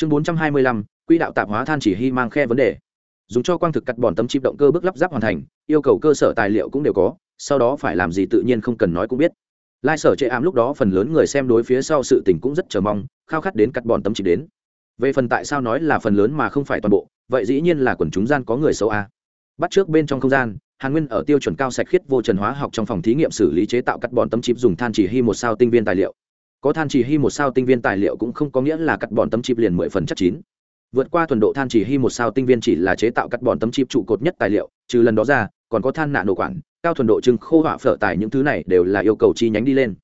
chương bốn trăm hai mươi lăm, quỹ đạo tạp hóa than chỉ hy mang khe vấn đề. Dùng cho quang thực cắt bòn tấm chip động cơ bước lắp ráp hoàn thành, yêu cầu cơ sở tài liệu cũng đều có, sau đó phải làm gì tự nhiên không cần nói cũng biết. Lai sở chệ ám lúc đó phần lớn người xem đối phía sau sự tình cũng rất chờ mong, khao khát đến cắt bòn tấm chip đến. Về phần tại sao nói là phần lớn mà không phải toàn bộ, vậy dĩ nhiên là quần chúng gian có người xấu a. Bắt trước bên trong không gian, hàn nguyên ở tiêu chuẩn cao sạch khiết vô trần hóa học trong phòng thí nghiệm xử lý chế tạo cắt bòn tấm chip dùng than chỉ hy một sao tinh viên tài liệu có than chỉ hy một sao tinh viên tài liệu cũng không có nghĩa là cắt bòn tấm chip liền mười phần chắc chín. Vượt qua thuần độ than chỉ hy một sao tinh viên chỉ là chế tạo cắt bòn tấm chip trụ cột nhất tài liệu, trừ lần đó ra, còn có than nạ nổ quản, cao thuần độ trưng khô hỏa phở tài những thứ này đều là yêu cầu chi nhánh đi lên.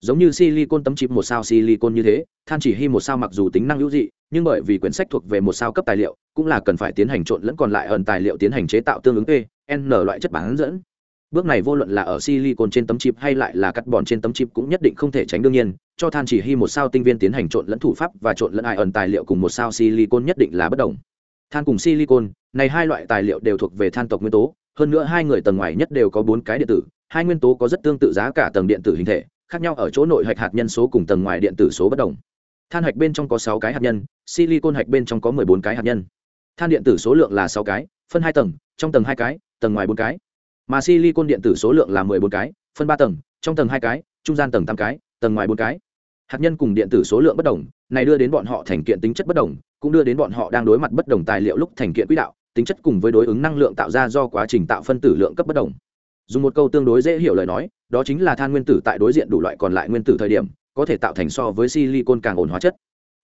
Giống như silicon tấm chip một sao silicon như thế, than chỉ hy một sao mặc dù tính năng hữu dị, nhưng bởi vì quyển sách thuộc về một sao cấp tài liệu, cũng là cần phải tiến hành trộn lẫn còn lại ẩn tài liệu tiến hành chế tạo tương ứng e n loại chất bán dẫn bước này vô luận là ở silicon trên tấm chip hay lại là cắt bòn trên tấm chip cũng nhất định không thể tránh đương nhiên, cho than chỉ hy một sao tinh viên tiến hành trộn lẫn thủ pháp và trộn lẫn ai ẩn tài liệu cùng một sao silicon nhất định là bất đồng. Than cùng silicon, này hai loại tài liệu đều thuộc về than tộc nguyên tố, hơn nữa hai người tầng ngoài nhất đều có bốn cái điện tử, hai nguyên tố có rất tương tự giá cả tầng điện tử hình thể, khác nhau ở chỗ nội hạch hạt nhân số cùng tầng ngoài điện tử số bất đồng. Than hạch bên trong có sáu cái hạt nhân, silicon hạch bên trong có mười bốn cái hạt nhân. Than điện tử số lượng là sáu cái, phân hai tầng, trong tầng hai cái, tầng ngoài bốn cái mà silicon điện tử số lượng là mười bốn cái, phân ba tầng, trong tầng hai cái, trung gian tầng tám cái, tầng ngoài bốn cái. Hạt nhân cùng điện tử số lượng bất đồng, này đưa đến bọn họ thành kiện tính chất bất đồng, cũng đưa đến bọn họ đang đối mặt bất đồng tài liệu lúc thành kiện quỹ đạo, tính chất cùng với đối ứng năng lượng tạo ra do quá trình tạo phân tử lượng cấp bất đồng. Dùng một câu tương đối dễ hiểu lời nói, đó chính là than nguyên tử tại đối diện đủ loại còn lại nguyên tử thời điểm, có thể tạo thành so với silicon càng ổn hóa chất.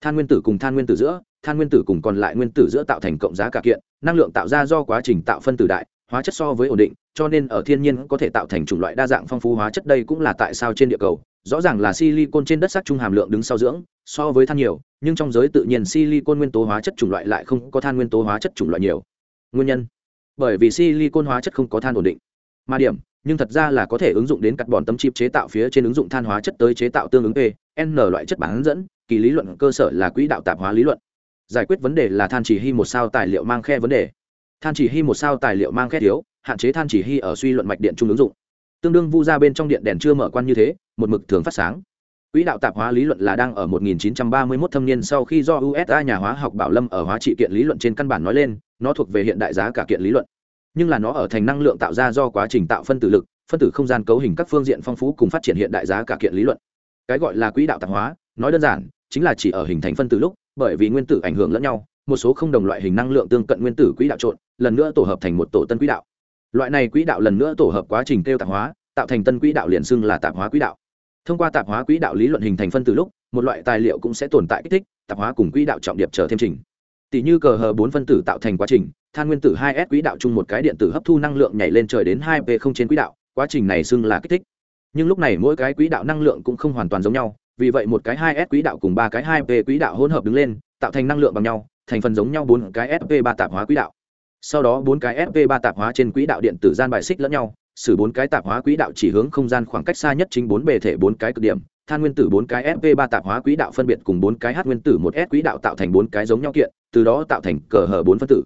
Than nguyên tử cùng than nguyên tử giữa, than nguyên tử cùng còn lại nguyên tử giữa tạo thành cộng giá cả kiện, năng lượng tạo ra do quá trình tạo phân tử đại, hóa chất so với ổn định cho nên ở thiên nhiên có thể tạo thành chủng loại đa dạng phong phú hóa chất đây cũng là tại sao trên địa cầu. Rõ ràng là silicon trên đất sắc trung hàm lượng đứng sau dưỡng, so với than nhiều, nhưng trong giới tự nhiên silicon nguyên tố hóa chất chủng loại lại không có than nguyên tố hóa chất chủng loại nhiều. Nguyên nhân? Bởi vì silicon hóa chất không có than ổn định. Mà điểm, nhưng thật ra là có thể ứng dụng đến cắt bòn tấm chip chế tạo phía trên ứng dụng than hóa chất tới chế tạo tương ứng e n loại chất bán dẫn, kỳ lý luận cơ sở là quỹ đạo tạp hóa lý luận. Giải quyết vấn đề là than chỉ hy một sao tài liệu mang khe vấn đề. Than chỉ hy một sao tài liệu mang khe thiếu hạn chế than chỉ hy ở suy luận mạch điện trung ứng dụng. Tương đương vu ra bên trong điện đèn chưa mở quan như thế, một mực thường phát sáng. Quỹ đạo tạp hóa lý luận là đang ở 1931 thâm niên sau khi do usa nhà hóa học bảo lâm ở hóa trị kiện lý luận trên căn bản nói lên, nó thuộc về hiện đại giá cả kiện lý luận. Nhưng là nó ở thành năng lượng tạo ra do quá trình tạo phân tử lực, phân tử không gian cấu hình các phương diện phong phú cùng phát triển hiện đại giá cả kiện lý luận. Cái gọi là quỹ đạo tạp hóa, nói đơn giản, chính là chỉ ở hình thành phân tử lúc, bởi vì nguyên tử ảnh hưởng lẫn nhau, một số không đồng loại hình năng lượng tương cận nguyên tử quỹ đạo trộn, lần nữa tổ hợp thành một tổ tân quỹ đạo loại này quỹ đạo lần nữa tổ hợp quá trình tiêu tạp hóa, tạo thành tân quỹ đạo liền xưng là tạp hóa quỹ đạo. Thông qua tạp hóa quỹ đạo lý luận hình thành phân tử lúc, một loại tài liệu cũng sẽ tồn tại kích thích, tạp hóa cùng quỹ đạo trọng điệp trở thêm trình. Tỷ như cờ hờ bốn phân tử tạo thành quá trình, than nguyên tử 2 s quỹ đạo chung một cái điện tử hấp thu năng lượng nhảy lên trời đến 2 p không trên quỹ đạo, quá trình này xưng là kích thích. Nhưng lúc này mỗi cái quỹ đạo năng lượng cũng không hoàn toàn giống nhau, vì vậy một cái 2 s quỹ đạo cùng ba cái 2 p quỹ đạo hỗn hợp đứng lên, tạo thành năng lượng bằng nhau, thành phần giống nhau bốn cái sp ba tạp hóa quỹ đạo sau đó bốn cái fp ba tạp hóa trên quỹ đạo điện tử gian bài xích lẫn nhau, xử bốn cái tạp hóa quỹ đạo chỉ hướng không gian khoảng cách xa nhất chính bốn bề thể bốn cái cực điểm, than nguyên tử bốn cái fp ba tạp hóa quỹ đạo phân biệt cùng bốn cái h nguyên tử một s quỹ đạo tạo thành bốn cái giống nhau kiện, từ đó tạo thành cờ hờ bốn phân tử.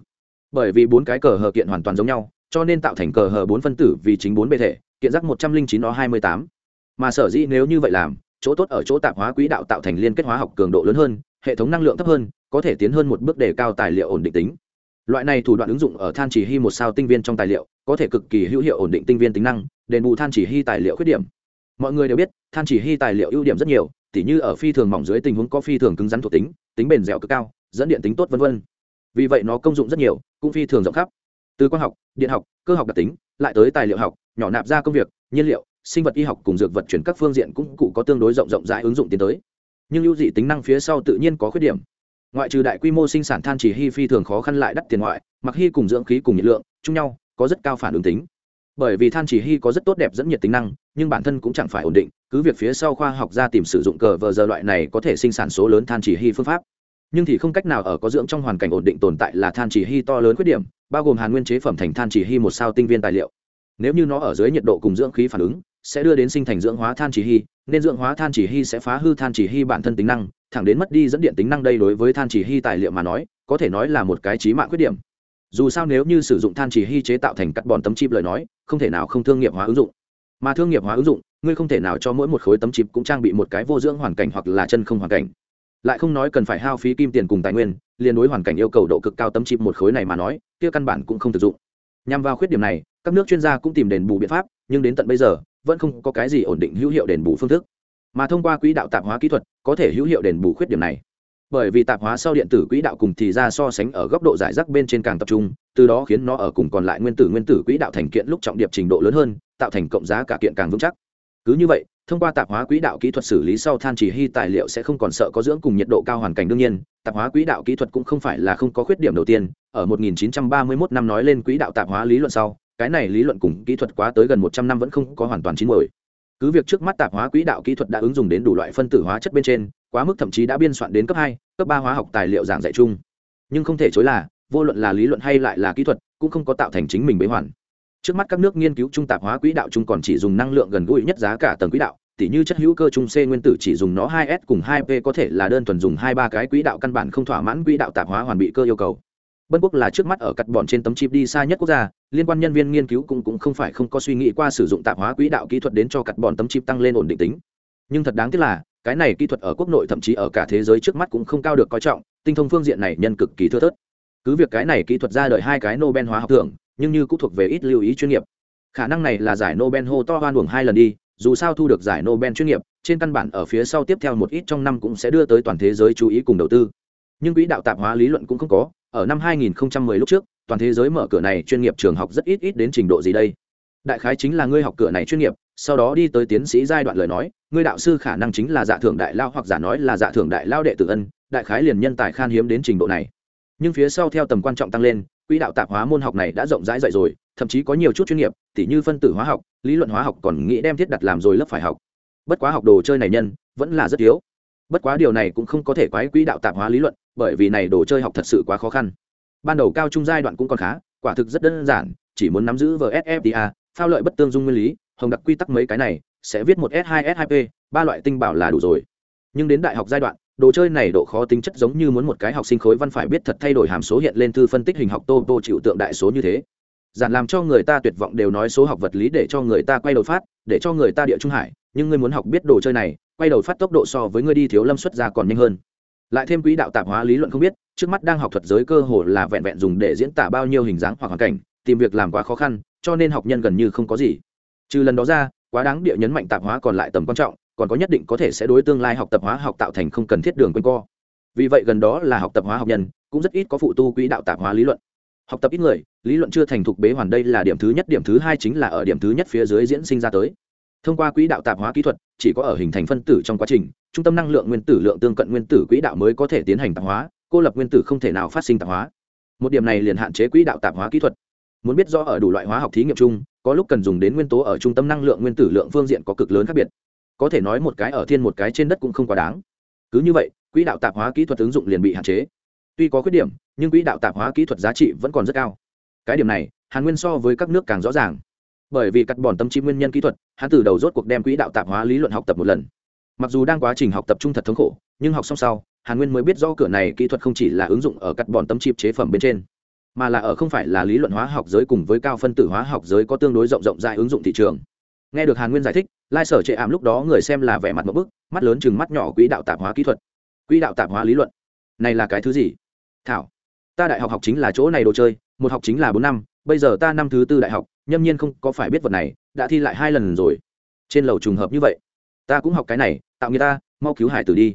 Bởi vì bốn cái cờ hờ kiện hoàn toàn giống nhau, cho nên tạo thành cờ hờ bốn phân tử vì chính bốn bề thể, kiện giác một trăm linh chín o hai mươi tám. Mà sở dĩ nếu như vậy làm, chỗ tốt ở chỗ tạp hóa quỹ đạo tạo thành liên kết hóa học cường độ lớn hơn, hệ thống năng lượng thấp hơn, có thể tiến hơn một bước đề cao tài liệu ổn định tính loại này thủ đoạn ứng dụng ở than chỉ hy một sao tinh viên trong tài liệu, có thể cực kỳ hữu hiệu ổn định tinh viên tính năng, đền bù than chỉ hy tài liệu khuyết điểm. Mọi người đều biết, than chỉ hy tài liệu ưu điểm rất nhiều, tỉ như ở phi thường mỏng dưới tình huống có phi thường cứng rắn thuộc tính tính bền dẻo cực cao, dẫn điện tính tốt v v vì vậy nó công dụng rất nhiều, cũng phi thường rộng khắp. Từ quang học, điện học, cơ học đặc tính, lại tới tài liệu học, nhỏ nạp ra công việc, nhiên liệu, sinh vật y học cùng dược vật chuyển các phương diện cũng cụ có tương đối rộng rộng rãi ứng dụng tiến tới. Nhưng ưu dị tính năng phía sau tự nhiên có khuyết điểm ngoại trừ đại quy mô sinh sản than chỉ hy phi thường khó khăn lại đắt tiền ngoại, mặc hy cùng dưỡng khí cùng nhiệt lượng, chung nhau, có rất cao phản ứng tính. Bởi vì than chỉ hy có rất tốt đẹp dẫn nhiệt tính năng, nhưng bản thân cũng chẳng phải ổn định, cứ việc phía sau khoa học ra tìm sử dụng cờ vờ giờ loại này có thể sinh sản số lớn than chỉ hy phương pháp. Nhưng thì không cách nào ở có dưỡng trong hoàn cảnh ổn định tồn tại là than chỉ hy to lớn khuyết điểm, bao gồm hàn nguyên chế phẩm thành than chỉ hy một sao tinh viên tài liệu. Nếu như nó ở dưới nhiệt độ cùng dưỡng khí phản ứng, sẽ đưa đến sinh thành dưỡng hóa than chỉ hy, nên dưỡng hóa than chỉ hy sẽ phá hư than chỉ hy bản thân tính năng thẳng đến mất đi dẫn điện tính năng đây đối với than chỉ hy tài liệu mà nói, có thể nói là một cái trí mạng khuyết điểm. Dù sao nếu như sử dụng than chỉ hy chế tạo thành cắt bòn tấm chip lời nói, không thể nào không thương nghiệp hóa ứng dụng. Mà thương nghiệp hóa ứng dụng, ngươi không thể nào cho mỗi một khối tấm chip cũng trang bị một cái vô dưỡng hoàn cảnh hoặc là chân không hoàn cảnh. Lại không nói cần phải hao phí kim tiền cùng tài nguyên liên đối hoàn cảnh yêu cầu độ cực cao tấm chip một khối này mà nói, kia căn bản cũng không thực dụng. Nhằm vào khuyết điểm này, các nước chuyên gia cũng tìm đền bù biện pháp, nhưng đến tận bây giờ, vẫn không có cái gì ổn định hữu hiệu đền bù phương thức mà thông qua quỹ đạo tạp hóa kỹ thuật, có thể hữu hiệu đền bù khuyết điểm này. Bởi vì tạp hóa sau điện tử quỹ đạo cùng thì ra so sánh ở góc độ giải rác bên trên càng tập trung, từ đó khiến nó ở cùng còn lại nguyên tử nguyên tử quỹ đạo thành kiện lúc trọng điệp trình độ lớn hơn, tạo thành cộng giá cả kiện càng vững chắc. Cứ như vậy, thông qua tạp hóa quỹ đạo kỹ thuật xử lý sau than chỉ hy tài liệu sẽ không còn sợ có dưỡng cùng nhiệt độ cao hoàn cảnh đương nhiên, tạp hóa quỹ đạo kỹ thuật cũng không phải là không có khuyết điểm đầu tiên. Ở 1931 năm nói lên quỹ đạo tạp hóa lý luận sau, cái này lý luận cùng kỹ thuật quá tới gần 100 năm vẫn không có hoàn toàn chín mồi cứ việc trước mắt tạp hóa quỹ đạo kỹ thuật đã ứng dụng đến đủ loại phân tử hóa chất bên trên, quá mức thậm chí đã biên soạn đến cấp hai, cấp ba hóa học tài liệu giảng dạy chung nhưng không thể chối là, vô luận là lý luận hay lại là kỹ thuật, cũng không có tạo thành chính mình bế hoàn trước mắt các nước nghiên cứu trung tạp hóa quỹ đạo chung còn chỉ dùng năng lượng gần gũi nhất giá cả tầng quỹ đạo, tỉ như chất hữu cơ trung C nguyên tử chỉ dùng nó 2S cùng 2P có thể là đơn thuần dùng hai ba cái quỹ đạo căn bản không thỏa mãn quỹ đạo tạp hóa hoàn bị cơ yêu cầu. Bân quốc là trước mắt ở cắt bọn trên tấm chip đi xa nhất quốc gia, liên quan nhân viên nghiên cứu cũng cũng không phải không có suy nghĩ qua sử dụng tạp hóa quỹ đạo kỹ thuật đến cho cắt bọn tấm chip tăng lên ổn định tính. Nhưng thật đáng tiếc là, cái này kỹ thuật ở quốc nội thậm chí ở cả thế giới trước mắt cũng không cao được coi trọng, tinh thông phương diện này nhân cực kỳ thưa thớt. Cứ việc cái này kỹ thuật ra đời hai cái Nobel hóa học thưởng, nhưng như cũng thuộc về ít lưu ý chuyên nghiệp. Khả năng này là giải Nobel hô to hoan uổng hai lần đi, dù sao thu được giải Nobel chuyên nghiệp, trên căn bản ở phía sau tiếp theo một ít trong năm cũng sẽ đưa tới toàn thế giới chú ý cùng đầu tư. Nhưng quỹ đạo tạp hóa lý luận cũng không có, ở năm 2010 lúc trước, toàn thế giới mở cửa này chuyên nghiệp trường học rất ít ít đến trình độ gì đây. Đại khái chính là ngươi học cửa này chuyên nghiệp, sau đó đi tới tiến sĩ giai đoạn lời nói, ngươi đạo sư khả năng chính là dạ thưởng đại lao hoặc giả nói là dạ thưởng đại lao đệ tử ân, đại khái liền nhân tài khan hiếm đến trình độ này. Nhưng phía sau theo tầm quan trọng tăng lên, quỹ đạo tạp hóa môn học này đã rộng rãi dạy rồi, thậm chí có nhiều chút chuyên nghiệp, tỉ như phân tử hóa học, lý luận hóa học còn nghĩ đem thiết đặt làm rồi lớp phải học bất quá học đồ chơi này nhân vẫn là rất yếu bất quá điều này cũng không có thể quái quỹ đạo tạp hóa lý luận, bởi vì này đồ chơi học thật sự quá khó khăn. Ban đầu cao trung giai đoạn cũng còn khá, quả thực rất đơn giản, chỉ muốn nắm giữ vsfta phao lợi bất tương dung nguyên lý, hồng đặc quy tắc mấy cái này, sẽ viết một s 2 s 2 p ba loại tinh bảo là đủ rồi. Nhưng đến đại học giai đoạn, đồ chơi này độ khó tính chất giống như muốn một cái học sinh khối văn phải biết thật thay đổi hàm số hiện lên thư phân tích hình học tô tô chịu tượng đại số như thế giản làm cho người ta tuyệt vọng đều nói số học vật lý để cho người ta quay đầu phát, để cho người ta địa trung hải, nhưng ngươi muốn học biết đồ chơi này, quay đầu phát tốc độ so với ngươi đi thiếu lâm xuất ra còn nhanh hơn. Lại thêm quỹ đạo tạp hóa lý luận không biết, trước mắt đang học thuật giới cơ hồ là vẹn vẹn dùng để diễn tả bao nhiêu hình dáng hoặc hoàn cảnh, tìm việc làm quá khó khăn, cho nên học nhân gần như không có gì. Trừ lần đó ra, quá đáng địa nhấn mạnh tạp hóa còn lại tầm quan trọng, còn có nhất định có thể sẽ đối tương lai học tập hóa học tạo thành không cần thiết đường quanh co. Vì vậy gần đó là học tập hóa học nhân, cũng rất ít có phụ tu quỹ đạo tạp hóa lý luận học tập ít người, lý luận chưa thành thục bế hoàn đây là điểm thứ nhất, điểm thứ hai chính là ở điểm thứ nhất phía dưới diễn sinh ra tới. Thông qua quỹ đạo tạp hóa kỹ thuật, chỉ có ở hình thành phân tử trong quá trình, trung tâm năng lượng nguyên tử lượng tương cận nguyên tử quỹ đạo mới có thể tiến hành tạp hóa, cô lập nguyên tử không thể nào phát sinh tạp hóa. Một điểm này liền hạn chế quỹ đạo tạp hóa kỹ thuật. Muốn biết do ở đủ loại hóa học thí nghiệm chung, có lúc cần dùng đến nguyên tố ở trung tâm năng lượng nguyên tử lượng phương diện có cực lớn khác biệt. Có thể nói một cái ở thiên một cái trên đất cũng không quá đáng. Cứ như vậy, quỹ đạo tạp hóa kỹ thuật ứng dụng liền bị hạn chế tuy có khuyết điểm, nhưng quỹ đạo tạp hóa kỹ thuật giá trị vẫn còn rất cao. Cái điểm này, hàn nguyên so với các nước càng rõ ràng. Bởi vì cắt bòn tâm trí nguyên nhân kỹ thuật, hắn từ đầu rốt cuộc đem quỹ đạo tạp hóa lý luận học tập một lần. Mặc dù đang quá trình học tập trung thật thống khổ, nhưng học xong sau, hàn nguyên mới biết do cửa này kỹ thuật không chỉ là ứng dụng ở cắt bòn tâm chip chế phẩm bên trên, mà là ở không phải là lý luận hóa học giới cùng với cao phân tử hóa học giới có tương đối rộng rộng dài ứng dụng thị trường. Nghe được hàn nguyên giải thích, lai sở trệ ảm lúc đó người xem là vẻ mặt một bức, mắt lớn chừng mắt nhỏ quỹ đạo tạp hóa kỹ thuật. Quỹ đạo tạp hóa lý luận. Này là cái thứ gì? Thảo. Ta đại học học chính là chỗ này đồ chơi, một học chính là bốn năm, bây giờ ta năm thứ tư đại học, nhâm nhiên không có phải biết vật này, đã thi lại hai lần rồi. Trên lầu trùng hợp như vậy. Ta cũng học cái này, tạo người ta, mau cứu hải tử đi.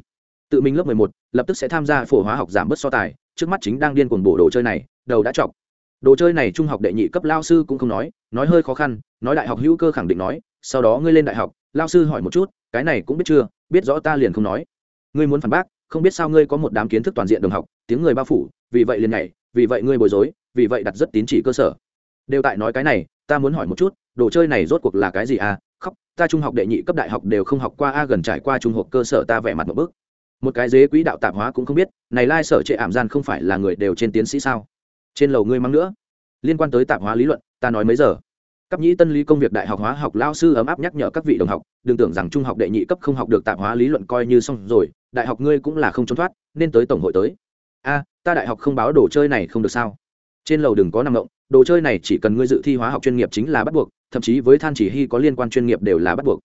Tự mình lớp mười một, lập tức sẽ tham gia phổ hóa học giảm bớt so tài, trước mắt chính đang điên cuồng bổ đồ chơi này, đầu đã chọc. Đồ chơi này trung học đệ nhị cấp lao sư cũng không nói nói hơi khó khăn, nói đại học hữu cơ khẳng định nói, sau đó ngươi lên đại học, lao sư hỏi một chút, cái này cũng biết chưa, biết rõ ta liền không nói. Ngươi muốn phản bác không biết sao ngươi có một đám kiến thức toàn diện đồng học, tiếng người bao phủ, vì vậy liền nhảy, vì vậy ngươi bối rối, vì vậy đặt rất tín chỉ cơ sở. Đều tại nói cái này, ta muốn hỏi một chút, đồ chơi này rốt cuộc là cái gì à? Khóc, ta trung học đệ nhị cấp đại học đều không học qua a gần trải qua trung học cơ sở ta vẻ mặt một bước một cái dế quỹ đạo tạp hóa cũng không biết, này lai sở trệ ảm gian không phải là người đều trên tiến sĩ sao? Trên lầu ngươi mắng nữa. Liên quan tới tạp hóa lý luận, ta nói mấy giờ? Cấp nhĩ tân lý công việc đại học hóa học lao sư ấm áp nhắc nhở các vị đồng học, đừng tưởng rằng trung học đệ nhị cấp không học được tạp hóa lý luận coi như xong rồi đại học ngươi cũng là không trốn thoát, nên tới tổng hội tới. A, ta đại học không báo đồ chơi này không được sao? Trên lầu đừng có nằm ngộng đồ chơi này chỉ cần ngươi dự thi hóa học chuyên nghiệp chính là bắt buộc, thậm chí với than chỉ hy có liên quan chuyên nghiệp đều là bắt buộc.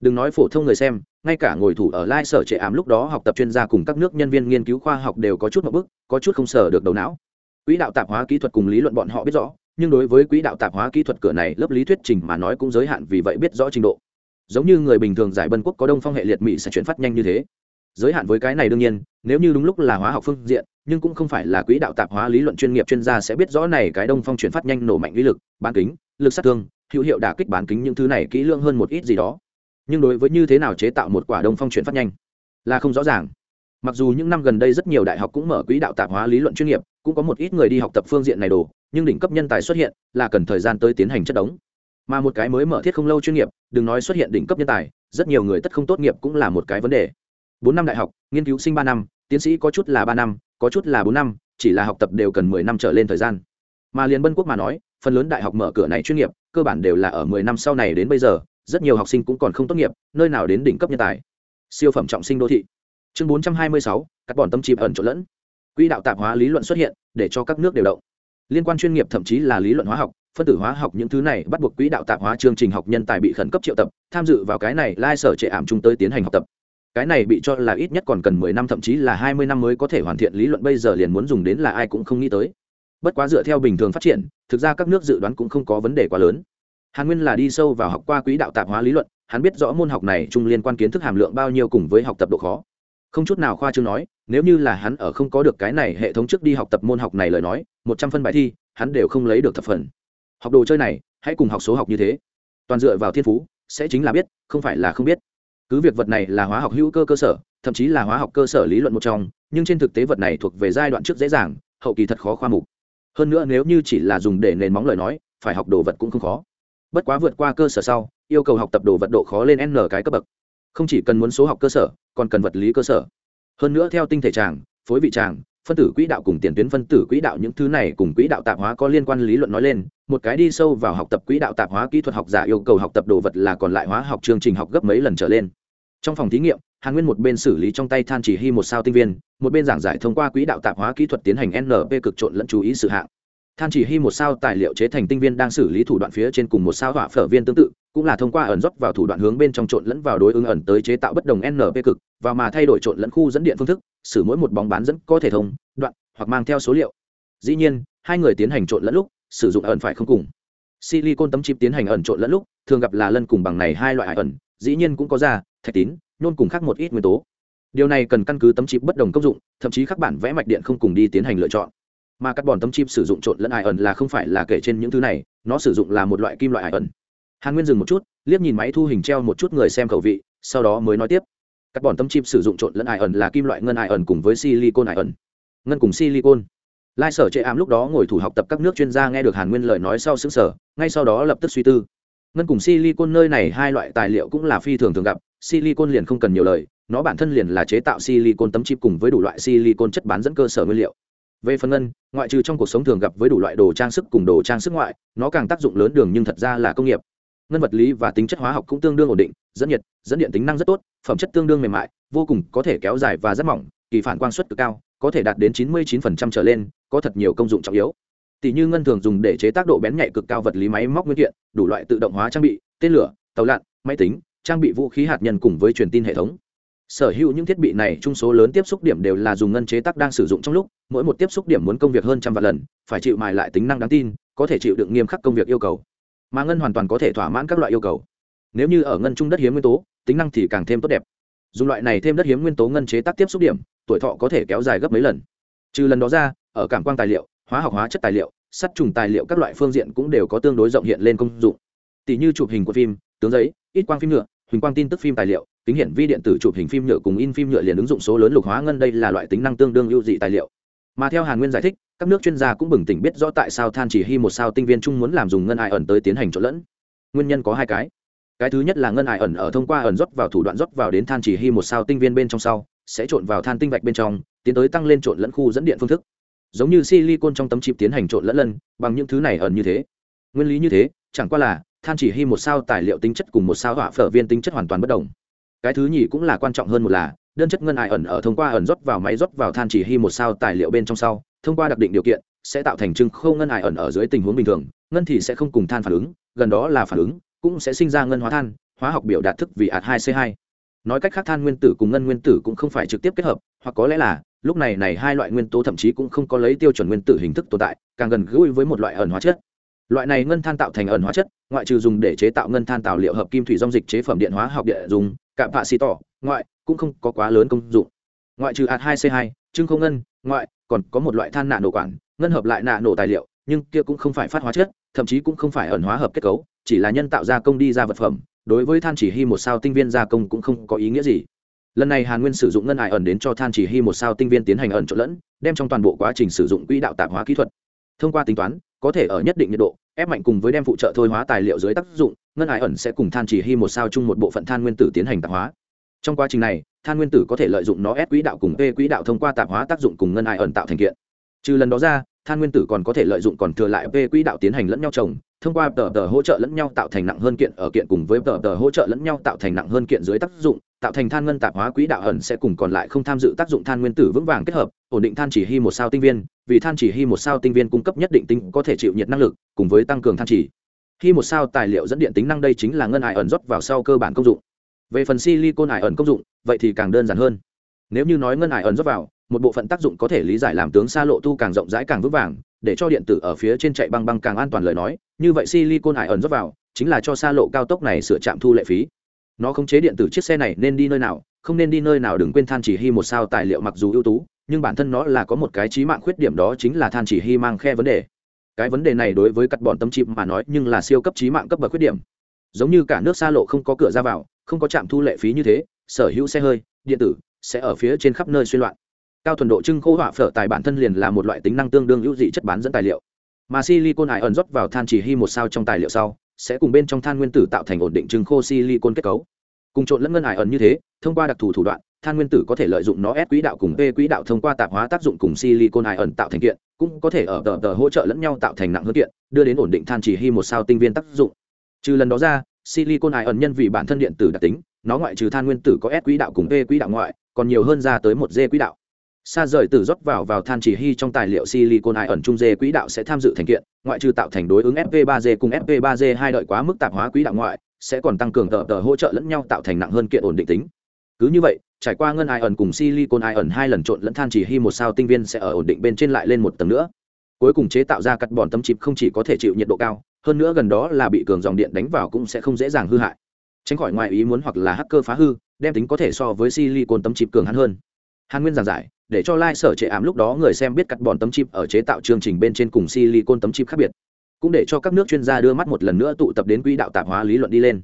Đừng nói phổ thông người xem, ngay cả ngồi thủ ở lai sở trệ ảm lúc đó học tập chuyên gia cùng các nước nhân viên nghiên cứu khoa học đều có chút một bức, có chút không sở được đầu não. Quỹ đạo tạp hóa kỹ thuật cùng lý luận bọn họ biết rõ, nhưng đối với quỹ đạo tạp hóa kỹ thuật cửa này lớp lý thuyết trình mà nói cũng giới hạn vì vậy biết rõ trình độ. Giống như người bình thường giải bân quốc có đông phong hệ liệt mỹ sẽ chuyển phát nhanh như thế giới hạn với cái này đương nhiên, nếu như đúng lúc là hóa học phương diện, nhưng cũng không phải là quỹ đạo tạp hóa lý luận chuyên nghiệp chuyên gia sẽ biết rõ này cái đông phong chuyển phát nhanh nổ mạnh lý lực, bán kính, lực sát thương, hữu hiệu đả kích bán kính những thứ này kỹ lưỡng hơn một ít gì đó. Nhưng đối với như thế nào chế tạo một quả đông phong chuyển phát nhanh là không rõ ràng. Mặc dù những năm gần đây rất nhiều đại học cũng mở quỹ đạo tạp hóa lý luận chuyên nghiệp, cũng có một ít người đi học tập phương diện này đồ, nhưng đỉnh cấp nhân tài xuất hiện là cần thời gian tới tiến hành chất đống. Mà một cái mới mở thiết không lâu chuyên nghiệp, đừng nói xuất hiện đỉnh cấp nhân tài, rất nhiều người tất không tốt nghiệp cũng là một cái vấn đề bốn năm đại học, nghiên cứu sinh ba năm, tiến sĩ có chút là ba năm, có chút là bốn năm, chỉ là học tập đều cần mười năm trở lên thời gian. Mà liền bân quốc mà nói, phần lớn đại học mở cửa này chuyên nghiệp, cơ bản đều là ở mười năm sau này đến bây giờ, rất nhiều học sinh cũng còn không tốt nghiệp, nơi nào đến đỉnh cấp nhân tài. Siêu phẩm trọng sinh đô thị. Chương bốn trăm hai mươi sáu, cắt bọn tâm chìm ẩn trộn lẫn. Quỹ đạo tạp hóa lý luận xuất hiện, để cho các nước đều động. Liên quan chuyên nghiệp thậm chí là lý luận hóa học, phân tử hóa học những thứ này bắt buộc quỹ đạo tạp hóa chương trình học nhân tài bị khẩn cấp triệu tập, tham dự vào cái này lai sở trệ ảm chúng tới tiến hành học tập cái này bị cho là ít nhất còn cần mười năm, thậm chí là hai mươi năm mới có thể hoàn thiện lý luận, bây giờ liền muốn dùng đến là ai cũng không nghĩ tới. Bất quá dựa theo bình thường phát triển, thực ra các nước dự đoán cũng không có vấn đề quá lớn. Hàn nguyên là đi sâu vào học qua quỹ đạo tạp hóa lý luận, hắn biết rõ môn học này chung liên quan kiến thức hàm lượng bao nhiêu cùng với học tập độ khó. Không chút nào khoa trương nói, nếu như là hắn ở không có được cái này hệ thống trước đi học tập môn học này lời nói, một trăm phân bài thi, hắn đều không lấy được thập phần. Học đồ chơi này, hãy cùng học số học như thế. Toàn dựa vào thiên phú, sẽ chính là biết, không phải là không biết cứ việc vật này là hóa học hữu cơ cơ sở, thậm chí là hóa học cơ sở lý luận một trong, nhưng trên thực tế vật này thuộc về giai đoạn trước dễ dàng, hậu kỳ thật khó khoa mục. Hơn nữa nếu như chỉ là dùng để nền móng lời nói, phải học đồ vật cũng không khó. Bất quá vượt qua cơ sở sau, yêu cầu học tập đồ vật độ khó lên n cái cấp bậc. Không chỉ cần muốn số học cơ sở, còn cần vật lý cơ sở. Hơn nữa theo tinh thể tràng, phối vị tràng, phân tử quỹ đạo cùng tiền tuyến phân tử quỹ đạo những thứ này cùng quỹ đạo tạp hóa có liên quan lý luận nói lên, một cái đi sâu vào học tập quỹ đạo tạp hóa kỹ thuật học giả yêu cầu học tập đồ vật là còn lại hóa học chương trình học gấp mấy lần trở lên trong phòng thí nghiệm, hàn nguyên một bên xử lý trong tay than chỉ hy một sao tinh viên, một bên giảng giải thông qua quỹ đạo tạp hóa kỹ thuật tiến hành np cực trộn lẫn chú ý sự hạng. Than chỉ hy một sao tài liệu chế thành tinh viên đang xử lý thủ đoạn phía trên cùng một sao hỏa phở viên tương tự, cũng là thông qua ẩn dốc vào thủ đoạn hướng bên trong trộn lẫn vào đối ứng ẩn tới chế tạo bất đồng np cực và mà thay đổi trộn lẫn khu dẫn điện phương thức, xử mỗi một bóng bán dẫn có thể thông, đoạn, hoặc mang theo số liệu. Dĩ nhiên, hai người tiến hành trộn lẫn lúc, sử dụng ẩn phải không cùng. Silicon tấm chip tiến hành ẩn trộn lẫn lúc, thường gặp là lân cùng bằng này hai loại ẩn dĩ nhiên cũng có da, thạch tín nôn cùng khác một ít nguyên tố. Điều này cần căn cứ tấm chip bất đồng công dụng, thậm chí các bản vẽ mạch điện không cùng đi tiến hành lựa chọn. Mà các bòn tấm chip sử dụng trộn lẫn ải ẩn là không phải là kể trên những thứ này, nó sử dụng là một loại kim loại ải ẩn hàn nguyên dừng một chút, liếc nhìn máy thu hình treo một chút người xem khẩu vị, sau đó mới nói tiếp. Các bòn tấm chip sử dụng trộn lẫn ải ẩn là kim loại ngân ải ẩn cùng với silicon ải ẩn ngân cùng silicon. Lai sở chệ ám lúc đó ngồi thủ học tập các nước chuyên gia nghe được hàn nguyên lời nói sau xứng sở ngay sau đó lập tức suy tư ngân cùng silicon nơi này hai loại tài liệu cũng là phi thường thường gặp, silicon liền không cần nhiều lời, nó bản thân liền là chế tạo silicon tấm chip cùng với đủ loại silicon chất bán dẫn cơ sở nguyên liệu. Về phần ngân, ngoại trừ trong cuộc sống thường gặp với đủ loại đồ trang sức cùng đồ trang sức ngoại, nó càng tác dụng lớn đường nhưng thật ra là công nghiệp. Ngân vật lý và tính chất hóa học cũng tương đương ổn định, dẫn nhiệt, dẫn điện tính năng rất tốt, phẩm chất tương đương mềm mại, vô cùng có thể kéo dài và rất mỏng, kỳ phản quang suất cực cao, có thể đạt đến 99% trở lên, có thật nhiều công dụng trọng yếu tỷ như ngân thường dùng để chế tác độ bén nhạy cực cao vật lý máy móc nguyên kiện, đủ loại tự động hóa trang bị, tên lửa, tàu lặn, máy tính, trang bị vũ khí hạt nhân cùng với truyền tin hệ thống. Sở hữu những thiết bị này trung số lớn tiếp xúc điểm đều là dùng ngân chế tác đang sử dụng trong lúc, mỗi một tiếp xúc điểm muốn công việc hơn trăm vạn lần, phải chịu mài lại tính năng đáng tin, có thể chịu đựng nghiêm khắc công việc yêu cầu. Mà ngân hoàn toàn có thể thỏa mãn các loại yêu cầu. Nếu như ở ngân trung đất hiếm nguyên tố, tính năng thì càng thêm tốt đẹp. Dùng loại này thêm đất hiếm nguyên tố ngân chế tác tiếp xúc điểm, tuổi thọ có thể kéo dài gấp mấy lần. Trừ lần đó ra, ở cảm quan tài liệu hóa học hóa chất tài liệu, sắt trùng tài liệu các loại phương diện cũng đều có tương đối rộng hiện lên công dụng. Tỷ như chụp hình của phim, tướng giấy, ít quang phim nhựa, huỳnh quang tin tức phim tài liệu, kính hiển vi điện tử chụp hình phim nhựa cùng in phim nhựa liền ứng dụng số lớn lục hóa ngân đây là loại tính năng tương đương ưu dị tài liệu. Mà theo hàn nguyên giải thích, các nước chuyên gia cũng bừng tỉnh biết rõ tại sao than chỉ hy một sao tinh viên chung muốn làm dùng ngân ai ẩn tới tiến hành trộn lẫn. Nguyên nhân có hai cái. Cái thứ nhất là ngân ai ẩn ở thông qua ẩn rót vào thủ đoạn rót vào đến than chỉ hy một sao tinh viên bên trong sau, sẽ trộn vào than tinh vạch bên trong, tiến tới tăng lên trộn lẫn khu dẫn điện phương thức giống như silicon trong tấm chip tiến hành trộn lẫn lân, bằng những thứ này ẩn như thế. Nguyên lý như thế, chẳng qua là, than chỉ hy một sao tài liệu tính chất cùng một sao hỏa phở viên tính chất hoàn toàn bất đồng. Cái thứ nhì cũng là quan trọng hơn một là, đơn chất ngân ải ẩn ở thông qua ẩn rót vào máy rót vào than chỉ hy một sao tài liệu bên trong sau, thông qua đặc định điều kiện, sẽ tạo thành trưng khâu ngân ải ẩn ở dưới tình huống bình thường, ngân thì sẽ không cùng than phản ứng, gần đó là phản ứng, cũng sẽ sinh ra ngân hóa than, hóa học biểu đạt thức vì ạt hai c 2 nói cách khác than nguyên tử cùng ngân nguyên tử cũng không phải trực tiếp kết hợp, hoặc có lẽ là lúc này này hai loại nguyên tố thậm chí cũng không có lấy tiêu chuẩn nguyên tử hình thức tồn tại, càng gần gũi với một loại ẩn hóa chất. Loại này ngân than tạo thành ẩn hóa chất, ngoại trừ dùng để chế tạo ngân than tạo liệu hợp kim thủy dung dịch chế phẩm điện hóa học địa dùng cạm phạ xì tỏ, ngoại, cũng không có quá lớn công dụng. Ngoại trừ hạt 2 c 2 trưng không ngân, ngoại, còn có một loại than nạ nổ quản, ngân hợp lại nạ nổ tài liệu, nhưng kia cũng không phải phát hóa chất, thậm chí cũng không phải ẩn hóa hợp kết cấu, chỉ là nhân tạo gia công đi ra vật phẩm. Đối với than chỉ hy một sao tinh viên gia công cũng không có ý nghĩa gì lần này hàn nguyên sử dụng ngân ải ẩn đến cho than chỉ hy một sao tinh viên tiến hành ẩn trộn lẫn, đem trong toàn bộ quá trình sử dụng quỹ đạo tạp hóa kỹ thuật. Thông qua tính toán, có thể ở nhất định nhiệt độ, ép mạnh cùng với đem phụ trợ thôi hóa tài liệu dưới tác dụng, ngân ải ẩn sẽ cùng than chỉ hy một sao chung một bộ phận than nguyên tử tiến hành tạp hóa. Trong quá trình này, than nguyên tử có thể lợi dụng nó ép quỹ đạo cùng p quỹ đạo thông qua tạp hóa tác dụng cùng ngân ải ẩn tạo thành kiện. Trừ lần đó ra, than nguyên tử còn có thể lợi dụng còn thừa lại p quỹ đạo tiến hành lẫn nhau trồng, thông qua tờ tờ hỗ trợ lẫn nhau tạo thành nặng hơn kiện ở kiện cùng với tờ tờ hỗ trợ lẫn nhau tạo thành nặng hơn kiện dưới tác dụng tạo thành than ngân tạp hóa quỹ đạo ẩn sẽ cùng còn lại không tham dự tác dụng than nguyên tử vững vàng kết hợp, ổn định than chỉ hy một sao tinh viên, vì than chỉ hy một sao tinh viên cung cấp nhất định tính có thể chịu nhiệt năng lực, cùng với tăng cường than chỉ. Khi một sao tài liệu dẫn điện tính năng đây chính là ngân ải ẩn rót vào sau cơ bản công dụng. Về phần silicon ải ẩn công dụng, vậy thì càng đơn giản hơn. Nếu như nói ngân ải ẩn rót vào, một bộ phận tác dụng có thể lý giải làm tướng xa lộ tu càng rộng rãi càng vững vàng, để cho điện tử ở phía trên chạy băng băng càng an toàn lời nói, như vậy silicon ải ẩn rót vào, chính là cho xa lộ cao tốc này sửa trạm thu lệ phí nó khống chế điện tử chiếc xe này nên đi nơi nào, không nên đi nơi nào đừng quên than chỉ hy một sao tài liệu mặc dù ưu tú, nhưng bản thân nó là có một cái trí mạng khuyết điểm đó chính là than chỉ hy mang khe vấn đề. Cái vấn đề này đối với cắt bọn tâm chip mà nói nhưng là siêu cấp trí mạng cấp bậc khuyết điểm. Giống như cả nước xa lộ không có cửa ra vào, không có trạm thu lệ phí như thế, sở hữu xe hơi, điện tử sẽ ở phía trên khắp nơi xuyên loạn. Cao thuần độ trưng khô họa phở tài bản thân liền là một loại tính năng tương đương hữu dị chất bán dẫn tài liệu. Mà silicon ải ẩn rót vào than chỉ hy một sao trong tài liệu sau sẽ cùng bên trong than nguyên tử tạo thành ổn định trưng khô silicon kết cấu. Cùng trộn lẫn ngân ải ẩn như thế, thông qua đặc thù thủ đoạn, than nguyên tử có thể lợi dụng nó ép quỹ đạo cùng p quỹ đạo thông qua tạp hóa tác dụng cùng silicon ải ẩn tạo thành kiện, cũng có thể ở tờ tờ hỗ trợ lẫn nhau tạo thành nặng hơn kiện, đưa đến ổn định than chỉ hy một sao tinh viên tác dụng. Trừ lần đó ra, silicon ải ẩn nhân vì bản thân điện tử đặc tính, nó ngoại trừ than nguyên tử có s quỹ đạo cùng p quỹ đạo ngoại, còn nhiều hơn ra tới một d quỹ đạo xa rời từ rót vào vào than chỉ hy trong tài liệu silicon ải ẩn trung dê quỹ đạo sẽ tham dự thành kiện, ngoại trừ tạo thành đối ứng fp 3 g cùng fp 3 g hai đợi quá mức tạp hóa quỹ đạo ngoại, sẽ còn tăng cường tờ tờ hỗ trợ lẫn nhau tạo thành nặng hơn kiện ổn định tính. Cứ như vậy, trải qua ngân ải ẩn cùng silicon ải ẩn hai lần trộn lẫn than chỉ hy một sao tinh viên sẽ ở ổn định bên trên lại lên một tầng nữa. Cuối cùng chế tạo ra cắt bòn tấm chip không chỉ có thể chịu nhiệt độ cao, hơn nữa gần đó là bị cường dòng điện đánh vào cũng sẽ không dễ dàng hư hại. Tránh khỏi ngoài ý muốn hoặc là hacker phá hư, đem tính có thể so với silicon tấm chip cường hắn hơn. Hàn nguyên giảng giải để cho lai、like、sở trệ ảm lúc đó người xem biết cắt bòn tấm chip ở chế tạo chương trình bên trên cùng silicon tấm chip khác biệt. Cũng để cho các nước chuyên gia đưa mắt một lần nữa tụ tập đến quỹ đạo tạp hóa lý luận đi lên.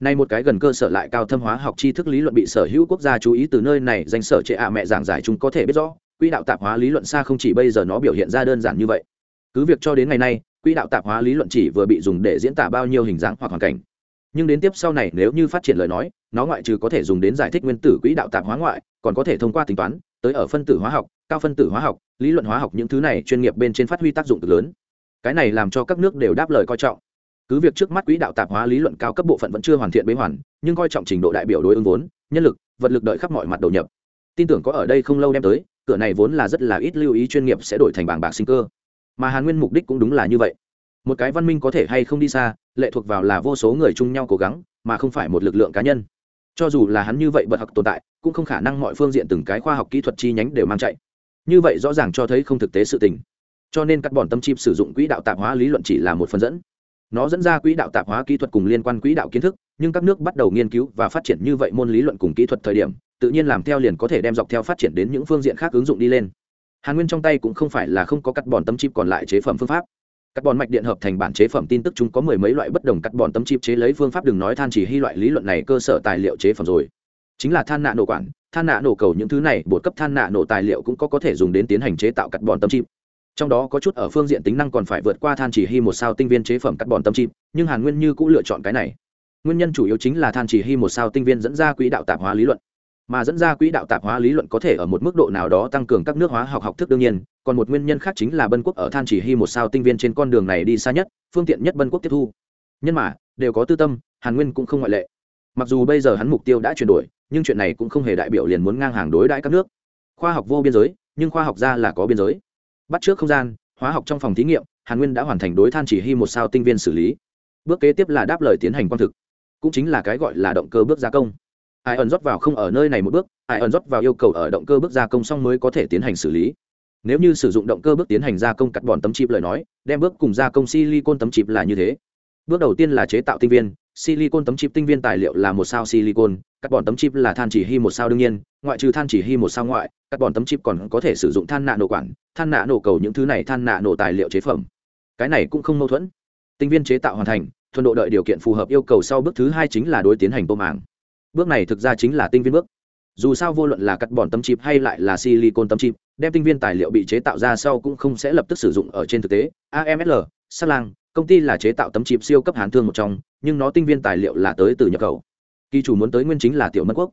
Nay một cái gần cơ sở lại cao thâm hóa học tri thức lý luận bị sở hữu quốc gia chú ý từ nơi này, danh sở trệ ạ mẹ giảng giải chúng có thể biết rõ, quỹ đạo tạp hóa lý luận xa không chỉ bây giờ nó biểu hiện ra đơn giản như vậy. Cứ việc cho đến ngày nay, quỹ đạo tạp hóa lý luận chỉ vừa bị dùng để diễn tả bao nhiêu hình dáng hoặc hoàn cảnh. Nhưng đến tiếp sau này, nếu như phát triển lời nói, nó ngoại trừ có thể dùng đến giải thích nguyên tử quỹ đạo tạp hóa ngoại, còn có thể thông qua tính toán tới ở phân tử hóa học, cao phân tử hóa học, lý luận hóa học những thứ này chuyên nghiệp bên trên phát huy tác dụng cực lớn. Cái này làm cho các nước đều đáp lời coi trọng. Cứ việc trước mắt quỹ đạo tạp hóa lý luận cao cấp bộ phận vẫn chưa hoàn thiện bế hoàn, nhưng coi trọng trình độ đại biểu đối ứng vốn, nhân lực, vật lực đợi khắp mọi mặt đầu nhập. Tin tưởng có ở đây không lâu đem tới, cửa này vốn là rất là ít lưu ý chuyên nghiệp sẽ đổi thành bảng bạc sinh cơ. Mà hàn nguyên mục đích cũng đúng là như vậy. Một cái văn minh có thể hay không đi xa, lệ thuộc vào là vô số người chung nhau cố gắng, mà không phải một lực lượng cá nhân cho dù là hắn như vậy bật học tồn tại, cũng không khả năng mọi phương diện từng cái khoa học kỹ thuật chi nhánh đều mang chạy. Như vậy rõ ràng cho thấy không thực tế sự tình. Cho nên cắt bọn tâm chip sử dụng quỹ đạo tạp hóa lý luận chỉ là một phần dẫn. Nó dẫn ra quỹ đạo tạp hóa kỹ thuật cùng liên quan quỹ đạo kiến thức, nhưng các nước bắt đầu nghiên cứu và phát triển như vậy môn lý luận cùng kỹ thuật thời điểm, tự nhiên làm theo liền có thể đem dọc theo phát triển đến những phương diện khác ứng dụng đi lên. Hàn nguyên trong tay cũng không phải là không có cắt bòn tâm chip còn lại chế phẩm phương pháp cắt bòn mạch điện hợp thành bản chế phẩm tin tức chúng có mười mấy loại bất đồng cắt bòn tấm chip chế lấy phương pháp đừng nói than chỉ hy loại lý luận này cơ sở tài liệu chế phẩm rồi. Chính là than nạ nổ quản, than nạ nổ cầu những thứ này, bột cấp than nạ nổ tài liệu cũng có có thể dùng đến tiến hành chế tạo cắt bòn tấm chip. Trong đó có chút ở phương diện tính năng còn phải vượt qua than chỉ hy một sao tinh viên chế phẩm cắt bòn tâm chip, nhưng hàn nguyên như cũng lựa chọn cái này. Nguyên nhân chủ yếu chính là than chỉ hy một sao tinh viên dẫn ra quỹ đạo tạp hóa lý luận mà dẫn ra quỹ đạo tạp hóa lý luận có thể ở một mức độ nào đó tăng cường các nước hóa học học thức đương nhiên. Còn một nguyên nhân khác chính là bân quốc ở than chỉ hy một sao tinh viên trên con đường này đi xa nhất, phương tiện nhất bân quốc tiếp thu. Nhân mà, đều có tư tâm, hàn nguyên cũng không ngoại lệ. Mặc dù bây giờ hắn mục tiêu đã chuyển đổi, nhưng chuyện này cũng không hề đại biểu liền muốn ngang hàng đối đãi các nước. Khoa học vô biên giới, nhưng khoa học ra là có biên giới. Bắt trước không gian, hóa học trong phòng thí nghiệm, hàn nguyên đã hoàn thành đối than chỉ hy một sao tinh viên xử lý. Bước kế tiếp là đáp lời tiến hành quang thực, cũng chính là cái gọi là động cơ bước gia công ai ẩn rót vào không ở nơi này một bước, ai ẩn rót vào yêu cầu ở động cơ bước gia công xong mới có thể tiến hành xử lý. Nếu như sử dụng động cơ bước tiến hành gia công cắt bòn tấm chip lời nói, đem bước cùng gia công silicon tấm chip là như thế. Bước đầu tiên là chế tạo tinh viên, silicon tấm chip tinh viên tài liệu là một sao silicon, cắt bòn tấm chip là than chỉ hy một sao đương nhiên, ngoại trừ than chỉ hy một sao ngoại, cắt bòn tấm chip còn có thể sử dụng than nạ nổ quản, than nạ nổ cầu những thứ này than nạ nổ tài liệu chế phẩm. Cái này cũng không mâu thuẫn. Tinh viên chế tạo hoàn thành, thuần độ đợi điều kiện phù hợp yêu cầu sau bước thứ hai chính là đối tiến hành tô màng bước này thực ra chính là tinh viên bước. Dù sao vô luận là cắt bòn tấm chip hay lại là silicon tấm chip, đem tinh viên tài liệu bị chế tạo ra sau cũng không sẽ lập tức sử dụng ở trên thực tế. Amsl sắc lang, công ty là chế tạo tấm chip siêu cấp hán thương một trong, nhưng nó tinh viên tài liệu là tới từ nhập khẩu. Kỳ chủ muốn tới nguyên chính là tiểu mân quốc.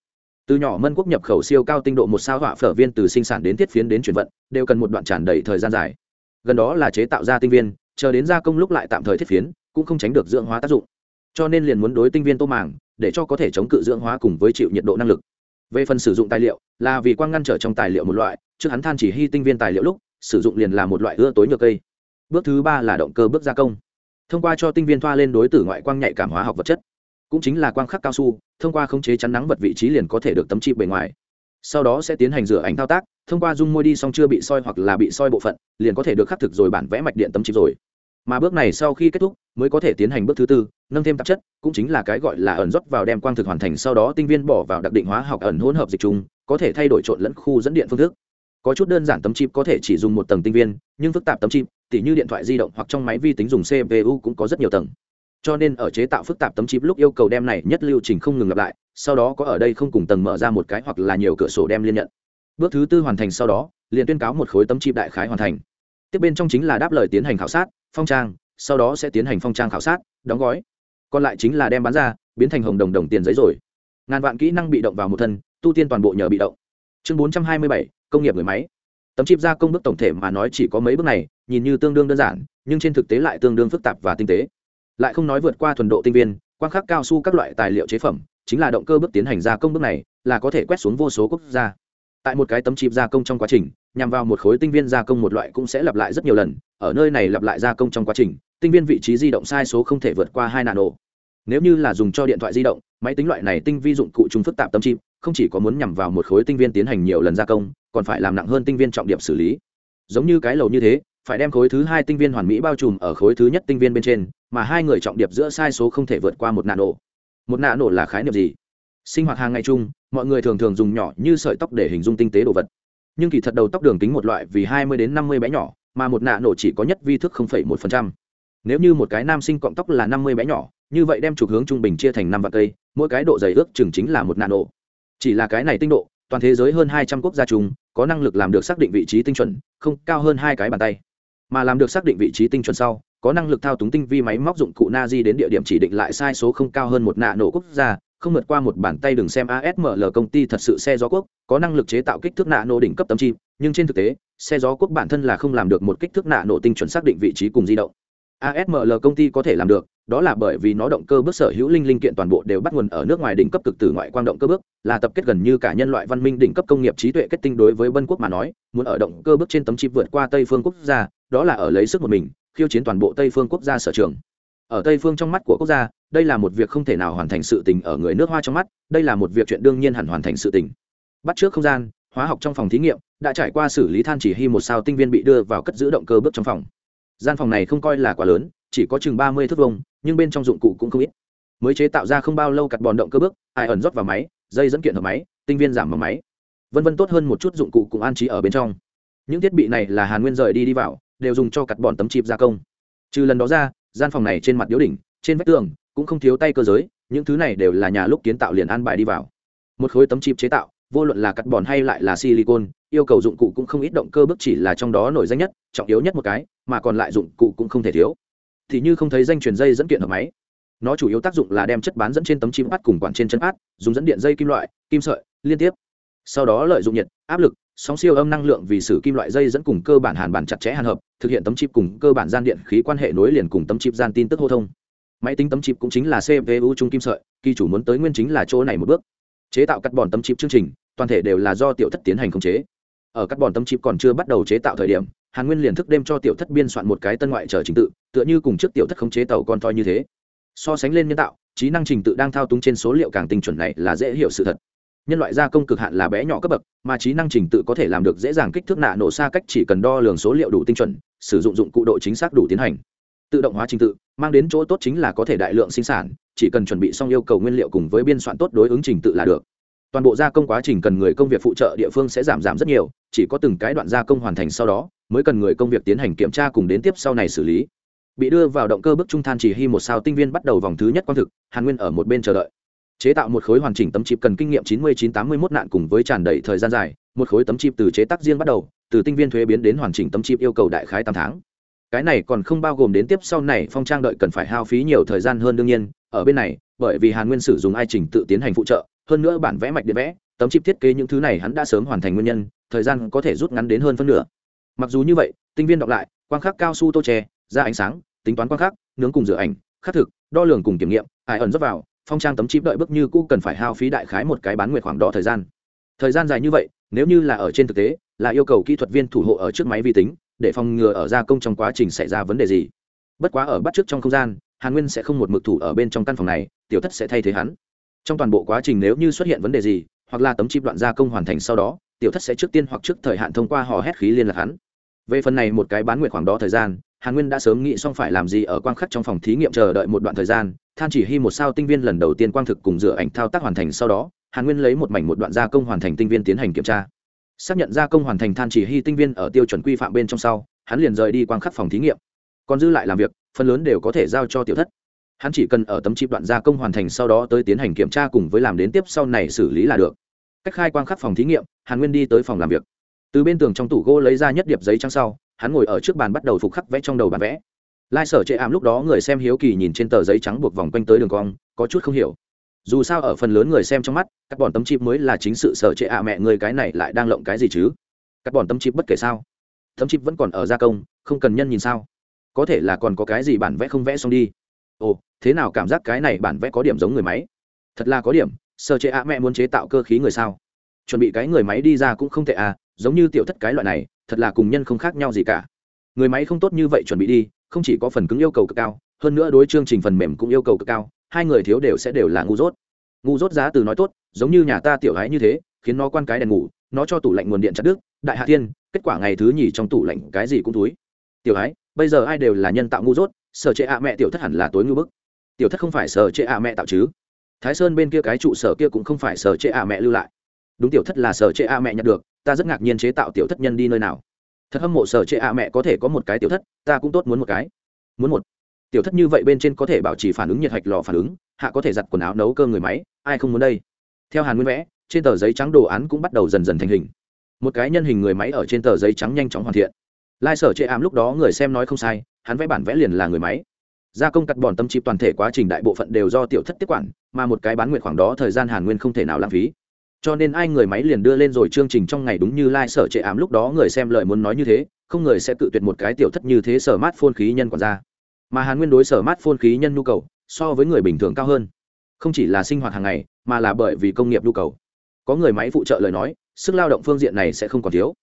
Từ nhỏ mân quốc nhập khẩu siêu cao tinh độ một sao họa phở viên từ sinh sản đến thiết phiến đến chuyển vận, đều cần một đoạn tràn đầy thời gian dài. Gần đó là chế tạo ra tinh viên, chờ đến gia công lúc lại tạm thời thiết phiến, cũng không tránh được dưỡng hóa tác dụng. Cho nên liền muốn đối tinh viên tô màng để cho có thể chống cự dưỡng hóa cùng với chịu nhiệt độ năng lực. Về phần sử dụng tài liệu, là vì quang ngăn trở trong tài liệu một loại, trước hắn than chỉ hy tinh viên tài liệu lúc, sử dụng liền là một loại ưa tối nhược cây. Bước thứ ba là động cơ bước gia công. Thông qua cho tinh viên thoa lên đối tử ngoại quang nhạy cảm hóa học vật chất, cũng chính là quang khắc cao su, thông qua khống chế chắn nắng vật vị trí liền có thể được tấm chip bề ngoài. Sau đó sẽ tiến hành rửa ảnh thao tác, thông qua dung môi đi xong chưa bị soi hoặc là bị soi bộ phận, liền có thể được khắc thực rồi bản vẽ mạch điện tấm chip rồi mà bước này sau khi kết thúc, mới có thể tiến hành bước thứ tư, nâng thêm tạp chất, cũng chính là cái gọi là ẩn rót vào đem quang thực hoàn thành sau đó tinh viên bỏ vào đặc định hóa học ẩn hỗn hợp dịch chung có thể thay đổi trộn lẫn khu dẫn điện phương thức. Có chút đơn giản tấm chip có thể chỉ dùng một tầng tinh viên, nhưng phức tạp tấm chip, tỉ như điện thoại di động hoặc trong máy vi tính dùng cpu cũng có rất nhiều tầng. Cho nên ở chế tạo phức tạp tấm chip lúc yêu cầu đem này nhất lưu trình không ngừng lặp lại, sau đó có ở đây không cùng tầng mở ra một cái hoặc là nhiều cửa sổ đem liên nhận. Bước thứ tư hoàn thành sau đó, liền tuyên cáo một khối tấm chip đại khái hoàn thành. Tiếp bên trong chính là đáp lời tiến hành khảo sát phong trang, sau đó sẽ tiến hành phong trang khảo sát, đóng gói. Còn lại chính là đem bán ra, biến thành hồng đồng đồng tiền giấy rồi. Ngàn vạn kỹ năng bị động vào một thân, tu tiên toàn bộ nhờ bị động. Chương bốn trăm hai mươi bảy, công nghiệp người máy. Tấm chip gia công bước tổng thể mà nói chỉ có mấy bước này, nhìn như tương đương đơn giản, nhưng trên thực tế lại tương đương phức tạp và tinh tế. Lại không nói vượt qua thuần độ tinh viên, quang khắc cao su các loại tài liệu chế phẩm, chính là động cơ bước tiến hành gia công bước này, là có thể quét xuống vô số quốc gia. Tại một cái tấm chip gia công trong quá trình nhằm vào một khối tinh viên gia công một loại cũng sẽ lặp lại rất nhiều lần, ở nơi này lặp lại gia công trong quá trình, tinh viên vị trí di động sai số không thể vượt qua hai nano. Nếu như là dùng cho điện thoại di động, máy tính loại này tinh vi dụng cụ chúng phức tạp tâm chip, không chỉ có muốn nhằm vào một khối tinh viên tiến hành nhiều lần gia công, còn phải làm nặng hơn tinh viên trọng điểm xử lý. Giống như cái lầu như thế, phải đem khối thứ hai tinh viên hoàn mỹ bao trùm ở khối thứ nhất tinh viên bên trên, mà hai người trọng điểm giữa sai số không thể vượt qua một nano. Một nano là khái niệm gì? Sinh hoạt hàng ngày chung, mọi người thường thường dùng nhỏ như sợi tóc để hình dung tinh tế đồ vật nhưng kỳ thật đầu tóc đường kính một loại vì hai mươi đến năm mươi bé nhỏ, mà một nạ nổ chỉ có nhất vi thức một nếu như một cái nam sinh cọng tóc là năm mươi bé nhỏ, như vậy đem trục hướng trung bình chia thành năm vạn cây, mỗi cái độ dày ước chừng chính là một nạ nổ. Chỉ là cái này tinh độ, toàn thế giới hơn hai trăm quốc gia chung, có năng lực làm được xác định vị trí tinh chuẩn, không cao hơn hai cái bàn tay. Mà làm được xác định vị trí tinh chuẩn sau, có năng lực thao túng tinh vi máy móc dụng cụ na di đến địa điểm chỉ định lại sai số không cao hơn một nạ nổ quốc gia không vượt qua một bàn tay đừng xem asml công ty thật sự xe gió quốc, có năng lực chế tạo kích thước nạ nổ đỉnh cấp tấm chip. nhưng trên thực tế, xe gió quốc bản thân là không làm được một kích thước nạ nổ tinh chuẩn xác định vị trí cùng di động asml công ty có thể làm được, đó là bởi vì nó động cơ bước sở hữu linh linh kiện toàn bộ đều bắt nguồn ở nước ngoài đỉnh cấp cực tử ngoại quang động cơ bước, là tập kết gần như cả nhân loại văn minh đỉnh cấp công nghiệp trí tuệ kết tinh đối với vân quốc mà nói, muốn ở động cơ bước trên tấm chip vượt qua tây phương quốc gia, đó là ở lấy sức một mình, khiêu chiến toàn bộ tây phương quốc gia sở trường ở tây phương trong mắt của quốc gia, đây là một việc không thể nào hoàn thành sự tình ở người nước hoa trong mắt, đây là một việc chuyện đương nhiên hẳn hoàn thành sự tình. Bắt trước không gian, hóa học trong phòng thí nghiệm, đã trải qua xử lý than chỉ hy một sao tinh viên bị đưa vào cất giữ động cơ bước trong phòng. Gian phòng này không coi là quá lớn, chỉ có chừng ba mươi thước vông nhưng bên trong dụng cụ cũng không ít. Mới chế tạo ra không bao lâu cặt bòn động cơ bước, ai ẩn rót vào máy, dây dẫn kiện hợp máy, tinh viên giảm vào máy. Vân vân tốt hơn một chút dụng cụ cũng an trí ở bên trong. Những thiết bị này là hàn nguyên rời đi đi vào, đều dùng cho cặt bòn tấm chip gia công. Trừ lần đó ra gian phòng này trên mặt điếu đỉnh, trên vách tường cũng không thiếu tay cơ giới, những thứ này đều là nhà lúc kiến tạo liền an bài đi vào. Một khối tấm chip chế tạo, vô luận là cắt bòn hay lại là silicon, yêu cầu dụng cụ cũng không ít động cơ bước chỉ là trong đó nổi danh nhất, trọng yếu nhất một cái, mà còn lại dụng cụ cũng không thể thiếu. Thì như không thấy danh truyền dây dẫn kiện hợp máy. Nó chủ yếu tác dụng là đem chất bán dẫn trên tấm chip bắt cùng quản trên chân át, dùng dẫn điện dây kim loại, kim sợi, liên tiếp sau đó lợi dụng nhiệt, áp lực, sóng siêu âm năng lượng vì sử kim loại dây dẫn cùng cơ bản hàn bản chặt chẽ hàn hợp, thực hiện tấm chip cùng cơ bản gian điện khí quan hệ nối liền cùng tấm chip gian tin tức hô thông. Máy tính tấm chip cũng chính là cpu trung kim sợi, kỳ chủ muốn tới nguyên chính là chỗ này một bước. Chế tạo cắt bòn tấm chip chương trình, toàn thể đều là do tiểu thất tiến hành khống chế. Ở cắt bòn tấm chip còn chưa bắt đầu chế tạo thời điểm, hàn nguyên liền thức đêm cho tiểu thất biên soạn một cái tân ngoại trở trình tự, tựa như cùng trước tiểu thất khống chế tàu con toi như thế. So sánh lên nhân tạo, trí năng trình tự đang thao túng trên số liệu càng tinh chuẩn này là dễ hiểu sự thật nhân loại gia công cực hạn là bé nhỏ cấp bậc, mà trí năng trình tự có thể làm được dễ dàng kích thước nạ nổ xa cách chỉ cần đo lường số liệu đủ tinh chuẩn, sử dụng dụng cụ độ chính xác đủ tiến hành. Tự động hóa trình tự, mang đến chỗ tốt chính là có thể đại lượng sinh sản, chỉ cần chuẩn bị xong yêu cầu nguyên liệu cùng với biên soạn tốt đối ứng trình tự là được. Toàn bộ gia công quá trình cần người công việc phụ trợ địa phương sẽ giảm giảm rất nhiều, chỉ có từng cái đoạn gia công hoàn thành sau đó, mới cần người công việc tiến hành kiểm tra cùng đến tiếp sau này xử lý. Bị đưa vào động cơ bức trung than chỉ hy một sao tinh viên bắt đầu vòng thứ nhất quang thực, hàn nguyên ở một bên chờ đợi chế tạo một khối hoàn chỉnh tấm chip cần kinh nghiệm chín mươi chín tám mươi mốt nạn cùng với tràn đầy thời gian dài, một khối tấm chip từ chế tác riêng bắt đầu, từ tinh viên thuế biến đến hoàn chỉnh tấm chip yêu cầu đại khái tám tháng. Cái này còn không bao gồm đến tiếp sau này, phong trang đợi cần phải hao phí nhiều thời gian hơn đương nhiên. Ở bên này, bởi vì hàn nguyên sử dụng ai trình tự tiến hành phụ trợ, hơn nữa bản vẽ mạch điện vẽ, tấm chip thiết kế những thứ này hắn đã sớm hoàn thành nguyên nhân, thời gian có thể rút ngắn đến hơn phân nửa. Mặc dù như vậy, tinh viên đọc lại, quang khắc cao su tô tre ra ánh sáng, tính toán quang khắc, nướng cùng rửa ảnh, khắc thực, đo lường cùng kiểm nghiệm ai ẩn dốc vào phong trang tấm chip đợi bước như cũ cần phải hao phí đại khái một cái bán nguyệt khoảng đỏ thời gian. Thời gian dài như vậy, nếu như là ở trên thực tế, là yêu cầu kỹ thuật viên thủ hộ ở trước máy vi tính, để phòng ngừa ở gia công trong quá trình xảy ra vấn đề gì. Bất quá ở bắt trước trong không gian, hàn nguyên sẽ không một mực thủ ở bên trong căn phòng này, tiểu thất sẽ thay thế hắn. Trong toàn bộ quá trình nếu như xuất hiện vấn đề gì, hoặc là tấm chip đoạn gia công hoàn thành sau đó, tiểu thất sẽ trước tiên hoặc trước thời hạn thông qua hò hét khí liên lạc hắn. Về phần này một cái bán nguyện khoảng đó thời gian hàn nguyên đã sớm nghĩ xong phải làm gì ở quang khắc trong phòng thí nghiệm chờ đợi một đoạn thời gian, than chỉ hy một sao tinh viên lần đầu tiên quang thực cùng rửa ảnh thao tác hoàn thành sau đó, hàn nguyên lấy một mảnh một đoạn gia công hoàn thành tinh viên tiến hành kiểm tra. Xác nhận gia công hoàn thành than chỉ hy tinh viên ở tiêu chuẩn quy phạm bên trong sau, hắn liền rời đi quang khắc phòng thí nghiệm. Còn dư lại làm việc, phần lớn đều có thể giao cho tiểu thất. Hắn chỉ cần ở tấm chip đoạn gia công hoàn thành sau đó tới tiến hành kiểm tra cùng với làm đến tiếp sau này xử lý là được. Cách khai quang khắc phòng thí nghiệm, hàn nguyên đi tới phòng làm việc. Từ bên tường trong tủ gỗ lấy ra nhất điệp giấy trắng sau hắn ngồi ở trước bàn bắt đầu phục khắc vẽ trong đầu bản vẽ. Lai sở chệ ảm lúc đó người xem hiếu kỳ nhìn trên tờ giấy trắng buộc vòng quanh tới đường cong, có chút không hiểu. Dù sao ở phần lớn người xem trong mắt các bọn tấm chip mới là chính sự sở chệ ạ mẹ người cái này lại đang lộng cái gì chứ? Các bọn tấm chip bất kể sao? Tấm chip vẫn còn ở gia công, không cần nhân nhìn sao? Có thể là còn có cái gì bản vẽ không vẽ xong đi? Ồ, thế nào cảm giác cái này bản vẽ có điểm giống người máy? Thật là có điểm, sở chệ ạ mẹ muốn chế tạo cơ khí người sao? Chuẩn bị cái người máy đi ra cũng không tệ à giống như tiểu thất cái loại này, thật là cùng nhân không khác nhau gì cả. Người máy không tốt như vậy chuẩn bị đi, không chỉ có phần cứng yêu cầu cực cao, hơn nữa đối chương trình phần mềm cũng yêu cầu cực cao, hai người thiếu đều sẽ đều là ngu dốt. Ngu dốt giá từ nói tốt, giống như nhà ta tiểu gái như thế, khiến nó quan cái đèn ngủ, nó cho tủ lạnh nguồn điện chặt đứt, đại hạ thiên, kết quả ngày thứ nhì trong tủ lạnh cái gì cũng túi tiểu gái bây giờ ai đều là nhân tạo ngu dốt, sở trệ ạ mẹ tiểu thất hẳn là tối ngu bức. Tiểu thất không phải sở trệ ạ mẹ tạo chứ. Thái sơn bên kia cái trụ sở kia cũng không phải sở trệ ạ mẹ lưu lại. Đúng tiểu thất là sở trệ ạ mẹ nhận được ta rất ngạc nhiên chế tạo tiểu thất nhân đi nơi nào. Thật hâm mộ sở chệ ạ mẹ có thể có một cái tiểu thất, ta cũng tốt muốn một cái. Muốn một. Tiểu thất như vậy bên trên có thể bảo trì phản ứng nhiệt hạch lò phản ứng, hạ có thể giặt quần áo nấu cơm người máy, ai không muốn đây? Theo hàn nguyên vẽ, trên tờ giấy trắng đồ án cũng bắt đầu dần dần thành hình. Một cái nhân hình người máy ở trên tờ giấy trắng nhanh chóng hoàn thiện. Lai sở chệ ám lúc đó người xem nói không sai, hắn vẽ bản vẽ liền là người máy. Gia công cắt bòn tâm trí toàn thể quá trình đại bộ phận đều do tiểu thất tiếp quản, mà một cái bán nguyện khoảng đó thời gian hàn nguyên không thể nào lãng phí cho nên ai người máy liền đưa lên rồi chương trình trong ngày đúng như lai、like、sở sở trệ ám lúc đó người xem lời muốn nói như thế, không người sẽ tự tuyệt một cái tiểu thất như thế sở mát phôn khí nhân quản ra mà hàn nguyên đối sở mát phôn khí nhân nhu cầu, so với người bình thường cao hơn. Không chỉ là sinh hoạt hàng ngày, mà là bởi vì công nghiệp nhu cầu. Có người máy phụ trợ lời nói, sức lao động phương diện này sẽ không còn thiếu.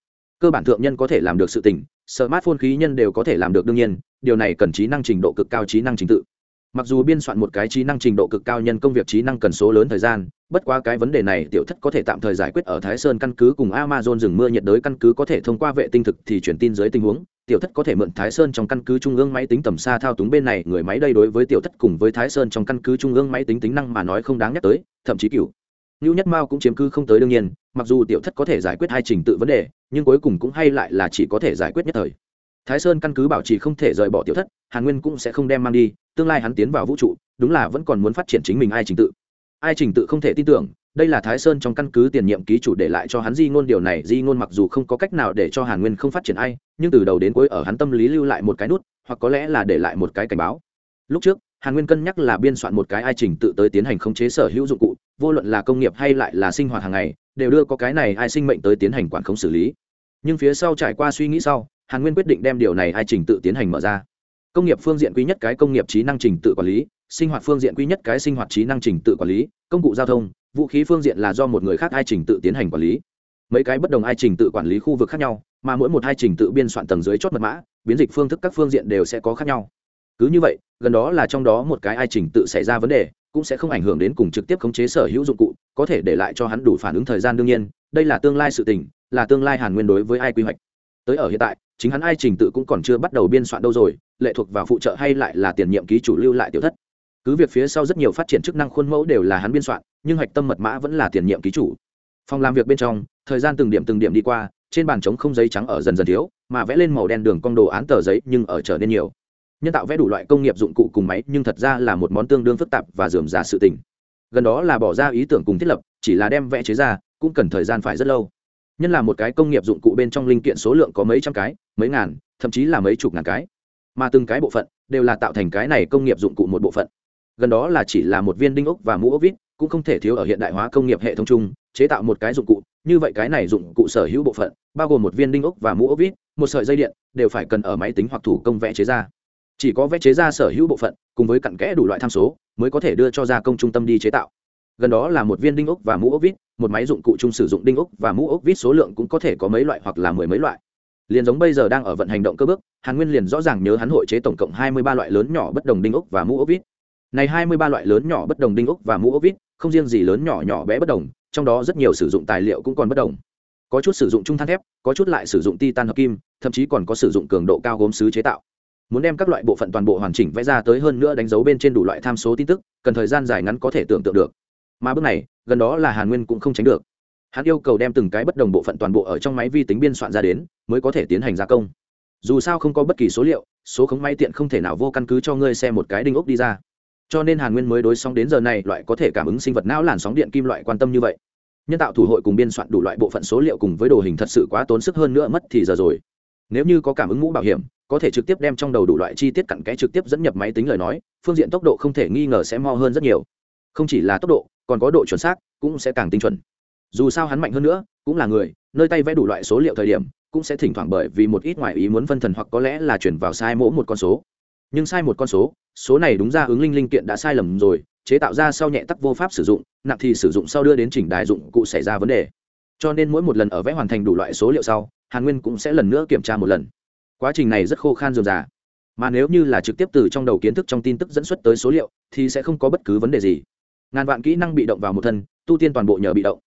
Cơ bản thượng nhân có thể làm được sự tình, smartphone khí nhân đều có thể làm được đương nhiên, điều này cần trí năng trình độ cực cao trí năng trình tự mặc dù biên soạn một cái trí năng trình độ cực cao nhân công việc trí năng cần số lớn thời gian bất quá cái vấn đề này tiểu thất có thể tạm thời giải quyết ở thái sơn căn cứ cùng amazon rừng mưa nhiệt đới căn cứ có thể thông qua vệ tinh thực thì truyền tin dưới tình huống tiểu thất có thể mượn thái sơn trong căn cứ trung ương máy tính tầm xa thao túng bên này người máy đây đối với tiểu thất cùng với thái sơn trong căn cứ trung ương máy tính tính năng mà nói không đáng nhắc tới thậm chí cựu Nưu Nhất Mao cũng chiếm cứ không tới đương nhiên, mặc dù tiểu thất có thể giải quyết hai trình tự vấn đề, nhưng cuối cùng cũng hay lại là chỉ có thể giải quyết nhất thời. Thái Sơn căn cứ bảo trì không thể rời bỏ tiểu thất, Hàn Nguyên cũng sẽ không đem mang đi, tương lai hắn tiến vào vũ trụ, đúng là vẫn còn muốn phát triển chính mình ai trình tự. Ai trình tự không thể tin tưởng, đây là Thái Sơn trong căn cứ tiền nhiệm ký chủ để lại cho hắn Di ngôn điều này, Di ngôn mặc dù không có cách nào để cho Hàn Nguyên không phát triển ai, nhưng từ đầu đến cuối ở hắn tâm lý lưu lại một cái nút, hoặc có lẽ là để lại một cái cảnh báo. Lúc trước, hàn nguyên cân nhắc là biên soạn một cái ai trình tự tới tiến hành khống chế sở hữu dụng cụ vô luận là công nghiệp hay lại là sinh hoạt hàng ngày đều đưa có cái này ai sinh mệnh tới tiến hành quản khống xử lý nhưng phía sau trải qua suy nghĩ sau hàn nguyên quyết định đem điều này ai trình tự tiến hành mở ra. Công nghiệp phương diện quý nhất cái công nghiệp trí năng trình tự quản lý, sinh hoạt phương diện quý nhất cái sinh hoạt trí năng trình tự quản lý, công cụ giao thông, vũ khí phương diện là do một người khác ai trình tự tiến hành quản lý. Mấy cái bất đồng ai trình tự quản lý khu vực khác nhau, mà mỗi một hai trình tự biên soạn tầng dưới chốt mật mã, biến dịch phương thức các phương diện đều sẽ có khác nhau. Cứ như vậy, gần đó là trong đó một cái ai trình tự xảy ra vấn đề, cũng sẽ không ảnh hưởng đến cùng trực tiếp khống chế sở hữu dụng cụ, có thể để lại cho hắn đủ phản ứng thời gian đương nhiên, đây là tương lai sự tình, là tương lai hàn nguyên đối với ai quy hoạch. Tới ở hiện tại chính hắn ai trình tự cũng còn chưa bắt đầu biên soạn đâu rồi, lệ thuộc vào phụ trợ hay lại là tiền nhiệm ký chủ lưu lại tiểu thất. Cứ việc phía sau rất nhiều phát triển chức năng khuôn mẫu đều là hắn biên soạn, nhưng hạch tâm mật mã vẫn là tiền nhiệm ký chủ. Phòng làm việc bên trong, thời gian từng điểm từng điểm đi qua, trên bàn trống không giấy trắng ở dần dần thiếu, mà vẽ lên màu đen đường cong đồ án tờ giấy nhưng ở trở nên nhiều. Nhân tạo vẽ đủ loại công nghiệp dụng cụ cùng máy, nhưng thật ra là một món tương đương phức tạp và dườm già sự tình. Gần đó là bỏ ra ý tưởng cùng thiết lập, chỉ là đem vẽ chế ra, cũng cần thời gian phải rất lâu nhân là một cái công nghiệp dụng cụ bên trong linh kiện số lượng có mấy trăm cái, mấy ngàn, thậm chí là mấy chục ngàn cái. Mà từng cái bộ phận đều là tạo thành cái này công nghiệp dụng cụ một bộ phận. Gần đó là chỉ là một viên đinh ốc và mũ ốc vít, cũng không thể thiếu ở hiện đại hóa công nghiệp hệ thống chung, chế tạo một cái dụng cụ. Như vậy cái này dụng cụ sở hữu bộ phận, bao gồm một viên đinh ốc và mũ ốc vít, một sợi dây điện, đều phải cần ở máy tính hoặc thủ công vẽ chế ra. Chỉ có vẽ chế ra sở hữu bộ phận, cùng với cặn kẽ đủ loại tham số, mới có thể đưa cho gia công trung tâm đi chế tạo. Gần đó là một viên đinh ốc và mũ ốc vít một máy dụng cụ chung sử dụng đinh ốc và mũ ốc vít số lượng cũng có thể có mấy loại hoặc là mười mấy loại. Liền giống bây giờ đang ở vận hành động cơ bước, hàn nguyên liền rõ ràng nhớ hắn hội chế tổng cộng hai mươi ba loại lớn nhỏ bất đồng đinh ốc và mũ ốc vít. Này hai mươi ba loại lớn nhỏ bất đồng đinh ốc và mũ ốc vít, không riêng gì lớn nhỏ nhỏ bé bất đồng, trong đó rất nhiều sử dụng tài liệu cũng còn bất đồng. Có chút sử dụng trung than thép, có chút lại sử dụng titan hợp kim, thậm chí còn có sử dụng cường độ cao gốm sứ chế tạo. Muốn đem các loại bộ phận toàn bộ hoàn chỉnh vẽ ra tới hơn nữa đánh dấu bên trên đủ loại tham số tin tức, cần thời gian dài ngắn có thể tưởng tượng được mà bước này, gần đó là hàn nguyên cũng không tránh được. Hắn yêu cầu đem từng cái bất đồng bộ phận toàn bộ ở trong máy vi tính biên soạn ra đến, mới có thể tiến hành gia công. Dù sao không có bất kỳ số liệu, số khống máy tiện không thể nào vô căn cứ cho ngươi xem một cái đinh ốc đi ra. Cho nên hàn nguyên mới đối sóng đến giờ này, loại có thể cảm ứng sinh vật não làn sóng điện kim loại quan tâm như vậy. Nhân tạo thủ hội cùng biên soạn đủ loại bộ phận số liệu cùng với đồ hình thật sự quá tốn sức hơn nữa mất thì giờ rồi. Nếu như có cảm ứng mũ bảo hiểm, có thể trực tiếp đem trong đầu đủ loại chi tiết cặn kẽ trực tiếp dẫn nhập máy tính lời nói, phương diện tốc độ không thể nghi ngờ sẽ mo hơn rất nhiều không chỉ là tốc độ, còn có độ chuẩn xác, cũng sẽ càng tinh chuẩn. Dù sao hắn mạnh hơn nữa, cũng là người, nơi tay vẽ đủ loại số liệu thời điểm, cũng sẽ thỉnh thoảng bởi vì một ít ngoại ý muốn phân thần hoặc có lẽ là chuyển vào sai mỗ một con số. Nhưng sai một con số số này đúng ra ứng linh linh kiện đã sai lầm rồi, chế tạo ra sau nhẹ tắc vô pháp sử dụng, nặng thì sử dụng sau đưa đến chỉnh đài dụng cụ xảy ra vấn đề. Cho nên mỗi một lần ở vẽ hoàn thành đủ loại số liệu sau, hàn nguyên cũng sẽ lần nữa kiểm tra một lần. Quá trình này rất khô khan dườm già. Mà nếu như là trực tiếp từ trong đầu kiến thức trong tin tức dẫn xuất tới số liệu, thì sẽ không có bất cứ vấn đề gì ngàn vạn kỹ năng bị động vào một thân, tu tiên toàn bộ nhờ bị động.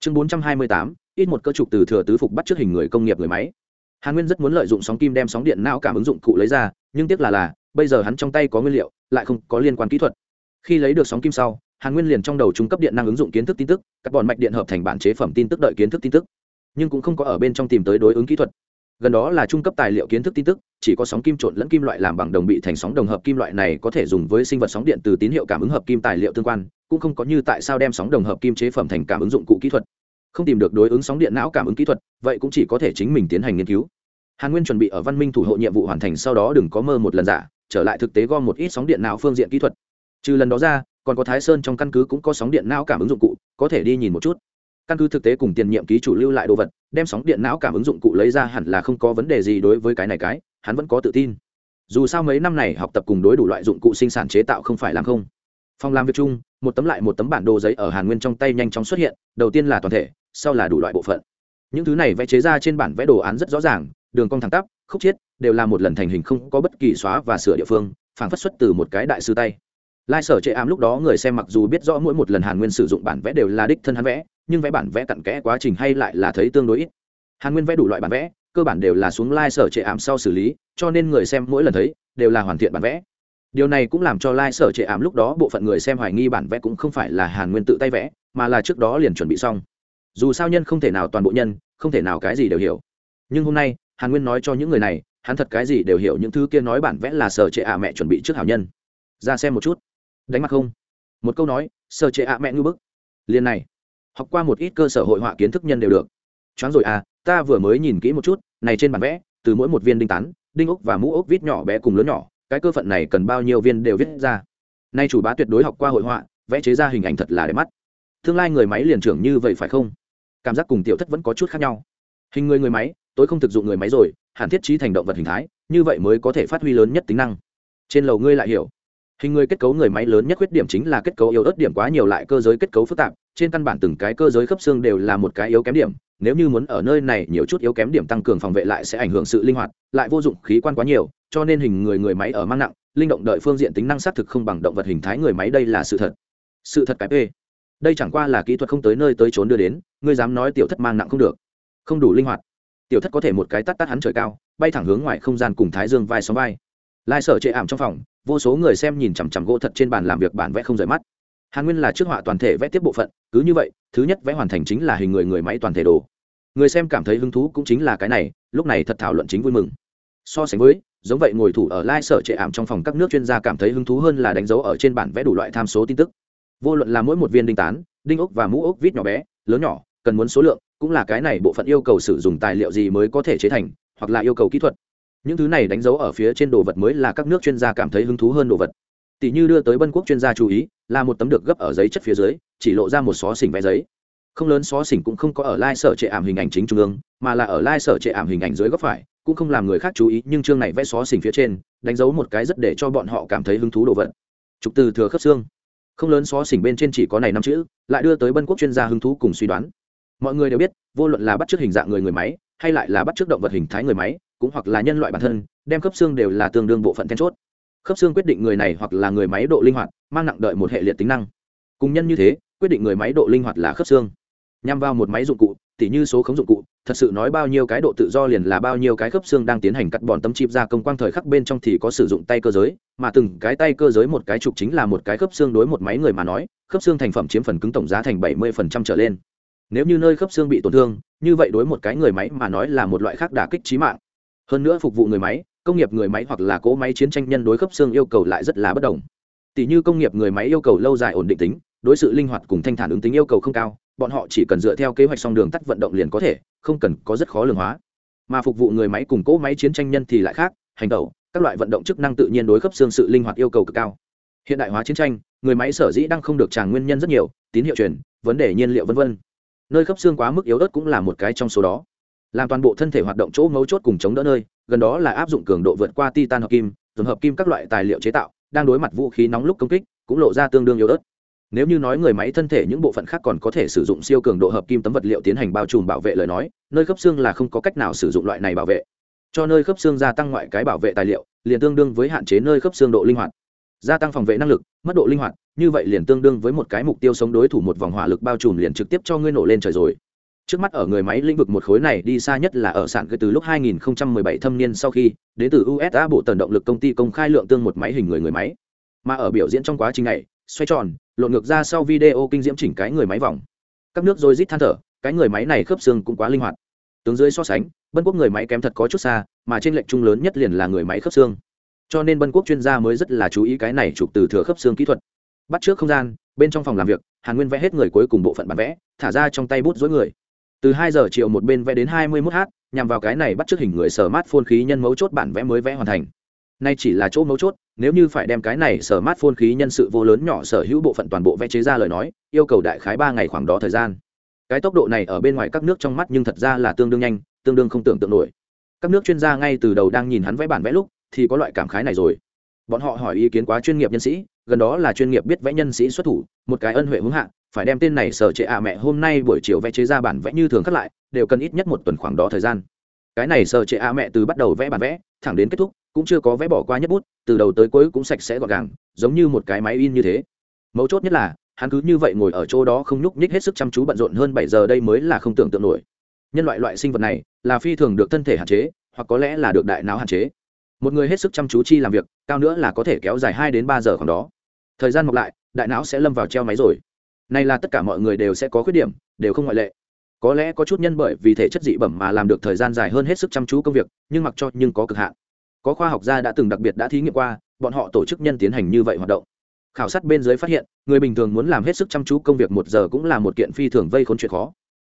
Chương bốn trăm hai mươi tám, ít một cơ trục từ thừa tứ phục bắt trước hình người công nghiệp người máy. Hàn nguyên rất muốn lợi dụng sóng kim đem sóng điện não cảm ứng dụng cụ lấy ra, nhưng tiếc là là, bây giờ hắn trong tay có nguyên liệu, lại không có liên quan kỹ thuật. Khi lấy được sóng kim sau, hàn nguyên liền trong đầu trung cấp điện năng ứng dụng kiến thức tin tức các bọn mạch điện hợp thành bản chế phẩm tin tức đợi kiến thức tin tức. Nhưng cũng không có ở bên trong tìm tới đối ứng kỹ thuật gần đó là trung cấp tài liệu kiến thức tin tức, chỉ có sóng kim trộn lẫn kim loại làm bằng đồng bị thành sóng đồng hợp kim loại này có thể dùng với sinh vật sóng điện từ tín hiệu cảm ứng hợp kim tài liệu tương quan, cũng không có như tại sao đem sóng đồng hợp kim chế phẩm thành cảm ứng dụng cụ kỹ thuật. Không tìm được đối ứng sóng điện não cảm ứng kỹ thuật, vậy cũng chỉ có thể chính mình tiến hành nghiên cứu. Hàn nguyên chuẩn bị ở văn minh thủ hộ nhiệm vụ hoàn thành sau đó đừng có mơ một lần giả, trở lại thực tế gom một ít sóng điện não phương diện kỹ thuật. Trừ lần đó ra, còn có thái sơn trong căn cứ cũng có sóng điện não cảm ứng dụng cụ, có thể đi nhìn một chút căn cứ thực tế cùng tiền nhiệm ký chủ lưu lại đồ vật, đem sóng điện não cảm ứng dụng cụ lấy ra hẳn là không có vấn đề gì đối với cái này cái, hắn vẫn có tự tin. Dù sao mấy năm này học tập cùng đối đủ loại dụng cụ sinh sản chế tạo không phải làm không. Phòng làm việc chung, một tấm lại một tấm bản đồ giấy ở hàn nguyên trong tay nhanh chóng xuất hiện, đầu tiên là toàn thể, sau là đủ loại bộ phận. Những thứ này vẽ chế ra trên bản vẽ đồ án rất rõ ràng, đường cong thẳng tắp, khúc chiết, đều là một lần thành hình không có bất kỳ xóa và sửa địa phương phản phất xuất từ một cái đại sư tay lai sở chệ ám lúc đó người xem mặc dù biết rõ mỗi một lần hàn nguyên sử dụng bản vẽ đều là đích thân hắn vẽ, nhưng vẽ bản vẽ cặn kẽ quá trình hay lại là thấy tương đối ít. Hàn nguyên vẽ đủ loại bản vẽ, cơ bản đều là xuống lai sở trệ ảm sau xử lý, cho nên người xem mỗi lần thấy đều là hoàn thiện bản vẽ. Điều này cũng làm cho lai sở trệ ảm lúc đó bộ phận người xem hoài nghi bản vẽ cũng không phải là hàn nguyên tự tay vẽ, mà là trước đó liền chuẩn bị xong. Dù sao nhân không thể nào toàn bộ nhân, không thể nào cái gì đều hiểu. Nhưng hôm nay, hàn nguyên nói cho những người này, hắn thật cái gì đều hiểu những thứ kia nói bản vẽ là sở trệ ạ mẹ chuẩn bị trước hảo nhân. Ra xem một chút đánh mặt không? Một câu nói sơ chế ạ mẹ ngư bức. Liền này, học qua một ít cơ sở hội họa kiến thức nhân đều được. Choáng rồi à ta vừa mới nhìn kỹ một chút, này trên bản vẽ, từ mỗi một viên đinh tán, đinh ốc và mũ ốc vít nhỏ bé cùng lớn nhỏ, cái cơ phận này cần bao nhiêu viên đều viết ra. Nay chủ bá tuyệt đối học qua hội họa, vẽ chế ra hình ảnh thật là đẹp mắt. Tương lai người máy liền trưởng như vậy phải không? Cảm giác cùng tiểu thất vẫn có chút khác nhau. Hình người người máy tôi không thực dụng người máy rồi, hẳn thiết trí thành động vật hình thái, như vậy mới có thể phát huy lớn nhất tính năng. Trên lầu ngươi lại hiểu hình người kết cấu người máy lớn nhất khuyết điểm chính là kết cấu yếu ớt điểm quá nhiều lại cơ giới kết cấu phức tạp, trên căn bản từng cái cơ giới khớp xương đều là một cái yếu kém điểm, nếu như muốn ở nơi này nhiều chút yếu kém điểm tăng cường phòng vệ lại sẽ ảnh hưởng sự linh hoạt, lại vô dụng khí quan quá nhiều, cho nên hình người người máy ở mang nặng, linh động đợi phương diện tính năng xác thực không bằng động vật hình thái người máy đây là sự thật. Sự thật cái p. Đây chẳng qua là kỹ thuật không tới nơi tới trốn đưa đến, ngươi dám nói tiểu thất mang nặng không được. Không đủ linh hoạt. Tiểu thất có thể một cái tắt tắt hắn trời cao, bay thẳng hướng ngoài không gian cùng thái dương vai sóng vai lai sở chệ ảm trong phòng, vô số người xem nhìn chằm chằm gỗ thật trên bàn làm việc bản vẽ không rời mắt. Hàn nguyên là trước họa toàn thể vẽ tiếp bộ phận, cứ như vậy, thứ nhất vẽ hoàn thành chính là hình người người máy toàn thể đồ. Người xem cảm thấy hứng thú cũng chính là cái này, lúc này thật thảo luận chính vui mừng. So sánh với, giống vậy ngồi thủ ở lai sở trệ ảm trong phòng các nước chuyên gia cảm thấy hứng thú hơn là đánh dấu ở trên bản vẽ đủ loại tham số tin tức. Vô luận là mỗi một viên đinh tán, đinh ốc và mũ ốc vít nhỏ bé, lớn nhỏ, cần muốn số lượng, cũng là cái này bộ phận yêu cầu sử dụng tài liệu gì mới có thể chế thành, hoặc là yêu cầu kỹ thuật những thứ này đánh dấu ở phía trên đồ vật mới là các nước chuyên gia cảm thấy hứng thú hơn đồ vật. Tỷ như đưa tới bân quốc chuyên gia chú ý, là một tấm được gấp ở giấy chất phía dưới, chỉ lộ ra một xó xỉnh vẽ giấy. Không lớn xó xỉnh cũng không có ở lai sở trệ ảm hình ảnh chính trung ương, mà là ở lai sở trệ ảm hình ảnh dưới góc phải, cũng không làm người khác chú ý, nhưng chương này vẽ xó xỉnh phía trên, đánh dấu một cái rất để cho bọn họ cảm thấy hứng thú đồ vật. Trục từ thừa khớp xương. Không lớn xó xỉnh bên trên chỉ có này năm chữ, lại đưa tới bân quốc chuyên gia hứng thú cùng suy đoán. Mọi người đều biết, vô luận là bắt chước hình dạng người người máy, hay lại là bắt chước động vật hình thái người máy cũng hoặc là nhân loại bản thân, đem khớp xương đều là tương đương bộ phận then chốt. Khớp xương quyết định người này hoặc là người máy độ linh hoạt, mang nặng đợi một hệ liệt tính năng. Cùng nhân như thế, quyết định người máy độ linh hoạt là khớp xương. Nhằm vào một máy dụng cụ, tỉ như số khống dụng cụ, thật sự nói bao nhiêu cái độ tự do liền là bao nhiêu cái khớp xương đang tiến hành cắt bọn tấm chip ra công quang thời khắc bên trong thì có sử dụng tay cơ giới, mà từng cái tay cơ giới một cái trục chính là một cái khớp xương đối một máy người mà nói, khớp xương thành phẩm chiếm phần cứng tổng giá thành bảy mươi phần trăm trở lên. Nếu như nơi khớp xương bị tổn thương, như vậy đối một cái người máy mà nói là một loại khác đả kích trí mạng hơn nữa phục vụ người máy, công nghiệp người máy hoặc là cỗ máy chiến tranh nhân đối khớp xương yêu cầu lại rất là bất đồng. Tỷ như công nghiệp người máy yêu cầu lâu dài ổn định tính, đối sự linh hoạt cùng thanh thản ứng tính yêu cầu không cao, bọn họ chỉ cần dựa theo kế hoạch song đường tắt vận động liền có thể, không cần có rất khó lường hóa. Mà phục vụ người máy cùng cỗ máy chiến tranh nhân thì lại khác, hành tẩu, các loại vận động chức năng tự nhiên đối khớp xương sự linh hoạt yêu cầu cực cao. Hiện đại hóa chiến tranh, người máy sở dĩ đang không được tràng nguyên nhân rất nhiều, tín hiệu truyền, vấn đề nhiên liệu v v nơi khớp xương quá mức yếu ớt cũng là một cái trong số đó làm toàn bộ thân thể hoạt động chỗ mấu chốt cùng chống đỡ nơi, gần đó là áp dụng cường độ vượt qua titan hợp kim, dùng hợp kim các loại tài liệu chế tạo, đang đối mặt vũ khí nóng lúc công kích, cũng lộ ra tương đương yếu ớt. Nếu như nói người máy thân thể những bộ phận khác còn có thể sử dụng siêu cường độ hợp kim tấm vật liệu tiến hành bao trùm bảo vệ lời nói, nơi khớp xương là không có cách nào sử dụng loại này bảo vệ. Cho nơi khớp xương gia tăng ngoại cái bảo vệ tài liệu, liền tương đương với hạn chế nơi khớp xương độ linh hoạt. Gia tăng phòng vệ năng lực, mất độ linh hoạt, như vậy liền tương đương với một cái mục tiêu sống đối thủ một vòng hỏa lực bao trùm liền trực tiếp cho ngươi nổ lên trời rồi trước mắt ở người máy lĩnh vực một khối này đi xa nhất là ở sản từ lúc 2017 thâm niên sau khi, đến từ USA bộ tần động lực công ty công khai lượng tương một máy hình người người máy. Mà ở biểu diễn trong quá trình này, xoay tròn, lộn ngược ra sau video kinh diễm chỉnh cái người máy vòng. Các nước rồi rít than thở, cái người máy này khớp xương cũng quá linh hoạt. Tướng dưới so sánh, bân quốc người máy kém thật có chút xa, mà trên lệnh chung lớn nhất liền là người máy khớp xương. Cho nên bân quốc chuyên gia mới rất là chú ý cái này chụp từ thừa khớp xương kỹ thuật. Bắt trước không gian, bên trong phòng làm việc, hàn nguyên vẽ hết người cuối cùng bộ phận bản vẽ, thả ra trong tay bút dối người từ hai giờ chiều một bên vẽ đến hai mươi mốt h nhằm vào cái này bắt trước hình người sở mát phôn khí nhân mấu chốt bản vẽ mới vẽ hoàn thành. Nay chỉ là chỗ mấu chốt, nếu như phải đem cái này sở mát phôn khí nhân sự vô lớn nhỏ sở hữu bộ phận toàn bộ vẽ chế ra lời nói, yêu cầu đại khái ba ngày khoảng đó thời gian. Cái tốc độ này ở bên ngoài các nước trong mắt nhưng thật ra là tương đương nhanh, tương đương không tưởng tượng nổi. Các nước chuyên gia ngay từ đầu đang nhìn hắn vẽ bản vẽ lúc, thì có loại cảm khái này rồi. Bọn họ hỏi ý kiến quá chuyên nghiệp nhân sĩ, gần đó là chuyên nghiệp biết vẽ nhân sĩ xuất thủ, một cái ân huệ hướng hạ phải đem tên này sở trệ ạ mẹ hôm nay buổi chiều vẽ chế ra bản vẽ như thường khắc lại, đều cần ít nhất một tuần khoảng đó thời gian. Cái này sở trệ ạ mẹ từ bắt đầu vẽ bản vẽ, thẳng đến kết thúc, cũng chưa có vẽ bỏ qua nhất bút, từ đầu tới cuối cũng sạch sẽ gọn gàng, giống như một cái máy in như thế. Mấu chốt nhất là, hắn cứ như vậy ngồi ở chỗ đó không nhúc nhích hết sức chăm chú bận rộn hơn bảy giờ đây mới là không tưởng tượng nổi. Nhân loại loại sinh vật này, là phi thường được thân thể hạn chế, hoặc có lẽ là được đại não hạn chế. Một người hết sức chăm chú chi làm việc, cao nữa là có thể kéo dài hai đến ba giờ khoảng đó. Thời gian mọc lại, đại não sẽ lâm vào treo máy rồi này là tất cả mọi người đều sẽ có khuyết điểm, đều không ngoại lệ. Có lẽ có chút nhân bởi vì thể chất dị bẩm mà làm được thời gian dài hơn hết sức chăm chú công việc, nhưng mặc cho nhưng có cực hạn. Có khoa học gia đã từng đặc biệt đã thí nghiệm qua, bọn họ tổ chức nhân tiến hành như vậy hoạt động. Khảo sát bên dưới phát hiện, người bình thường muốn làm hết sức chăm chú công việc một giờ cũng là một kiện phi thường vây khốn chuyện khó.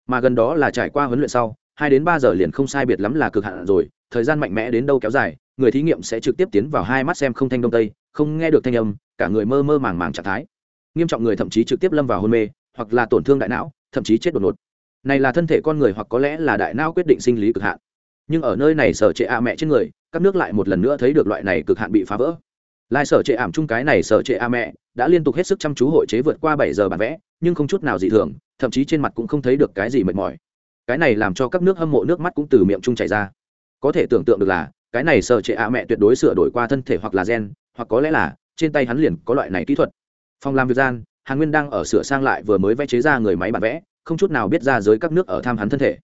Mà gần đó là trải qua huấn luyện sau, hai đến ba giờ liền không sai biệt lắm là cực hạn rồi, thời gian mạnh mẽ đến đâu kéo dài, người thí nghiệm sẽ trực tiếp tiến vào hai mắt xem không thanh đông tây, không nghe được thanh âm, cả người mơ mơ màng màng trạng thái nghiêm trọng người thậm chí trực tiếp lâm vào hôn mê, hoặc là tổn thương đại não, thậm chí chết đột ngột. Này là thân thể con người hoặc có lẽ là đại não quyết định sinh lý cực hạn. Nhưng ở nơi này sở trệ a mẹ trên người, các nước lại một lần nữa thấy được loại này cực hạn bị phá vỡ. Lai sở trệ ảm chung cái này sở trệ a mẹ đã liên tục hết sức chăm chú hội chế vượt qua bảy giờ bản vẽ, nhưng không chút nào dị thường, thậm chí trên mặt cũng không thấy được cái gì mệt mỏi. Cái này làm cho các nước hâm mộ nước mắt cũng từ miệng chung chảy ra. Có thể tưởng tượng được là, cái này sở trệ a mẹ tuyệt đối sửa đổi qua thân thể hoặc là gen, hoặc có lẽ là, trên tay hắn liền có loại này kỹ thuật phòng làm việc gian, hàn nguyên đang ở sửa sang lại vừa mới vẽ chế ra người máy bản vẽ, không chút nào biết ra giới các nước ở tham hắn thân thể.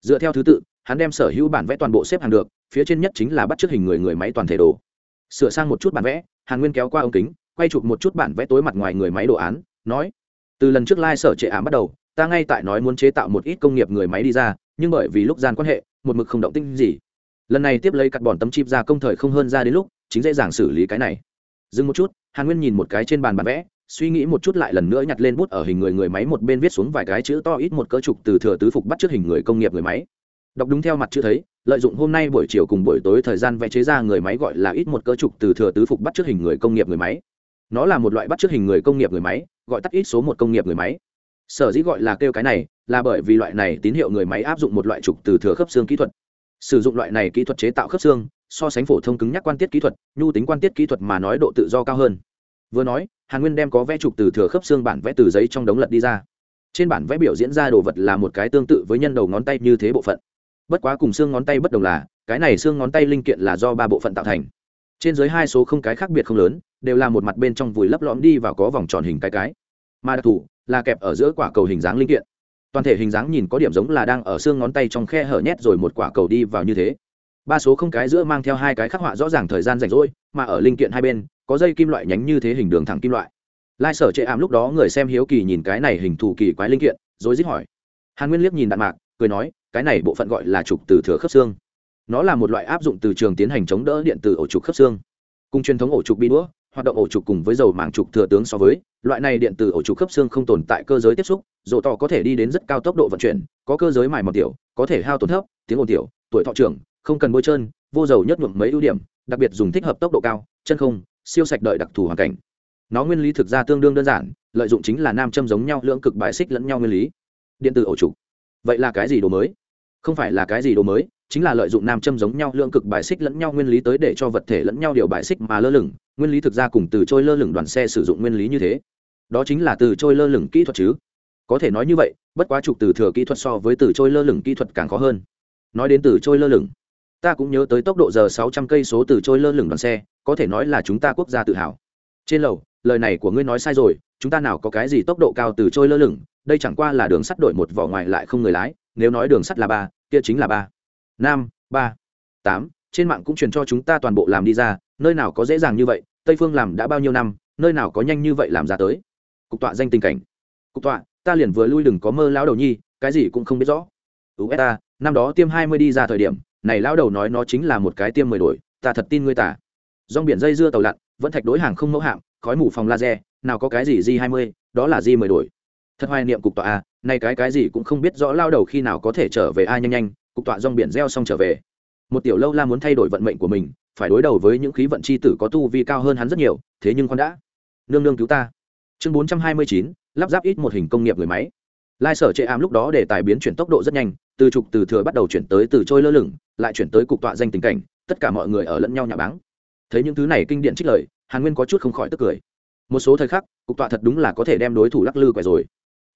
Dựa theo thứ tự, hắn đem sở hữu bản vẽ toàn bộ xếp hàng được, phía trên nhất chính là bắt chước hình người người máy toàn thể đồ. Sửa sang một chút bản vẽ, hàn nguyên kéo qua ống kính, quay chụp một chút bản vẽ tối mặt ngoài người máy đồ án, nói, từ lần trước lai、like、sở trệ ám bắt đầu, ta ngay tại nói muốn chế tạo một ít công nghiệp người máy đi ra, nhưng bởi vì lúc gian quan hệ, một mực không động tinh gì. Lần này tiếp lấy cắt bọn tấm chip ra công thời không hơn ra đến lúc, chính dễ dàng xử lý cái này. Dừng một chút, hàn nguyên nhìn một cái trên bàn bản vẽ suy nghĩ một chút lại lần nữa nhặt lên bút ở hình người người máy một bên viết xuống vài cái chữ to ít một cỡ trục từ thừa tứ phục bắt trước hình người công nghiệp người máy. Đọc đúng theo mặt chữ thấy, lợi dụng hôm nay buổi chiều cùng buổi tối thời gian vẽ chế ra người máy gọi là ít một cỡ trục từ thừa tứ phục bắt trước hình người công nghiệp người máy. Nó là một loại bắt trước hình người công nghiệp người máy, gọi tắt ít số một công nghiệp người máy. Sở dĩ gọi là kêu cái này, là bởi vì loại này tín hiệu người máy áp dụng một loại trục từ thừa khớp xương kỹ thuật. Sử dụng loại này kỹ thuật chế tạo khớp xương, so sánh phổ thông cứng nhắc quan tiết kỹ thuật, nhu tính quan tiết kỹ thuật mà nói độ tự do cao hơn vừa nói, hàn nguyên đem có vẽ chụp từ thừa khớp xương bản vẽ từ giấy trong đống lật đi ra. Trên bản vẽ biểu diễn ra đồ vật là một cái tương tự với nhân đầu ngón tay như thế bộ phận. Bất quá cùng xương ngón tay bất đồng là, cái này xương ngón tay linh kiện là do ba bộ phận tạo thành. Trên dưới hai số không cái khác biệt không lớn, đều là một mặt bên trong vùi lấp lõm đi và có vòng tròn hình cái cái. Mà đặc thù, là kẹp ở giữa quả cầu hình dáng linh kiện. Toàn thể hình dáng nhìn có điểm giống là đang ở xương ngón tay trong khe hở nhét rồi một quả cầu đi vào như thế. Ba số không cái giữa mang theo hai cái khắc họa rõ ràng thời gian rảnh rỗi, mà ở linh kiện hai bên có dây kim loại nhánh như thế hình đường thẳng kim loại. Lai sở chệ ảm lúc đó người xem hiếu kỳ nhìn cái này hình thù kỳ quái linh kiện, rồi dứt hỏi. Hàn nguyên liếc nhìn đạn mạc, cười nói, cái này bộ phận gọi là trục từ thừa khớp xương. Nó là một loại áp dụng từ trường tiến hành chống đỡ điện từ ổ trục khớp xương. Cùng truyền thống ổ trục bi đũa, hoạt động ổ trục cùng với dầu màng trục thừa tướng so với, loại này điện từ ổ trục khớp xương không tồn tại cơ giới tiếp xúc dỗ tỏ có thể đi đến rất cao tốc độ vận chuyển, có cơ giới mài mọc tiểu, có thể hao tổn thấp, tiếng ồn tiểu, tuổi thọ trưởng, không cần bôi trơn, vô dầu nhất nhuộm mấy ưu điểm, đặc biệt dùng thích hợp tốc độ cao, chân không siêu sạch đợi đặc thù hoàn cảnh. Nó nguyên lý thực ra tương đương đơn giản, lợi dụng chính là nam châm giống nhau lưỡng cực bài xích lẫn nhau nguyên lý. Điện tử ổ trục vậy là cái gì đồ mới? Không phải là cái gì đồ mới, chính là lợi dụng nam châm giống nhau lượng cực bài xích lẫn nhau nguyên lý tới để cho vật thể lẫn nhau điều bài xích mà lơ lửng. Nguyên lý thực ra cùng từ trôi lơ lửng đoàn xe sử dụng nguyên lý như thế. Đó chính là từ trôi lơ lửng kỹ thuật chứ. Có thể nói như vậy, bất quá trục từ thừa kỹ thuật so với từ trôi lơ lửng kỹ thuật càng khó hơn. Nói đến từ trôi lơ lửng ta cũng nhớ tới tốc độ giờ sáu trăm cây số từ trôi lơ lửng đoàn xe, có thể nói là chúng ta quốc gia tự hào. Trên lầu, lời này của ngươi nói sai rồi, chúng ta nào có cái gì tốc độ cao từ trôi lơ lửng, đây chẳng qua là đường sắt đổi một vỏ ngoài lại không người lái, nếu nói đường sắt là ba, kia chính là ba. Năm ba, tám, trên mạng cũng truyền cho chúng ta toàn bộ làm đi ra, nơi nào có dễ dàng như vậy, tây phương làm đã bao nhiêu năm, nơi nào có nhanh như vậy làm ra tới. Cục tọa danh tình cảnh. Cục tọa, ta liền vừa lui đừng có mơ lão đầu nhi, cái gì cũng không biết rõ. Ú ta năm đó tiêm hai mươi đi ra thời điểm này lão đầu nói nó chính là một cái tiêm mười đổi, ta thật tin ngươi tả. Rong biển dây dưa tàu lặn, vẫn thạch đối hàng không mẫu hạm, khói mù phòng laser, nào có cái gì di hai mươi, đó là di mười đổi. Thật hoài niệm cục tọa a nay cái cái gì cũng không biết rõ lao đầu khi nào có thể trở về ai nhanh nhanh, cục tọa rong biển reo xong trở về. Một tiểu lâu la muốn thay đổi vận mệnh của mình, phải đối đầu với những khí vận c h i tử có tu vi cao hơn hắn rất nhiều, thế nhưng con đã. Nương nương cứu ta. Chương bốn trăm hai mươi chín, lắp ráp ít một hình công nghiệp người máy. Lai sở chệ ám lúc đó để tài biến chuyển tốc độ rất nhanh từ trục từ thừa bắt đầu chuyển tới từ trôi lơ lửng, lại chuyển tới cục tọa danh tình cảnh, tất cả mọi người ở lẫn nhau nhà báng. Thấy những thứ này kinh điện trích lời, hàn nguyên có chút không khỏi tức cười. Một số thời khắc, cục tọa thật đúng là có thể đem đối thủ lắc lư quẻ rồi.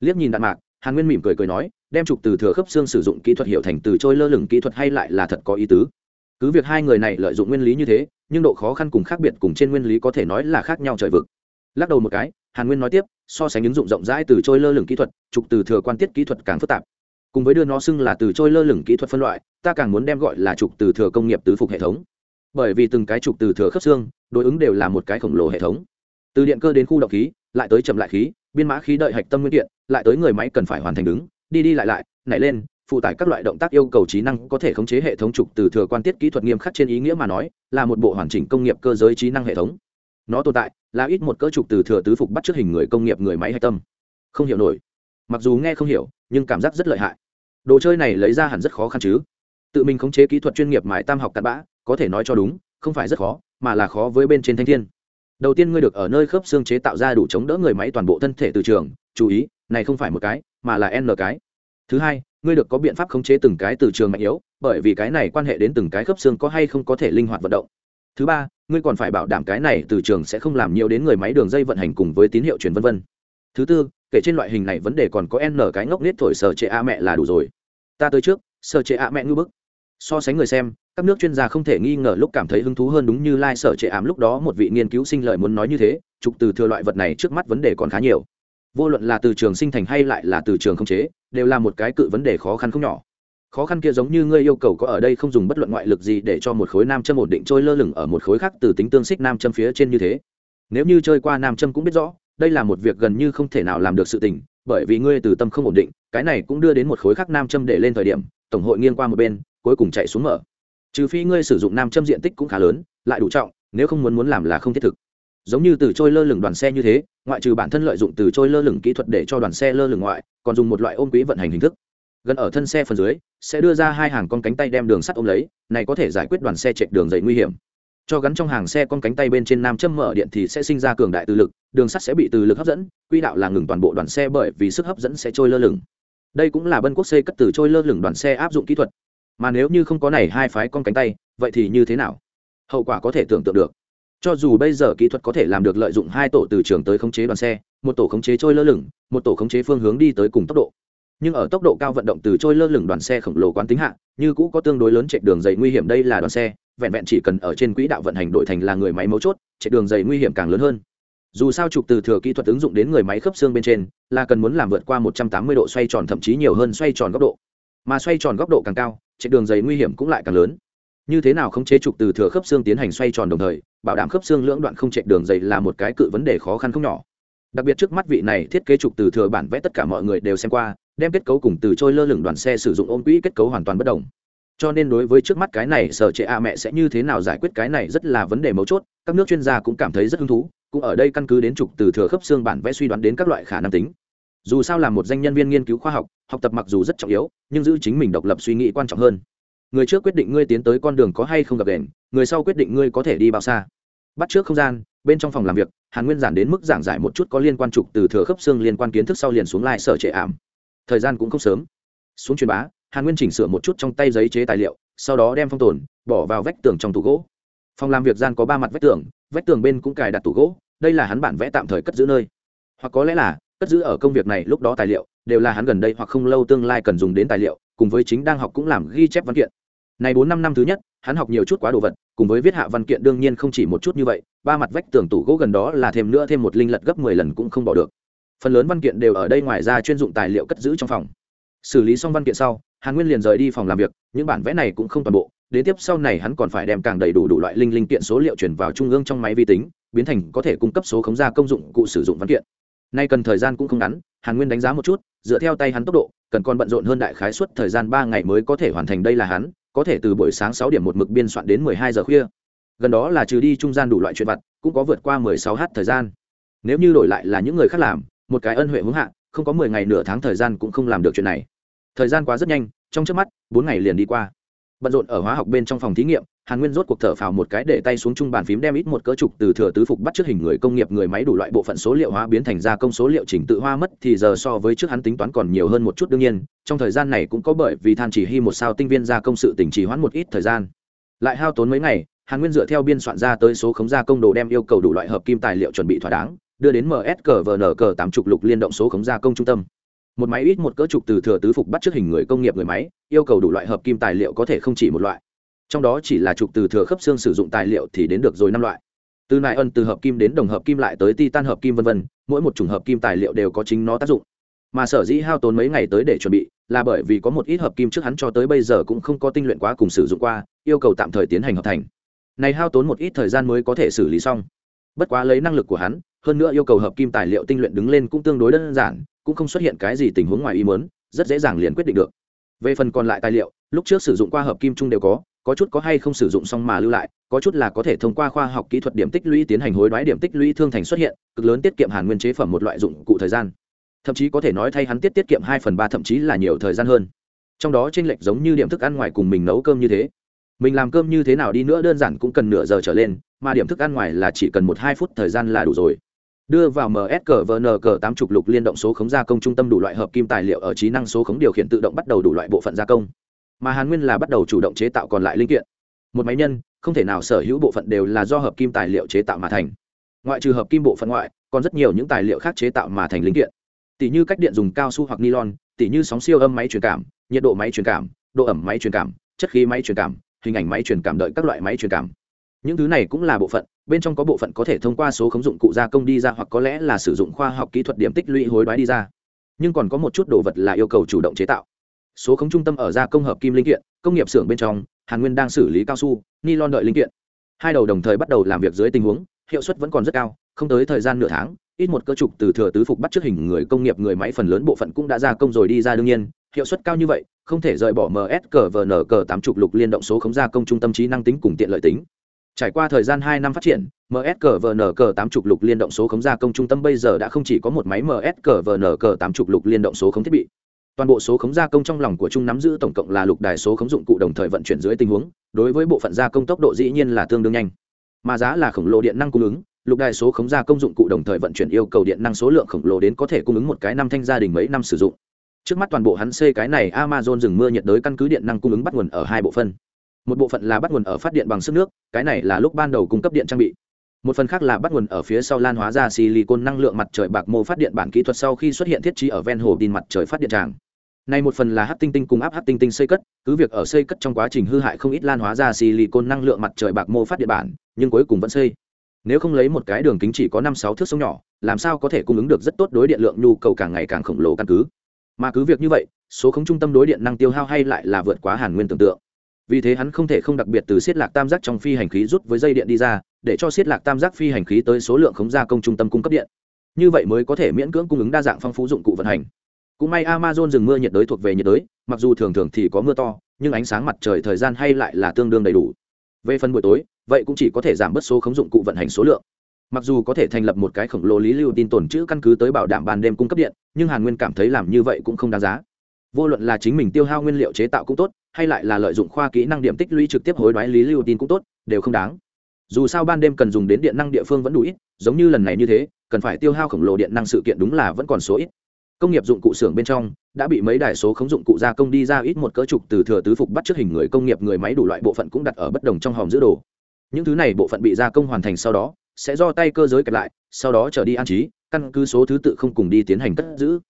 Liếc nhìn đạn mạc, hàn nguyên mỉm cười cười nói, đem trục từ thừa khớp xương sử dụng kỹ thuật hiệu thành từ trôi lơ lửng kỹ thuật hay lại là thật có ý tứ. Cứ việc hai người này lợi dụng nguyên lý như thế, nhưng độ khó khăn cùng khác biệt cùng trên nguyên lý có thể nói là khác nhau trời vực. Lắc đầu một cái, hàn nguyên nói tiếp, so sánh ứng dụng rộng rãi từ trôi lơ lửng kỹ thuật, trục từ thừa quan tiết kỹ thuật càng phức tạp cùng với đưa nó xưng là từ trôi lơ lửng kỹ thuật phân loại, ta càng muốn đem gọi là trục từ thừa công nghiệp tứ phục hệ thống. Bởi vì từng cái trục từ thừa khớp xương, đối ứng đều là một cái khổng lồ hệ thống. Từ điện cơ đến khu động khí, lại tới chậm lại khí, biên mã khí đợi hạch tâm nguyên kiện, lại tới người máy cần phải hoàn thành đứng, đi đi lại lại, nảy lên, phụ tải các loại động tác yêu cầu trí năng có thể khống chế hệ thống trục từ thừa quan tiết kỹ thuật nghiêm khắc trên ý nghĩa mà nói, là một bộ hoàn chỉnh công nghiệp cơ giới trí năng hệ thống. Nó tồn tại là ít một cỡ trục từ thừa tứ phục bắt trước hình người công nghiệp người máy hạch tâm. Không hiểu nổi mặc dù nghe không hiểu, nhưng cảm giác rất lợi hại. Đồ chơi này lấy ra hẳn rất khó khăn chứ. Tự mình khống chế kỹ thuật chuyên nghiệp mài tam học cặn bã, có thể nói cho đúng, không phải rất khó, mà là khó với bên trên thanh thiên. Đầu tiên ngươi được ở nơi khớp xương chế tạo ra đủ chống đỡ người máy toàn bộ thân thể từ trường, chú ý, này không phải một cái, mà là n cái. Thứ hai, ngươi được có biện pháp khống chế từng cái từ trường mạnh yếu, bởi vì cái này quan hệ đến từng cái khớp xương có hay không có thể linh hoạt vận động. Thứ ba, ngươi còn phải bảo đảm cái này từ trường sẽ không làm nhiều đến người máy đường dây vận hành cùng với tín hiệu truyền vân vân. Thứ tư kể trên loại hình này vấn đề còn có n cái ngốc nết thổi sở trệ a mẹ là đủ rồi. Ta tới trước sở trệ a mẹ ngư bức. So sánh người xem, các nước chuyên gia không thể nghi ngờ lúc cảm thấy hứng thú hơn đúng như lai sở trệ ám lúc đó một vị nghiên cứu sinh lợi muốn nói như thế, trục từ thừa loại vật này trước mắt vấn đề còn khá nhiều. Vô luận là từ trường sinh thành hay lại là từ trường không chế, đều là một cái cự vấn đề khó khăn không nhỏ. Khó khăn kia giống như ngươi yêu cầu có ở đây không dùng bất luận ngoại lực gì để cho một khối nam châm ổn định trôi lơ lửng ở một khối khác từ tính tương xích nam châm phía trên như thế. Nếu như chơi qua nam châm cũng biết rõ đây là một việc gần như không thể nào làm được sự tình, bởi vì ngươi từ tâm không ổn định, cái này cũng đưa đến một khối khác nam châm để lên thời điểm, tổng hội nghiêng qua một bên, cuối cùng chạy xuống mở. Trừ phi ngươi sử dụng nam châm diện tích cũng khá lớn, lại đủ trọng, nếu không muốn muốn làm là không thiết thực. Giống như từ trôi lơ lửng đoàn xe như thế, ngoại trừ bản thân lợi dụng từ trôi lơ lửng kỹ thuật để cho đoàn xe lơ lửng ngoại, còn dùng một loại ôm quý vận hành hình thức. Gần ở thân xe phần dưới, sẽ đưa ra hai hàng con cánh tay đem đường sắt ôm lấy, này có thể giải quyết đoàn xe chạy đường dày nguy hiểm. Cho gắn trong hàng xe con cánh tay bên trên nam châm mở điện thì sẽ sinh ra cường đại từ lực đường sắt sẽ bị từ lực hấp dẫn quỹ đạo là ngừng toàn bộ đoàn xe bởi vì sức hấp dẫn sẽ trôi lơ lửng. Đây cũng là bân quốc xây cất từ trôi lơ lửng đoàn xe áp dụng kỹ thuật. Mà nếu như không có này hai phái con cánh tay, vậy thì như thế nào? Hậu quả có thể tưởng tượng được. Cho dù bây giờ kỹ thuật có thể làm được lợi dụng hai tổ từ trường tới khống chế đoàn xe, một tổ khống chế trôi lơ lửng, một tổ khống chế phương hướng đi tới cùng tốc độ. Nhưng ở tốc độ cao vận động từ trôi lơ lửng đoàn xe khổng lồ quán tính hạ, như cũ có tương đối lớn chạy đường dày nguy hiểm đây là đoàn xe, vẹn vẹn chỉ cần ở trên quỹ đạo vận hành đổi thành là người máy mấu chốt chạy đường dày nguy hiểm càng lớn hơn dù sao trục từ thừa kỹ thuật ứng dụng đến người máy khớp xương bên trên, là cần muốn làm vượt qua 180 độ xoay tròn thậm chí nhiều hơn xoay tròn góc độ. Mà xoay tròn góc độ càng cao chạy đường dày nguy hiểm cũng lại càng lớn. Như thế nào không chế trục từ thừa khớp xương tiến hành xoay tròn đồng thời, bảo đảm khớp xương lưỡng đoạn không chạy đường dày là một cái cự vấn đề khó khăn không nhỏ. Đặc biệt trước mắt vị này thiết kế trục từ thừa bản vẽ tất cả mọi người đều xem qua, đem kết cấu cùng từ trôi lơ lửng đoàn xe sử dụng ôm quỹ kết cấu hoàn toàn bất đồng. Cho nên đối với trước mắt cái này, sở trệ a mẹ sẽ như thế nào giải quyết cái này rất là vấn đề mấu chốt, các nước chuyên gia cũng cảm thấy rất hứng thú cũng ở đây căn cứ đến trục từ thừa khớp xương bản vẽ suy đoán đến các loại khả năng tính. Dù sao là một danh nhân viên nghiên cứu khoa học học tập mặc dù rất trọng yếu, nhưng giữ chính mình độc lập suy nghĩ quan trọng hơn. Người trước quyết định ngươi tiến tới con đường có hay không gặp đèn người sau quyết định ngươi có thể đi bao xa. Bắt trước không gian, bên trong phòng làm việc, hàn nguyên giản đến mức giảng giải một chút có liên quan trục từ thừa khớp xương liên quan kiến thức sau liền xuống lại sở trệ ảm. Thời gian cũng không sớm. Xuống truyền bá, hàn nguyên chỉnh sửa một chút trong tay giấy chế tài liệu, sau đó đem phong tồn, bỏ vào vách tường trong tủ gỗ. Phòng làm việc gian có ba mặt vách tường vách tường bên cũng cài đặt tủ gỗ, đây là hắn bản vẽ tạm thời cất giữ nơi. Hoặc có lẽ là, cất giữ ở công việc này lúc đó tài liệu, đều là hắn gần đây hoặc không lâu tương lai cần dùng đến tài liệu, cùng với chính đang học cũng làm ghi chép văn kiện. Này bốn năm năm thứ nhất, hắn học nhiều chút quá đồ vật, cùng với viết hạ văn kiện đương nhiên không chỉ một chút như vậy, ba mặt vách tường tủ gỗ gần đó là thêm nữa thêm một linh lật gấp mười lần cũng không bỏ được. Phần lớn văn kiện đều ở đây ngoài ra chuyên dụng tài liệu cất giữ trong phòng. Xử lý xong văn kiện sau, hàn nguyên liền rời đi phòng làm việc, những bản vẽ này cũng không toàn bộ đến tiếp sau này hắn còn phải đem càng đầy đủ đủ loại linh linh kiện số liệu chuyển vào trung ương trong máy vi tính, biến thành có thể cung cấp số khống ra công dụng cụ sử dụng văn kiện. Nay cần thời gian cũng không ngắn, hàn nguyên đánh giá một chút, dựa theo tay hắn tốc độ, cần còn bận rộn hơn đại khái suất thời gian ba ngày mới có thể hoàn thành đây là hắn, có thể từ buổi sáng sáu điểm một mực biên soạn đến mười hai giờ khuya. Gần đó là trừ đi trung gian đủ loại chuyện vặt, cũng có vượt qua mười sáu h thời gian. Nếu như đổi lại là những người khác làm, một cái ân huệ hướng hạ, không có mười ngày nửa tháng thời gian cũng không làm được chuyện này. Thời gian quá rất nhanh, trong trước mắt, bốn ngày liền đi qua bận rộn ở hóa học bên trong phòng thí nghiệm, hàn nguyên rốt cuộc thở phào một cái để tay xuống chung bàn phím đem ít một cỡ trục từ thừa tứ phục bắt trước hình người công nghiệp người máy đủ loại bộ phận số liệu hóa biến thành ra công số liệu chỉnh tự hoa mất thì giờ so với trước hắn tính toán còn nhiều hơn một chút đương nhiên, trong thời gian này cũng có bởi vì than chỉ hy một sao tinh viên ra công sự tỉnh trì hoãn một ít thời gian. Lại hao tốn mấy ngày, hàn nguyên dựa theo biên soạn ra tới số khống gia công đồ đem yêu cầu đủ loại hợp kim tài liệu chuẩn bị thỏa đáng, đưa đến msqvn tám trục lục liên động số khống gia công trung tâm một máy ít một cỡ trục từ thừa tứ phục bắt trước hình người công nghiệp người máy, yêu cầu đủ loại hợp kim tài liệu có thể không chỉ một loại. Trong đó chỉ là trục từ thừa khớp xương sử dụng tài liệu thì đến được rồi năm loại. Từ nại ân từ hợp kim đến đồng hợp kim lại tới titan hợp kim v v mỗi một chủng hợp kim tài liệu đều có chính nó tác dụng. Mà sở dĩ hao tốn mấy ngày tới để chuẩn bị, là bởi vì có một ít hợp kim trước hắn cho tới bây giờ cũng không có tinh luyện quá cùng sử dụng qua, yêu cầu tạm thời tiến hành hợp thành. Này hao tốn một ít thời gian mới có thể xử lý xong. Bất quá lấy năng lực của hắn, hơn nữa yêu cầu hợp kim tài liệu tinh luyện đứng lên cũng tương đối đơn giản cũng không xuất hiện cái gì tình huống ngoài ý muốn, rất dễ dàng liền quyết định được. Về phần còn lại tài liệu, lúc trước sử dụng qua hợp kim trung đều có có chút có hay không sử dụng xong mà lưu lại, có chút là có thể thông qua khoa học kỹ thuật điểm tích lũy tiến hành hối đoái điểm tích lũy thương thành xuất hiện, cực lớn tiết kiệm hàn nguyên chế phẩm một loại dụng cụ thời gian. Thậm chí có thể nói thay hắn tiết tiết kiệm hai phần ba, thậm chí là nhiều thời gian hơn. Trong đó trên lệch giống như điểm thức ăn ngoài cùng mình nấu cơm như thế. Mình làm cơm như thế nào đi nữa đơn giản cũng cần nửa giờ trở lên, mà điểm thức ăn ngoài là chỉ cần một hai phút thời gian là đủ rồi đưa vào msqvn cờ tám chục lục liên động số khống gia công trung tâm đủ loại hợp kim tài liệu ở trí năng số khống điều khiển tự động bắt đầu đủ loại bộ phận gia công. Mà hàn nguyên là bắt đầu chủ động chế tạo còn lại linh kiện. Một máy nhân, không thể nào sở hữu bộ phận đều là do hợp kim tài liệu chế tạo mà thành. Ngoại trừ hợp kim bộ phận ngoại, còn rất nhiều những tài liệu khác chế tạo mà thành linh kiện. Tỷ như cách điện dùng cao su hoặc nylon, tỷ như sóng siêu âm máy truyền cảm, nhiệt độ máy truyền cảm, độ ẩm máy truyền cảm, chất khí máy truyền cảm, hình ảnh máy truyền cảm đợi các loại máy truyền cảm. Những thứ này cũng là bộ phận bên trong có bộ phận có thể thông qua số khống dụng cụ gia công đi ra hoặc có lẽ là sử dụng khoa học kỹ thuật điểm tích lũy hối đoái đi ra. Nhưng còn có một chút đồ vật là yêu cầu chủ động chế tạo. Số khống trung tâm ở gia công hợp kim linh kiện, công nghiệp xưởng bên trong, hàn nguyên đang xử lý cao su ni lon đợi linh kiện. Hai đầu đồng thời bắt đầu làm việc dưới tình huống, hiệu suất vẫn còn rất cao, không tới thời gian nửa tháng, ít một cơ trục từ thừa tứ phục bắt trước hình người công nghiệp người máy phần lớn bộ phận cũng đã gia công rồi đi ra đương nhiên, hiệu suất cao như vậy, không thể rời bỏ ms cờ vn cờ tám chục lục liên động số khống gia công trung tâm trí năng tính cùng tiện lợi tính trải qua thời gian hai năm phát triển ms cờ vn cờ tám chục lục liên động số khống gia công trung tâm bây giờ đã không chỉ có một máy ms cờ vn cờ tám chục lục liên động số khống thiết bị. Toàn bộ số khống gia công trong lòng của trung nắm giữ tổng cộng là lục đài số khống dụng cụ đồng thời vận chuyển dưới tình huống, đối với bộ phận gia công tốc độ dĩ nhiên là tương đương nhanh. Mà giá là khổng lồ điện năng cung ứng, lục đài số khống gia công dụng cụ đồng thời vận chuyển yêu cầu điện năng số lượng khổng lồ đến có thể cung ứng một cái năm thanh gia đình mấy năm sử dụng. Trước mắt toàn bộ hắn xây cái này amazon rừng mưa nhiệt đới căn cứ điện năng cung ứng bắt nguồn ở hai bộ phận một bộ phận là bắt nguồn ở phát điện bằng sức nước cái này là lúc ban đầu cung cấp điện trang bị một phần khác là bắt nguồn ở phía sau lan hóa ra silicon năng lượng mặt trời bạc mô phát điện bản kỹ thuật sau khi xuất hiện thiết trí ở ven hồ tin mặt trời phát điện tràng này một phần là hát tinh tinh cùng áp hát tinh tinh xây cất, cứ việc ở xây cất trong quá trình hư hại không ít lan hóa ra silicon năng lượng mặt trời bạc mô phát điện bản, nhưng cuối cùng vẫn xây. Nếu không lấy một cái đường kính chỉ có năm sáu thước sông nhỏ, làm sao có thể cung ứng được rất tốt đối điện lượng nhu cầu càng ngày càng khổng lồ căn cứ. Mà cứ việc như vậy, số không trung tâm đối điện năng tiêu hao hay lại là vượt quá Hàn Nguyên tưởng tượng. Vì thế hắn không thể không đặc biệt từ xiết lạc tam giác trong phi hành khí rút với dây điện đi ra, để cho xiết lạc tam giác phi hành khí tới số lượng khống gia công trung tâm cung cấp điện. Như vậy mới có thể miễn cưỡng cung ứng đa dạng phong phú dụng cụ vận hành. Cũng may amazon rừng mưa nhiệt đới thuộc về nhiệt đới mặc dù thường thường thì có mưa to nhưng ánh sáng mặt trời thời gian hay lại là tương đương đầy đủ. Về phần buổi tối vậy cũng chỉ có thể giảm bớt số khống dụng cụ vận hành số lượng. Mặc dù có thể thành lập một cái khổng lồ lý lưu tin tồn chữ căn cứ tới bảo đảm ban đêm cung cấp điện nhưng hàn nguyên cảm thấy làm như vậy cũng không đáng giá. Vô luận là chính mình tiêu hao nguyên liệu chế tạo cũng tốt hay lại là lợi dụng khoa kỹ năng điểm tích lũy trực tiếp hối đoái lý lưu tin cũng tốt, đều không đáng. Dù sao ban đêm cần dùng đến điện năng địa phương vẫn đủ ít, giống như lần này như thế, cần phải tiêu hao khổng lồ điện năng sự kiện đúng là vẫn còn số ít. Công nghiệp dụng cụ xưởng bên trong, đã bị mấy đài số khống dụng cụ gia công đi ra ít một cỡ trục từ thừa tứ phục bắt trước hình người công nghiệp người máy đủ loại bộ phận cũng đặt ở bất đồng trong hòm giữ đồ. Những thứ này bộ phận bị gia công hoàn thành sau đó, sẽ do tay cơ giới kẹp lại, sau đó trở đi an trí, căn cứ số thứ tự không cùng đi tiến hành cất giữ.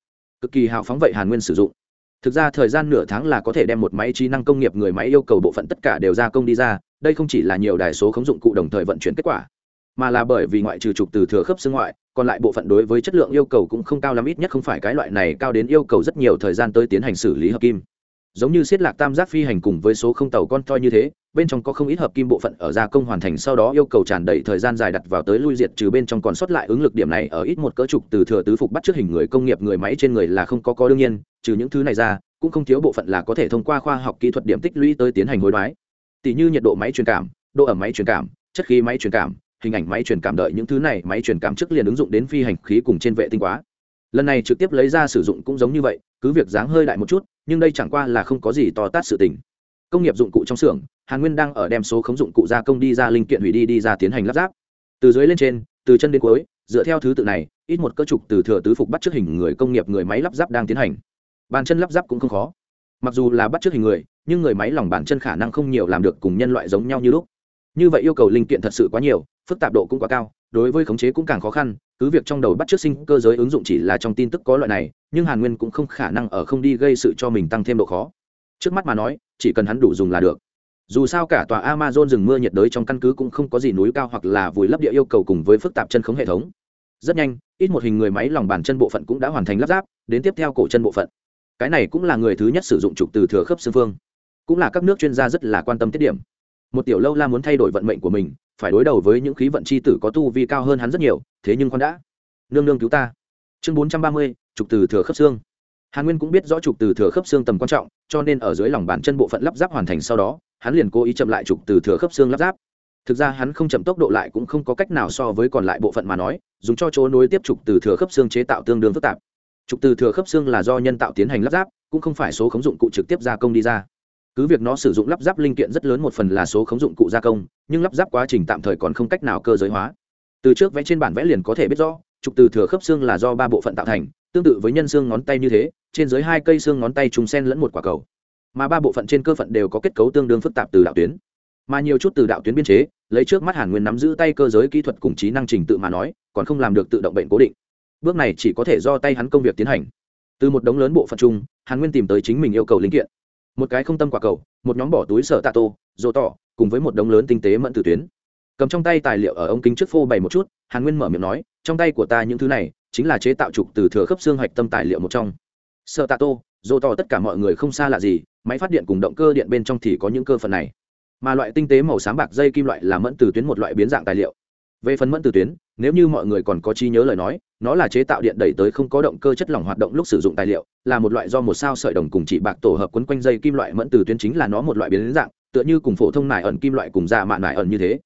Cực kỳ hào phóng vậy hàn nguyên sử dụng thực ra thời gian nửa tháng là có thể đem một máy trí năng công nghiệp người máy yêu cầu bộ phận tất cả đều gia công đi ra, đây không chỉ là nhiều đài số khống dụng cụ đồng thời vận chuyển kết quả, mà là bởi vì ngoại trừ trục từ thừa khớp xương ngoại, còn lại bộ phận đối với chất lượng yêu cầu cũng không cao lắm, ít nhất không phải cái loại này cao đến yêu cầu rất nhiều thời gian tới tiến hành xử lý hợp kim. Giống như xiết lạc tam giác phi hành cùng với số không tàu con toi như thế bên trong có không ít hợp kim bộ phận ở gia công hoàn thành, sau đó yêu cầu tràn đầy thời gian dài đặt vào tới lui diệt, trừ bên trong còn sót lại ứng lực điểm này, ở ít một cỡ trục từ thừa tứ phục bắt trước hình người công nghiệp người máy trên người là không có có đương nhiên, trừ những thứ này ra, cũng không thiếu bộ phận là có thể thông qua khoa học kỹ thuật điểm tích lũy tới tiến hành hối đoái. Tỷ như nhiệt độ máy truyền cảm, độ ẩm máy truyền cảm, chất khí máy truyền cảm, hình ảnh máy truyền cảm đợi những thứ này, máy truyền cảm trước liền ứng dụng đến phi hành khí cùng trên vệ tinh quá. Lần này trực tiếp lấy ra sử dụng cũng giống như vậy, cứ việc dáng hơi đại một chút, nhưng đây chẳng qua là không có gì to tát sự tình công nghiệp dụng cụ trong xưởng, hàn nguyên đang ở đem số khống dụng cụ gia công đi ra linh kiện hủy đi đi ra tiến hành lắp ráp. Từ dưới lên trên, từ chân đến cuối, dựa theo thứ tự này, ít một cơ trục từ thừa tứ phục bắt trước hình người công nghiệp người máy lắp ráp đang tiến hành. Bàn chân lắp ráp cũng không khó. Mặc dù là bắt trước hình người, nhưng người máy lòng bàn chân khả năng không nhiều làm được cùng nhân loại giống nhau như lúc. Như vậy yêu cầu linh kiện thật sự quá nhiều, phức tạp độ cũng quá cao, đối với khống chế cũng càng khó khăn, cứ việc trong đầu bắt trước sinh cơ giới ứng dụng chỉ là trong tin tức có loại này, nhưng hàn nguyên cũng không khả năng ở không đi gây sự cho mình tăng thêm độ khó trước mắt mà nói, chỉ cần hắn đủ dùng là được. Dù sao cả tòa amazon rừng mưa nhiệt đới trong căn cứ cũng không có gì núi cao hoặc là vùi lấp địa yêu cầu cùng với phức tạp chân khống hệ thống. Rất nhanh, ít một hình người máy lòng bàn chân bộ phận cũng đã hoàn thành lắp ráp, đến tiếp theo cổ chân bộ phận. Cái này cũng là người thứ nhất sử dụng trục từ thừa khớp xương phương. Cũng là các nước chuyên gia rất là quan tâm tiết điểm. Một tiểu lâu la muốn thay đổi vận mệnh của mình, phải đối đầu với những khí vận c h i tử có tu vi cao hơn hắn rất nhiều, thế nhưng con đã. Nương nương cứu ta. Chương bốn trăm ba mươi, trục từ thừa khớp xương hàn nguyên cũng biết rõ trục từ thừa khớp xương tầm quan trọng, cho nên ở dưới lòng bàn chân bộ phận lắp ráp hoàn thành sau đó, hắn liền cố ý chậm lại trục từ thừa khớp xương lắp ráp. Thực ra hắn không chậm tốc độ lại cũng không có cách nào so với còn lại bộ phận mà nói, dùng cho chỗ nối tiếp trục từ thừa khớp xương chế tạo tương đương phức tạp. Trục từ thừa khớp xương là do nhân tạo tiến hành lắp ráp, cũng không phải số khống dụng cụ trực tiếp gia công đi ra. Cứ việc nó sử dụng lắp ráp linh kiện rất lớn một phần là số khống dụng cụ gia công, nhưng lắp ráp quá trình tạm thời còn không cách nào cơ giới hóa. Từ trước vẽ trên bản vẽ liền có thể biết rõ, trục từ thừa khớp xương là do ba bộ phận tạo thành tương tự với nhân xương ngón tay như thế, trên dưới hai cây xương ngón tay trùng sen lẫn một quả cầu. Mà ba bộ phận trên cơ phận đều có kết cấu tương đương phức tạp từ đạo tuyến. Mà nhiều chút từ đạo tuyến biên chế, lấy trước mắt hàn nguyên nắm giữ tay cơ giới kỹ thuật cùng trí năng trình tự mà nói, còn không làm được tự động bệnh cố định. Bước này chỉ có thể do tay hắn công việc tiến hành. Từ một đống lớn bộ phận chung, hàn nguyên tìm tới chính mình yêu cầu linh kiện. Một cái không tâm quả cầu, một nhóm bỏ túi sở tạ tô dỗ tỏ, cùng với một đống lớn tinh tế mẫn từ tuyến. Cầm trong tay tài liệu ở ống kính trước phô bày một chút, hàn nguyên mở miệng nói, trong tay của ta những thứ này chính là chế tạo trục từ thừa khớp xương hạch tâm tài liệu một trong. Sợ tạ tô, dô to tất cả mọi người không xa lạ gì, máy phát điện cùng động cơ điện bên trong thì có những cơ phần này. Mà loại tinh tế màu sáng bạc dây kim loại là mẫn từ tuyến một loại biến dạng tài liệu. Về phần mẫn từ tuyến, nếu như mọi người còn có trí nhớ lời nói, nó là chế tạo điện đẩy tới không có động cơ chất lỏng hoạt động lúc sử dụng tài liệu, là một loại do một sao sợi đồng cùng chỉ bạc tổ hợp quấn quanh dây kim loại mẫn từ tuyến chính là nó một loại biến dạng, tựa như cùng phổ thông nải ẩn kim loại cùng dạ da mạn nải ẩn như thế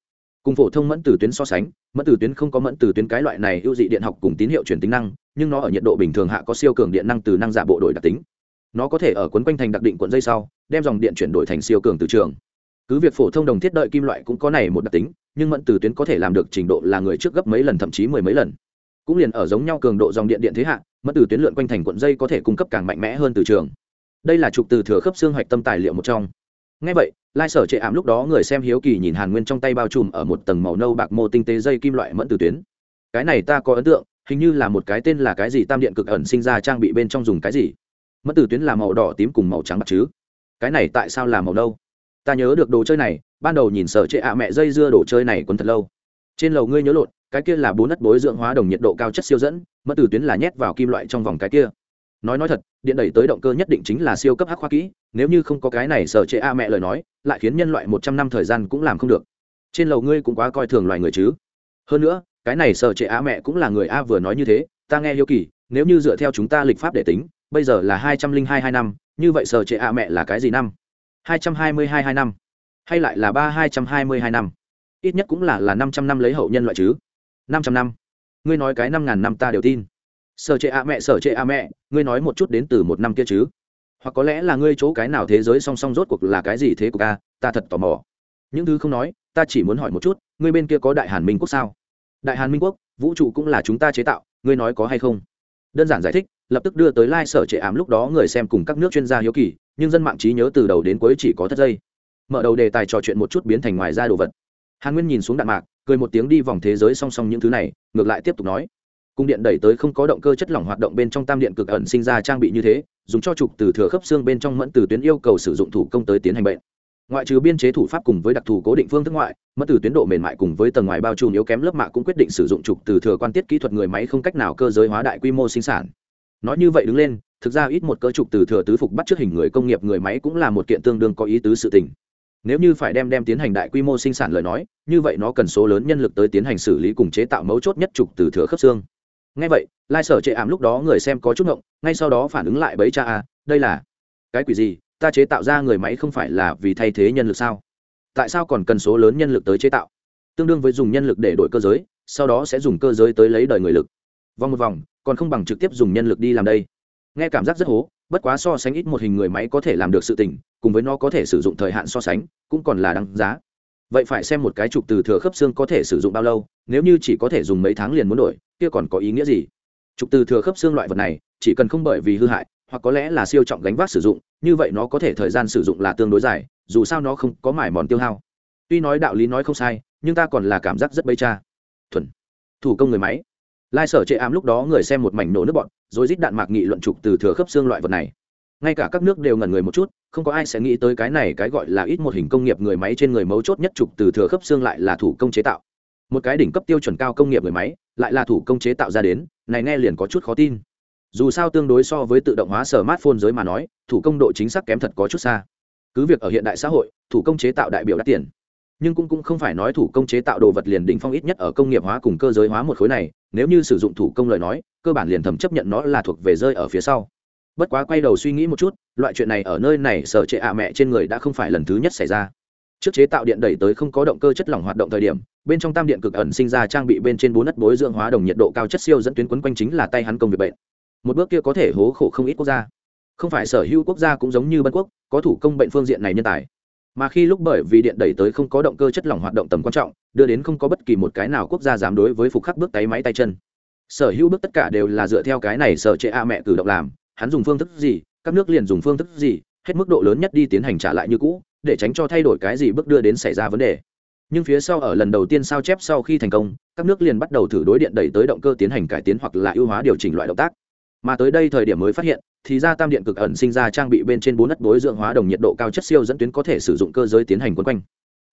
cùng phổ thông mẫn từ tuyến so sánh, mẫn từ tuyến không có mẫn từ tuyến cái loại này ưu dị điện học cùng tín hiệu truyền tính năng, nhưng nó ở nhiệt độ bình thường hạ có siêu cường điện năng từ năng giả bộ đội đặc tính. Nó có thể ở quấn quanh thành đặc định cuộn dây sau, đem dòng điện chuyển đổi thành siêu cường từ trường. Cứ việc phổ thông đồng thiết đợi kim loại cũng có này một đặc tính, nhưng mẫn từ tuyến có thể làm được trình độ là người trước gấp mấy lần thậm chí mười mấy lần. Cũng liền ở giống nhau cường độ dòng điện điện thế hạ, mẫn từ tuyến lượn quanh thành cuộn dây có thể cung cấp càng mạnh mẽ hơn từ trường. Đây là trục từ thừa khớp xương hoạch tâm tài liệu một trong ngay vậy, lai sở chệ ảm lúc đó người xem hiếu kỳ nhìn hàn nguyên trong tay bao trùm ở một tầng màu nâu bạc mô tinh tế dây kim loại mẫn từ tuyến. Cái này ta có ấn tượng, hình như là một cái tên là cái gì tam điện cực ẩn sinh ra trang bị bên trong dùng cái gì? Mẫn từ tuyến là màu đỏ tím cùng màu trắng bạc chứ? Cái này tại sao là màu nâu? Ta nhớ được đồ chơi này, ban đầu nhìn sở chệ ạ mẹ dây dưa đồ chơi này còn thật lâu. Trên lầu ngươi nhớ lộn, cái kia là bốn đất bối dưỡng hóa đồng nhiệt độ cao chất siêu dẫn, mẫn từ tuyến là nhét vào kim loại trong vòng cái kia nói nói thật, điện đẩy tới động cơ nhất định chính là siêu cấp hắc khoa kỹ, nếu như không có cái này sở chế a mẹ lời nói, lại khiến nhân loại một trăm năm thời gian cũng làm không được. Trên lầu ngươi cũng quá coi thường loài người chứ. Hơn nữa, cái này sở chế a mẹ cũng là người a vừa nói như thế, ta nghe hiếu kỳ, nếu như dựa theo chúng ta lịch pháp để tính, bây giờ là hai trăm linh hai hai năm, như vậy sở chế a mẹ là cái gì năm? Hai trăm hai mươi hai hai năm. Hay lại là ba hai trăm hai mươi hai năm? Ít nhất cũng là là năm trăm năm lấy hậu nhân loại chứ. Năm trăm năm. Ngươi nói cái năm ngàn năm ta đều tin sở trệ a mẹ, sở trệ a mẹ, ngươi nói một chút đến từ một năm kia chứ? Hoặc có lẽ là ngươi chỗ cái nào thế giới song song rốt cuộc là cái gì thế của ca ta thật tò mò. Những thứ không nói, ta chỉ muốn hỏi một chút, ngươi bên kia có đại hàn minh quốc sao? Đại hàn minh quốc, vũ trụ cũng là chúng ta chế tạo, ngươi nói có hay không? Đơn giản giải thích, lập tức đưa tới lai、like、sở trệ ám lúc đó người xem cùng các nước chuyên gia hiếu kỳ, nhưng dân mạng trí nhớ từ đầu đến cuối chỉ có thất giây. Mở đầu đề tài trò chuyện một chút biến thành ngoài ra đồ vật. Hàn nguyên nhìn xuống đạn mạc, cười một tiếng đi vòng thế giới song song những thứ này, ngược lại tiếp tục nói cung điện đẩy tới không có động cơ chất lỏng hoạt động bên trong tam điện cực ẩn sinh ra trang bị như thế, dùng cho trục từ thừa khớp xương bên trong mẫn từ tuyến yêu cầu sử dụng thủ công tới tiến hành bệnh. Ngoại trừ biên chế thủ pháp cùng với đặc thù cố định phương thức ngoại, mẫn từ tuyến độ mềm mại cùng với tầng ngoài bao trùm yếu kém lớp mạ cũng quyết định sử dụng trục từ thừa quan tiết kỹ thuật người máy không cách nào cơ giới hóa đại quy mô sinh sản. Nói như vậy đứng lên, thực ra ít một cơ trục từ thừa tứ phục bắt trước hình người công nghiệp người máy cũng là một kiện tương đương có ý tứ sự tình. Nếu như phải đem đem tiến hành đại quy mô sinh sản lời nói, như vậy nó cần số lớn nhân lực tới tiến hành xử lý cùng chế tạo mấu chốt nhất trục từ thừa khớp xương ngay vậy, lai sở chệ ảm lúc đó người xem có chút ngộng, ngay sau đó phản ứng lại bấy cha à đây là cái quỷ gì? Ta chế tạo ra người máy không phải là vì thay thế nhân lực sao? Tại sao còn cần số lớn nhân lực tới chế tạo? Tương đương với dùng nhân lực để đổi cơ giới, sau đó sẽ dùng cơ giới tới lấy đời người lực. Vòng một vòng, còn không bằng trực tiếp dùng nhân lực đi làm đây. Nghe cảm giác rất hố, bất quá so sánh ít một hình người máy có thể làm được sự tình, cùng với nó có thể sử dụng thời hạn so sánh, cũng còn là đáng giá. Vậy phải xem một cái trục từ thừa khớp xương có thể sử dụng bao lâu, nếu như chỉ có thể dùng mấy tháng liền muốn đổi kia còn có ý nghĩa gì? Trục từ thừa khớp xương loại vật này, chỉ cần không bởi vì hư hại, hoặc có lẽ là siêu trọng gánh vác sử dụng, như vậy nó có thể thời gian sử dụng là tương đối dài, dù sao nó không có mải mòn tiêu hao. Tuy nói đạo lý nói không sai, nhưng ta còn là cảm giác rất bây cha. Thuần. Thủ công người máy. Lai sở chệ ám lúc đó người xem một mảnh nổ nước bọn rồi rít đạn mạc nghị luận trục từ thừa khớp xương loại vật này. Ngay cả các nước đều ngẩn người một chút, không có ai sẽ nghĩ tới cái này cái gọi là ít một hình công nghiệp người máy trên người mấu chốt nhất trục từ thừa khớp xương lại là thủ công chế tạo. Một cái đỉnh cấp tiêu chuẩn cao công nghiệp người máy lại là thủ công chế tạo ra đến này nghe liền có chút khó tin. Dù sao tương đối so với tự động hóa smartphone giới mà nói thủ công độ chính xác kém thật có chút xa. Cứ việc ở hiện đại xã hội thủ công chế tạo đại biểu đắt tiền. Nhưng cũng, cũng không phải nói thủ công chế tạo đồ vật liền đỉnh phong ít nhất ở công nghiệp hóa cùng cơ giới hóa một khối này nếu như sử dụng thủ công lời nói cơ bản liền thầm chấp nhận nó là thuộc về rơi ở phía sau. Bất quá quay đầu suy nghĩ một chút loại chuyện này ở nơi này sở trệ ạ mẹ trên người đã không phải lần thứ nhất xảy ra trước chế tạo điện đẩy tới không có động cơ chất lỏng hoạt động thời điểm, bên trong tam điện cực ẩn sinh ra trang bị bên trên bốn đất bối dưỡng hóa đồng nhiệt độ cao chất siêu dẫn tuyến quấn quanh chính là tay hắn công việc bệnh. Một bước kia có thể hố khổ không ít quốc gia. Không phải sở hữu quốc gia cũng giống như bân quốc, có thủ công bệnh phương diện này nhân tài. Mà khi lúc bởi vì điện đẩy tới không có động cơ chất lỏng hoạt động tầm quan trọng, đưa đến không có bất kỳ một cái nào quốc gia dám đối với phục khắc bước tay máy tay chân. Sở hữu bước tất cả đều là dựa theo cái này sở chế a mẹ cử động làm, hắn dùng phương thức gì, các nước liền dùng phương thức gì, hết mức độ lớn nhất đi tiến hành trả lại như cũ để tránh cho thay đổi cái gì bước đưa đến xảy ra vấn đề. Nhưng phía sau ở lần đầu tiên sao chép sau khi thành công, các nước liền bắt đầu thử đối điện đẩy tới động cơ tiến hành cải tiến hoặc là ưu hóa điều chỉnh loại động tác. Mà tới đây thời điểm mới phát hiện, thì ra tam điện cực ẩn sinh ra trang bị bên trên bốn đất đối dưỡng hóa đồng nhiệt độ cao chất siêu dẫn tuyến có thể sử dụng cơ giới tiến hành quấn quanh.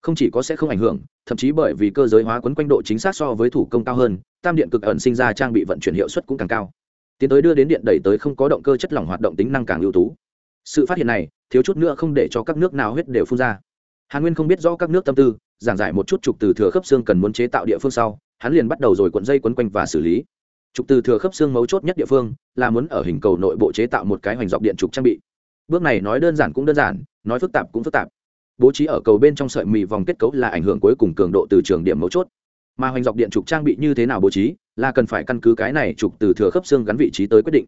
Không chỉ có sẽ không ảnh hưởng, thậm chí bởi vì cơ giới hóa quấn quanh độ chính xác so với thủ công cao hơn, tam điện cực ẩn sinh ra trang bị vận chuyển hiệu suất cũng càng cao. Tiến tới đưa đến điện đẩy tới không có động cơ chất lỏng hoạt động tính năng càng ưu tú. Sự phát hiện này thiếu chút nữa không để cho các nước nào huyết đều phun ra. Hàn nguyên không biết rõ các nước tâm tư, giảng giải một chút trục từ thừa khớp xương cần muốn chế tạo địa phương sau, hắn liền bắt đầu rồi cuộn dây quấn quanh và xử lý. Trục từ thừa khớp xương mấu chốt nhất địa phương là muốn ở hình cầu nội bộ chế tạo một cái hoành dọc điện trục trang bị. Bước này nói đơn giản cũng đơn giản, nói phức tạp cũng phức tạp. Bố trí ở cầu bên trong sợi mì vòng kết cấu là ảnh hưởng cuối cùng cường độ từ trường điểm mấu chốt. Mà hoành dọc điện trục trang bị như thế nào bố trí là cần phải căn cứ cái này trục từ thừa khớp xương gắn vị trí tới quyết định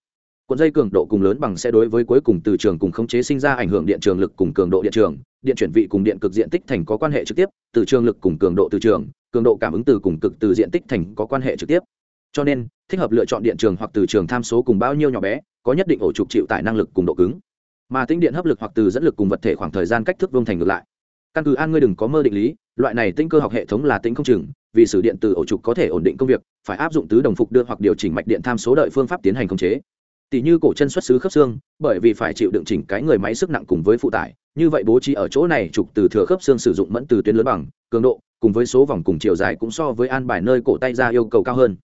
cuộn dây cường độ cùng lớn bằng sẽ đối với cuối cùng từ trường cùng khống chế sinh ra ảnh hưởng điện trường lực cùng cường độ điện trường, điện chuyển vị cùng điện cực diện tích thành có quan hệ trực tiếp, từ trường lực cùng cường độ từ trường, cường độ cảm ứng từ cùng cực từ diện tích thành có quan hệ trực tiếp. Cho nên, thích hợp lựa chọn điện trường hoặc từ trường tham số cùng bao nhiêu nhỏ bé, có nhất định ổ trục chịu tải năng lực cùng độ cứng. Mà tính điện hấp lực hoặc từ dẫn lực cùng vật thể khoảng thời gian cách thức vương thành ngược lại. Căn cứ an ngươi đừng có mơ định lý, loại này tinh cơ học hệ thống là tính không chừng, vì sử điện từ ổ trục có thể ổn định công việc, phải áp dụng tứ đồng phục đưa hoặc điều chỉnh mạch điện tham số đợi phương pháp tiến hành khống chế tỷ như cổ chân xuất xứ khớp xương, bởi vì phải chịu đựng chỉnh cái người máy sức nặng cùng với phụ tải, như vậy bố trí ở chỗ này trục từ thừa khớp xương sử dụng mẫn từ tuyến lớn bằng, cường độ, cùng với số vòng cùng chiều dài cũng so với an bài nơi cổ tay ra yêu cầu cao hơn.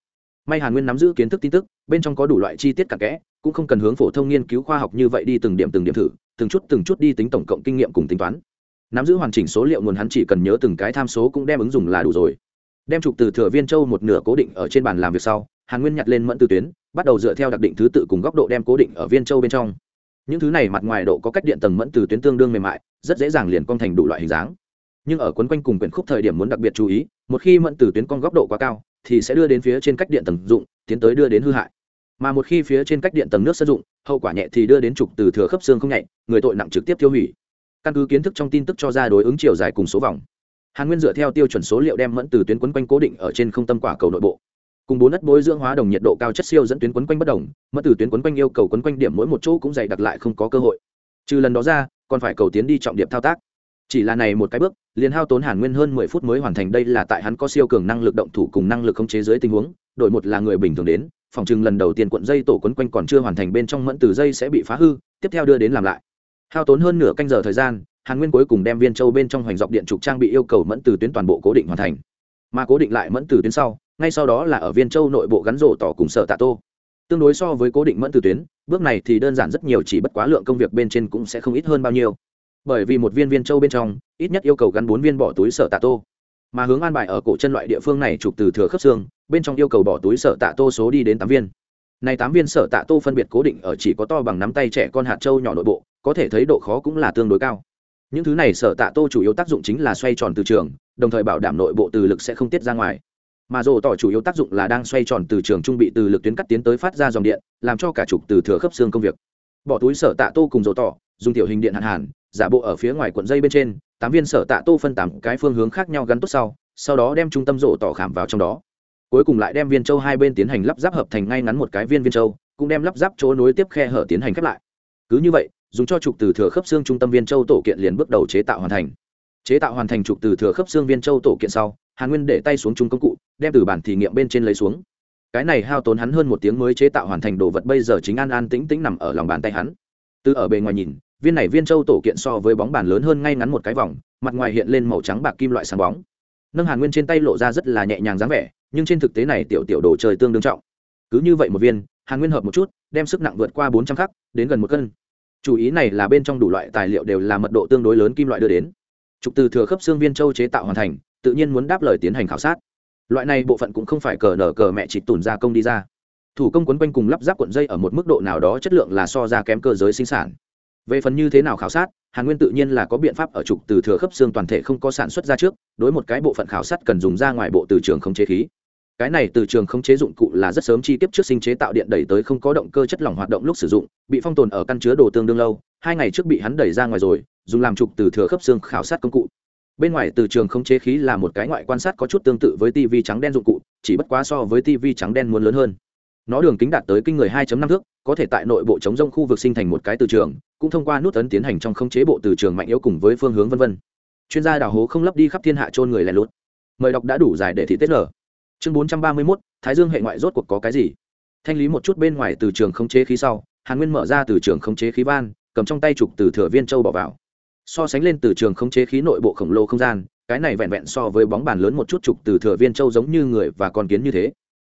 May hàn nguyên nắm giữ kiến thức tin tức, bên trong có đủ loại chi tiết cặn kẽ, cũng không cần hướng phổ thông nghiên cứu khoa học như vậy đi từng điểm từng điểm thử, từng chút từng chút đi tính tổng cộng kinh nghiệm cùng tính toán. Nắm giữ hoàn chỉnh số liệu nguồn hắn chỉ cần nhớ từng cái tham số cũng đem ứng dụng là đủ rồi. Đem trục từ thừa viên châu một nửa cố định ở trên bàn làm việc sau hàn nguyên nhặt lên mẫn từ tuyến, bắt đầu dựa theo đặc định thứ tự cùng góc độ đem cố định ở viên châu bên trong. Những thứ này mặt ngoài độ có cách điện tầng mẫn từ tuyến tương đương mềm mại, rất dễ dàng liền cong thành đủ loại hình dáng. Nhưng ở quấn quanh cùng quyển khúc thời điểm muốn đặc biệt chú ý, một khi mẫn từ tuyến cong góc độ quá cao, thì sẽ đưa đến phía trên cách điện tầng dụng, tiến tới đưa đến hư hại. Mà một khi phía trên cách điện tầng nước sử dụng, hậu quả nhẹ thì đưa đến trục từ thừa khớp xương không nhẹ người tội nặng trực tiếp tiêu hủy. Căn cứ kiến thức trong tin tức cho ra đối ứng chiều dài cùng số vòng. Hàn nguyên dựa theo tiêu chuẩn số liệu đem mẫn từ tuyến quấn quanh cố định ở trên không tâm quả cầu nội bộ cùng bốn đất bối dưỡng hóa đồng nhiệt độ cao chất siêu dẫn tuyến quấn quanh bất đồng mẫn từ tuyến quấn quanh yêu cầu quấn quanh điểm mỗi một chỗ cũng dày đặc lại không có cơ hội. Trừ lần đó ra, còn phải cầu tiến đi trọng điểm thao tác. Chỉ là này một cái bước, liền hao tốn hàn nguyên hơn mười phút mới hoàn thành đây là tại hắn có siêu cường năng lực động thủ cùng năng lực khống chế dưới tình huống, đội một là người bình thường đến, phòng chừng lần đầu tiên cuộn dây tổ quấn quanh còn chưa hoàn thành bên trong mẫn từ dây sẽ bị phá hư, tiếp theo đưa đến làm lại. Hao tốn hơn nửa canh giờ thời gian, hàn nguyên cuối cùng đem viên châu bên trong hoành dọc điện trục trang bị yêu cầu mẫn từ tuyến toàn bộ cố định hoàn thành. Mà cố định lại mẫn từ tuyến sau ngay sau đó là ở viên châu nội bộ gắn rổ tỏ cùng sở tạ tô. Tương đối so với cố định mẫn từ tuyến, bước này thì đơn giản rất nhiều, chỉ bất quá lượng công việc bên trên cũng sẽ không ít hơn bao nhiêu. Bởi vì một viên viên châu bên trong, ít nhất yêu cầu gắn bốn viên bỏ túi sở tạ tô. Mà hướng an bài ở cổ chân loại địa phương này chụp từ thừa khớp xương, bên trong yêu cầu bỏ túi sở tạ tô số đi đến tám viên. Này tám viên sở tạ tô phân biệt cố định ở chỉ có to bằng nắm tay trẻ con hạt châu nhỏ nội bộ, có thể thấy độ khó cũng là tương đối cao. Những thứ này sở tạ tô chủ yếu tác dụng chính là xoay tròn từ trường, đồng thời bảo đảm nội bộ từ lực sẽ không tiết ra ngoài mà rổ tỏ chủ yếu tác dụng là đang xoay tròn từ trường trung bị từ lực tuyến cắt tiến tới phát ra dòng điện, làm cho cả trục từ thừa khớp xương công việc. Bỏ túi sở tạ tô cùng rổ tỏ, dùng tiểu hình điện hạn hàn giả bộ ở phía ngoài cuộn dây bên trên, tám viên sở tạ tô phân tám cái phương hướng khác nhau gắn tốt sau sau đó đem trung tâm rổ tỏ khảm vào trong đó. Cuối cùng lại đem viên châu hai bên tiến hành lắp ráp hợp thành ngay ngắn một cái viên viên châu, cũng đem lắp ráp chỗ nối tiếp khe hở tiến hành khép lại. Cứ như vậy, dùng cho trục từ thừa khớp xương trung tâm viên châu tổ kiện liền bước đầu chế tạo hoàn thành chế tạo hoàn thành trục từ thừa khớp xương viên châu tổ kiện sau, hàn nguyên để tay xuống trung công cụ, đem từ bản thí nghiệm bên trên lấy xuống. Cái này hao tốn hắn hơn một tiếng mới chế tạo hoàn thành đồ vật, bây giờ chính an an tĩnh tĩnh nằm ở lòng bàn tay hắn. Từ ở bề ngoài nhìn, viên này viên châu tổ kiện so với bóng bàn lớn hơn ngay ngắn một cái vòng, mặt ngoài hiện lên màu trắng bạc kim loại sáng bóng. Nâng hàn nguyên trên tay lộ ra rất là nhẹ nhàng dáng vẻ, nhưng trên thực tế này tiểu tiểu đồ chơi tương đương trọng. Cứ như vậy một viên, hàn nguyên hợp một chút, đem sức nặng vượt qua bốn trăm khắc, đến gần một cân. Chủ ý này là bên trong đủ loại tài liệu đều là mật độ tương đối lớn kim loại đưa đến trục từ thừa khớp xương viên châu chế tạo hoàn thành, tự nhiên muốn đáp lời tiến hành khảo sát. Loại này bộ phận cũng không phải cờ nở cờ mẹ chỉ tùn gia công đi ra. Thủ công quấn quanh cùng lắp ráp cuộn dây ở một mức độ nào đó chất lượng là so ra kém cơ giới sinh sản. Về phần như thế nào khảo sát, hàn nguyên tự nhiên là có biện pháp ở trục từ thừa khớp xương toàn thể không có sản xuất ra trước, đối một cái bộ phận khảo sát cần dùng ra ngoài bộ từ trường không chế khí cái này từ trường không chế dụng cụ là rất sớm chi tiết trước sinh chế tạo điện đẩy tới không có động cơ chất lỏng hoạt động lúc sử dụng, bị phong tồn ở căn chứa đồ tương đương lâu, hai ngày trước bị hắn đẩy ra ngoài rồi, dùng làm trục từ thừa khớp xương khảo sát công cụ. Bên ngoài từ trường không chế khí là một cái ngoại quan sát có chút tương tự với tv trắng đen dụng cụ, chỉ bất quá so với tv trắng đen muốn lớn hơn. Nó đường kính đạt tới kinh người 2.5 thước, có thể tại nội bộ chống rông khu vực sinh thành một cái từ trường, cũng thông qua nút ấn tiến hành trong không chế bộ từ trường mạnh yếu cùng với phương hướng vân vân. Chuyên gia đào hố không lấp đi khắp thiên hạ trôn người lẻ lút. Mời đọc đã đủ dài để thị tiết lở chương 431, thái dương hệ ngoại rốt cuộc có cái gì? Thanh lý một chút bên ngoài từ trường khống chế khí sau hàn nguyên mở ra từ trường khống chế khí van cầm trong tay trục từ thừa viên châu bỏ vào. So sánh lên từ trường khống chế khí nội bộ khổng lồ không gian cái này vẹn vẹn so với bóng bàn lớn một chút trục từ thừa viên châu giống như người và con kiến như thế.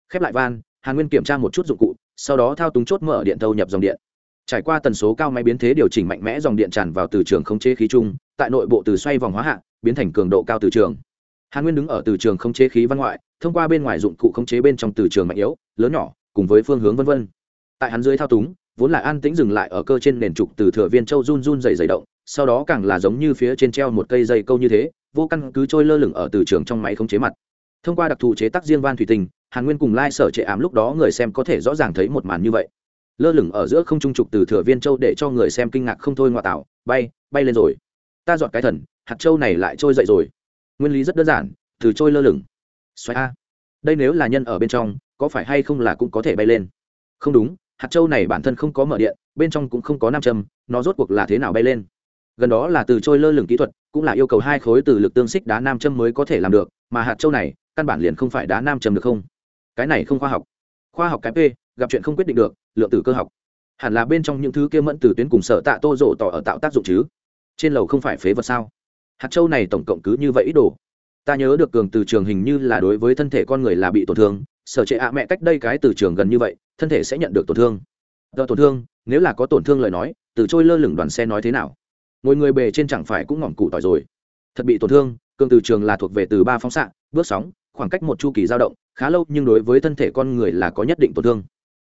Khép lại van hàn nguyên kiểm tra một chút dụng cụ sau đó thao túng chốt mở điện thâu nhập dòng điện. Trải qua tần số cao máy biến thế điều chỉnh mạnh mẽ dòng điện tràn vào từ trường khống chế khí chung tại nội bộ từ xoay vòng hóa hạ biến thành cường độ cao từ trường. Hàn nguyên đứng ở từ trường khống chế khí văn ngoại thông qua bên ngoài dụng cụ khống chế bên trong từ trường mạnh yếu, lớn nhỏ, cùng với phương hướng vân vân. Tại hắn dưới thao túng, vốn là an tĩnh dừng lại ở cơ trên nền trục từ thừa viên châu run run dày dày động, sau đó càng là giống như phía trên treo một cây dây câu như thế, vô căn cứ trôi lơ lửng ở từ trường trong máy khống chế mặt. Thông qua đặc thù chế tác riêng van thủy tinh, hàn nguyên cùng lai sở trệ ám lúc đó người xem có thể rõ ràng thấy một màn như vậy. Lơ lửng ở giữa không trung trục từ thừa viên châu để cho người xem kinh ngạc không thôi ngoại tạo, bay bay lên rồi. Ta dọn cái thần, hạt châu này lại trôi dậy rồi. Nguyên lý rất đơn giản, từ trôi lơ lửng xoáy a. Đây nếu là nhân ở bên trong, có phải hay không là cũng có thể bay lên? Không đúng, hạt châu này bản thân không có mở điện, bên trong cũng không có nam châm, nó rốt cuộc là thế nào bay lên? Gần đó là từ trôi lơ lửng kỹ thuật, cũng là yêu cầu hai khối từ lực tương xích đá nam châm mới có thể làm được, mà hạt châu này, căn bản liền không phải đá nam châm được không? Cái này không khoa học. Khoa học cái p, gặp chuyện không quyết định được, lượng tử cơ học. Hẳn là bên trong những thứ kia mẫn từ tuyến cùng sở tạ tô rộ tỏ ở tạo tác dụng chứ? Trên lầu không phải phế vật sao? Hạt châu này tổng cộng cứ như vậy ít đồ ta nhớ được cường từ trường hình như là đối với thân thể con người là bị tổn thương, sở trệ ạ mẹ cách đây cái từ trường gần như vậy, thân thể sẽ nhận được tổn thương. Do tổn thương, nếu là có tổn thương lời nói, từ trôi lơ lửng đoàn xe nói thế nào? Ngồi người bề trên chẳng phải cũng ngỏm cụ tỏi rồi. Thật bị tổn thương, cường từ trường là thuộc về từ ba phóng xạ, bước sóng, khoảng cách một chu kỳ dao động, khá lâu nhưng đối với thân thể con người là có nhất định tổn thương.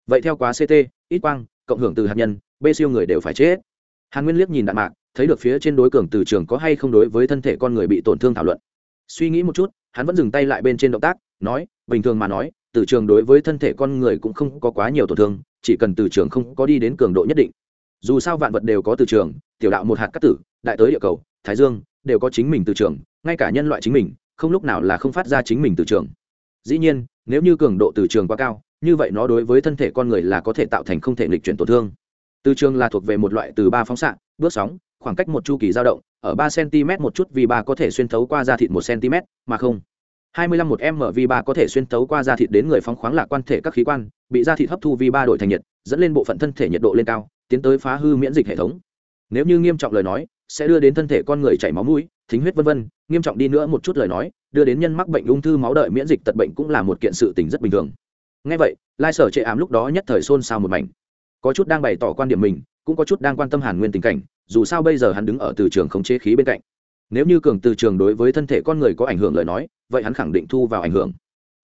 Vậy theo quá ct ít quang, cộng hưởng từ hạt nhân b siêu người đều phải chết. Hàn nguyên liếc nhìn đạn mạc, thấy được phía trên đối cường từ trường có hay không đối với thân thể con người bị tổn thương thảo luận suy nghĩ một chút, hắn vẫn dừng tay lại bên trên động tác, nói, bình thường mà nói, từ trường đối với thân thể con người cũng không có quá nhiều tổn thương, chỉ cần từ trường không có đi đến cường độ nhất định. Dù sao vạn vật đều có từ trường, tiểu đạo một hạt cát tử, đại tới địa cầu, thái dương, đều có chính mình từ trường, ngay cả nhân loại chính mình, không lúc nào là không phát ra chính mình từ trường. Dĩ nhiên, nếu như cường độ từ trường quá cao, như vậy nó đối với thân thể con người là có thể tạo thành không thể nghịch chuyển tổn thương. Từ trường là thuộc về một loại từ ba phóng xạ, bước sóng, khoảng cách một chu kỳ dao động ở ba cm một chút vì ba có thể xuyên thấu qua da thịt một cm, mà không. hai mươi lăm một m vì ba có thể xuyên thấu qua da thịt đến người phóng khoáng lạc quan thể các khí quan, bị da thịt hấp thu vì ba đổi thành nhiệt, dẫn lên bộ phận thân thể nhiệt độ lên cao, tiến tới phá hư miễn dịch hệ thống. Nếu như nghiêm trọng lời nói, sẽ đưa đến thân thể con người chảy máu mũi, thính huyết vân vân. Nghiêm trọng đi nữa một chút lời nói, đưa đến nhân mắc bệnh ung thư máu đợi miễn dịch tật bệnh cũng là một kiện sự tình rất bình thường. Ngay vậy, lai sở chệ ám lúc đó nhất thời xôn xao một mảnh. Có chút đang bày tỏ quan điểm mình, cũng có chút đang quan tâm hàn nguyên tình cảnh dù sao bây giờ hắn đứng ở từ trường khống chế khí bên cạnh. Nếu như cường từ trường đối với thân thể con người có ảnh hưởng lời nói, vậy hắn khẳng định thu vào ảnh hưởng.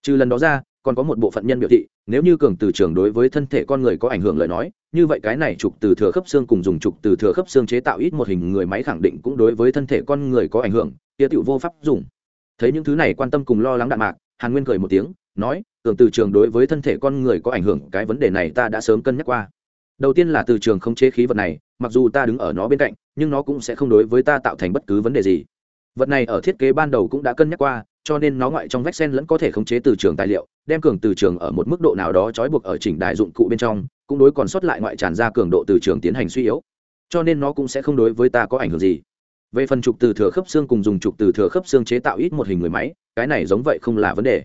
Trừ lần đó ra, còn có một bộ phận nhân biểu thị, nếu như cường từ trường đối với thân thể con người có ảnh hưởng lời nói, như vậy cái này trục từ thừa khớp xương cùng dùng trục từ thừa khớp xương chế tạo ít một hình người máy khẳng định cũng đối với thân thể con người có ảnh hưởng, kia tựu vô pháp dùng. Thấy những thứ này quan tâm cùng lo lắng đạn mạc, hàn nguyên cười một tiếng, nói, cường từ trường đối với thân thể con người có ảnh hưởng, cái vấn đề này ta đã sớm cân nhắc qua. Đầu tiên là từ trường không chế khí vật này mặc dù ta đứng ở nó bên cạnh, nhưng nó cũng sẽ không đối với ta tạo thành bất cứ vấn đề gì. Vật này ở thiết kế ban đầu cũng đã cân nhắc qua, cho nên nó ngoại trong vách sen lẫn có thể khống chế từ trường tài liệu, đem cường từ trường ở một mức độ nào đó trói buộc ở chỉnh đại dụng cụ bên trong, cũng đối còn sót lại ngoại tràn ra cường độ từ trường tiến hành suy yếu. Cho nên nó cũng sẽ không đối với ta có ảnh hưởng gì. Về phần trục từ thừa khớp xương cùng dùng trục từ thừa khớp xương chế tạo ít một hình người máy, cái này giống vậy không là vấn đề.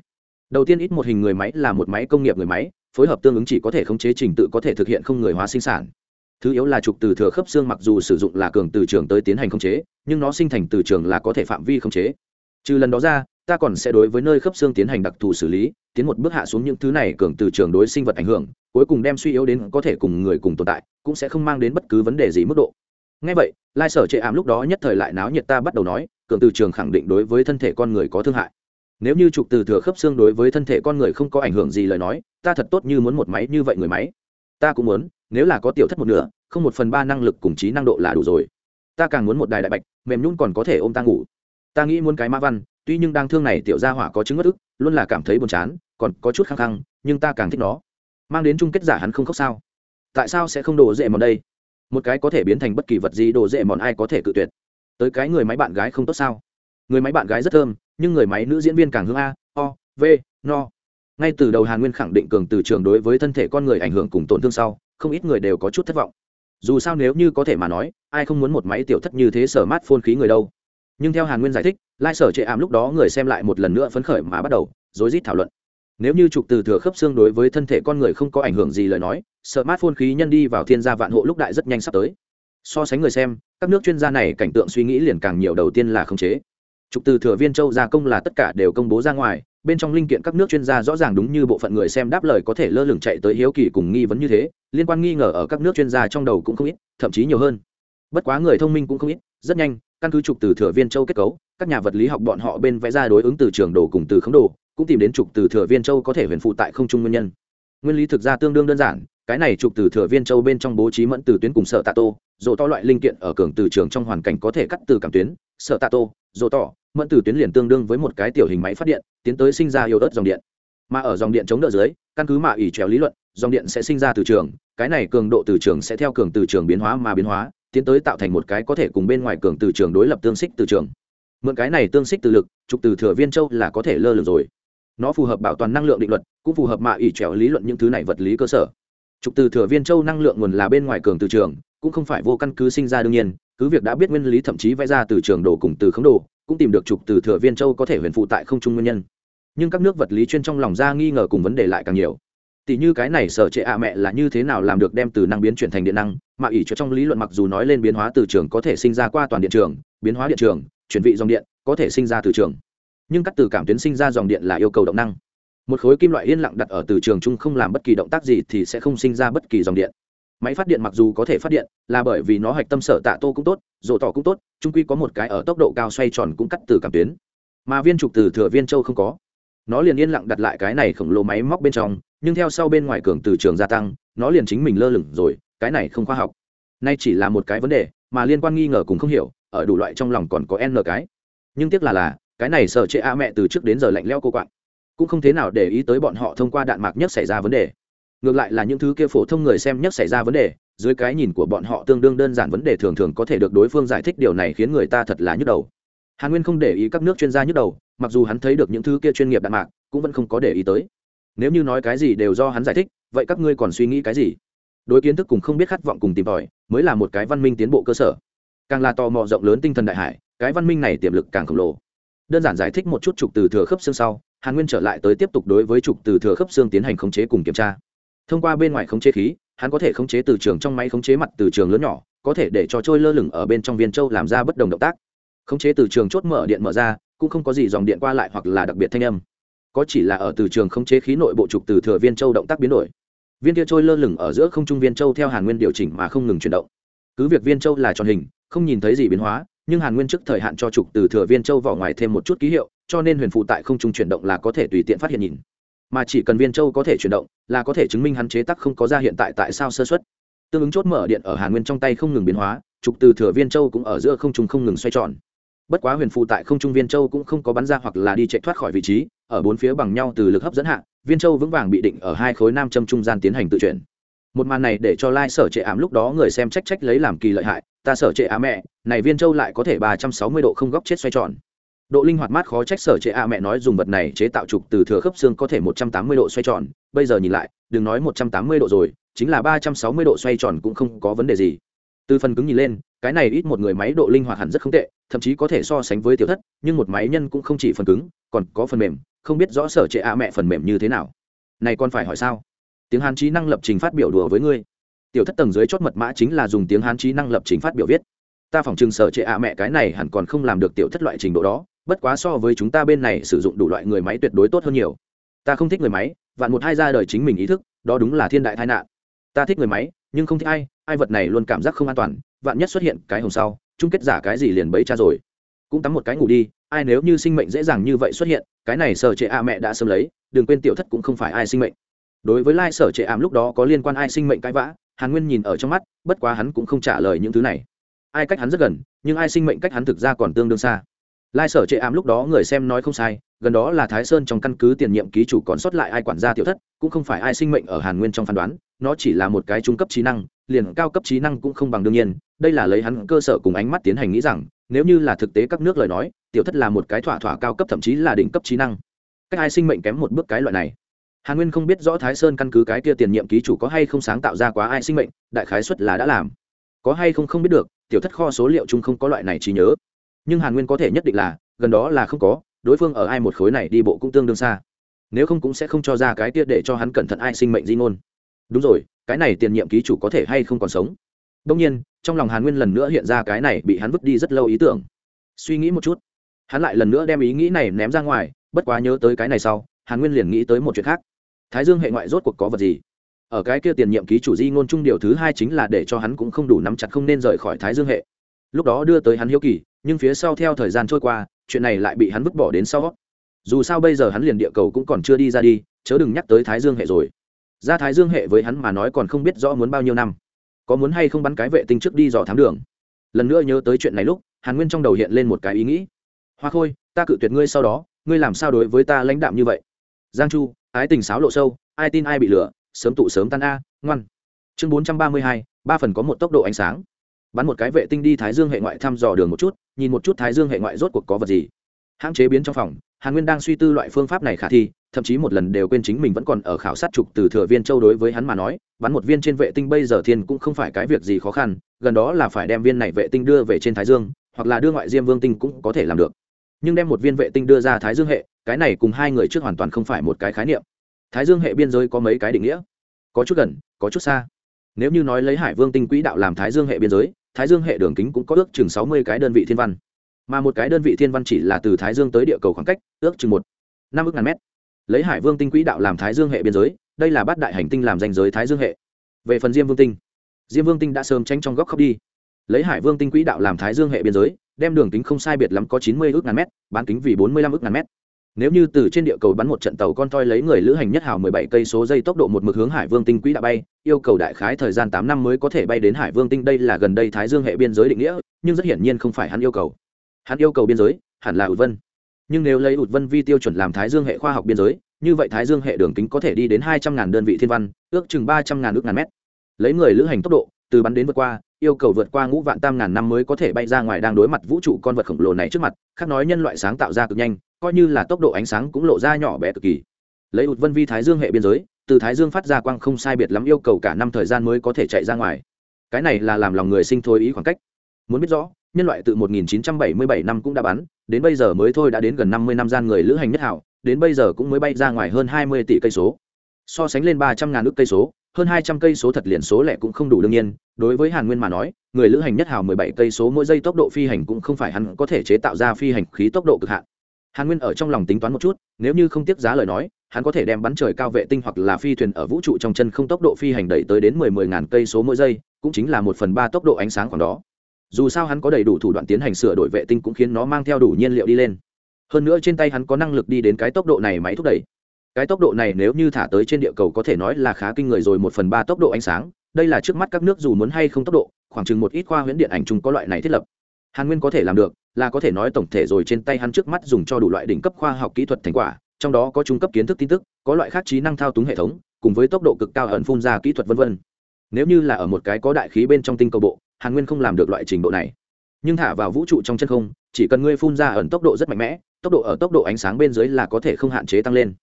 Đầu tiên ít một hình người máy là một máy công nghiệp người máy, phối hợp tương ứng chỉ có thể khống chế trình tự có thể thực hiện không người hóa sinh sản thứ yếu là trục từ thừa khớp xương mặc dù sử dụng là cường từ trường tới tiến hành khống chế, nhưng nó sinh thành từ trường là có thể phạm vi khống chế. Trừ lần đó ra, ta còn sẽ đối với nơi khớp xương tiến hành đặc thù xử lý, tiến một bước hạ xuống những thứ này cường từ trường đối sinh vật ảnh hưởng, cuối cùng đem suy yếu đến có thể cùng người cùng tồn tại, cũng sẽ không mang đến bất cứ vấn đề gì mức độ. Ngay vậy, lai sở chệ ảm lúc đó nhất thời lại náo nhiệt ta bắt đầu nói, cường từ trường khẳng định đối với thân thể con người có thương hại. Nếu như trục từ thừa khớp xương đối với thân thể con người không có ảnh hưởng gì lời nói, ta thật tốt như muốn một máy như vậy người máy ta cũng muốn, nếu là có tiểu thất một nửa, không một phần ba năng lực cùng trí năng độ là đủ rồi. Ta càng muốn một đài đại bạch, mềm nhún còn có thể ôm ta ngủ. Ta nghĩ muốn cái ma văn, tuy nhưng đang thương này tiểu gia hỏa có chứng ngất ức, luôn là cảm thấy buồn chán, còn có chút khăng khăng, nhưng ta càng thích nó. Mang đến chung kết giả hắn không khóc sao? Tại sao sẽ không đổ dễ mòn đây? Một cái có thể biến thành bất kỳ vật gì đồ dễ mòn ai có thể cự tuyệt? Tới cái người máy bạn gái không tốt sao? Người máy bạn gái rất thơm, nhưng người máy nữ diễn viên càng hương a, o, v, no ngay từ đầu hàn nguyên khẳng định cường từ trường đối với thân thể con người ảnh hưởng cùng tổn thương sau, không ít người đều có chút thất vọng. Dù sao nếu như có thể mà nói, ai không muốn một máy tiểu thất như thế sở mát phôn khí người đâu. Nhưng theo hàn nguyên giải thích, lai sở trệ ảm lúc đó người xem lại một lần nữa phấn khởi mà bắt đầu, rối rít thảo luận. Nếu như trục từ thừa khớp xương đối với thân thể con người không có ảnh hưởng gì lời nói sợ mát phôn khí nhân đi vào thiên gia vạn hộ lúc đại rất nhanh sắp tới. So sánh người xem, các nước chuyên gia này cảnh tượng suy nghĩ liền càng nhiều đầu tiên là khống chế. Trục từ thừa viên châu gia công là tất cả đều công bố ra ngoài bên trong linh kiện các nước chuyên gia rõ ràng đúng như bộ phận người xem đáp lời có thể lơ lửng chạy tới hiếu kỳ cùng nghi vấn như thế, liên quan nghi ngờ ở các nước chuyên gia trong đầu cũng không ít, thậm chí nhiều hơn. Bất quá người thông minh cũng không ít, rất nhanh, căn cứ trục từ thừa viên châu kết cấu, các nhà vật lý học bọn họ bên vẽ ra đối ứng từ trường đồ cùng từ khống đồ, cũng tìm đến trục từ thừa viên châu có thể huyền phụ tại không trung nguyên nhân. Nguyên lý thực ra tương đương đơn giản cái này trục từ thừa viên châu bên trong bố trí mẫn từ tuyến cùng sợ tạ tô dỗ to loại linh kiện ở cường từ trường trong hoàn cảnh có thể cắt từ cảm tuyến sợ tạ tô dỗ tỏ mẫn từ tuyến liền tương đương với một cái tiểu hình máy phát điện, tiến tới sinh ra yếu ớt dòng điện. Mà ở dòng điện chống đỡ dưới, căn cứ mạ ủy trèo lý luận, dòng điện sẽ sinh ra từ trường, cái này cường độ từ trường sẽ theo cường từ trường biến hóa mà biến hóa, tiến tới tạo thành một cái có thể cùng bên ngoài cường từ trường đối lập tương xích từ trường. Mượn cái này tương xích từ lực, trục từ thừa viên châu là có thể lơ lửng rồi. Nó phù hợp bảo toàn năng lượng định luật, cũng phù hợp mạ ỉ trèo lý luận những thứ này vật lý cơ sở trục từ thừa viên châu năng lượng nguồn là bên ngoài cường từ trường, cũng không phải vô căn cứ sinh ra đương nhiên, cứ việc đã biết nguyên lý thậm chí vẽ ra từ trường đồ cùng từ khống đồ, cũng tìm được trục từ thừa viên châu có thể huyền phụ tại không trung nguyên nhân. Nhưng các nước vật lý chuyên trong lòng ra nghi ngờ cùng vấn đề lại càng nhiều. Tỷ như cái này sở trệ ạ mẹ là như thế nào làm được đem từ năng biến chuyển thành điện năng, mà ỷ cho trong lý luận mặc dù nói lên biến hóa từ trường có thể sinh ra qua toàn điện trường, biến hóa điện trường, chuyển vị dòng điện có thể sinh ra từ trường. Nhưng các từ cảm tuyến sinh ra dòng điện là yêu cầu động năng một khối kim loại yên lặng đặt ở từ trường chung không làm bất kỳ động tác gì thì sẽ không sinh ra bất kỳ dòng điện. Máy phát điện mặc dù có thể phát điện, là bởi vì nó hạch tâm sở tạ tô cũng tốt rổ tỏ cũng tốt trung quy có một cái ở tốc độ cao xoay tròn cũng cắt từ cảm tuyến. Mà viên trục từ thừa viên châu không có. Nó liền yên lặng đặt lại cái này khổng lồ máy móc bên trong, nhưng theo sau bên ngoài cường từ trường gia tăng, nó liền chính mình lơ lửng rồi, cái này không khoa học. Nay chỉ là một cái vấn đề, mà liên quan nghi ngờ cũng không hiểu, ở đủ loại trong lòng còn có n cái nhưng tiếc là là, cái này sợ chệ a mẹ từ trước đến giờ lạnh leo cô quạng cũng không thế nào để ý tới bọn họ thông qua đạn mạc nhất xảy ra vấn đề. Ngược lại là những thứ kia phổ thông người xem nhất xảy ra vấn đề, dưới cái nhìn của bọn họ tương đương đơn giản vấn đề thường thường có thể được đối phương giải thích điều này khiến người ta thật là nhức đầu. Hàn nguyên không để ý các nước chuyên gia nhức đầu, mặc dù hắn thấy được những thứ kia chuyên nghiệp đạn mạc, cũng vẫn không có để ý tới. Nếu như nói cái gì đều do hắn giải thích, vậy các ngươi còn suy nghĩ cái gì? Đối kiến thức cùng không biết khát vọng cùng tìm tòi, mới là một cái văn minh tiến bộ cơ sở. Càng là tò mò rộng lớn tinh thần đại hải, cái văn minh này tiềm lực càng khổng lồ. Đơn giản giải thích một chút trục từ thừa khớp xương sau hàn nguyên trở lại tới tiếp tục đối với trục từ thừa khớp xương tiến hành khống chế cùng kiểm tra. Thông qua bên ngoài khống chế khí, hắn có thể khống chế từ trường trong máy khống chế mặt từ trường lớn nhỏ, có thể để cho trôi lơ lửng ở bên trong viên châu làm ra bất đồng động tác. Khống chế từ trường chốt mở điện mở ra, cũng không có gì dòng điện qua lại hoặc là đặc biệt thanh âm. Có chỉ là ở từ trường khống chế khí nội bộ trục từ thừa viên châu động tác biến đổi. Viên kia trôi lơ lửng ở giữa không trung viên châu theo hàn nguyên điều chỉnh mà không ngừng chuyển động. Cứ việc viên châu là tròn hình, không nhìn thấy gì biến hóa, nhưng hàn nguyên trước thời hạn cho trục từ thừa viên châu vỏ ngoài thêm một chút ký hiệu cho nên huyền phụ tại không trung chuyển động là có thể tùy tiện phát hiện nhìn. Mà chỉ cần viên châu có thể chuyển động, là có thể chứng minh hắn chế tắc không có ra hiện tại tại sao sơ xuất tương ứng chốt mở điện ở hàn nguyên trong tay không ngừng biến hóa, trục từ thừa viên châu cũng ở giữa không trung không ngừng xoay tròn. Bất quá huyền phụ tại không trung viên châu cũng không có bắn ra hoặc là đi chạy thoát khỏi vị trí, ở bốn phía bằng nhau từ lực hấp dẫn hạ, viên châu vững vàng bị định ở hai khối nam châm trung gian tiến hành tự chuyển. Một màn này để cho lai sở trệ ám lúc đó người xem trách trách lấy làm kỳ lợi hại, ta sở trệ á mẹ, này viên châu lại có thể ba trăm sáu mươi độ không góc chết xoay tròn độ linh hoạt mát khó trách sở chế a mẹ nói dùng vật này chế tạo trục từ thừa khớp xương có thể một trăm tám mươi độ xoay tròn. Bây giờ nhìn lại, đừng nói một trăm tám mươi độ rồi, chính là ba trăm sáu mươi độ xoay tròn cũng không có vấn đề gì. Từ phần cứng nhìn lên, cái này ít một người máy độ linh hoạt hẳn rất không tệ, thậm chí có thể so sánh với tiểu thất, nhưng một máy nhân cũng không chỉ phần cứng, còn có phần mềm, không biết rõ sở chế a mẹ phần mềm như thế nào. Này còn phải hỏi sao? Tiếng hán trí năng lập trình phát biểu đùa với ngươi. Tiểu thất tầng dưới chốt mật mã chính là dùng tiếng hán trí năng lập trình phát biểu viết. Ta phỏng chừng sở trệ ạ mẹ cái này hẳn còn không làm được tiểu thất loại trình độ đó bất quá so với chúng ta bên này sử dụng đủ loại người máy tuyệt đối tốt hơn nhiều. Ta không thích người máy, vạn một hai ra đời chính mình ý thức, đó đúng là thiên đại tai nạn. Ta thích người máy, nhưng không thích ai ai vật này luôn cảm giác không an toàn, vạn nhất xuất hiện cái hồng sau, chung kết giả cái gì liền bấy cha rồi. Cũng tắm một cái ngủ đi, ai nếu như sinh mệnh dễ dàng như vậy xuất hiện, cái này sở trệ a mẹ đã sớm lấy, đừng quên tiểu thất cũng không phải ai sinh mệnh. Đối với lai sở trệ ảm lúc đó có liên quan ai sinh mệnh cãi vã, hàn nguyên nhìn ở trong mắt, bất quá hắn cũng không trả lời những thứ này. Ai cách hắn rất gần, nhưng ai sinh mệnh cách hắn thực ra còn tương đương xa lai sở chệ ám lúc đó người xem nói không sai, gần đó là thái sơn trong căn cứ tiền nhiệm ký chủ còn sót lại ai quản gia tiểu thất, cũng không phải ai sinh mệnh ở hàn nguyên trong phán đoán, nó chỉ là một cái trung cấp trí năng, liền cao cấp trí năng cũng không bằng đương nhiên, đây là lấy hắn cơ sở cùng ánh mắt tiến hành nghĩ rằng, nếu như là thực tế các nước lời nói, tiểu thất là một cái thỏa thỏa cao cấp thậm chí là đỉnh cấp trí năng. Cách ai sinh mệnh kém một bước cái loại này. Hàn nguyên không biết rõ thái sơn căn cứ cái kia tiền nhiệm ký chủ có hay không sáng tạo ra quá ai sinh mệnh, đại khái xuất là đã làm. Có hay không không biết được, tiểu thất kho số liệu chung không có loại này trí nhớ nhưng hàn nguyên có thể nhất định là, gần đó là không có, đối phương ở ai một khối này đi bộ cũng tương đương xa. Nếu không cũng sẽ không cho ra cái tiết để cho hắn cẩn thận ai sinh mệnh di ngôn. Đúng rồi, cái này tiền nhiệm ký chủ có thể hay không còn sống? Đông nhiên, trong lòng hàn nguyên lần nữa hiện ra cái này bị hắn vứt đi rất lâu ý tưởng. Suy nghĩ một chút, hắn lại lần nữa đem ý nghĩ này ném ra ngoài, bất quá nhớ tới cái này sau, hàn nguyên liền nghĩ tới một chuyện khác. Thái dương hệ ngoại rốt cuộc có vật gì? Ở cái kia tiền nhiệm ký chủ di ngôn chung điều thứ hai chính là để cho hắn cũng không đủ nắm chặt không nên rời khỏi thái dương hệ. Lúc đó đưa tới hắn hiếu kỳ nhưng phía sau theo thời gian trôi qua, chuyện này lại bị hắn vứt bỏ đến sau. Dù sao bây giờ hắn liền địa cầu cũng còn chưa đi ra đi, chớ đừng nhắc tới thái dương hệ rồi. Ra thái dương hệ với hắn mà nói còn không biết rõ muốn bao nhiêu năm. Có muốn hay không bắn cái vệ tinh trước đi dò thám đường. Lần nữa nhớ tới chuyện này lúc, hàn nguyên trong đầu hiện lên một cái ý nghĩ. Hoa khôi, ta cự tuyệt ngươi sau đó, ngươi làm sao đối với ta lãnh đạm như vậy? Giang chu, ái tình sáo lộ sâu, ai tin ai bị lửa sớm tụ sớm tan a, ngoan. Chương bốn trăm ba mươi hai, ba phần có một tốc độ ánh sáng bắn một cái vệ tinh đi thái dương hệ ngoại thăm dò đường một chút, nhìn một chút thái dương hệ ngoại rốt cuộc có vật gì. Hãng chế biến trong phòng, hàn nguyên đang suy tư loại phương pháp này khả thi, thậm chí một lần đều quên chính mình vẫn còn ở khảo sát trục từ thừa viên châu đối với hắn mà nói, bắn một viên trên vệ tinh bây giờ thiên cũng không phải cái việc gì khó khăn, gần đó là phải đem viên này vệ tinh đưa về trên thái dương, hoặc là đưa ngoại diêm vương tinh cũng có thể làm được. Nhưng đem một viên vệ tinh đưa ra thái dương hệ, cái này cùng hai người trước hoàn toàn không phải một cái khái niệm. Thái dương hệ biên giới có mấy cái định nghĩa? Có chút gần, có chút xa. Nếu như nói lấy hải vương tinh quỹ đạo làm thái dương hệ biên giới thái dương hệ đường kính cũng có ước chừng sáu mươi cái đơn vị thiên văn. Mà một cái đơn vị thiên văn chỉ là từ thái dương tới địa cầu khoảng cách, ước chừng một, năm ước ngàn mét. Lấy hải vương tinh quỹ đạo làm thái dương hệ biên giới, đây là bát đại hành tinh làm danh giới thái dương hệ. Về phần diêm vương tinh, diêm vương tinh đã sớm tránh trong góc khóc đi. Lấy hải vương tinh quỹ đạo làm thái dương hệ biên giới, đem đường kính không sai biệt lắm có chín mươi ước ngàn mét, bán kính vì bốn mươi lăm ước ngàn mét nếu như từ trên địa cầu bắn một trận tàu con toi lấy người lữ hành nhất hào mười bảy cây số dây tốc độ một mực hướng hải vương tinh quỹ đã bay, yêu cầu đại khái thời gian tám năm mới có thể bay đến hải vương tinh. Đây là gần đây thái dương hệ biên giới định nghĩa, nhưng rất hiển nhiên không phải hắn yêu cầu. Hắn yêu cầu biên giới, hẳn là ụt vân. Nhưng nếu lấy ụt vân vi tiêu chuẩn làm thái dương hệ khoa học biên giới, như vậy thái dương hệ đường kính có thể đi đến hai trăm ngàn đơn vị thiên văn, ước chừng ba trăm ngàn ước ngàn mét. Lấy người lữ hành tốc độ, từ bắn đến vượt qua, yêu cầu vượt qua ngũ vạn tam ngàn năm mới có thể bay ra ngoài đang đối mặt vũ trụ con vật khổng lồ này trước mặt, khác nói nhân loại sáng tạo ra cực nhanh coi như là tốc độ ánh sáng cũng lộ ra nhỏ bé cực kỳ. Lấy ụt vân vi thái dương hệ biên giới, từ thái dương phát ra quang không sai biệt lắm yêu cầu cả năm thời gian mới có thể chạy ra ngoài. Cái này là làm lòng người sinh thôi ý khoảng cách. Muốn biết rõ, nhân loại từ 1977 năm cũng đã bắn, đến bây giờ mới thôi đã đến gần 50 năm gian người lữ hành nhất hảo, đến bây giờ cũng mới bay ra ngoài hơn 20 tỷ cây số. So sánh lên 300 ngàn ước cây số, hơn 200 cây số thật liền số lẻ cũng không đủ đương nhiên. Đối với hàn nguyên mà nói, người lữ hành nhất hào 17 cây số mỗi giây tốc độ phi hành cũng không phải hắn có thể chế tạo ra phi hành khí tốc độ cực hạn hàn nguyên ở trong lòng tính toán một chút, nếu như không tiếp giá lời nói, hắn có thể đem bắn trời cao vệ tinh hoặc là phi thuyền ở vũ trụ trong chân không tốc độ phi hành đẩy tới đến mười mười ngàn cây số mỗi giây, cũng chính là một phần ba tốc độ ánh sáng khoảng đó. Dù sao hắn có đầy đủ thủ đoạn tiến hành sửa đổi vệ tinh cũng khiến nó mang theo đủ nhiên liệu đi lên. Hơn nữa trên tay hắn có năng lực đi đến cái tốc độ này máy thúc đẩy. Cái tốc độ này nếu như thả tới trên địa cầu có thể nói là khá kinh người rồi, một phần ba tốc độ ánh sáng, đây là trước mắt các nước dù muốn hay không tốc độ, khoảng chừng một ít khoa huyễn điện ảnh chung có loại này thiết lập. Hàn nguyên có thể làm được là có thể nói tổng thể rồi trên tay hắn trước mắt dùng cho đủ loại đỉnh cấp khoa học kỹ thuật thành quả, trong đó có trung cấp kiến thức tin tức, có loại khác trí năng thao túng hệ thống, cùng với tốc độ cực cao ẩn phun ra kỹ thuật vân vân. nếu như là ở một cái có đại khí bên trong tinh cầu bộ, hàn nguyên không làm được loại trình độ này nhưng thả vào vũ trụ trong chân không, chỉ cần ngươi phun ra ẩn tốc độ rất mạnh mẽ, tốc độ ở tốc độ ánh sáng bên dưới là có thể không hạn chế tăng lên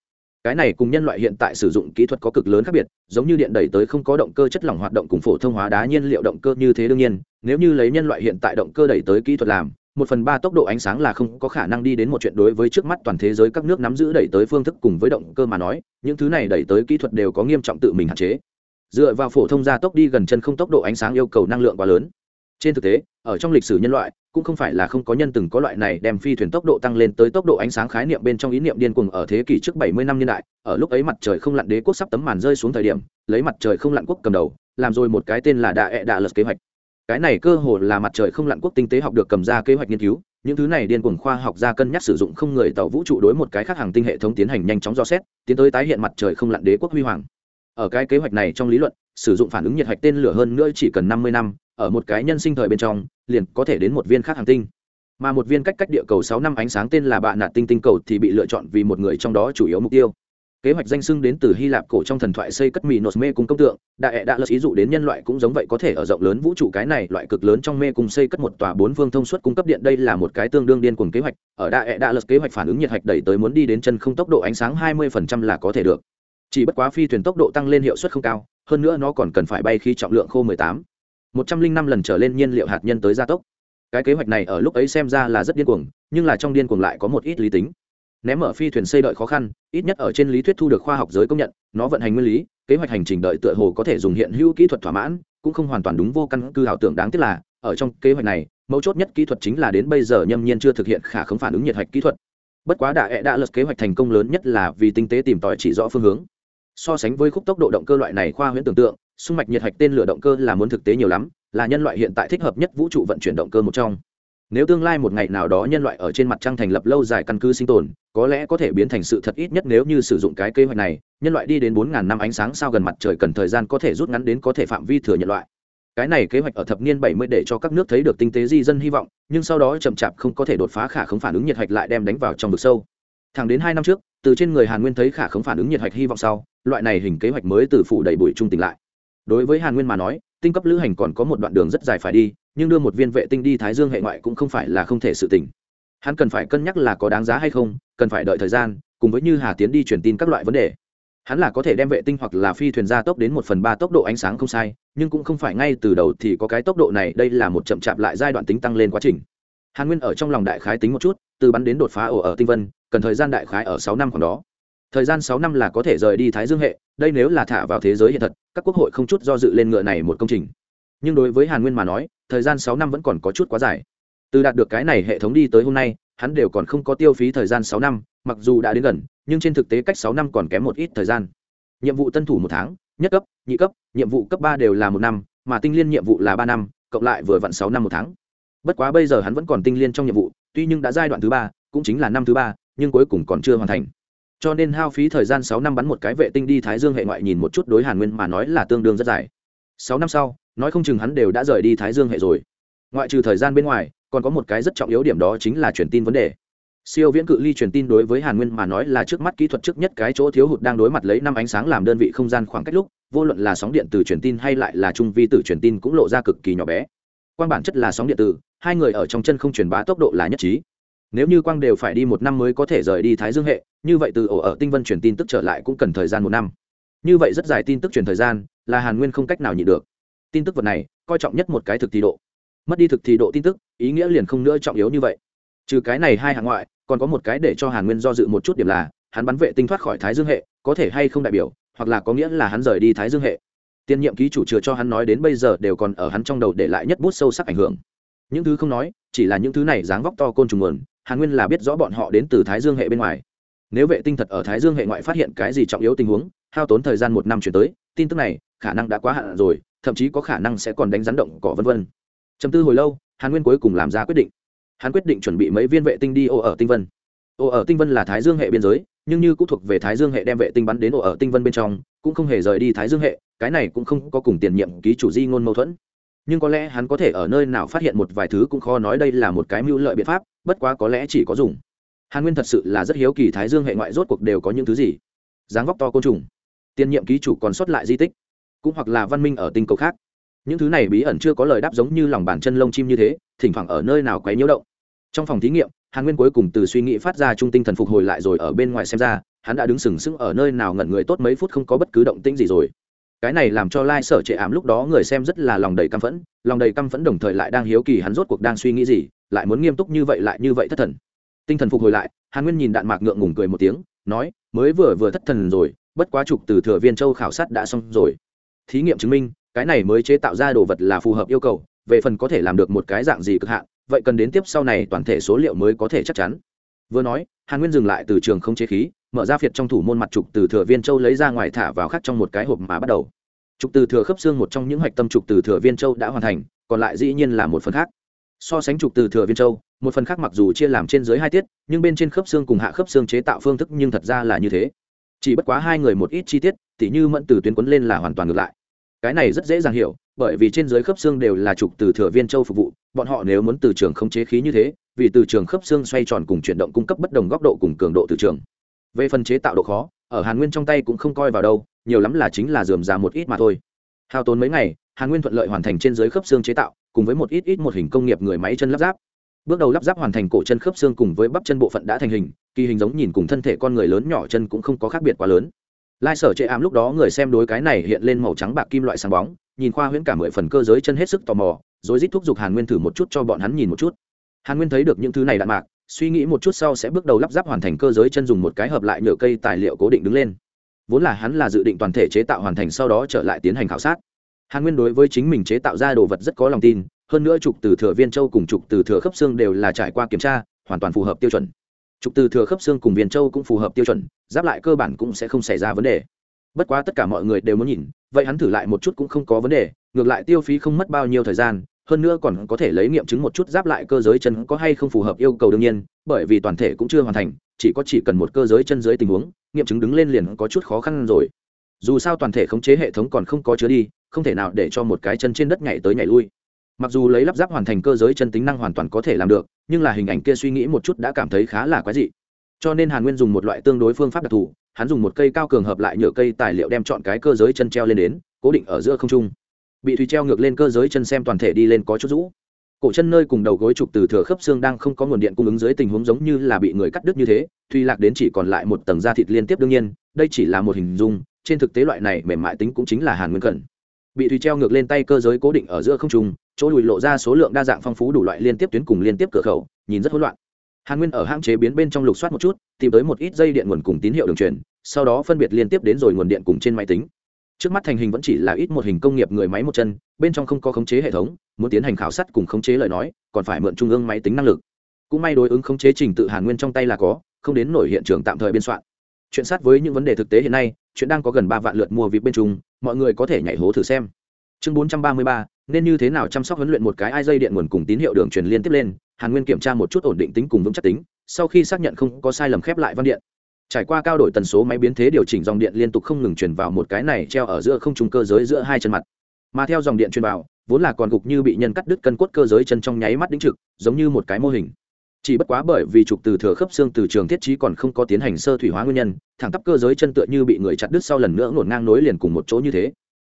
cái này cùng nhân loại hiện tại sử dụng kỹ thuật có cực lớn khác biệt, giống như điện đẩy tới không có động cơ chất lỏng hoạt động cùng phổ thông hóa đá nhiên liệu động cơ như thế đương nhiên, nếu như lấy nhân loại hiện tại động cơ đẩy tới kỹ thuật làm một phần ba tốc độ ánh sáng là không có khả năng đi đến một chuyện đối với trước mắt toàn thế giới các nước nắm giữ đẩy tới phương thức cùng với động cơ mà nói những thứ này đẩy tới kỹ thuật đều có nghiêm trọng tự mình hạn chế dựa vào phổ thông gia tốc đi gần chân không tốc độ ánh sáng yêu cầu năng lượng quá lớn trên thực tế ở trong lịch sử nhân loại cũng không phải là không có nhân từng có loại này đem phi thuyền tốc độ tăng lên tới tốc độ ánh sáng khái niệm bên trong ý niệm điên cuồng ở thế kỷ trước 70 năm niên đại, ở lúc ấy mặt trời không lặn đế quốc sắp tấm màn rơi xuống thời điểm, lấy mặt trời không lặn quốc cầm đầu, làm rồi một cái tên là đại ệ e Đa Lật kế hoạch. Cái này cơ hồ là mặt trời không lặn quốc tinh tế học được cầm ra kế hoạch nghiên cứu, những thứ này điên cuồng khoa học gia cân nhắc sử dụng không người tàu vũ trụ đối một cái khác hàng tinh hệ thống tiến hành nhanh chóng do xét, tiến tới tái hiện mặt trời không lặn đế quốc huy hoàng. Ở cái kế hoạch này trong lý luận, sử dụng phản ứng nhiệt hạch tên lửa hơn nữa chỉ cần 50 năm, ở một cái nhân sinh thời bên trong, liền có thể đến một viên khác hàng tinh mà một viên cách cách địa cầu sáu năm ánh sáng tên là bạn nạt tinh tinh cầu thì bị lựa chọn vì một người trong đó chủ yếu mục tiêu kế hoạch danh xưng đến từ hy lạp cổ trong thần thoại xây cất mì nốt mê cung công tượng. Đại đã lật ý dụ đến nhân loại cũng giống vậy có thể ở rộng lớn vũ trụ cái này loại cực lớn trong mê cung xây cất một tòa bốn phương thông suốt cung cấp điện. Đây là một cái tương đương điên cuồng kế hoạch. Ở đại đã lật kế hoạch phản ứng nhiệt hạch đẩy tới muốn đi đến chân không tốc độ ánh sáng hai 20% là có thể được. Chỉ bất quá phi thuyền tốc độ tăng lên hiệu suất không cao, hơn nữa nó còn cần phải bay khi trọng lượng khô 18 105 lần trở lên nhiên liệu hạt nhân tới gia tốc. Cái kế hoạch này ở lúc ấy xem ra là rất điên cuồng, nhưng là trong điên cuồng lại có một ít lý tính ném mở phi thuyền xây đợi khó khăn, ít nhất ở trên lý thuyết thu được khoa học giới công nhận, nó vận hành nguyên lý, kế hoạch hành trình đợi tựa hồ có thể dùng hiện hữu kỹ thuật thỏa mãn, cũng không hoàn toàn đúng vô căn cứ ảo tưởng đáng tiếc là, ở trong kế hoạch này, mấu chốt nhất kỹ thuật chính là đến bây giờ nhâm nhiên chưa thực hiện khả không phản ứng nhiệt hạch kỹ thuật. Bất quá đã đã lật kế hoạch thành công lớn nhất là vì tinh tế tìm tòi chỉ rõ phương hướng. So sánh với khúc tốc độ động cơ loại này khoa huyễn tưởng tượng, xung mạch nhiệt hạch tên lửa động cơ là muốn thực tế nhiều lắm, là nhân loại hiện tại thích hợp nhất vũ trụ vận chuyển động cơ một trong nếu tương lai một ngày nào đó nhân loại ở trên mặt trăng thành lập lâu dài căn cứ sinh tồn, có lẽ có thể biến thành sự thật ít nhất nếu như sử dụng cái kế hoạch này, nhân loại đi đến bốn ngàn năm ánh sáng sao gần mặt trời cần thời gian có thể rút ngắn đến có thể phạm vi thừa nhận loại. Cái này kế hoạch ở thập niên bảy mươi để cho các nước thấy được tinh tế di dân hy vọng, nhưng sau đó chậm chạp không có thể đột phá khả không phản ứng nhiệt hạch lại đem đánh vào trong vực sâu. Thẳng đến hai năm trước, từ trên người hàn nguyên thấy khả không phản ứng nhiệt hạch hy vọng sau, loại này hình kế hoạch mới từ phủ đầy bụi trung tỉnh lại. Đối với hàn nguyên mà nói tinh cấp lữ hành còn có một đoạn đường rất dài phải đi, nhưng đưa một viên vệ tinh đi thái dương hệ ngoại cũng không phải là không thể sự tỉnh hắn cần phải cân nhắc là có đáng giá hay không, cần phải đợi thời gian, cùng với như hà tiến đi truyền tin các loại vấn đề. Hắn là có thể đem vệ tinh hoặc là phi thuyền ra tốc đến một phần ba tốc độ ánh sáng không sai, nhưng cũng không phải ngay từ đầu thì có cái tốc độ này, đây là một chậm chạp lại giai đoạn tính tăng lên quá trình. Hàn nguyên ở trong lòng đại khái tính một chút, từ bắn đến đột phá ổ ở tinh vân, cần thời gian đại khái ở sáu năm khoảng đó. Thời gian sáu năm là có thể rời đi thái dương hệ đây nếu là thả vào thế giới hiện thật, các quốc hội không chút do dự lên ngựa này một công trình. Nhưng đối với hàn nguyên mà nói, thời gian sáu năm vẫn còn có chút quá dài. Từ đạt được cái này hệ thống đi tới hôm nay, hắn đều còn không có tiêu phí thời gian sáu năm, mặc dù đã đến gần, nhưng trên thực tế cách sáu năm còn kém một ít thời gian. Nhiệm vụ tân thủ một tháng, nhất cấp, nhị cấp, nhiệm vụ cấp ba đều là một năm, mà tinh liên nhiệm vụ là ba năm, cộng lại vừa vặn sáu năm một tháng. Bất quá bây giờ hắn vẫn còn tinh liên trong nhiệm vụ, tuy nhưng đã giai đoạn thứ ba, cũng chính là năm thứ ba, nhưng cuối cùng còn chưa hoàn thành cho nên hao phí thời gian sáu năm bắn một cái vệ tinh đi thái dương hệ ngoại nhìn một chút đối hàn nguyên mà nói là tương đương rất dài. Sáu năm sau, nói không chừng hắn đều đã rời đi thái dương hệ rồi. Ngoại trừ thời gian bên ngoài, còn có một cái rất trọng yếu điểm đó chính là truyền tin vấn đề. Siêu viễn cự ly truyền tin đối với hàn nguyên mà nói là trước mắt kỹ thuật trước nhất cái chỗ thiếu hụt đang đối mặt lấy năm ánh sáng làm đơn vị không gian khoảng cách lúc, vô luận là sóng điện từ truyền tin hay lại là trung vi tử truyền tin cũng lộ ra cực kỳ nhỏ bé. Quan bản chất là sóng điện tử, hai người ở trong chân không truyền bá tốc độ là nhất trí nếu như quang đều phải đi một năm mới có thể rời đi thái dương hệ, như vậy từ ổ ở tinh vân truyền tin tức trở lại cũng cần thời gian một năm. Như vậy rất dài tin tức truyền thời gian, là hàn nguyên không cách nào nhịn được. Tin tức vật này, coi trọng nhất một cái thực thì độ. Mất đi thực thì độ tin tức, ý nghĩa liền không nữa trọng yếu như vậy. Trừ cái này hai hạng ngoại, còn có một cái để cho hàn nguyên do dự một chút điểm là, hắn bắn vệ tinh thoát khỏi thái dương hệ, có thể hay không đại biểu, hoặc là có nghĩa là hắn rời đi thái dương hệ. Tiên nhiệm ký chủ chừa cho hắn nói đến bây giờ đều còn ở hắn trong đầu để lại nhất bút sâu sắc ảnh hưởng. Những thứ không nói, chỉ là những thứ này dáng vóc to côn trùng nguồn hàn nguyên là biết rõ bọn họ đến từ thái dương hệ bên ngoài. Nếu vệ tinh thật ở thái dương hệ ngoại phát hiện cái gì trọng yếu tình huống, hao tốn thời gian một năm chuyển tới, tin tức này khả năng đã quá hạn rồi, thậm chí có khả năng sẽ còn đánh rắn động cỏ vân vân. Chấm tư hồi lâu, hàn nguyên cuối cùng làm ra quyết định. Hắn quyết định chuẩn bị mấy viên vệ tinh đi ô ở tinh vân. Ô ở tinh vân là thái dương hệ biên giới, nhưng như cũng thuộc về thái dương hệ đem vệ tinh bắn đến ô ở tinh vân bên trong, cũng không hề rời đi thái dương hệ, cái này cũng không có cùng tiền nhiệm ký chủ di ngôn mâu thuẫn. Nhưng có lẽ hắn có thể ở nơi nào phát hiện một vài thứ cũng khó nói đây là một cái mưu lợi biện pháp bất quá có lẽ chỉ có dùng. Hàn nguyên thật sự là rất hiếu kỳ thái dương hệ ngoại rốt cuộc đều có những thứ gì. Dáng vóc to côn trùng. Tiền nhiệm ký chủ còn sót lại di tích. Cũng hoặc là văn minh ở tinh cầu khác. Những thứ này bí ẩn chưa có lời đáp giống như lòng bàn chân lông chim như thế, thỉnh thoảng ở nơi nào quấy nhiễu động. Trong phòng thí nghiệm, hàn nguyên cuối cùng từ suy nghĩ phát ra trung tinh thần phục hồi lại rồi ở bên ngoài xem ra, hắn đã đứng sừng sững ở nơi nào ngẩn người tốt mấy phút không có bất cứ động tĩnh gì rồi cái này làm cho lai sở trệ ám lúc đó người xem rất là lòng đầy căm phẫn, lòng đầy căm phẫn đồng thời lại đang hiếu kỳ hắn rốt cuộc đang suy nghĩ gì, lại muốn nghiêm túc như vậy lại như vậy thất thần. Tinh thần phục hồi lại, hàn nguyên nhìn đạn mạc ngượng ngùng cười một tiếng, nói, mới vừa vừa thất thần rồi, bất quá trục từ thừa viên châu khảo sát đã xong rồi. Thí nghiệm chứng minh, cái này mới chế tạo ra đồ vật là phù hợp yêu cầu, về phần có thể làm được một cái dạng gì cực hạn, vậy cần đến tiếp sau này toàn thể số liệu mới có thể chắc chắn. Vừa nói, hàn nguyên dừng lại từ trường không chế khí mở ra phiệt trong thủ môn mặt trục từ thừa viên châu lấy ra ngoài thả vào khắc trong một cái hộp mà bắt đầu. Trục từ thừa khớp xương một trong những hạch tâm trục từ thừa viên châu đã hoàn thành, còn lại dĩ nhiên là một phần khác. So sánh trục từ thừa viên châu, một phần khác mặc dù chia làm trên dưới hai tiết, nhưng bên trên khớp xương cùng hạ khớp xương chế tạo phương thức nhưng thật ra là như thế. Chỉ bất quá hai người một ít chi tiết, tỉ như mẫn từ tuyến quấn lên là hoàn toàn ngược lại. Cái này rất dễ dàng hiểu, bởi vì trên dưới khớp xương đều là trục từ thừa viên châu phục vụ, bọn họ nếu muốn từ trường không chế khí như thế, vì từ trường khớp xương xoay tròn cùng chuyển động cung cấp bất đồng góc độ cùng cường độ từ trường về phần chế tạo độ khó, ở hàn nguyên trong tay cũng không coi vào đâu, nhiều lắm là chính là dườm già một ít mà thôi. Hao tốn mấy ngày, hàn nguyên thuận lợi hoàn thành trên dưới khớp xương chế tạo, cùng với một ít ít một hình công nghiệp người máy chân lắp ráp. Bước đầu lắp ráp hoàn thành cổ chân khớp xương cùng với bắp chân bộ phận đã thành hình, kỳ hình giống nhìn cùng thân thể con người lớn nhỏ chân cũng không có khác biệt quá lớn. Lai sở chệ ám lúc đó người xem đối cái này hiện lên màu trắng bạc kim loại sáng bóng, nhìn khoa huyễn cả mười phần cơ giới chân hết sức tò mò, rồi rít thúc giục hàn nguyên thử một chút cho bọn hắn nhìn một chút. Hàn nguyên thấy được những thứ này đạn mạc suy nghĩ một chút sau sẽ bước đầu lắp ráp hoàn thành cơ giới chân dùng một cái hợp lại nhựa cây tài liệu cố định đứng lên. Vốn là hắn là dự định toàn thể chế tạo hoàn thành sau đó trở lại tiến hành khảo sát. Hàn nguyên đối với chính mình chế tạo ra đồ vật rất có lòng tin, hơn nữa trục từ thừa viên châu cùng trục từ thừa khớp xương đều là trải qua kiểm tra, hoàn toàn phù hợp tiêu chuẩn. Trục từ thừa khớp xương cùng viên châu cũng phù hợp tiêu chuẩn, giáp lại cơ bản cũng sẽ không xảy ra vấn đề. Bất quá tất cả mọi người đều muốn nhìn, vậy hắn thử lại một chút cũng không có vấn đề, ngược lại tiêu phí không mất bao nhiêu thời gian hơn nữa còn có thể lấy nghiệm chứng một chút giáp lại cơ giới chân có hay không phù hợp yêu cầu đương nhiên, bởi vì toàn thể cũng chưa hoàn thành, chỉ có chỉ cần một cơ giới chân dưới tình huống, nghiệm chứng đứng lên liền có chút khó khăn rồi. Dù sao toàn thể khống chế hệ thống còn không có chứa đi, không thể nào để cho một cái chân trên đất nhảy tới nhảy lui. Mặc dù lấy lắp ráp hoàn thành cơ giới chân tính năng hoàn toàn có thể làm được, nhưng là hình ảnh kia suy nghĩ một chút đã cảm thấy khá là quái dị. Cho nên hàn nguyên dùng một loại tương đối phương pháp đặc thù, hắn dùng một cây cao cường hợp lại nhựa cây tài liệu đem chọn cái cơ giới chân treo lên đến, cố định ở giữa không trung bị thủy treo ngược lên cơ giới chân xem toàn thể đi lên có chút rũ. Cổ chân nơi cùng đầu gối trục từ thừa khớp xương đang không có nguồn điện cung ứng dưới tình huống giống như là bị người cắt đứt như thế thùy lạc đến chỉ còn lại một tầng da thịt liên tiếp đương nhiên, đây chỉ là một hình dung, trên thực tế loại này mềm mại tính cũng chính là hàn nguyên cẩn. Bị thùy treo ngược lên tay cơ giới cố định ở giữa không trung, chỗ lùi lộ ra số lượng đa dạng phong phú đủ loại liên tiếp tuyến cùng liên tiếp cửa khẩu, nhìn rất hỗn loạn. Hàn nguyên ở hãng chế biến bên trong lục soát một chút, tìm tới một ít dây điện nguồn cùng tín hiệu đường truyền, sau đó phân biệt liên tiếp đến rồi nguồn điện cùng trên máy tính trước mắt thành hình vẫn chỉ là ít một hình công nghiệp người máy một chân, bên trong không có khống chế hệ thống, muốn tiến hành khảo sát cùng khống chế lời nói, còn phải mượn trung ương máy tính năng lực. Cũng may đối ứng khống chế trình tự hàn nguyên trong tay là có, không đến nổi hiện trường tạm thời biên soạn. Chuyện sát với những vấn đề thực tế hiện nay, chuyện đang có gần ba vạn lượt mua vịt bên trung mọi người có thể nhảy hố thử xem. Chương bốn trăm ba mươi ba, nên như thế nào chăm sóc huấn luyện một cái ai dây điện nguồn cùng tín hiệu đường truyền liên tiếp lên, hàn nguyên kiểm tra một chút ổn định tính cùng vững chắc tính, sau khi xác nhận không có sai lầm khép lại văn điện trải qua cao đổi tần số máy biến thế điều chỉnh dòng điện liên tục không ngừng truyền vào một cái này treo ở giữa không trung cơ giới giữa hai chân mặt. Mà theo dòng điện truyền vào, vốn là còn gục như bị nhân cắt đứt cân cốt cơ giới chân trong nháy mắt đĩnh trực, giống như một cái mô hình. Chỉ bất quá bởi vì trục từ thừa khớp xương từ trường thiết trí còn không có tiến hành sơ thủy hóa nguyên nhân, thẳng tắp cơ giới chân tựa như bị người chặt đứt sau lần nữa ngổn ngang nối liền cùng một chỗ như thế.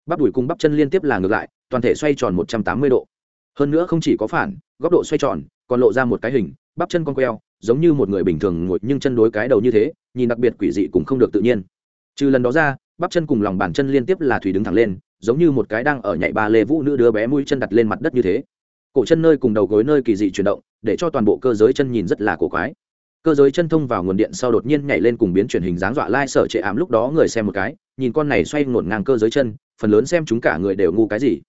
Bắp đùi cùng bắp chân liên tiếp là ngược lại, toàn thể xoay tròn một trăm tám mươi độ. Hơn nữa không chỉ có phản, góc độ xoay tròn, còn lộ ra một cái hình, bắp chân con queo giống như một người bình thường ngồi nhưng chân đối cái đầu như thế, nhìn đặc biệt quỷ dị cũng không được tự nhiên. Trừ lần đó ra, bắp chân cùng lòng bàn chân liên tiếp là thủy đứng thẳng lên, giống như một cái đang ở nhảy ba lê vũ nữ đứa bé mũi chân đặt lên mặt đất như thế. Cổ chân nơi cùng đầu gối nơi kỳ dị chuyển động, để cho toàn bộ cơ giới chân nhìn rất là cổ quái. Cơ giới chân thông vào nguồn điện sau đột nhiên nhảy lên cùng biến chuyển hình dáng dọa lai sở trệ ảm lúc đó người xem một cái, nhìn con này xoay ngổn ngang cơ giới chân, phần lớn xem chúng cả người đều ngu cái gì?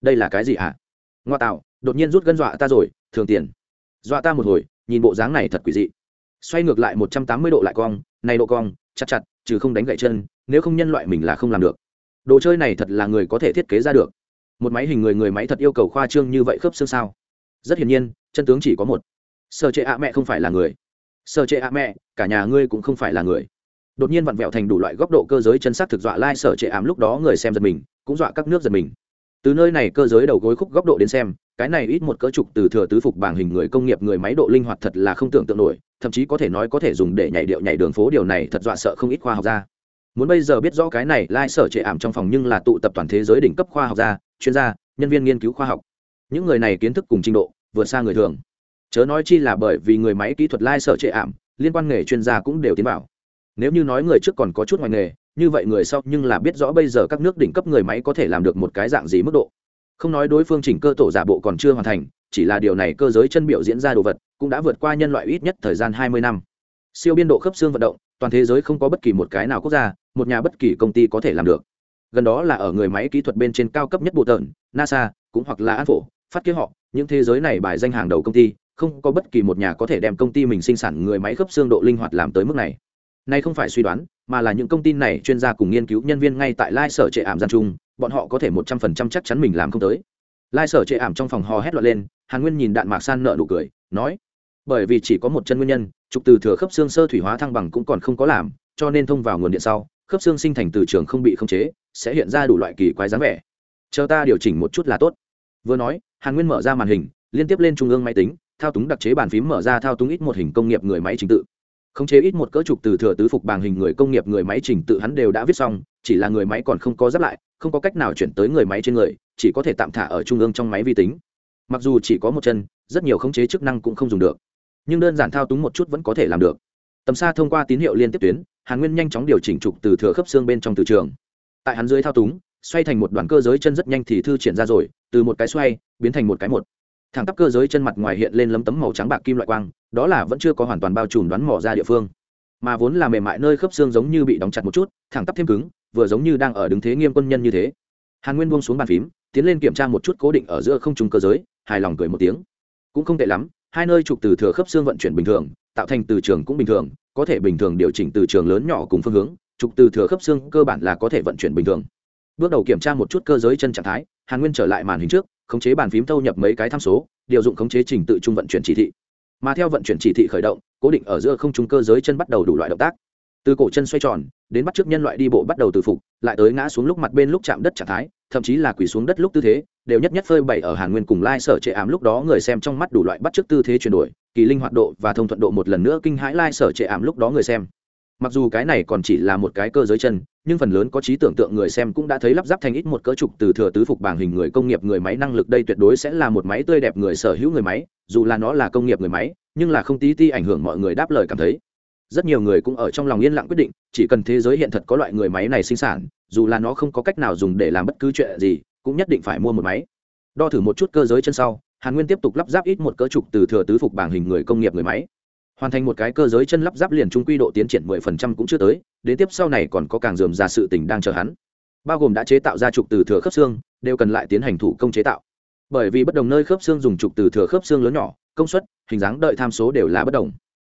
Đây là cái gì à? ngoa tạo, đột nhiên rút gân dọa ta rồi, thường tiền. Dọa ta một hồi nhìn bộ dáng này thật quỷ dị. Xoay ngược lại một trăm tám mươi độ lại cong, này độ cong, chặt chặt, trừ không đánh gậy chân, nếu không nhân loại mình là không làm được. Đồ chơi này thật là người có thể thiết kế ra được. Một máy hình người người máy thật yêu cầu khoa trương như vậy khớp xương sao? Rất hiển nhiên, chân tướng chỉ có một. Sợ chế ạ mẹ không phải là người. Sợ chế ạ mẹ, cả nhà ngươi cũng không phải là người. Đột nhiên vặn vẹo thành đủ loại góc độ cơ giới chân sắc thực dọa lai sở trệ ám lúc đó người xem giật mình, cũng dọa các nước giật mình từ nơi này cơ giới đầu gối khúc góc độ đến xem, cái này ít một cỡ trục từ thừa tứ phục bảng hình người công nghiệp người máy độ linh hoạt thật là không tưởng tượng nổi, thậm chí có thể nói có thể dùng để nhảy điệu nhảy đường phố điều này thật dọa sợ không ít khoa học gia. Muốn bây giờ biết rõ cái này, lai sở trệ ảm trong phòng nhưng là tụ tập toàn thế giới đỉnh cấp khoa học gia, chuyên gia, nhân viên nghiên cứu khoa học. Những người này kiến thức cùng trình độ, vượt xa người thường. Chớ nói chi là bởi vì người máy kỹ thuật lai sở trệ ảm, liên quan nghề chuyên gia cũng đều tiến vào. Nếu như nói người trước còn có chút ngoài nghề như vậy người sau nhưng là biết rõ bây giờ các nước đỉnh cấp người máy có thể làm được một cái dạng gì mức độ. Không nói đối phương chỉnh cơ tổ giả bộ còn chưa hoàn thành, chỉ là điều này cơ giới chân biểu diễn ra đồ vật, cũng đã vượt qua nhân loại ít nhất thời gian hai mươi năm. Siêu biên độ khớp xương vận động, toàn thế giới không có bất kỳ một cái nào quốc gia, một nhà bất kỳ công ty có thể làm được. Gần đó là ở người máy kỹ thuật bên trên cao cấp nhất bộ tợn nasa, cũng hoặc là an phổ phát kế họ, những thế giới này bài danh hàng đầu công ty, không có bất kỳ một nhà có thể đem công ty mình sinh sản người máy khớp xương độ linh hoạt làm tới mức này nay không phải suy đoán, mà là những công ty này chuyên gia cùng nghiên cứu nhân viên ngay tại lai sở trệ ảm gian trung, bọn họ có thể một trăm phần trăm chắc chắn mình làm không tới. Lai sở trệ ảm trong phòng hò hét loạn lên, hàn nguyên nhìn đạn mạc san nợ nụ cười, nói, bởi vì chỉ có một chân nguyên nhân, trục từ thừa khớp xương sơ thủy hóa thăng bằng cũng còn không có làm, cho nên thông vào nguồn điện sau, khớp xương sinh thành từ trường không bị khống chế, sẽ hiện ra đủ loại kỳ quái dáng vẻ. Chờ ta điều chỉnh một chút là tốt. Vừa nói, hàn nguyên mở ra màn hình, liên tiếp lên trung ương máy tính, thao túng đặc chế bàn phím mở ra thao túng ít một hình công nghiệp người máy chính tự khống chế ít một cỡ trục từ thừa tứ phục bằng hình người công nghiệp người máy trình tự hắn đều đã viết xong, chỉ là người máy còn không có giáp lại, không có cách nào chuyển tới người máy trên người, chỉ có thể tạm thả ở trung ương trong máy vi tính. Mặc dù chỉ có một chân, rất nhiều khống chế chức năng cũng không dùng được, nhưng đơn giản thao túng một chút vẫn có thể làm được. Tầm xa thông qua tín hiệu liên tiếp tuyến, hàn nguyên nhanh chóng điều chỉnh trục từ thừa khớp xương bên trong từ trường. Tại hắn dưới thao túng, xoay thành một đoàn cơ giới chân rất nhanh thì thư triển ra rồi, từ một cái xoay, biến thành một cái một. Thẳng tắp cơ giới chân mặt ngoài hiện lên lấm tấm màu trắng bạc kim loại quang đó là vẫn chưa có hoàn toàn bao trùm đoán mỏ ra địa phương. Mà vốn là mềm mại nơi khớp xương giống như bị đóng chặt một chút, thẳng tắp thêm cứng, vừa giống như đang ở đứng thế nghiêm quân nhân như thế. Hàn nguyên buông xuống bàn phím, tiến lên kiểm tra một chút cố định ở giữa không trùng cơ giới, hài lòng cười một tiếng. Cũng không tệ lắm, hai nơi trục từ thừa khớp xương vận chuyển bình thường, tạo thành từ trường cũng bình thường, có thể bình thường điều chỉnh từ trường lớn nhỏ cùng phương hướng, trục từ thừa khớp xương cơ bản là có thể vận chuyển bình thường. Bước đầu kiểm tra một chút cơ giới chân trạng thái, hàn nguyên trở lại màn hình trước, khống chế bàn phím thâu nhập mấy cái tham số, điều dụng khống chế trình tự trung vận chuyển chỉ thị mà theo vận chuyển chỉ thị khởi động, cố định ở giữa không trung cơ giới chân bắt đầu đủ loại động tác. Từ cổ chân xoay tròn, đến bắt trước nhân loại đi bộ bắt đầu từ phục, lại tới ngã xuống lúc mặt bên lúc chạm đất trạng thái, thậm chí là quỳ xuống đất lúc tư thế, đều nhất nhất phơi bày ở hàn nguyên cùng lai sở trệ ảm lúc đó người xem trong mắt đủ loại bắt trước tư thế chuyển đổi, kỳ linh hoạt độ và thông thuận độ một lần nữa kinh hãi lai sở trệ ảm lúc đó người xem mặc dù cái này còn chỉ là một cái cơ giới chân, nhưng phần lớn có trí tưởng tượng người xem cũng đã thấy lắp ráp thành ít một cỡ trục từ thừa tứ phục bảng hình người công nghiệp người máy năng lực đây tuyệt đối sẽ là một máy tươi đẹp người sở hữu người máy, dù là nó là công nghiệp người máy, nhưng là không tí ti ảnh hưởng mọi người đáp lời cảm thấy. Rất nhiều người cũng ở trong lòng yên lặng quyết định, chỉ cần thế giới hiện thật có loại người máy này sinh sản, dù là nó không có cách nào dùng để làm bất cứ chuyện gì, cũng nhất định phải mua một máy. Đo thử một chút cơ giới chân sau, hàn nguyên tiếp tục lắp ráp ít một cỡ trục từ thừa tứ phục bảng hình người công nghiệp người máy hoàn thành một cái cơ giới chân lắp ráp liền trung quy độ tiến triển mười phần trăm cũng chưa tới, đến tiếp sau này còn có càng dườm ra sự tình đang chờ hắn. Bao gồm đã chế tạo ra trục từ thừa khớp xương, đều cần lại tiến hành thủ công chế tạo. Bởi vì bất đồng nơi khớp xương dùng trục từ thừa khớp xương lớn nhỏ, công suất, hình dáng, đợi tham số đều là bất đồng.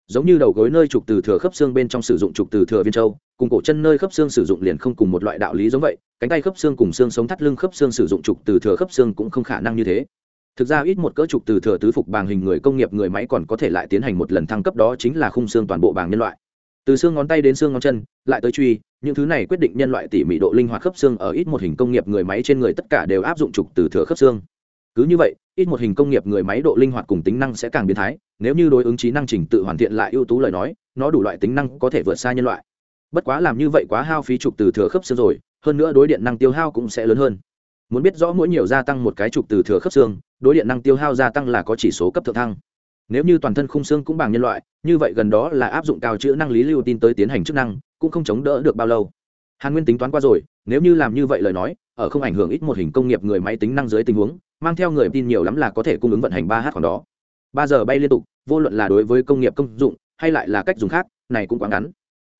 Giống như đầu gối nơi trục từ thừa khớp xương bên trong sử dụng trục từ thừa viên châu, cùng cổ chân nơi khớp xương sử dụng liền không cùng một loại đạo lý giống vậy, cánh tay khớp xương cùng xương sống thắt lưng khớp xương sử dụng trục từ thừa khớp xương cũng không khả năng như thế thực ra ít một cỡ trục từ thừa tứ phục bàng hình người công nghiệp người máy còn có thể lại tiến hành một lần thăng cấp đó chính là khung xương toàn bộ bàng nhân loại. Từ xương ngón tay đến xương ngón chân, lại tới truy, những thứ này quyết định nhân loại tỉ mỉ độ linh hoạt khớp xương ở ít một hình công nghiệp người máy trên người tất cả đều áp dụng trục từ thừa khớp xương. Cứ như vậy, ít một hình công nghiệp người máy độ linh hoạt cùng tính năng sẽ càng biến thái, nếu như đối ứng trí năng trình tự hoàn thiện lại ưu tú lời nói, nó đủ loại tính năng có thể vượt xa nhân loại. Bất quá làm như vậy quá hao phí trục từ thừa khớp xương rồi, hơn nữa đối điện năng tiêu hao cũng sẽ lớn hơn. Muốn biết rõ mỗi nhiều gia tăng một cái trục từ thừa khớp xương đối điện năng tiêu hao gia tăng là có chỉ số cấp thượng thăng. Nếu như toàn thân khung xương cũng bằng nhân loại, như vậy gần đó là áp dụng cao chữ năng lý lưu tin tới tiến hành chức năng, cũng không chống đỡ được bao lâu. Hàn nguyên tính toán qua rồi, nếu như làm như vậy lời nói, ở không ảnh hưởng ít một hình công nghiệp người máy tính năng dưới tình huống, mang theo người tin nhiều lắm là có thể cung ứng vận hành ba h khoảng đó. Ba giờ bay liên tục, vô luận là đối với công nghiệp công dụng, hay lại là cách dùng khác, này cũng quá ngắn.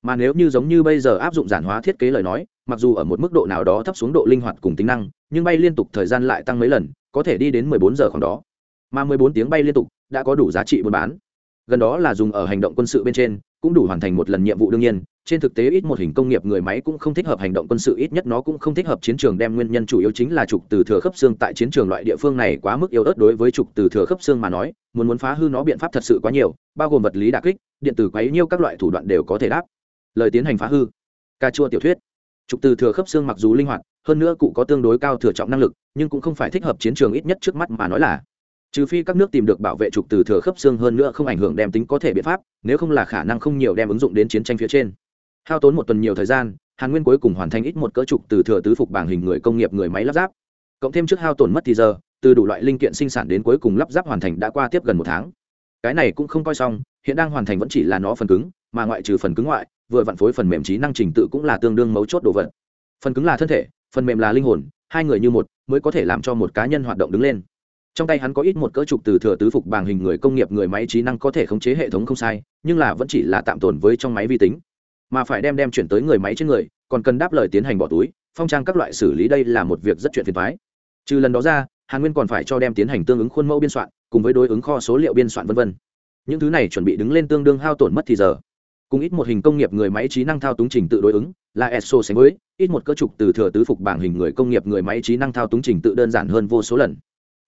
Mà nếu như giống như bây giờ áp dụng giản hóa thiết kế lời nói, mặc dù ở một mức độ nào đó thấp xuống độ linh hoạt cùng tính năng, nhưng bay liên tục thời gian lại tăng mấy lần có thể đi đến 14 giờ khoảng đó. Mà 14 tiếng bay liên tục, đã có đủ giá trị buôn bán. Gần đó là dùng ở hành động quân sự bên trên, cũng đủ hoàn thành một lần nhiệm vụ đương nhiên. Trên thực tế ít một hình công nghiệp người máy cũng không thích hợp hành động quân sự, ít nhất nó cũng không thích hợp chiến trường đem nguyên nhân chủ yếu chính là trục từ thừa khớp xương tại chiến trường loại địa phương này quá mức yếu ớt đối với trục từ thừa khớp xương mà nói, muốn muốn phá hư nó biện pháp thật sự quá nhiều, bao gồm vật lý đà kích, điện tử quấy nhiêu các loại thủ đoạn đều có thể đáp. Lời tiến hành phá hư. Ca chua tiểu thuyết trục từ thừa khớp xương mặc dù linh hoạt, hơn nữa cụ có tương đối cao thừa trọng năng lực, nhưng cũng không phải thích hợp chiến trường ít nhất trước mắt mà nói là. Trừ phi các nước tìm được bảo vệ trục từ thừa khớp xương hơn nữa không ảnh hưởng đem tính có thể biện pháp, nếu không là khả năng không nhiều đem ứng dụng đến chiến tranh phía trên. Hao tốn một tuần nhiều thời gian, hàn nguyên cuối cùng hoàn thành ít một cỡ trục từ thừa tứ phục bảng hình người công nghiệp người máy lắp ráp. Cộng thêm trước hao tổn mất thì giờ, từ đủ loại linh kiện sinh sản đến cuối cùng lắp ráp hoàn thành đã qua tiếp gần một tháng. Cái này cũng không coi xong, hiện đang hoàn thành vẫn chỉ là nó phần cứng, mà ngoại trừ phần cứng ngoại vừa vặn phối phần mềm trí năng trình tự cũng là tương đương mấu chốt đồ vật. Phần cứng là thân thể, phần mềm là linh hồn, hai người như một, mới có thể làm cho một cá nhân hoạt động đứng lên. Trong tay hắn có ít một cỡ trục từ thừa tứ phục bảng hình người công nghiệp người máy trí năng có thể khống chế hệ thống không sai, nhưng là vẫn chỉ là tạm tồn với trong máy vi tính. Mà phải đem đem chuyển tới người máy trên người, còn cần đáp lời tiến hành bỏ túi, phong trang các loại xử lý đây là một việc rất chuyện phiền thoái trừ lần đó ra, hàn nguyên còn phải cho đem tiến hành tương ứng khuôn mẫu biên soạn, cùng với đối ứng kho số liệu biên soạn v v những thứ này chuẩn bị đứng lên tương đương hao tổn mất thì giờ cùng ít một hình công nghiệp người máy trí năng thao túng trình tự đối ứng, là ESO sánh với, ít một cơ trục từ thừa tứ phục bảng hình người công nghiệp người máy trí năng thao túng trình tự đơn giản hơn vô số lần.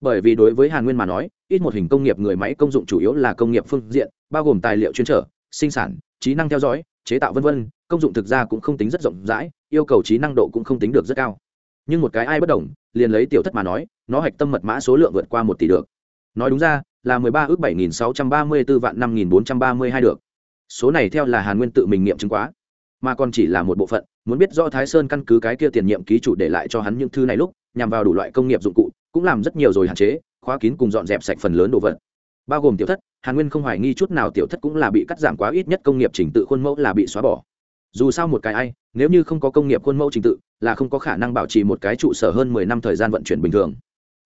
Bởi vì đối với hàn nguyên mà nói, ít một hình công nghiệp người máy công dụng chủ yếu là công nghiệp phương diện, bao gồm tài liệu chuyên trở, sinh sản, trí năng theo dõi, chế tạo vân vân, công dụng thực ra cũng không tính rất rộng rãi, yêu cầu trí năng độ cũng không tính được rất cao. Nhưng một cái ai bất đồng, liền lấy tiểu thất mà nói, nó hạch tâm mật mã số lượng vượt qua một tỷ được. Nói đúng ra, là mười ba ước bảy nghìn sáu trăm ba mươi b ố vạn năm nghìn bốn trăm ba mươi hai được số này theo là hàn nguyên tự mình nghiệm chứng quá, mà còn chỉ là một bộ phận, muốn biết do thái sơn căn cứ cái kia tiền nhiệm ký chủ để lại cho hắn những thư này lúc, nhằm vào đủ loại công nghiệp dụng cụ, cũng làm rất nhiều rồi hạn chế, khóa kín cùng dọn dẹp sạch phần lớn đồ vật. Bao gồm tiểu thất, hàn nguyên không hoài nghi chút nào tiểu thất cũng là bị cắt giảm quá ít nhất công nghiệp trình tự khuôn mẫu là bị xóa bỏ. Dù sao một cái ai, nếu như không có công nghiệp khuôn mẫu trình tự, là không có khả năng bảo trì một cái trụ sở hơn mười năm thời gian vận chuyển bình thường.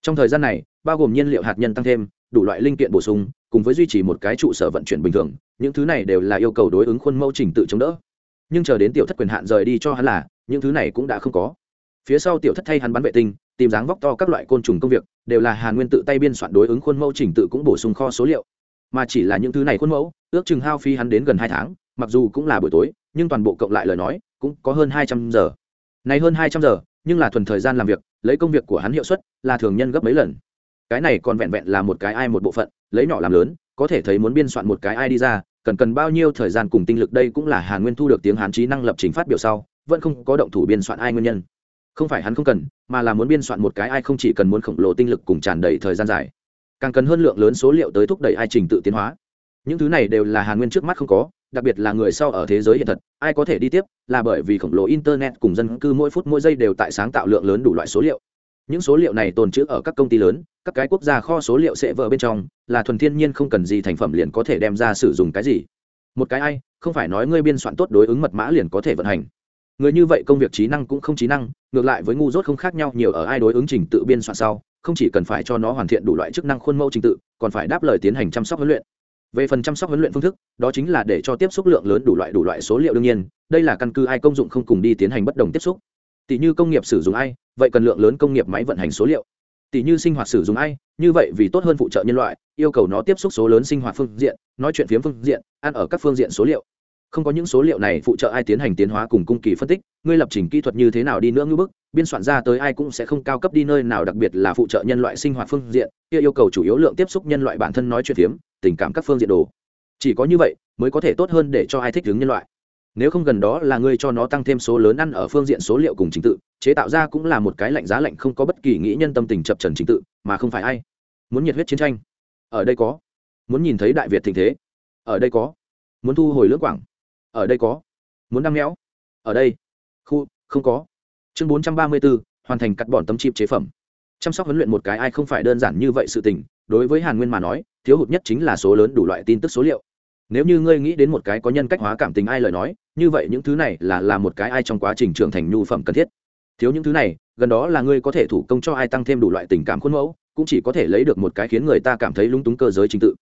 Trong thời gian này, bao gồm nhiên liệu hạt nhân tăng thêm đủ loại linh kiện bổ sung, cùng với duy trì một cái trụ sở vận chuyển bình thường, những thứ này đều là yêu cầu đối ứng khuôn mẫu trình tự chống đỡ. Nhưng chờ đến tiểu thất quyền hạn rời đi cho hắn là, những thứ này cũng đã không có. Phía sau tiểu thất thay hắn bắn vệ tinh, tìm dáng vóc to các loại côn trùng công việc, đều là hàn nguyên tự tay biên soạn đối ứng khuôn mẫu trình tự cũng bổ sung kho số liệu. Mà chỉ là những thứ này khuôn mẫu, ước chừng hao phí hắn đến gần hai tháng, mặc dù cũng là buổi tối, nhưng toàn bộ cộng lại lời nói, cũng có hơn hai trăm giờ. Này hơn hai trăm giờ, nhưng là thuần thời gian làm việc, lấy công việc của hắn hiệu suất là thường nhân gấp mấy lần cái này còn vẹn vẹn là một cái ai một bộ phận, lấy nhỏ làm lớn, có thể thấy muốn biên soạn một cái ai đi ra, cần cần bao nhiêu thời gian cùng tinh lực đây cũng là hàn nguyên thu được tiếng hán trí năng lập trình phát biểu sau, vẫn không có động thủ biên soạn ai nguyên nhân. Không phải hắn không cần, mà là muốn biên soạn một cái ai không chỉ cần muốn khổng lồ tinh lực cùng tràn đầy thời gian dài. Càng cần hơn lượng lớn số liệu tới thúc đẩy ai trình tự tiến hóa. Những thứ này đều là hàn nguyên trước mắt không có, đặc biệt là người sau ở thế giới hiện thật, ai có thể đi tiếp là bởi vì khổng lồ internet cùng dân cư mỗi phút mỗi giây đều tại sáng tạo lượng lớn đủ loại số liệu những số liệu này tồn trữ ở các công ty lớn, các cái quốc gia kho số liệu sẽ vỡ bên trong, là thuần thiên nhiên không cần gì thành phẩm liền có thể đem ra sử dụng cái gì. Một cái ai, không phải nói ngươi biên soạn tốt đối ứng mật mã liền có thể vận hành. Người như vậy công việc trí năng cũng không trí năng, ngược lại với ngu dốt không khác nhau nhiều ở ai đối ứng trình tự biên soạn sau, không chỉ cần phải cho nó hoàn thiện đủ loại chức năng khuôn mẫu trình tự, còn phải đáp lời tiến hành chăm sóc huấn luyện. Về phần chăm sóc huấn luyện phương thức, đó chính là để cho tiếp xúc lượng lớn đủ loại đủ loại số liệu đương nhiên, đây là căn cứ ai công dụng không cùng đi tiến hành bất đồng tiếp xúc. Tỷ như công nghiệp sử dụng ai vậy cần lượng lớn công nghiệp máy vận hành số liệu. Tỷ như sinh hoạt sử dụng ai, như vậy vì tốt hơn phụ trợ nhân loại, yêu cầu nó tiếp xúc số lớn sinh hoạt phương diện, nói chuyện phiếm phương diện, ăn ở các phương diện số liệu. Không có những số liệu này phụ trợ ai tiến hành tiến hóa cùng cung kỳ phân tích, ngươi lập trình kỹ thuật như thế nào đi nữa ngưỡng bức, biên soạn ra tới ai cũng sẽ không cao cấp đi nơi nào đặc biệt là phụ trợ nhân loại sinh hoạt phương diện, kia yêu cầu chủ yếu lượng tiếp xúc nhân loại bản thân nói chuyện phiếm, tình cảm các phương diện đồ. Chỉ có như vậy, mới có thể tốt hơn để cho ai thích ứng nhân loại nếu không gần đó là ngươi cho nó tăng thêm số lớn ăn ở phương diện số liệu cùng trình tự, chế tạo ra cũng là một cái lạnh giá lạnh không có bất kỳ nghĩ nhân tâm tình chập trần trình tự, mà không phải ai. Muốn nhiệt huyết chiến tranh. Ở đây có. Muốn nhìn thấy đại việt tình thế. Ở đây có. Muốn thu hồi lưỡng quảng. Ở đây có. Muốn đăng méo. Ở đây. Khu, không có. Chương bốn trăm ba mươi bốn hoàn thành cắt bọn tấm chip chế phẩm. Chăm sóc huấn luyện một cái ai không phải đơn giản như vậy sự tình, đối với hàn nguyên mà nói, thiếu hụt nhất chính là số lớn đủ loại tin tức số liệu. Nếu như ngươi nghĩ đến một cái có nhân cách hóa cảm tình ai lời nói như vậy những thứ này là là một cái ai trong quá trình trưởng thành nhu phẩm cần thiết. Thiếu những thứ này, gần đó là ngươi có thể thủ công cho ai tăng thêm đủ loại tình cảm khuôn mẫu, cũng chỉ có thể lấy được một cái khiến người ta cảm thấy lung túng cơ giới trình tự.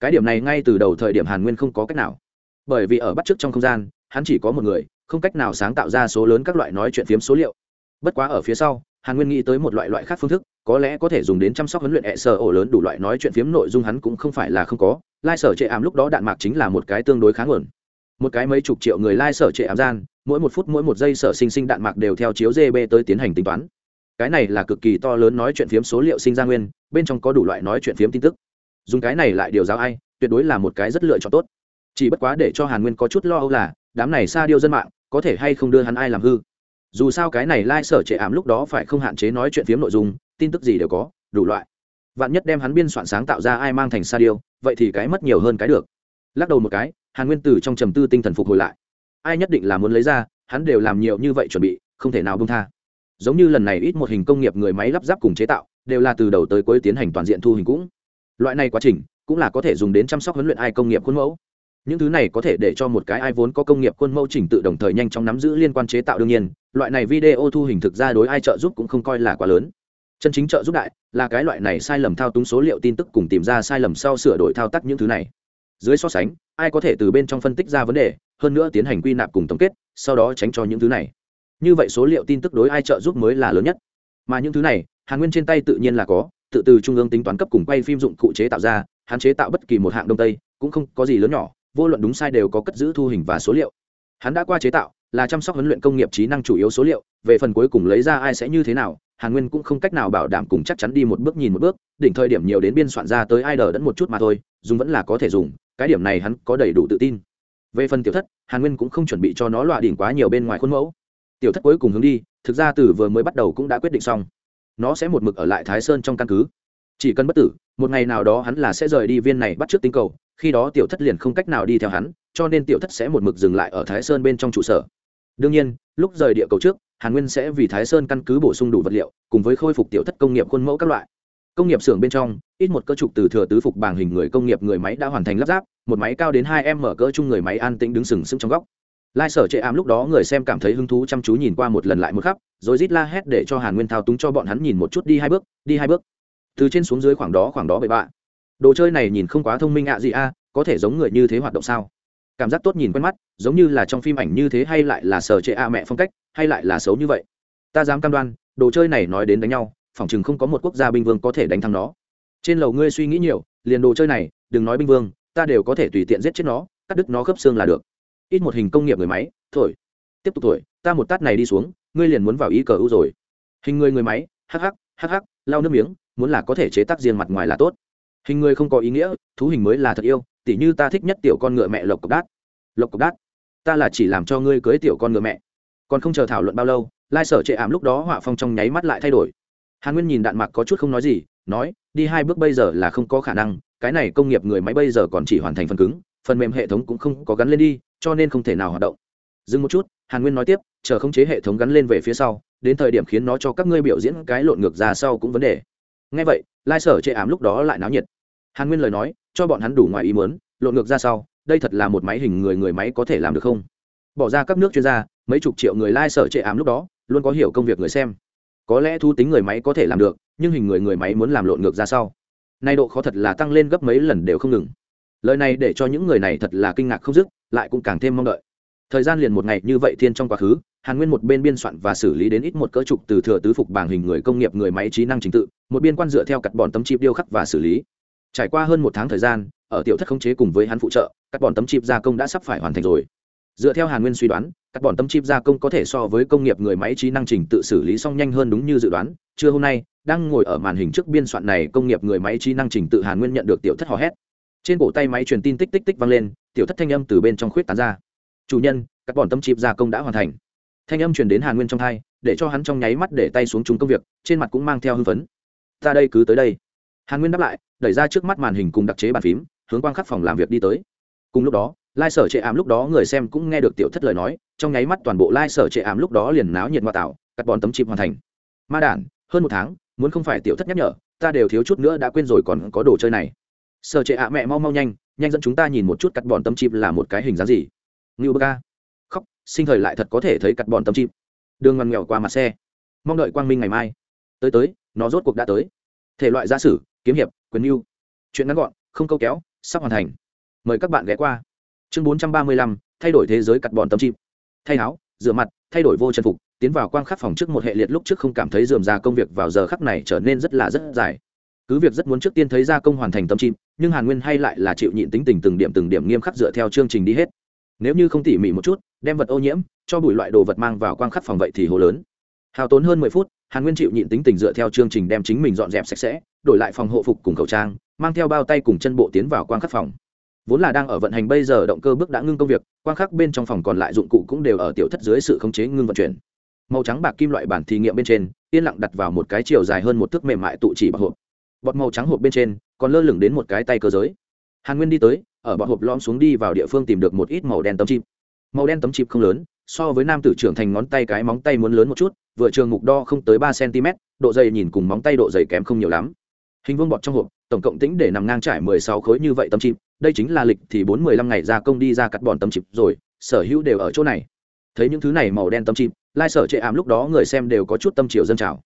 Cái điểm này ngay từ đầu thời điểm hàn nguyên không có cách nào. Bởi vì ở bắt trước trong không gian, hắn chỉ có một người, không cách nào sáng tạo ra số lớn các loại nói chuyện phiếm số liệu. Bất quá ở phía sau, hàn nguyên nghĩ tới một loại loại khác phương thức, có lẽ có thể dùng đến chăm sóc huấn luyện hệ sở ổ lớn đủ loại nói chuyện phiếm nội dung hắn cũng không phải là không có. Lai sở trệ ảm lúc đó đạn mạc chính là một cái tương đối khá nguồn một cái mấy chục triệu người lai sở trệ ám gian, mỗi một phút mỗi một giây sở sinh sinh đạn mạc đều theo chiếu gb tới tiến hành tính toán. Cái này là cực kỳ to lớn nói chuyện phiếm số liệu sinh ra nguyên, bên trong có đủ loại nói chuyện phiếm tin tức. Dùng cái này lại điều giáo ai, tuyệt đối là một cái rất lựa chọn tốt. Chỉ bất quá để cho hàn nguyên có chút lo âu là, đám này xa điêu dân mạng, có thể hay không đưa hắn ai làm hư? Dù sao cái này lai、like、sở trệ ảm lúc đó phải không hạn chế nói chuyện phiếm nội dung, tin tức gì đều có, đủ loại. Vạn nhất đem hắn biên soạn sáng tạo ra ai mang thành sa điêu, vậy thì cái mất nhiều hơn cái được lắc đầu một cái, hàn nguyên từ trong trầm tư tinh thần phục hồi lại. Ai nhất định là muốn lấy ra, hắn đều làm nhiều như vậy chuẩn bị, không thể nào bông tha. Giống như lần này ít một hình công nghiệp người máy lắp ráp cùng chế tạo, đều là từ đầu tới cuối tiến hành toàn diện thu hình cũng. Loại này quá trình, cũng là có thể dùng đến chăm sóc huấn luyện ai công nghiệp khuôn mẫu. Những thứ này có thể để cho một cái ai vốn có công nghiệp khuôn mẫu chỉnh tự đồng thời nhanh chóng nắm giữ liên quan chế tạo đương nhiên, loại này video thu hình thực ra đối ai trợ giúp cũng không coi là quá lớn. Chân chính trợ giúp đại là cái loại này sai lầm thao túng số liệu tin tức cùng tìm ra sai lầm sau sửa đổi thao tác những thứ này dưới so sánh, ai có thể từ bên trong phân tích ra vấn đề, hơn nữa tiến hành quy nạp cùng tổng kết, sau đó tránh cho những thứ này. Như vậy số liệu tin tức đối ai trợ giúp mới là lớn nhất. Mà những thứ này, hàn nguyên trên tay tự nhiên là có, tự từ trung ương tính toán cấp cùng quay phim dụng cụ chế tạo ra hạn chế tạo bất kỳ một hạng đông tây, cũng không có gì lớn nhỏ, vô luận đúng sai đều có cất giữ thu hình và số liệu. Hắn đã qua chế tạo, là chăm sóc huấn luyện công nghiệp trí năng chủ yếu số liệu, về phần cuối cùng lấy ra ai sẽ như thế nào, hàn nguyên cũng không cách nào bảo đảm cùng chắc chắn đi một bước nhìn một bước, đỉnh thời điểm nhiều đến biên soạn ra tới ai đờ đẫn một chút mà thôi, dùng vẫn là có thể dùng cái điểm này hắn có đầy đủ tự tin. Về phần tiểu thất, hàn nguyên cũng không chuẩn bị cho nó loại đỉnh quá nhiều bên ngoài khuôn mẫu. Tiểu thất cuối cùng hướng đi, thực ra từ vừa mới bắt đầu cũng đã quyết định xong. Nó sẽ một mực ở lại thái sơn trong căn cứ. Chỉ cần bất tử, một ngày nào đó hắn là sẽ rời đi viên này bắt trước tinh cầu, khi đó tiểu thất liền không cách nào đi theo hắn, cho nên tiểu thất sẽ một mực dừng lại ở thái sơn bên trong trụ sở. Đương nhiên, lúc rời địa cầu trước, hàn nguyên sẽ vì thái sơn căn cứ bổ sung đủ vật liệu, cùng với khôi phục tiểu thất công nghiệp khuôn mẫu các loại công nghiệp xưởng bên trong, ít một cơ trục từ thừa tứ phục bảng hình người công nghiệp người máy đã hoàn thành lắp ráp, một máy cao đến hai m mở cỡ chung người máy an tĩnh đứng sừng sững trong góc. Lai sở chệ ám lúc đó người xem cảm thấy hứng thú chăm chú nhìn qua một lần lại một khắp, rồi rít la hét để cho hàn nguyên thao túng cho bọn hắn nhìn một chút đi hai bước, đi hai bước. Từ trên xuống dưới khoảng đó khoảng đó bậy bạ. Đồ chơi này nhìn không quá thông minh ạ gì a, có thể giống người như thế hoạt động sao? Cảm giác tốt nhìn quen mắt, giống như là trong phim ảnh như thế hay lại là sở chệ a mẹ phong cách, hay lại là xấu như vậy? Ta dám cam đoan, đồ chơi này nói đến đánh nhau phỏng chừng không có một quốc gia binh vương có thể đánh thắng nó. Trên lầu ngươi suy nghĩ nhiều liền đồ chơi này đừng nói binh vương ta đều có thể tùy tiện giết chết nó cắt đứt nó khớp xương là được. Ít một hình công nghiệp người máy thổi. Tiếp tục thổi ta một tát này đi xuống ngươi liền muốn vào ý cờ u rồi. Hình người người máy hắc hắc hắc hắc, lau nước miếng muốn là có thể chế tác riêng mặt ngoài là tốt. Hình người không có ý nghĩa thú hình mới là thật yêu tỉ như ta thích nhất tiểu con ngựa mẹ lộc cộc đát. Lộc cộc đát? Ta là chỉ làm cho ngươi cưới tiểu con ngựa mẹ. Còn không chờ thảo luận bao lâu lai sở trệ ảm lúc đó họa phong trong nháy mắt lại thay đổi hàn nguyên nhìn đạn mạc có chút không nói gì, nói, đi hai bước bây giờ là không có khả năng, cái này công nghiệp người máy bây giờ còn chỉ hoàn thành phần cứng, phần mềm hệ thống cũng không có gắn lên đi, cho nên không thể nào hoạt động. Dừng một chút, hàn nguyên nói tiếp, chờ khống chế hệ thống gắn lên về phía sau, đến thời điểm khiến nó cho các ngươi biểu diễn cái lộn ngược ra sau cũng vấn đề. Ngay vậy, lai sở chệ ám lúc đó lại náo nhiệt. Hàn nguyên lời nói, cho bọn hắn đủ ngoài ý muốn, lộn ngược ra sau, đây thật là một máy hình người người máy có thể làm được không? Bỏ ra các nước chuyên gia, mấy chục triệu người lai sở chệ ám lúc đó, luôn có hiểu công việc người xem có lẽ thu tính người máy có thể làm được, nhưng hình người người máy muốn làm lộn ngược ra sau. Nay độ khó thật là tăng lên gấp mấy lần đều không ngừng. Lời này để cho những người này thật là kinh ngạc không dứt, lại cũng càng thêm mong đợi. Thời gian liền một ngày như vậy thiên trong quá khứ, hàn nguyên một bên biên soạn và xử lý đến ít một cỡ trục từ thừa tứ phục bảng hình người công nghiệp người máy trí năng trình tự, một biên quan dựa theo cắt bọn tấm chip điêu khắc và xử lý. Trải qua hơn một tháng thời gian, ở tiểu thất khống chế cùng với hắn phụ trợ các bọn tấm chip gia công đã sắp phải hoàn thành rồi dựa theo hàn nguyên suy đoán các bọn tấm chip gia công có thể so với công nghiệp người máy trí năng trình tự xử lý xong nhanh hơn đúng như dự đoán. Trưa hôm nay, đang ngồi ở màn hình trước biên soạn này công nghiệp người máy trí năng trình tự, hàn nguyên nhận được tiểu thất hò hét. Trên cổ tay máy truyền tin tích tích tích vang lên, tiểu thất thanh âm từ bên trong khuyết tán ra. Chủ nhân các bọn tâm chip gia công đã hoàn thành. Thanh âm truyền đến hàn nguyên trong thai, để cho hắn trong nháy mắt để tay xuống chúng công việc, trên mặt cũng mang theo hưng phấn. Ta đây cứ tới đây. Hàn nguyên đáp lại, đẩy ra trước mắt màn hình cùng đặc chế bàn phím, hướng quang khắc phòng làm việc đi tới. Cùng lúc đó lai sở trệ ảm lúc đó người xem cũng nghe được tiểu thất lời nói, trong nháy mắt toàn bộ lai sở trệ ảm lúc đó liền náo nhiệt ngoại tạo, cắt bòn tấm chip hoàn thành. Ma đản, hơn một tháng, muốn không phải tiểu thất nhắc nhở, ta đều thiếu chút nữa đã quên rồi còn có đồ chơi này. Sở trệ ạ mẹ mau mau nhanh nhanh dẫn chúng ta nhìn một chút cắt bòn tấm chip là một cái hình dáng gì. Ngưu bơ ca. Khóc, sinh thời lại thật có thể thấy cắt bòn tấm chip đường ngoằn nghèo qua mặt xe. Mong đợi quang minh ngày mai. Tới tới, nó rốt cuộc đã tới. Thể loại gia sử, kiếm hiệp, quyền mưu. Chuyện ngắn gọn, không câu kéo, sắp hoàn thành. Mời các bạn ghé qua chương bốn trăm ba mươi lăm, thay đổi thế giới cắt bọn tấm chip thay áo, rửa mặt, thay đổi vô chân phục, tiến vào quang khắc phòng trước một hệ liệt lúc trước không cảm thấy dườm ra công việc vào giờ khắc này trở nên rất là rất dài. Cứ việc rất muốn trước tiên thấy gia công hoàn thành tấm chim, nhưng hàn nguyên hay lại là chịu nhịn tính tình từng điểm từng điểm nghiêm khắc dựa theo chương trình đi hết. Nếu như không tỉ mỉ một chút, đem vật ô nhiễm, cho bụi loại đồ vật mang vào quang khắc phòng vậy thì hồ lớn. Hao tốn hơn mười phút, hàn nguyên chịu nhịn tính tình dựa theo chương trình đem chính mình dọn dẹp sạch sẽ, đổi lại phòng hộ phục cùng khẩu trang, mang theo bao tay cùng chân bộ tiến vào quang khắc phòng vốn là đang ở vận hành, bây giờ động cơ bước đã ngưng công việc quang khắc bên trong phòng còn lại dụng cụ cũng đều ở tiểu thất dưới sự khống chế ngưng vận chuyển. Màu trắng bạc kim loại bản thí nghiệm bên trên, yên lặng đặt vào một cái chiều dài hơn một thước mềm mại tụ chỉ bạc hộp. Bọt màu trắng hộp bên trên, còn lơ lửng đến một cái tay cơ giới. Hàn nguyên đi tới, ở bọt hộp lom xuống đi vào địa phương tìm được một ít màu đen tấm chip. Màu đen tấm chip không lớn, so với nam tử trưởng thành ngón tay cái móng tay muốn lớn một chút, vừa trường mục đo không tới ba cm, độ dày nhìn cùng móng tay độ dày kém không nhiều lắm. Hình vuông bọt trong hộp, tổng cộng tính để nằm ngang trải mười sáu khối như vậy tấm chip đây chính là lịch thì bốn mười lăm ngày ra công đi ra cắt bọn tấm chip rồi, sở hữu đều ở chỗ này. Thấy những thứ này màu đen tấm chip, lai sở chệ ảm lúc đó người xem đều có chút tâm chiều dân trào.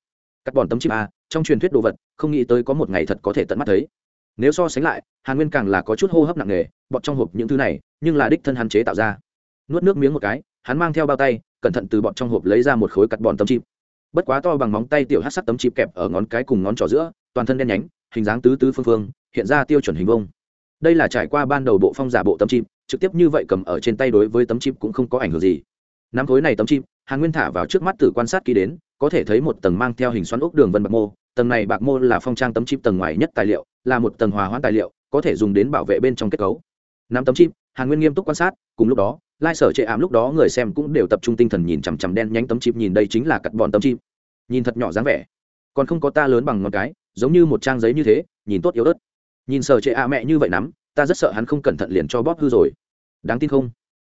Cắt bọn tấm chip a trong truyền thuyết đồ vật, không nghĩ tới có một ngày thật có thể tận mắt thấy. Nếu so sánh lại, hàn nguyên càng là có chút hô hấp nặng nề bọt trong hộp những thứ này, nhưng là đích thân hắn chế tạo ra. Nuốt nước miếng một cái, hắn mang theo bao tay, cẩn thận từ bọt trong hộp lấy ra một khối cắt bọn tấm chip. Bất quá to bằng móng tay tiểu hát sắt tấm chip kẹp ở ngón cái cùng ngón trỏ giữa, toàn thân đen nhánh, hình dáng tứ tứ phương phương, hiện ra tiêu chuẩn hình vông đây là trải qua ban đầu bộ phong giả bộ tấm chip trực tiếp như vậy cầm ở trên tay đối với tấm chip cũng không có ảnh hưởng gì. Nắm khối này tấm chip hàn nguyên thả vào trước mắt từ quan sát kỹ đến, có thể thấy một tầng mang theo hình xoắn ốc đường vân bạc mô. Tầng này bạc mô là phong trang tấm chip tầng ngoài nhất tài liệu, là một tầng hòa hoãn tài liệu, có thể dùng đến bảo vệ bên trong kết cấu. Nắm tấm chip hàn nguyên nghiêm túc quan sát, cùng lúc đó, lai sở chệ ảm lúc đó người xem cũng đều tập trung tinh thần nhìn chằm chằm đen nhánh tấm chip nhìn đây chính là cắt bọn tấm chip nhìn thật nhỏ dáng vẻ, còn không có ta lớn bằng ngón cái, giống như một trang giấy như thế, nhìn tốt yếu ớt nhìn sở chệ ạ mẹ như vậy nắm, ta rất sợ hắn không cẩn thận liền cho bóp hư rồi. Đáng tin không?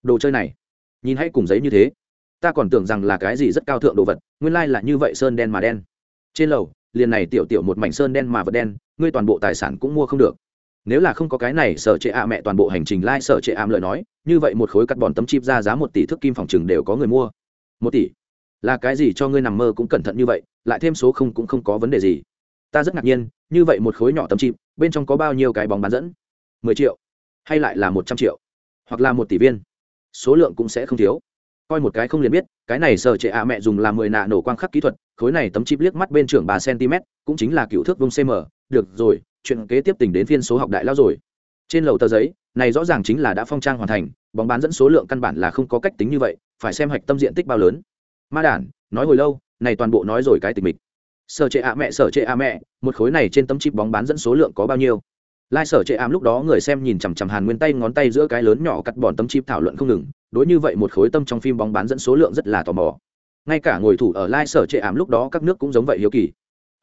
Đồ chơi này, nhìn hãy cùng giấy như thế. Ta còn tưởng rằng là cái gì rất cao thượng đồ vật, nguyên lai là như vậy sơn đen mà đen. Trên lầu, liền này tiểu tiểu một mảnh sơn đen mà vật đen, ngươi toàn bộ tài sản cũng mua không được. Nếu là không có cái này sở trệ ạ mẹ toàn bộ hành trình lai、like、sở trệ ảm lời nói, như vậy một khối cắt bòn tấm chip ra giá một tỷ thước kim phòng chừng đều có người mua. Một tỷ? Là cái gì cho ngươi nằm mơ cũng cẩn thận như vậy, lại thêm số không cũng không có vấn đề gì. Ta rất ngạc nhiên như vậy một khối nhỏ tấm chip, bên trong có bao nhiêu cái bóng bán dẫn? mười triệu, hay lại là một trăm triệu, hoặc là một tỷ viên? Số lượng cũng sẽ không thiếu. Coi một cái không liền biết, cái này sở trệ ạ mẹ dùng là mười nạ nổ quang khắc kỹ thuật, khối này tấm chip liếc mắt bên trưởng ba cm cũng chính là cựu thước vông cm được rồi, chuyện kế tiếp tình đến phiên số học đại lao rồi. Trên lầu tờ giấy, này rõ ràng chính là đã phong trang hoàn thành, bóng bán dẫn số lượng căn bản là không có cách tính như vậy, phải xem hạch tâm diện tích bao lớn. Ma đản, nói hồi lâu, này toàn bộ nói rồi cái tình mình sở trệ ạ mẹ, sở trệ ạ mẹ, một khối này trên tấm chip bóng bán dẫn số lượng có bao nhiêu? Lai sở trệ ảm lúc đó người xem nhìn chằm chằm hàn nguyên tay ngón tay giữa cái lớn nhỏ cắt bọn tấm chip thảo luận không ngừng, đối như vậy một khối tâm trong phim bóng bán dẫn số lượng rất là tò mò. Ngay cả ngồi thủ ở lai sở trệ ảm lúc đó các nước cũng giống vậy hiếu kỳ.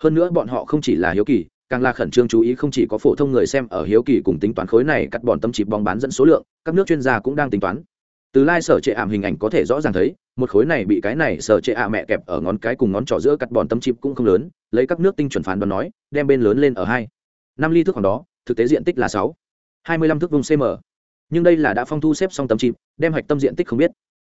Hơn nữa bọn họ không chỉ là hiếu kỳ, càng là khẩn trương chú ý không chỉ có phổ thông người xem ở hiếu kỳ cùng tính toán khối này cắt bọn tấm chip bóng bán dẫn số lượng, các nước chuyên gia cũng đang tính toán từ lai sở trệ ảm hình ảnh có thể rõ ràng thấy, một khối này bị cái này sở trệ ạ mẹ kẹp ở ngón cái cùng ngón trỏ giữa cắt bòn tấm chip cũng không lớn, lấy các nước tinh chuẩn phán đoán nói, đem bên lớn lên ở hai. Năm ly thước khoảng đó, thực tế diện tích là sáu. Hai mươi lăm thước vùng cm nhưng đây là đã phong thu xếp xong tấm chip, đem hạch tâm diện tích không biết.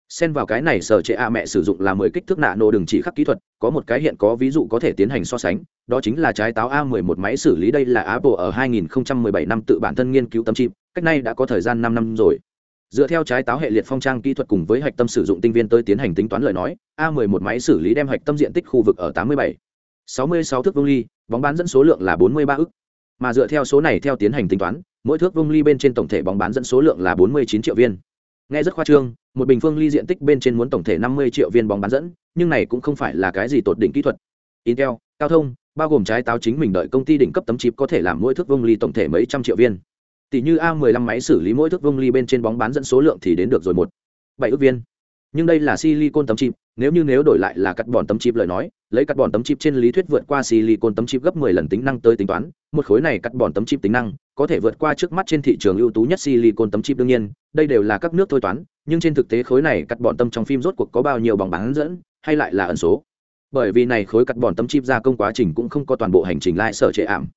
Xen vào cái này sở trệ a mẹ sử dụng là mười kích thước nạ nổ đường chỉ khắc kỹ thuật, có một cái hiện có ví dụ có thể tiến hành so sánh, đó chính là trái táo a 11 máy xử lý đây là apple ở 2017 năm tự bản thân nghiên cứu tấm chip, cách nay đã có thời gian năm năm rồi dựa theo trái táo hệ liệt phong trang kỹ thuật cùng với hạch tâm sử dụng tinh viên tới tiến hành tính toán lời nói, a 11 máy xử lý đem hạch tâm diện tích khu vực ở 87 66 thước vuông ly, bóng bán dẫn số lượng là 43 ức. Mà dựa theo số này theo tiến hành tính toán, mỗi thước vuông ly bên trên tổng thể bóng bán dẫn số lượng là 49 triệu viên. Nghe rất khoa trương, một bình phương ly diện tích bên trên muốn tổng thể 50 triệu viên bóng bán dẫn, nhưng này cũng không phải là cái gì tột đỉnh kỹ thuật. Intel, cao thông, bao gồm trái táo chính mình đợi công ty đỉnh cấp tấm chip có thể làm mỗi thước vuông ly tổng thể mấy trăm triệu viên tỷ như a 15 máy xử lý mỗi thước vuông ly bên trên bóng bán dẫn số lượng thì đến được rồi một, bảy ước viên. Nhưng đây là silicon tấm chip, nếu như nếu đổi lại là cắt bòn tấm chip lời nói, lấy cắt bòn tấm chip trên lý thuyết vượt qua silicon tấm chip gấp 10 lần tính năng tới tính toán, một khối này cắt bòn tấm chip tính năng có thể vượt qua trước mắt trên thị trường ưu tú nhất silicon tấm chip đương nhiên, đây đều là các nước thôi toán, nhưng trên thực tế khối này cắt bòn tâm trong phim rốt cuộc có bao nhiêu bóng bán dẫn, hay lại là ẩn số? Bởi vì này khối cắt bòn tấm chip gia công quá trình cũng không có toàn bộ hành trình lại sở trệ ảm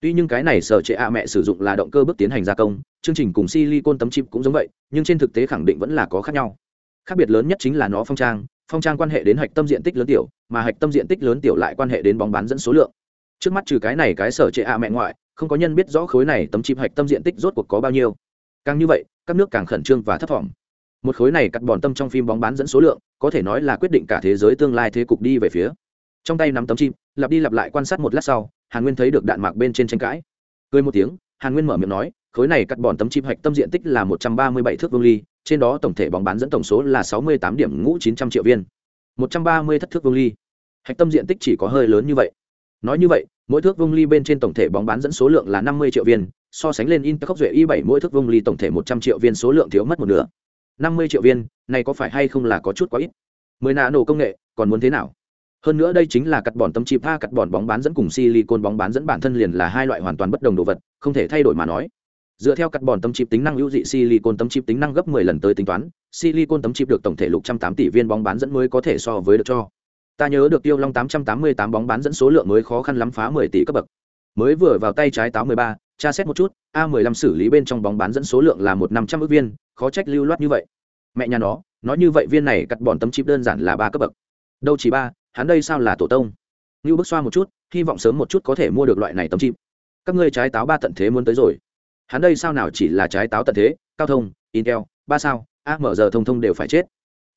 tuy nhưng cái này sở trệ ạ mẹ sử dụng là động cơ bước tiến hành gia công, chương trình cùng silicon tấm chip cũng giống vậy, nhưng trên thực tế khẳng định vẫn là có khác nhau. Khác biệt lớn nhất chính là nó phong trang phong trang quan hệ đến hạch tâm diện tích lớn tiểu, mà hạch tâm diện tích lớn tiểu lại quan hệ đến bóng bán dẫn số lượng. Trước mắt trừ cái này cái sở trệ ạ mẹ ngoại, không có nhân biết rõ khối này tấm chip hạch tâm diện tích rốt cuộc có bao nhiêu. Càng như vậy, các nước càng khẩn trương và thấp thỏm một khối này cắt bòn tâm trong phim bóng bán dẫn số lượng, có thể nói là quyết định cả thế giới tương lai thế cục đi về phía. Trong tay nắm tấm chim lặp đi lặp lại quan sát một lát sau hàn nguyên thấy được đạn mạc bên trên tranh cãi. Cười một tiếng, hàn nguyên mở miệng nói, khối này cắt bòn tấm chip hạch tâm diện tích là một trăm ba mươi bảy thước vương ly, trên đó tổng thể bóng bán dẫn tổng số là sáu mươi tám điểm ngũ chín trăm triệu viên. Một trăm ba mươi thất thước vương ly. Hạch tâm diện tích chỉ có hơi lớn như vậy. Nói như vậy, mỗi thước vương ly bên trên tổng thể bóng bán dẫn số lượng là năm mươi triệu viên, so sánh lên Intel duệ y bảy mỗi thước vương ly tổng thể một trăm triệu viên số lượng thiếu mất một nửa. Năm mươi triệu viên, này có phải hay không là có chút quá ít? Mười nạ nổ công nghệ, còn muốn thế nào? Hơn nữa đây chính là cắt bòn tấm chip tha cắt bòn bóng bán dẫn cùng silicon bóng bán dẫn bản thân liền là hai loại hoàn toàn bất đồng đồ vật không thể thay đổi mà nói. Dựa theo cắt bòn tấm chip tính năng hữu dị silicon tấm chip tính năng gấp 10 lần tới tính toán silicon tấm chip được tổng thể lục trăm tám tỷ viên bóng bán dẫn mới có thể so với được cho. Ta nhớ được tiêu long 888 bóng bán dẫn số lượng mới khó khăn lắm phá 10 tỷ cấp bậc. Mới vừa vào tay trái táo 13, tra xét một chút a 15 xử lý bên trong bóng bán dẫn số lượng là một năm trăm ước viên khó trách lưu loát như vậy. Mẹ nhà nó nói như vậy viên này cắt bòn tấm chip đơn giản là ba cấp bậc. Đâu chỉ ba hắn đây sao là tổ tông? Như bước xoa một chút, hy vọng sớm một chút có thể mua được loại này tấm chip các ngươi trái táo ba tận thế muốn tới rồi. Hắn đây sao nào chỉ là trái táo tận thế? Cao thông, intel, ba sao, a, mở giờ thông thông đều phải chết.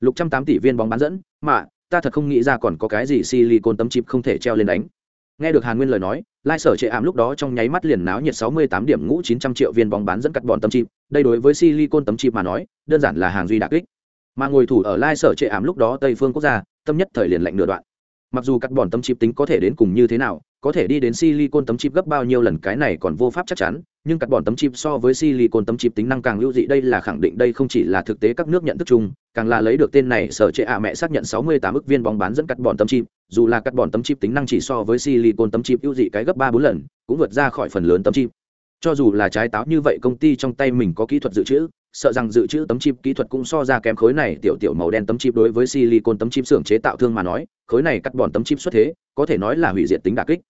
Lục trăm tám tỷ viên bóng bán dẫn, mà, ta thật không nghĩ ra còn có cái gì silicon tấm chip không thể treo lên đánh. Nghe được hàn nguyên lời nói, lai sở trệ ảm lúc đó trong nháy mắt liền náo nhiệt sáu mươi tám điểm ngũ chín trăm triệu viên bóng bán dẫn cắt bọn tấm chip. Đây đối với silicon tấm chip mà nói, đơn giản là hàng duy đặc kích. Mà ngồi thủ ở lai sở trệ ảm lúc đó tây phương quốc gia, tâm nhất thời liền lạnh nửa đoạn mặc dù cắt bọn tấm chip tính có thể đến cùng như thế nào, có thể đi đến silicon tấm chip gấp bao nhiêu lần cái này còn vô pháp chắc chắn, nhưng cắt bọn tấm chip so với silicon tấm chip tính năng càng lưu dị, đây là khẳng định, đây không chỉ là thực tế các nước nhận thức chung, càng là lấy được tên này, sở chế ạ mẹ xác nhận 68 ức viên bóng bán dẫn cắt bọn tấm chip, dù là cắt bọn tấm chip tính năng chỉ so với silicon tấm chip ưu dị cái gấp ba bốn lần, cũng vượt ra khỏi phần lớn tấm chip cho dù là trái táo như vậy công ty trong tay mình có kỹ thuật dự trữ, sợ rằng dự trữ tấm chip kỹ thuật cũng so ra kém khối này tiểu tiểu màu đen tấm chip đối với silicon tấm chip xưởng chế tạo thương mà nói, khối này cắt bọn tấm chip xuất thế, có thể nói là hủy diệt tính đà kích.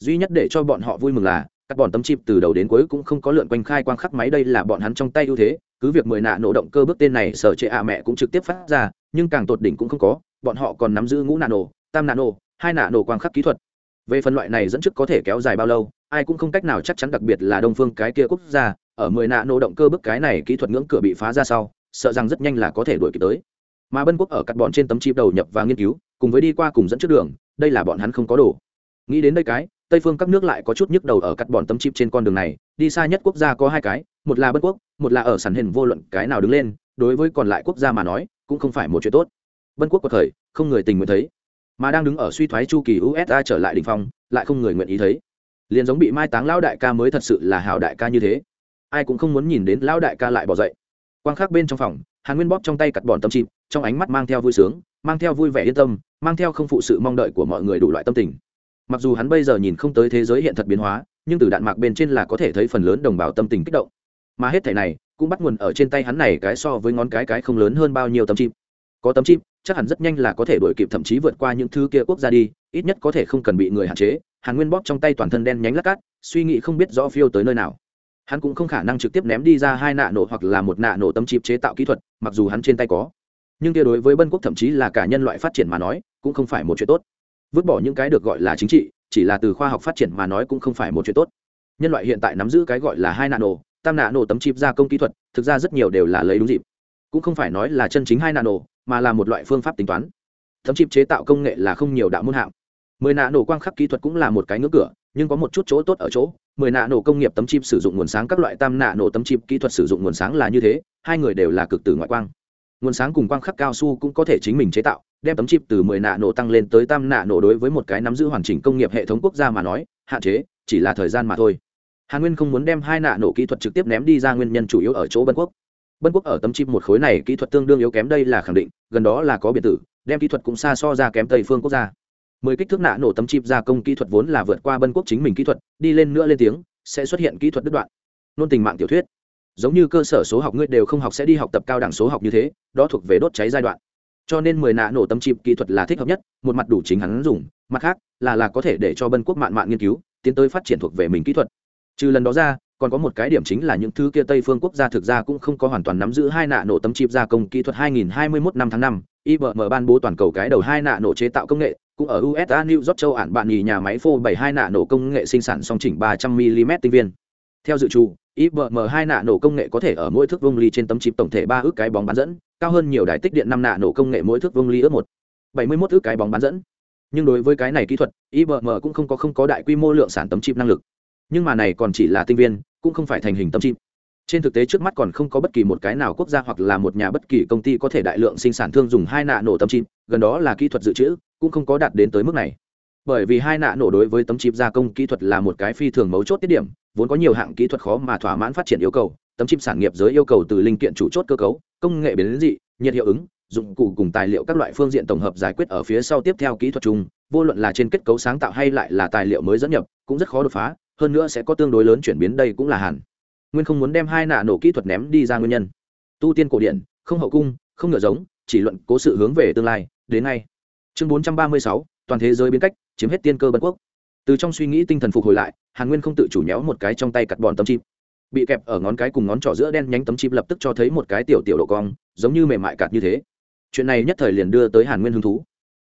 Duy nhất để cho bọn họ vui mừng là các bọn tấm chip từ đầu đến cuối cũng không có lượn quanh khai quang khắc máy, đây là bọn hắn trong tay ưu thế, cứ việc mười nạ nổ động cơ bước tên này sở chế ạ mẹ cũng trực tiếp phát ra, nhưng càng tột đỉnh cũng không có, bọn họ còn nắm giữ ngũ nạ nổ, tam nạ nổ, hai nạ nổ quang khắc kỹ thuật. Về phần loại này dẫn trước có thể kéo dài bao lâu ai cũng không cách nào chắc chắn đặc biệt là đông phương cái kia quốc gia, ở mười nạ nổ động cơ bức cái này kỹ thuật ngưỡng cửa bị phá ra sau, sợ rằng rất nhanh là có thể đuổi kịp tới. Mà bân quốc ở cắt bọn trên tấm chip đầu nhập và nghiên cứu, cùng với đi qua cùng dẫn trước đường, đây là bọn hắn không có đồ. Nghĩ đến đây cái, tây phương các nước lại có chút nhức đầu ở cắt bọn tấm chip trên con đường này, đi xa nhất quốc gia có hai cái, một là bân quốc, một là ở sản hình vô luận cái nào đứng lên, đối với còn lại quốc gia mà nói, cũng không phải một chuyện tốt. Bân quốc có thời không người tình nguyện thấy. Mà đang đứng ở suy thoái chu kỳ usa trở lại đ ỉ n h phong, lại không người nguyện ý thấy liền giống bị mai táng lão đại ca mới thật sự là hảo đại ca như thế. Ai cũng không muốn nhìn đến lão đại ca lại bỏ dậy. Quang khác bên trong phòng, hàn nguyên bóp trong tay cặt bòn tâm chìm trong ánh mắt mang theo vui sướng, mang theo vui vẻ yên tâm, mang theo không phụ sự mong đợi của mọi người đủ loại tâm tình. Mặc dù hắn bây giờ nhìn không tới thế giới hiện thật biến hóa, nhưng từ đạn mạc bên trên là có thể thấy phần lớn đồng bào tâm tình kích động. Mà hết thẻ này, cũng bắt nguồn ở trên tay hắn này cái so với ngón cái cái không lớn hơn bao nhiêu tấm chip có tấm chip chắc hẳn rất nhanh là có thể đuổi kịp thậm chí vượt qua những thứ kia quốc gia đi, ít nhất có thể không cần bị người hạn chế hàn nguyên bóp trong tay toàn thân đen nhánh lắc cát, suy nghĩ không biết rõ phiêu tới nơi nào. Hắn cũng không khả năng trực tiếp ném đi ra hai nạ nổ hoặc là một nạ nổ tấm chip chế tạo kỹ thuật, mặc dù hắn trên tay có. Nhưng kia đối với bân quốc thậm chí là cả nhân loại phát triển mà nói, cũng không phải một chuyện tốt. Vứt bỏ những cái được gọi là chính trị, chỉ là từ khoa học phát triển mà nói cũng không phải một chuyện tốt. Nhân loại hiện tại nắm giữ cái gọi là hai nạ nổ, tam nạ nổ tấm chip gia công kỹ thuật, thực ra rất nhiều đều là lấy đúng dịp. Cũng không phải nói là chân chính hai nạ nổ, mà là một loại phương pháp tính toán. Tấm chip chế tạo công nghệ là không nhiều đạo môn hạng mười nạ nổ quang khắc kỹ thuật cũng là một cái ngưỡng cửa, nhưng có một chút chỗ tốt ở chỗ, mười nạ nổ công nghiệp tấm chip sử dụng nguồn sáng các loại tam nạ nổ tấm chip kỹ thuật sử dụng nguồn sáng là như thế, hai người đều là cực từ ngoại quang. Nguồn sáng cùng quang khắc cao su cũng có thể chính mình chế tạo, đem tấm chip từ mười nạ nổ tăng lên tới tam nạ nổ đối với một cái nắm giữ hoàn chỉnh công nghiệp hệ thống quốc gia mà nói, hạn chế, chỉ là thời gian mà thôi. Hà nguyên không muốn đem hai nạ nổ kỹ thuật trực tiếp ném đi ra nguyên nhân chủ yếu ở chỗ bân quốc. Bân quốc ở tấm chip một khối này kỹ thuật tương đương yếu kém đây là khẳng định, gần đó là có biệt tử, đem kỹ thuật cũng xa so ra kém tây phương quốc gia mười kích thước nạ nổ tấm chip gia công kỹ thuật vốn là vượt qua bân quốc chính mình kỹ thuật đi lên nữa lên tiếng sẽ xuất hiện kỹ thuật đứt đoạn. Nôn tình mạng tiểu thuyết. Giống như cơ sở số học ngươi đều không học sẽ đi học tập cao đẳng số học như thế đó thuộc về đốt cháy giai đoạn. Cho nên mười nạ nổ tấm chip kỹ thuật là thích hợp nhất một mặt đủ chính hắn dùng mặt khác là là có thể để cho bân quốc mạn mạn nghiên cứu tiến tới phát triển thuộc về mình kỹ thuật. Trừ lần đó ra còn có một cái điểm chính là những thứ kia tây phương quốc gia thực ra cũng không có hoàn toàn nắm giữ hai nạ nổ tấm chip gia công kỹ thuật 2021 năm tháng 5, IBM ban bố toàn cầu cái đầu hai nạ nổ chế tạo công nghệ, cũng ở USA New York châu ản bạn nghỉ nhà máy phô 72 nạ nổ công nghệ sinh sản song chỉnh 300 mm tinh viên. Theo dự trù, IBM hai nạ nổ công nghệ có thể ở mỗi thước vuông ly trên tấm chip tổng thể 3 ước cái bóng bán dẫn, cao hơn nhiều đài tích điện 5 nạ nổ công nghệ mỗi thước vuông ly ước 1. 71 ước cái bóng bán dẫn. Nhưng đối với cái này kỹ thuật, IBM cũng không có không có đại quy mô lượng sản tấm chip năng lực. Nhưng mà này còn chỉ là tinh viên, cũng không phải thành hình tấm chip trên thực tế trước mắt còn không có bất kỳ một cái nào quốc gia hoặc là một nhà bất kỳ công ty có thể đại lượng sinh sản thương dùng hai nạ nổ tấm chip gần đó là kỹ thuật dự trữ cũng không có đạt đến tới mức này. Bởi vì hai nạ nổ đối với tấm chip gia công kỹ thuật là một cái phi thường mấu chốt tiết điểm, vốn có nhiều hạng kỹ thuật khó mà thỏa mãn phát triển yêu cầu, tấm chip sản nghiệp giới yêu cầu từ linh kiện chủ chốt cơ cấu, công nghệ biến dị, nhiệt hiệu ứng, dụng cụ cùng tài liệu các loại phương diện tổng hợp giải quyết ở phía sau tiếp theo kỹ thuật chung, vô luận là trên kết cấu sáng tạo hay lại là tài liệu mới dẫn nhập, cũng rất khó đột phá, hơn nữa sẽ có tương đối lớn chuyển biến đây cũng là hẳn. nguyên không muốn đem hai nạ nổ kỹ thuật ném đi ra nguyên nhân. Tu tiên cổ điển, không hậu cung, không ngựa giống, chỉ luận cố sự hướng về tương lai, đến ngay chương bốn trăm ba mươi sáu, toàn thế giới biến cách, chiếm hết tiên cơ bân quốc. Từ trong suy nghĩ tinh thần phục hồi lại, hàn nguyên không tự chủ nhéo một cái trong tay cặt bòn tấm chip. Bị kẹp ở ngón cái cùng ngón trỏ giữa đen nhánh tấm chip lập tức cho thấy một cái tiểu tiểu độ cong, giống như mềm mại cạt như thế. Chuyện này nhất thời liền đưa tới hàn nguyên hứng thú.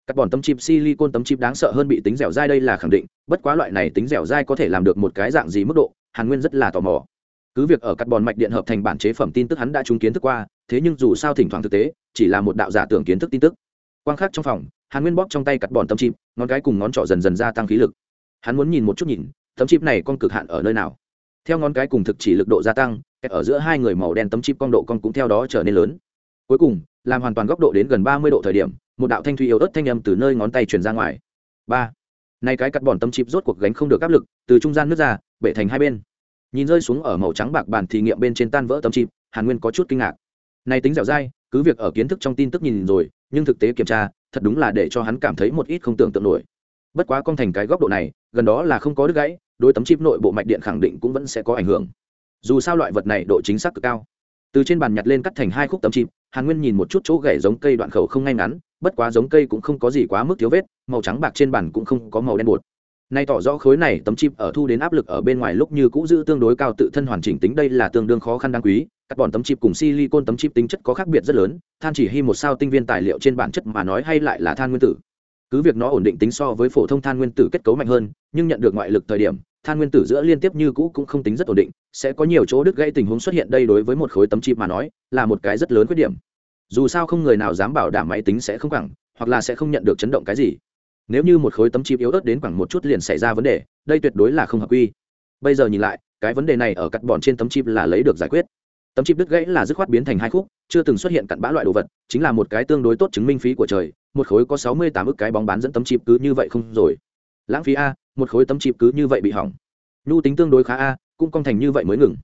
Các bòn tấm chip silicon tấm chip đáng sợ hơn bị tính dẻo dai đây là khẳng định, bất quá loại này tính dẻo dai có thể làm được một cái dạng gì mức độ, hàn nguyên rất là tò mò. Cứ việc ở cắt bòn mạch điện hợp thành bản chế phẩm tin tức hắn đã trúng kiến thức qua, thế nhưng dù sao thỉnh thoảng thực tế, chỉ là một đạo giả tưởng kiến thức tin tức. Quang khác trong phòng hàn nguyên bóp trong tay cắt bòn tấm chip, ngón cái cùng ngón trỏ dần dần gia tăng khí lực. Hắn muốn nhìn một chút nhìn, tấm chip này con cực hạn ở nơi nào. Theo ngón cái cùng thực chỉ lực độ gia tăng ở giữa hai người màu đen tấm chip con độ con cũng theo đó trở nên lớn. Cuối cùng, làm hoàn toàn góc độ đến gần ba mươi độ thời điểm, một đạo thanh thủy yếu ớt thanh âm từ nơi ngón tay truyền ra ngoài. Ba. Nay cái cắt bòn tấm chip rốt cuộc gánh không được áp lực, từ trung gian nước ra, bể thành hai bên. Nhìn rơi xuống ở màu trắng bạc bàn thí nghiệm bên trên tan vỡ tấm chip, hàn nguyên có chút kinh ngạc. Này tính dẻo dai, cứ việc ở kiến thức trong tin tức nhìn rồi, nhưng thực tế kiểm tra thật đúng là để cho hắn cảm thấy một ít không tưởng tượng nổi. Bất quá con thành cái góc độ này, gần đó là không có đứt gãy đôi tấm chip nội bộ mạch điện khẳng định cũng vẫn sẽ có ảnh hưởng. Dù sao loại vật này độ chính xác cực cao. Từ trên bàn nhặt lên cắt thành hai khúc tấm chip, hàn nguyên nhìn một chút chỗ gãy giống cây đoạn khẩu không ngay ngắn, bất quá giống cây cũng không có gì quá mức thiếu vết, màu trắng bạc trên bàn cũng không có màu đen bột nay tỏ rõ khối này tấm chip ở thu đến áp lực ở bên ngoài lúc như cũ giữ tương đối cao tự thân hoàn chỉnh tính đây là tương đương khó khăn đáng quý. Các bọn tấm chip cùng silicon tấm chip tính chất có khác biệt rất lớn, than chỉ hy một sao tinh viên tài liệu trên bản chất mà nói hay lại là than nguyên tử. Cứ việc nó ổn định tính so với phổ thông than nguyên tử kết cấu mạnh hơn, nhưng nhận được ngoại lực thời điểm, than nguyên tử giữa liên tiếp như cũ cũng không tính rất ổn định, sẽ có nhiều chỗ đứt gãy tình huống xuất hiện đây đối với một khối tấm chip mà nói, là một cái rất lớn khuyết điểm. Dù sao không người nào dám bảo đảm máy tính sẽ không cẳng hoặc là sẽ không nhận được chấn động cái gì nếu như một khối tấm chip yếu ớt đến khoảng một chút liền xảy ra vấn đề, đây tuyệt đối là không hợp quy. Bây giờ nhìn lại, cái vấn đề này ở cắt bọn trên tấm chip là lấy được giải quyết. Tấm chip đứt gãy là dứt khoát biến thành hai khúc, chưa từng xuất hiện cặn bã loại đồ vật, chính là một cái tương đối tốt chứng minh phí của trời, một khối có sáu mươi tám ức cái bóng bán dẫn tấm chip cứ như vậy không rồi. Lãng phí a, một khối tấm chip cứ như vậy bị hỏng. Nhu tính tương đối khá a, cũng cong thành như vậy mới ngừng.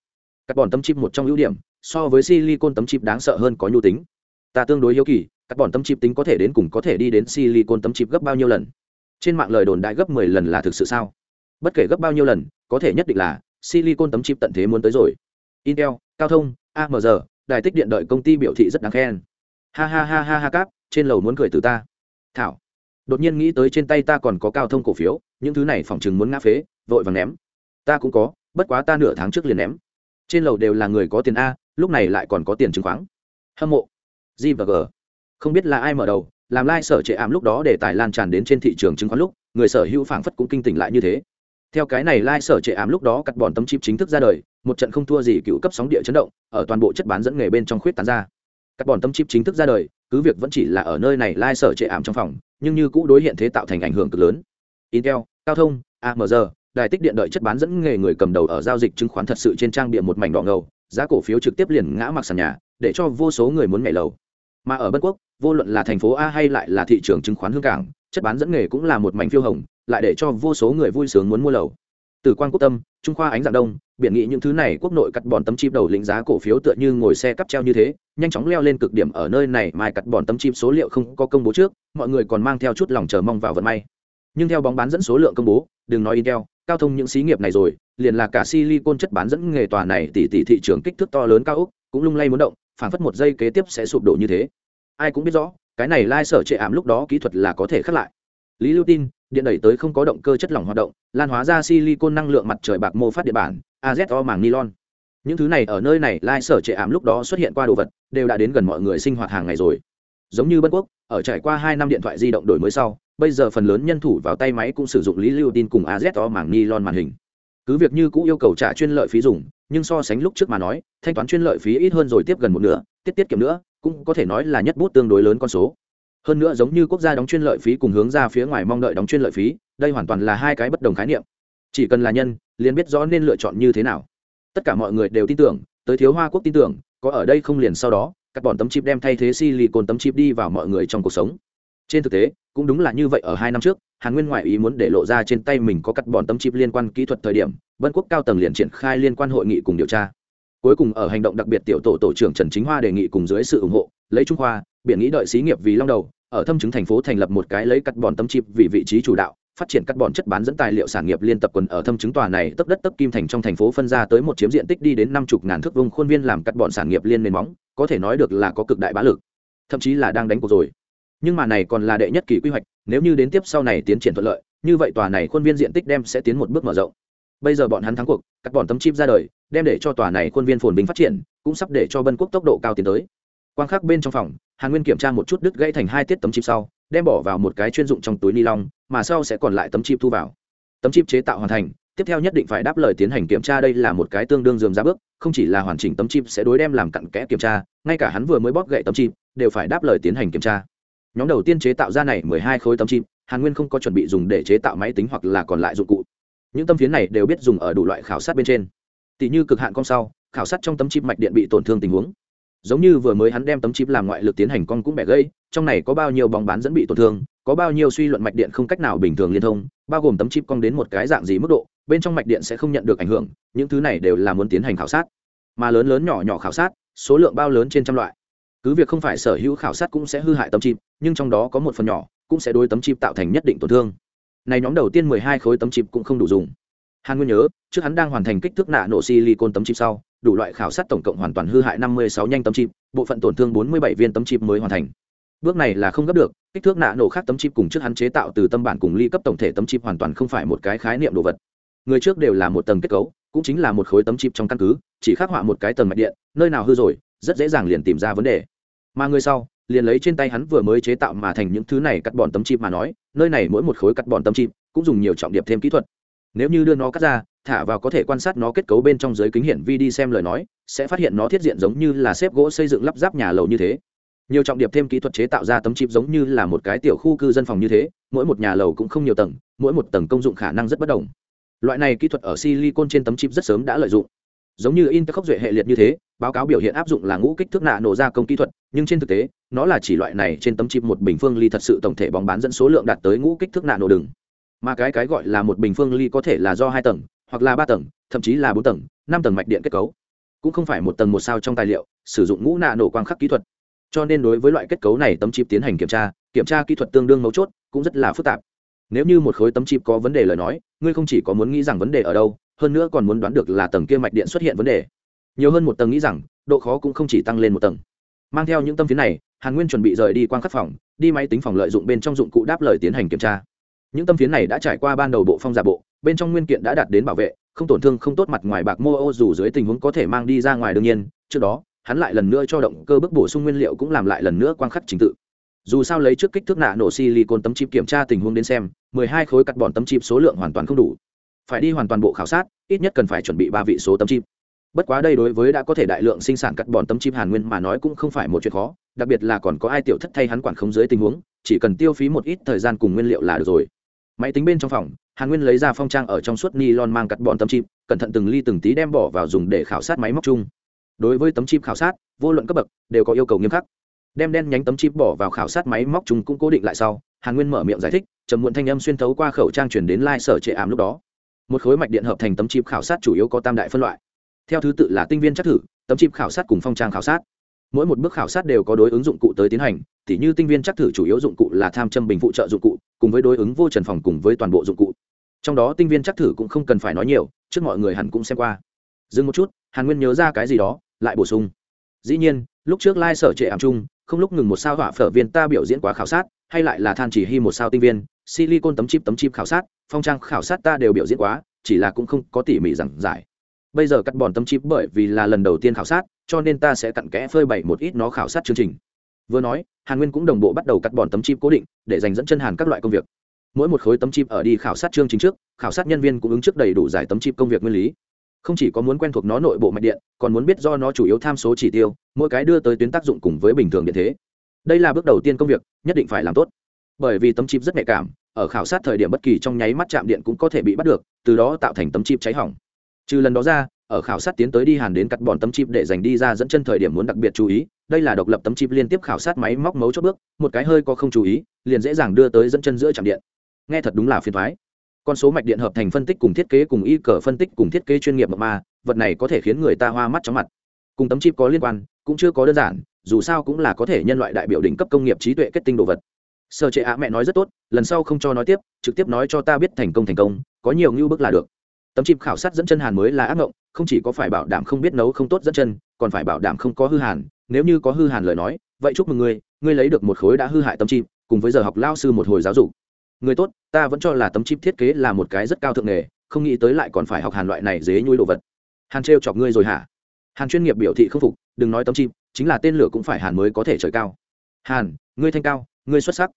Cắt bọn tấm chip một trong ưu điểm, so với silicon tấm chip đáng sợ hơn có nhu tính. Ta tương đối hiếu kỳ các bọn tấm chip tính có thể đến cùng có thể đi đến silicon tấm chip gấp bao nhiêu lần? Trên mạng lời đồn đại gấp mười lần là thực sự sao? Bất kể gấp bao nhiêu lần, có thể nhất định là silicon tấm chip tận thế muốn tới rồi. Intel, cao thông amg đài tích điện đợi công ty biểu thị rất đáng khen. Ha ha ha ha ha cáp, trên lầu muốn cười từ ta. Thảo, đột nhiên nghĩ tới trên tay ta còn có cao thông cổ phiếu, những thứ này phỏng chừng muốn ngã phế, vội vàng ném. Ta cũng có, bất quá ta nửa tháng trước liền ném. Trên lầu đều là người có tiền a, lúc này lại còn có tiền chứng khoán. Hâm mộ. G và g không biết là ai mở đầu, làm lai、like、sở trệ ảm lúc đó để tài lan tràn đến trên thị trường chứng khoán lúc, người sở hữu phảng phất cũng kinh tỉnh lại như thế. Theo cái này lai、like、sở trệ ảm lúc đó cắt bọn tấm chip chính thức ra đời, một trận không thua gì cựu cấp sóng địa chấn động, ở toàn bộ chất bán dẫn nghề bên trong khuyết tán ra. Cắt bọn tấm chip chính thức ra đời, cứ việc vẫn chỉ là ở nơi này lai、like、sở trệ ảm trong phòng, nhưng như cũ đối hiện thế tạo thành ảnh hưởng cực lớn. Intel, cao thông amg đài tích điện đợi chất bán dẫn nghề người cầm đầu ở giao dịch chứng khoán thật sự trên trang địa một mảnh đỏ ngầu, giá cổ phiếu trực tiếp liền ngã mặc sàn nhà, để cho vô số người muốn nhảy lầu. Mà ở bất quốc vô luận là thành phố a hay lại là thị trường chứng khoán hương cảng, chất bán dẫn nghề cũng là một mảnh phiêu hồng, lại để cho vô số người vui sướng muốn mua lầu. Từ quan quốc tâm, trung khoa ánh dạng đông biện nghị những thứ này quốc nội cắt bòn tấm chip đầu lĩnh giá cổ phiếu tựa như ngồi xe cắp treo như thế, nhanh chóng leo lên cực điểm ở nơi này mai cắt bòn tấm chip số liệu không có công bố trước, mọi người còn mang theo chút lòng chờ mong vào vận may. Nhưng theo bóng bán dẫn số lượng công bố, đừng nói intel, cao thông những xí nghiệp này rồi, liền là cả silicon chất bán dẫn nghề tòa này tỷ tỷ thị trường kích thước to lớn cao úc, cũng lung lay muốn động, phản phất một giây kế tiếp sẽ sụp đổ như thế ai cũng biết rõ, cái này lai sở trệ ảm lúc đó kỹ thuật là có thể khắc lại. Lý lưu tin, điện đẩy tới không có động cơ chất lỏng hoạt động, lan hóa ra silicon năng lượng mặt trời bạc mô phát địa bản azo màng nylon. Những thứ này ở nơi này, lai sở trệ ảm lúc đó xuất hiện qua đồ vật, đều đã đến gần mọi người sinh hoạt hàng ngày rồi. Giống như Bất quốc, ở trải qua hai năm điện thoại di động đổi mới sau, bây giờ phần lớn nhân thủ vào tay máy cũng sử dụng lý lưu tin cùng azo màng nylon màn hình. Cứ việc như cũ yêu cầu trả chuyên lợi phí dùng, nhưng so sánh lúc trước mà nói, thanh toán chuyên lợi phí ít hơn rồi tiếp gần một nửa, tiết tiết kiệm nữa cũng có thể nói là nhất bút tương đối lớn con số. Hơn nữa giống như quốc gia đóng chuyên lợi phí cùng hướng ra phía ngoài mong đợi đóng chuyên lợi phí, đây hoàn toàn là hai cái bất đồng khái niệm. Chỉ cần là nhân, liền biết rõ nên lựa chọn như thế nào. Tất cả mọi người đều tin tưởng, tới thiếu hoa quốc tin tưởng, có ở đây không liền sau đó, các bọn tấm chip đem thay thế silicon tấm chip đi vào mọi người trong cuộc sống. Trên thực tế, cũng đúng là như vậy ở hai năm trước, hàn nguyên ngoại ý muốn để lộ ra trên tay mình có cắt bọn tấm chip liên quan kỹ thuật thời điểm, vân quốc cao tầng liền triển khai liên quan hội nghị cùng điều tra cuối cùng ở hành động đặc biệt tiểu tổ tổ trưởng trần chính hoa đề nghị cùng dưới sự ủng hộ lấy trung Hoa, biển nghĩ đợi xí nghiệp vì long đầu ở thâm chứng thành phố thành lập một cái lấy cắt bòn tấm chip vì vị trí chủ đạo phát triển cắt bòn chất bán dẫn tài liệu sản nghiệp liên tập quần ở thâm chứng tòa này tấp đất tấp kim thành trong thành phố phân ra tới một chiếm diện tích đi đến năm chục ngàn thước vùng khuôn viên làm cắt bòn sản nghiệp liên nền móng có thể nói được là có cực đại bá lực thậm chí là đang đánh cuộc rồi. Nhưng mà này còn là đệ nhất kỳ quy hoạch nếu như đến tiếp sau này tiến triển thuận lợi như vậy tòa này khuôn viên diện tích đem sẽ tiến một bước mở rộng. Bây giờ bọn hắn thắng cuộc cắt bòn tấm chip ra đời đem để cho tòa này khuôn viên phồn bình phát triển, cũng sắp để cho bân quốc tốc độ cao tiến tới. Quang khắc bên trong phòng, hàn nguyên kiểm tra một chút đứt gãy thành hai tiết tấm chip sau, đem bỏ vào một cái chuyên dụng trong túi ni lông, mà sau sẽ còn lại tấm chip thu vào. Tấm chip chế tạo hoàn thành, tiếp theo nhất định phải đáp lời tiến hành kiểm tra đây là một cái tương đương dườm ra bước, không chỉ là hoàn chỉnh tấm chip sẽ đối đem làm cặn kẽ kiểm tra, ngay cả hắn vừa mới bóp gậy tấm chip, đều phải đáp lời tiến hành kiểm tra. Nhóm đầu tiên chế tạo ra này mười hai khối tấm chip, hàn nguyên không có chuẩn bị dùng để chế tạo máy tính hoặc là còn lại dụng cụ. Những tấm phiến này đều biết dùng ở đủ loại khảo sát bên trên tỷ như cực hạn con sau, khảo sát trong tấm chip mạch điện bị tổn thương tình huống. Giống như vừa mới hắn đem tấm chip làm ngoại lực tiến hành con cũng bẻ gây trong này có bao nhiêu bóng bán dẫn bị tổn thương, có bao nhiêu suy luận mạch điện không cách nào bình thường liên thông, bao gồm tấm chip cong đến một cái dạng gì mức độ, bên trong mạch điện sẽ không nhận được ảnh hưởng, những thứ này đều là muốn tiến hành khảo sát. Mà lớn lớn nhỏ nhỏ khảo sát, số lượng bao lớn trên trăm loại. Cứ việc không phải sở hữu khảo sát cũng sẽ hư hại tấm chip, nhưng trong đó có một phần nhỏ cũng sẽ đối tấm chip tạo thành nhất định tổn thương. Này nhóm đầu tiên mười hai khối tấm chip cũng không đủ dùng hàn nguyên nhớ, trước hắn đang hoàn thành kích thước nạ nổ silicon tấm chip sau, đủ loại khảo sát tổng cộng hoàn toàn hư hại năm mươi sáu nhanh tấm chip, bộ phận tổn thương bốn mươi bảy viên tấm chip mới hoàn thành. Bước này là không gấp được, kích thước nạ nổ khác tấm chip cùng trước hắn chế tạo từ tâm bản cùng ly cấp tổng thể tấm chip hoàn toàn không phải một cái khái niệm đồ vật. Người trước đều là một tầng kết cấu, cũng chính là một khối tấm chip trong căn cứ, chỉ khắc họa một cái tầng mạch điện, nơi nào hư rồi, rất dễ dàng liền tìm ra vấn đề. Mà người sau, liền lấy trên tay hắn vừa mới chế tạo mà thành những thứ này cắt bọn tấm chip mà nói, nơi này mỗi một khối cắt bọn tấm chip cũng dùng nhiều trọng điệp thêm kỹ thuật nếu như đưa nó cắt ra, thả vào có thể quan sát nó kết cấu bên trong giới kính hiển vi đi xem lời nói, sẽ phát hiện nó thiết diện giống như là xếp gỗ xây dựng lắp ráp nhà lầu như thế. Nhiều trọng điệp thêm kỹ thuật chế tạo ra tấm chip giống như là một cái tiểu khu cư dân phòng như thế, mỗi một nhà lầu cũng không nhiều tầng, mỗi một tầng công dụng khả năng rất bất đồng. Loại này kỹ thuật ở silicon trên tấm chip rất sớm đã lợi dụng. Giống như in khốc duệ hệ liệt như thế, báo cáo biểu hiện áp dụng là ngũ kích thước nạ nổ ra công kỹ thuật, nhưng trên thực tế, nó là chỉ loại này trên tấm chip một bình phương ly thật sự tổng thể bóng bán dẫn số lượng đạt tới ngũ kích thước nạ nổ đừng mà cái cái gọi là một bình phương ly có thể là do hai tầng, hoặc là ba tầng, thậm chí là bốn tầng, năm tầng mạch điện kết cấu. Cũng không phải một tầng một sao trong tài liệu, sử dụng ngũ nạ nổ quang khắc kỹ thuật. Cho nên đối với loại kết cấu này tấm chip tiến hành kiểm tra kiểm tra kỹ thuật tương đương mấu chốt, cũng rất là phức tạp. Nếu như một khối tấm chip có vấn đề lời nói, ngươi không chỉ có muốn nghĩ rằng vấn đề ở đâu, hơn nữa còn muốn đoán được là tầng kia mạch điện xuất hiện vấn đề. Nhiều hơn một tầng nghĩ rằng, độ khó cũng không chỉ tăng lên một tầng. Mang theo những tâm phiến này, hàn nguyên chuẩn bị rời đi quan khắc phòng, đi máy tính phòng lợi dụng bên trong dụng cụ đáp lời tiến hành kiểm tra những tâm phiến này đã trải qua ban đầu bộ phong giả bộ, bên trong nguyên kiện đã đạt đến bảo vệ, không tổn thương, không tốt mặt ngoài bạc mô ô, dù dưới tình huống có thể mang đi ra ngoài đương nhiên, trước đó, hắn lại lần nữa cho động cơ bức bổ sung nguyên liệu cũng làm lại lần nữa quang khắc trình tự. Dù sao lấy trước kích thước nạ nổ silicon tấm chip kiểm tra tình huống đến xem 12 khối cắt bòn tấm chip số lượng hoàn toàn không đủ. Phải đi hoàn toàn bộ khảo sát, ít nhất cần phải chuẩn bị ba vị số tấm chip. Bất quá đây đối với đã có thể đại lượng sinh sản cắt bòn tấm chip hàn nguyên mà nói cũng không phải một chuyện khó, đặc biệt là còn có ai tiểu thất thay hắn quản không dưới tình huống, chỉ cần tiêu phí một ít thời gian cùng nguyên liệu là được rồi máy tính bên trong phòng, hàn nguyên lấy ra phong trang ở trong suốt ni lon mang cắt bòn tấm chip, cẩn thận từng ly từng tí đem bỏ vào dùng để khảo sát máy móc chung. Đối với tấm chip khảo sát, vô luận cấp bậc, đều có yêu cầu nghiêm khắc. Đem đen nhánh tấm chip bỏ vào khảo sát máy móc chung cũng cố định lại sau, hàn nguyên mở miệng giải thích, trầm muộn thanh âm xuyên thấu qua khẩu trang chuyển đến lai、like、sở trệ ảm lúc đó. Một khối mạch điện hợp thành tấm chip khảo sát chủ yếu có tam đại phân loại. Theo thứ tự là tinh viên chắc thử, tấm chip khảo sát cùng phong trang khảo sát mỗi một bước khảo sát đều có đối ứng dụng cụ tới tiến hành, tỉ như tinh viên chắc thử chủ yếu dụng cụ là tham châm bình phụ trợ dụng cụ, cùng với đối ứng vô trần phòng cùng với toàn bộ dụng cụ. Trong đó tinh viên chắc thử cũng không cần phải nói nhiều, trước mọi người hẳn cũng xem qua. Dừng một chút, hàn nguyên nhớ ra cái gì đó, lại bổ sung. Dĩ nhiên, lúc trước lai、like、sở trệ ảm chung không lúc ngừng một sao hỏa phở viên ta biểu diễn quá khảo sát, hay lại là than chỉ hy một sao tinh viên, silicon tấm chip tấm chip khảo sát, phong trang khảo sát ta đều biểu diễn quá, chỉ là cũng không có tỉ mỉ giảng giải bây giờ cắt bòn tấm chip bởi vì là lần đầu tiên khảo sát, cho nên ta sẽ cặn kẽ phơi bày một ít nó khảo sát chương trình. Vừa nói, hàn nguyên cũng đồng bộ bắt đầu cắt bòn tấm chip cố định, để dành dẫn chân hàn các loại công việc. Mỗi một khối tấm chip ở đi khảo sát chương trình trước, khảo sát nhân viên cũng ứng trước đầy đủ giải tấm chip công việc nguyên lý. Không chỉ có muốn quen thuộc nó nội bộ mạch điện, còn muốn biết do nó chủ yếu tham số chỉ tiêu, mỗi cái đưa tới tuyến tác dụng cùng với bình thường điện thế. Đây là bước đầu tiên công việc, nhất định phải làm tốt. Bởi vì tấm chip rất nhạy cảm, ở khảo sát thời điểm bất kỳ trong nháy mắt chạm điện cũng có thể bị bắt được, từ đó tạo thành tấm chip cháy hỏng trừ lần đó ra, ở khảo sát tiến tới đi hàn đến cắt bọn tấm chip để dành đi ra dẫn chân thời điểm muốn đặc biệt chú ý, đây là độc lập tấm chip liên tiếp khảo sát máy móc mấu chốt bước, một cái hơi có không chú ý, liền dễ dàng đưa tới dẫn chân giữa chạm điện. Nghe thật đúng là phiền thoái con số mạch điện hợp thành phân tích cùng thiết kế cùng y cờ phân tích cùng thiết kế chuyên nghiệp mật ma, vật này có thể khiến người ta hoa mắt chóng mặt. Cùng tấm chip có liên quan, cũng chưa có đơn giản, dù sao cũng là có thể nhân loại đại biểu đỉnh cấp công nghiệp trí tuệ kết tinh đồ vật. Sơ chế á mẹ nói rất tốt, lần sau không cho nói tiếp, trực tiếp nói cho ta biết thành công thành công, có nhiều ngưu bức là được tấm chip khảo sát dẫn chân hàn mới là ác ngộng, không chỉ có phải bảo đảm không biết nấu không tốt dẫn chân, còn phải bảo đảm không có hư hàn. Nếu như có hư hàn lời nói, vậy chúc mừng ngươi ngươi lấy được một khối đã hư hại tấm chip cùng với giờ học lao sư một hồi giáo dục. Người tốt, ta vẫn cho là tấm chip thiết kế là một cái rất cao thượng nghề, không nghĩ tới lại còn phải học hàn loại này dế nhui đồ vật. Hàn trêu chọc ngươi rồi hả? Hàn chuyên nghiệp biểu thị không phục, đừng nói tấm chip chính là tên lửa cũng phải hàn mới có thể trời cao. Hàn, ngươi thanh cao, ngươi xuất sắc.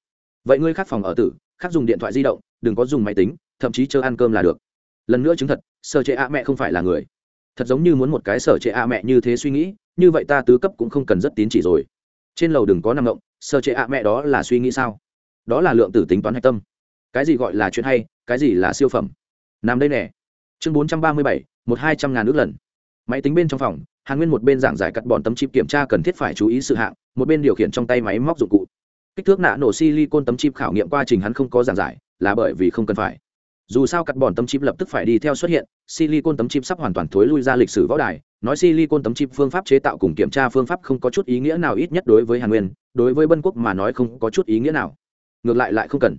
Vậy ngươi khác phòng ở tử, khác dùng điện thoại di động, đừng có dùng máy tính, thậm chí chờ ăn cơm là được lần nữa chứng thật, sở trệ a mẹ không phải là người. Thật giống như muốn một cái sở trệ a mẹ như thế suy nghĩ, như vậy ta tứ cấp cũng không cần rất tín chỉ rồi. Trên lầu đừng có nằm ngộng sở trệ a mẹ đó là suy nghĩ sao? Đó là lượng tử tính toán hạch tâm. Cái gì gọi là chuyện hay, cái gì là siêu phẩm? Nằm đây nè. Chương bốn trăm ba mươi bảy, một hai trăm ngàn ước lần. Máy tính bên trong phòng, hàn nguyên một bên giảng giải cắt bọn tấm chip kiểm tra cần thiết phải chú ý sự hạng, một bên điều khiển trong tay máy móc dụng cụ. Kích thước nạ nổ silicon tấm chip khảo nghiệm quá trình hắn không có giảng giải, là bởi vì không cần phải dù sao cắt bọn tấm chip lập tức phải đi theo xuất hiện, silicon tấm chip sắp hoàn toàn thối lui ra lịch sử võ đài. Nói silicon tấm chip phương pháp chế tạo cùng kiểm tra phương pháp không có chút ý nghĩa nào ít nhất đối với hàn nguyên, đối với bân quốc mà nói không có chút ý nghĩa nào. Ngược lại lại không cần.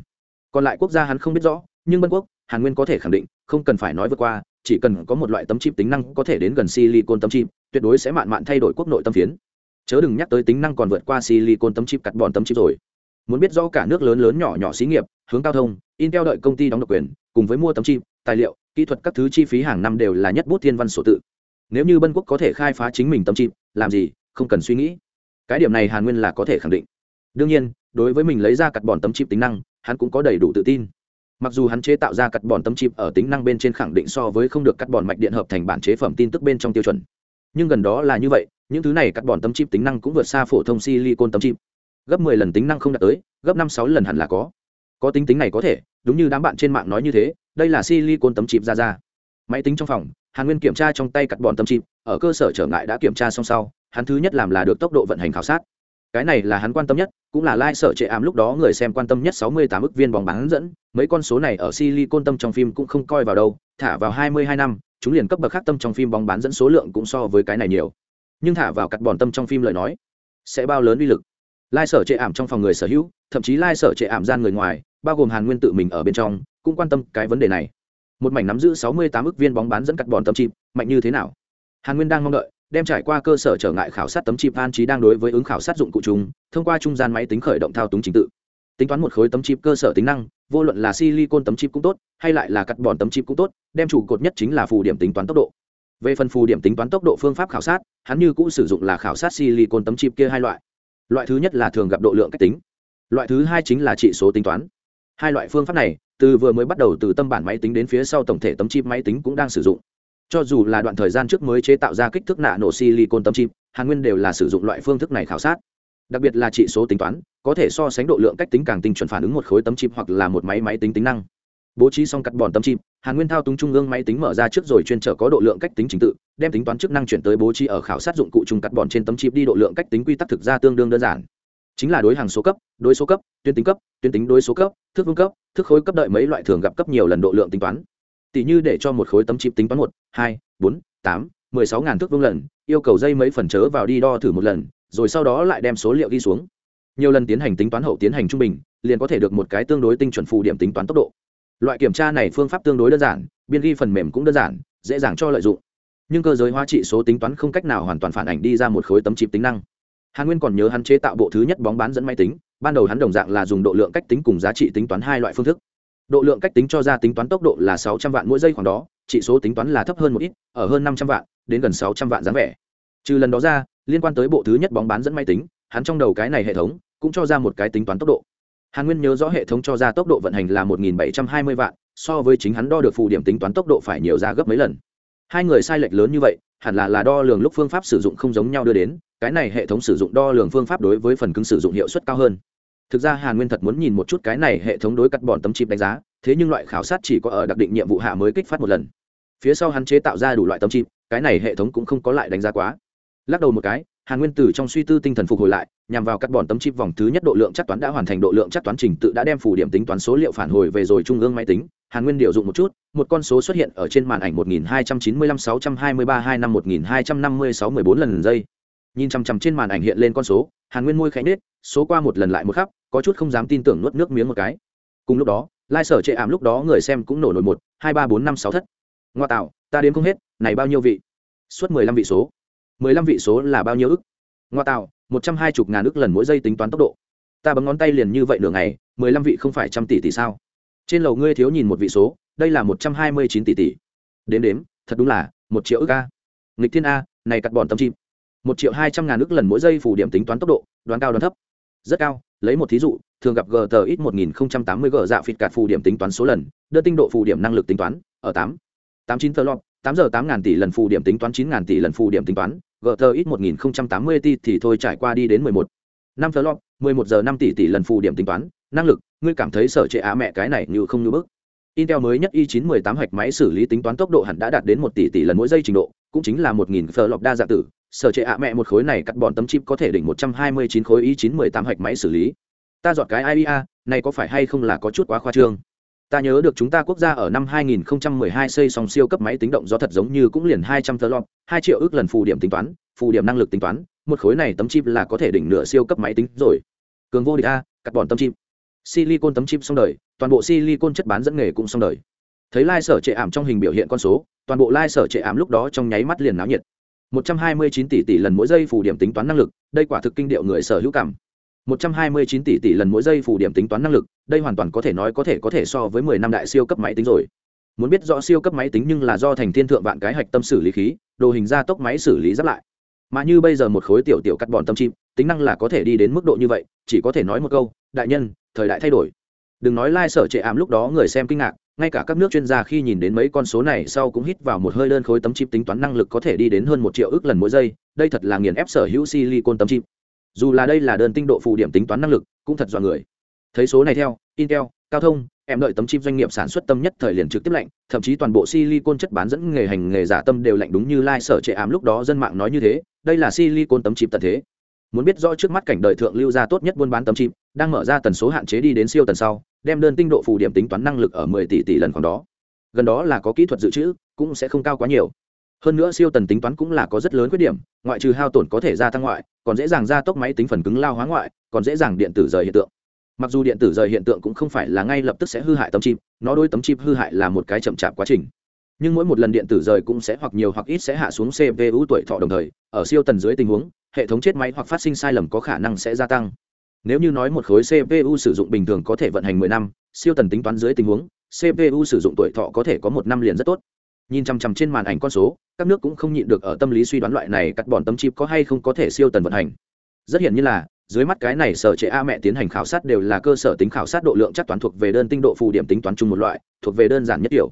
Còn lại quốc gia hắn không biết rõ, nhưng bân quốc, hàn nguyên có thể khẳng định, không cần phải nói vượt qua, chỉ cần có một loại tấm chip tính năng có thể đến gần silicon tấm chip, tuyệt đối sẽ mạn mạn thay đổi quốc nội tâm phiến. Chớ đừng nhắc tới tính năng còn vượt qua silicon tấm chip cắt bọn tấm chip rồi. Muốn biết rõ cả nước lớn lớn nhỏ nhỏ xí nghiệp, hướng cao thông, intel đợi công ty đóng độc quyền cùng với mua tấm chip tài liệu, kỹ thuật các thứ chi phí hàng năm đều là nhất bút thiên văn sổ tự. Nếu như bân quốc có thể khai phá chính mình tấm chip làm gì, không cần suy nghĩ. Cái điểm này hàn nguyên là có thể khẳng định. Đương nhiên, đối với mình lấy ra cắt bọn tấm chip tính năng, hắn cũng có đầy đủ tự tin. Mặc dù hắn chế tạo ra cắt bọn tấm chip ở tính năng bên trên khẳng định so với không được cắt bọn mạch điện hợp thành bản chế phẩm tin tức bên trong tiêu chuẩn. Nhưng gần đó là như vậy, những thứ này cắt bọn tấm chip tính năng cũng vượt xa phổ thông silicon tấm chip. Gấp 10 lần tính năng không đạt tới, gấp năm sáu lần hẳn là có. Có tính tính này có thể đúng như đám bạn trên mạng nói như thế, đây là silicon tấm chip ra ra. Máy tính trong phòng, hàn nguyên kiểm tra trong tay cắt bọn tấm chip, ở cơ sở trở ngại đã kiểm tra xong sau, hắn thứ nhất làm là được tốc độ vận hành khảo sát. Cái này là hắn quan tâm nhất, cũng là lai、like、sở trệ ám lúc đó người xem quan tâm nhất sáu mươi tám ức viên bóng bán dẫn. Mấy con số này ở silicon tâm trong phim cũng không coi vào đâu, thả vào hai mươi hai năm, chúng liền cấp bậc khác tâm trong phim bóng bán dẫn số lượng cũng so với cái này nhiều. Nhưng thả vào cắt bòn tâm trong phim lời nói, sẽ bao lớn uy lực? Lai sở trệ ảm trong phòng người sở hữu, thậm chí lai sở trệ ảm gian người ngoài, bao gồm hàn nguyên tự mình ở bên trong, cũng quan tâm cái vấn đề này. Một mảnh nắm giữ sáu mươi tám ức viên bóng bán dẫn cắt bòn tâm chip, mạnh như thế nào? Hàn nguyên đang mong đợi, đem trải qua cơ sở trở ngại khảo sát tấm chip an trí đang đối với ứng khảo sát dụng cụ chúng thông qua trung gian máy tính khởi động thao túng trình tự. Tính toán một khối tấm chip cơ sở tính năng, vô luận là silicon tấm chip cũng tốt, hay lại là cắt bòn tấm chip cũng tốt, đem chủ cột nhất chính là phù điểm tính toán tốc độ. Về phần phù điểm tính toán tốc độ phương pháp khảo sát, hắn như cũng sử dụng là khảo sát silicon tấm chip kia hai loại loại thứ nhất là thường gặp độ lượng cách tính. Loại thứ hai chính là trị số tính toán. Hai loại phương pháp này, từ vừa mới bắt đầu từ tâm bản máy tính đến phía sau tổng thể tấm chip máy tính cũng đang sử dụng. Cho dù là đoạn thời gian trước mới chế tạo ra kích thước nạ nổ silicon tấm chip, hàn nguyên đều là sử dụng loại phương thức này khảo sát. Đặc biệt là trị số tính toán, có thể so sánh độ lượng cách tính càng tinh chuẩn phản ứng một khối tấm chip hoặc là một máy máy tính tính năng bố trí xong cắt bòn tấm chim, hàn nguyên thao túng trung ương máy tính mở ra trước rồi chuyên trở có độ lượng cách tính trình tự đem tính toán chức năng chuyển tới bố trí ở khảo sát dụng cụ chung cắt bòn trên tấm chip đi độ lượng cách tính quy tắc thực ra tương đương đơn giản. Chính là đối hàng số cấp đối số cấp tuyến tính cấp tuyến tính đối số cấp thước vương cấp thước khối cấp đợi mấy loại thường gặp cấp nhiều lần độ lượng tính toán. Tỷ như để cho một khối tấm chip tính toán một hai bốn tám mười sáu ngàn thước vương lần yêu cầu dây mấy phần chớ vào đi đo thử một lần rồi sau đó lại đem số liệu ghi xuống. Nhiều lần tiến hành tính toán hậu tiến hành trung bình liền có thể được một cái tương đối tinh chuẩn phù điểm tính toán tốc độ loại kiểm tra này phương pháp tương đối đơn giản, biên ghi phần mềm cũng đơn giản, dễ dàng cho lợi dụng. Nhưng cơ giới hóa trị số tính toán không cách nào hoàn toàn phản ảnh đi ra một khối tấm chip tính năng. Hàn nguyên còn nhớ hắn chế tạo bộ thứ nhất bóng bán dẫn máy tính, ban đầu hắn đồng dạng là dùng độ lượng cách tính cùng giá trị tính toán hai loại phương thức. Độ lượng cách tính cho ra tính toán tốc độ là sáu trăm vạn mỗi giây khoảng đó, trị số tính toán là thấp hơn một ít, ở hơn năm trăm vạn, đến gần sáu trăm vạn dáng vẻ. Trừ lần đó ra, liên quan tới bộ thứ nhất bóng bán dẫn máy tính, hắn trong đầu cái này hệ thống cũng cho ra một cái tính toán tốc độ hàn nguyên nhớ rõ hệ thống cho ra tốc độ vận hành là một nghìn bảy trăm hai mươi vạn, so với chính hắn đo được phù điểm tính toán tốc độ phải nhiều ra gấp mấy lần. Hai người sai lệch lớn như vậy, hẳn là là đo lường lúc phương pháp sử dụng không giống nhau đưa đến, cái này hệ thống sử dụng đo lường phương pháp đối với phần cứng sử dụng hiệu suất cao hơn. Thực ra hàn nguyên thật muốn nhìn một chút cái này hệ thống đối cắt bọn tấm chip đánh giá, thế nhưng loại khảo sát chỉ có ở đặc định nhiệm vụ hạ mới kích phát một lần. Phía sau hắn chế tạo ra đủ loại tấm chip, cái này hệ thống cũng không có lại đánh giá quá. Lắc đầu một cái hàn nguyên từ trong suy tư tinh thần phục hồi lại, nhằm vào cắt bọn tấm chip vòng thứ nhất độ lượng chắc toán đã hoàn thành độ lượng chắc toán trình tự đã đem phủ điểm tính toán số liệu phản hồi về rồi trung ương máy tính. Hàn nguyên điều dụng một chút, một con số xuất hiện ở trên màn ảnh 1295 623 25 1256 14 lần giây. Nhìn chằm chằm trên màn ảnh hiện lên con số, hàn nguyên môi khẽ nết số qua một lần lại một khắp, có chút không dám tin tưởng nuốt nước miếng một cái. Cùng lúc đó, lai sở chệ ảm lúc đó người xem cũng nổ nổi một, hai ba bốn năm sáu thất. Ngoa tạo, ta đến không hết, này bao nhiêu vị? Suốt mười lăm vị số mười lăm vị số là bao nhiêu ức? Ngoa tạo, một trăm hai chục ngàn ức lần mỗi giây tính toán tốc độ. Ta bấm ngón tay liền như vậy nửa ngày, mười lăm vị không phải trăm tỷ tỷ sao? Trên lầu ngươi thiếu nhìn một vị số, đây là một trăm hai mươi chín tỷ tỷ. Đếm đếm, thật đúng là một triệu ức a. Nghịch thiên a, này cắt bọn tâm chim một triệu hai trăm ngàn ức lần mỗi giây phủ điểm tính toán tốc độ, đoán cao đoán thấp. Rất cao, lấy một thí dụ, thường gặp gt ít một nghìn tám mươi g dạ phịt cạt phù điểm tính toán số lần, đưa tinh độ phù điểm năng lực tính toán ở tám. Tám chín thơ lọt, tám giờ tám ngàn tỷ lần phù điểm tính toán chín ngàn tỷ lần phù điểm tính toán gt ít một nghìn tám mươi t thì thôi trải qua đi đến mười một năm thơ lọt mười một giờ năm tỷ tỷ lần phù điểm tính toán năng lực ngươi cảm thấy sở trệ á mẹ cái này như không như bức Intel mới nhất i9 18 hạch máy xử lý tính toán tốc độ hẳn đã đạt đến một tỷ tỷ lần mỗi giây trình độ, cũng chính là 1000 lọc đa dạng tử, sở trệ ạ mẹ một khối này cắt bọn tấm chip có thể đỉnh 129 khối i9 18 hạch máy xử lý. Ta dọn cái IIA, này có phải hay không là có chút quá khoa trương. Ta nhớ được chúng ta quốc gia ở năm 2012 xây xong siêu cấp máy tính động gió thật giống như cũng liền 200 lọc, 2 triệu ước lần phù điểm tính toán, phù điểm năng lực tính toán, một khối này tấm chip là có thể đỉnh nửa siêu cấp máy tính rồi. Cường vô địch a, cắt bọn tấm chip. Silicon tấm chip xong đời toàn bộ silicon chất bán dẫn nghề cũng xong đời. Thấy lai sở trệ ảm trong hình biểu hiện con số toàn bộ lai sở trệ ảm lúc đó trong nháy mắt liền náo nhiệt. 129 tỷ tỷ lần mỗi giây phù điểm tính toán năng lực đây quả thực kinh điệu người sở hữu cảm. 129 tỷ tỷ lần mỗi giây phủ điểm tính toán năng lực, đây hoàn toàn có thể nói có thể có thể so với 10 năm đại siêu cấp máy tính rồi. Muốn biết rõ siêu cấp máy tính nhưng là do thành thiên thượng vạn cái hạch tâm xử lý khí, đồ hình ra tốc máy xử lý giáp lại. Mà như bây giờ một khối tiểu tiểu cắt bòn tâm chim, tính năng là có thể đi đến mức độ như vậy, chỉ có thể nói một câu, đại nhân, thời đại thay đổi. Đừng nói lai sở trệ ảm lúc đó người xem kinh ngạc, ngay cả các nước chuyên gia khi nhìn đến mấy con số này sau cũng hít vào một hơi đơn khối tấm chip tính toán năng lực có thể đi đến hơn một triệu ước lần mỗi giây, đây thật là nghiền ép sở hữu silicon tấm chip dù là đây là đơn tinh độ phụ điểm tính toán năng lực, cũng thật dọa người. Thấy số này theo, intel, cao thông, em đợi tấm chip doanh nghiệp sản xuất tâm nhất thời liền trực tiếp lạnh, thậm chí toàn bộ silicon chất bán dẫn nghề hành nghề giả tâm đều lạnh đúng như lai、like、sở trệ ám lúc đó dân mạng nói như thế, đây là silicon tấm chip tận thế. Muốn biết rõ trước mắt cảnh đời thượng lưu ra tốt nhất buôn bán tấm chip, đang mở ra tần số hạn chế đi đến siêu tần sau, đem đơn tinh độ phù điểm tính toán năng lực ở 10 tỷ tỷ lần còn đó. Gần đó là có kỹ thuật dự trữ, cũng sẽ không cao quá nhiều hơn nữa siêu tần tính toán cũng là có rất lớn khuyết điểm, ngoại trừ hao tổn có thể gia tăng ngoại, còn dễ dàng gia tốc máy tính phần cứng lao hóa ngoại, còn dễ dàng điện tử rời hiện tượng. Mặc dù điện tử rời hiện tượng cũng không phải là ngay lập tức sẽ hư hại tấm chip, nó đôi tấm chip hư hại là một cái chậm chạp quá trình. Nhưng mỗi một lần điện tử rời cũng sẽ hoặc nhiều hoặc ít sẽ hạ xuống cpu tuổi thọ đồng thời, ở siêu tần dưới tình huống, hệ thống chết máy hoặc phát sinh sai lầm có khả năng sẽ gia tăng. Nếu như nói một khối cpu sử dụng bình thường có thể vận hành 10 năm, siêu tần tính toán dưới tình huống cpu sử dụng tuổi thọ có thể có một năm liền rất tốt nhìn chằm chằm trên màn ảnh con số, các nước cũng không nhịn được ở tâm lý suy đoán loại này cắt bọn tấm chip có hay không có thể siêu tần vận hành. Rất hiển nhiên là, dưới mắt cái này sở trệ a mẹ tiến hành khảo sát đều là cơ sở tính khảo sát độ lượng chắc toán thuộc về đơn tinh độ phù điểm tính toán chung một loại, thuộc về đơn giản nhất kiểu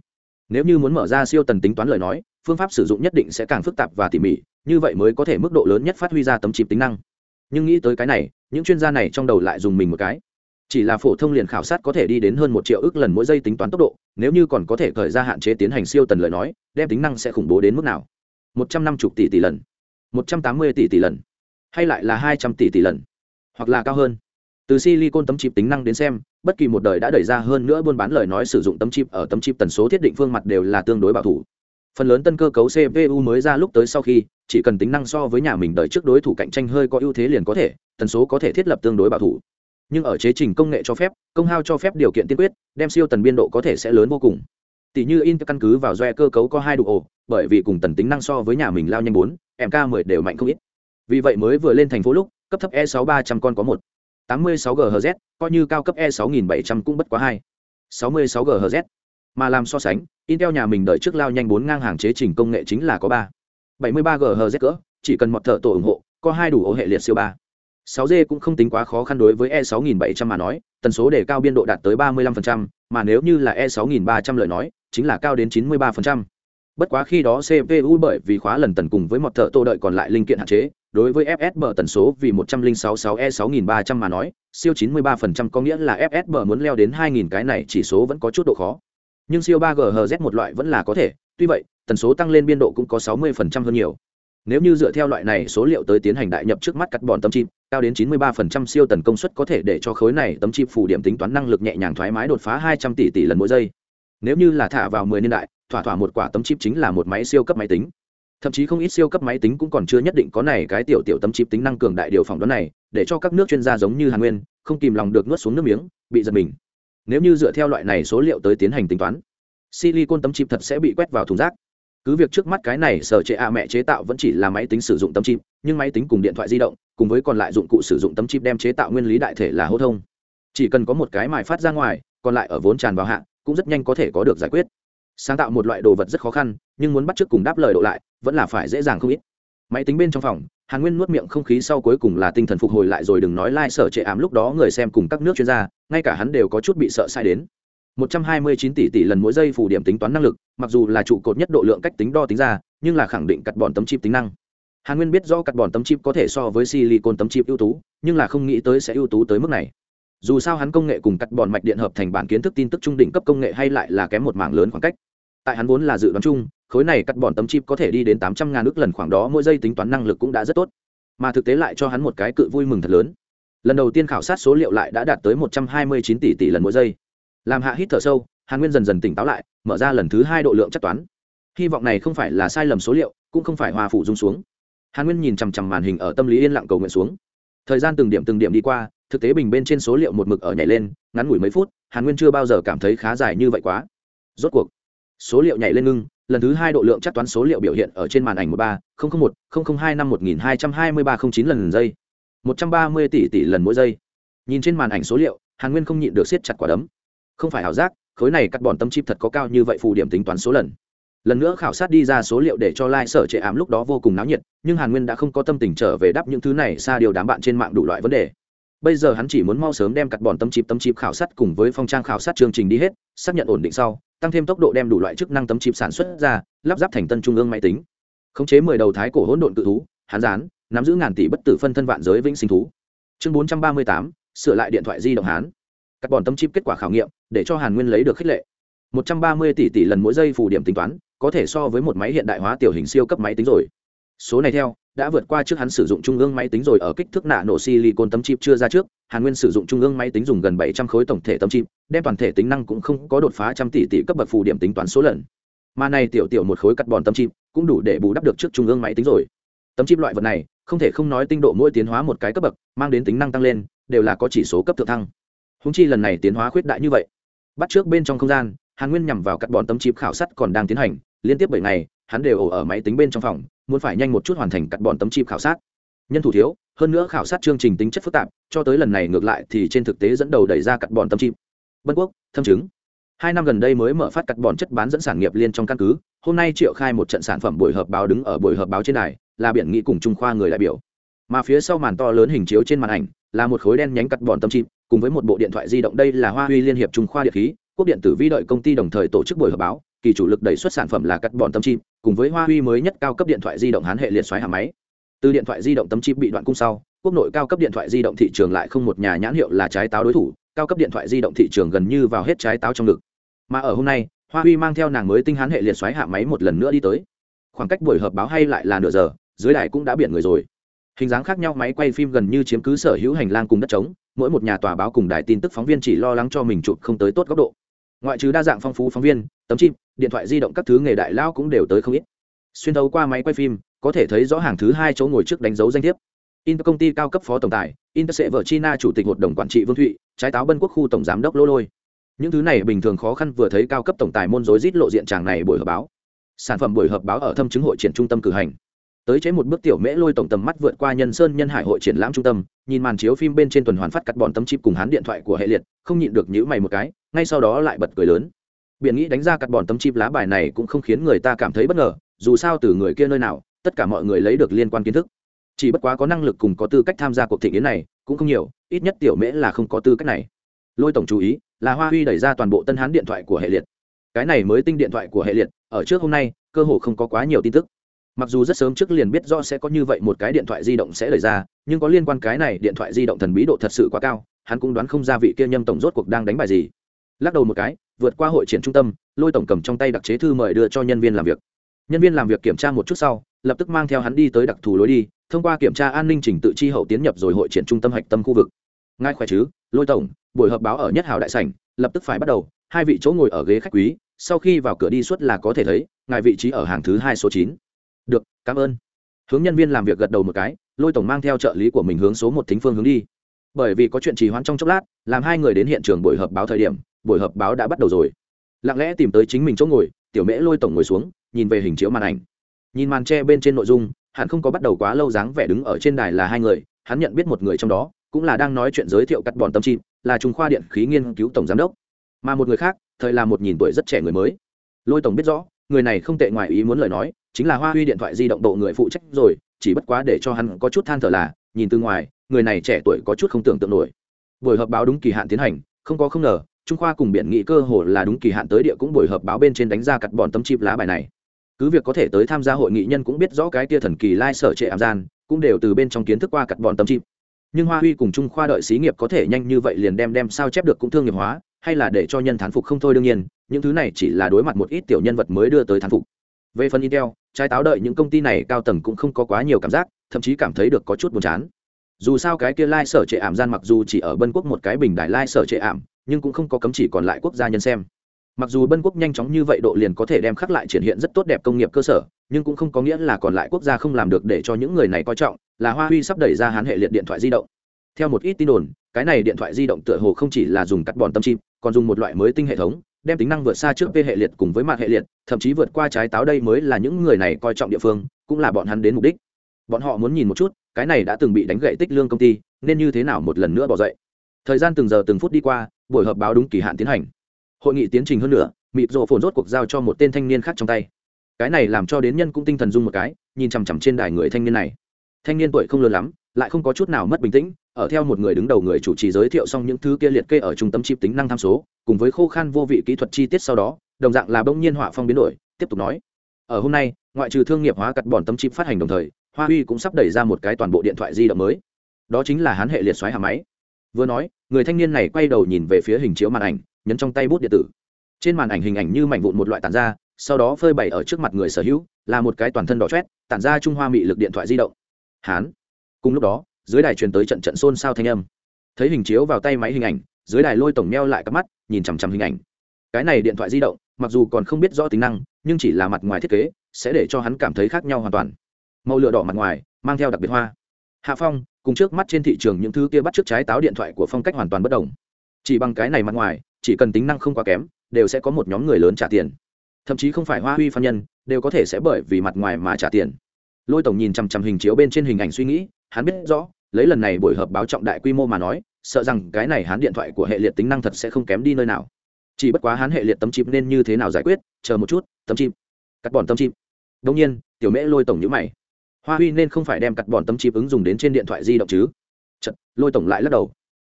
nếu như muốn mở ra siêu tần tính toán lời nói, phương pháp sử dụng nhất định sẽ càng phức tạp và tỉ mỉ, như vậy mới có thể mức độ lớn nhất phát huy ra tấm chip tính năng. Nhưng nghĩ tới cái này, những chuyên gia này trong đầu lại dùng mình một cái chỉ là phổ thông liền khảo sát có thể đi đến hơn một triệu ước lần mỗi giây tính toán tốc độ, nếu như còn có thể khởi ra hạn chế tiến hành siêu tần lời nói, đem tính năng sẽ khủng bố đến mức nào? Một trăm năm mươi tỷ tỷ lần. Một trăm tám mươi tỷ tỷ lần. Hay lại là hai trăm tỷ tỷ lần. Hoặc là cao hơn. Từ silicon tấm chip tính năng đến xem, bất kỳ một đời đã đẩy ra hơn nữa buôn bán lời nói sử dụng tấm chip ở tấm chip tần số thiết định phương mặt đều là tương đối bảo thủ. Phần lớn tân cơ cấu cpu mới ra lúc tới sau khi, chỉ cần tính năng so với nhà mình đợi trước đối thủ cạnh tranh hơi có ưu thế liền có thể, tần số có thể thiết lập tương đối bảo thủ nhưng ở chế trình công nghệ cho phép công hao cho phép điều kiện tiên quyết đem siêu tần biên độ có thể sẽ lớn vô cùng. Tỷ như in căn cứ vào doe cơ cấu có hai đủ ổ bởi vì cùng tần tính năng so với nhà mình lao nhanh bốn mk 10 đều mạnh không ít. Vì vậy mới vừa lên thành phố lúc cấp thấp e 6 300 con có một. 86 GHz, coi như cao cấp e 6700 cũng bất quá hai. 66 GHz. Mà làm so sánh, Intel nhà mình đợi trước lao nhanh bốn ngang hàng chế trình công nghệ chính là có ba. 73 GHz cỡ, chỉ cần một thợ tổ ủng hộ, có hai đủ ổ hệ liệt siêu ba. 6G cũng không tính quá khó khăn đối với E6700 mà nói, tần số đề cao biên độ đạt tới 35%, mà nếu như là E6300 lời nói, chính là cao đến 93%. Bất quá khi đó CPU bởi vì khóa lần tần cùng với một thợ tô đợi còn lại linh kiện hạn chế, đối với FSB tần số vì 1066 E6300 mà nói, siêu 93% có nghĩa là FSB muốn leo đến 2000 cái này chỉ số vẫn có chút độ khó. Nhưng siêu 3 GHz một loại vẫn là có thể, tuy vậy, tần số tăng lên biên độ cũng có 60% hơn nhiều nếu như dựa theo loại này số liệu tới tiến hành đại nhập trước mắt cắt bọn tâm chim cao đến 93% siêu tần công suất có thể để cho khối này tấm chip phủ điểm tính toán năng lực nhẹ nhàng thoải mái đột phá 200 tỷ tỷ lần mỗi giây. Nếu như là thả vào 10 niên đại, thỏa thỏa một quả tấm chip chính là một máy siêu cấp máy tính. Thậm chí không ít siêu cấp máy tính cũng còn chưa nhất định có này cái tiểu tiểu tấm chip tính năng cường đại điều phỏng đoán này, để cho các nước chuyên gia giống như hàn nguyên, không kìm lòng được nuốt xuống nước miếng, bị giật mình. Nếu như dựa theo loại này số liệu tới tiến hành tính toán, silicon tấm chip thật sẽ bị quét vào thùng rác. Cứ việc trước mắt cái này sở chế a mẹ chế tạo vẫn chỉ là máy tính sử dụng tấm chip, nhưng máy tính cùng điện thoại di động cùng với còn lại dụng cụ sử dụng tấm chip đem chế tạo nguyên lý đại thể là hô thông. Chỉ cần có một cái mài phát ra ngoài còn lại ở vốn tràn vào hạng cũng rất nhanh có thể có được giải quyết. Sáng tạo một loại đồ vật rất khó khăn nhưng muốn bắt t cùng đáp lời độ lại vẫn là phải dễ dàng không ít. Máy tính bên trong phòng hàn nguyên nuốt miệng không khí sau cuối cùng là tinh thần phục hồi lại rồi đừng nói lai、like、sở trệ ám lúc đó người xem cùng các nước chuyên gia ngay cả hắn đều có chút bị sợ sai đến. 129 tỷ tỷ lần mỗi giây phủ điểm tính toán năng lực, mặc dù là trụ cột nhất độ lượng cách tính đo tính ra, nhưng là khẳng định cắt bọn tấm chip tính năng. Hàn Nguyên biết do cắt bọn tấm chip có thể so với silicon tấm chip ưu tú, nhưng là không nghĩ tới sẽ ưu tú tới mức này. Dù sao hắn công nghệ cùng cắt bọn mạch điện hợp thành bản kiến thức tin tức trung đỉnh cấp công nghệ hay lại là kém một mảng lớn khoảng cách. Tại hắn vốn là dự đoán chung, khối này cắt bọn tấm chip có thể đi đến 800 ngàn ức lần khoảng đó mỗi giây tính toán năng lực cũng đã rất tốt. Mà thực tế lại cho hắn một cái cự vui mừng thật lớn. Lần đầu tiên khảo sát số liệu lại đã đạt tới 129 tỷ tỷ lần mỗi giây làm hạ hít thở sâu hàn nguyên dần dần tỉnh táo lại mở ra lần thứ hai độ lượng chắc toán hy vọng này không phải là sai lầm số liệu cũng không phải hòa phủ dung xuống hàn nguyên nhìn chằm chằm màn hình ở tâm lý yên lặng cầu nguyện xuống. Thời gian từng điểm từng điểm đi qua, thực tế bình bên trên số liệu một mực ở nhảy lên, ngắn ngủi mấy phút, hàn nguyên chưa bao giờ cảm thấy khá dài như vậy quá. Rốt cuộc, số liệu nhảy lên ngưng, lần thứ hai độ lượng chắc toán số liệu biểu hiện ở trên màn ảnh một ba một hai năm một nghìn hai trăm hai mươi ba không chín lần giây. một trăm ba mươi tỷ tỷ lần mỗi giây. Nhìn trên màn ảnh số liệu, hàn nguyên không nhịn được siết chặt quả đấm. Không phải ảo giác, khối này cắt bọn tâm chip thật có cao như vậy phù điểm tính toán số lần lần nữa khảo sát đi ra số liệu để cho lai、like、sở trệ ám lúc đó vô cùng náo nhiệt, nhưng hàn nguyên đã không có tâm tình trở về đáp những thứ này xa điều đám bạn trên mạng đủ loại vấn đề. Bây giờ hắn chỉ muốn mau sớm đem cặt bọn tấm chip tấm chip khảo sát cùng với phong trang khảo sát chương trình đi hết, xác nhận ổn định sau, tăng thêm tốc độ đem đủ loại chức năng tấm chip sản xuất ra, lắp ráp thành tân trung ương máy tính. Khống chế mười đầu thái cổ hỗn độn cự thú hán gián nắm giữ ngàn tỷ bất tử phân thân vạn giới vĩnh sinh thú. Chương bốn trăm ba mươi tám, sửa lại điện thoại di động hán. Cắt bọn tấm chip kết quả khảo nghiệm, để cho hàn nguyên lấy được khích lệ một trăm ba mươi tỷ tỷ lần mỗi giây phù điểm tính toán, có thể so với một máy hiện đại hóa tiểu hình siêu cấp máy tính rồi. Số này theo, đã vượt qua trước hắn sử dụng trung ương máy tính rồi ở kích thước nạ nổ silicon tấm chip chưa ra trước, hàn nguyên sử dụng trung ương máy tính dùng gần bảy trăm khối tổng thể tấm chip, đem toàn thể tính năng cũng không có đột phá trăm tỷ tỷ cấp bậc phù điểm tính toán số lần. Mà này tiểu tiểu một khối cắt bòn tấm chip cũng đủ để bù đắp được trước trung ương máy tính rồi. Tấm chip loại vật này, không thể không nói tinh độ mỗi tiến hóa một cái cấp bậc, mang đến tính năng tăng lên, đều là có chỉ số cấp thượng thăng. Húng chi lần này tiến hóa khuyết đại như vậy. Bắt trước bên trong không gian hàn nguyên nhằm vào cắt bọn tấm chip khảo sát còn đang tiến hành, liên tiếp bảy ngày, hắn đều ổ ở máy tính bên trong phòng, muốn phải nhanh một chút hoàn thành cắt bọn tấm chip khảo sát. Nhân thủ thiếu, hơn nữa khảo sát chương trình tính chất phức tạp, cho tới lần này ngược lại thì trên thực tế dẫn đầu đẩy ra cắt bọn tấm chip. Bất quốc, thâm chứng. Hai năm gần đây mới mở phát cắt bọn chất bán dẫn sản nghiệp liên trong căn cứ, hôm nay triệu khai một trận sản phẩm buổi họp báo đứng ở buổi họp báo trên đài, là biển nghị cùng trung khoa người đại biểu. Mà phía sau màn to lớn hình chiếu trên màn ảnh, là một khối đen nhánh cắt bọn tấm chip, cùng với một bộ điện thoại di động, đây là hoa huy liên hiệp trung khoa địa khí quốc điện tử vi đợi công ty đồng thời tổ chức buổi họp báo, kỳ chủ lực đẩy xuất sản phẩm là cắt bòn tấm chip, cùng với hoa huy mới nhất cao cấp điện thoại di động hán hệ liệt xoáy hàng máy. Từ điện thoại di động tấm chip bị đoạn cung sau, quốc nội cao cấp điện thoại di động thị trường lại không một nhà nhãn hiệu là trái táo đối thủ, cao cấp điện thoại di động thị trường gần như vào hết trái táo trong ngực. Mà ở hôm nay, hoa huy mang theo nàng mới tinh hán hệ liệt xoáy hạ máy một lần nữa đi tới. Khoảng cách buổi họp báo hay lại là nửa giờ, dưới đài cũng đã biển người rồi. Hình dáng khác nhau máy quay phim gần như chiếm cứ sở hữu hành lang cùng đất trống, mỗi một nhà tòa báo cùng đài tin tức phóng viên chỉ lo lắng cho mình chụp không tới tốt góc độ ngoại trừ đa dạng phong phú phóng viên tấm chim, điện thoại di động các thứ nghề đại lao cũng đều tới không ít. Xuyên thấu qua máy quay phim có thể thấy rõ hàng thứ hai chỗ ngồi trước đánh dấu danh thiếp. Inter công ty cao cấp phó tổng tài inter sẽ vợ china chủ tịch hội đồng quản trị vương thụy trái táo bân quốc khu tổng giám đốc lô lôi. Những thứ này bình thường khó khăn vừa thấy cao cấp tổng tài môn rối rít lộ diện tràng này buổi họp báo. Sản phẩm buổi họp báo ở thâm chứng hội triển trung tâm cử hành. Tới chế một bước tiểu mễ lôi tổng tầm mắt vượt qua nhân sơn nhân hải hội triển lãm trung tâm nhìn màn chiếu phim bên trên tuần hoàn phát cắt bọn tấm chip cùng hắn điện thoại của hệ liệt không nhịn được nhữ mày một cái ngay sau đó lại bật cười lớn. Biện nghĩ đánh ra cắt bọn tấm chip lá bài này cũng không khiến người ta cảm thấy bất ngờ, dù sao từ người kia nơi nào, tất cả mọi người lấy được liên quan kiến thức. Chỉ bất quá có năng lực cùng có tư cách tham gia cuộc thị kiến này cũng không nhiều, ít nhất tiểu mễ là không có tư cách này. Lôi tổng chú ý, là hoa huy đẩy ra toàn bộ tân hán điện thoại của hệ liệt. Cái này mới tinh điện thoại của hệ liệt, ở trước hôm nay, cơ hồ không có quá nhiều tin tức. Mặc dù rất sớm trước liền biết rõ sẽ có như vậy một cái điện thoại di động sẽ đẩy ra, nhưng có liên quan cái này điện thoại di động thần bí độ thật sự quá cao, hắn cũng đoán không ra vị kia nhâm tổng rốt cuộc đang đánh bài gì lắc đầu một cái, vượt qua hội triển trung tâm, lôi tổng cầm trong tay đặc chế thư mời đưa cho nhân viên làm việc. Nhân viên làm việc kiểm tra một chút sau, lập tức mang theo hắn đi tới đặc thù lối đi, thông qua kiểm tra an ninh trình tự chi hậu tiến nhập rồi hội triển trung tâm hạch tâm khu vực. Ngay khỏe chứ? Lôi tổng, buổi họp báo ở nhất hào đại sảnh, lập tức phải bắt đầu. Hai vị chỗ ngồi ở ghế khách quý, sau khi vào cửa đi suốt là có thể thấy, ngài vị trí ở hàng thứ hai số chín. Được, cảm ơn. Hướng nhân viên làm việc gật đầu một cái, lôi tổng mang theo trợ lý của mình hướng số một thính phương hướng đi. Bởi vì có chuyện trì hoãn trong chốc lát, làm hai người đến hiện trường buổi họp báo thời điểm buổi họp báo đã bắt đầu rồi. Lặng lẽ tìm tới chính mình chỗ ngồi, tiểu mễ lôi tổng ngồi xuống, nhìn về hình chiếu màn ảnh. Nhìn màn tre bên trên nội dung, hắn không có bắt đầu quá lâu dáng vẻ đứng ở trên đài là hai người, hắn nhận biết một người trong đó, cũng là đang nói chuyện giới thiệu cắt bọn tâm chim là trung khoa điện khí nghiên cứu tổng giám đốc. Mà một người khác, thời là một nhìn tuổi rất trẻ người mới. Lôi tổng biết rõ, người này không tệ ngoài ý muốn lời nói, chính là hoa huy điện thoại di động độ người phụ trách rồi, chỉ bất quá để cho hắn có chút than thở là, nhìn từ ngoài, người này trẻ tuổi có chút không tưởng tượng nổi. Buổi họp báo đúng kỳ hạn tiến hành, không có không ngờ trung khoa cùng biện nghị cơ hồ là đúng kỳ hạn tới địa cũng buổi họp báo bên trên đánh ra cặt bọn tấm chip lá bài này. Cứ việc có thể tới tham gia hội nghị nhân cũng biết rõ cái tia thần kỳ lai sở trệ ảm gian, cũng đều từ bên trong kiến thức qua cặt bọn tấm chip. Nhưng hoa huy cùng trung khoa đợi xí nghiệp có thể nhanh như vậy liền đem đem sao chép được cũng thương nghiệp hóa, hay là để cho nhân thán phục không thôi đương nhiên, những thứ này chỉ là đối mặt một ít tiểu nhân vật mới đưa tới thán phục. Về phần intel, trái táo đợi những công ty này cao tầng cũng không có quá nhiều cảm giác, thậm chí cảm thấy được có chút buồn chán. Dù sao cái kia lai sở trệ ảm gian mặc dù chỉ ở bân quốc một cái bình đại lai sở trệ ảm nhưng cũng không có cấm chỉ còn lại quốc gia nhân xem. Mặc dù bân quốc nhanh chóng như vậy độ liền có thể đem khắc lại triển hiện rất tốt đẹp công nghiệp cơ sở, nhưng cũng không có nghĩa là còn lại quốc gia không làm được để cho những người này coi trọng, là hoa huy sắp đẩy ra hán hệ liệt điện thoại di động. Theo một ít tin đồn, cái này điện thoại di động tựa hồ không chỉ là dùng cắt bòn tâm chim còn dùng một loại mới tinh hệ thống, đem tính năng vượt xa trước p hệ liệt cùng với mặt hệ liệt, thậm chí vượt qua trái táo đây mới là những người này coi trọng địa phương, cũng là bọn hắn đến mục đích. Bọn họ muốn nhìn một chút, cái này đã từng bị đánh gậy tích lương công ty, nên như thế nào một lần nữa bỏ dậy. Thời gian từng giờ từng phút đi qua buổi họp báo đúng kỳ hạn tiến hành. Hội nghị tiến trình hơn nữa, mịp rộ phồn rốt cuộc giao cho một tên thanh niên khác trong tay. Cái này làm cho đến nhân cũng tinh thần dung một cái, nhìn chằm chằm trên đài người thanh niên này. Thanh niên tuổi không lớn lắm, lại không có chút nào mất bình tĩnh, ở theo một người đứng đầu người chủ trì giới thiệu xong những thứ kia liệt kê ở trung tâm chip tính năng tham số, cùng với khô khan vô vị kỹ thuật chi tiết sau đó, đồng dạng là bỗng nhiên họa phong biến đổi, tiếp tục nói. Ở hôm nay, ngoại trừ thương nghiệp hóa cắt bọn tấm chip phát hành đồng thời, hoa huy cũng sắp đẩy ra một cái toàn bộ điện thoại di động mới. Đó chính là hán hệ liệt xoáy hàm máy. Vừa nói người thanh niên này quay đầu nhìn về phía hình chiếu màn ảnh, nhấn trong tay bút điện tử. Trên màn ảnh hình ảnh như mảnh vụn một loại tản ra, sau đó phơi bày ở trước mặt người sở hữu, là một cái toàn thân đỏ chét tản ra trung hoa mị lực điện thoại di động. Hán. Cùng lúc đó, dưới đài truyền tới trận trận xôn xao thanh âm. Thấy hình chiếu vào tay máy hình ảnh, dưới đài lôi tổng meo lại cặp mắt, nhìn chằm chằm hình ảnh. Cái này điện thoại di động, mặc dù còn không biết rõ tính năng, nhưng chỉ là mặt ngoài thiết kế, sẽ để cho hắn cảm thấy khác nhau hoàn toàn. Màu lửa đỏ mặt ngoài, mang theo đặc biệt hoa. Hạ phong cùng trước mắt trên thị trường những thứ kia bắt trước trái táo điện thoại của phong cách hoàn toàn bất đồng. Chỉ bằng cái này mặt ngoài, chỉ cần tính năng không quá kém, đều sẽ có một nhóm người lớn trả tiền. Thậm chí không phải hoa huy phan nhân, đều có thể sẽ bởi vì mặt ngoài mà trả tiền. Lôi tổng nhìn chằm chằm hình chiếu bên trên hình ảnh suy nghĩ, hắn biết rõ, lấy lần này buổi họp báo trọng đại quy mô mà nói, sợ rằng cái này hắn điện thoại của hệ liệt tính năng thật sẽ không kém đi nơi nào. Chỉ bất quá hắn hệ liệt tấm chip nên như thế nào giải quyết, chờ một chút, tấm chip. Cắt bọn tấm chip. Đông nhiên, tiểu mễ lôi tổng nhữ mày hoa huy nên không phải đem cắt bọn tấm chip ứng dụng đến trên điện thoại di động chứ? Chật, lôi tổng lại lắc đầu.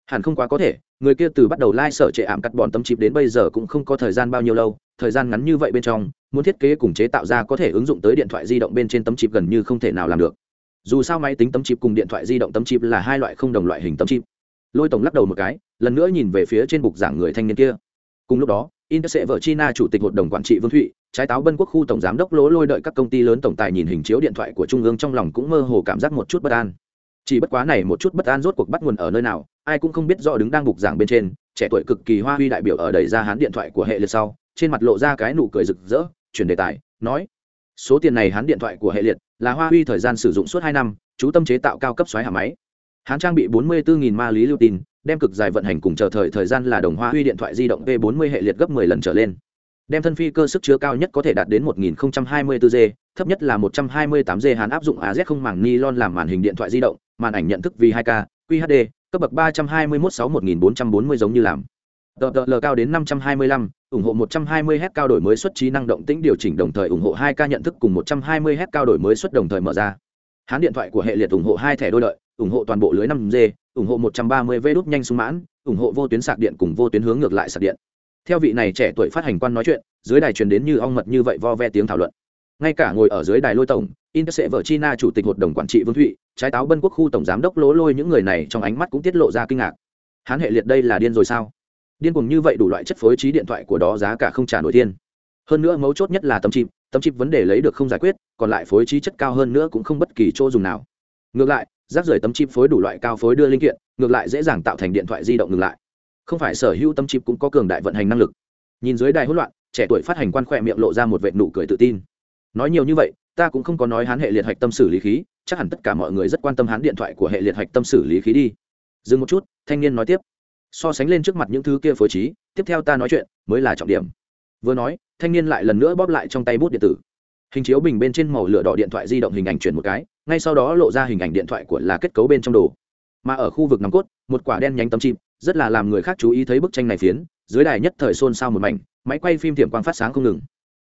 Hẳn không quá có thể người kia từ bắt đầu lai、like、sở trệ ảm cắt bọn tấm chip đến bây giờ cũng không có thời gian bao nhiêu lâu thời gian ngắn như vậy bên trong muốn thiết kế cùng chế tạo ra có thể ứng dụng tới điện thoại di động bên trên tấm chip gần như không thể nào làm được. Dù sao máy tính tấm chip cùng điện thoại di động tấm chip là hai loại không đồng loại hình tấm chip. Lôi tổng lắc đầu một cái lần nữa nhìn về phía trên bục giảng người thanh niên kia. Cùng lúc đó Interse vợ China chủ tịch hội đồng quản trị Vương Thụy, trái táo Bân Quốc khu tổng giám đốc Lỗ Lôi đợi các công ty lớn tổng tài nhìn hình chiếu điện thoại của trung ương trong lòng cũng mơ hồ cảm giác một chút bất an. Chỉ bất quá này một chút bất an rốt cuộc bắt nguồn ở nơi nào, ai cũng không biết rõ đứng đang bục giảng bên trên, trẻ tuổi cực kỳ hoa huy đại biểu ở đẩy ra hắn điện thoại của hệ liệt sau, trên mặt lộ ra cái nụ cười rực rỡ, chuyển đề tài, nói: "Số tiền này hắn điện thoại của hệ liệt là hoa huy thời gian sử dụng suốt hai năm, chú tâm chế tạo cao cấp xoáy hạ máy. Hắn trang bị 44.000 ma lý lưu tin, đem cực dài vận hành cùng chờ thời thời gian là đồng hoa huy điện thoại di động v 40 hệ liệt gấp 10 lần trở lên đem thân phi cơ sức chứa cao nhất có thể đạt đến 1024 g thấp nhất là 128 g hàn áp dụng az không màng nylon làm màn hình điện thoại di động màn ảnh nhận thức vì 2K, QHD, cấp bậc 321 6 1440 giống như làm. DL cao đến 525, ủng hộ 120Hz cao đổi mới xuất trí năng động tĩnh điều chỉnh đồng thời ủng hộ 2K nhận thức cùng 120Hz cao đổi mới xuất đồng thời mở ra. Hán điện thoại của hệ liệt ủng hộ hai thẻ đôi lợi, ủng hộ toàn bộ lưới 5G, ủng hộ 130 V đút nhanh sung mãn, ủng hộ vô tuyến sạc điện cùng vô tuyến hướng ngược lại sạc điện. Theo vị này trẻ tuổi phát hành quan nói chuyện, dưới đài truyền đến như ong mật như vậy vo ve tiếng thảo luận. Ngay cả ngồi ở dưới đài lôi tổng, Interse vợ China chủ tịch hội đồng quản trị Vương Thụy, trái táo Bân Quốc khu tổng giám đốc Lỗ Lôi những người này trong ánh mắt cũng tiết lộ ra kinh ngạc. Hắn hệ liệt đây là điên rồi sao? Điên cuồng như vậy đủ loại chất phối trí điện thoại của đó giá cả không trả nổi tiền. Hơn nữa mấu chốt nhất là tấm chip, tấm chip vấn đề lấy được không giải quyết, còn lại phối trí chất cao hơn nữa cũng không bất kỳ chỗ dùng nào. Ngược lại, rác rưởi tấm chip phối đủ loại cao phối đưa linh kiện ngược lại dễ dàng tạo thành điện thoại di động ngược lại không phải sở hữu tâm chip cũng có cường đại vận hành năng lực. Nhìn dưới đài hỗn loạn, trẻ tuổi phát hành quan khỏe miệng lộ ra một vệ nụ cười tự tin. Nói nhiều như vậy, ta cũng không có nói hắn hệ liệt hạch tâm xử lý khí, chắc hẳn tất cả mọi người rất quan tâm hắn điện thoại của hệ liệt hạch tâm xử lý khí đi. Dừng một chút, thanh niên nói tiếp. So sánh lên trước mặt những thứ kia phối trí, tiếp theo ta nói chuyện, mới là trọng điểm. Vừa nói, thanh niên lại lần nữa bóp lại trong tay bút điện tử. Hình chiếu bình bên trên màu lửa đỏ điện thoại di động hình ảnh chuyển một cái, ngay sau đó lộ ra hình ảnh điện thoại của là kết cấu bên trong đồ. Mà ở khu vực nòng cốt, một quả đen nhánh tấm chim rất là làm người khác chú ý thấy bức tranh này phiến, dưới đài nhất thời xôn xao một mảnh, máy quay phim tiệm quang phát sáng không ngừng.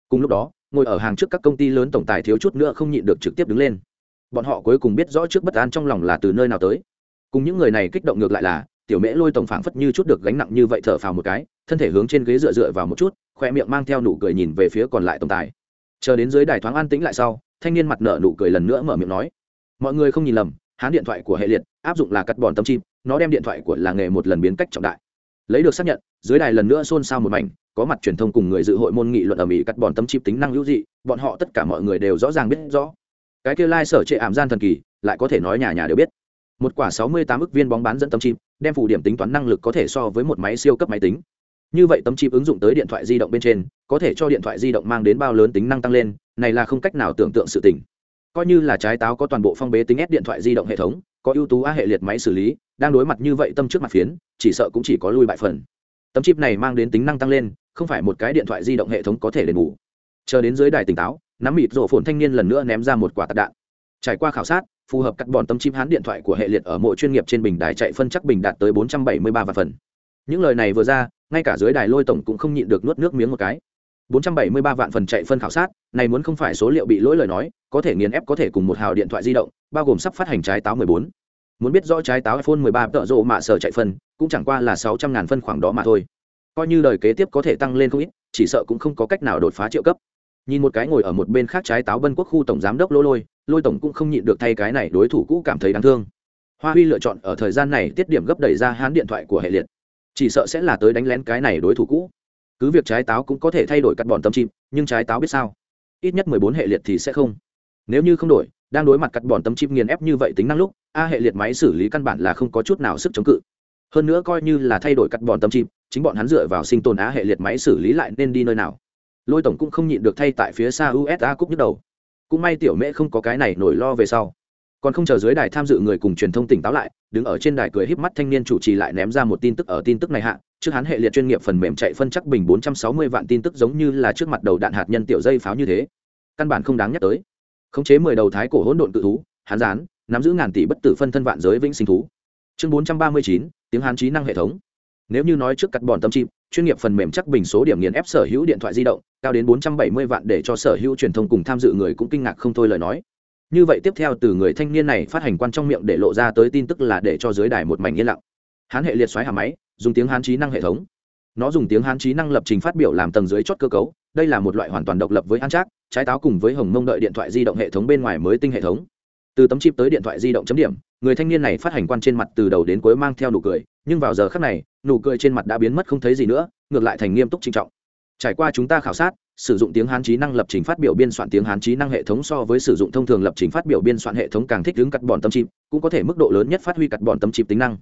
Cùng lúc đó, ngồi ở hàng trước các công ty lớn tổng tài thiếu chút nữa không nhịn được trực tiếp đứng lên. Bọn họ cuối cùng biết rõ trước bất an trong lòng là từ nơi nào tới. Cùng những người này kích động ngược lại là, tiểu mễ lôi tổng phảng phất như chút được gánh nặng như vậy thở phào một cái, thân thể hướng trên ghế dựa dựa vào một chút, khoe miệng mang theo nụ cười nhìn về phía còn lại tổng tài. Chờ đến dưới đài thoáng an tĩnh lại sau, thanh niên mặt nở nụ cười lần nữa mở miệng nói, mọi người không nhìn lầm hán điện thoại của hệ liệt, áp dụng là cắt bòn tâm chim nó đem điện thoại của làng nghề một lần biến cách trọng đại. Lấy được xác nhận, dưới đài lần nữa xôn xao một mảnh, có mặt truyền thông cùng người dự hội môn nghị luận ở mỹ cắt bòn tâm chip tính năng hữu dị, bọn họ tất cả mọi người đều rõ ràng biết rõ. Cái kêu lai、like、sở trệ ảm gian thần kỳ, lại có thể nói nhà nhà đều biết. Một quả sáu mươi tám ức viên bóng bán dẫn tâm chip đem phủ điểm tính toán năng lực có thể so với một máy siêu cấp máy tính. Như vậy tấm chip ứng dụng tới điện thoại di động bên trên, có thể cho điện thoại di động mang đến bao lớn tính năng tăng lên, này là không cách nào tưởng tượng sự tình coi như là trái táo có toàn bộ phong bế tính ép điện thoại di động hệ thống, có ưu tú a hệ liệt máy xử lý, đang đối mặt như vậy tâm trước mặt phiến, chỉ sợ cũng chỉ có lui bại phần. Tấm chip này mang đến tính năng tăng lên, không phải một cái điện thoại di động hệ thống có thể đền bù. Chờ đến dưới đài tỉnh táo, nắm mịt rổ phồn thanh niên lần nữa ném ra một quả tạc đạn. Trải qua khảo sát, phù hợp cắt bọn tấm chip hán điện thoại của hệ liệt ở mỗi chuyên nghiệp trên bình đài chạy phân chắc bình đạt tới 473 và phần. Những lời này vừa ra, ngay cả dưới đài lôi tổng cũng không nhịn được nuốt nước miếng một cái. 473 vạn phần chạy phân khảo sát, này muốn không phải số liệu bị lỗi lời nói, có thể nghiền ép có thể cùng một hào điện thoại di động, bao gồm sắp phát hành trái táo 14. muốn biết rõ trái táo iphone 13 tợ rộ mạ sở chạy phân, cũng chẳng qua là 600 ngàn phân khoảng đó mà thôi. Coi như đời kế tiếp có thể tăng lên không ít, chỉ sợ cũng không có cách nào đột phá triệu cấp. Nhìn một cái ngồi ở một bên khác trái táo bân quốc khu tổng giám đốc lô lôi lôi tổng cũng không nhịn được thay cái này đối thủ cũ cảm thấy đáng thương. Hoa huy lựa chọn ở thời gian này tiết điểm gấp đẩy ra hán điện thoại của hệ liệt. Chỉ sợ sẽ là tới đánh lén cái này đối thủ cũ cứ việc trái táo cũng có thể thay đổi cắt bọn tâm chim, nhưng trái táo biết sao? Ít nhất mười bốn hệ liệt thì sẽ không. Nếu như không đổi, đang đối mặt cắt bọn tâm chim nghiền ép như vậy tính năng lúc, a hệ liệt máy xử lý căn bản là không có chút nào sức chống cự. Hơn nữa coi như là thay đổi cắt bọn tâm chim, chính bọn hắn dựa vào sinh tồn á hệ liệt máy xử lý lại nên đi nơi nào. Lôi tổng cũng không nhịn được thay tại phía xa usa cúc nhức đầu. Cũng may tiểu mễ không có cái này nổi lo về sau còn không chờ dưới đài tham dự người cùng truyền thông tỉnh táo lại đứng ở trên đài cười híp mắt thanh niên chủ trì lại ném ra một tin tức ở tin tức này hạ. Trước hắn hệ liệt chuyên nghiệp phần mềm chạy phân chắc bình 460 vạn tin tức giống như là trước mặt đầu đạn hạt nhân tiểu dây pháo như thế. Căn bản không đáng nhắc tới. Khống chế mười đầu thái cổ hỗn độn tự thú hắn gián nắm giữ ngàn tỷ bất tử phân thân vạn giới vĩnh sinh thú. Chương 439, tiếng hán trí năng hệ thống. Nếu như nói trước cắt bòn tâm chim chuyên nghiệp phần mềm chắc bình số điểm nghiền ép sở hữu điện thoại di động cao đến 470 vạn để cho sở hữu truyền thông cùng tham dự người cũng kinh ngạc không thôi lời nói như vậy tiếp theo từ người thanh niên này phát hành quan trong miệng để lộ ra tới tin tức là để cho dưới đài một mảnh yên lặng. Hán hệ liệt xoáy hà máy, dùng tiếng hán trí năng hệ thống. Nó dùng tiếng hán trí năng lập trình phát biểu làm tầng dưới chốt cơ cấu. Đây là một loại hoàn toàn độc lập với an trác, trái táo cùng với hồng mông đợi điện thoại di động hệ thống bên ngoài mới tinh hệ thống. Từ tấm chip tới điện thoại di động chấm điểm, người thanh niên này phát hành quan trên mặt từ đầu đến cuối mang theo nụ cười, nhưng vào giờ khác này, nụ cười trên mặt đã biến mất không thấy gì nữa, ngược lại thành nghiêm túc trinh trọng. Trải qua chúng ta khảo sát sử dụng tiếng hán trí năng lập trình phát biểu biên soạn tiếng hán trí năng hệ thống so với sử dụng thông thường lập trình phát biểu biên soạn hệ thống càng thích ứng cắt bọn tâm chip, cũng có thể mức độ lớn nhất phát huy cắt bọn tâm chip tính năng.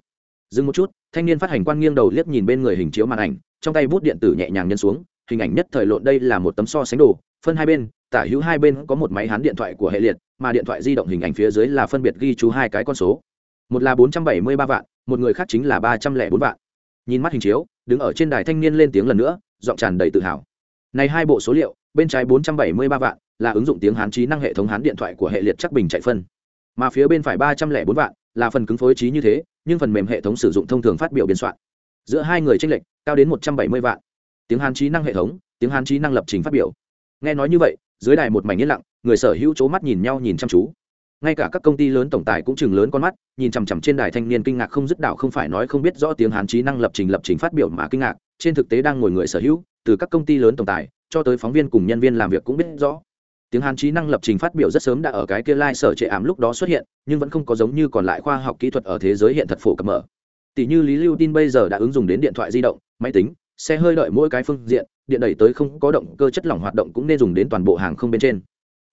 Dừng một chút, thanh niên phát hành quan nghiêng đầu liếc nhìn bên người hình chiếu màn ảnh, trong tay bút điện tử nhẹ nhàng nhân xuống, hình ảnh nhất thời lộn đây là một tấm so sánh đồ, phân hai bên, tả hữu hai bên có một máy hán điện thoại của hệ liệt, mà điện thoại di động hình ảnh phía dưới là phân biệt ghi chú hai cái con số. Một là bốn trăm bảy mươi ba vạn, một người khác chính là ba trăm lẻ bốn vạn. Nhìn mắt hình chiếu, đứng ở trên đài thanh niên lên tiếng lần nữa, giọng tràn đầy tự hào này hai bộ số liệu, bên trái bốn trăm bảy mươi ba vạn, là ứng dụng tiếng hán trí năng hệ thống hán điện thoại của hệ liệt chắc bình chạy phân. Mà phía bên phải ba trăm lẻ bốn vạn, là phần cứng phối trí như thế, nhưng phần mềm hệ thống sử dụng thông thường phát biểu biên soạn. Giữa hai người chênh lệch, cao đến một trăm bảy mươi vạn. Tiếng hán trí năng hệ thống, tiếng hán trí năng lập trình phát biểu. Nghe nói như vậy, dưới đài một mảnh yên lặng, người sở hữu chố mắt nhìn nhau nhìn chăm chú. Ngay cả các công ty lớn tổng tài cũng chừng lớn con mắt, nhìn chằm chằm trên đài thanh niên kinh ngạc không dứt đạo không phải nói không biết rõ tiếng hán trí năng lập trình lập trình phát biểu mà kinh ngạc trên thực tế đang ngồi người sở hữu, từ các công ty lớn tổng tài, cho tới phóng viên cùng nhân viên làm việc cũng biết rõ. Tiếng hán trí năng lập trình phát biểu rất sớm đã ở cái kia lai、like、sở trệ ảm lúc đó xuất hiện, nhưng vẫn không có giống như còn lại khoa học kỹ thuật ở thế giới hiện thật phổ cập mở. Tỷ như lý lưu tin bây giờ đã ứng dụng đến điện thoại di động, máy tính, xe hơi đợi mỗi cái phương diện, điện đẩy tới không có động cơ chất lỏng hoạt động cũng nên dùng đến toàn bộ hàng không bên trên.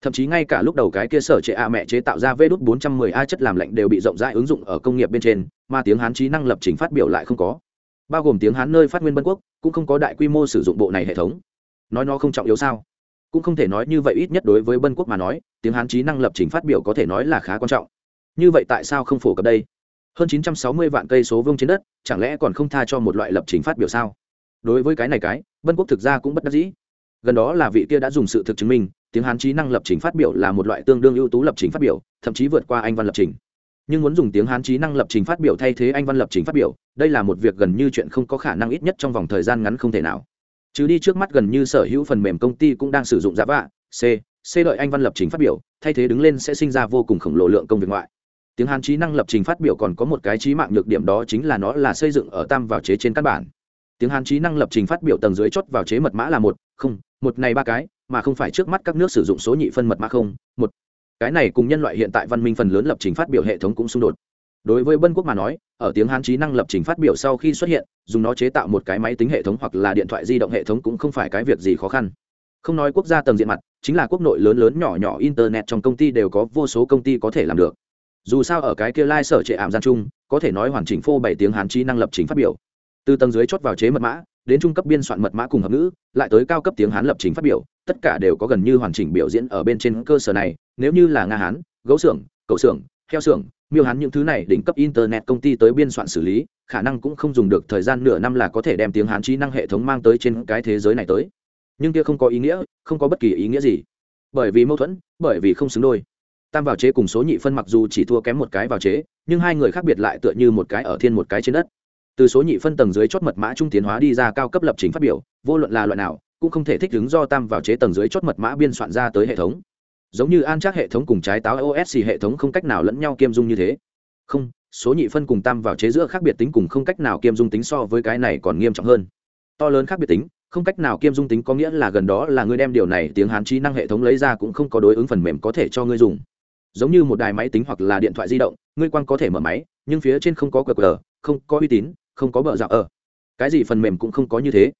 Thậm chí ngay cả lúc đầu cái kia sở trệ a mẹ chế tạo ra vê đốt 410 a chất làm lạnh đều bị rộng rãi ứng dụng ở công nghiệp bên trên, mà tiếng hán trí năng lập trình phát biểu lại không có bao gồm tiếng hán nơi phát nguyên bân quốc, cũng không có đại quy mô sử dụng bộ này hệ thống. Nói nó không trọng yếu sao? Cũng không thể nói như vậy ít nhất đối với bân quốc mà nói, tiếng hán trí năng lập trình phát biểu có thể nói là khá quan trọng. Như vậy tại sao không phổ cập đây? Hơn 960 vạn cây số vương trên đất, chẳng lẽ còn không tha cho một loại lập trình phát biểu sao? Đối với cái này cái bân quốc thực ra cũng bất đắc dĩ. Gần đó là vị kia đã dùng sự thực chứng minh, tiếng hán trí năng lập trình phát biểu là một loại tương đương ưu tú lập trình phát biểu, thậm chí vượt qua anh văn lập trình. Nhưng muốn dùng tiếng hán trí năng lập trình phát biểu thay thế anh văn lập trình phát biểu đây là một việc gần như chuyện không có khả năng ít nhất trong vòng thời gian ngắn không thể nào chứ đi trước mắt gần như sở hữu phần mềm công ty cũng đang sử dụng Java, C, C đợi anh văn lập trình phát biểu, thay thế đứng lên sẽ sinh ra vô cùng khổng lồ lượng công việc ngoại. Tiếng hàn trí năng lập trình phát biểu còn có một cái trí mạng nhược điểm đó chính là nó là xây dựng ở tam vào chế trên căn bản. Tiếng hàn trí năng lập trình phát biểu tầng dưới chốt vào chế mật mã là một, không, một này ba cái, mà không phải trước mắt các nước sử dụng số nhị phân mật mã không, một. Cái này cùng nhân loại hiện tại văn minh phần lớn lập trình phát biểu hệ thống cũng xung đột đối với bân quốc mà nói ở tiếng hán trí năng lập trình phát biểu sau khi xuất hiện, dùng nó chế tạo một cái máy tính hệ thống hoặc là điện thoại di động hệ thống cũng không phải cái việc gì khó khăn. Không nói quốc gia tầng diện mặt, chính là quốc nội lớn lớn nhỏ nhỏ internet trong công ty đều có vô số công ty có thể làm được. Dù sao ở cái kia lai、like、sở trệ ảm gian chung, có thể nói hoàn chỉnh phô bảy tiếng hán trí năng lập trình phát biểu. Từ tầng dưới chốt vào chế mật mã, đến trung cấp biên soạn mật mã cùng hợp ngữ, lại tới cao cấp tiếng hán lập trình phát biểu, tất cả đều có gần như hoàn chỉnh biểu diễn ở bên trên cơ sở này, nếu như là nga hán, gấu xưởng, cầu xưởng, heo xưởng miêu hắn những thứ này đỉnh cấp internet công ty tới biên soạn xử lý, khả năng cũng không dùng được thời gian nửa năm là có thể đem tiếng hán trí năng hệ thống mang tới trên cái thế giới này tới. Nhưng kia không có ý nghĩa, không có bất kỳ ý nghĩa gì. Bởi vì mâu thuẫn, bởi vì không xứng đôi. Tam vào chế cùng số nhị phân mặc dù chỉ thua kém một cái vào chế, nhưng hai người khác biệt lại tựa như một cái ở thiên một cái trên đất. Từ số nhị phân tầng dưới chót mật mã trung tiến hóa đi ra cao cấp lập trình phát biểu, vô luận là loại nào, cũng không thể thích ứng do tam vào chế tầng dưới chót mật mã biên soạn ra tới hệ thống giống như an chắc hệ thống cùng trái táo os hệ thống không cách nào lẫn nhau kiêm dung như thế. Không, số nhị phân cùng tam vào chế giữa khác biệt tính cùng không cách nào kiêm dung tính so với cái này còn nghiêm trọng hơn. To lớn khác biệt tính, không cách nào kiêm dung tính có nghĩa là gần đó là ngươi đem điều này tiếng hán trí năng hệ thống lấy ra cũng không có đối ứng phần mềm có thể cho ngươi dùng. Giống như một đài máy tính hoặc là điện thoại di động, ngươi quan có thể mở máy, nhưng phía trên không có qr, không có uy tín, không có bợ dạo ở. Cái gì phần mềm cũng không có như thế.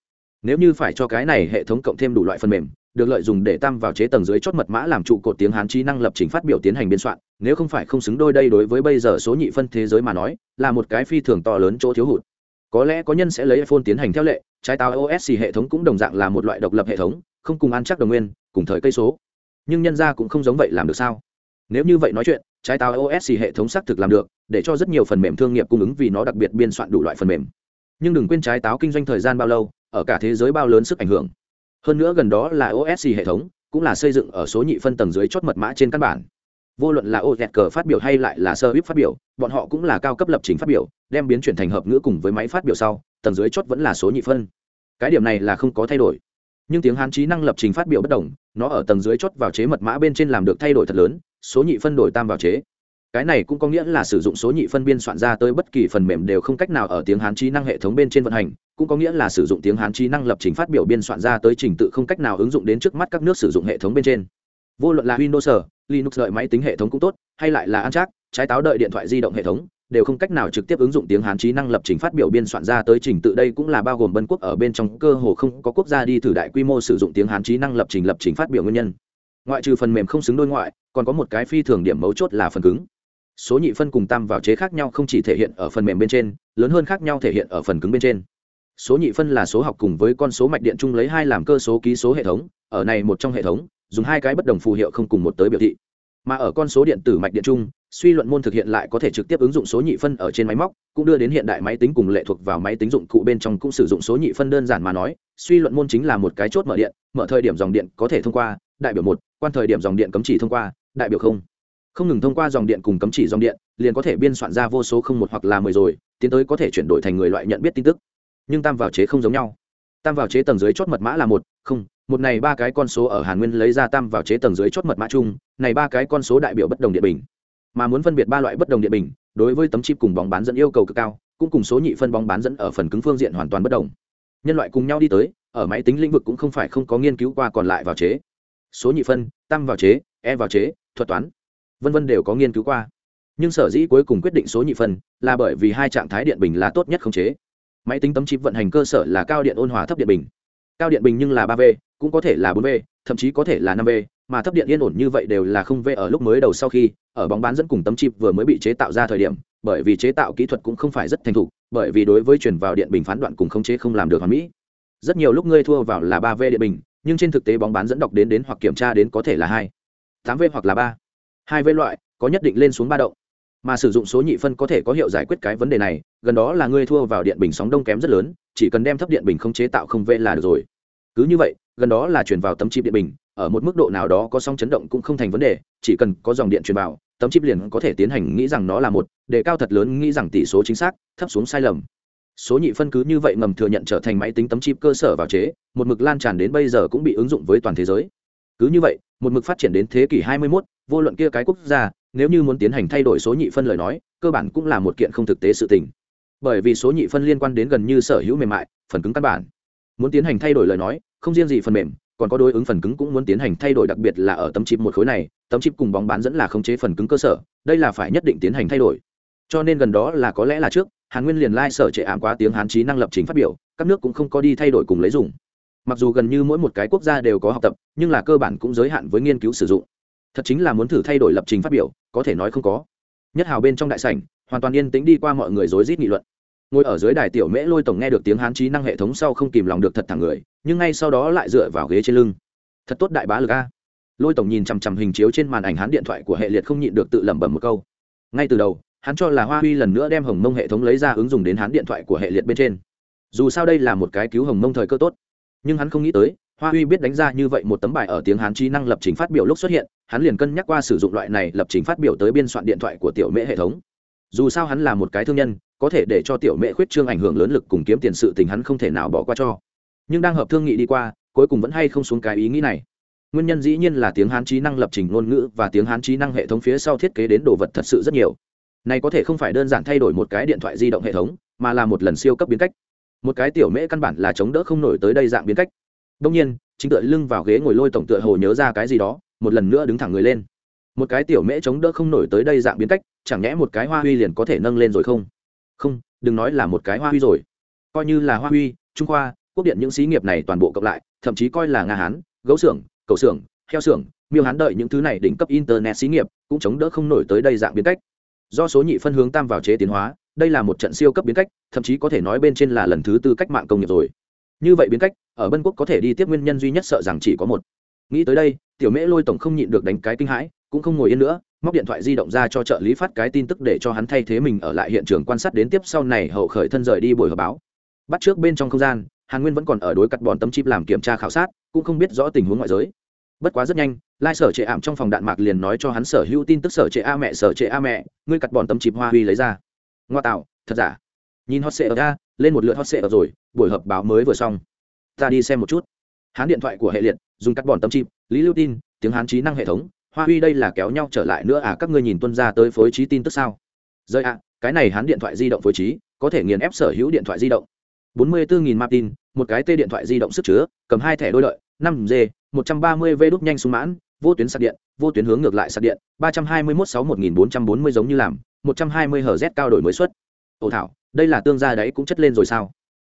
Nếu như phải cho cái này hệ thống cộng thêm đủ loại phần mềm được lợi dùng để tam vào chế tầng dưới chốt mật mã làm trụ cột tiếng hán trí năng lập trình phát biểu tiến hành biên soạn, nếu không phải không xứng đôi đây đối với bây giờ số nhị phân thế giới mà nói, là một cái phi thường to lớn chỗ thiếu hụt. Có lẽ có nhân sẽ lấy iphone tiến hành theo lệ, trái táo os hệ thống cũng đồng dạng là một loại độc lập hệ thống, không cùng ăn chắc đồng nguyên, cùng thời cây số. Nhưng nhân ra cũng không giống vậy làm được sao? Nếu như vậy nói chuyện, trái táo os hệ thống xác thực làm được, để cho rất nhiều phần mềm thương nghiệp cung ứng vì nó đặc biệt biên soạn đủ loại phần mềm. Nhưng đừng quên trái táo kinh doanh thời gian bao lâu, ở cả thế giới bao lớn sức ảnh hưởng hơn nữa gần đó là osc hệ thống, cũng là xây dựng ở số nhị phân tầng dưới chốt mật mã trên căn bản. Vô luận là ô cờ phát biểu hay lại là sơ bíp phát biểu, bọn họ cũng là cao cấp lập trình phát biểu, đem biến chuyển thành hợp ngữ cùng với máy phát biểu sau, tầng dưới chốt vẫn là số nhị phân. Cái điểm này là không có thay đổi. Nhưng tiếng hán trí năng lập trình phát biểu bất đồng, nó ở tầng dưới chốt vào chế mật mã bên trên làm được thay đổi thật lớn, số nhị phân đổi tam vào chế cái này cũng có nghĩa là sử dụng số nhị phân biên soạn ra tới bất kỳ phần mềm đều không cách nào ở tiếng hán trí năng hệ thống bên trên vận hành, cũng có nghĩa là sử dụng tiếng hán trí năng lập trình phát biểu biên soạn ra tới trình tự không cách nào ứng dụng đến trước mắt các nước sử dụng hệ thống bên trên. Vô luận là windows linux đợi máy tính hệ thống cũng tốt, hay lại là ăn chắc trái táo đợi điện thoại di động hệ thống, đều không cách nào trực tiếp ứng dụng tiếng hán trí năng lập trình phát biểu biên soạn ra tới trình tự. Đây cũng là bao gồm bân quốc ở bên trong, cơ hồ không có quốc gia đi thử đại quy mô sử dụng tiếng hán trí năng lập trình lập trình phát biểu nguyên nhân. Ngoại trừ phần mềm không xứng đôi ngoại, còn có một cái phi thường điểm mấu chốt là phần cứng số nhị phân cùng tam vào chế khác nhau không chỉ thể hiện ở phần mềm bên trên, lớn hơn khác nhau thể hiện ở phần cứng bên trên. Số nhị phân là số học cùng với con số mạch điện chung lấy hai làm cơ số ký số hệ thống, ở này một trong hệ thống, dùng hai cái bất đồng phù hiệu không cùng một tới biểu thị. Mà ở con số điện tử mạch điện chung, suy luận môn thực hiện lại có thể trực tiếp ứng dụng số nhị phân ở trên máy móc, cũng đưa đến hiện đại máy tính cùng lệ thuộc vào máy tính dụng cụ bên trong cũng sử dụng số nhị phân đơn giản mà nói, suy luận môn chính là một cái chốt mở điện, mở thời điểm dòng điện có thể thông qua, đại biểu một, quan thời điểm dòng điện cấm chỉ thông qua, đại biểu không không ngừng thông qua dòng điện cùng cấm chỉ dòng điện, liền có thể biên soạn ra vô số không một hoặc là mười rồi, tiến tới có thể chuyển đổi thành người loại nhận biết tin tức. Nhưng tam vào chế không giống nhau. Tam vào chế tầng dưới chốt mật mã là một, không, một này ba cái con số ở hàn nguyên lấy ra tam vào chế tầng dưới chốt mật mã chung, này ba cái con số đại biểu bất đồng điện bình. Mà muốn phân biệt ba loại bất đồng điện bình, đối với tấm chip cùng bóng bán dẫn yêu cầu cực cao, cũng cùng số nhị phân bóng bán dẫn ở phần cứng phương diện hoàn toàn bất đồng. Nhân loại cùng nhau đi tới, ở máy tính lĩnh vực cũng không phải không có nghiên cứu qua còn lại vào chế. Số nhị phân, tam vào chế e vào chế, thuật toán vân vân đều có nghiên cứu qua. Nhưng sở dĩ cuối cùng quyết định số nhị phân là bởi vì hai trạng thái điện bình là tốt nhất khống chế. Máy tính tấm chip vận hành cơ sở là cao điện ôn hòa thấp điện bình. Cao điện bình nhưng là ba v, cũng có thể là bốn v, thậm chí có thể là năm v, mà thấp điện yên ổn như vậy đều là không v ở lúc mới đầu sau khi, ở bóng bán dẫn cùng tấm chip vừa mới bị chế tạo ra thời điểm, bởi vì chế tạo kỹ thuật cũng không phải rất thành thục, bởi vì đối với chuyển vào điện bình phán đoạn cùng khống chế không làm được hoàn mỹ. Rất nhiều lúc ngươi thua vào là ba v điện bình, nhưng trên thực tế bóng bán dẫn đọc đến đến hoặc kiểm tra đến có thể là hai. tám v hoặc là ba hai v loại, có nhất định lên xuống ba động. Mà sử dụng số nhị phân có thể có hiệu giải quyết cái vấn đề này, gần đó là ngươi thua vào điện bình sóng đông kém rất lớn, chỉ cần đem thấp điện bình không chế tạo không vệ là được rồi. Cứ như vậy, gần đó là chuyển vào tấm chip điện bình, ở một mức độ nào đó có sóng chấn động cũng không thành vấn đề, chỉ cần có dòng điện truyền vào, tấm chip liền có thể tiến hành nghĩ rằng nó là một, đề cao thật lớn nghĩ rằng tỷ số chính xác, thấp xuống sai lầm. Số nhị phân cứ như vậy ngầm thừa nhận trở thành máy tính tấm chip cơ sở vào chế, một mực lan tràn đến bây giờ cũng bị ứng dụng với toàn thế giới. Cứ như vậy một mực phát triển đến thế kỷ 21, vô luận kia cái quốc gia nếu như muốn tiến hành thay đổi số nhị phân lời nói cơ bản cũng là một kiện không thực tế sự tình. Bởi vì số nhị phân liên quan đến gần như sở hữu mềm mại phần cứng căn bản. Muốn tiến hành thay đổi lời nói không riêng gì phần mềm còn có đối ứng phần cứng cũng muốn tiến hành thay đổi đặc biệt là ở tấm chip một khối này tấm chip cùng bóng bán dẫn là khống chế phần cứng cơ sở đây là phải nhất định tiến hành thay đổi. Cho nên gần đó là có lẽ là trước hàn nguyên liền lai sở trệ ảm quá tiếng hán trí năng lập trình phát biểu các nước cũng không có đi thay đổi cùng lấy dùng mặc dù gần như mỗi một cái quốc gia đều có học tập, nhưng là cơ bản cũng giới hạn với nghiên cứu sử dụng. Thật chính là muốn thử thay đổi lập trình phát biểu, có thể nói không có. Nhất hào bên trong đại sảnh, hoàn toàn yên tĩnh đi qua mọi người rối rít nghị luận. Ngồi ở dưới đài tiểu mễ lôi tổng nghe được tiếng hán trí năng hệ thống sau không kìm lòng được thật thẳng người, nhưng ngay sau đó lại dựa vào ghế trên lưng. Thật tốt đại bá lực a. Lôi tổng nhìn chằm chằm hình chiếu trên màn ảnh hán điện thoại của hệ liệt không nhịn được tự lẩm bẩm một câu. Ngay từ đầu, hắn cho là hoa huy lần nữa đem hồng mông hệ thống lấy ra ứng dụng đến hán điện thoại của hệ liệt bên trên. Dù sao đây là một cái cứu hồng mông thời cơ tốt nhưng hắn không nghĩ tới, hoa huy biết đánh ra như vậy một tấm bài ở tiếng hán trí năng lập trình phát biểu lúc xuất hiện, hắn liền cân nhắc qua sử dụng loại này lập trình phát biểu tới biên soạn điện thoại của tiểu mễ hệ thống. Dù sao hắn là một cái thương nhân, có thể để cho tiểu mễ khuyết trương ảnh hưởng lớn lực cùng kiếm tiền sự tình hắn không thể nào bỏ qua cho. Nhưng đang hợp thương nghị đi qua, cuối cùng vẫn hay không xuống cái ý nghĩ này. Nguyên nhân dĩ nhiên là tiếng hán trí năng lập trình ngôn ngữ và tiếng hán trí năng hệ thống phía sau thiết kế đến đồ vật thật sự rất nhiều. Này có thể không phải đơn giản thay đổi một cái điện thoại di động hệ thống, mà là một lần siêu cấp biến cách một cái tiểu mễ căn bản là chống đỡ không nổi tới đây dạng biến cách. Đông nhiên, chính tựa lưng vào ghế ngồi lôi tổng tựa hồ nhớ ra cái gì đó, một lần nữa đứng thẳng người lên. Một cái tiểu mễ chống đỡ không nổi tới đây dạng biến cách, chẳng nhẽ một cái hoa huy liền có thể nâng lên rồi không? Không, đừng nói là một cái hoa huy rồi. Coi như là hoa huy, trung khoa, quốc điện những xí nghiệp này toàn bộ cộng lại, thậm chí coi là nga hán, gấu xưởng, cầu xưởng, heo xưởng, miêu hán đợi những thứ này đỉnh cấp internet xí nghiệp cũng chống đỡ không nổi tới đây dạng biến cách. Do số nhị phân hướng tam vào chế tiến hóa đây là một trận siêu cấp biến cách, thậm chí có thể nói bên trên là lần thứ tư cách mạng công nghiệp rồi. Như vậy biến cách, ở bân quốc có thể đi tiếp nguyên nhân duy nhất sợ rằng chỉ có một. Nghĩ tới đây, tiểu mễ lôi tổng không nhịn được đánh cái kinh hãi, cũng không ngồi yên nữa, móc điện thoại di động ra cho trợ lý phát cái tin tức để cho hắn thay thế mình ở lại hiện trường quan sát đến tiếp sau này hậu khởi thân rời đi buổi họp báo. Bắt trước bên trong không gian, hàn nguyên vẫn còn ở đối cắt bòn tấm chip làm kiểm tra khảo sát, cũng không biết rõ tình huống ngoại giới. Bất quá rất nhanh, lai sở trệ ảm trong phòng đạn mạc liền nói cho hắn sở hữu tin tức sở trệ a mẹ, sở trệ a mẹ, ngươi cắt bòn tấm chip hoa huy lấy ra ngoa tạo, thật giả? Nhìn hot sệ ở ra lên một lượt hot sệ ở rồi, buổi họp báo mới vừa xong. Ta đi xem một chút. Hán điện thoại của hệ liệt, dùng cắt bòn tâm chip, lý lưu tin, tiếng hán trí năng hệ thống, hoa huy đây là kéo nhau trở lại nữa à các ngươi nhìn tuân ra tới phối trí tin tức sao? Rơi ạ, cái này hán điện thoại di động phối trí, có thể nghiền ép sở hữu điện thoại di động. bốn mươi bốn nghìn martin, một cái tê điện thoại di động sức chứa, cầm hai thẻ đôi lợi, năm g, một trăm ba mươi v đúc nhanh súng mãn vô tuyến sạc điện, vô tuyến hướng ngược lại sạc điện, ba trăm hai mươi mốt sáu một nghìn bốn trăm bốn mươi giống như làm, một trăm hai mươi hz cao đổi mới xuất ồ thảo, đây là tương gia đấy cũng chất lên rồi sao?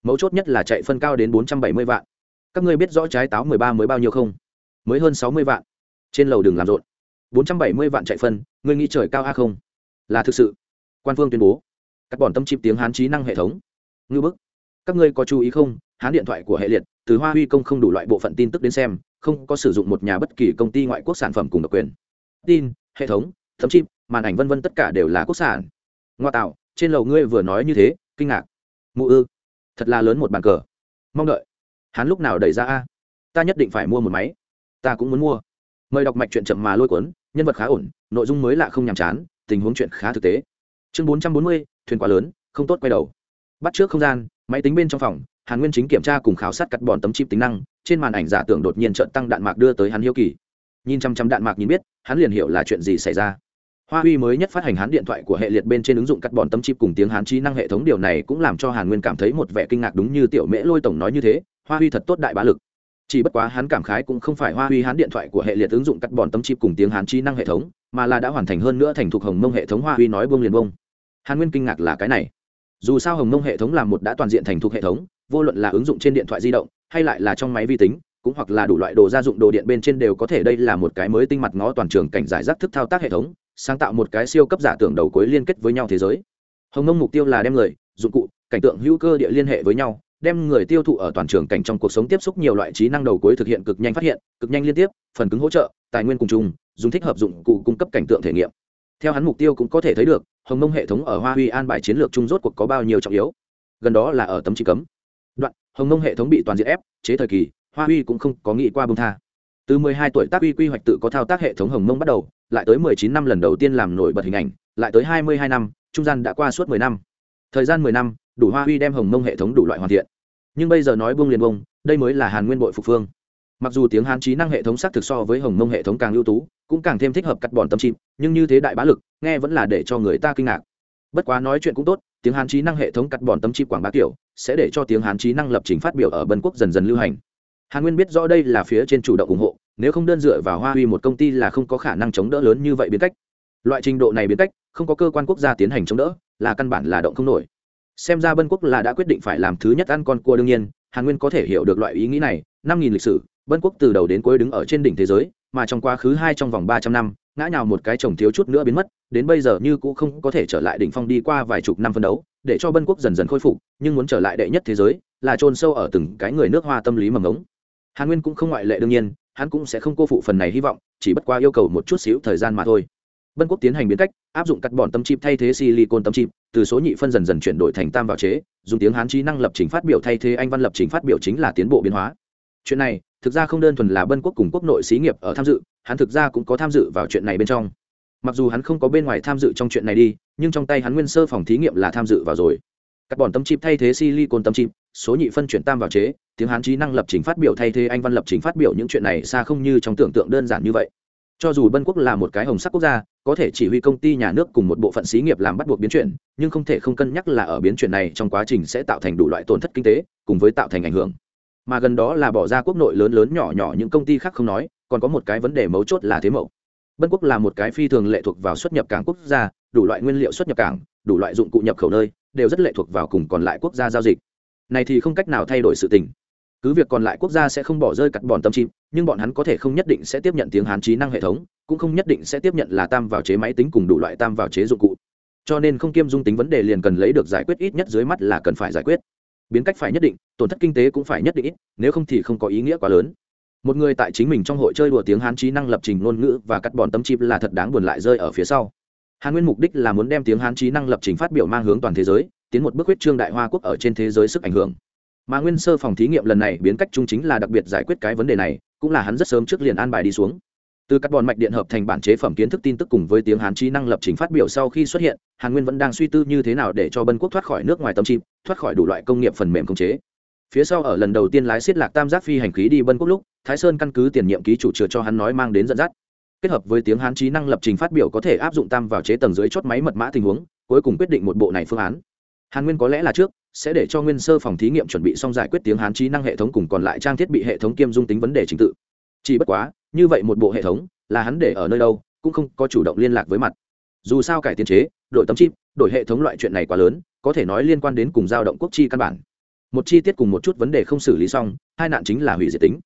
Mấu chốt nhất là chạy phân cao đến bốn trăm bảy mươi vạn. Các ngươi biết rõ trái táo mười ba mới bao nhiêu không? Mới hơn sáu mươi vạn. Trên lầu đừng làm rộn. bốn trăm bảy mươi vạn chạy phân, ngươi nghĩ trời cao a không? Là thực sự. Quan phương tuyên bố. Các bọn tâm chip tiếng hán trí năng hệ thống. Ngư bức. Các ngươi có chú ý không? Hán điện thoại của hệ liệt, từ hoa huy công không đủ loại bộ phận tin tức đến xem không có sử dụng một nhà bất kỳ công ty ngoại quốc sản phẩm cùng độc quyền. Tin, hệ thống, thấm chip, màn ảnh vân vân tất cả đều là quốc sản. Ngoa tạo, trên lầu ngươi vừa nói như thế, kinh ngạc. Mụ ư? Thật là lớn một bàn cờ. Mong đợi. Hắn lúc nào đẩy ra a? Ta nhất định phải mua một máy. Ta cũng muốn mua. Mời đọc mạch chuyện chậm mà lôi cuốn, nhân vật khá ổn, nội dung mới lạ không nhàm chán, tình huống chuyện khá thực tế. Chương bốn trăm bốn mươi, thuyền quá lớn, không tốt quay đầu. Bắt trước không gian, máy tính bên trong phòng, hàn nguyên chính kiểm tra cùng khảo sát cắt bòn tấm chip tính năng trên màn ảnh giả tưởng đột nhiên trận tăng đạn mạc đưa tới hắn hiếu kỳ. Nhìn chăm chăm đạn mạc nhìn biết, hắn liền hiểu là chuyện gì xảy ra. Hoa huy mới nhất phát hành hắn điện thoại của hệ liệt bên trên ứng dụng cắt bòn tấm chip cùng tiếng hán trí năng hệ thống, điều này cũng làm cho hàn nguyên cảm thấy một vẻ kinh ngạc đúng như tiểu mễ lôi tổng nói như thế, hoa huy thật tốt đại bá lực. Chỉ bất quá hắn cảm khái cũng không phải hoa huy hắn điện thoại của hệ liệt ứng dụng cắt bòn tấm chip cùng tiếng hán trí năng hệ thống, mà là đã hoàn thành hơn nữa thành thục hồng mông hệ thống, hoa huy nói bông liền bông hàn nguyên kinh ngạc là cái này. Dù sao hồng mông hệ thống là một đã toàn diện thành thục hệ thống, vô luận là ứng dụng trên điện thoại di động hay lại là trong máy vi tính, cũng hoặc là đủ loại đồ gia dụng đồ điện bên trên đều có thể đây là một cái mới tinh mặt ngó toàn trường cảnh giải rác thức thao tác hệ thống, sáng tạo một cái siêu cấp giả tưởng đầu cuối liên kết với nhau thế giới. Hồng nông mục tiêu là đem người, dụng cụ, cảnh tượng hữu cơ địa liên hệ với nhau, đem người tiêu thụ ở toàn trường cảnh trong cuộc sống tiếp xúc nhiều loại trí năng đầu cuối thực hiện cực nhanh phát hiện, cực nhanh liên tiếp, phần cứng hỗ trợ, tài nguyên cùng chung, dùng thích hợp dụng cụ cung cấp cảnh tượng thể nghiệm. Theo hắn mục tiêu cũng có thể thấy được, hồng mông hệ thống ở hoa huy an bài chiến lược chung rốt cuộc có bao nhiêu trọng yếu. Gần đó là ở tấm chỉ cấm hồng mông hệ thống bị toàn diện ép, chế thời kỳ, hoa huy cũng không có nghĩ qua bông tha. Từ 12 tuổi tác uy quy hoạch tự có thao tác hệ thống hồng mông bắt đầu, lại tới 19 năm lần đầu tiên làm nổi bật hình ảnh, lại tới 22 năm, trung gian đã qua suốt 10 năm. Thời gian 10 năm, đủ hoa huy đem hồng mông hệ thống đủ loại hoàn thiện. Nhưng bây giờ nói bông liền bông đây mới là hàn nguyên bội phục phương. Mặc dù tiếng hán trí năng hệ thống xác thực so với hồng mông hệ thống càng ưu tú, cũng càng thêm thích hợp cắt bòn tâm chim, nhưng như thế đại bá lực, nghe vẫn là để cho người ta kinh ngạc. Bất quá nói chuyện cũng tốt tiếng hán trí năng hệ thống cắt bọn tấm chip quảng bá kiểu, sẽ để cho tiếng hán trí năng lập trình phát biểu ở bân quốc dần dần lưu hành. Hàn nguyên biết rõ đây là phía trên chủ động ủng hộ, nếu không đơn dựa vào hoa huy một công ty là không có khả năng chống đỡ lớn như vậy biến cách. Loại trình độ này biến cách, không có cơ quan quốc gia tiến hành chống đỡ, là căn bản là động không nổi. Xem ra bân quốc là đã quyết định phải làm thứ nhất ăn con cua đương nhiên, hàn nguyên có thể hiểu được loại ý nghĩ này. Năm nghìn lịch sử, bân quốc từ đầu đến cuối đứng ở trên đỉnh thế giới, mà trong quá khứ hai trong vòng ba trăm năm ngã nhào một cái trồng thiếu chút nữa biến mất, đến bây giờ như cũng không có thể trở lại đỉnh phong đi qua vài chục năm phân đấu, để cho bân quốc dần dần khôi phục, nhưng muốn trở lại đệ nhất thế giới là trôn sâu ở từng cái người nước hoa tâm lý mầm ngống. Hàn nguyên cũng không ngoại lệ đương nhiên, hắn cũng sẽ không cô phụ phần này hy vọng, chỉ bất qua yêu cầu một chút xíu thời gian mà thôi. Bân quốc tiến hành biến cách, áp dụng cắt bọn tâm chip thay thế silicon tâm chip, từ số nhị phân dần dần chuyển đổi thành tam vào chế, dùng tiếng hán trí năng lập trình phát biểu thay thế anh văn lập trình phát biểu chính là tiến bộ biến hóa. Chuyện này, thực ra không đơn thuần là bân quốc cùng quốc nội xí nghiệp ở tham dự hắn thực ra cũng có tham dự vào chuyện này bên trong. Mặc dù hắn không có bên ngoài tham dự trong chuyện này đi, nhưng trong tay hắn nguyên sơ phòng thí nghiệm là tham dự vào rồi. Các bọn tâm chip thay thế silicon tâm chip, số nhị phân chuyển tam vào chế, tiếng hán trí năng lập trình phát biểu thay thế anh văn lập trình phát biểu những chuyện này xa không như trong tưởng tượng đơn giản như vậy. Cho dù bân quốc là một cái hồng sắc quốc gia, có thể chỉ huy công ty nhà nước cùng một bộ phận xí nghiệp làm bắt buộc biến chuyển, nhưng không thể không cân nhắc là ở biến chuyển này trong quá trình sẽ tạo thành đủ loại tổn thất kinh tế, cùng với tạo thành ảnh hưởng. Mà gần đó là bỏ ra quốc nội lớn lớn nhỏ nhỏ những công ty khác không nói còn có một cái vấn đề mấu chốt là thế mậu, bân quốc là một cái phi thường lệ thuộc vào xuất nhập cảng quốc gia đủ loại nguyên liệu xuất nhập cảng đủ loại dụng cụ nhập khẩu nơi đều rất lệ thuộc vào cùng còn lại quốc gia giao dịch. Này thì không cách nào thay đổi sự tình. Cứ việc còn lại quốc gia sẽ không bỏ rơi cắt bòn tâm chim nhưng bọn hắn có thể không nhất định sẽ tiếp nhận tiếng hán trí năng hệ thống cũng không nhất định sẽ tiếp nhận là tam vào chế máy tính cùng đủ loại tam vào chế dụng cụ. Cho nên không kiêm dung tính vấn đề liền cần lấy được giải quyết ít nhất dưới mắt là cần phải giải quyết. Biến cách phải nhất định tổn thất kinh tế cũng phải nhất định ít nếu không thì không có ý nghĩa quá lớn một người tại chính mình trong hội chơi đùa tiếng hán trí năng lập trình ngôn ngữ và cắt bòn tấm chip là thật đáng buồn lại rơi ở phía sau. Hàn nguyên mục đích là muốn đem tiếng hán trí năng lập trình phát biểu mang hướng toàn thế giới, tiến một bước huyết trương đại hoa quốc ở trên thế giới sức ảnh hưởng. Mà nguyên sơ phòng thí nghiệm lần này biến cách chung chính là đặc biệt giải quyết cái vấn đề này, cũng là hắn rất sớm trước liền an bài đi xuống. Từ các bọn mạch điện hợp thành bản chế phẩm kiến thức tin tức cùng với tiếng hán trí năng lập trình phát biểu sau khi xuất hiện, hàn nguyên vẫn đang suy tư như thế nào để cho bân quốc thoát khỏi nước ngoài tâm chim thoát khỏi đủ loại công nghiệp phần mềm khống chế phía sau ở lần đầu tiên lái xiết lạc tam giác phi hành khí đi bân quốc lúc, thái sơn căn cứ tiền nhiệm ký chủ chừa cho hắn nói mang đến dẫn dắt. Kết hợp với tiếng hán trí năng lập trình phát biểu có thể áp dụng tam vào chế tầng dưới chốt máy mật mã tình huống, cuối cùng quyết định một bộ này phương án. Hàn nguyên có lẽ là trước, sẽ để cho nguyên sơ phòng thí nghiệm chuẩn bị xong giải quyết tiếng hán trí năng hệ thống cùng còn lại trang thiết bị hệ thống kiêm dung tính vấn đề trình tự. Chỉ bất quá, như vậy một bộ hệ thống, là hắn để ở nơi đâu, cũng không có chủ động liên lạc với mặt. Dù sao cải tiến chế, đổi tấm chip, đổi hệ thống loại chuyện này quá lớn, có thể nói liên quan đến cùng giao động quốc chi căn bản một chi tiết cùng một chút vấn đề không xử lý xong, hai nạn chính là hủy diệt tính.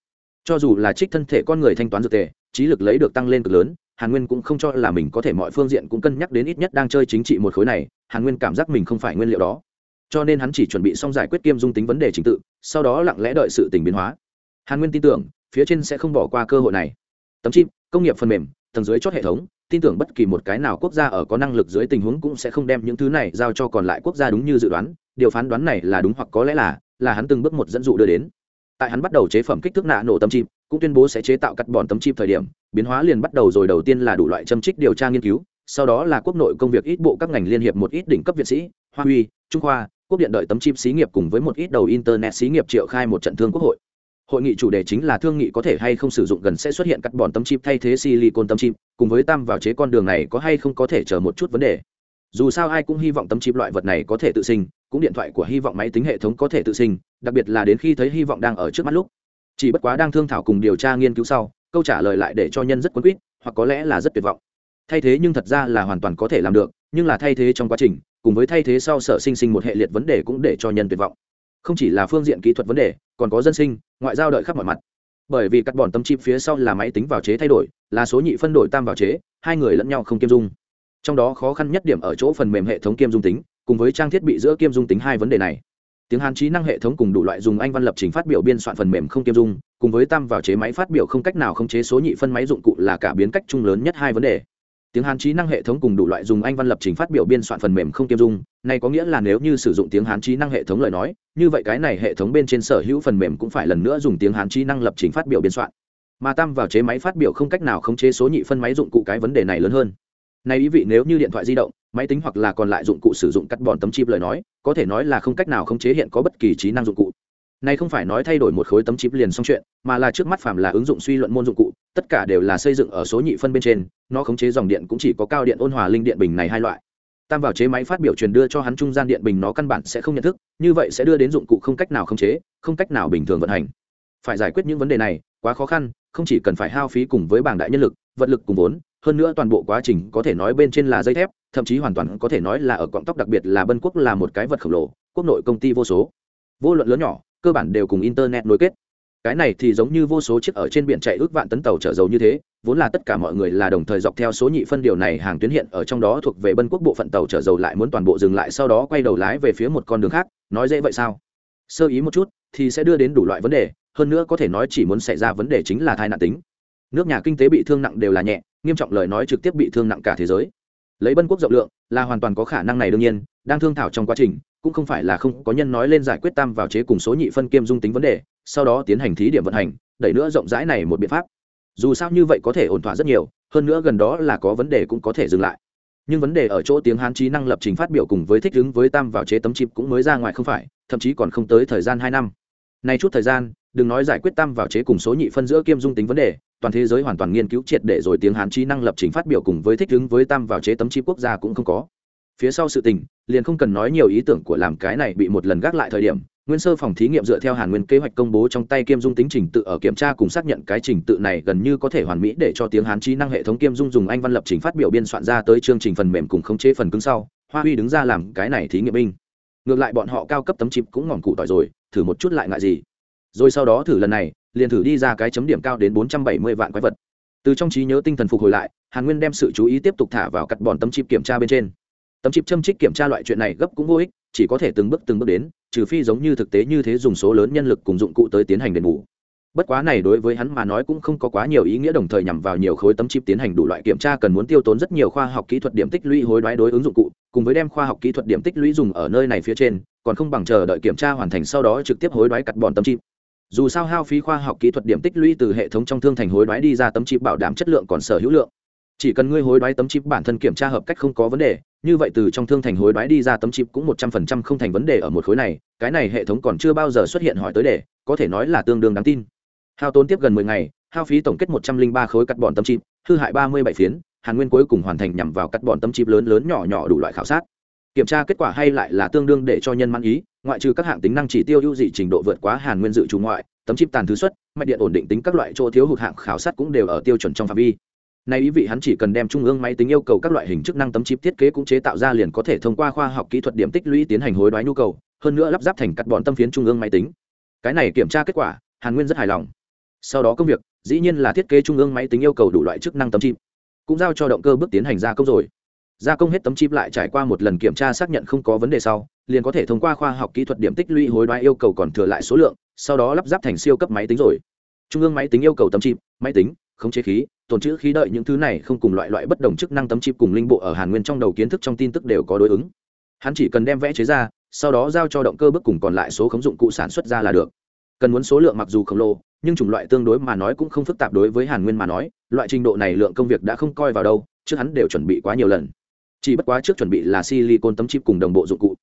Cho dù là trích thân thể con người thanh toán dược tề, trí lực lấy được tăng lên cực lớn, hàn nguyên cũng không cho là mình có thể mọi phương diện cũng cân nhắc đến ít nhất đang chơi chính trị một khối này, hàn nguyên cảm giác mình không phải nguyên liệu đó. Cho nên hắn chỉ chuẩn bị xong giải quyết kiêm dung tính vấn đề trình tự, sau đó lặng lẽ đợi sự tình biến hóa. Hàn nguyên tin tưởng, phía trên sẽ không bỏ qua cơ hội này. Tấm chip, công nghiệp phần mềm, tầng dưới chót hệ thống, tin tưởng bất kỳ một cái nào quốc gia ở có năng lực dưới tình huống cũng sẽ không đem những thứ này giao cho còn lại quốc gia đúng như dự đoán điều phán đoán này là đúng hoặc có lẽ là là hắn từng bước một dẫn dụ đưa đến. Tại hắn bắt đầu chế phẩm kích thước nạ nổ tấm chip, cũng tuyên bố sẽ chế tạo cắt bòn tấm chip thời điểm, biến hóa liền bắt đầu rồi đầu tiên là đủ loại châm trích điều tra nghiên cứu, sau đó là quốc nội công việc ít bộ các ngành liên hiệp một ít đỉnh cấp viện sĩ, hoa huy, trung khoa, quốc điện đợi tấm chip xí nghiệp cùng với một ít đầu internet xí nghiệp triệu khai một trận thương quốc hội. Hội nghị chủ đề chính là thương nghị có thể hay không sử dụng gần sẽ xuất hiện cắt bòn tấm chip thay thế silicon tấm chip, cùng với tam vào chế con đường này có hay không có thể chờ một chút vấn đề. Dù sao ai cũng hy vọng tấm chip loại vật này có thể tự sinh cũng điện thoại của hy vọng máy tính hệ thống có thể tự sinh, đặc biệt là đến khi thấy hy vọng đang ở trước mắt lúc. Chỉ bất quá đang thương thảo cùng điều tra nghiên cứu sau, câu trả lời lại để cho nhân rất quấn quýt, hoặc có lẽ là rất tuyệt vọng. Thay thế nhưng thật ra là hoàn toàn có thể làm được, nhưng là thay thế trong quá trình, cùng với thay thế sau sở sinh sinh một hệ liệt vấn đề cũng để cho nhân tuyệt vọng. Không chỉ là phương diện kỹ thuật vấn đề, còn có dân sinh, ngoại giao đợi khắp mọi mặt. Bởi vì cắt bòn tâm chip phía sau là máy tính vào chế thay đổi, là số nhị phân đổi tam vào chế, hai người lẫn nhau không kiêm dung. Trong đó khó khăn nhất điểm ở chỗ phần mềm hệ thống kiêm dung tính cùng với trang thiết bị giữa kiêm dung tính hai vấn đề này. Tiếng hán trí năng hệ thống cùng đủ loại dùng anh văn lập trình phát biểu biên soạn phần mềm không kiêm dung, cùng với tam vào chế máy phát biểu không cách nào không chế số nhị phân máy dụng cụ là cả biến cách chung lớn nhất hai vấn đề. Tiếng hán trí năng hệ thống cùng đủ loại dùng anh văn lập trình phát biểu biên soạn phần mềm không kiêm dung, này có nghĩa là nếu như sử dụng tiếng hán trí năng hệ thống lời nói, như vậy cái này hệ thống bên trên sở hữu phần mềm cũng phải lần nữa dùng tiếng hán trí năng lập trình phát biểu biên soạn. Mà tam vào chế máy phát biểu không cách nào khống chế số nhị phân máy dụng cụ cái vấn đề này lớn hơn này ý vị nếu như điện thoại di động, máy tính hoặc là còn lại dụng cụ sử dụng cắt bòn tấm chip lời nói, có thể nói là không cách nào khống chế hiện có bất kỳ trí năng dụng cụ. Này không phải nói thay đổi một khối tấm chip liền xong chuyện, mà là trước mắt phàm là ứng dụng suy luận môn dụng cụ, tất cả đều là xây dựng ở số nhị phân bên trên, nó khống chế dòng điện cũng chỉ có cao điện ôn hòa linh điện bình này hai loại. Tam vào chế máy phát biểu truyền đưa cho hắn trung gian điện bình nó căn bản sẽ không nhận thức, như vậy sẽ đưa đến dụng cụ không cách nào khống chế, không cách nào bình thường vận hành. Phải giải quyết những vấn đề này, quá khó khăn, không chỉ cần phải hao phí cùng với bảng đại nhân lực, vật lực cùng vốn hơn nữa toàn bộ quá trình có thể nói bên trên là dây thép, thậm chí hoàn toàn có thể nói là ở cọng tóc đặc biệt là bân quốc là một cái vật khổng lồ, quốc nội công ty vô số. Vô luận lớn nhỏ, cơ bản đều cùng internet nối kết. Cái này thì giống như vô số chiếc ở trên biển chạy ước vạn tấn tàu chở dầu như thế, vốn là tất cả mọi người là đồng thời dọc theo số nhị phân điều này hàng tuyến hiện ở trong đó thuộc về bân quốc bộ phận tàu chở dầu lại muốn toàn bộ dừng lại sau đó quay đầu lái về phía một con đường khác, nói dễ vậy sao? Sơ ý một chút thì sẽ đưa đến đủ loại vấn đề, hơn nữa có thể nói chỉ muốn xảy ra vấn đề chính là thai nạn tính nước nhà kinh tế bị thương nặng đều là nhẹ, nghiêm trọng lời nói trực tiếp bị thương nặng cả thế giới. Lấy bân quốc rộng lượng, là hoàn toàn có khả năng này đương nhiên, đang thương thảo trong quá trình, cũng không phải là không có nhân nói lên giải quyết tam vào chế cùng số nhị phân kiêm dung tính vấn đề, sau đó tiến hành thí điểm vận hành, đẩy nữa rộng rãi này một biện pháp. Dù sao như vậy có thể ổn thỏa rất nhiều, hơn nữa gần đó là có vấn đề cũng có thể dừng lại. Nhưng vấn đề ở chỗ tiếng hán trí năng lập trình phát biểu cùng với thích ứng với tam vào chế tấm chip cũng mới ra ngoài không phải, thậm chí còn không tới thời gian hai năm. Nay chút thời gian, đừng nói giải quyết tam vào chế cùng số nhị phân giữa kiêm dung tính vấn đề toàn thế giới hoàn toàn nghiên cứu triệt để rồi tiếng hán trí năng lập trình phát biểu cùng với thích ứng với tam vào chế tấm chip quốc gia cũng không có. Phía sau sự tình, liền không cần nói nhiều ý tưởng của làm cái này bị một lần gác lại thời điểm, nguyên sơ phòng thí nghiệm dựa theo hàn nguyên kế hoạch công bố trong tay kiêm dung tính trình tự ở kiểm tra cùng xác nhận cái trình tự này gần như có thể hoàn mỹ để cho tiếng hán trí năng hệ thống kiêm dung dùng anh văn lập trình phát biểu biên soạn ra tới chương trình phần mềm cùng khống chế phần cứng sau, hoa huy đứng ra làm cái này thí nghiệm binh. Ngược lại bọn họ cao cấp tấm chip cũng ngỏm cụ tỏi rồi, thử một chút lại ngại gì. Rồi sau đó thử lần này liền thử đi ra cái chấm điểm cao đến bốn trăm bảy mươi vạn quái vật. Từ trong trí nhớ tinh thần phục hồi lại, hàn nguyên đem sự chú ý tiếp tục thả vào cắt bọn tấm chip kiểm tra bên trên. Tấm chip châm trích kiểm tra loại chuyện này gấp cũng vô ích, chỉ có thể từng bước từng bước đến, trừ phi giống như thực tế như thế dùng số lớn nhân lực cùng dụng cụ tới tiến hành đền bù. Bất quá này đối với hắn mà nói cũng không có quá nhiều ý nghĩa đồng thời nhằm vào nhiều khối tấm chip tiến hành đủ loại kiểm tra cần muốn tiêu tốn rất nhiều khoa học kỹ thuật điểm tích lũy hối đoái đối ứng dụng cụ, cùng với đem khoa học kỹ thuật điểm tích lũy dùng ở nơi này phía trên, còn không bằng chờ đợi kiểm tra hoàn thành sau đó trực tiếp hối đoái cắt bọn tấm chip dù sao hao phí khoa học kỹ thuật điểm tích lũy từ hệ thống trong thương thành hối đoái đi ra tấm chip bảo đảm chất lượng còn sở hữu lượng. Chỉ cần ngươi hối đoái tấm chip bản thân kiểm tra hợp cách không có vấn đề, như vậy từ trong thương thành hối đoái đi ra tấm chip cũng một trăm phần trăm không thành vấn đề ở một khối này, cái này hệ thống còn chưa bao giờ xuất hiện hỏi tới để có thể nói là tương đương đáng tin. Hao tốn tiếp gần mười ngày, hao phí tổng kết một trăm linh ba khối cắt bọn tấm chip, hư hại ba mươi bảy phiến, hàn nguyên cuối cùng hoàn thành nhằm vào cắt bọn tấm chip lớn lớn nhỏ nhỏ đủ loại khảo sát kiểm tra kết quả hay lại là tương đương để cho nhân mãn ý, ngoại trừ các hạng tính năng chỉ tiêu ưu dị trình độ vượt quá hàn nguyên dự trù ngoại, tấm chip tàn thứ xuất, mạch điện ổn định tính các loại chỗ thiếu hụt hạng khảo sát cũng đều ở tiêu chuẩn trong phạm vi. Nay ý vị hắn chỉ cần đem trung ương máy tính yêu cầu các loại hình chức năng tấm chip thiết kế cũng chế tạo ra liền có thể thông qua khoa học kỹ thuật điểm tích lũy tiến hành hối đoái nhu cầu, hơn nữa lắp ráp thành cắt bọn tâm phiến trung ương máy tính. Cái này kiểm tra kết quả, hàn nguyên rất hài lòng. Sau đó công việc, dĩ nhiên là thiết kế trung ương máy tính yêu cầu đủ loại chức năng tấm chip, cũng giao cho động cơ bước tiến hành gia công rồi gia công hết tấm chip lại trải qua một lần kiểm tra xác nhận không có vấn đề sau, liền có thể thông qua khoa học kỹ thuật điểm tích lũy hối đoái yêu cầu còn thừa lại số lượng, sau đó lắp ráp thành siêu cấp máy tính rồi. Trung ương máy tính yêu cầu tấm chip, máy tính, khống chế khí, tồn chữ khí đợi những thứ này không cùng loại loại bất đồng chức năng tấm chip cùng linh bộ ở hàn nguyên trong đầu kiến thức trong tin tức đều có đối ứng. Hắn chỉ cần đem vẽ chế ra, sau đó giao cho động cơ bước cùng còn lại số khống dụng cụ sản xuất ra là được. Cần muốn số lượng mặc dù khổng lồ, nhưng chủng loại tương đối mà nói cũng không phức tạp đối với hàn nguyên mà nói, loại trình độ này lượng công việc đã không coi vào đâu, trước hắn đều chuẩn bị quá nhiều lần chỉ bất quá trước chuẩn bị là silicon tấm chip cùng đồng bộ dụng cụ.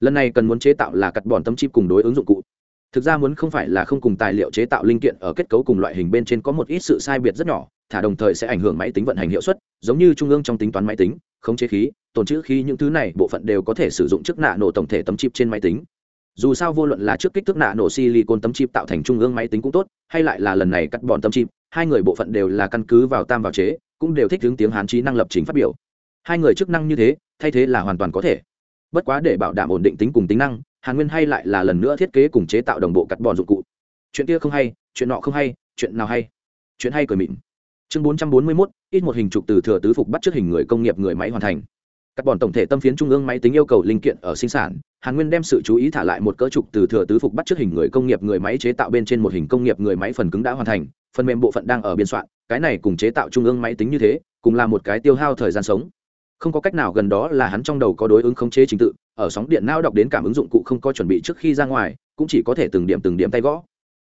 Lần này cần muốn chế tạo là cắt bòn tấm chip cùng đối ứng dụng cụ. Thực ra muốn không phải là không cùng tài liệu chế tạo linh kiện ở kết cấu cùng loại hình bên trên có một ít sự sai biệt rất nhỏ, thả đồng thời sẽ ảnh hưởng máy tính vận hành hiệu suất, giống như trung ương trong tính toán máy tính, khống chế khí, tồn trữ khí những thứ này, bộ phận đều có thể sử dụng chức nạ nổ tổng thể tấm chip trên máy tính. Dù sao vô luận là trước kích thước nạ nổ silicon tấm chip tạo thành trung ương máy tính cũng tốt, hay lại là lần này cắt bọn tấm chip, hai người bộ phận đều là căn cứ vào tam vào chế, cũng đều thích hướng tiếng hán trí năng lập trình phát biểu hai người chức năng như thế, thay thế là hoàn toàn có thể. Bất quá để bảo đảm ổn định tính cùng tính năng, hàn nguyên hay lại là lần nữa thiết kế cùng chế tạo đồng bộ cắt bòn dụng cụ. Chuyện kia không hay, chuyện nọ không hay, chuyện nào hay. Chuyện hay cười mịn. Chương bốn trăm bốn mươi mốt, ít một hình trục từ thừa tứ phục bắt trước hình người công nghiệp người máy hoàn thành. Cắt bòn tổng thể tâm phiến trung ương máy tính yêu cầu linh kiện ở sinh sản, hàn nguyên đem sự chú ý thả lại một cỡ trục từ thừa tứ phục bắt trước hình người công nghiệp người máy chế tạo bên trên một hình công nghiệp người máy phần cứng đã hoàn thành, phần mềm bộ phận đang ở biên soạn, cái này cùng chế tạo trung ương máy tính như thế, cùng là một cái tiêu hao thời gian sống không có cách nào gần đó là hắn trong đầu có đối ứng khống chế trình tự, ở sóng điện não đọc đến cảm ứng dụng cụ không có chuẩn bị trước khi ra ngoài, cũng chỉ có thể từng điểm từng điểm tay gõ.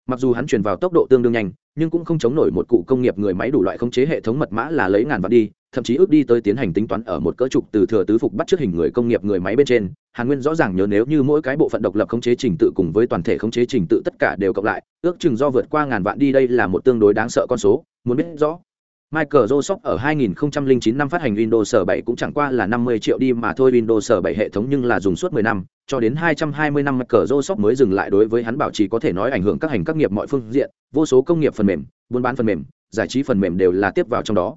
Mặc dù hắn truyền vào tốc độ tương đương nhanh, nhưng cũng không chống nổi một cụ công nghiệp người máy đủ loại khống chế hệ thống mật mã là lấy ngàn vạn đi, thậm chí ước đi tới tiến hành tính toán ở một cỡ trục từ thừa tứ phục bắt trước hình người công nghiệp người máy bên trên. Hàn nguyên rõ ràng nhớ nếu như mỗi cái bộ phận độc lập khống chế trình tự cùng với toàn thể khống chế trình tự tất cả đều cộng lại, ước chừng do vượt qua ngàn vạn đi đây là một tương đối đáng sợ con số, muốn biết rõ. Microsoft ở 2009 năm phát hành Windows 7 cũng chẳng qua là 50 triệu đi mà thôi Windows 7 hệ thống nhưng là dùng suốt 10 năm, cho đến 220 năm Microsoft mới dừng lại đối với hắn bảo trì có thể nói ảnh hưởng các hành các nghiệp mọi phương diện, vô số công nghiệp phần mềm, buôn bán phần mềm, giải trí phần mềm đều là tiếp vào trong đó.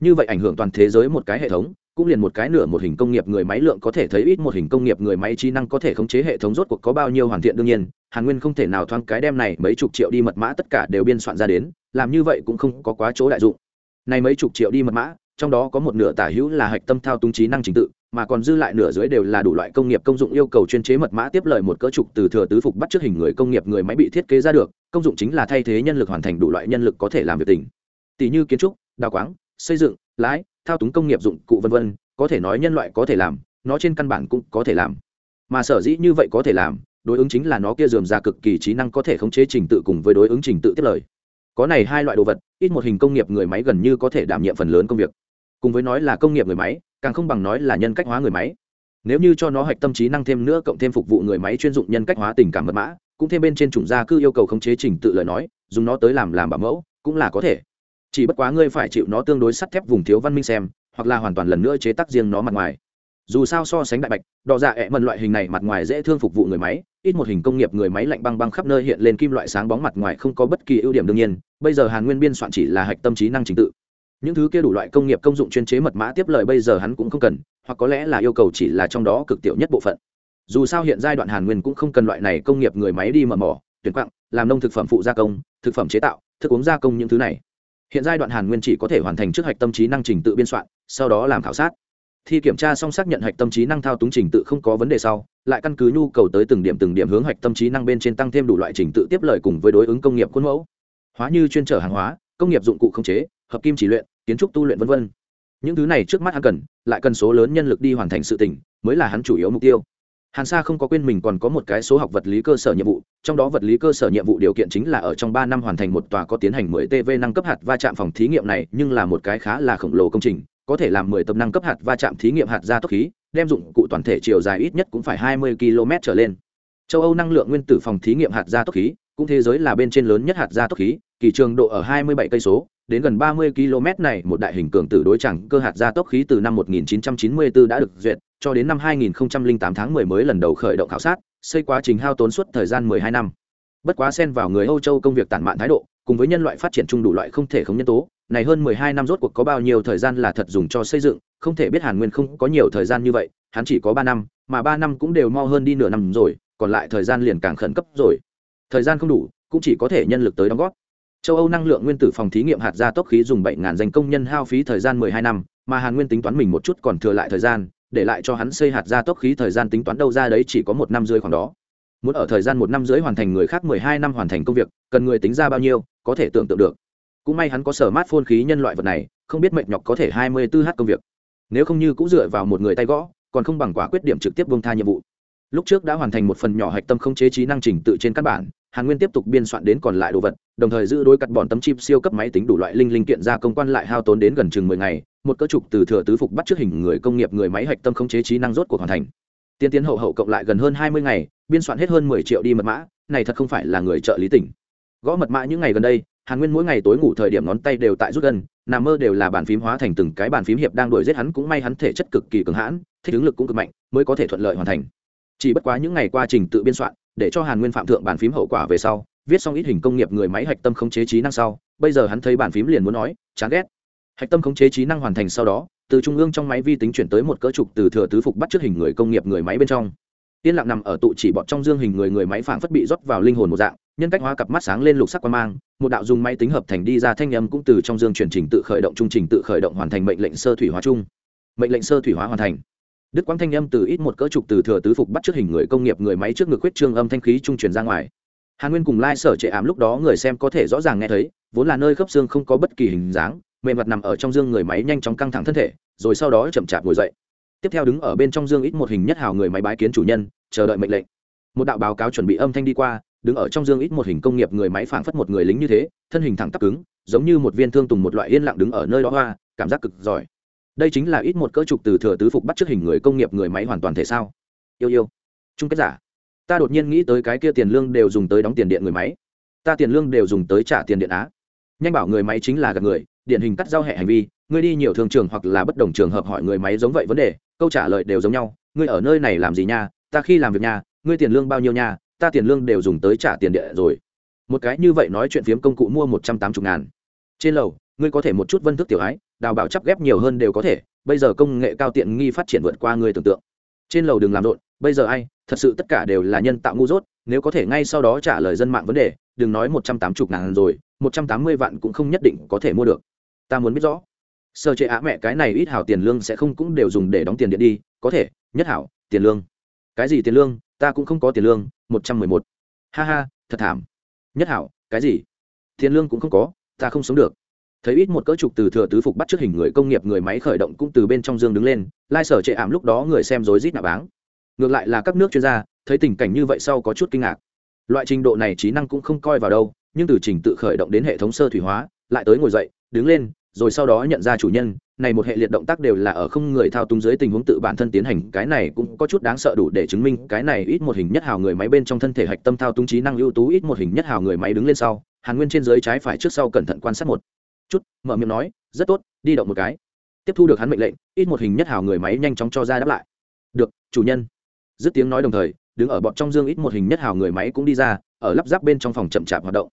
Như vậy ảnh hưởng toàn thế giới một cái hệ thống, cũng liền một cái nửa một hình công nghiệp người máy lượng có thể thấy ít một hình công nghiệp người máy trí năng có thể khống chế hệ thống rốt cuộc có bao nhiêu hoàn thiện đương nhiên, Hàn Nguyên không thể nào thoáng cái đem này mấy chục triệu đi mật mã tất cả đều biên soạn ra đến, làm như vậy cũng không có quá chỗ đại dụng này mấy chục triệu đi mật mã, trong đó có một nửa tả hữu là hạch tâm thao túng trí năng trình tự, mà còn dư lại nửa dưới đều là đủ loại công nghiệp công dụng yêu cầu chuyên chế mật mã tiếp lời một cỡ trục từ thừa tứ phục bắt trước hình người công nghiệp người máy bị thiết kế ra được, công dụng chính là thay thế nhân lực hoàn thành đủ loại nhân lực có thể làm việc tỉnh tỷ như kiến trúc, đào quáng, xây dựng, lái, thao túng công nghiệp dụng cụ vân vân, có thể nói nhân loại có thể làm, nó trên căn bản cũng có thể làm. Mà sở dĩ như vậy có thể làm, đối ứng chính là nó kia dườm ra cực kỳ trí năng có thể khống chế trình tự cùng với đối ứng trình tự tiếp lời có này hai loại đồ vật, ít một hình công nghiệp người máy gần như có thể đảm nhiệm phần lớn công việc. Cùng với nói là công nghiệp người máy, càng không bằng nói là nhân cách hóa người máy. Nếu như cho nó hạch tâm trí năng thêm nữa cộng thêm phục vụ người máy chuyên dụng nhân cách hóa tình cảm mật mã, cũng thêm bên trên chủng gia cư yêu cầu khống chế trình tự lời nói, dùng nó tới làm làm bảo mẫu, cũng là có thể. Chỉ bất quá ngươi phải chịu nó tương đối sắt thép vùng thiếu văn minh xem, hoặc là hoàn toàn lần nữa chế tác riêng nó mặt ngoài dù sao so sánh đại bạch, đỏ dạ ẹ mần loại hình này mặt ngoài dễ thương phục vụ người máy, ít một hình công nghiệp người máy lạnh băng băng khắp nơi hiện lên kim loại sáng bóng mặt ngoài không có bất kỳ ưu điểm đương nhiên, bây giờ hàn nguyên biên soạn chỉ là hạch tâm trí năng trình tự. Những thứ kia đủ loại công nghiệp công dụng chuyên chế mật mã tiếp lời bây giờ hắn cũng không cần, hoặc có lẽ là yêu cầu chỉ là trong đó cực tiểu nhất bộ phận. Dù sao hiện giai đoạn hàn nguyên cũng không cần loại này công nghiệp người máy đi mở mỏ, tuyển quặng làm nông thực phẩm phụ gia công, thực phẩm chế tạo, thức uống gia công những thứ này. Hiện giai đoạn hàn nguyên chỉ có thể hoàn thành trước hạch tâm trí năng trình tự biên soạn, sau đó làm khảo sát thi kiểm tra xong xác nhận hạch tâm trí năng thao túng trình tự không có vấn đề sau, lại căn cứ nhu cầu tới từng điểm từng điểm hướng hạch tâm trí năng bên trên tăng thêm đủ loại trình tự tiếp lời cùng với đối ứng công nghiệp khuôn mẫu. Hóa như chuyên trở hàng hóa, công nghiệp dụng cụ không chế, hợp kim chỉ luyện, kiến trúc tu luyện v v những thứ này trước mắt hắn cần, lại cần số lớn nhân lực đi hoàn thành sự tỉnh mới là hắn chủ yếu mục tiêu. Hàn sa không có quên mình còn có một cái số học vật lý cơ sở nhiệm vụ, trong đó vật lý cơ sở nhiệm vụ điều kiện chính là ở trong ba năm hoàn thành một tòa có tiến hành mười tv năng cấp hạt va chạm phòng thí nghiệm này, nhưng là một cái khá là khổng lồ công trình có thể làm mười tập năng cấp hạt va chạm thí nghiệm hạt ra tốc khí, đem dụng cụ toàn thể chiều dài ít nhất cũng phải hai mươi km trở lên. Châu âu năng lượng nguyên tử phòng thí nghiệm hạt ra tốc khí, cũng thế giới là bên trên lớn nhất hạt ra tốc khí, kỳ trường độ ở hai mươi bảy cây số, đến gần ba mươi km này một đại hình cường tử đối chẳng cơ hạt ra tốc khí từ năm 1994 đã được duyệt, cho đến năm 2008 tháng 10 mới lần đầu khởi động khảo sát, xây quá trình hao tốn suốt thời gian 12 năm. Bất quá xen vào người âu châu công việc tản mạn thái độ, cùng với nhân loại phát triển chung đủ loại không thể không nhân tố này hơn 12 năm rốt cuộc có bao nhiêu thời gian là thật dùng cho xây dựng, không thể biết hàn nguyên không có nhiều thời gian như vậy, hắn chỉ có ba năm, mà ba năm cũng đều mo hơn đi nửa năm rồi, còn lại thời gian liền càng khẩn cấp rồi. Thời gian không đủ, cũng chỉ có thể nhân lực tới đóng góp. Châu âu năng lượng nguyên tử phòng thí nghiệm hạt gia tốc khí dùng bảy ngàn danh công nhân hao phí thời gian 12 năm, mà hàn nguyên tính toán mình một chút còn thừa lại thời gian, để lại cho hắn xây hạt gia tốc khí thời gian tính toán đâu ra đấy chỉ có một năm rưỡi khoảng đó. Muốn ở thời gian một năm rưỡi hoàn thành người khác 12 năm hoàn thành công việc, cần người tính ra bao nhiêu, có thể tưởng tượng được cũng may hắn có sở mát phôn khí nhân loại vật này, không biết mệnh nhọc có thể 24 h công việc. Nếu không như cũng dựa vào một người tay gõ, còn không bằng quả quyết điểm trực tiếp buông tha nhiệm vụ. Lúc trước đã hoàn thành một phần nhỏ hạch tâm không chế trí năng trình tự trên căn bản, hàn nguyên tiếp tục biên soạn đến còn lại đồ vật, đồng thời giữ đối cắt bọn tấm chip siêu cấp máy tính đủ loại linh linh kiện ra công quan lại hao tốn đến gần chừng mười ngày, một cơ trục từ thừa tứ phục bắt trước hình người công nghiệp người máy hạch tâm không chế trí năng rốt cuộc hoàn thành. Tiên tiến hậu hậu cộng lại gần hơn hai mươi ngày, biên soạn hết hơn mười triệu đi mật mã, này thật không phải là người trợ lý tỉnh. Gõ mật mã những ngày gần đây hàn nguyên mỗi ngày tối ngủ thời điểm ngón tay đều tại rút gần nằm mơ đều là bàn phím hóa thành từng cái bàn phím hiệp đang đuổi giết hắn cũng may hắn thể chất cực kỳ cường hãn, thích ứng lực cũng cực mạnh, mới có thể thuận lợi hoàn thành. Chỉ bất quá những ngày qua trình tự biên soạn, để cho hàn nguyên phạm thượng bàn phím hậu quả về sau, viết xong ít hình công nghiệp người máy hạch tâm khống chế trí năng sau, bây giờ hắn thấy bàn phím liền muốn nói, chán ghét. Hạch tâm khống chế trí năng hoàn thành sau đó, từ trung ương trong máy vi tính chuyển tới một cỡ trục từ thừa tứ phục bắt trước hình người công nghiệp người máy bên trong. Yên lặng nằm ở tụ chỉ bọt trong dương hình người người máy phảng phất bị rót vào linh hồn một dạng nhân cách hóa cặp mắt sáng lên lục sắc quan mang, một đạo dùng máy tính hợp thành đi ra thanh âm cũng từ trong dương chuyển trình tự khởi động trung trình tự khởi động hoàn thành mệnh lệnh sơ thủy hóa chung. Mệnh lệnh sơ thủy hóa hoàn thành. Đức quang thanh âm từ ít một cỡ trục từ thừa tứ phục bắt trước hình người công nghiệp người máy trước ngực huyết trương âm thanh khí trung truyền ra ngoài. Hàn nguyên cùng lai sở trệ ám lúc đó người xem có thể rõ ràng nghe thấy, vốn là nơi khớp xương không có bất kỳ hình dáng, mềm mặt nằm ở trong dương người máy nhanh chóng căng thẳng thân thể, rồi sau đó chậm chạp ngồi dậy. Tiếp theo đứng ở bên trong dương ít một hình nhất hào người máy bái kiến chủ nhân, chờ đợi mệnh lệnh. Một đạo báo cáo chuẩn bị âm thanh đi qua đứng ở trong dương ít một hình công nghiệp người máy phảng phất một người lính như thế, thân hình thẳng tắp cứng, giống như một viên thương tùng một loại yên lặng đứng ở nơi đó hoa, cảm giác cực giỏi. Đây chính là ít một cỡ trục từ thừa tứ phục bắt trước hình người công nghiệp người máy hoàn toàn thể sao? Yêu yêu. Chung kết giả. Ta đột nhiên nghĩ tới cái kia tiền lương đều dùng tới đóng tiền điện người máy. Ta tiền lương đều dùng tới trả tiền điện á. Nhanh bảo người máy chính là gặp người, điển hình cắt giao hệ hành vi, ngươi đi nhiều thường trường hoặc là bất đồng trường hợp hỏi người máy giống vậy vấn đề, câu trả lời đều giống nhau. Ngươi ở nơi này làm gì nha? Ta khi làm việc nha, ngươi tiền lương bao nhiêu nha? Ta tiền lương đều dùng tới trả tiền điện rồi. Một cái như vậy nói chuyện phiếm công cụ mua một trăm tám mươi ngàn. Trên lầu, ngươi có thể một chút vân thức tiểu ái, đào bảo chắp ghép nhiều hơn đều có thể, bây giờ công nghệ cao tiện nghi phát triển vượt qua người tưởng tượng. Trên lầu đừng làm rộn, bây giờ ai, thật sự tất cả đều là nhân tạo ngu dốt, nếu có thể ngay sau đó trả lời dân mạng vấn đề, đừng nói một trăm tám mươi ngàn rồi, một trăm tám mươi vạn cũng không nhất định có thể mua được. Ta muốn biết rõ, sơ chế á mẹ cái này ít hảo tiền lương sẽ không cũng đều dùng để đóng tiền điện đi, có thể, nhất hảo, tiền lương. Cái gì tiền lương? Ta cũng không có tiền lương, một trăm mười một. Ha ha, thật thảm. Nhất hảo, cái gì? Tiền lương cũng không có, ta không sống được. Thấy ít một cỡ trục từ thừa tứ phục bắt trước hình người công nghiệp người máy khởi động cũng từ bên trong dương đứng lên, lai sở trệ ảm lúc đó người xem rối rít nạ báng. Ngược lại là các nước chuyên gia, thấy tình cảnh như vậy sau có chút kinh ngạc. Loại trình độ này trí năng cũng không coi vào đâu, nhưng từ trình tự khởi động đến hệ thống sơ thủy hóa, lại tới ngồi dậy, đứng lên, rồi sau đó nhận ra chủ nhân này một hệ liệt động tác đều là ở không người thao túng dưới tình huống tự bản thân tiến hành, cái này cũng có chút đáng sợ đủ để chứng minh cái này ít một hình nhất hào người máy bên trong thân thể hạch tâm thao túng trí năng ưu tú ít một hình nhất hào người máy đứng lên sau, hàn nguyên trên dưới trái phải trước sau cẩn thận quan sát một chút, mở miệng nói, rất tốt, đi động một cái. Tiếp thu được hắn mệnh lệnh, ít một hình nhất hào người máy nhanh chóng cho ra đáp lại. Được, chủ nhân. Dứt tiếng nói đồng thời, đứng ở bọn trong dương ít một hình nhất hào người máy cũng đi ra, ở lắp ráp bên trong phòng chậm chạp hoạt động.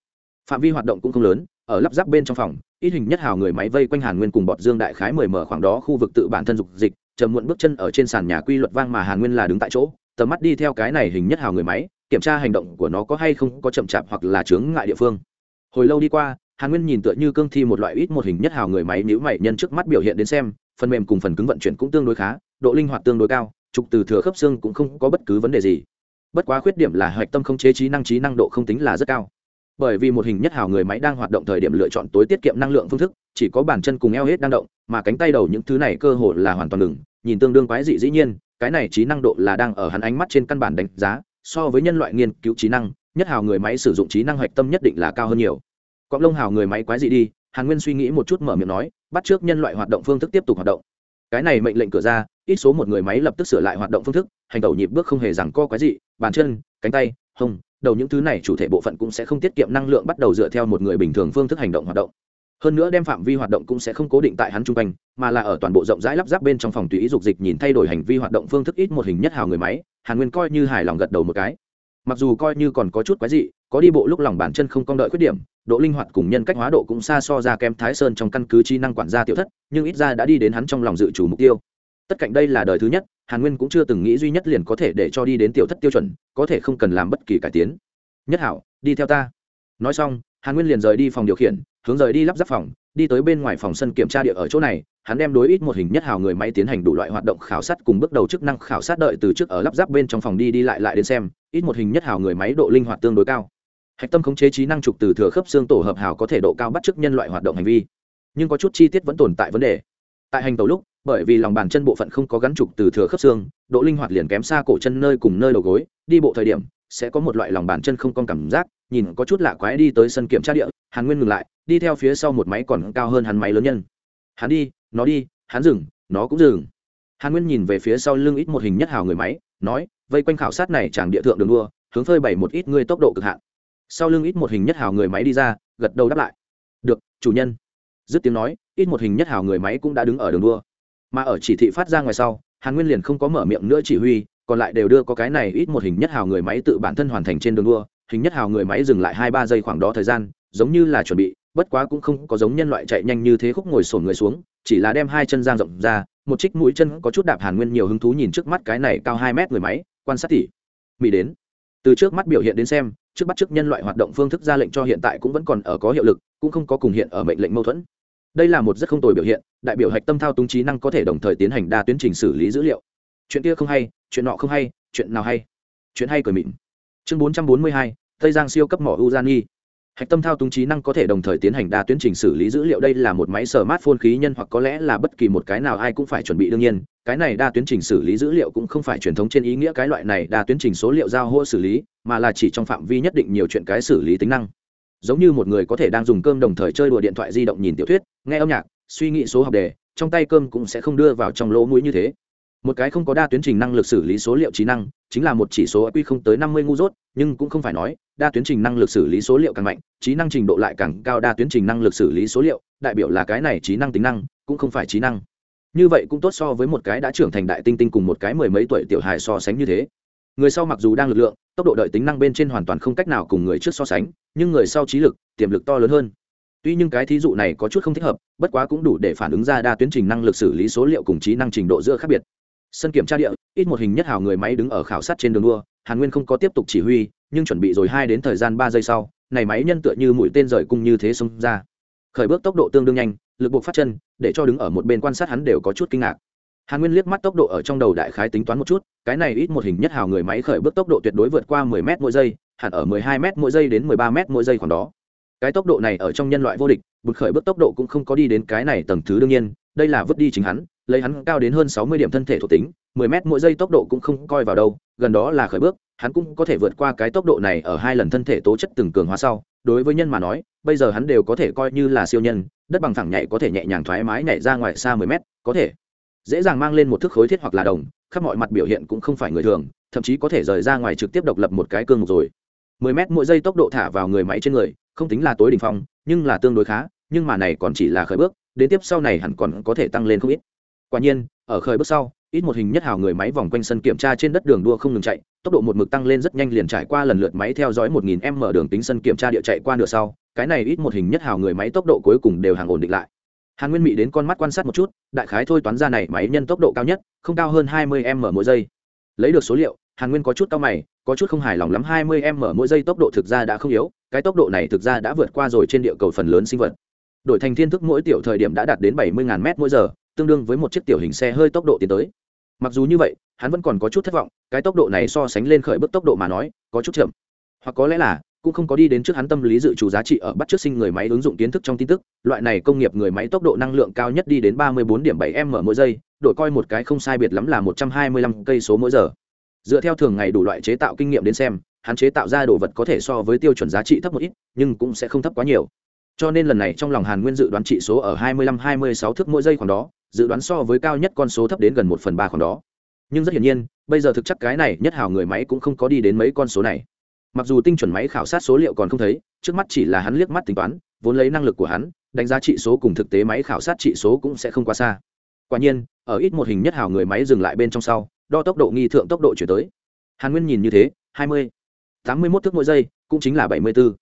Phạm vi hoạt động cũng không lớn ở lắp ráp bên trong phòng, ít hình nhất hào người máy vây quanh hàn nguyên cùng bọt dương đại khái mười mở khoảng đó khu vực tự bản thân dục dịch chầm muộn bước chân ở trên sàn nhà quy luật vang mà hàn nguyên là đứng tại chỗ, tầm mắt đi theo cái này hình nhất hào người máy, kiểm tra hành động của nó có hay không có chậm chạp hoặc là chướng ngại địa phương. Hồi lâu đi qua, hàn nguyên nhìn tựa như cương thi một loại ít một hình nhất hào người máy nếu mày nhân trước mắt biểu hiện đến xem, phần mềm cùng phần cứng vận chuyển cũng tương đối khá, độ linh hoạt tương đối cao, trục từ thừa khớp xương cũng không có bất cứ vấn đề gì. Bất quá khuyết điểm là hạch tâm không chế trí năng trí năng độ không tính là rất cao bởi vì một hình nhất hào người máy đang hoạt động thời điểm lựa chọn tối tiết kiệm năng lượng phương thức, chỉ có bàn chân cùng eo hết đang động, mà cánh tay đầu những thứ này cơ hồ là hoàn toàn ngừng, nhìn tương đương quái dị dĩ nhiên, cái này trí năng độ là đang ở hắn ánh mắt trên căn bản đánh giá, so với nhân loại nghiên cứu trí năng, nhất hào người máy sử dụng trí năng hoạch tâm nhất định là cao hơn nhiều. Cọng lông hào người máy quái dị đi, hàn nguyên suy nghĩ một chút mở miệng nói, bắt trước nhân loại hoạt động phương thức tiếp tục hoạt động. Cái này mệnh lệnh cửa ra, ít số một người máy lập tức sửa lại hoạt động phương thức, hành tẩu nhịp bước không hề rằng co quái dị, bàn chân, cánh tay, hông đầu những thứ này chủ thể bộ phận cũng sẽ không tiết kiệm năng lượng bắt đầu dựa theo một người bình thường phương thức hành động hoạt động. Hơn nữa đem phạm vi hoạt động cũng sẽ không cố định tại hắn chung quanh, mà là ở toàn bộ rộng rãi lắp ráp bên trong phòng tùy ý dục dịch nhìn thay đổi hành vi hoạt động phương thức ít một hình nhất hào người máy, hàn nguyên coi như hài lòng gật đầu một cái. Mặc dù coi như còn có chút quái dị, có đi bộ lúc lòng bàn chân không cong đợi khuyết điểm, độ linh hoạt cùng nhân cách hóa độ cũng xa so ra kem thái sơn trong căn cứ trí năng quản gia tiểu thất, nhưng ít ra đã đi đến hắn trong lòng dự chủ mục tiêu tất cạnh đây là đời thứ nhất, hàn nguyên cũng chưa từng nghĩ duy nhất liền có thể để cho đi đến tiểu thất tiêu chuẩn, có thể không cần làm bất kỳ cải tiến. Nhất hảo, đi theo ta. Nói xong, hàn nguyên liền rời đi phòng điều khiển, hướng rời đi lắp ráp phòng, đi tới bên ngoài phòng sân kiểm tra địa ở chỗ này, hắn đem đối ít một hình nhất hào người máy tiến hành đủ loại hoạt động khảo sát cùng bước đầu chức năng khảo sát đợi từ trước ở lắp ráp bên trong phòng đi đi lại lại đến xem, ít một hình nhất hào người máy độ linh hoạt tương đối cao. Hạch tâm khống chế trí năng trục từ thừa khớp xương tổ hợp hào có thể độ cao bắt chước nhân loại hoạt động hành vi. Nhưng có chút chi tiết vẫn tồn tại vấn đề tại hành tàu lúc, bởi vì lòng bàn chân bộ phận không có gắn trục từ thừa khớp xương, độ linh hoạt liền kém xa cổ chân nơi cùng nơi đầu gối, đi bộ thời điểm, sẽ có một loại lòng bàn chân không con cảm giác, nhìn có chút lạ quái đi tới sân kiểm tra địa, hàn nguyên ngừng lại, đi theo phía sau một máy còn cao hơn hắn máy lớn nhân. Hắn đi, nó đi, hắn dừng, nó cũng dừng. Hàn nguyên nhìn về phía sau lưng ít một hình nhất hào người máy, nói, vây quanh khảo sát này chẳng địa thượng đường đua, hướng phơi bày một ít ngươi tốc độ cực hạn. Sau lưng ít một hình nhất hào người máy đi ra, gật đầu đáp lại. Được, chủ nhân. Dứt tiếng nói ít một hình nhất hào người máy cũng đã đứng ở đường đua. Mà ở chỉ thị phát ra ngoài sau, hàn nguyên liền không có mở miệng nữa chỉ huy, còn lại đều đưa có cái này ít một hình nhất hào người máy tự bản thân hoàn thành trên đường đua. Hình nhất hào người máy dừng lại hai ba giây khoảng đó thời gian, giống như là chuẩn bị, bất quá cũng không có giống nhân loại chạy nhanh như thế khúc ngồi sổn người xuống, chỉ là đem hai chân giang rộng ra, một trích mũi chân có chút đạp hàn nguyên nhiều hứng thú nhìn trước mắt cái này cao hai mét người máy, quan sát tỉ. Mỹ đến. Từ trước mắt biểu hiện đến xem, trước bắt trước nhân loại hoạt động phương thức ra lệnh cho hiện tại cũng vẫn còn ở có hiệu lực, cũng không có cùng hiện ở mệnh lệnh mâu thuẫn đây là một rất không tồi biểu hiện, đại biểu hạch tâm thao túng trí năng có thể đồng thời tiến hành đa tuyến trình xử lý dữ liệu. Chuyện kia không hay, chuyện nọ không hay, chuyện nào hay. Chuyện hay cười mịn. Chương bốn trăm bốn mươi hai, tây giang siêu cấp mỏ uzani. Hạch tâm thao túng trí năng có thể đồng thời tiến hành đa tuyến trình xử lý dữ liệu, đây là một máy sở mát phôn khí nhân hoặc có lẽ là bất kỳ một cái nào ai cũng phải chuẩn bị đương nhiên. Cái này đa tuyến trình xử lý dữ liệu cũng không phải truyền thống trên ý nghĩa cái loại này đa tuyến trình số liệu giao hô xử lý, mà là chỉ trong phạm vi nhất định nhiều chuyện cái xử lý tính năng giống như một người có thể đang dùng cơm đồng thời chơi đùa điện thoại di động nhìn tiểu thuyết, nghe âm nhạc, suy nghĩ số học đề, trong tay cơm cũng sẽ không đưa vào trong lỗ mũi như thế. Một cái không có đa tuyến trình năng lực xử lý số liệu trí năng, chính là một chỉ số quy không tới năm mươi ngu dốt, nhưng cũng không phải nói, đa tuyến trình năng lực xử lý số liệu càng mạnh, trí năng trình độ lại càng cao đa tuyến trình năng lực xử lý số liệu, đại biểu là cái này trí năng tính năng, cũng không phải trí năng. Như vậy cũng tốt so với một cái đã trưởng thành đại tinh tinh cùng một cái mười mấy tuổi tiểu hài so sánh như thế người sau mặc dù đang lực lượng, tốc độ đợi tính năng bên trên hoàn toàn không cách nào cùng người trước so sánh, nhưng người sau trí lực, tiềm lực to lớn hơn. Tuy nhưng cái thí dụ này có chút không thích hợp, bất quá cũng đủ để phản ứng ra đa tuyến trình năng lực xử lý số liệu cùng trí năng trình độ giữa khác biệt. Sân kiểm tra địa, ít một hình nhất hào người máy đứng ở khảo sát trên đường đua, hàn nguyên không có tiếp tục chỉ huy, nhưng chuẩn bị rồi hai đến thời gian ba giây sau, này máy nhân tựa như mũi tên rời cung như thế xông ra. Khởi bước tốc độ tương đương nhanh, lực buộc phát chân, để cho đứng ở một bên quan sát hắn đều có chút kinh ngạc hàn nguyên liếc mắt tốc độ ở trong đầu đại khái tính toán một chút, cái này ít một hình nhất hào người máy khởi bước tốc độ tuyệt đối vượt qua 10 m mỗi giây, hẳn ở 12 m mỗi giây đến 13 m mỗi giây khoảng đó. Cái tốc độ này ở trong nhân loại vô địch bực khởi bước tốc độ cũng không có đi đến cái này tầng thứ đương nhiên, đây là vứt đi chính hắn, lấy hắn cao đến hơn 60 điểm thân thể thuộc tính 10 m mỗi giây tốc độ cũng không coi vào đâu, gần đó là khởi bước, hắn cũng có thể vượt qua cái tốc độ này ở hai lần thân thể tố chất từng cường hóa sau. Đối với nhân mà nói, bây giờ hắn đều có thể coi như là siêu nhân, đất bằng thẳng nhảy có thể nhẹ nhàng thoải mái nhảy ra ngoài xa 10 mét, có thể dễ dàng mang lên một thước khối thiết hoặc là đồng, khắp mọi mặt biểu hiện cũng không phải người thường, thậm chí có thể rời ra ngoài trực tiếp độc lập một cái cương mục rồi. 10 mét mỗi giây tốc độ thả vào người máy trên người, không tính là tối đỉnh phong, nhưng là tương đối khá, nhưng mà này còn chỉ là khởi bước, đến tiếp sau này hẳn còn có thể tăng lên không ít. Quả nhiên, ở khởi bước sau, ít một hình nhất hào người máy vòng quanh sân kiểm tra trên đất đường đua không ngừng chạy, tốc độ một mực tăng lên rất nhanh liền trải qua lần lượt máy theo dõi 1000 m đường tính sân kiểm tra địa chạy qua nửa sau, cái này ít một hình nhất hào người máy tốc độ cuối cùng đều hàng ổn định lại hàn nguyên mỹ đến con mắt quan sát một chút, đại khái thôi toán ra này máy nhân tốc độ cao nhất, không cao hơn 20 m mỗi giây. Lấy được số liệu, hàn nguyên có chút cao mày, có chút không hài lòng lắm 20 m mỗi giây tốc độ thực ra đã không yếu, cái tốc độ này thực ra đã vượt qua rồi trên địa cầu phần lớn sinh vật. Đổi thành thiên thức mỗi tiểu thời điểm đã đạt đến bảy mươi m mỗi giờ, tương đương với một chiếc tiểu hình xe hơi tốc độ tiến tới. Mặc dù như vậy, hắn vẫn còn có chút thất vọng, cái tốc độ này so sánh lên khởi bước tốc độ mà nói, có chút chậm. Hoặc có lẽ là cũng không có đi đến trước hắn tâm lý dự trù giá trị ở bắt trước sinh người máy ứng dụng kiến thức trong tin tức, loại này công nghiệp người máy tốc độ năng lượng cao nhất đi đến 34 điểm 7 m mỗi giây, đổi coi một cái không sai biệt lắm là 125 cây số mỗi giờ. Dựa theo thường ngày đủ loại chế tạo kinh nghiệm đến xem, hắn chế tạo ra đồ vật có thể so với tiêu chuẩn giá trị thấp một ít, nhưng cũng sẽ không thấp quá nhiều. Cho nên lần này trong lòng hàn nguyên dự đoán trị số ở 25-26 thước mỗi giây khoảng đó, dự đoán so với cao nhất con số thấp đến gần một phần ba khoảng đó. Nhưng rất hiển nhiên, bây giờ thực chất cái này nhất hào người máy cũng không có đi đến mấy con số này mặc dù tinh chuẩn máy khảo sát số liệu còn không thấy trước mắt chỉ là hắn liếc mắt tính toán vốn lấy năng lực của hắn đánh giá trị số cùng thực tế máy khảo sát trị số cũng sẽ không quá xa. Quả nhiên ở ít một hình nhất hào người máy dừng lại bên trong sau đo tốc độ nghi thượng tốc độ chuyển tới. Hàn nguyên nhìn như thế 20, 81 thước mỗi giây cũng chính là 74,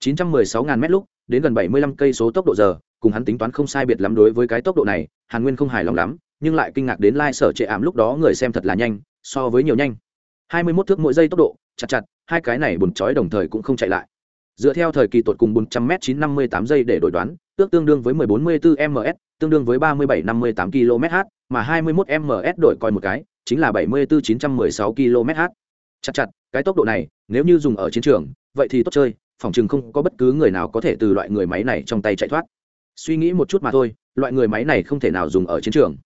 916 ngàn mét lúc đến gần 75 cây số tốc độ giờ cùng hắn tính toán không sai biệt lắm đối với cái tốc độ này hàn nguyên không hài lòng lắm nhưng lại kinh ngạc đến lai、like、sở trệ ảm lúc đó người xem thật là nhanh so với nhiều nhanh. hai mươi mốt thước mỗi giây tốc độ chặt chặt hai cái này bùn chói đồng thời cũng không chạy lại. Dựa theo thời kỳ tột cùng bốn trăm m chín năm mươi tám giây để đổi đoán, ước tương đương với mười bốn mươi bốn ms tương đương với ba mươi bảy năm mươi tám km h mà hai mươi mốt ms đổi coi một cái, chính là bảy mươi bốn chín trăm mười sáu km h chặt chặt, cái tốc độ này, nếu như dùng ở chiến trường, vậy thì tốt chơi, phòng chừng không có bất cứ người nào có thể từ loại người máy này trong tay chạy thoát. Suy nghĩ một chút mà thôi, loại người máy này không thể nào dùng ở chiến trường.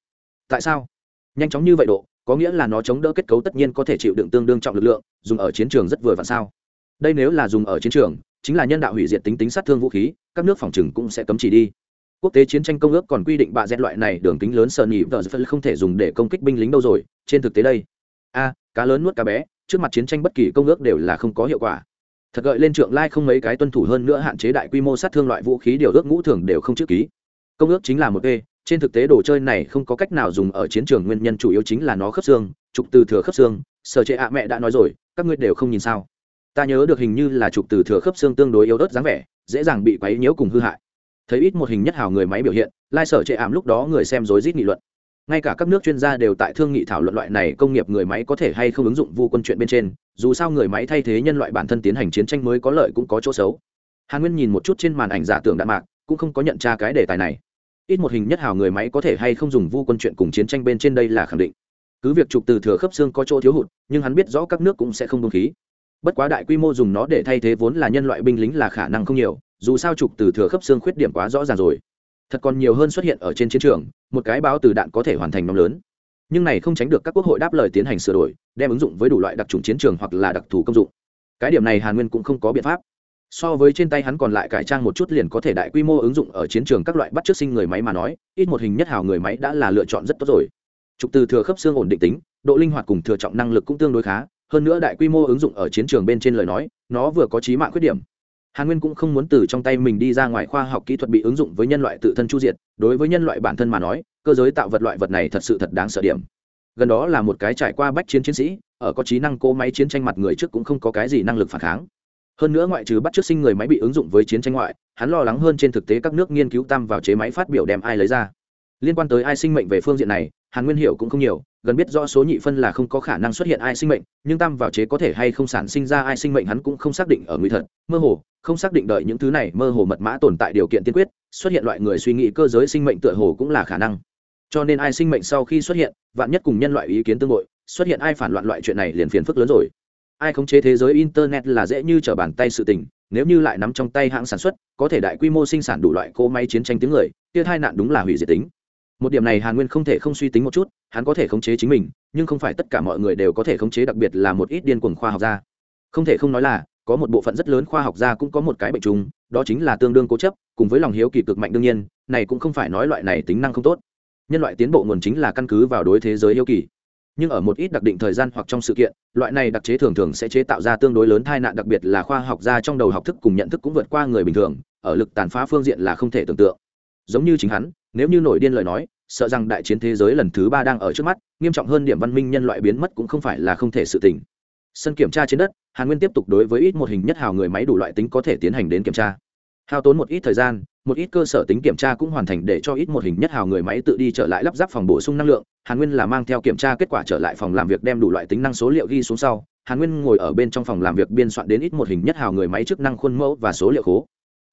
Tại sao? Nhanh chóng như vậy độ có nghĩa là nó chống đỡ kết cấu tất nhiên có thể chịu đựng tương đương trọng lực lượng, dùng ở chiến trường rất vừa vặn sao? Đây nếu là dùng ở chiến trường, chính là nhân đạo hủy diệt tính tính sát thương vũ khí, các nước phòng trừng cũng sẽ cấm chỉ đi. Quốc tế chiến tranh công ước còn quy định bạ dẹt loại này đường kính lớn sơn nhị vợ phân không thể dùng để công kích binh lính đâu rồi, trên thực tế đây. A, cá lớn nuốt cá bé, trước mặt chiến tranh bất kỳ công ước đều là không có hiệu quả. Thật gợi lên trượng lai không mấy cái tuân thủ hơn nữa hạn chế đại quy mô sát thương loại vũ khí điều ước ngũ thường đều không chữ ký. Công ước chính là một e trên thực tế đồ chơi này không có cách nào dùng ở chiến trường, nguyên nhân chủ yếu chính là nó khớp xương, trục từ thừa khớp xương. Sở trệ ạ, mẹ đã nói rồi, các ngươi đều không nhìn sao? Ta nhớ được hình như là trục từ thừa khớp xương tương đối yếu ớt dáng vẻ, dễ dàng bị quấy nhiễu cùng hư hại. Thấy ít một hình nhất hào người máy biểu hiện, lai sở trệ ảm lúc đó người xem rối rít nghị luận. Ngay cả các nước chuyên gia đều tại thương nghị thảo luận loại này công nghiệp người máy có thể hay không ứng dụng vu quân chuyện bên trên, dù sao người máy thay thế nhân loại bản thân tiến hành chiến tranh mới có lợi cũng có chỗ xấu. Hàn nguyên nhìn một chút trên màn ảnh giả tưởng đạn mạc, cũng không có nhận ra cái đề tài này ít một hình nhất hào người máy có thể hay không dùng vu quân chuyện cùng chiến tranh bên trên đây là khẳng định. Cứ việc trục từ thừa khớp xương có chỗ thiếu hụt, nhưng hắn biết rõ các nước cũng sẽ không công khí. Bất quá đại quy mô dùng nó để thay thế vốn là nhân loại binh lính là khả năng không nhiều, dù sao trục từ thừa khớp xương khuyết điểm quá rõ ràng rồi. Thật còn nhiều hơn xuất hiện ở trên chiến trường, một cái báo từ đạn có thể hoàn thành nhóm lớn. Nhưng này không tránh được các quốc hội đáp lời tiến hành sửa đổi, đem ứng dụng với đủ loại đặc trùng chiến trường hoặc là đặc thù công dụng. Cái điểm này hàn nguyên cũng không có biện pháp so với trên tay hắn còn lại cải trang một chút liền có thể đại quy mô ứng dụng ở chiến trường các loại bắt chước sinh người máy mà nói, ít một hình nhất hào người máy đã là lựa chọn rất tốt rồi. Trục từ thừa khớp xương ổn định tính, độ linh hoạt cùng thừa trọng năng lực cũng tương đối khá, hơn nữa đại quy mô ứng dụng ở chiến trường bên trên lời nói, nó vừa có trí mạng khuyết điểm. Hàn nguyên cũng không muốn từ trong tay mình đi ra ngoài khoa học kỹ thuật bị ứng dụng với nhân loại tự thân chu diệt, đối với nhân loại bản thân mà nói, cơ giới tạo vật loại vật này thật sự thật đáng sợ điểm. Gần đó là một cái trải qua bách chiến chiến sĩ, ở có trí năng cỗ máy chiến tranh mặt người trước cũng không có cái gì năng lực phản kháng hơn nữa ngoại trừ bắt trước sinh người máy bị ứng dụng với chiến tranh ngoại, hắn lo lắng hơn trên thực tế các nước nghiên cứu tam vào chế máy phát biểu đem ai lấy ra. Liên quan tới ai sinh mệnh về phương diện này, hàn nguyên hiểu cũng không nhiều, gần biết rõ số nhị phân là không có khả năng xuất hiện ai sinh mệnh, nhưng tam vào chế có thể hay không sản sinh ra ai sinh mệnh hắn cũng không xác định ở nguy thật. Mơ hồ, không xác định đợi những thứ này, mơ hồ mật mã tồn tại điều kiện tiên quyết, xuất hiện loại người suy nghĩ cơ giới sinh mệnh tựa hồ cũng là khả năng. Cho nên ai sinh mệnh sau khi xuất hiện, vạn nhất cùng nhân loại ý kiến tương đội xuất hiện ai phản loạn loại chuyện này liền phiền phức lớn rồi ai khống chế thế giới internet là dễ như trở bàn tay sự tình, nếu như lại nắm trong tay hãng sản xuất, có thể đại quy mô sinh sản đủ loại cỗ máy chiến tranh tiếng người, kia hai nạn đúng là hủy diệt tính. Một điểm này hàn nguyên không thể không suy tính một chút, hắn có thể khống chế chính mình, nhưng không phải tất cả mọi người đều có thể khống chế, đặc biệt là một ít điên cuồng khoa học gia. Không thể không nói là, có một bộ phận rất lớn khoa học gia cũng có một cái bệnh chung, đó chính là tương đương cố chấp, cùng với lòng hiếu kỳ cực mạnh đương nhiên, này cũng không phải nói loại này tính năng không tốt. Nhân loại tiến bộ nguồn chính là căn cứ vào đối thế giới hiếu kỳ nhưng ở một ít đặc định thời gian hoặc trong sự kiện, loại này đặc chế thường thường sẽ chế tạo ra tương đối lớn tai nạn, đặc biệt là khoa học gia trong đầu học thức cùng nhận thức cũng vượt qua người bình thường, ở lực tàn phá phương diện là không thể tưởng tượng. Giống như chính hắn, nếu như nổi điên lời nói, sợ rằng đại chiến thế giới lần thứ ba đang ở trước mắt, nghiêm trọng hơn điểm văn minh nhân loại biến mất cũng không phải là không thể sự tình. Sân kiểm tra trên đất, hàn nguyên tiếp tục đối với ít một hình nhất hào người máy đủ loại tính có thể tiến hành đến kiểm tra. Hao tốn một ít thời gian một ít cơ sở tính kiểm tra cũng hoàn thành để cho ít một hình nhất hào người máy tự đi trở lại lắp ráp phòng bổ sung năng lượng. Hàn nguyên là mang theo kiểm tra kết quả trở lại phòng làm việc đem đủ loại tính năng số liệu ghi xuống sau. Hàn nguyên ngồi ở bên trong phòng làm việc biên soạn đến ít một hình nhất hào người máy chức năng khuôn mẫu và số liệu khố.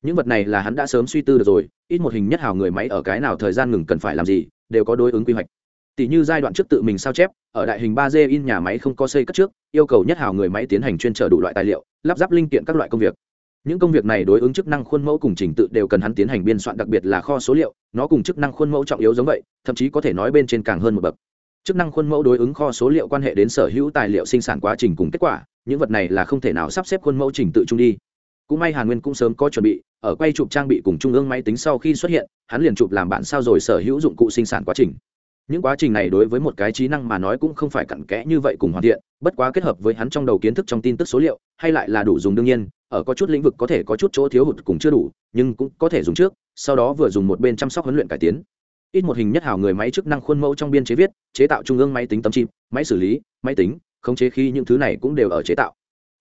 Những vật này là hắn đã sớm suy tư được rồi, ít một hình nhất hào người máy ở cái nào thời gian ngừng cần phải làm gì, đều có đối ứng quy hoạch. Tỷ như giai đoạn trước tự mình sao chép, ở đại hình ba d in nhà máy không có xây cất trước, yêu cầu nhất hào người máy tiến hành chuyên trở đủ loại tài liệu, lắp ráp linh kiện các loại công việc những công việc này đối ứng chức năng khuôn mẫu cùng trình tự đều cần hắn tiến hành biên soạn, đặc biệt là kho số liệu, nó cùng chức năng khuôn mẫu trọng yếu giống vậy, thậm chí có thể nói bên trên càng hơn một bậc. Chức năng khuôn mẫu đối ứng kho số liệu quan hệ đến sở hữu tài liệu sinh sản quá trình cùng kết quả, những vật này là không thể nào sắp xếp khuôn mẫu trình tự chung đi. Cũng may hàn nguyên cũng sớm có chuẩn bị, ở quay chụp trang bị cùng trung ương máy tính sau khi xuất hiện, hắn liền chụp làm bản sao rồi sở hữu dụng cụ sinh sản quá trình. Những quá trình này đối với một cái trí năng mà nói cũng không phải cặn kẽ như vậy cùng hoàn thiện, bất quá kết hợp với hắn trong đầu kiến thức trong tin tức số liệu, hay lại là đủ dùng đương nhiên ở có chút lĩnh vực có thể có chút chỗ thiếu hụt cùng chưa đủ, nhưng cũng có thể dùng trước, sau đó vừa dùng một bên chăm sóc huấn luyện cải tiến. Ít một hình nhất hào người máy chức năng khuôn mẫu trong biên chế viết, chế tạo trung ương máy tính tấm chip, máy xử lý, máy tính, khống chế khi những thứ này cũng đều ở chế tạo.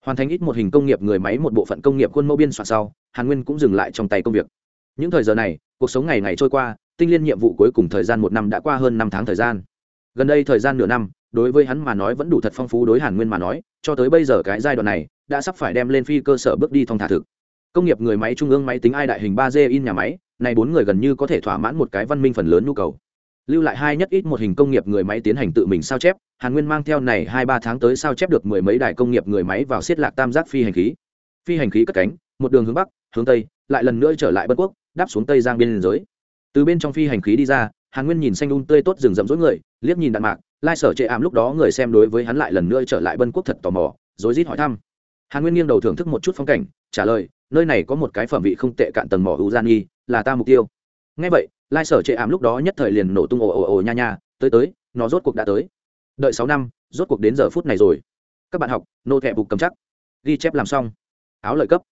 Hoàn thành ít một hình công nghiệp người máy một bộ phận công nghiệp khuôn mẫu biên soạn sau, hàn nguyên cũng dừng lại trong tay công việc. Những thời giờ này, cuộc sống ngày ngày trôi qua, tinh liên nhiệm vụ cuối cùng thời gian một năm đã qua hơn năm tháng thời gian. Gần đây thời gian nửa năm đối với hắn mà nói vẫn đủ thật phong phú đối hàn nguyên mà nói, cho tới bây giờ cái giai đoạn này, đã sắp phải đem lên phi cơ sở bước đi thong thả thực. Công nghiệp người máy trung ương máy tính ai đại hình ba d in nhà máy, này bốn người gần như có thể thỏa mãn một cái văn minh phần lớn nhu cầu. Lưu lại hai nhất ít một hình công nghiệp người máy tiến hành tự mình sao chép, hàn nguyên mang theo này hai ba tháng tới sao chép được mười mấy đài công nghiệp người máy vào xiết lạc tam giác phi hành khí. Phi hành khí cất cánh, một đường hướng bắc, hướng tây, lại lần nữa trở lại bất quốc, đáp xuống tây giang biên giới. Từ bên trong phi hành khí đi ra, hàn nguyên nhìn xanh un um tươi tốt rừng rậm rỗi người, liếc nhìn đạn mạc lai sở chệ ảm lúc đó người xem đối với hắn lại lần nữa trở lại bân quốc thật tò mò, rối rít hỏi thăm. Hàn nguyên nghiêng đầu thưởng thức một chút phong cảnh, trả lời, nơi này có một cái phẩm vị không tệ cạn tầng mỏ u gian nghi là ta mục tiêu. Ngay vậy, lai sở chệ ảm lúc đó nhất thời liền nổ tung ồ ồ ồ nha nha, tới tới, nó rốt cuộc đã tới. Đợi sáu năm, rốt cuộc đến giờ phút này rồi. Các bạn học, nô thẹ bục cầm chắc. Ghi chép làm xong. Áo lợi cấp.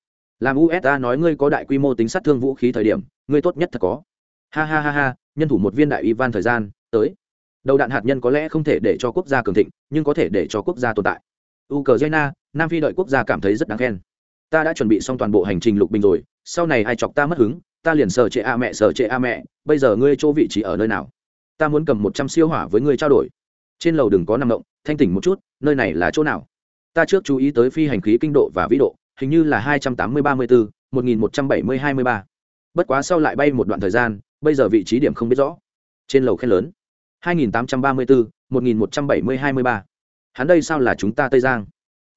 Làm usa nói ngươi có đại quy mô tính sát thương vũ khí thời điểm, ngươi tốt nhất thật có. Ha ha ha ha, nhân thủ một viên đại ivan thời gian, tới đầu đạn hạt nhân có lẽ không thể để cho quốc gia cường thịnh, nhưng có thể để cho quốc gia tồn tại. Ukraine, nam phi đợi quốc gia cảm thấy rất đáng khen. Ta đã chuẩn bị xong toàn bộ hành trình lục bình rồi, sau này ai chọc ta mất hứng, ta liền sờ trệ a mẹ, sờ trệ a mẹ, bây giờ ngươi chỗ vị trí ở nơi nào? Ta muốn cầm một trăm siêu hỏa với ngươi trao đổi. Trên lầu đừng có nằm động, thanh tỉnh một chút, nơi này là chỗ nào? Ta trước chú ý tới phi hành khí kinh độ và vĩ độ, hình như là hai trăm tám mươi ba mươi bốn một nghìn một trăm bảy mươi hai mươi ba. Bất quá sau lại bay một đoạn thời gian, bây giờ vị trí điểm không biết rõ. Trên lầu khen lớn. 2834, 1170 23. Hắn đây sao là chúng ta Tây Giang?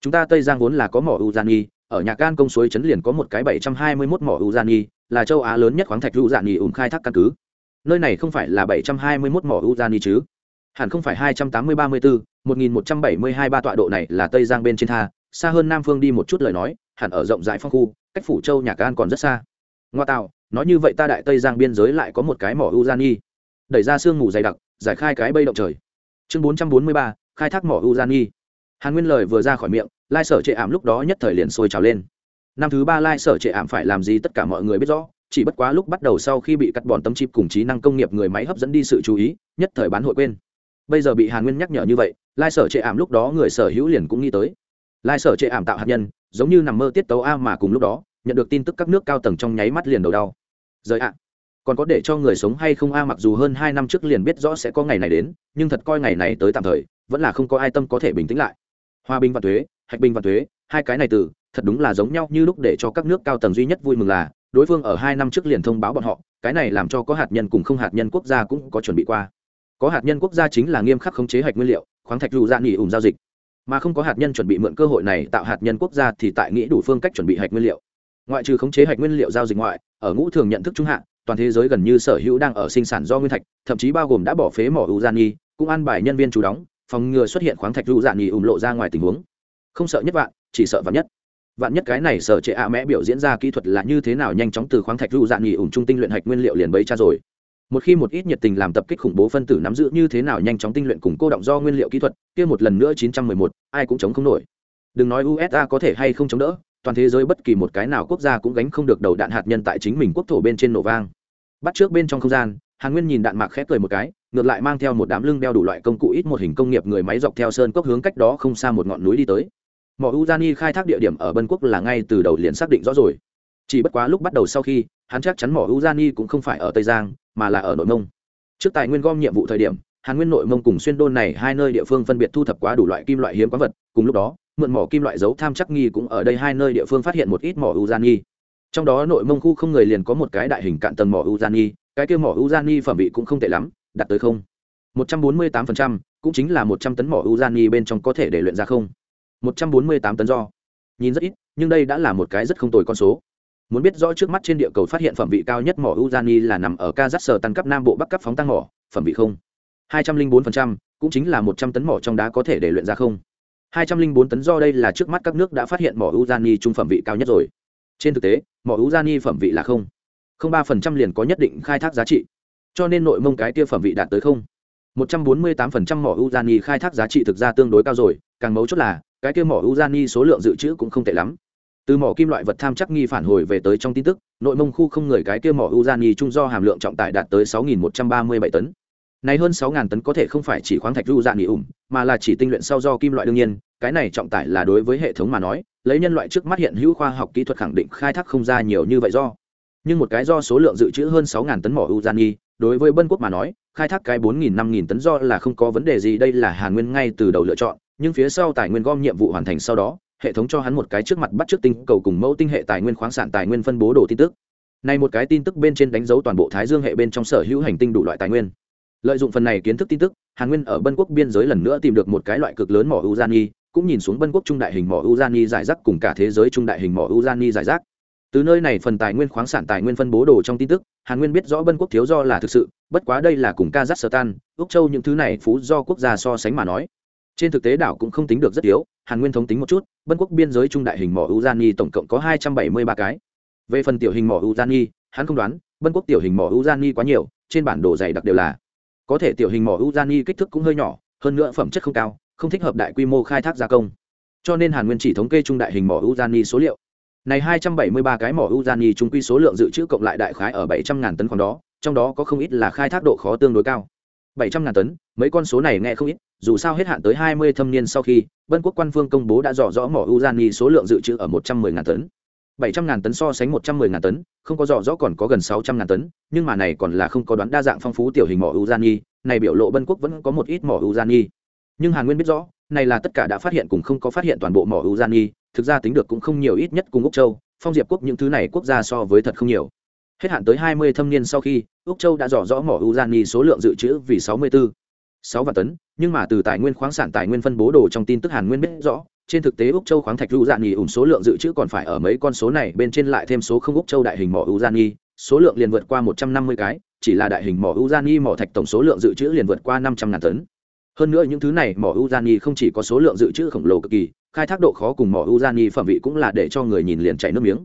Chúng ta Tây Giang vốn là có mỏ Uzani, ở nhà can công suối trấn liền có một cái 721 mỏ Uzani, là châu Á lớn nhất khoáng thạch Uzani ủng khai thác căn cứ. Nơi này không phải là 721 mỏ Uzani chứ? Hẳn không phải 2834, 1172 ba tọa độ này là Tây Giang bên trên tha, xa hơn Nam Phương đi một chút lời nói, hẳn ở rộng rãi phong khu, cách phủ châu nhà can còn rất xa. Ngoa tạo, nói như vậy ta đại Tây Giang biên giới lại có một cái mỏ Uzani. Đẩy ra sương mù dày đặc, giải khai cái bây động trời. Chương bốn trăm bốn mươi ba, khai thác mỏ u gian nghi hàn nguyên lời vừa ra khỏi miệng, lai sở trệ ảm lúc đó nhất thời liền sôi trào lên. Năm thứ ba lai sở trệ ảm phải làm gì tất cả mọi người biết rõ, chỉ bất quá lúc bắt đầu sau khi bị cắt bòn tấm chip cùng trí năng công nghiệp người máy hấp dẫn đi sự chú ý, nhất thời bán hội quên. Bây giờ bị hàn nguyên nhắc nhở như vậy, lai sở trệ ảm lúc đó người sở hữu liền cũng nghĩ tới. Lai sở trệ ảm tạo hạt nhân, giống như nằm mơ tiết tấu a mà cùng lúc đó, nhận được tin tức các nước cao tầng trong nháy mắt liền đầu đau. Rời ạ còn có để cho người sống hay không a, mặc dù hơn hai năm trước liền biết rõ sẽ có ngày này đến, nhưng thật coi ngày này tới tạm thời, vẫn là không có ai tâm có thể bình tĩnh lại. Hòa bình và thuế, hạch bình và thuế, hai cái này từ, thật đúng là giống nhau như lúc để cho các nước cao tầng duy nhất vui mừng là, đối phương ở hai năm trước liền thông báo bọn họ, cái này làm cho có hạt nhân cùng không hạt nhân quốc gia cũng có chuẩn bị qua. Có hạt nhân quốc gia chính là nghiêm khắc khống chế hạch nguyên liệu, khoáng thạch dù ra nghỉ ủng giao dịch. Mà không có hạt nhân chuẩn bị mượn cơ hội này tạo hạt nhân quốc gia thì tại nghĩ đủ phương cách chuẩn bị hạch nguyên liệu. Ngoại trừ khống chế hạch nguyên liệu giao dịch ngoại, ở ngũ thường nhận thức trung hạn toàn thế giới gần như sở hữu đang ở sinh sản do nguyên thạch thậm chí bao gồm đã bỏ phế mỏ u gian nghi cũng an bài nhân viên chủ đóng phòng ngừa xuất hiện khoáng thạch u gian nghi ủng lộ ra ngoài tình huống. Không sợ nhất vạn chỉ sợ vạn nhất. Vạn nhất cái này sở trệ ạ mẽ biểu diễn ra kỹ thuật là như thế nào nhanh chóng từ khoáng thạch u gian nghỉ ủng trung tinh luyện hạch nguyên liệu liền bấy cha rồi. Một khi một ít nhiệt tình làm tập kích khủng bố phân tử nắm giữ như thế nào nhanh chóng tinh luyện cùng cô động do nguyên liệu kỹ thuật kia một lần nữa 911, ai cũng chống không nổi. Đừng nói usa có thể hay không chống đỡ toàn thế giới bất kỳ một cái nào quốc gia cũng gánh không được đầu đạn hạt nhân tại chính mình quốc thổ bên trên nổ vang. Bắt trước bên trong không gian, hàn nguyên nhìn đạn mạc khép cười một cái, ngược lại mang theo một đám lưng đeo đủ loại công cụ ít một hình công nghiệp người máy dọc theo sơn cốc hướng cách đó không xa một ngọn núi đi tới. Mỏ uzani khai thác địa điểm ở bân quốc là ngay từ đầu liền xác định rõ rồi. Chỉ bất quá lúc bắt đầu sau khi, hắn chắc chắn mỏ uzani cũng không phải ở tây giang, mà là ở nội mông. Trước tài nguyên gom nhiệm vụ thời điểm, hàn nguyên nội mông cùng xuyên đôn này hai nơi địa phương phân biệt thu thập quá đủ loại kim loại hiếm quán vật, cùng lúc đó mượn mỏ kim loại dấu tham chắc nghi cũng ở đây hai nơi địa phương phát hiện một ít mỏ uzani. Trong đó nội mông khu không người liền có một cái đại hình cạn tầng mỏ uzani, cái kia mỏ uzani phẩm vị cũng không tệ lắm đạt tới không? Một trăm bốn mươi tám phần trăm, cũng chính là một trăm tấn mỏ uzani bên trong có thể để luyện ra không? Một trăm bốn mươi tám tấn do. Nhìn rất ít, nhưng đây đã là một cái rất không tồi con số. Muốn biết rõ trước mắt trên địa cầu phát hiện phẩm vị cao nhất mỏ uzani là nằm ở kazakhstan cấp nam bộ bắc cấp phóng tăng mỏ, phẩm vị không? Hai trăm linh bốn phần trăm, cũng chính là một trăm tấn mỏ trong đá có thể để luyện ra không? Hai trăm linh bốn tấn do đây là trước mắt các nước đã phát hiện mỏ uzani trung phẩm vị cao nhất rồi. Trên thực tế, mỏ uzani phẩm vị là không. Không ba phần trăm liền có nhất định khai thác giá trị. Cho nên nội mông cái kia phẩm vị đạt tới không. một trăm bốn mươi tám phần trăm mỏ uzani khai thác giá trị thực ra tương đối cao rồi, càng mấu chốt là, cái kia mỏ uzani số lượng dự trữ cũng không tệ lắm. Từ mỏ kim loại vật tham chắc nghi phản hồi về tới trong tin tức, nội mông khu không người cái kia mỏ uzani trung do hàm lượng trọng tải đạt tới sáu nghìn một trăm ba mươi bảy tấn. Này hơn sáu tấn có thể không phải chỉ khoáng thạch uzani ủng, mà là chỉ tinh luyện sau do kim loại đương nhiên cái này trọng tải là đối với hệ thống mà nói, lấy nhân loại trước mắt hiện hữu khoa học kỹ thuật khẳng định khai thác không ra nhiều như vậy do. Nhưng một cái do số lượng dự trữ hơn sáu tấn mỏ uzani, đối với bân quốc mà nói, khai thác cái bốn nghìn, năm nghìn tấn do là không có vấn đề gì, đây là hàn nguyên ngay từ đầu lựa chọn, nhưng phía sau tài nguyên gom nhiệm vụ hoàn thành sau đó, hệ thống cho hắn một cái trước mặt bắt trước tinh cầu cùng mẫu tinh hệ tài nguyên khoáng sản tài nguyên phân bố đồ tin tức. Này một cái tin tức bên trên đánh dấu toàn bộ thái dương hệ bên trong sở hữu hành tinh đủ loại tài nguyên. Lợi dụng phần này kiến thức tin tức hàn nguyên ở bân quốc biên giới lần nữa tìm được một cái loại cực lớn mỏ uzani cũng nhìn xuống bân quốc trung đại hình mỏ uzani giải rác cùng cả thế giới trung đại hình mỏ uzani giải rác. Từ nơi này phần tài nguyên khoáng sản tài nguyên phân bố đồ trong tin tức, hàn nguyên biết rõ bân quốc thiếu do là thực sự, bất quá đây là cùng kazakhstan, úc châu những thứ này phú do quốc gia so sánh mà nói. Trên thực tế đảo cũng không tính được rất yếu, hàn nguyên thống tính một chút, bân quốc biên giới trung đại hình mỏ uzani tổng cộng có hai trăm bảy mươi ba cái. Về phần tiểu hình mỏ uzani, hắn không đoán, bân quốc tiểu hình mỏ uzani quá nhiều, trên bản đồ dày đặc đều là. Có thể tiểu hình mỏ uzani kích thước cũng hơi nhỏ, hơn nữa phẩm chất không cao không thích hợp đại quy mô khai thác gia công. Cho nên hàn nguyên chỉ thống kê trung đại hình mỏ uzani số liệu. Này hai trăm bảy mươi ba cái mỏ uzani trung quy số lượng dự trữ cộng lại đại khái ở bảy trăm ngàn tấn khoảng đó, trong đó có không ít là khai thác độ khó tương đối cao. bảy trăm ngàn tấn, mấy con số này nghe không ít, dù sao hết hạn tới hai mươi thâm niên sau khi, bân quốc quan phương công bố đã rõ rõ mỏ uzani số lượng dự trữ ở một trăm mười ngàn tấn. bảy trăm ngàn tấn so sánh một trăm mười ngàn tấn, không có rõ rõ còn có gần sáu trăm ngàn tấn, nhưng mà này còn là không có đoán đa dạng phong phú tiểu hình mỏ uzani, này biểu lộ bân quốc vẫn có một ít mỏ uzani nhưng hàn nguyên biết rõ, này là tất cả đã phát hiện cùng không có phát hiện toàn bộ mỏ uzani, thực ra tính được cũng không nhiều ít nhất cùng úc châu, phong diệp quốc những thứ này quốc gia so với thật không nhiều. Hết hạn tới hai mươi thâm niên sau khi, úc châu đã rõ rõ mỏ uzani số lượng dự trữ vì sáu mươi bốn sáu vạn tấn, nhưng mà từ tài nguyên khoáng sản tài nguyên phân bố đồ trong tin tức hàn nguyên biết rõ, trên thực tế úc châu khoáng thạch hữu gian nghi ủng số lượng dự trữ còn phải ở mấy con số này bên trên lại thêm số không úc châu đại hình mỏ hữu gian nghi số lượng liền vượt qua một trăm năm mươi cái, chỉ là đại hình mỏ hữu gian nghi mỏ thạch tổng số lượng dự trữ liền vượt qua năm trăm ngàn tấn hơn nữa những thứ này mỏ u dạ không chỉ có số lượng dự trữ khổng lồ cực kỳ, khai thác độ khó cùng mỏ u dạ phẩm vị cũng là để cho người nhìn liền chảy nước miếng.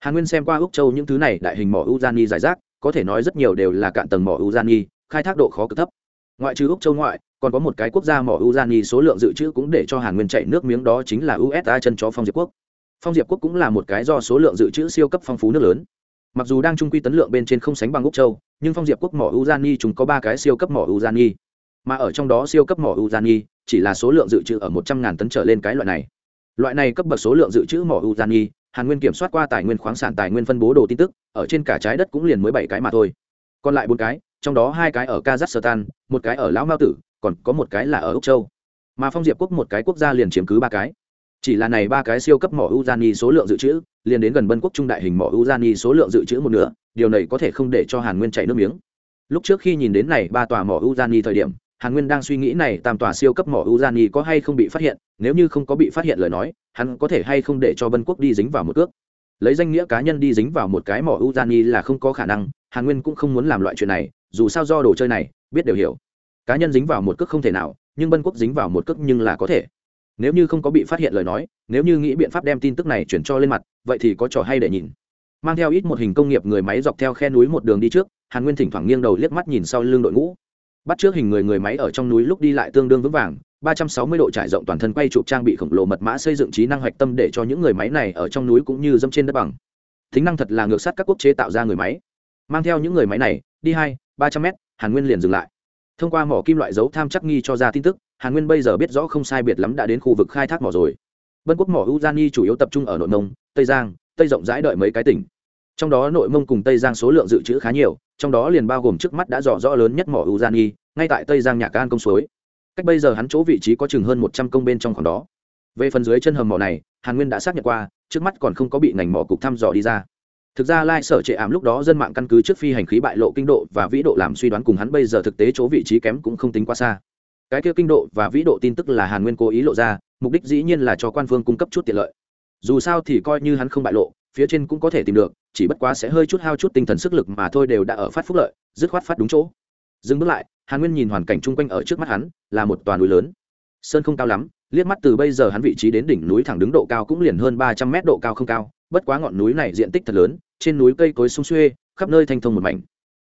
Hàn nguyên xem qua úc châu những thứ này đại hình mỏ u dạ giải rác, có thể nói rất nhiều đều là cạn tầng mỏ u dạ khai thác độ khó cực thấp. Ngoại trừ úc châu ngoại, còn có một cái quốc gia mỏ urani số lượng dự trữ cũng để cho hàn nguyên chạy nước miếng đó chính là usa chân chó phong diệp quốc. Phong diệp quốc cũng là một cái do số lượng dự trữ siêu cấp phong phú nước lớn. Mặc dù đang trung quy tấn lượng bên trên không sánh bằng úc châu, nhưng phong diệp quốc mỏ urani chúng có ba cái siêu cấp mỏ urani mà ở trong đó siêu cấp mỏ uzani chỉ là số lượng dự trữ ở một trăm ngàn tấn trở lên cái loại này. Loại này cấp bậc số lượng dự trữ mỏ uzani, hàn nguyên kiểm soát qua tài nguyên khoáng sản, tài nguyên phân bố đồ tin tức, ở trên cả trái đất cũng liền mới bảy cái mà thôi. Còn lại bốn cái, trong đó hai cái ở kazakhstan, một cái ở lão mao tử, còn có một cái là ở úc châu. Mà phong diệp quốc một cái quốc gia liền chiếm cứ ba cái. Chỉ là này ba cái siêu cấp mỏ uzani số lượng dự trữ, liền đến gần bân quốc trung đại hình mỏ uzani số lượng dự trữ một nửa, điều này có thể không để cho hàn nguyên chảy nước miếng. Lúc trước khi nhìn đến này ba tòa mỏ uzani thời điểm hàn nguyên đang suy nghĩ này tam tòa siêu cấp mỏ uzani có hay không bị phát hiện, nếu như không có bị phát hiện lời nói, hắn có thể hay không để cho bân quốc đi dính vào một cước. Lấy danh nghĩa cá nhân đi dính vào một cái mỏ uzani là không có khả năng, hàn nguyên cũng không muốn làm loại chuyện này, dù sao do đồ chơi này, biết đều hiểu. Cá nhân dính vào một cước không thể nào, nhưng bân quốc dính vào một cước nhưng là có thể. Nếu như không có bị phát hiện lời nói, nếu như nghĩ biện pháp đem tin tức này chuyển cho lên mặt, vậy thì có trò hay để nhìn. Mang theo ít một hình công nghiệp người máy dọc theo khe núi một đường đi trước, hàn nguyên thỉnh thoảng nghiêng đầu liếc mắt nhìn sau lưng đội ngũ bắt trước hình người người máy ở trong núi lúc đi lại tương đương vững vàng 360 độ trải rộng toàn thân quay trụ trang bị khổng lồ mật mã xây dựng trí năng hoạch tâm để cho những người máy này ở trong núi cũng như dâm trên đất bằng. Tính năng thật là ngược sát các quốc chế tạo ra người máy. Mang theo những người máy này, đi hai, ba trăm mét, hàn nguyên liền dừng lại. Thông qua mỏ kim loại dấu tham chắc nghi cho ra tin tức, hàn nguyên bây giờ biết rõ không sai biệt lắm đã đến khu vực khai thác mỏ rồi. Vân quốc mỏ uzani chủ yếu tập trung ở nội mông, tây giang, tây rộng rãi đợi mấy cái tỉnh. Trong đó nội mông cùng tây giang số lượng dự trữ khá nhiều trong đó liền bao gồm trước mắt đã rõ rõ lớn nhất mỏ uzani, ngay tại tây giang nhạc can công suối. Cách bây giờ hắn chỗ vị trí có chừng hơn một trăm công bên trong khoảng đó. Về phần dưới chân hầm mỏ này, hàn nguyên đã xác nhận qua, trước mắt còn không có bị ngành mỏ cục thăm dò đi ra. Thực ra lai sở trệ ảm lúc đó dân mạng căn cứ trước phi hành khí bại lộ kinh độ và vĩ độ làm suy đoán cùng hắn bây giờ thực tế chỗ vị trí kém cũng không tính quá xa. Cái kia kinh độ và vĩ độ tin tức là hàn nguyên cố ý lộ ra, mục đích dĩ nhiên là cho quan phương cung cấp chút tiện lợi. Dù sao thì coi như hắn không bại lộ phía trên cũng có thể tìm được, chỉ bất quá sẽ hơi chút hao chút tinh thần sức lực mà thôi đều đã ở phát phúc lợi, dứt khoát phát đúng chỗ. Dừng bước lại, hàn nguyên nhìn hoàn cảnh chung quanh ở trước mắt hắn, là một toàn núi lớn. Sơn không cao lắm, liếc mắt từ bây giờ hắn vị trí đến đỉnh núi thẳng đứng độ cao cũng liền hơn ba trăm mét độ cao không cao, bất quá ngọn núi này diện tích thật lớn, trên núi cây cối sung xuê, khắp nơi thanh thông một mảnh.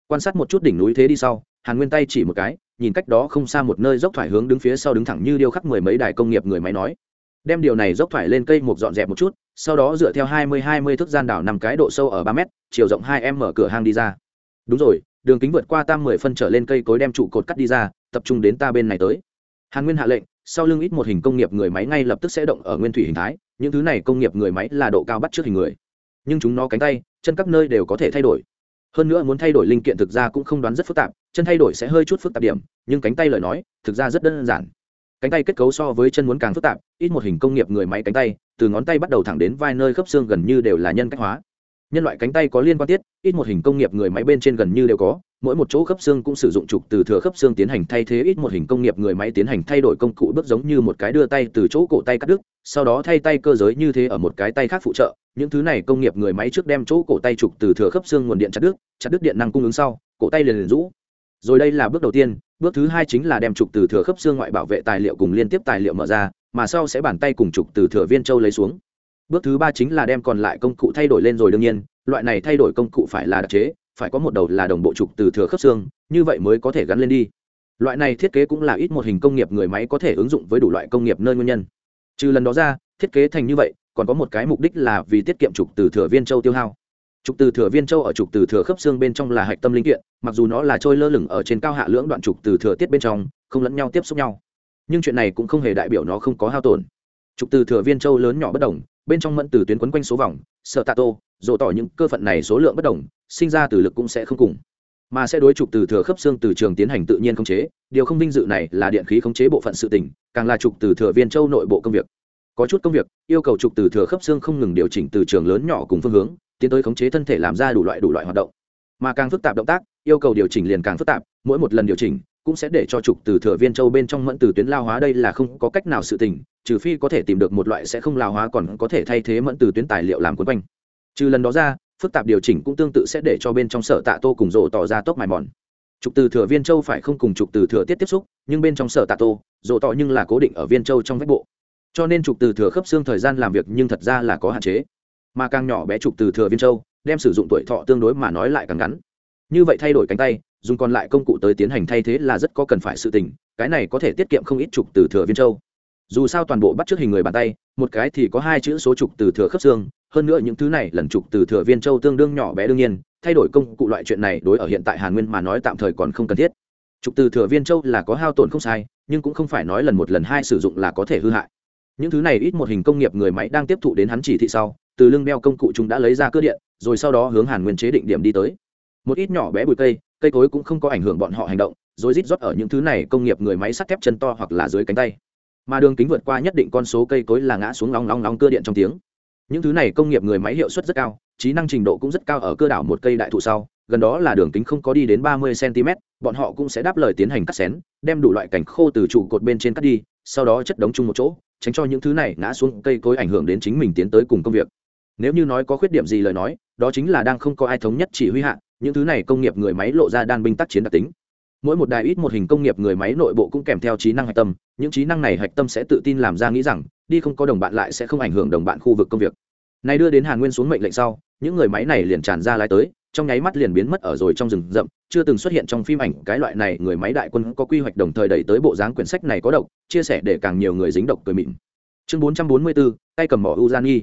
Quan sát một chút đỉnh núi thế đi sau, hàn nguyên tay chỉ một cái, nhìn cách đó không xa một nơi dốc thoải hướng đứng phía sau đứng thẳng như điêu khắc mười mấy đài công nghiệp người máy nói đem điều này dốc thoải lên cây một dọn dẹp một chút, sau đó dựa theo hai mươi hai mươi thước gian đảo nằm cái độ sâu ở ba mét, chiều rộng hai em mở cửa hang đi ra. Đúng rồi, đường kính vượt qua tam mười phân trở lên cây cối đem trụ cột cắt đi ra, tập trung đến ta bên này tới. Hàn nguyên hạ lệnh, sau lưng ít một hình công nghiệp người máy ngay lập tức sẽ động ở nguyên thủy hình thái, những thứ này công nghiệp người máy là độ cao bắt trước hình người. Nhưng chúng nó cánh tay, chân các nơi đều có thể thay đổi. Hơn nữa muốn thay đổi linh kiện thực ra cũng không đoán rất phức tạp, chân thay đổi sẽ hơi chút phức tạp điểm, nhưng cánh tay lời nói, thực ra rất đơn giản. Cánh tay kết cấu so với chân muốn càng phức tạp ít một hình công nghiệp người máy cánh tay, từ ngón tay bắt đầu thẳng đến vai nơi khớp xương gần như đều là nhân cách hóa. Nhân loại cánh tay có liên quan tiết, ít một hình công nghiệp người máy bên trên gần như đều có, mỗi một chỗ khớp xương cũng sử dụng trục từ thừa khớp xương tiến hành thay thế, ít một hình công nghiệp người máy tiến hành thay đổi công cụ bước giống như một cái đưa tay từ chỗ cổ tay cắt đứt, sau đó thay tay cơ giới như thế ở một cái tay khác phụ trợ. Những thứ này công nghiệp người máy trước đem chỗ cổ tay trục từ thừa khớp xương nguồn điện chặt đứt chặt đứt điện năng cung ứng sau, cổ tay liền liền rũ. Rồi đây là bước đầu tiên, bước thứ hai chính là đem trục từ thừa khớp xương ngoại bảo vệ tài liệu cùng liên tiếp tài liệu mở ra mà sau sẽ bàn tay cùng trục từ thừa viên châu lấy xuống. Bước thứ ba chính là đem còn lại công cụ thay đổi lên rồi đương nhiên, loại này thay đổi công cụ phải là đặc chế, phải có một đầu là đồng bộ trục từ thừa khớp xương, như vậy mới có thể gắn lên đi. Loại này thiết kế cũng là ít một hình công nghiệp người máy có thể ứng dụng với đủ loại công nghiệp nơi nguyên nhân. Trừ lần đó ra, thiết kế thành như vậy, còn có một cái mục đích là vì tiết kiệm trục từ thừa viên châu tiêu hao. Trục từ thừa viên châu ở trục từ thừa khớp xương bên trong là hạch tâm linh kiện, mặc dù nó là trôi lơ lửng ở trên cao hạ lưỡng đoạn trục từ thừa tiết bên trong, không lẫn nhau tiếp xúc nhau nhưng chuyện này cũng không hề đại biểu nó không có hao tổn. Trục từ thừa viên châu lớn nhỏ bất đồng, bên trong mẫn từ tuyến quấn quanh số vòng, sợ tạ tô dỗ tỏ những cơ phận này số lượng bất đồng, sinh ra từ lực cũng sẽ không cùng. Mà sẽ đối trục từ thừa khớp xương từ trường tiến hành tự nhiên khống chế, điều không vinh dự này là điện khí khống chế bộ phận sự tỉnh càng là trục từ thừa viên châu nội bộ công việc. Có chút công việc, yêu cầu trục từ thừa khớp xương không ngừng điều chỉnh từ trường lớn nhỏ cùng phương hướng, tiến tới khống chế thân thể làm ra đủ loại đủ loại hoạt động. Mà càng phức tạp động tác, yêu cầu điều chỉnh liền càng phức tạp, mỗi một lần điều chỉnh cũng sẽ để cho trục từ thừa viên châu bên trong mẫn từ tuyến lao hóa đây là không có cách nào sự tình, trừ phi có thể tìm được một loại sẽ không lao hóa còn có thể thay thế mẫn từ tuyến tài liệu làm quấn quanh. Trừ lần đó ra, phức tạp điều chỉnh cũng tương tự sẽ để cho bên trong sở tạ tô cùng rộ tỏ ra tốc mài mòn. Trục từ thừa viên châu phải không cùng trục từ thừa tiết tiếp xúc, nhưng bên trong sở tạ tô, rộ tỏ nhưng là cố định ở viên châu trong vách bộ. Cho nên trục từ thừa khớp xương thời gian làm việc nhưng thật ra là có hạn chế. Mà càng nhỏ bé trục từ thừa viên châu, đem sử dụng tuổi thọ tương đối mà nói lại càng ngắn. Như vậy thay đổi cánh tay dùng còn lại công cụ tới tiến hành thay thế là rất có cần phải sự tình, cái này có thể tiết kiệm không ít trục từ thừa viên châu. Dù sao toàn bộ bắt trước hình người bàn tay, một cái thì có hai chữ số trục từ thừa khớp xương, hơn nữa những thứ này lần trục từ thừa viên châu tương đương nhỏ bé đương nhiên, thay đổi công cụ loại chuyện này đối ở hiện tại hàn nguyên mà nói tạm thời còn không cần thiết. Trục từ thừa viên châu là có hao tổn không sai, nhưng cũng không phải nói lần một lần hai sử dụng là có thể hư hại. Những thứ này ít một hình công nghiệp người máy đang tiếp thụ đến hắn chỉ thị sau, từ lưng đeo công cụ chúng đã lấy ra cơ điện, rồi sau đó hướng hàn nguyên chế định điểm đi tới. Một ít nhỏ bé bụi cây cây cối cũng không có ảnh hưởng bọn họ hành động, rồi rít rót ở những thứ này công nghiệp người máy sắt thép chân to hoặc là dưới cánh tay. Mà đường kính vượt qua nhất định con số cây cối là ngã xuống long long long cơ điện trong tiếng. Những thứ này công nghiệp người máy hiệu suất rất cao, trí năng trình độ cũng rất cao ở cơ đảo một cây đại thụ sau, gần đó là đường kính không có đi đến ba mươi cm bọn họ cũng sẽ đáp lời tiến hành cắt xén, đem đủ loại cảnh khô từ trụ cột bên trên cắt đi, sau đó chất đống chung một chỗ, tránh cho những thứ này ngã xuống cây cối ảnh hưởng đến chính mình tiến tới cùng công việc. Nếu như nói có khuyết điểm gì lời nói, đó chính là đang không có ai thống nhất chỉ huy hạn những thứ này công nghiệp người máy lộ ra đan binh tác chiến đặc tính. Mỗi một đài ít một hình công nghiệp người máy nội bộ cũng kèm theo trí năng hạch tâm. Những trí năng này hạch tâm sẽ tự tin làm ra nghĩ rằng, đi không có đồng bạn lại sẽ không ảnh hưởng đồng bạn khu vực công việc. Này đưa đến hàn nguyên xuống mệnh lệnh sau, những người máy này liền tràn ra lái tới, trong nháy mắt liền biến mất ở rồi trong rừng rậm, chưa từng xuất hiện trong phim ảnh cái loại này người máy đại quân có quy hoạch đồng thời đẩy tới bộ dáng quyển sách này có độc, chia sẻ để càng nhiều người dính độc cười mịn. Chương bốn trăm bốn mươi bốn, tay cầm mỏ uzani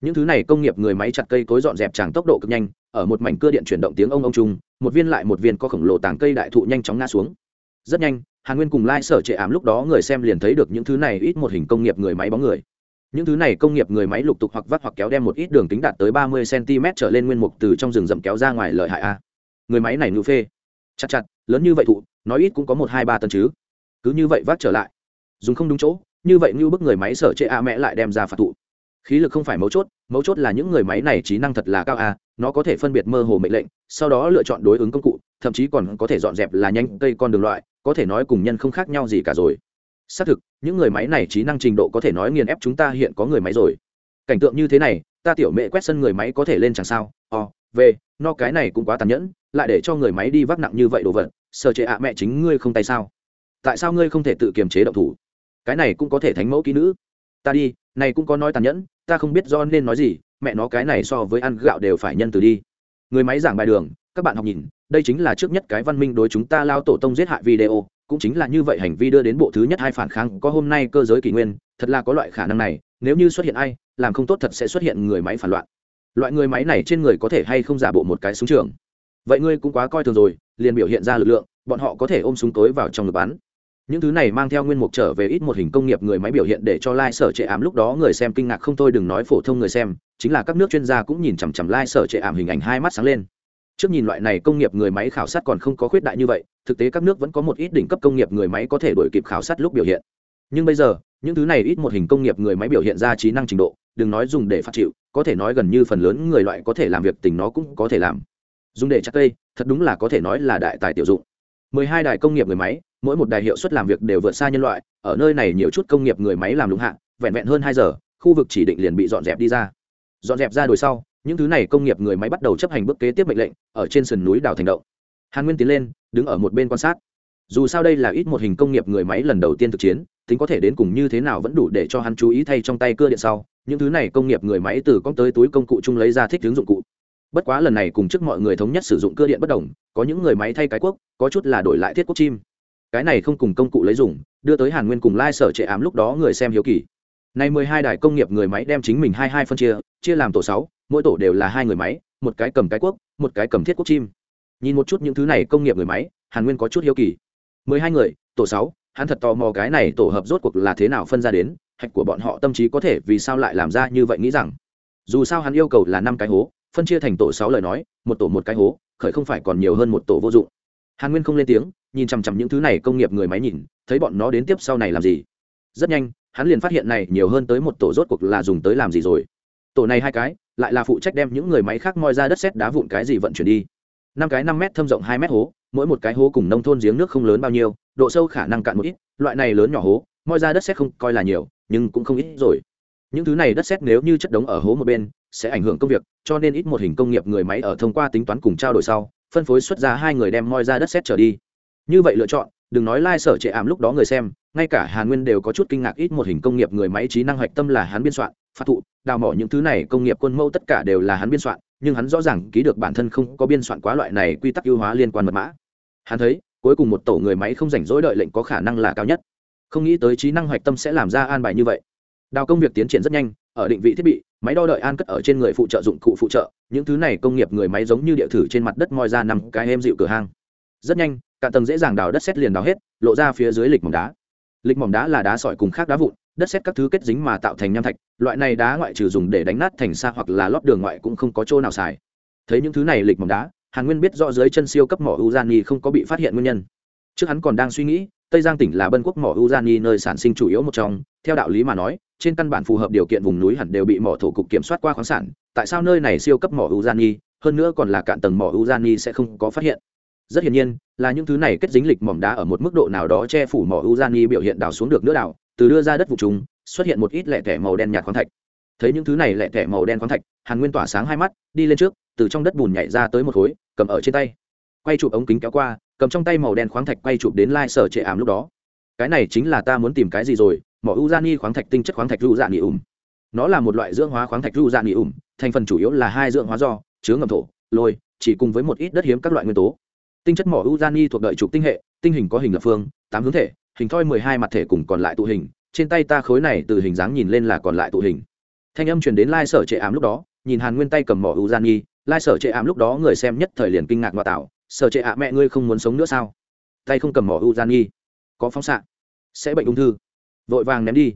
những thứ này công nghiệp người máy chặt cây cối dọn dẹp tràng tốc độ cực nhanh, ở một mảnh cưa điện chuyển động tiếng ông ông trung một viên lại một viên có khổng lồ tảng cây đại thụ nhanh chóng ngã xuống. Rất nhanh, hàn nguyên cùng lai sở trệ ảm lúc đó người xem liền thấy được những thứ này ít một hình công nghiệp người máy bóng người. Những thứ này công nghiệp người máy lục tục hoặc vắt hoặc kéo đem một ít đường kính đạt tới ba mươi cm trở lên nguyên mục từ trong rừng rậm kéo ra ngoài lợi hại a. Người máy này ngữ phê. Chặt chặt, lớn như vậy thụ, nói ít cũng có một hai ba tấn chứ. Cứ như vậy vác trở lại. Dùng không đúng chỗ, như vậy như bức người máy sở trệ a mẹ lại đem ra phạt thụ khí lực không phải mấu chốt mấu chốt là những người máy này trí năng thật là cao a nó có thể phân biệt mơ hồ mệnh lệnh, sau đó lựa chọn đối ứng công cụ, thậm chí còn có thể dọn dẹp là nhanh cây con đường loại, có thể nói cùng nhân không khác nhau gì cả rồi. Xác thực, những người máy này trí năng trình độ có thể nói nghiền ép chúng ta hiện có người máy rồi. Cảnh tượng như thế này, ta tiểu mẹ quét sân người máy có thể lên chẳng sao. O, v, no, cái này cũng quá tàn nhẫn, lại để cho người máy đi vác nặng như vậy đồ vật sợ chệ ạ, mẹ chính ngươi không tay sao? Tại sao ngươi không thể tự kiềm chế động thủ? Cái này cũng có thể thánh mẫu kỹ nữ. Ta đi này cũng có nói tàn nhẫn, ta không biết do nên nói gì, mẹ nó cái này so với ăn gạo đều phải nhân từ đi. Người máy giảng bài đường, các bạn học nhìn, đây chính là trước nhất cái văn minh đối chúng ta lao tổ tông giết hại video, cũng chính là như vậy hành vi đưa đến bộ thứ nhất hai phản kháng, có hôm nay cơ giới kỷ nguyên, thật là có loại khả năng này, nếu như xuất hiện ai, làm không tốt thật sẽ xuất hiện người máy phản loạn. Loại người máy này trên người có thể hay không giả bộ một cái súng trường? Vậy ngươi cũng quá coi thường rồi, liền biểu hiện ra lực lượng, bọn họ có thể ôm súng tối vào trong ngực bắn những thứ này mang theo nguyên mục trở về ít một hình công nghiệp người máy biểu hiện để cho lai、like、sở trệ ảm lúc đó người xem kinh ngạc không thôi, đừng nói phổ thông người xem, chính là các nước chuyên gia cũng nhìn chằm chằm lai、like、sở trệ ảm hình ảnh hai mắt sáng lên. Trước nhìn loại này công nghiệp người máy khảo sát còn không có khuyết đại như vậy, thực tế các nước vẫn có một ít đỉnh cấp công nghiệp người máy có thể đổi kịp khảo sát lúc biểu hiện. Nhưng bây giờ, những thứ này ít một hình công nghiệp người máy biểu hiện ra trí năng trình độ, đừng nói dùng để phát chịu, có thể nói gần như phần lớn người loại có thể làm việc tình nó cũng có thể làm. Dùng để chắc cây, thật đúng là có thể nói là đại tài tiểu dụng. 12 đài công nghiệp người máy, mỗi một đài hiệu suất làm việc đều vượt xa nhân loại, ở nơi này nhiều chút công nghiệp người máy làm lũng hạng vẹn vẹn hơn hai giờ, khu vực chỉ định liền bị dọn dẹp đi ra. Dọn dẹp ra đồi sau, những thứ này công nghiệp người máy bắt đầu chấp hành bước kế tiếp mệnh lệnh, ở trên sườn núi đảo thành động. Hàn nguyên tiến lên, đứng ở một bên quan sát. Dù sao đây là ít một hình công nghiệp người máy lần đầu tiên thực chiến, tính có thể đến cùng như thế nào vẫn đủ để cho hắn chú ý thay trong tay cưa điện sau. Những thứ này công nghiệp người máy từ con tới túi công cụ chung lấy ra thích ứng dụng cụ bất quá lần này cùng trước mọi người thống nhất sử dụng cơ điện bất đồng, có những người máy thay cái quốc có chút là đổi lại thiết quốc chim. Cái này không cùng công cụ lấy dùng, đưa tới hàn nguyên cùng lai sở trệ ám lúc đó người xem hiếu kỳ. Này mười hai đài công nghiệp người máy đem chính mình hai hai phân chia chia làm tổ sáu, mỗi tổ đều là hai người máy, một cái cầm cái quốc một cái cầm thiết quốc chim. Nhìn một chút những thứ này công nghiệp người máy, hàn nguyên có chút hiếu kỳ. Mười hai người, tổ sáu, hắn thật tò mò cái này tổ hợp rốt cuộc là thế nào phân ra đến, hạch của bọn họ tâm trí có thể vì sao lại làm ra như vậy nghĩ rằng. Dù sao hắn yêu cầu là năm cái hố phân chia thành tổ sáu lời nói, một tổ một cái hố, khởi không phải còn nhiều hơn một tổ vô dụng. Hàn nguyên không lên tiếng, nhìn chằm chằm những thứ này công nghiệp người máy nhìn, thấy bọn nó đến tiếp sau này làm gì? Rất nhanh, hắn liền phát hiện này nhiều hơn tới một tổ rốt cuộc là dùng tới làm gì rồi. Tổ này hai cái, lại là phụ trách đem những người máy khác moi ra đất xét đá vụn cái gì vận chuyển đi. Năm cái năm mét thâm rộng hai mét hố, mỗi một cái hố cùng nông thôn giếng nước không lớn bao nhiêu, độ sâu khả năng cạn một ít, loại này lớn nhỏ hố, moi ra đất xét không coi là nhiều, nhưng cũng không ít rồi. Những thứ này đất xét nếu như chất đống ở hố một bên sẽ ảnh hưởng công việc, cho nên ít một hình công nghiệp người máy ở thông qua tính toán cùng trao đổi sau, phân phối xuất ra hai người đem moi ra đất xét trở đi. Như vậy lựa chọn, đừng nói lai、like、sở trệ ảm lúc đó người xem, ngay cả hàn nguyên đều có chút kinh ngạc ít một hình công nghiệp người máy trí năng hoạch tâm là hắn biên soạn, phát thụ, đào mỏ những thứ này, công nghiệp quân mẫu tất cả đều là hắn biên soạn, nhưng hắn rõ ràng ký được bản thân không có biên soạn quá loại này quy tắc ưu hóa liên quan mật mã. Hắn thấy, cuối cùng một tổ người máy không rảnh rỗi đợi lệnh có khả năng là cao nhất. Không nghĩ tới trí năng hoạch tâm sẽ làm ra an bài như vậy. Đào công việc tiến triển rất nhanh, ở định vị thiết bị máy đo đợi an cất ở trên người phụ trợ dụng cụ phụ trợ, những thứ này công nghiệp người máy giống như địa thử trên mặt đất moi ra nằm cái êm dịu cửa hang. Rất nhanh, cả tầng dễ dàng đào đất xét liền đào hết, lộ ra phía dưới lịch mỏng đá. Lịch mỏng đá là đá sỏi cùng khác đá vụn, đất xét các thứ kết dính mà tạo thành nham thạch, loại này đá ngoại trừ dùng để đánh nát thành xa hoặc là lót đường ngoại cũng không có chỗ nào xài. Thấy những thứ này lịch mỏng đá, hàn nguyên biết rõ dưới chân siêu cấp mỏ uzani không có bị phát hiện nguyên nhân. Trước hắn còn đang suy nghĩ, tây giang tỉnh là bân quốc mỏ uzani nơi sản sinh chủ yếu một trong, theo đạo lý mà nói trên căn bản phù hợp điều kiện vùng núi hẳn đều bị mỏ thổ cục kiểm soát qua khoáng sản, tại sao nơi này siêu cấp mỏ uzani, hơn nữa còn là cạn tầng mỏ uzani sẽ không có phát hiện? Rất hiển nhiên, là những thứ này kết dính lịch mỏm đá ở một mức độ nào đó che phủ mỏ uzani biểu hiện đào xuống được nữa đào từ đưa ra đất vụ chúng xuất hiện một ít lẹ tẻ màu đen nhạt khoáng thạch. Thấy những thứ này lẹ tẻ màu đen khoáng thạch, hàn nguyên tỏa sáng hai mắt, đi lên trước, từ trong đất bùn nhảy ra tới một khối, cầm ở trên tay. Quay chụp ống kính kéo qua, cầm trong tay màu đen khoáng thạch quay chụp đến lai sở trệ ảm lúc đó. Cái này chính là ta muốn tìm cái gì rồi? Mỏ uzani khoáng thạch tinh chất khoáng thạch ru dạ nghỉ ủng nó là một loại dưỡng hóa khoáng thạch ru dạ nghỉ ủng thành phần chủ yếu là hai dưỡng hóa do, chứa ngầm thổ, lôi, chỉ cùng với một ít đất hiếm các loại nguyên tố. Tinh chất mỏ urani thuộc đợi trục tinh hệ, tinh hình có hình lập phương, tám hướng thể, hình thoi mười hai mặt thể cùng còn lại tụ hình. Trên tay ta khối này từ hình dáng nhìn lên là còn lại tụ hình. Thanh âm truyền đến lai sở trệ ám lúc đó, nhìn hàn nguyên tay cầm mỏ urani lai sở trệ ám lúc đó người xem nhất thời liền kinh ngạc ngoại tạo sở trệ ạ mẹ ngươi không muốn sống nữa sao? Tay không cầm mỏ urani có phóng xạ, sẽ bệnh ung thư vội vàng ném đi.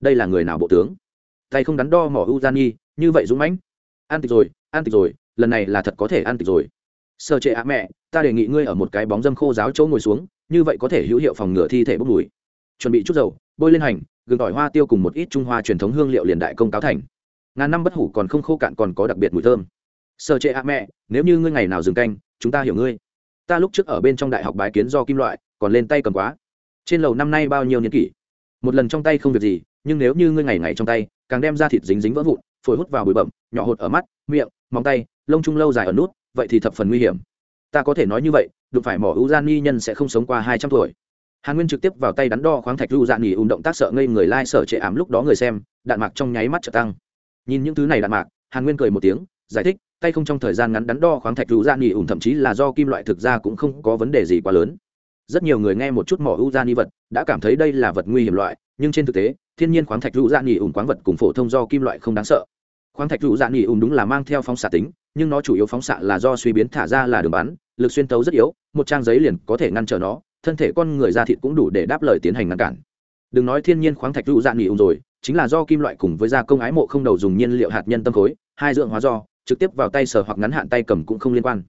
Đây là người nào bộ tướng? Tay không đắn đo mỏ u zani, như vậy dũng mãnh. Ăn tịch rồi ăn tịch rồi lần này là thật có thể ăn tịch rồi. Sợ trệ ạ mẹ ta đề nghị ngươi ở một cái bóng dâm khô giáo chỗ ngồi xuống như vậy có thể hữu hiệu phòng ngừa thi thể bốc mùi. Chuẩn bị chút dầu bôi lên hành gừng tỏi hoa tiêu cùng một ít trung hoa truyền thống hương liệu liền đại công cáo thành. Ngàn năm bất hủ còn không khô cạn còn có đặc biệt mùi thơm. Sợ trệ ạ mẹ nếu như ngươi ngày nào dừng canh chúng ta hiểu ngươi. Ta lúc trước ở bên trong đại học bái kiến do kim loại còn lên tay cầm quá. Trên lầu năm nay bao nhiêu niên kỷ? Một lần trong tay không việc gì, nhưng nếu như ngươi ngày ngày trong tay, càng đem ra thịt dính dính vỡ vụn, phổi hút vào bụi bậm nhỏ hột ở mắt, miệng, móng tay, lông trung lâu dài ở nút, vậy thì thập phần nguy hiểm. Ta có thể nói như vậy, đụng phải mỏ u gian nghi nhân sẽ không sống qua hai trăm tuổi. Hàn nguyên trực tiếp vào tay đắn đo khoáng thạch ưu dạn nghỉ ùn động tác sợ ngây người lai、like、sở trệ ảm lúc đó người xem, đạn mạc trong nháy mắt trở tăng. Nhìn những thứ này đạn mạc, hàn nguyên cười một tiếng, giải thích, tay không trong thời gian ngắn đắn đo khoáng thạch ưu dạn nghỉ ùn thậm chí là do kim loại thực ra cũng không có vấn đề gì quá lớn rất nhiều người nghe một chút mỏ u gian nghi vật, đã cảm thấy đây là vật nguy hiểm loại, nhưng trên thực tế, thiên nhiên khoáng thạch rũ dạn nghỉ ủng khoáng vật cùng phổ thông do kim loại không đáng sợ. Khoáng thạch rũ dạn nghỉ ủng đúng là mang theo phóng xạ tính, nhưng nó chủ yếu phóng xạ là do suy biến thả ra là đường bắn, lực xuyên tấu rất yếu, một trang giấy liền có thể ngăn trở nó, thân thể con người da thịt cũng đủ để đáp lời tiến hành ngăn cản. Đừng nói thiên nhiên khoáng thạch rũ dạn nghỉ ủng rồi, chính là do kim loại cùng với gia công ái mộ không đầu dùng nhiên liệu hạt nhân tâm khối, hai dưỡng hóa do, trực tiếp vào tay sở hoặc ngắn hạn tay cầm cũng không liên quan.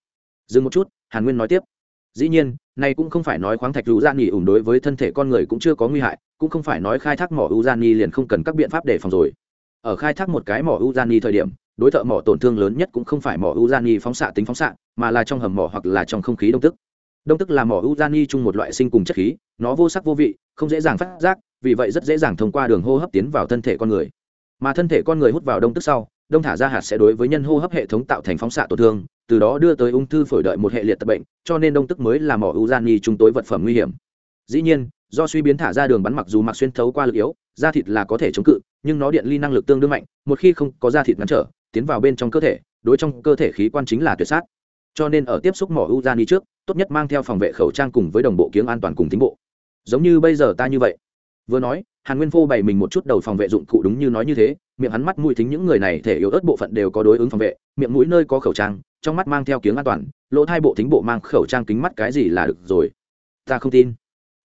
Dừng một chút, hàn nguyên nói tiếp. Dĩ nhiên này cũng không phải nói khoáng thạch rụ gian nghỉ ủng đối với thân thể con người cũng chưa có nguy hại, cũng không phải nói khai thác mỏ u gian liền không cần các biện pháp để phòng rồi. Ở khai thác một cái mỏ u gian thời điểm, đối thợ mỏ tổn thương lớn nhất cũng không phải mỏ urani phóng xạ tính phóng xạ, mà là trong hầm mỏ hoặc là trong không khí đông tức. Đông tức là mỏ urani chung một loại sinh cùng chất khí, nó vô sắc vô vị, không dễ dàng phát giác, vì vậy rất dễ dàng thông qua đường hô hấp tiến vào thân thể con người. Mà thân thể con người hút vào đông tức sau đông thả ra hạt sẽ đối với nhân hô hấp hệ thống tạo thành phóng xạ tổn thương, từ đó đưa tới ung thư phổi đợi một hệ liệt tập bệnh, cho nên đông tức mới là mỏ urani chung tối vật phẩm nguy hiểm. Dĩ nhiên, do suy biến thả ra đường bắn mặc dù mặc xuyên thấu qua lực yếu, da thịt là có thể chống cự, nhưng nó điện ly năng lực tương đương mạnh, một khi không có da thịt ngăn trở, tiến vào bên trong cơ thể, đối trong cơ thể khí quan chính là tuyệt sát. Cho nên ở tiếp xúc mỏ u gian trước, tốt nhất mang theo phòng vệ khẩu trang cùng với đồng bộ kiếng an toàn cùng tính bộ. Giống như bây giờ ta như vậy. Vừa nói hàn nguyên phô bày mình một chút đầu phòng vệ dụng cụ đúng như nói như thế, miệng hắn mắt mũi thính những người này thể yếu ớt bộ phận đều có đối ứng phòng vệ, miệng mũi nơi có khẩu trang, trong mắt mang theo kiếng an toàn, lỗ hai bộ thính bộ mang khẩu trang kính mắt cái gì là được rồi. Ta không tin.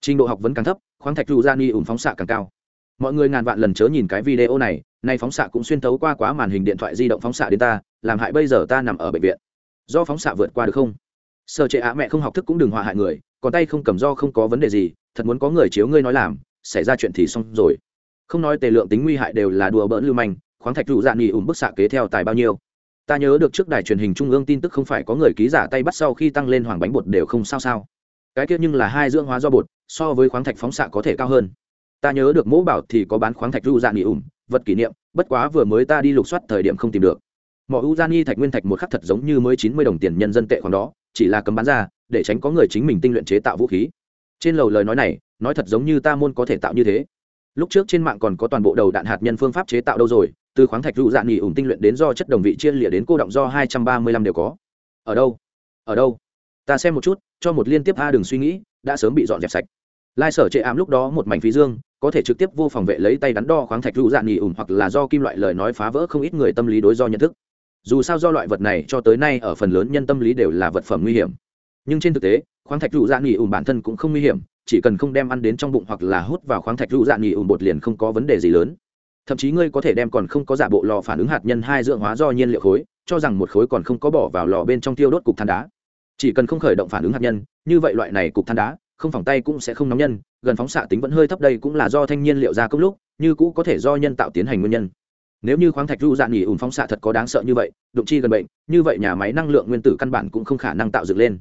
Trình độ học vẫn càng thấp, khoáng thạch dù ra ni ủng phóng xạ càng cao. Mọi người ngàn vạn lần chớ nhìn cái video này, nay phóng xạ cũng xuyên tấu qua quá màn hình điện thoại di động phóng xạ đến ta, làm hại bây giờ ta nằm ở bệnh viện. Do phóng xạ vượt qua được không? Sợ trệ ạ, mẹ không học thức cũng đừng họa hại người, còn tay không cầm do không có vấn đề gì, thật muốn có người chiếu ngươi nói làm xảy ra chuyện thì xong rồi. Không nói tề lượng tính nguy hại đều là đùa bỡn lưu manh, khoáng thạch rụ dạ nghỉ ủng bức xạ kế theo tài bao nhiêu. Ta nhớ được trước đài truyền hình trung ương tin tức không phải có người ký giả tay bắt sau khi tăng lên hoàng bánh bột đều không sao sao. Cái kia nhưng là hai dưỡng hóa do bột, so với khoáng thạch phóng xạ có thể cao hơn. Ta nhớ được mẫu bảo thì có bán khoáng thạch rụ dạ nghỉ ủng vật kỷ niệm, bất quá vừa mới ta đi lục soát thời điểm không tìm được. Mỏ u gian y thạch nguyên thạch một khắc thật giống như mới chín mươi đồng tiền nhân dân tệ khoảng đó, chỉ là cấm bán ra, để tránh có người chính mình tinh luyện chế tạo vũ khí. Trên lầu lời nói này nói thật giống như ta môn có thể tạo như thế. Lúc trước trên mạng còn có toàn bộ đầu đạn hạt nhân phương pháp chế tạo đâu rồi, từ khoáng thạch rụ dạng nghỉ ủng tinh luyện đến do chất đồng vị chia lịa đến cô động do hai trăm ba mươi lăm đều có. Ở đâu? Ở đâu? Ta xem một chút, cho một liên tiếp a đừng suy nghĩ, đã sớm bị dọn dẹp sạch. Lai sở chệ ám lúc đó một mảnh phí dương, có thể trực tiếp vô phòng vệ lấy tay đắn đo khoáng thạch rụ dạng nghỉ ủng hoặc là do kim loại lời nói phá vỡ không ít người tâm lý đối do nhận thức. Dù sao do loại vật này cho tới nay ở phần lớn nhân tâm lý đều là vật phẩm nguy hiểm. Nhưng trên thực tế, khoáng thạch rụ dạng nghỉ ủng bản thân cũng không nguy hiểm chỉ cần không đem ăn đến trong bụng hoặc là hút vào khoáng thạch rụ dạ nghỉ ủng bột liền không có vấn đề gì lớn. Thậm chí ngươi có thể đem còn không có giả bộ lò phản ứng hạt nhân hai dưỡng hóa do nhiên liệu khối, cho rằng một khối còn không có bỏ vào lò bên trong tiêu đốt cục than đá. Chỉ cần không khởi động phản ứng hạt nhân, như vậy loại này cục than đá, không phòng tay cũng sẽ không nóng nhân, gần phóng xạ tính vẫn hơi thấp đây cũng là do thanh nhiên liệu ra công lúc, như cũ có thể do nhân tạo tiến hành nguyên nhân. Nếu như khoáng thạch ru dạn nghỉ ùn phóng xạ thật có đáng sợ như vậy, đụng chi gần bệnh, như vậy nhà máy năng lượng nguyên tử căn bản cũng không khả năng tạo dựng lên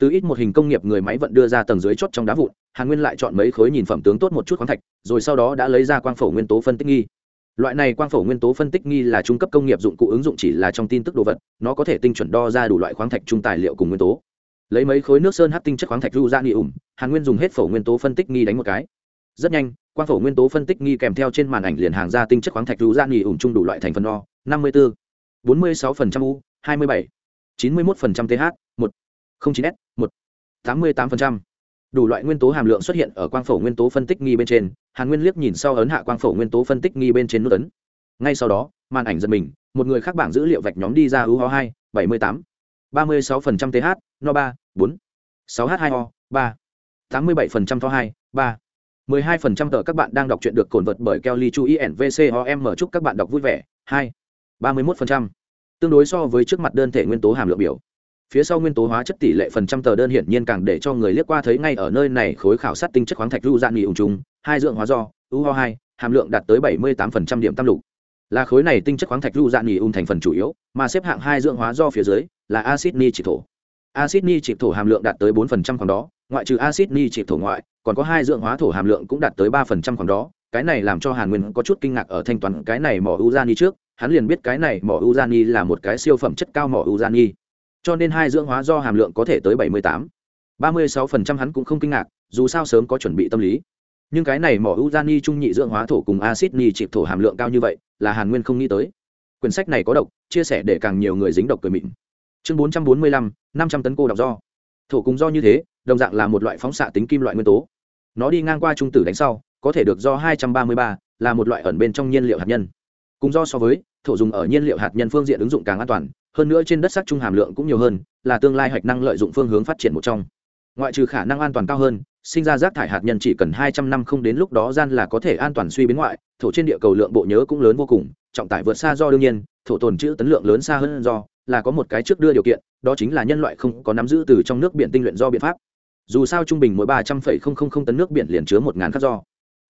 từ ít một hình công nghiệp người máy vận đưa ra tầng dưới chốt trong đá vụn, hàn nguyên lại chọn mấy khối nhìn phẩm tướng tốt một chút khoáng thạch, rồi sau đó đã lấy ra quang phổ nguyên tố phân tích nghi. Loại này quang phổ nguyên tố phân tích nghi là trung cấp công nghiệp dụng cụ ứng dụng chỉ là trong tin tức đồ vật, nó có thể tinh chuẩn đo ra đủ loại khoáng thạch trung tài liệu cùng nguyên tố. Lấy mấy khối nước sơn hát tinh chất khoáng thạch ru ra nghi ủng hàn nguyên dùng hết phổ nguyên tố phân tích nghi đánh một cái. Rất nhanh, quang phổ nguyên tố phân tích nghi kèm theo trên màn ảnh liền hàng ra tinh chất khoáng thạch ru ra nghi ủng chung đủ loại thành phần đo, năm mươi bốn bốn mươi sáu phần trăm u, hai mươi bảy 91% th một. 09 s 1 88%. đủ loại nguyên tố hàm lượng xuất hiện ở quang phổ nguyên tố phân tích nghi bên trên, hàn nguyên liếc nhìn sau ấn hạ quang phổ nguyên tố phân tích nghi bên trên nút ấn. Ngay sau đó, màn ảnh giật mình, một người khác bảng dữ liệu vạch nhóm đi ra ưu ho hai, bảy mươi tám, ba mươi sáu phần trăm th no ba, bốn, sáu h hai o, ba, tám mươi bảy phần trăm tho hai, ba, mười hai phần trăm tờ các bạn đang đọc truyện được cồn vật bởi kelly chu invcom M. Chúc các bạn đọc vui vẻ. Hai, ba mươi mốt phần trăm. Tương đối so với trước mặt đơn thể nguyên tố hàm lượng biểu phía sau nguyên tố hóa chất tỷ lệ phần trăm tờ đơn hiển nhiên càng để cho người liếc qua thấy ngay ở nơi này khối khảo sát tinh chất khoáng thạch lưu dạng nghỉ ủng trùng, hai dưỡng hóa do, u ho hai, hàm lượng đạt tới bảy mươi tám phần trăm điểm tam lục. Là khối này tinh chất khoáng thạch lưu dạng nghỉ ủng thành phần chủ yếu, mà xếp hạng hai dưỡng hóa do phía dưới là acid trị thổ acid trị thổ hàm lượng đạt tới bốn phần trăm khoảng đó, ngoại trừ acid trị thổ ngoại, còn có hai dưỡng hóa thổ hàm lượng cũng đạt tới ba phần trăm khoảng đó. Cái này làm cho hàn nguyên có chút kinh ngạc ở thanh toán cái này mỏ uzani trước, hắn liền biết cái này mỏ uzani là một cái siêu phẩm chất cao mỏ uzani cho nên hai dưỡng hóa do hàm lượng có thể tới bảy mươi tám. ba mươi sáu phần trăm hắn cũng không kinh ngạc, dù sao sớm có chuẩn bị tâm lý. Nhưng cái này mỏ uzani trung nhị dưỡng hóa thổ cùng acid ni chịp thổ hàm lượng cao như vậy, là hàn nguyên không nghĩ tới. Quyển sách này có độc, chia sẻ để càng nhiều người dính độc cười mịn. Chương bốn trăm bốn mươi lăm, năm trăm tấn cô độc do. Thổ cùng do như thế, đồng dạng là một loại phóng xạ tính kim loại nguyên tố. Nó đi ngang qua trung tử đánh sau, có thể được do hai trăm ba mươi ba, là một loại ẩn bên trong nhiên liệu hạt nhân. Cùng do so với, thổ dùng ở nhiên liệu hạt nhân phương diện ứng dụng càng an toàn hơn nữa trên đất sắc trung hàm lượng cũng nhiều hơn, là tương lai hạch năng lợi dụng phương hướng phát triển một trong. Ngoại trừ khả năng an toàn cao hơn, sinh ra rác thải hạt nhân chỉ cần hai trăm năm không đến lúc đó gian là có thể an toàn suy biến ngoại, thổ trên địa cầu lượng bộ nhớ cũng lớn vô cùng, trọng tải vượt xa do đương nhiên, thổ tồn chữ tấn lượng lớn xa hơn do, là có một cái trước đưa điều kiện, đó chính là nhân loại không có nắm giữ từ trong nước biển tinh luyện do biện pháp. Dù sao trung bình mỗi ba trăm linh tấn nước biển liền chứa một ngàn khắc do.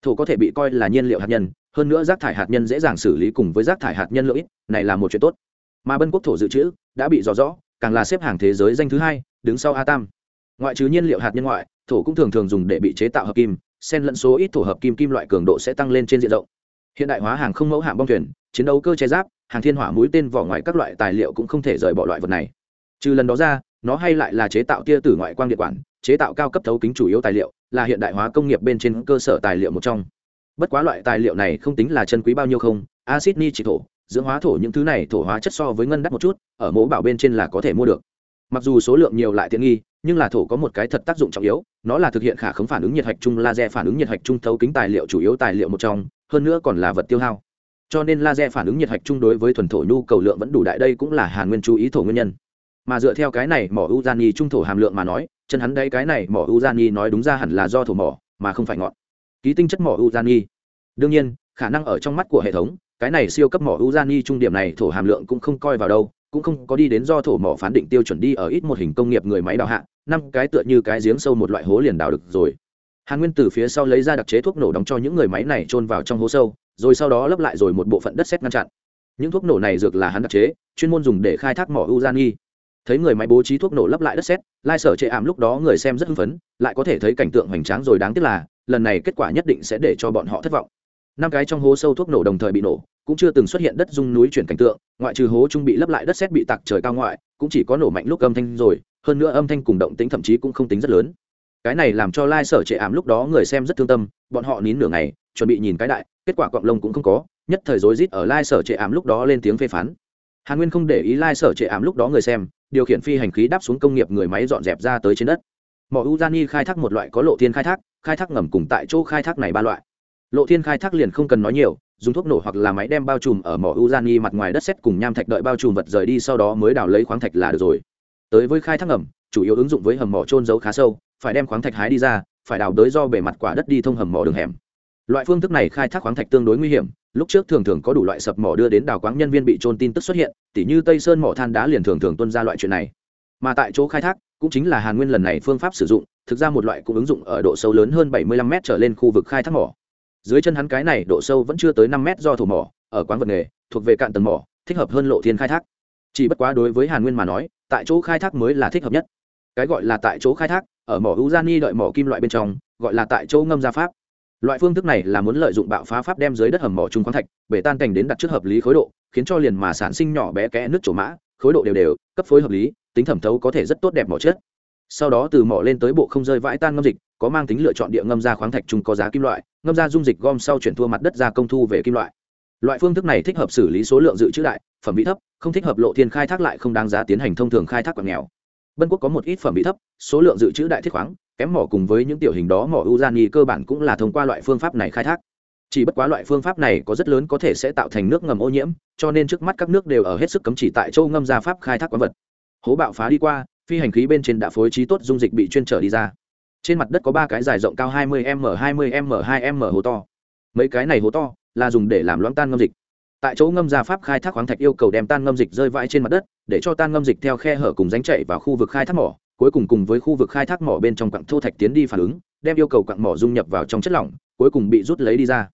Thổ có thể bị coi là nhiên liệu hạt nhân, hơn nữa rác thải hạt nhân dễ dàng xử lý cùng với rác thải hạt nhân lợi này là một chuyện tốt mà bân quốc thổ dự trữ đã bị rõ rõ, càng là xếp hàng thế giới danh thứ hai, đứng sau a tam ngoại trừ nhiên liệu hạt nhân ngoại, thổ cũng thường thường dùng để bị chế tạo hợp kim, xen lẫn số ít thổ hợp kim kim loại cường độ sẽ tăng lên trên diện rộng. Hiện đại hóa hàng không mẫu hạm bong thuyền, chiến đấu cơ chế giáp, hàng thiên hỏa mũi tên vỏ ngoài các loại tài liệu cũng không thể rời bỏ loại vật này. Trừ lần đó ra, nó hay lại là chế tạo tia tử ngoại quang điện quản, chế tạo cao cấp thấu kính chủ yếu tài liệu, là hiện đại hóa công nghiệp bên trên cơ sở tài liệu một trong. Bất quá loại tài liệu này không tính là chân quý bao nhiêu không, acid ni chỉ thổ dưỡng hóa thổ những thứ này, thổ hóa chất so với ngân đắt một chút, ở mẫu bảo bên trên là có thể mua được. Mặc dù số lượng nhiều lại tiện nghi, nhưng là thổ có một cái thật tác dụng trọng yếu, nó là thực hiện khả khống phản ứng nhiệt hạch chung laser phản ứng nhiệt hạch chung thấu kính tài liệu chủ yếu tài liệu một trong, hơn nữa còn là vật tiêu hao. Cho nên laser phản ứng nhiệt hạch chung đối với thuần thổ nhu cầu lượng vẫn đủ đại, đây cũng là hàn nguyên chú ý thổ nguyên nhân. Mà dựa theo cái này, mỏ uzani trung thổ hàm lượng mà nói, chân hắn đây cái này, mỏ uzani nói đúng ra hẳn là do thổ mỏ, mà không phải ngọn. Ký tinh chất mỏ uzani. Đương nhiên, khả năng ở trong mắt của hệ thống cái này siêu cấp mỏ urani trung điểm này thổ hàm lượng cũng không coi vào đâu, cũng không có đi đến do thổ mỏ phán định tiêu chuẩn đi ở ít một hình công nghiệp người máy đào hạ, năm cái tựa như cái giếng sâu một loại hố liền đào được rồi. Hàn nguyên từ phía sau lấy ra đặc chế thuốc nổ đóng cho những người máy này trôn vào trong hố sâu, rồi sau đó lấp lại rồi một bộ phận đất xét ngăn chặn. Những thuốc nổ này dược là hắn đặc chế, chuyên môn dùng để khai thác mỏ urani thấy người máy bố trí thuốc nổ lấp lại đất xét lai sở chệ ảm lúc đó người xem rất hưng phấn, lại có thể thấy cảnh tượng hoành tráng rồi đáng tiếc là, lần này kết quả nhất định sẽ để cho bọn họ thất vọng năm cái trong hố sâu thuốc nổ đồng thời bị nổ, cũng chưa từng xuất hiện đất dung núi chuyển cảnh tượng, ngoại trừ hố trung bị lấp lại đất xét bị tạc trời cao ngoại, cũng chỉ có nổ mạnh lúc âm thanh rồi, hơn nữa âm thanh cùng động tính thậm chí cũng không tính rất lớn. Cái này làm cho lai sở trệ ảm lúc đó người xem rất thương tâm, bọn họ nín nửa ngày, chuẩn bị nhìn cái đại, kết quả cọng lông cũng không có, nhất thời rối rít ở lai sở trệ ảm lúc đó lên tiếng phê phán. Hàn nguyên không để ý lai sở trệ ảm lúc đó người xem, điều khiển phi hành khí đáp xuống công nghiệp người máy dọn dẹp ra tới trên đất. Mỏ uzani khai thác một loại có lộ thiên khai thác khai thác ngầm cùng tại chỗ khai thác này ba loại lộ thiên khai thác liền không cần nói nhiều, dùng thuốc nổ hoặc là máy đem bao trùm ở mỏ uzani mặt ngoài đất xét cùng nham thạch đợi bao trùm vật rời đi sau đó mới đào lấy khoáng thạch là được rồi. Tới với khai thác ngầm, chủ yếu ứng dụng với hầm mỏ trôn giấu khá sâu, phải đem khoáng thạch hái đi ra, phải đào đới do bề mặt quả đất đi thông hầm mỏ đường hẻm. Loại phương thức này khai thác khoáng thạch tương đối nguy hiểm, lúc trước thường thường có đủ loại sập mỏ đưa đến đào quáng nhân viên bị trôn tin tức xuất hiện, tỉ như tây sơn mỏ than đá liền thường thường tuân ra loại chuyện này. Mà tại chỗ khai thác, cũng chính là hàn nguyên lần này phương pháp sử dụng, thực ra một loại cũng ứng dụng ở độ sâu lớn hơn 75 m trở lên khu vực khai thác mỏ dưới chân hắn cái này độ sâu vẫn chưa tới năm mét do thổ mỏ, ở quán vật nghề, thuộc về cạn tầng mỏ, thích hợp hơn lộ thiên khai thác. Chỉ bất quá đối với hàn nguyên mà nói, tại chỗ khai thác mới là thích hợp nhất. Cái gọi là tại chỗ khai thác, ở mỏ uzani đợi mỏ kim loại bên trong, gọi là tại chỗ ngâm ra pháp. Loại phương thức này là muốn lợi dụng bạo phá pháp đem dưới đất hầm mỏ trung khoáng thạch, bể tan cảnh đến đặt trước hợp lý khối độ, khiến cho liền mà sản sinh nhỏ bé kẽ nước trổ mã, khối độ đều đều, cấp phối hợp lý, tính thẩm thấu có thể rất tốt đẹp mỏ chất sau đó từ mỏ lên tới bộ không rơi vãi tan ngâm dịch, có mang tính lựa chọn địa ngâm ra khoáng thạch chung có giá kim loại, ngâm ra dung dịch gom sau chuyển thua mặt đất ra công thu về kim loại. Loại phương thức này thích hợp xử lý số lượng dự trữ đại, phẩm vị thấp, không thích hợp lộ thiên khai thác lại không đáng giá tiến hành thông thường khai thác quạng nghèo. Bân quốc có một ít phẩm vị thấp, số lượng dự trữ đại thiết khoáng, kém mỏ cùng với những tiểu hình đó mỏ urani cơ bản cũng là thông qua loại phương pháp này khai thác. Chỉ bất quá loại phương pháp này có rất lớn có thể sẽ tạo thành nước ngầm ô nhiễm, cho nên trước mắt các nước đều ở hết sức cấm chỉ tại châu ngâm ra pháp khai thác quán vật. Hố bạo phá đi qua phi hành khí bên trên đã phối trí tốt dung dịch bị chuyên trở đi ra. Trên mặt đất có ba cái dài rộng cao 20 m 20 m 2 m hố to. Mấy cái này hố to là dùng để làm loãng tan ngâm dịch. Tại chỗ ngâm ra pháp khai thác khoáng thạch yêu cầu đem tan ngâm dịch rơi vãi trên mặt đất, để cho tan ngâm dịch theo khe hở cùng ránh chạy vào khu vực khai thác mỏ, cuối cùng cùng với khu vực khai thác mỏ bên trong quặng thô thạch tiến đi phản ứng, đem yêu cầu quặng mỏ dung nhập vào trong chất lỏng, cuối cùng bị rút lấy đi ra.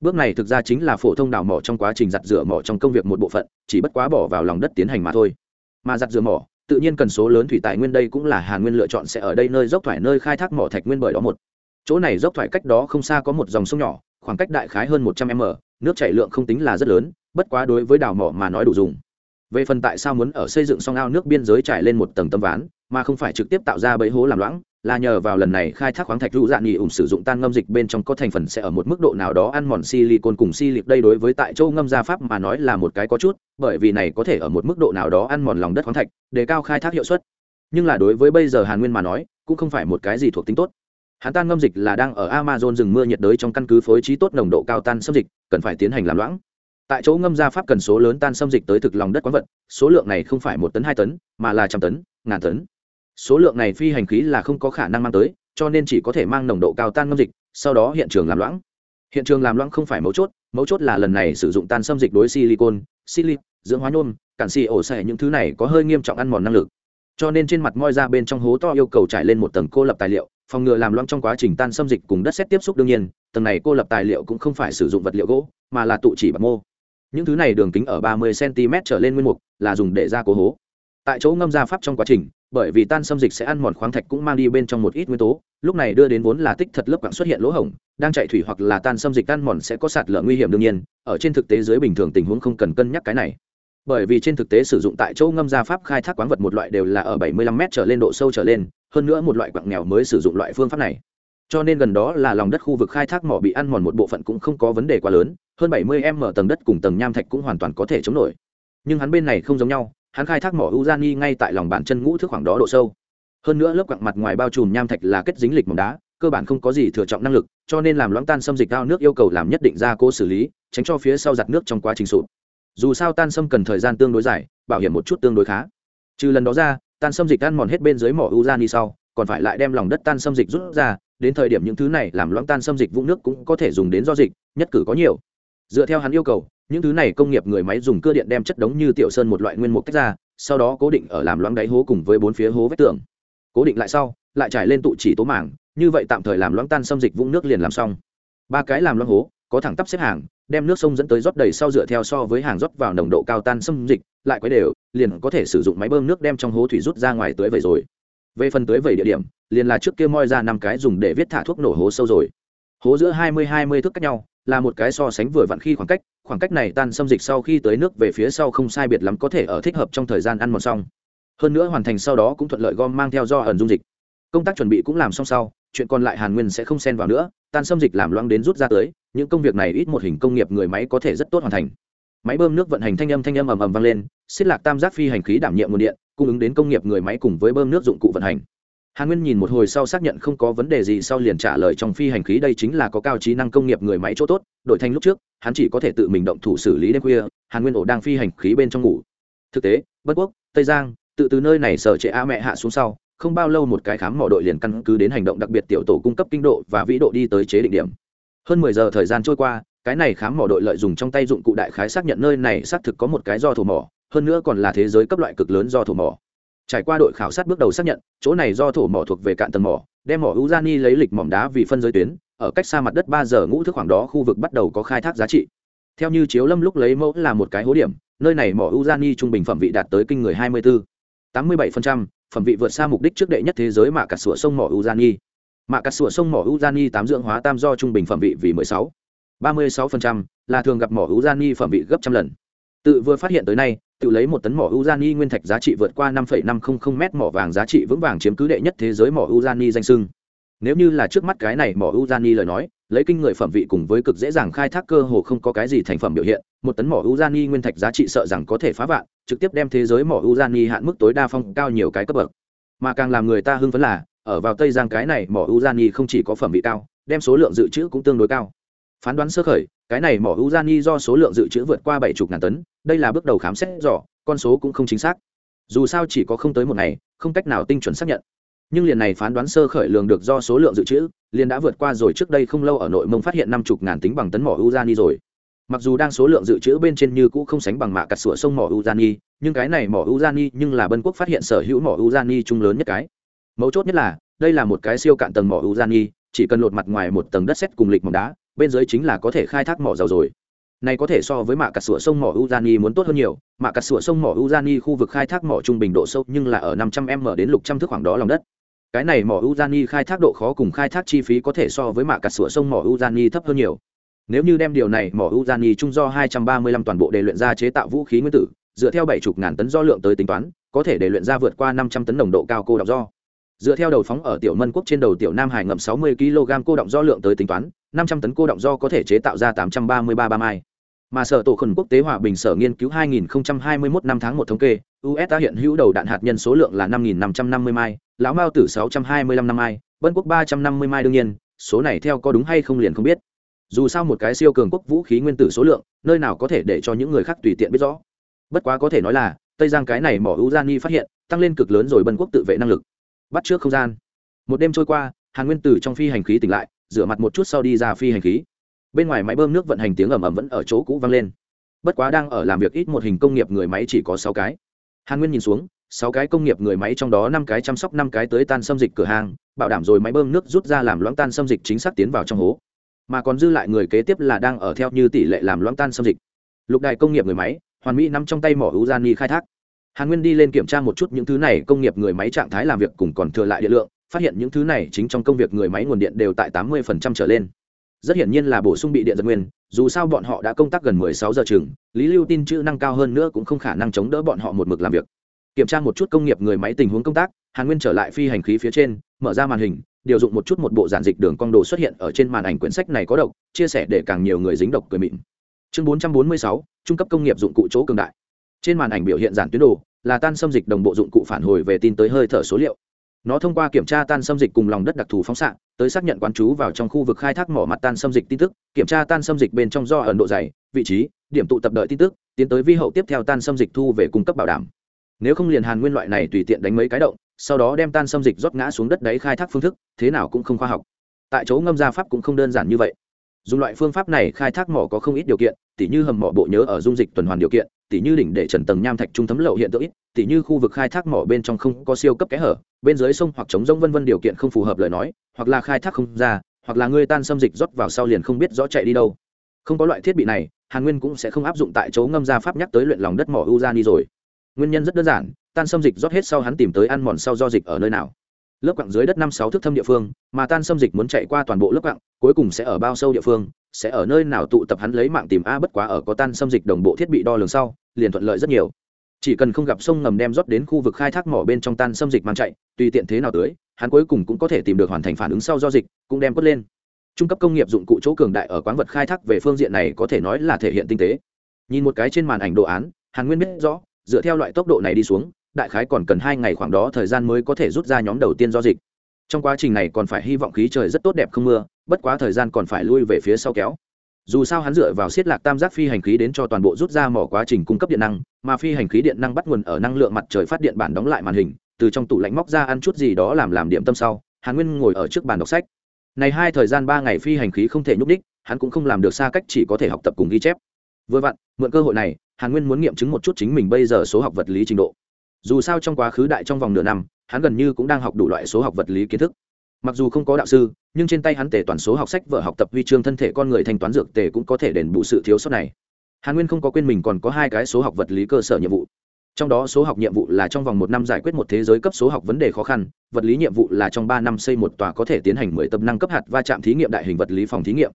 Bước này thực ra chính là phổ thông đào mỏ trong quá trình giặt rửa mỏ trong công việc một bộ phận, chỉ bất quá bỏ vào lòng đất tiến hành mà thôi. Mà giặt rửa mỏ tự nhiên cần số lớn thủy tài nguyên đây cũng là hàn nguyên lựa chọn sẽ ở đây nơi dốc thoải nơi khai thác mỏ thạch nguyên bởi đó một. Chỗ này dốc thoải cách đó không xa có một dòng sông nhỏ, khoảng cách đại khái hơn một trăm m, nước chảy lượng không tính là rất lớn, bất quá đối với đào mỏ mà nói đủ dùng. Về phần tại sao muốn ở xây dựng song ao nước biên giới trải lên một tầng tấm ván, mà không phải trực tiếp tạo ra bẫy hố làm loãng là nhờ vào lần này khai thác khoáng thạch rụ dạng nghỉ ủng sử dụng tan ngâm dịch bên trong có thành phần sẽ ở một mức độ nào đó ăn mòn silicon cùng silic đây đối với tại châu ngâm gia pháp mà nói là một cái có chút, bởi vì này có thể ở một mức độ nào đó ăn mòn lòng đất khoáng thạch, để cao khai thác hiệu suất. Nhưng là đối với bây giờ hàn nguyên mà nói, cũng không phải một cái gì thuộc tính tốt. Hắn tan ngâm dịch là đang ở amazon rừng mưa nhiệt đới trong căn cứ phối trí tốt nồng độ cao tan xâm dịch, cần phải tiến hành làm loãng. Tại chỗ ngâm gia pháp cần số lớn tan xâm dịch tới thực lòng đất quán vật, số lượng này không phải một tấn hai tấn, mà là trăm tấn, ngàn tấn số lượng này phi hành khí là không có khả năng mang tới, cho nên chỉ có thể mang nồng độ cao tan ngâm dịch, sau đó hiện trường làm loãng. Hiện trường làm loãng không phải mấu chốt mấu chốt là lần này sử dụng tan xâm dịch đối silicon, silic, dưỡng hóa nhôm, cản xì ổ xẻ những thứ này có hơi nghiêm trọng ăn mòn năng lực. Cho nên trên mặt moi ra bên trong hố to yêu cầu trải lên một tầng cô lập tài liệu, phòng ngừa làm loãng trong quá trình tan xâm dịch cùng đất xét tiếp xúc đương nhiên, tầng này cô lập tài liệu cũng không phải sử dụng vật liệu gỗ, mà là tụ chỉ bạc mô. Những thứ này đường kính ở 30 cm trở lên nguyên mục, là dùng để ra cố hố tại chỗ ngâm ra pháp trong quá trình, bởi vì tan xâm dịch sẽ ăn mòn khoáng thạch cũng mang đi bên trong một ít nguyên tố, lúc này đưa đến vốn là tích thật lớp quặng xuất hiện lỗ hổng, đang chạy thủy hoặc là tan xâm dịch ăn mòn sẽ có sạt lở nguy hiểm đương nhiên, ở trên thực tế dưới bình thường tình huống không cần cân nhắc cái này. Bởi vì trên thực tế sử dụng tại chỗ ngâm ra pháp khai thác quán vật một loại đều là ở 75 m trở lên độ sâu trở lên, hơn nữa một loại quặng nghèo mới sử dụng loại phương pháp này. Cho nên gần đó là lòng đất khu vực khai thác mỏ bị ăn mòn một bộ phận cũng không có vấn đề quá lớn, hơn 70 m tầng đất cùng tầng nham thạch cũng hoàn toàn có thể chống nổi. Nhưng hắn bên này không giống nhau hắn khai thác mỏ urani ngay tại lòng bàn chân ngũ thước khoảng đó độ sâu. Hơn nữa lớp quặng mặt ngoài bao trùm nham thạch là kết dính lịch mỏng đá, cơ bản không có gì thừa trọng năng lực, cho nên làm loãng tan xâm dịch cao nước yêu cầu làm nhất định ra cố xử lý, tránh cho phía sau giặt nước trong quá trình sụp. Dù sao tan xâm cần thời gian tương đối dài, bảo hiểm một chút tương đối khá. Trừ lần đó ra, tan xâm dịch tan mòn hết bên dưới mỏ urani sau, còn phải lại đem lòng đất tan xâm dịch rút ra, đến thời điểm những thứ này làm loãng tan xâm dịch vũng nước cũng có thể dùng đến do dịch, nhất cử có nhiều. Dựa theo hắn yêu cầu những thứ này công nghiệp người máy dùng cưa điện đem chất đống như tiểu sơn một loại nguyên mục tách ra, sau đó cố định ở làm loãng đáy hố cùng với bốn phía hố vách tường. Cố định lại sau, lại trải lên tụ chỉ tố mảng, như vậy tạm thời làm loãng tan xâm dịch vũng nước liền làm xong. Ba cái làm loãng hố, có thẳng tắp xếp hàng, đem nước sông dẫn tới rót đầy sau dựa theo so với hàng rót vào nồng độ cao tan xâm dịch, lại quấy đều, liền có thể sử dụng máy bơm nước đem trong hố thủy rút ra ngoài tưới vẩy rồi. Về phần tưới vẩy địa điểm, liền là trước kia moi ra năm cái dùng để viết thả thuốc nổ hố sâu rồi. Hố giữa hai mươi hai mươi thước cách nhau, là một cái so sánh vừa vặn khi khoảng cách khoảng cách này tan xâm dịch sau khi tới nước về phía sau không sai biệt lắm có thể ở thích hợp trong thời gian ăn một xong. Hơn nữa hoàn thành sau đó cũng thuận lợi gom mang theo do ẩn dung dịch. Công tác chuẩn bị cũng làm xong sau, chuyện còn lại hàn nguyên sẽ không xen vào nữa, tan xâm dịch làm loang đến rút ra tới, những công việc này ít một hình công nghiệp người máy có thể rất tốt hoàn thành. Máy bơm nước vận hành thanh âm thanh âm ầm ầm vang lên xích lạc tam giác phi hành khí đảm nhiệm nguồn điện, cung ứng đến công nghiệp người máy cùng với bơm nước dụng cụ vận hành hàn nguyên nhìn một hồi sau xác nhận không có vấn đề gì sau liền trả lời trong phi hành khí đây chính là có cao trí năng công nghiệp người máy chỗ tốt, đổi thành lúc trước, hắn chỉ có thể tự mình động thủ xử lý đêm khuya, hàn nguyên ổ đang phi hành khí bên trong ngủ. Thực tế, bất quốc, tây giang, tự từ nơi này sở trệ a mẹ hạ xuống sau, không bao lâu một cái khám mỏ đội liền căn cứ đến hành động đặc biệt tiểu tổ cung cấp kinh độ và vĩ độ đi tới chế định điểm. Hơn mười giờ thời gian trôi qua, cái này khám mỏ đội lợi dụng trong tay dụng cụ đại khái xác nhận nơi này xác thực có một cái do thổ mỏ, hơn nữa còn là thế giới cấp loại cực lớn do thổ mỏ trải qua đội khảo sát bước đầu xác nhận chỗ này do thổ mỏ thuộc về cạn tầng mỏ đem mỏ urani lấy lịch mỏm đá vì phân giới tuyến ở cách xa mặt đất ba giờ ngũ thức khoảng đó khu vực bắt đầu có khai thác giá trị. Theo như chiếu lâm lúc lấy mẫu là một cái hố điểm nơi này mỏ urani trung bình phẩm vị đạt tới kinh người 24, 87%, phẩm vị vượt xa mục đích trước đệ nhất thế giới mà cả sủa sông mỏ urani mà cả sủa sông mỏ urani tám dưỡng hóa tam do trung bình phẩm vị vì 16, 36%, là thường gặp mỏ urani phẩm vị gấp trăm lần. Tự vừa phát hiện tới nay tự lấy một tấn mỏ urani nguyên thạch giá trị vượt qua 5,500 mét mỏ vàng giá trị vững vàng chiếm cứ đệ nhất thế giới mỏ urani danh sưng nếu như là trước mắt cái này mỏ urani lời nói lấy kinh người phẩm vị cùng với cực dễ dàng khai thác cơ hồ không có cái gì thành phẩm biểu hiện một tấn mỏ urani nguyên thạch giá trị sợ rằng có thể phá vạn trực tiếp đem thế giới mỏ urani hạn mức tối đa phong cao nhiều cái cấp bậc. Mà càng làm người ta hưng phấn là ở vào tây giang cái này mỏ urani không chỉ có phẩm vị cao đem số lượng dự trữ cũng tương đối cao. Phán đoán sơ khởi cái này mỏ urani do số lượng dự trữ vượt qua bảy chục ngàn tấn, đây là bước đầu khám xét rõ, con số cũng không chính xác. Dù sao chỉ có không tới một ngày, không cách nào tinh chuẩn xác nhận. Nhưng liền này phán đoán sơ khởi lường được do số lượng dự trữ, liền đã vượt qua rồi trước đây không lâu ở nội mông phát hiện năm chục ngàn tính bằng tấn mỏ urani rồi. Mặc dù đang số lượng dự trữ bên trên như cũ không sánh bằng mạ cặt sủa sông mỏ urani nhưng cái này mỏ urani nhưng là bân quốc phát hiện sở hữu mỏ urani chung lớn nhất cái. Mấu chốt nhất là, đây là một cái siêu cạn tầng mỏ urani chỉ cần lột mặt ngoài một tầng đất sét cùng lịch mỏng đá bên dưới chính là có thể khai thác mỏ dầu rồi. Này có thể so với mạ cắt sủa sông mỏ urani muốn tốt hơn nhiều. Mạ cắt sủa sông mỏ urani khu vực khai thác mỏ trung bình độ sâu nhưng là ở 500 m đến lục trăm thước khoảng đó lòng đất. Cái này mỏ urani khai thác độ khó cùng khai thác chi phí có thể so với mạ cắt sủa sông mỏ urani thấp hơn nhiều. Nếu như đem điều này mỏ urani trung do 235 toàn bộ để luyện ra chế tạo vũ khí nguyên tử, dựa theo bảy chục ngàn tấn do lượng tới tính toán, có thể để luyện ra vượt qua 500 tấn nồng độ cao cô độc do dựa theo đầu phóng ở tiểu mân quốc trên đầu tiểu nam hải ngậm 60 kg cô động do lượng tới tính toán 500 tấn cô động do có thể chế tạo ra 833 ba mai. Mà sở tổ khẩn quốc tế hòa bình sở nghiên cứu 2021 năm tháng 1 thống kê USA hiện hữu đầu đạn hạt nhân số lượng là 5.550 mai, lão mao tử 625 năm mai Bân quốc 350 mai đương nhiên, số này theo có đúng hay không liền không biết. Dù sao một cái siêu cường quốc vũ khí nguyên tử số lượng, nơi nào có thể để cho những người khác tùy tiện biết rõ. Bất quá có thể nói là, tây giang cái này mỏ urani phát hiện, tăng lên cực lớn rồi bân quốc tự vệ năng lực bắt trước không gian. Một đêm trôi qua, hàn nguyên tử trong phi hành khí tỉnh lại, rửa mặt một chút sau đi ra phi hành khí. Bên ngoài máy bơm nước vận hành tiếng ầm ầm vẫn ở chỗ cũ vang lên. Bất quá đang ở làm việc ít một hình công nghiệp người máy chỉ có sáu cái. Hàn nguyên nhìn xuống, sáu cái công nghiệp người máy trong đó năm cái chăm sóc năm cái tới tan xâm dịch cửa hàng, bảo đảm rồi máy bơm nước rút ra làm loãng tan xâm dịch chính xác tiến vào trong hố. Mà còn dư lại người kế tiếp là đang ở theo như tỷ lệ làm loãng tan xâm dịch. Lục đài công nghiệp người máy, hoàn mỹ nằm trong tay mỏ hữu gian khai thác hàn nguyên đi lên kiểm tra một chút những thứ này công nghiệp người máy trạng thái làm việc cùng còn thừa lại điện lượng phát hiện những thứ này chính trong công việc người máy nguồn điện đều tại tám mươi trở lên. Rất hiển nhiên là bổ sung bị điện giật nguyên dù sao bọn họ đã công tác gần 16 giờ chừng lý lưu tin chữ năng cao hơn nữa cũng không khả năng chống đỡ bọn họ một mực làm việc. Kiểm tra một chút công nghiệp người máy tình huống công tác hàn nguyên trở lại phi hành khí phía trên mở ra màn hình điều dụng một chút một bộ giản dịch đường cong đồ xuất hiện ở trên màn ảnh quyển sách này có độc chia sẻ để càng nhiều người dính độc cười mịn. Chương 446, trung cấp công nghiệp dụng cụ chỗ cường đại trên màn ảnh biểu hiện giản tuyến đồ là tan xâm dịch đồng bộ dụng cụ phản hồi về tin tới hơi thở số liệu. Nó thông qua kiểm tra tan xâm dịch cùng lòng đất đặc thù phóng xạ, tới xác nhận quán chú vào trong khu vực khai thác mỏ mặt tan xâm dịch tin tức, kiểm tra tan xâm dịch bên trong do ẩn độ dày, vị trí, điểm tụ tập đợi tin tức, tiến tới vi hậu tiếp theo tan xâm dịch thu về cung cấp bảo đảm. Nếu không liền hàn nguyên loại này tùy tiện đánh mấy cái động, sau đó đem tan xâm dịch rót ngã xuống đất đáy khai thác phương thức, thế nào cũng không khoa học. Tại chỗ ngâm gia pháp cũng không đơn giản như vậy. Dùng loại phương pháp này khai thác mỏ có không ít điều kiện, tỉ như hầm mỏ bộ nhớ ở dung dịch tuần hoàn điều kiện tỉ như đỉnh để trần tầng nham thạch trung thấm lậu hiện tượng ít, tỉ như khu vực khai thác mỏ bên trong không có siêu cấp kẽ hở, bên dưới sông hoặc chống rông vân vân điều kiện không phù hợp lời nói, hoặc là khai thác không ra, hoặc là ngươi tan xâm dịch rót vào sau liền không biết rõ chạy đi đâu. Không có loại thiết bị này, hàn nguyên cũng sẽ không áp dụng tại chỗ ngâm ra pháp nhắc tới luyện lòng đất mỏ urani rồi. Nguyên nhân rất đơn giản, tan xâm dịch rót hết sau hắn tìm tới ăn mòn sau do dịch ở nơi nào lớp quặng dưới đất năm sáu thước thâm địa phương, mà tan xâm dịch muốn chạy qua toàn bộ lớp quặng cuối cùng sẽ ở bao sâu địa phương, sẽ ở nơi nào tụ tập hắn lấy mạng tìm a bất quá ở có tan xâm dịch đồng bộ thiết bị đo lường sau, liền thuận lợi rất nhiều. Chỉ cần không gặp sông ngầm đem rót đến khu vực khai thác mỏ bên trong tan xâm dịch mang chạy, tùy tiện thế nào tới, hắn cuối cùng cũng có thể tìm được hoàn thành phản ứng sau do dịch, cũng đem quất lên. Trung cấp công nghiệp dụng cụ chỗ cường đại ở quán vật khai thác về phương diện này có thể nói là thể hiện tinh tế. Nhìn một cái trên màn ảnh đồ án, hàn nguyên biết rõ, dựa theo loại tốc độ này đi xuống đại khái còn cần hai ngày khoảng đó thời gian mới có thể rút ra nhóm đầu tiên do dịch. Trong quá trình này còn phải hy vọng khí trời rất tốt đẹp không mưa, bất quá thời gian còn phải lui về phía sau kéo. Dù sao hắn dựa vào siết lạc tam giác phi hành khí đến cho toàn bộ rút ra mỏ quá trình cung cấp điện năng, mà phi hành khí điện năng bắt nguồn ở năng lượng mặt trời phát điện bản đóng lại màn hình, từ trong tủ lạnh móc ra ăn chút gì đó làm làm điểm tâm sau, hàn nguyên ngồi ở trước bàn đọc sách. Này hai thời gian ba ngày phi hành khí không thể nhúc đích hắn cũng không làm được xa cách chỉ có thể học tập cùng ghi chép. Vừa vặn, mượn cơ hội này, hàn nguyên muốn nghiệm chứng một chút chính mình bây giờ số học vật lý trình độ dù sao trong quá khứ đại trong vòng nửa năm, hắn gần như cũng đang học đủ loại số học vật lý kiến thức. Mặc dù không có đạo sư, nhưng trên tay hắn tề toàn số học sách vở học tập huy chương thân thể con người thanh toán dược tề cũng có thể đền bù sự thiếu sót này. Hàn nguyên không có quên mình còn có hai cái số học vật lý cơ sở nhiệm vụ. Trong đó số học nhiệm vụ là trong vòng một năm giải quyết một thế giới cấp số học vấn đề khó khăn, vật lý nhiệm vụ là trong ba năm xây một tòa có thể tiến hành mười tập năng cấp hạt va chạm thí nghiệm đại hình vật lý phòng thí nghiệm.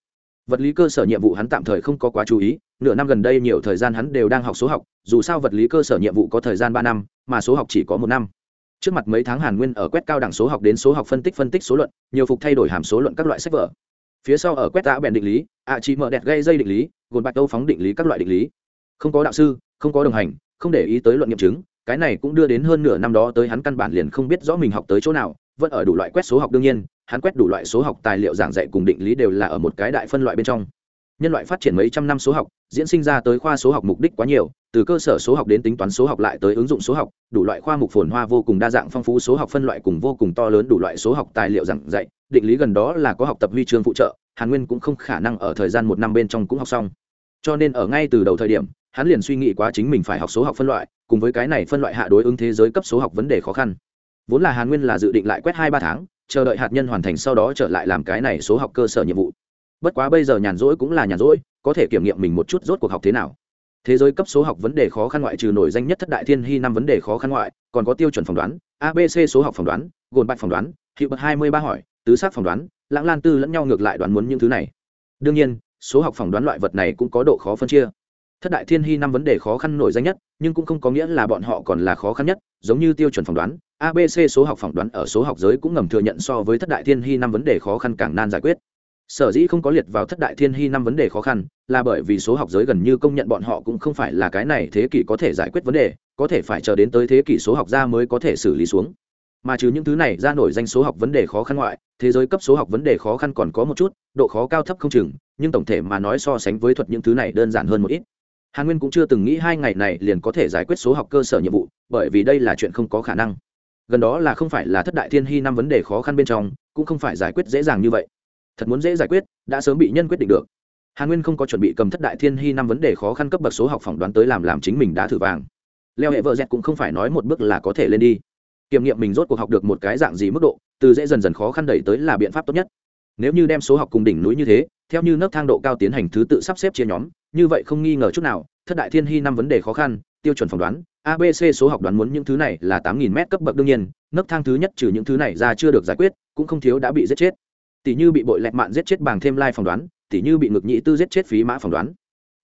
Vật lý cơ sở nhiệm vụ hắn tạm thời không có quá chú ý, nửa năm gần đây nhiều thời gian hắn đều đang học số học, dù sao vật lý cơ sở nhiệm vụ có thời gian ba năm mà số học chỉ có một năm. Trước mặt mấy tháng hàn nguyên ở quét cao đẳng số học đến số học phân tích phân tích số luận, nhiều phục thay đổi hàm số luận các loại sách vở. Phía sau ở quét tạ bèn định lý ạ chỉ mở đẹp gây dây định lý gồm bạch đâu phóng định lý các loại định lý. Không có đạo sư, không có đồng hành, không để ý tới luận nghiệm chứng, cái này cũng đưa đến hơn nửa năm đó tới hắn căn bản liền không biết rõ mình học tới chỗ nào, vẫn ở đủ loại quét số học đương nhiên, hắn quét đủ loại số học tài liệu giảng dạy cùng định lý đều là ở một cái đại phân loại bên trong nhân loại phát triển mấy trăm năm số học, diễn sinh ra tới khoa số học mục đích quá nhiều, từ cơ sở số học đến tính toán số học lại tới ứng dụng số học, đủ loại khoa mục phồn hoa vô cùng đa dạng phong phú số học phân loại cùng vô cùng to lớn đủ loại số học tài liệu giảng dạy, định lý gần đó là có học tập huy chương phụ trợ, hàn nguyên cũng không khả năng ở thời gian một năm bên trong cũng học xong. Cho nên ở ngay từ đầu thời điểm, hắn liền suy nghĩ quá chính mình phải học số học phân loại, cùng với cái này phân loại hạ đối ứng thế giới cấp số học vấn đề khó khăn. Vốn là hàn nguyên là dự định lại quét hai ba tháng, chờ đợi hạt nhân hoàn thành sau đó trở lại làm cái này số học cơ sở nhiệm vụ bất quá bây giờ nhàn rỗi cũng là nhàn rỗi, có thể kiểm nghiệm mình một chút rốt cuộc học thế nào. Thế giới cấp số học vấn đề khó khăn ngoại trừ nổi danh nhất thất đại thiên hy năm vấn đề khó khăn ngoại, còn có tiêu chuẩn phỏng đoán abc số học phỏng đoán gồm bạch phỏng đoán, hiệu bậc hai mươi ba hỏi, tứ sắc phỏng đoán, lãng lan tư lẫn nhau ngược lại đoán muốn những thứ này. Đương nhiên, số học phỏng đoán loại vật này cũng có độ khó phân chia. Thất đại thiên hy năm vấn đề khó khăn nổi danh nhất, nhưng cũng không có nghĩa là bọn họ còn là khó khăn nhất, giống như tiêu chuẩn phỏng đoán abc số học phỏng đoán ở số học giới cũng ngầm thừa nhận so với thất đại thiên hy năm vấn đề khó khăn càng nan giải quyết sở dĩ không có liệt vào thất đại thiên hy năm vấn đề khó khăn, là bởi vì số học giới gần như công nhận bọn họ cũng không phải là cái này thế kỷ có thể giải quyết vấn đề, có thể phải chờ đến tới thế kỷ số học ra mới có thể xử lý xuống. Mà trừ những thứ này ra nổi danh số học vấn đề khó khăn ngoại, thế giới cấp số học vấn đề khó khăn còn có một chút, độ khó cao thấp không chừng, nhưng tổng thể mà nói so sánh với thuật những thứ này đơn giản hơn một ít. Hàn nguyên cũng chưa từng nghĩ hai ngày này liền có thể giải quyết số học cơ sở nhiệm vụ, bởi vì đây là chuyện không có khả năng. Gần đó là không phải là thất đại thiên hy năm vấn đề khó khăn bên trong, cũng không phải giải quyết dễ dàng như vậy thật muốn dễ giải quyết, đã sớm bị nhân quyết định được. Hàn nguyên không có chuẩn bị cầm thất đại thiên hy năm vấn đề khó khăn cấp bậc số học phỏng đoán tới làm làm chính mình đã thử vàng. Leo hệ vợ dẹt cũng không phải nói một bước là có thể lên đi. Kiểm nghiệm mình rốt cuộc học được một cái dạng gì mức độ, từ dễ dần dần khó khăn đẩy tới là biện pháp tốt nhất. Nếu như đem số học cùng đỉnh núi như thế, theo như nấc thang độ cao tiến hành thứ tự sắp xếp chia nhóm, như vậy không nghi ngờ chút nào, thất đại thiên hy năm vấn đề khó khăn, tiêu chuẩn phỏng đoán abc số học đoán muốn những thứ này là tám nghìn m cấp bậc đương nhiên, nấc thang thứ nhất trừ những thứ này ra chưa được giải quyết, cũng không thiếu đã bị giết chết tỷ như bị bội lẹt mạn giết chết bằng thêm lai phỏng đoán tỷ như bị ngực nhị tư giết chết phí mã phỏng đoán.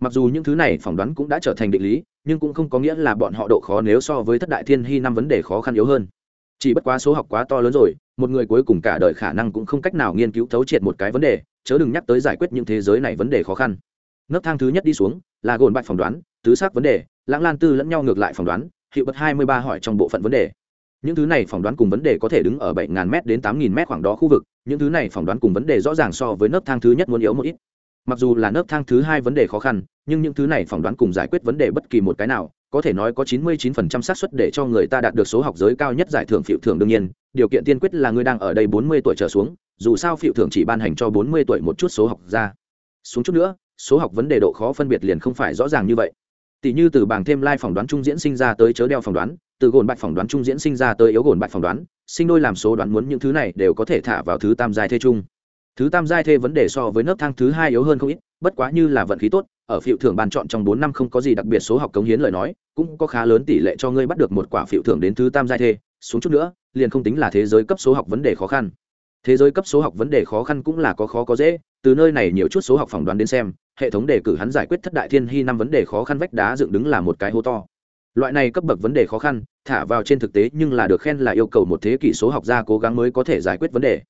Mặc dù những thứ này phỏng đoán cũng đã trở thành định lý, nhưng cũng không có nghĩa là bọn họ độ khó nếu so với thất đại thiên hy năm vấn đề khó khăn yếu hơn. Chỉ bất quá số học quá to lớn rồi, một người cuối cùng cả đời khả năng cũng không cách nào nghiên cứu thấu triệt một cái vấn đề, chớ đừng nhắc tới giải quyết những thế giới này vấn đề khó khăn. Nấc thang thứ nhất đi xuống, là gồn bạch phỏng đoán, tứ xác vấn đề, lãng lan tư lẫn nhau ngược lại phỏng đoán hiệu bật hai mươi ba hỏi trong bộ phận vấn đề. Những thứ này phỏng đoán cùng vấn đề có thể đứng ở bảy m đến tám m khoảng đó khu vực những thứ này phỏng đoán cùng vấn đề rõ ràng so với nấc thang thứ nhất muốn yếu một ít. Mặc dù là nấc thang thứ hai vấn đề khó khăn, nhưng những thứ này phỏng đoán cùng giải quyết vấn đề bất kỳ một cái nào, có thể nói có 99% xác suất để cho người ta đạt được số học giới cao nhất giải thưởng phiệu thưởng đương nhiên. Điều kiện tiên quyết là người đang ở đây 40 tuổi trở xuống, dù sao phiệu thưởng chỉ ban hành cho 40 tuổi một chút số học ra xuống chút nữa, số học vấn đề độ khó phân biệt liền không phải rõ ràng như vậy. Tỷ như từ bảng thêm lai phỏng đoán trung diễn sinh ra tới chớ đeo phỏng đoán, từ gồn bạch phỏng đoán trung diễn sinh ra tới yếu gồn bạch phỏng đoán sinh đôi làm số đoán muốn những thứ này đều có thể thả vào thứ tam giai thê chung thứ tam giai thê vấn đề so với nấc thang thứ hai yếu hơn không ít, bất quá như là vận khí tốt, ở phiệu thưởng bàn chọn trong bốn năm không có gì đặc biệt số học cống hiến lời nói, cũng có khá lớn tỷ lệ cho ngươi bắt được một quả phiệu thưởng đến thứ tam giai thê. Xuống chút nữa, liền không tính là thế giới cấp số học vấn đề khó khăn. Thế giới cấp số học vấn đề khó khăn cũng là có khó có dễ, từ nơi này nhiều chút số học phỏng đoán đến xem, hệ thống đề cử hắn giải quyết thất đại thiên hy năm vấn đề khó khăn vách đá dựng đứng là một cái hố to. Loại này cấp bậc vấn đề khó khăn thả vào trên thực tế nhưng là được khen là yêu cầu một thế kỷ số học gia cố gắng mới có thể giải quyết vấn đề.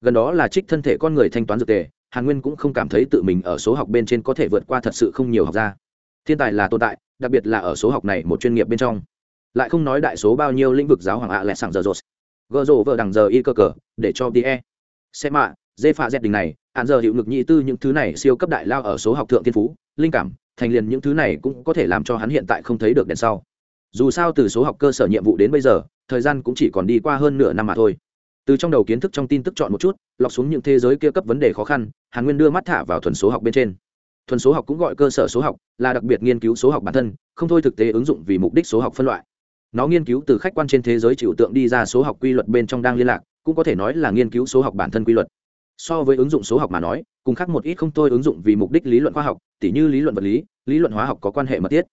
Gần đó là trích thân thể con người thanh toán dược tề, hàn nguyên cũng không cảm thấy tự mình ở số học bên trên có thể vượt qua thật sự không nhiều học gia. Thiên tài là tồn tại, đặc biệt là ở số học này một chuyên nghiệp bên trong. Lại không nói đại số bao nhiêu lĩnh vực giáo hoàng ạ lại sảng giờ rột. Gợ rổ vợ đằng giờ y cơ cờ, để cho đi e. Xe mạ, dê pha dẹt đình này, hạn giờ hiệu ngực nhị tư những thứ này siêu cấp đại lao ở số học thượng thiên phú, linh cảm, thành liền những thứ này cũng có thể làm cho hắn hiện tại không thấy được đèn sau dù sao từ số học cơ sở nhiệm vụ đến bây giờ, thời gian cũng chỉ còn đi qua hơn nửa năm mà thôi. Từ trong đầu kiến thức trong tin tức chọn một chút, lọc xuống những thế giới kia cấp vấn đề khó khăn, hàn nguyên đưa mắt thả vào thuần số học bên trên. Thuần số học cũng gọi cơ sở số học, là đặc biệt nghiên cứu số học bản thân, không thôi thực tế ứng dụng vì mục đích số học phân loại. Nó nghiên cứu từ khách quan trên thế giới chịu tượng đi ra số học quy luật bên trong đang liên lạc, cũng có thể nói là nghiên cứu số học bản thân quy luật. So với ứng dụng số học mà nói, cùng khác một ít không thôi ứng dụng vì mục đích lý luận khoa học, tỉ như lý luận vật lý lý luận hóa học có quan hệ mật thiết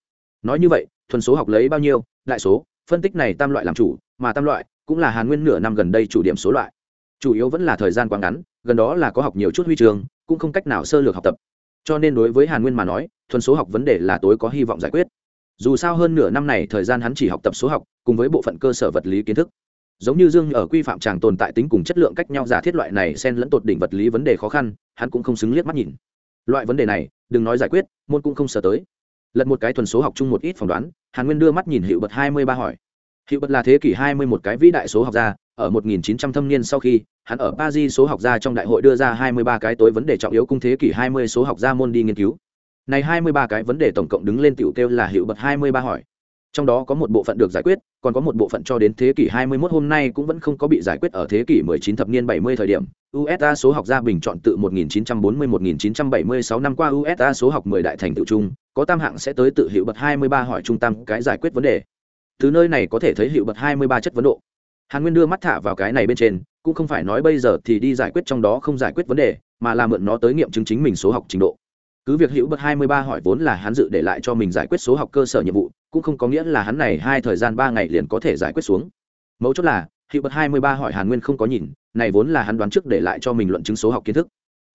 nói như vậy, thuần số học lấy bao nhiêu, đại số, phân tích này tam loại làm chủ, mà tam loại cũng là hàn nguyên nửa năm gần đây chủ điểm số loại. Chủ yếu vẫn là thời gian quá ngắn, gần đó là có học nhiều chút huy trường cũng không cách nào sơ lược học tập. Cho nên đối với hàn nguyên mà nói, thuần số học vấn đề là tối có hy vọng giải quyết. Dù sao hơn nửa năm này thời gian hắn chỉ học tập số học, cùng với bộ phận cơ sở vật lý kiến thức. Giống như dương ở quy phạm tràng tồn tại tính cùng chất lượng cách nhau giả thiết loại này xen lẫn tột đỉnh vật lý vấn đề khó khăn, hắn cũng không xứng liếc mắt nhìn. Loại vấn đề này, đừng nói giải quyết, môn cũng không sợ tới lật một cái thuần số học chung một ít phỏng đoán, hàn nguyên đưa mắt nhìn hiệu bật hai mươi ba hỏi. Hiệu bật là thế kỷ hai mươi một cái vĩ đại số học gia, ở 1900 thâm niên sau khi, hắn ở paris số học gia trong đại hội đưa ra 23 cái tối vấn đề trọng yếu cung thế kỷ 20 số học gia môn đi nghiên cứu. Này 23 cái vấn đề tổng cộng đứng lên tiểu kêu là hiệu bật 23 hỏi trong đó có một bộ phận được giải quyết, còn có một bộ phận cho đến thế kỷ 21 hôm nay cũng vẫn không có bị giải quyết ở thế kỷ 19 thập niên 70 thời điểm. USA số học gia bình chọn tự 1940-1976 năm qua USA số học 10 đại thành tựu chung, có tam hạng sẽ tới tự hiệu bật 23 hỏi trung tâm cái giải quyết vấn đề. Từ nơi này có thể thấy hiệu bật 23 chất vấn độ. Hàn nguyên đưa mắt thả vào cái này bên trên, cũng không phải nói bây giờ thì đi giải quyết trong đó không giải quyết vấn đề, mà là mượn nó tới nghiệm chứng chính mình số học trình độ. Cứ việc hữu bật 23 hỏi vốn là hắn dự để lại cho mình giải quyết số học cơ sở nhiệm vụ cũng không có nghĩa là hắn này hai thời gian ba ngày liền có thể giải quyết xuống. Mấu chốt là hiệu bật 23 hỏi hàn nguyên không có nhìn, này vốn là hắn đoán trước để lại cho mình luận chứng số học kiến thức.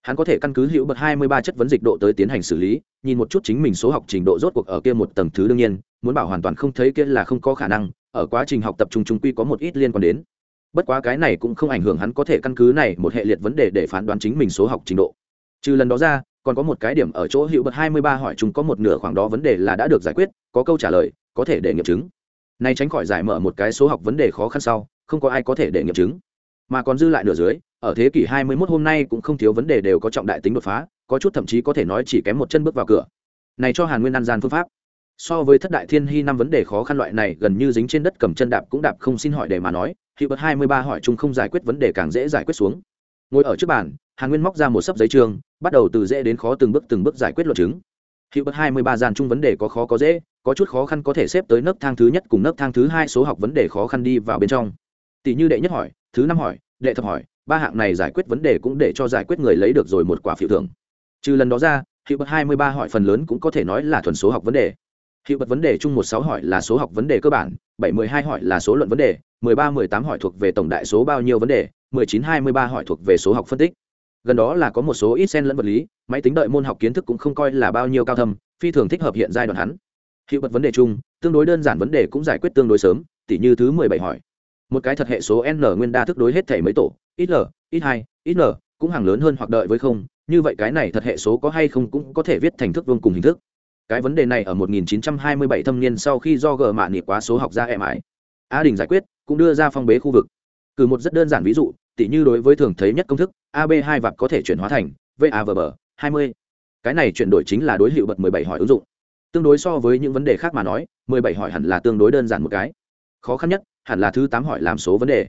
Hắn có thể căn cứ hiệu bật 23 chất vấn dịch độ tới tiến hành xử lý, nhìn một chút chính mình số học trình độ rốt cuộc ở kia một tầng thứ đương nhiên, muốn bảo hoàn toàn không thấy kia là không có khả năng, ở quá trình học tập trung trung quy có một ít liên quan đến. Bất quá cái này cũng không ảnh hưởng hắn có thể căn cứ này một hệ liệt vấn đề để phán đoán chính mình số học trình độ. Trừ lần đó ra còn có một cái điểm ở chỗ hữu bật 23 hỏi chúng có một nửa khoảng đó vấn đề là đã được giải quyết, có câu trả lời, có thể để nghiệm chứng. Này tránh khỏi giải mở một cái số học vấn đề khó khăn sau, không có ai có thể để nghiệm chứng. Mà còn dư lại nửa dưới, ở thế kỷ 21 hôm nay cũng không thiếu vấn đề đều có trọng đại tính đột phá, có chút thậm chí có thể nói chỉ kém một chân bước vào cửa. Này cho hàn nguyên ăn gian phương pháp. So với thất đại thiên hy năm vấn đề khó khăn loại này, gần như dính trên đất cầm chân đạp cũng đạp không xin hỏi để mà nói, hữu bật hai mươi ba hỏi chung không giải quyết vấn đề càng dễ giải quyết xuống ngồi ở trước bàn, hàn nguyên móc ra một sấp giấy trường, bắt đầu từ dễ đến khó từng bước từng bước giải quyết luật chứng. Hiệu bất hai mươi ba gian chung vấn đề có khó có dễ, có chút khó khăn có thể xếp tới nấc thang thứ nhất cùng nấc thang thứ hai số học vấn đề khó khăn đi vào bên trong. Tỷ như đệ nhất hỏi, thứ năm hỏi, đệ thập hỏi, ba hạng này giải quyết vấn đề cũng để cho giải quyết người lấy được rồi một quả phiếu thưởng. Trừ lần đó ra hiệu bật hai mươi ba hỏi phần lớn cũng có thể nói là thuần số học vấn đề. Hiệu bật vấn đề chung một sáu hỏi là số học vấn đề cơ bản, bảy mười hai hỏi là số luận vấn đề, mười ba mười tám hỏi thuộc về tổng đại số bao nhiêu vấn đề mười chín hai mươi ba hỏi thuộc về số học phân tích. Gần đó là có một số ít sen lẫn vật lý, máy tính đợi môn học kiến thức cũng không coi là bao nhiêu cao thâm, phi thường thích hợp hiện giai đoạn hắn. Hiệu bật vấn đề chung, tương đối đơn giản vấn đề cũng giải quyết tương đối sớm, tỉ như thứ mười bảy hỏi. Một cái thật hệ số n nguyên đa thức đối hết thể mấy tổ, ít l, ít hai, ít l cũng hàng lớn hơn hoặc đợi với không, như vậy cái này thật hệ số có hay không cũng có thể viết thành thức vuông cùng hình thức. Cái vấn đề này ở 1927 thâm niên sau khi do gờ mạ nịp quá số học ra em ái a đình giải quyết, cũng đưa ra phong bế khu vực. Cử một rất đơn giản ví dụ tỉ như đối với thường thấy nhất công thức ab hai vạc có thể chuyển hóa thành vavb 20 cái này chuyển đổi chính là đối hiệu bật 17 hỏi ứng dụng. Tương đối so với những vấn đề khác mà nói 17 hỏi hẳn là tương đối đơn giản một cái. Khó khăn nhất, hẳn là thứ tám hỏi làm số vấn đề.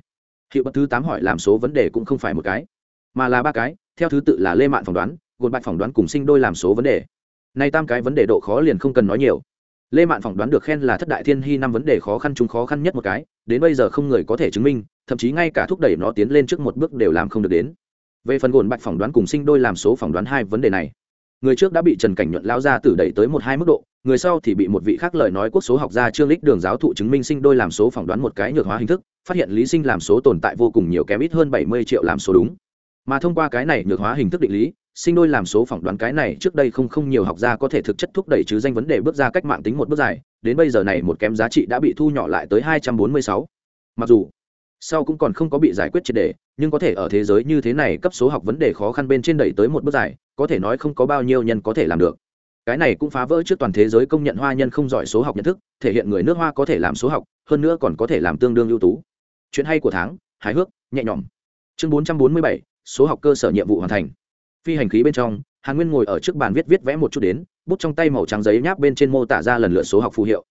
Hiệu bật thứ tám hỏi làm số vấn đề cũng không phải một cái, mà là ba cái, theo thứ tự là lê mạn phỏng đoán, gột bạch phỏng đoán cùng sinh đôi làm số vấn đề. Nay tam cái vấn đề độ khó liền không cần nói nhiều lê mạn phỏng đoán được khen là thất đại thiên hy năm vấn đề khó khăn chúng khó khăn nhất một cái, đến bây giờ không người có thể chứng minh, thậm chí ngay cả thúc đẩy nó tiến lên trước một bước đều làm không được đến. Về phần gồn bạch phỏng đoán cùng sinh đôi làm số phỏng đoán hai vấn đề này, người trước đã bị trần cảnh nhuận lao ra tử đẩy tới một hai mức độ, người sau thì bị một vị khác lời nói quốc số học gia trương lích đường giáo thụ chứng minh sinh đôi làm số phỏng đoán một cái nhược hóa hình thức, phát hiện lý sinh làm số tồn tại vô cùng nhiều kém ít hơn bảy mươi triệu làm số đúng. Mà thông qua cái này nhược hóa hình thức định lý sinh đôi làm số phỏng đoán cái này trước đây không không nhiều học gia có thể thực chất thúc đẩy chứ danh vấn đề bước ra cách mạng tính một bước dài, đến bây giờ này một kém giá trị đã bị thu nhỏ lại tới hai trăm bốn mươi sáu. Mặc dù sau cũng còn không có bị giải quyết triệt đề, nhưng có thể ở thế giới như thế này cấp số học vấn đề khó khăn bên trên đẩy tới một bước dài, có thể nói không có bao nhiêu nhân có thể làm được. Cái này cũng phá vỡ trước toàn thế giới công nhận hoa nhân không giỏi số học nhận thức, thể hiện người nước hoa có thể làm số học, hơn nữa còn có thể làm tương đương ưu tú. Chuyện hay của tháng, hài hước, nhẹ nhõm. Chương bốn trăm bốn mươi bảy, số học cơ sở nhiệm vụ hoàn thành phi hành khí bên trong, hàn nguyên ngồi ở trước bàn viết viết vẽ một chút đến, bút trong tay màu trắng giấy nháp bên trên mô tả ra lần lượt số học phù hiệu.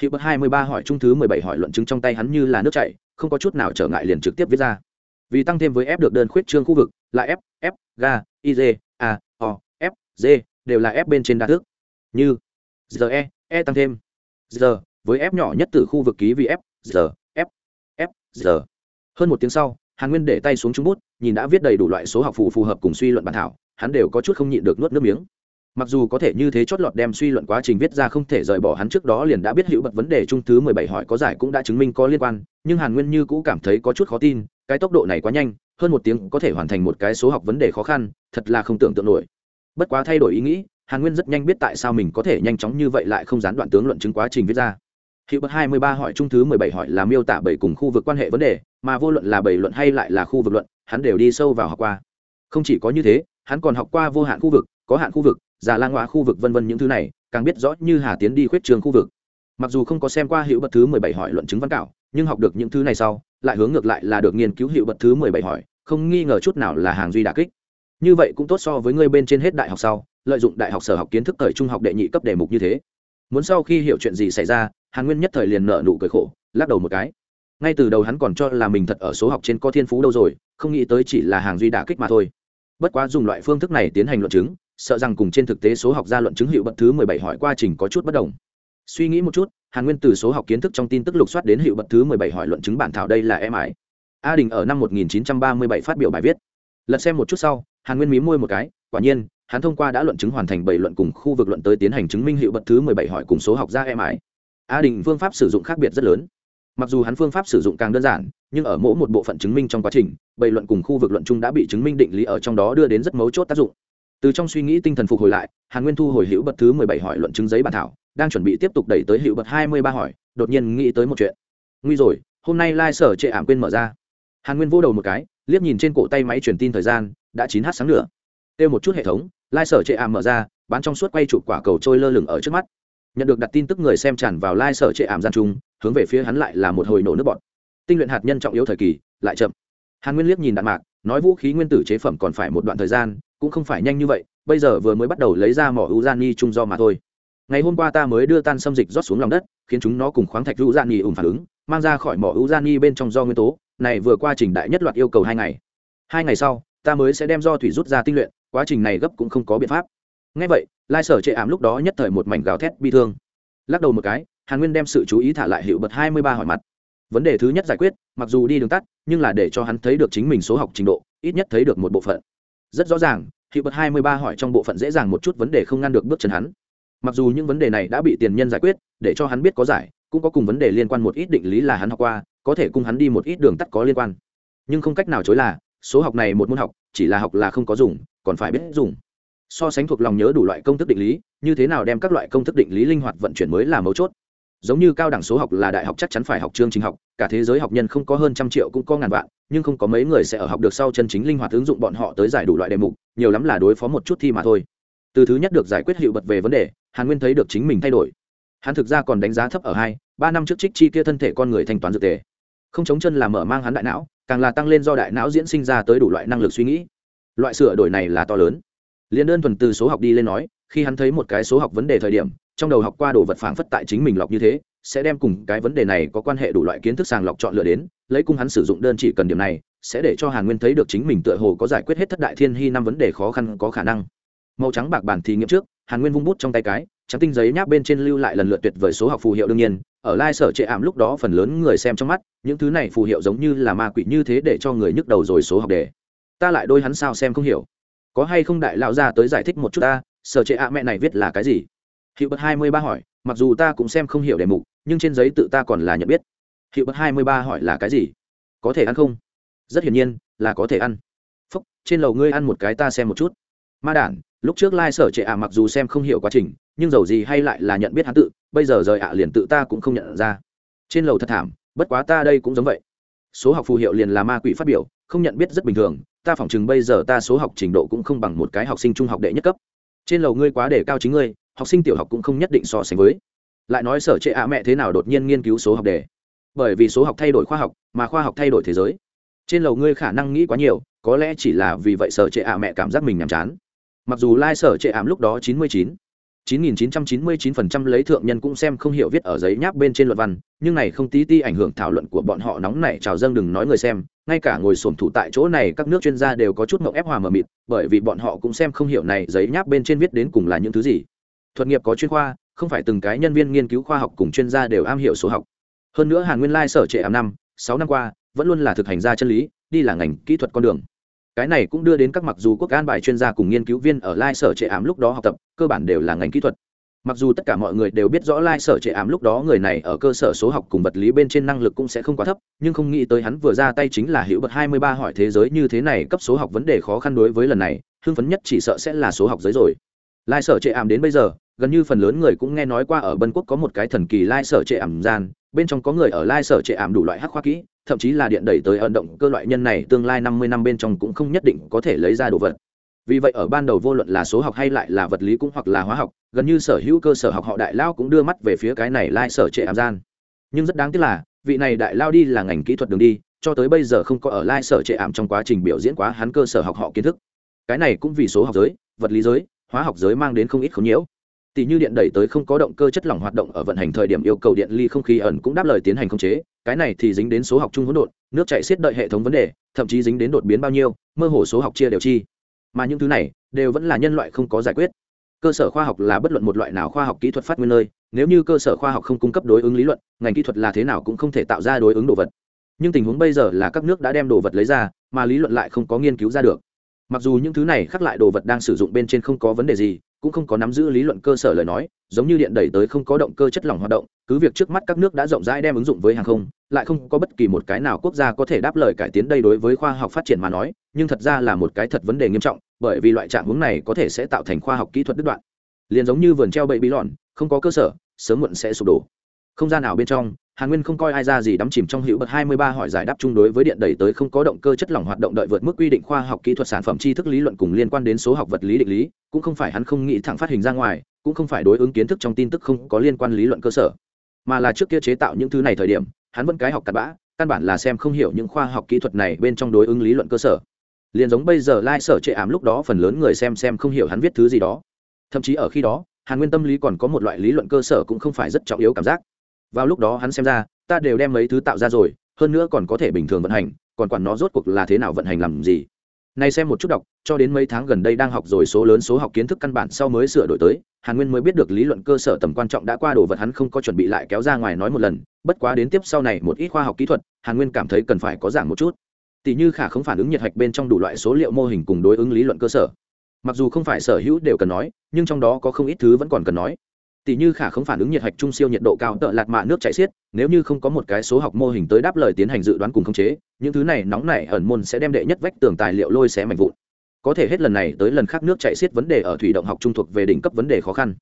Hiệu bậc hai mươi ba hỏi trung thứ mười bảy hỏi luận chứng trong tay hắn như là nước chảy, không có chút nào trở ngại liền trực tiếp viết ra. Vì tăng thêm với f được đơn khuyết trương khu vực, là f f ga iz a, o, f, g, đều là f bên trên đa thức. Như giờ e e tăng thêm. Giờ với f nhỏ nhất từ khu vực ký vì f giờ f f giờ hơn một tiếng sau hàn nguyên để tay xuống trung bút, nhìn đã viết đầy đủ loại số học phù phù hợp cùng suy luận bản thảo, hắn đều có chút không nhịn được nuốt nước miếng. Mặc dù có thể như thế chót lọt đem suy luận quá trình viết ra không thể rời bỏ hắn trước đó liền đã biết hữu bật vấn đề trung thứ mười bảy hỏi có giải cũng đã chứng minh có liên quan, nhưng hàn nguyên như cũ cảm thấy có chút khó tin, cái tốc độ này quá nhanh, hơn một tiếng có thể hoàn thành một cái số học vấn đề khó khăn, thật là không tưởng tượng nổi. Bất quá thay đổi ý nghĩ, hàn nguyên rất nhanh biết tại sao mình có thể nhanh chóng như vậy lại không gián đoạn tướng luận chứng quá trình viết ra hiệu bậc hai mươi ba hỏi trung thứ mười bảy hỏi là miêu tả bảy cùng khu vực quan hệ vấn đề, mà vô luận là bảy luận hay lại là khu vực luận, hắn đều đi sâu vào học qua. Không chỉ có như thế, hắn còn học qua vô hạn khu vực, có hạn khu vực, già lang hóa khu vực vân vân những thứ này, càng biết rõ như hà tiến đi khuyết trường khu vực. Mặc dù không có xem qua hiệu bậc thứ mười bảy hỏi luận chứng văn cảo, nhưng học được những thứ này sau, lại hướng ngược lại là được nghiên cứu hiệu bậc thứ mười bảy hỏi, không nghi ngờ chút nào là hàng duy đà kích. Như vậy cũng tốt so với ngươi bên trên hết đại học sau, lợi dụng đại học sở học kiến thức thời trung học đệ nhị cấp đề mục như thế. Muốn sau khi hiểu chuyện gì xảy ra hàn nguyên nhất thời liền nợ nụ cười khổ, lắc đầu một cái. Ngay từ đầu hắn còn cho là mình thật ở số học trên có thiên phú đâu rồi, không nghĩ tới chỉ là hàng duy đà kích mà thôi. Bất quá dùng loại phương thức này tiến hành luận chứng, sợ rằng cùng trên thực tế số học ra luận chứng hiệu bậc thứ mười bảy hỏi quá trình có chút bất đồng. Suy nghĩ một chút, hàn nguyên từ số học kiến thức trong tin tức lục soát đến hiệu bậc thứ mười bảy hỏi luận chứng bản thảo đây là em ải a đình ở năm một nghìn chín trăm ba mươi bảy phát biểu bài viết. Lật xem một chút sau, hàn nguyên mí môi một cái, quả nhiên, hắn thông qua đã luận chứng hoàn thành bảy luận cùng khu vực luận tới tiến hành chứng minh hiệu bậc thứ mười bảy hỏi cùng số học ra em ải a đình phương pháp sử dụng khác biệt rất lớn. Mặc dù hắn phương pháp sử dụng càng đơn giản, nhưng ở mỗi một bộ phận chứng minh trong quá trình bày luận cùng khu vực luận chung đã bị chứng minh định lý ở trong đó đưa đến rất mấu chốt tác dụng. Từ trong suy nghĩ tinh thần phục hồi lại, hàn nguyên thu hồi hữu bậc thứ mười bảy hỏi luận chứng giấy bản thảo, đang chuẩn bị tiếp tục đẩy tới hữu bậc hai mươi ba hỏi, đột nhiên nghĩ tới một chuyện. Nguy rồi, hôm nay lai、like、sở trệ ảm quên mở ra. Hàn nguyên vô đầu một cái, liếc nhìn trên cổ tay máy truyền tin thời gian, đã chín h sáng nữa kêu một chút hệ thống, lai、like、sở trệ ảm mở ra, bán trong suốt quay chụp quả cầu trôi lơ lửng ở trước mắt nhận được đặt tin tức người xem tràn vào lai、like、sở trệ ảm gian trung, hướng về phía hắn lại là một hồi nổ nước bọt. Tinh luyện hạt nhân trọng yếu thời kỳ, lại chậm. Hàn nguyên liếc nhìn đạn mạc, nói vũ khí nguyên tử chế phẩm còn phải một đoạn thời gian, cũng không phải nhanh như vậy, bây giờ vừa mới bắt đầu lấy ra mỏ ưu gian ni trung do mà thôi. Ngày hôm qua ta mới đưa tan xâm dịch rót xuống lòng đất, khiến chúng nó cùng khoáng thạch ưu gian ni ủng phản ứng, mang ra khỏi mỏ ưu gian ni bên trong do nguyên tố, này vừa qua trình đại nhất loạt yêu cầu hai ngày. Hai ngày sau, ta mới sẽ đem do thủy rút ra tinh luyện, quá trình này gấp cũng không có biện pháp ngay vậy, lai sở chệ ảm lúc đó nhất thời một mảnh gào thét bi thương. Lắc đầu một cái, hàn nguyên đem sự chú ý thả lại hiệu bật hai mươi ba hỏi mặt. Vấn đề thứ nhất giải quyết, mặc dù đi đường tắt, nhưng là để cho hắn thấy được chính mình số học trình độ, ít nhất thấy được một bộ phận. Rất rõ ràng hiệu bật hai mươi ba hỏi trong bộ phận dễ dàng một chút vấn đề không ngăn được bước chân hắn. Mặc dù những vấn đề này đã bị tiền nhân giải quyết, để cho hắn biết có giải, cũng có cùng vấn đề liên quan một ít định lý là hắn học qua, có thể cùng hắn đi một ít đường tắt có liên quan. Nhưng không cách nào chối là, số học này một môn học, chỉ là học là không có dùng, còn phải biết dùng so sánh thuộc lòng nhớ đủ loại công thức định lý, như thế nào đem các loại công thức định lý linh hoạt vận chuyển mới là mấu chốt. Giống như cao đẳng số học là đại học chắc chắn phải học chương trình học, cả thế giới học nhân không có hơn trăm triệu cũng có ngàn vạn, nhưng không có mấy người sẽ ở học được sau chân chính linh hoạt ứng dụng bọn họ tới giải đủ loại đề mục, nhiều lắm là đối phó một chút thi mà thôi. Từ thứ nhất được giải quyết hiệu bật về vấn đề, hàn nguyên thấy được chính mình thay đổi. Hắn thực ra còn đánh giá thấp ở hai, ba năm trước trích chi kia thân thể con người thanh toán dược tề. Không chống chân là mở mang hắn đại não, càng là tăng lên do đại não diễn sinh ra tới đủ loại năng lực suy nghĩ. Loại sửa đổi này là to lớn liền đơn thuần từ số học đi lên nói, khi hắn thấy một cái số học vấn đề thời điểm, trong đầu học qua đồ vật phảng phất tại chính mình lọc như thế, sẽ đem cùng cái vấn đề này có quan hệ đủ loại kiến thức sàng lọc chọn lựa đến, lấy cung hắn sử dụng đơn chỉ cần điểm này, sẽ để cho hàn nguyên thấy được chính mình tựa hồ có giải quyết hết thất đại thiên hy năm vấn đề khó khăn có khả năng. Màu trắng bạc bản thí nghiệm trước, hàn nguyên vung bút trong tay cái, trắng tinh giấy nháp bên trên lưu lại lần lượt tuyệt vời số học phù hiệu đương nhiên, ở lai sở trệ ảm lúc đó phần lớn người xem trong mắt, những thứ này phù hiệu giống như là ma quỷ như thế để cho người nhức đầu rồi số học đề. Ta lại đôi hắn sao xem không hiểu có hay không đại lão ra tới giải thích một chút ta, sở trệ ạ mẹ này viết là cái gì? Hiệu bật hai mươi ba hỏi, mặc dù ta cũng xem không hiểu đề mục, nhưng trên giấy tự ta còn là nhận biết. Hiệu bật hai mươi ba hỏi là cái gì? Có thể ăn không? Rất hiển nhiên, là có thể ăn. Phúc, trên lầu ngươi ăn một cái ta xem một chút. Ma đản, lúc trước lai、like、sở trệ ạ mặc dù xem không hiểu quá trình, nhưng dầu gì hay lại là nhận biết hắn tự, bây giờ rời ạ liền tự ta cũng không nhận ra. Trên lầu thật thảm, bất quá ta đây cũng giống vậy số học phù hiệu liền là ma quỷ phát biểu, không nhận biết rất bình thường, ta phỏng chừng bây giờ ta số học trình độ cũng không bằng một cái học sinh trung học đệ nhất cấp. Trên lầu ngươi quá để cao chính ngươi, học sinh tiểu học cũng không nhất định so sánh với. Lại nói sở trệ ạ mẹ thế nào đột nhiên nghiên cứu số học đề? Bởi vì số học thay đổi khoa học, mà khoa học thay đổi thế giới. Trên lầu ngươi khả năng nghĩ quá nhiều, có lẽ chỉ là vì vậy sở trệ ạ mẹ cảm giác mình nhàm chán. Mặc dù lai、like、sở trệ ảm lúc đó chín mươi chín 9999% lấy thượng nhân cũng xem không hiểu viết ở giấy nháp bên trên luận văn, nhưng này không tí ti ảnh hưởng thảo luận của bọn họ nóng nảy trào dâng đừng nói người xem, ngay cả ngồi xổm thủ tại chỗ này các nước chuyên gia đều có chút ngộp ép hòa mờ mịt, bởi vì bọn họ cũng xem không hiểu này giấy nháp bên trên viết đến cùng là những thứ gì. Thuật nghiệp có chuyên khoa, không phải từng cái nhân viên nghiên cứu khoa học cùng chuyên gia đều am hiểu số học. Hơn nữa Hàn Nguyên Lai sở trệ ám năm, 6 năm qua, vẫn luôn là thực hành ra chân lý, đi là ngành kỹ thuật con đường cái này cũng đưa đến các mặc dù quốc an bài chuyên gia cùng nghiên cứu viên ở lai sở trệ ảm lúc đó học tập, cơ bản đều là ngành kỹ thuật. Mặc dù tất cả mọi người đều biết rõ lai sở trệ ảm lúc đó người này ở cơ sở số học cùng vật lý bên trên năng lực cũng sẽ không quá thấp, nhưng không nghĩ tới hắn vừa ra tay chính là hữu bậc hai mươi ba hỏi thế giới như thế này cấp số học vấn đề khó khăn đối với lần này, hưng phấn nhất chỉ sợ sẽ là số học giới rồi. Lai sở trệ ảm đến bây giờ gần như phần lớn người cũng nghe nói qua ở bân quốc có một cái thần kỳ lai sở trệ ảm gian, bên trong có người ở lai sở trệ ảm đủ loại hắc khoa kỹ, thậm chí là điện đẩy tới ẩn động cơ loại nhân này tương lai năm mươi năm bên trong cũng không nhất định có thể lấy ra đồ vật. Vì vậy ở ban đầu vô luận là số học hay lại là vật lý cũng hoặc là hóa học, gần như sở hữu cơ sở học họ đại lao cũng đưa mắt về phía cái này lai sở trệ ảm gian. Nhưng rất đáng tiếc là, vị này đại lao đi là ngành kỹ thuật đường đi, cho tới bây giờ không có ở lai sở trệ ảm trong quá trình biểu diễn quá hắn cơ sở học họ kiến thức. Cái này cũng vì số học giới, vật lý giới, hóa học giới mang đến không ít không nhiễu tỷ như điện đẩy tới không có động cơ chất lỏng hoạt động ở vận hành thời điểm yêu cầu điện ly không khí ẩn cũng đáp lời tiến hành khống chế, cái này thì dính đến số học chung hỗn độn, nước chạy xiết đợi hệ thống vấn đề, thậm chí dính đến đột biến bao nhiêu, mơ hồ số học chia đều chi. Mà những thứ này đều vẫn là nhân loại không có giải quyết. Cơ sở khoa học là bất luận một loại nào khoa học kỹ thuật phát nguyên nơi, nếu như cơ sở khoa học không cung cấp đối ứng lý luận, ngành kỹ thuật là thế nào cũng không thể tạo ra đối ứng đồ vật. Nhưng tình huống bây giờ là các nước đã đem đồ vật lấy ra, mà lý luận lại không có nghiên cứu ra được mặc dù những thứ này khác lại đồ vật đang sử dụng bên trên không có vấn đề gì, cũng không có nắm giữ lý luận cơ sở lời nói, giống như điện đẩy tới không có động cơ chất lỏng hoạt động, cứ việc trước mắt các nước đã rộng rãi đem ứng dụng với hàng không, lại không có bất kỳ một cái nào quốc gia có thể đáp lời cải tiến đây đối với khoa học phát triển mà nói, nhưng thật ra là một cái thật vấn đề nghiêm trọng, bởi vì loại trạng hướng này có thể sẽ tạo thành khoa học kỹ thuật đứt đoạn. Liền giống như vườn treo bậy bí lòn không có cơ sở, sớm muộn sẽ sụp đổ. Không gian nào bên trong hàn nguyên không coi ai ra gì đắm chìm trong hữu bậc hai mươi ba hỏi giải đáp chung đối với điện đẩy tới không có động cơ chất lỏng hoạt động đợi vượt mức quy định khoa học kỹ thuật sản phẩm tri thức lý luận cùng liên quan đến số học vật lý định lý, cũng không phải hắn không nghĩ thẳng phát hình ra ngoài, cũng không phải đối ứng kiến thức trong tin tức không có liên quan lý luận cơ sở. Mà là trước kia chế tạo những thứ này thời điểm, hắn vẫn cái học cặn bã, căn bản là xem không hiểu những khoa học kỹ thuật này bên trong đối ứng lý luận cơ sở. Liền giống bây giờ lai、like、sở chế ám lúc đó phần lớn người xem xem không hiểu hắn viết thứ gì đó. Thậm chí ở khi đó, hàn nguyên tâm lý còn có một loại lý luận cơ sở cũng không phải rất trọng yếu cảm giác vào lúc đó hắn xem ra, ta đều đem mấy thứ tạo ra rồi, hơn nữa còn có thể bình thường vận hành, còn quản nó rốt cuộc là thế nào vận hành làm gì. Nay xem một chút đọc, cho đến mấy tháng gần đây đang học rồi số lớn số học kiến thức căn bản sau mới sửa đổi tới, hàn nguyên mới biết được lý luận cơ sở tầm quan trọng đã qua đồ vật hắn không có chuẩn bị lại kéo ra ngoài nói một lần, bất quá đến tiếp sau này một ít khoa học kỹ thuật, hàn nguyên cảm thấy cần phải có giảng một chút. Tỷ như khả không phản ứng nhiệt hạch bên trong đủ loại số liệu mô hình cùng đối ứng lý luận cơ sở. Mặc dù không phải sở hữu đều cần nói, nhưng trong đó có không ít thứ vẫn còn cần nói tỷ như khả không phản ứng nhiệt hạch trung siêu nhiệt độ cao tợ lạt mạ nước chảy xiết, nếu như không có một cái số học mô hình tới đáp lời tiến hành dự đoán cùng khống chế, những thứ này nóng này ẩn môn sẽ đem đệ nhất vách tường tài liệu lôi xé mạnh vụn. Có thể hết lần này tới lần khác nước chảy xiết vấn đề ở thủy động học trung thuộc về đỉnh cấp vấn đề khó khăn.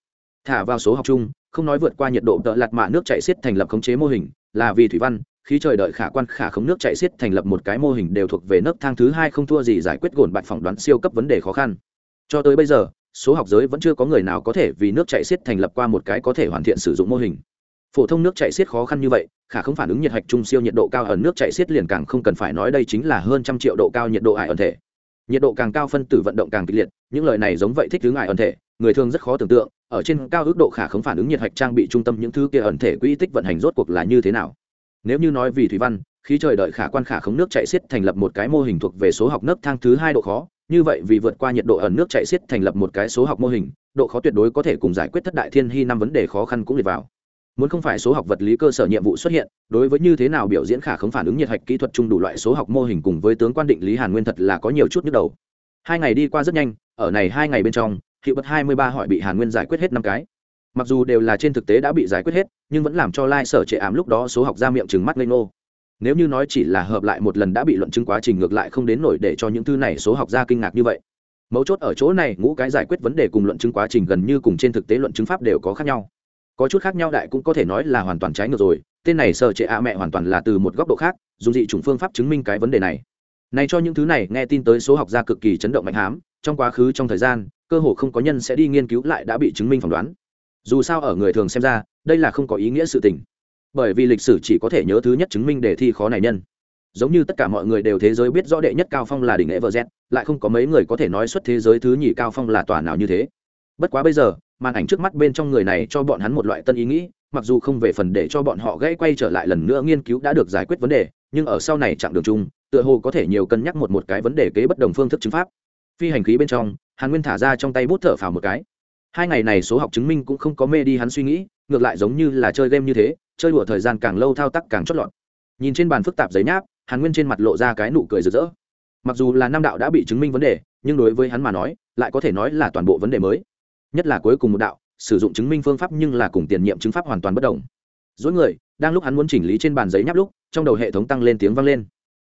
Thả vào số học chung không nói vượt qua nhiệt độ tợ lạt mạ nước chảy xiết thành lập khống chế mô hình, là vì thủy văn, khí trời đợi khả quan khả khống nước chảy xiết thành lập một cái mô hình đều thuộc về nấc thang thứ hai không thua gì giải quyết gồn bạch phỏng đoán siêu cấp vấn đề khó khăn. Cho tới bây giờ số học giới vẫn chưa có người nào có thể vì nước chạy xiết thành lập qua một cái có thể hoàn thiện sử dụng mô hình. Phổ thông nước chạy xiết khó khăn như vậy, khả không phản ứng nhiệt hạch trung siêu nhiệt độ cao ở nước chạy xiết liền càng không cần phải nói đây chính là hơn trăm triệu độ cao nhiệt độ ải ẩn thể. Nhiệt độ càng cao phân tử vận động càng kịch liệt, những lời này giống vậy thích thứ ngại ẩn thể, người thường rất khó tưởng tượng, ở trên cao ước độ khả không phản ứng nhiệt hạch trang bị trung tâm những thứ kia ẩn thể quỹ tích vận hành rốt cuộc là như thế nào. Nếu như nói vì thủy văn, khí trời đợi khả quan khả không nước chạy xiết thành lập một cái mô hình thuộc về số học nấc thang thứ hai độ khó như vậy vì vượt qua nhiệt độ ẩn nước chạy xiết thành lập một cái số học mô hình, độ khó tuyệt đối có thể cùng giải quyết thất đại thiên hy năm vấn đề khó khăn cũng liệt vào. Muốn không phải số học vật lý cơ sở nhiệm vụ xuất hiện, đối với như thế nào biểu diễn khả không phản ứng nhiệt hạch kỹ thuật chung đủ loại số học mô hình cùng với tướng quan định lý hàn nguyên thật là có nhiều chút nhức đầu. Hai ngày đi qua rất nhanh, ở này hai ngày bên trong hiệu bật hai mươi ba hỏi bị hàn nguyên giải quyết hết năm cái. Mặc dù đều là trên thực tế đã bị giải quyết hết, nhưng vẫn làm cho lai、like、sở sở trệ ám lúc đó số học ra miệng chừng mắt lên ngô nếu như nói chỉ là hợp lại một lần đã bị luận chứng quá trình ngược lại không đến nổi để cho những thứ này số học gia kinh ngạc như vậy. Mấu chốt ở chỗ này, ngũ cái giải quyết vấn đề cùng luận chứng quá trình gần như cùng trên thực tế luận chứng pháp đều có khác nhau. Có chút khác nhau đại cũng có thể nói là hoàn toàn trái ngược rồi, tên này sợ trệ ạ mẹ hoàn toàn là từ một góc độ khác, dùng dị chủng phương pháp chứng minh cái vấn đề này. Này cho những thứ này, nghe tin tới số học gia cực kỳ chấn động mạnh hám, trong quá khứ trong thời gian, cơ hồ không có nhân sẽ đi nghiên cứu lại đã bị chứng minh phỏng đoán. Dù sao ở người thường xem ra, đây là không có ý nghĩa sự tình bởi vì lịch sử chỉ có thể nhớ thứ nhất chứng minh đề thi khó này nhân. Giống như tất cả mọi người đều thế giới biết rõ đệ nhất cao phong là đỉnh everest lại không có mấy người có thể nói xuất thế giới thứ nhì cao phong là tòa nào như thế. Bất quá bây giờ, màn ảnh trước mắt bên trong người này cho bọn hắn một loại tân ý nghĩ, mặc dù không về phần để cho bọn họ gãy quay trở lại lần nữa nghiên cứu đã được giải quyết vấn đề, nhưng ở sau này chặng đường chung, tựa hồ có thể nhiều cân nhắc một một cái vấn đề kế bất đồng phương thức chứng pháp. Phi hành khí bên trong, hàn nguyên thả ra trong tay bút thở phào một cái. Hai ngày này số học chứng minh cũng không có mê đi hắn suy nghĩ, ngược lại giống như là chơi game như thế chơi đùa thời gian càng lâu thao tác càng chót lọt. Nhìn trên bàn phức tạp giấy nháp, hàn nguyên trên mặt lộ ra cái nụ cười rực rỡ. Mặc dù là năm đạo đã bị chứng minh vấn đề, nhưng đối với hắn mà nói, lại có thể nói là toàn bộ vấn đề mới. Nhất là cuối cùng một đạo, sử dụng chứng minh phương pháp nhưng là cùng tiền nhiệm chứng pháp hoàn toàn bất đồng. Dối người, đang lúc hắn muốn chỉnh lý trên bàn giấy nháp lúc, trong đầu hệ thống tăng lên tiếng vang lên.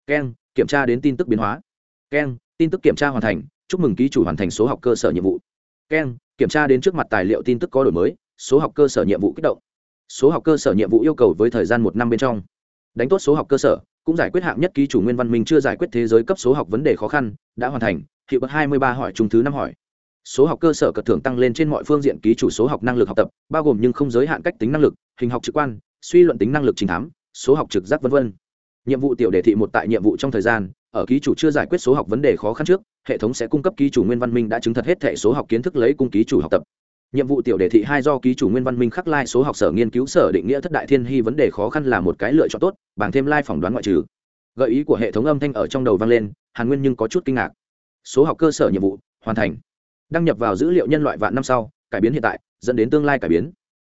Keng kiểm tra đến tin tức biến hóa. Keng tin tức kiểm tra hoàn thành, chúc mừng ký chủ hoàn thành số học cơ sở nhiệm vụ. Keng kiểm tra đến trước mặt tài liệu tin tức có đổi mới, số học cơ sở nhiệm vụ kích động số học cơ sở nhiệm vụ yêu cầu với thời gian một năm bên trong. Đánh tốt số học cơ sở, cũng giải quyết hạng nhất ký chủ nguyên văn minh chưa giải quyết thế giới cấp số học vấn đề khó khăn, đã hoàn thành, hiệu bậc hai mươi ba hỏi chung thứ năm hỏi. Số học cơ sở cật thưởng tăng lên trên mọi phương diện ký chủ số học năng lực học tập, bao gồm nhưng không giới hạn cách tính năng lực, hình học trực quan, suy luận tính năng lực trình thám, số học trực giác v v nhiệm vụ tiểu đề thị một tại nhiệm vụ trong thời gian, ở ký chủ chưa giải quyết số học vấn đề khó khăn trước, hệ thống sẽ cung cấp ký chủ nguyên văn minh đã chứng thật hết thẻ số học kiến thức lấy cung ký chủ học tập nhiệm vụ tiểu đề thị hai do ký chủ nguyên văn minh khắc lai số học sở nghiên cứu sở định nghĩa thất đại thiên hy vấn đề khó khăn là một cái lựa chọn tốt, bằng thêm lai phỏng đoán ngoại trừ. Gợi ý của hệ thống âm thanh ở trong đầu vang lên, hàn nguyên nhưng có chút kinh ngạc. Số học cơ sở nhiệm vụ, hoàn thành. Đăng nhập vào dữ liệu nhân loại vạn năm sau, cải biến hiện tại, dẫn đến tương lai cải biến.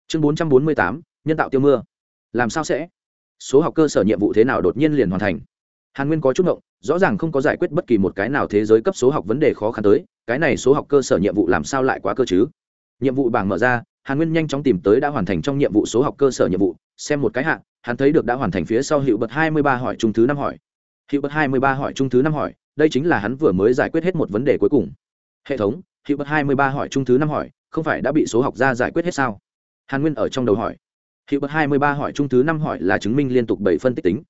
Chương bốn trăm bốn mươi tám, nhân tạo tiêu mưa. Làm sao sẽ? Số học cơ sở nhiệm vụ thế nào đột nhiên liền hoàn thành? Hàn nguyên có chút ngộng, rõ ràng không có giải quyết bất kỳ một cái nào thế giới cấp số học vấn đề khó khăn tới, cái này số học cơ sở nhiệm vụ làm sao lại quá cơ chứ? Nhiệm vụ bảng mở ra, hàn nguyên nhanh chóng tìm tới đã hoàn thành trong nhiệm vụ số học cơ sở nhiệm vụ, xem một cái hạng hắn thấy được đã hoàn thành phía sau hiệu bậc hai mươi ba hỏi trung thứ năm hỏi. Hiệu bậc hai mươi ba hỏi trung thứ năm hỏi, đây chính là hắn vừa mới giải quyết hết một vấn đề cuối cùng. Hệ thống hiệu bậc hai mươi ba hỏi trung thứ năm hỏi, không phải đã bị số học gia giải quyết hết sao? Hàn nguyên ở trong đầu hỏi. Hiệu bậc hai mươi ba hỏi trung thứ năm hỏi là chứng minh liên tục bảy phân tích tính.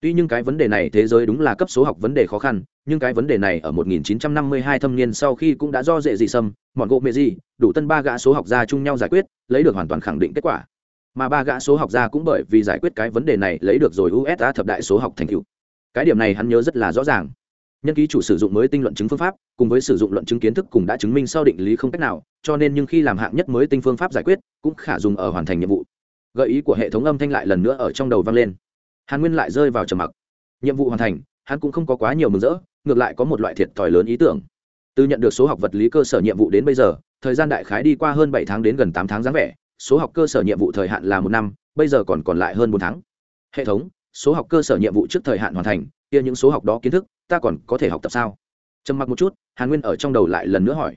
Tuy nhưng cái vấn đề này thế giới đúng là cấp số học vấn đề khó khăn nhưng cái vấn đề này ở 1952 thâm niên sau khi cũng đã do dễ gì xâm, mọn gỗ mẹ gì đủ tân ba gã số học gia chung nhau giải quyết lấy được hoàn toàn khẳng định kết quả. Mà ba gã số học gia cũng bởi vì giải quyết cái vấn đề này lấy được rồi usa thập đại số học thành tựu. Cái điểm này hắn nhớ rất là rõ ràng. Nhân ký chủ sử dụng mới tinh luận chứng phương pháp cùng với sử dụng luận chứng kiến thức cùng đã chứng minh sau định lý không cách nào cho nên nhưng khi làm hạng nhất mới tinh phương pháp giải quyết cũng khả dùng ở hoàn thành nhiệm vụ. Gợi ý của hệ thống âm thanh lại lần nữa ở trong đầu vang lên. Hàn nguyên lại rơi vào trầm mặc. Nhiệm vụ hoàn thành hắn cũng không có quá nhiều mừng rỡ ngược lại có một loại thiệt thòi lớn ý tưởng. Từ nhận được số học vật lý cơ sở nhiệm vụ đến bây giờ, thời gian đại khái đi qua hơn bảy tháng đến gần tám tháng dáng vẻ, số học cơ sở nhiệm vụ thời hạn là một năm, bây giờ còn còn lại hơn bốn tháng. Hệ thống, số học cơ sở nhiệm vụ trước thời hạn hoàn thành, kia những số học đó kiến thức, ta còn có thể học tập sao? Trầm mặc một chút, hàn nguyên ở trong đầu lại lần nữa hỏi.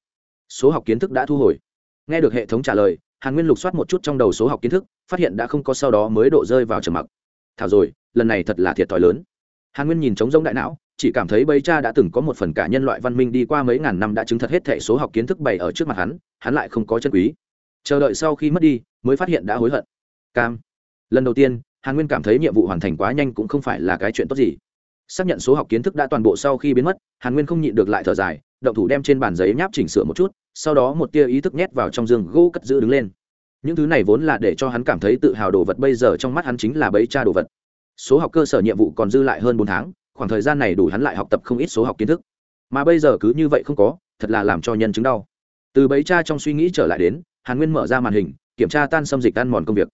Số học kiến thức đã thu hồi. Nghe được hệ thống trả lời, hàn nguyên lục soát một chút trong đầu số học kiến thức, phát hiện đã không có sau đó mới độ rơi vào trầm mặc. Thảo rồi, lần này thật là thiệt thòi lớn hàn nguyên nhìn trống rỗng đại não, chỉ cảm thấy bấy cha đã từng có một phần cả nhân loại văn minh đi qua mấy ngàn năm đã chứng thật hết thể số học kiến thức bày ở trước mặt hắn hắn lại không có chân quý. Chờ đợi sau khi mất đi, mới phát hiện đã hối hận. Cam. Lần đầu tiên, hàn nguyên cảm thấy nhiệm vụ hoàn thành quá nhanh cũng không phải là cái chuyện tốt gì. Xác nhận số học kiến thức đã toàn bộ sau khi biến mất, hàn nguyên không nhịn được lại thở dài, động thủ đem trên bàn giấy nháp chỉnh sửa một chút, sau đó một tia ý thức nhét vào trong giường gỗ cất giữ đứng lên. Những thứ này vốn là để cho hắn cảm thấy tự hào đồ vật, bây giờ trong mắt hắn chính là bấy cha đồ vật số học cơ sở nhiệm vụ còn dư lại hơn bốn tháng, khoảng thời gian này đủ hắn lại học tập không ít số học kiến thức. Mà bây giờ cứ như vậy không có, thật là làm cho nhân chứng đau. Từ bấy cha trong suy nghĩ trở lại đến, hàn nguyên mở ra màn hình, kiểm tra tan xâm dịch tan mòn công việc.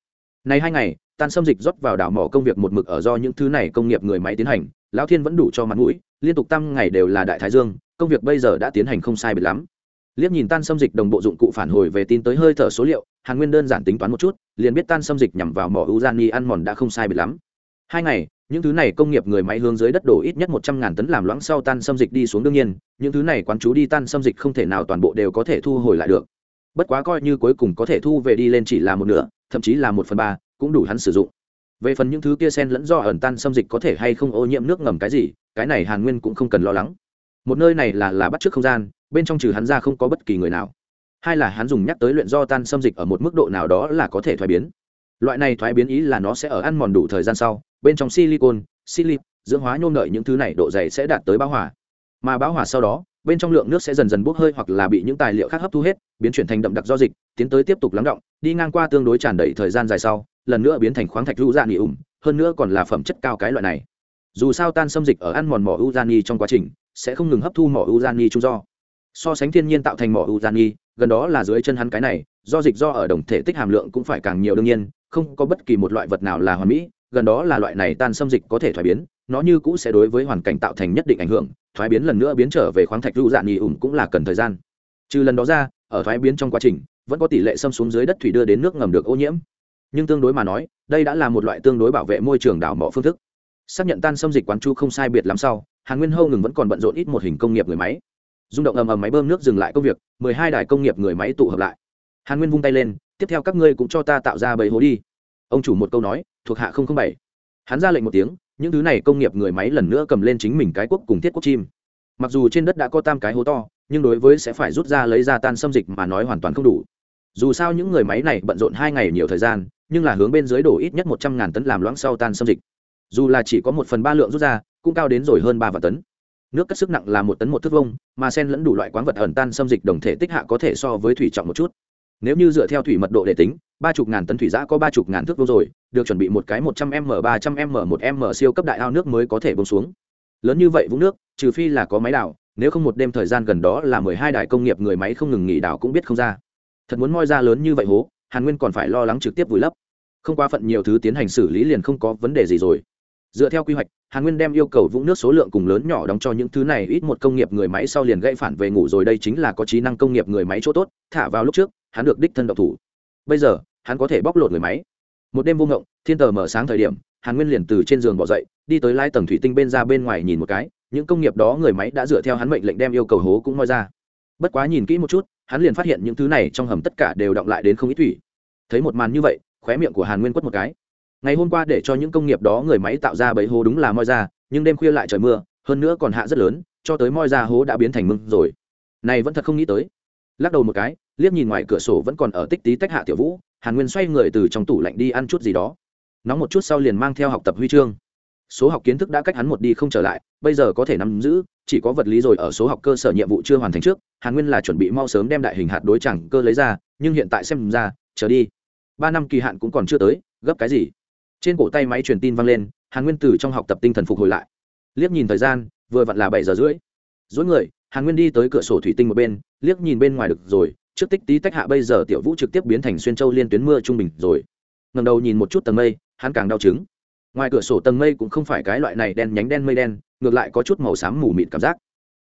Này hai ngày, tan xâm dịch rót vào đảo mỏ công việc một mực ở do những thứ này công nghiệp người máy tiến hành, lão thiên vẫn đủ cho mặt mũi, liên tục tăng ngày đều là đại thái dương, công việc bây giờ đã tiến hành không sai biệt lắm. Liếc nhìn tan xâm dịch đồng bộ dụng cụ phản hồi về tin tới hơi thở số liệu, hàn nguyên đơn giản tính toán một chút, liền biết tan xâm dịch nhằm vào mỏ uzani ăn mòn đã không sai biệt lắm hai ngày, những thứ này công nghiệp người máy hướng dưới đất đổ ít nhất một trăm ngàn tấn làm loãng sau tan xâm dịch đi xuống đương nhiên, những thứ này quán chú đi tan xâm dịch không thể nào toàn bộ đều có thể thu hồi lại được. Bất quá coi như cuối cùng có thể thu về đi lên chỉ là một nửa, thậm chí là một phần ba, cũng đủ hắn sử dụng. Về phần những thứ kia sen lẫn do ẩn tan xâm dịch có thể hay không ô nhiễm nước ngầm cái gì, cái này hàn nguyên cũng không cần lo lắng. Một nơi này là là bắt t r ư ớ c không gian, bên trong trừ hắn ra không có bất kỳ người nào. Hai là hắn dùng nhắc tới luyện do tan xâm dịch ở một mức độ nào đó là có thể thoái biến loại này thoái biến ý là nó sẽ ở ăn mòn đủ thời gian sau, bên trong silicon, silip, dưỡng hóa nhôm đợi những thứ này độ dày sẽ đạt tới bão hỏa mà bão hỏa sau đó, bên trong lượng nước sẽ dần dần bốc hơi hoặc là bị những tài liệu khác hấp thu hết, biến chuyển thành đậm đặc do dịch, tiến tới tiếp tục lắng động, đi ngang qua tương đối tràn đầy thời gian dài sau, lần nữa biến thành khoáng thạch lưu dạng nghỉ ủng hơn nữa còn là phẩm chất cao cái loại này. Dù sao tan xâm dịch ở ăn mòn mỏ u uzani trong quá trình, sẽ không ngừng hấp thu mỏ u uzani trung do. So sánh thiên nhiên tạo thành mỏ u uzani gần đó là dưới chân hắn cái này, do dịch do ở đồng thể tích hàm lượng cũng phải càng nhiều đương nhiên không có bất kỳ một loại vật nào là hoàn mỹ, gần đó là loại này tan xâm dịch có thể thoái biến, nó như cũ sẽ đối với hoàn cảnh tạo thành nhất định ảnh hưởng, thoái biến lần nữa biến trở về khoáng thạch lưu dạng nghỉ ủng cũng là cần thời gian. Trừ lần đó ra, ở thoái biến trong quá trình, vẫn có tỷ lệ xâm xuống dưới đất thủy đưa đến nước ngầm được ô nhiễm. Nhưng tương đối mà nói, đây đã là một loại tương đối bảo vệ môi trường đảo mỏ phương thức. Xác nhận tan xâm dịch quán chu không sai biệt lắm sau, hàn nguyên hâu ngừng vẫn còn bận rộn ít một hình công nghiệp người máy. Rung động ầm ầm máy bơm nước dừng lại công việc, mười hai đài công nghiệp người máy tụ hợp lại. Hàn nguyên vung tay lên tiếp theo các ngươi cũng cho ta tạo ra bầy hố đi. Ông chủ một câu nói, thuộc hạ không không bảy. Hắn ra lệnh một tiếng, những thứ này công nghiệp người máy lần nữa cầm lên chính mình cái quốc cùng thiết quốc chim. Mặc dù trên đất đã có tam cái hố to, nhưng đối với sẽ phải rút ra lấy ra tan xâm dịch mà nói hoàn toàn không đủ. Dù sao những người máy này bận rộn hai ngày nhiều thời gian, nhưng là hướng bên dưới đổ ít nhất một trăm ngàn tấn làm loãng sau tan xâm dịch. Dù là chỉ có một phần ba lượng rút ra, cũng cao đến rồi hơn ba vạn tấn. Nước cất sức nặng là một tấn một thước vông mà sen lẫn đủ loại quán vật ẩn tan xâm dịch đồng thể tích hạ có thể so với thủy trọng một chút nếu như dựa theo thủy mật độ để tính, ba chục ngàn tấn thủy giã có ba chục ngàn thước vô rồi, được chuẩn bị một cái một trăm m, ba trăm m, một m siêu cấp đại ao nước mới có thể bông xuống. Lớn như vậy vũng nước, trừ phi là có máy đảo nếu không một đêm thời gian gần đó là mười hai đại công nghiệp người máy không ngừng nghỉ đảo cũng biết không ra. Thật muốn moi ra lớn như vậy hố, hàn nguyên còn phải lo lắng trực tiếp vùi lấp. Không quá phận nhiều thứ tiến hành xử lý liền không có vấn đề gì rồi. Dựa theo quy hoạch, hàn nguyên đem yêu cầu vũng nước số lượng cùng lớn nhỏ đóng cho những thứ này, ít một công nghiệp người máy sau liền gây phản về ngủ rồi, đây chính là có trí năng công nghiệp người máy chỗ tốt, thả vào lúc trước hắn được đích thân độc thủ. Bây giờ, hắn có thể bóc lột người máy. Một đêm vô ngộng, thiên tờ mở sáng thời điểm, hàn nguyên liền từ trên giường bỏ dậy, đi tới lai tầng thủy tinh bên ra bên ngoài nhìn một cái, những công nghiệp đó người máy đã dựa theo hắn mệnh lệnh đem yêu cầu hố cũng moi ra. Bất quá nhìn kỹ một chút, hắn liền phát hiện những thứ này trong hầm tất cả đều động lại đến không ít thủy. Thấy một màn như vậy, khóe miệng của hàn nguyên quất một cái. Ngày hôm qua để cho những công nghiệp đó người máy tạo ra bẫy hố đúng là moi ra, nhưng đêm khuya lại trời mưa, hơn nữa còn hạ rất lớn, cho tới moi ra hố đã biến thành mưng rồi. Này vẫn thật không nghĩ tới. Lắc đầu một cái liếc nhìn ngoài cửa sổ vẫn còn ở tích tí tách hạ tiểu vũ, hàn nguyên xoay người từ trong tủ lạnh đi ăn chút gì đó. Nóng một chút sau liền mang theo học tập huy chương. Số học kiến thức đã cách hắn một đi không trở lại, bây giờ có thể nắm giữ, chỉ có vật lý rồi ở số học cơ sở nhiệm vụ chưa hoàn thành trước, hàn nguyên là chuẩn bị mau sớm đem đại hình hạt đối chẳng cơ lấy ra, nhưng hiện tại xem ra, chờ đi. Ba năm kỳ hạn cũng còn chưa tới, gấp cái gì? Trên cổ tay máy truyền tin vang lên, hàn nguyên từ trong học tập tinh thần phục hồi lại. Liếc nhìn thời gian, vừa vặn là bảy giờ rưỡi. Dối người, hàn nguyên đi tới cửa sổ thủy tinh một bên, liếc nhìn bên ngoài được rồi trước tích tí tách hạ bây giờ tiểu vũ trực tiếp biến thành xuyên châu liên tuyến mưa trung bình rồi. Ngầm đầu nhìn một chút tầng mây, hắn càng đau chứng ngoài cửa sổ tầng mây cũng không phải cái loại này đen nhánh đen mây đen, ngược lại có chút màu xám mù mịt cảm giác.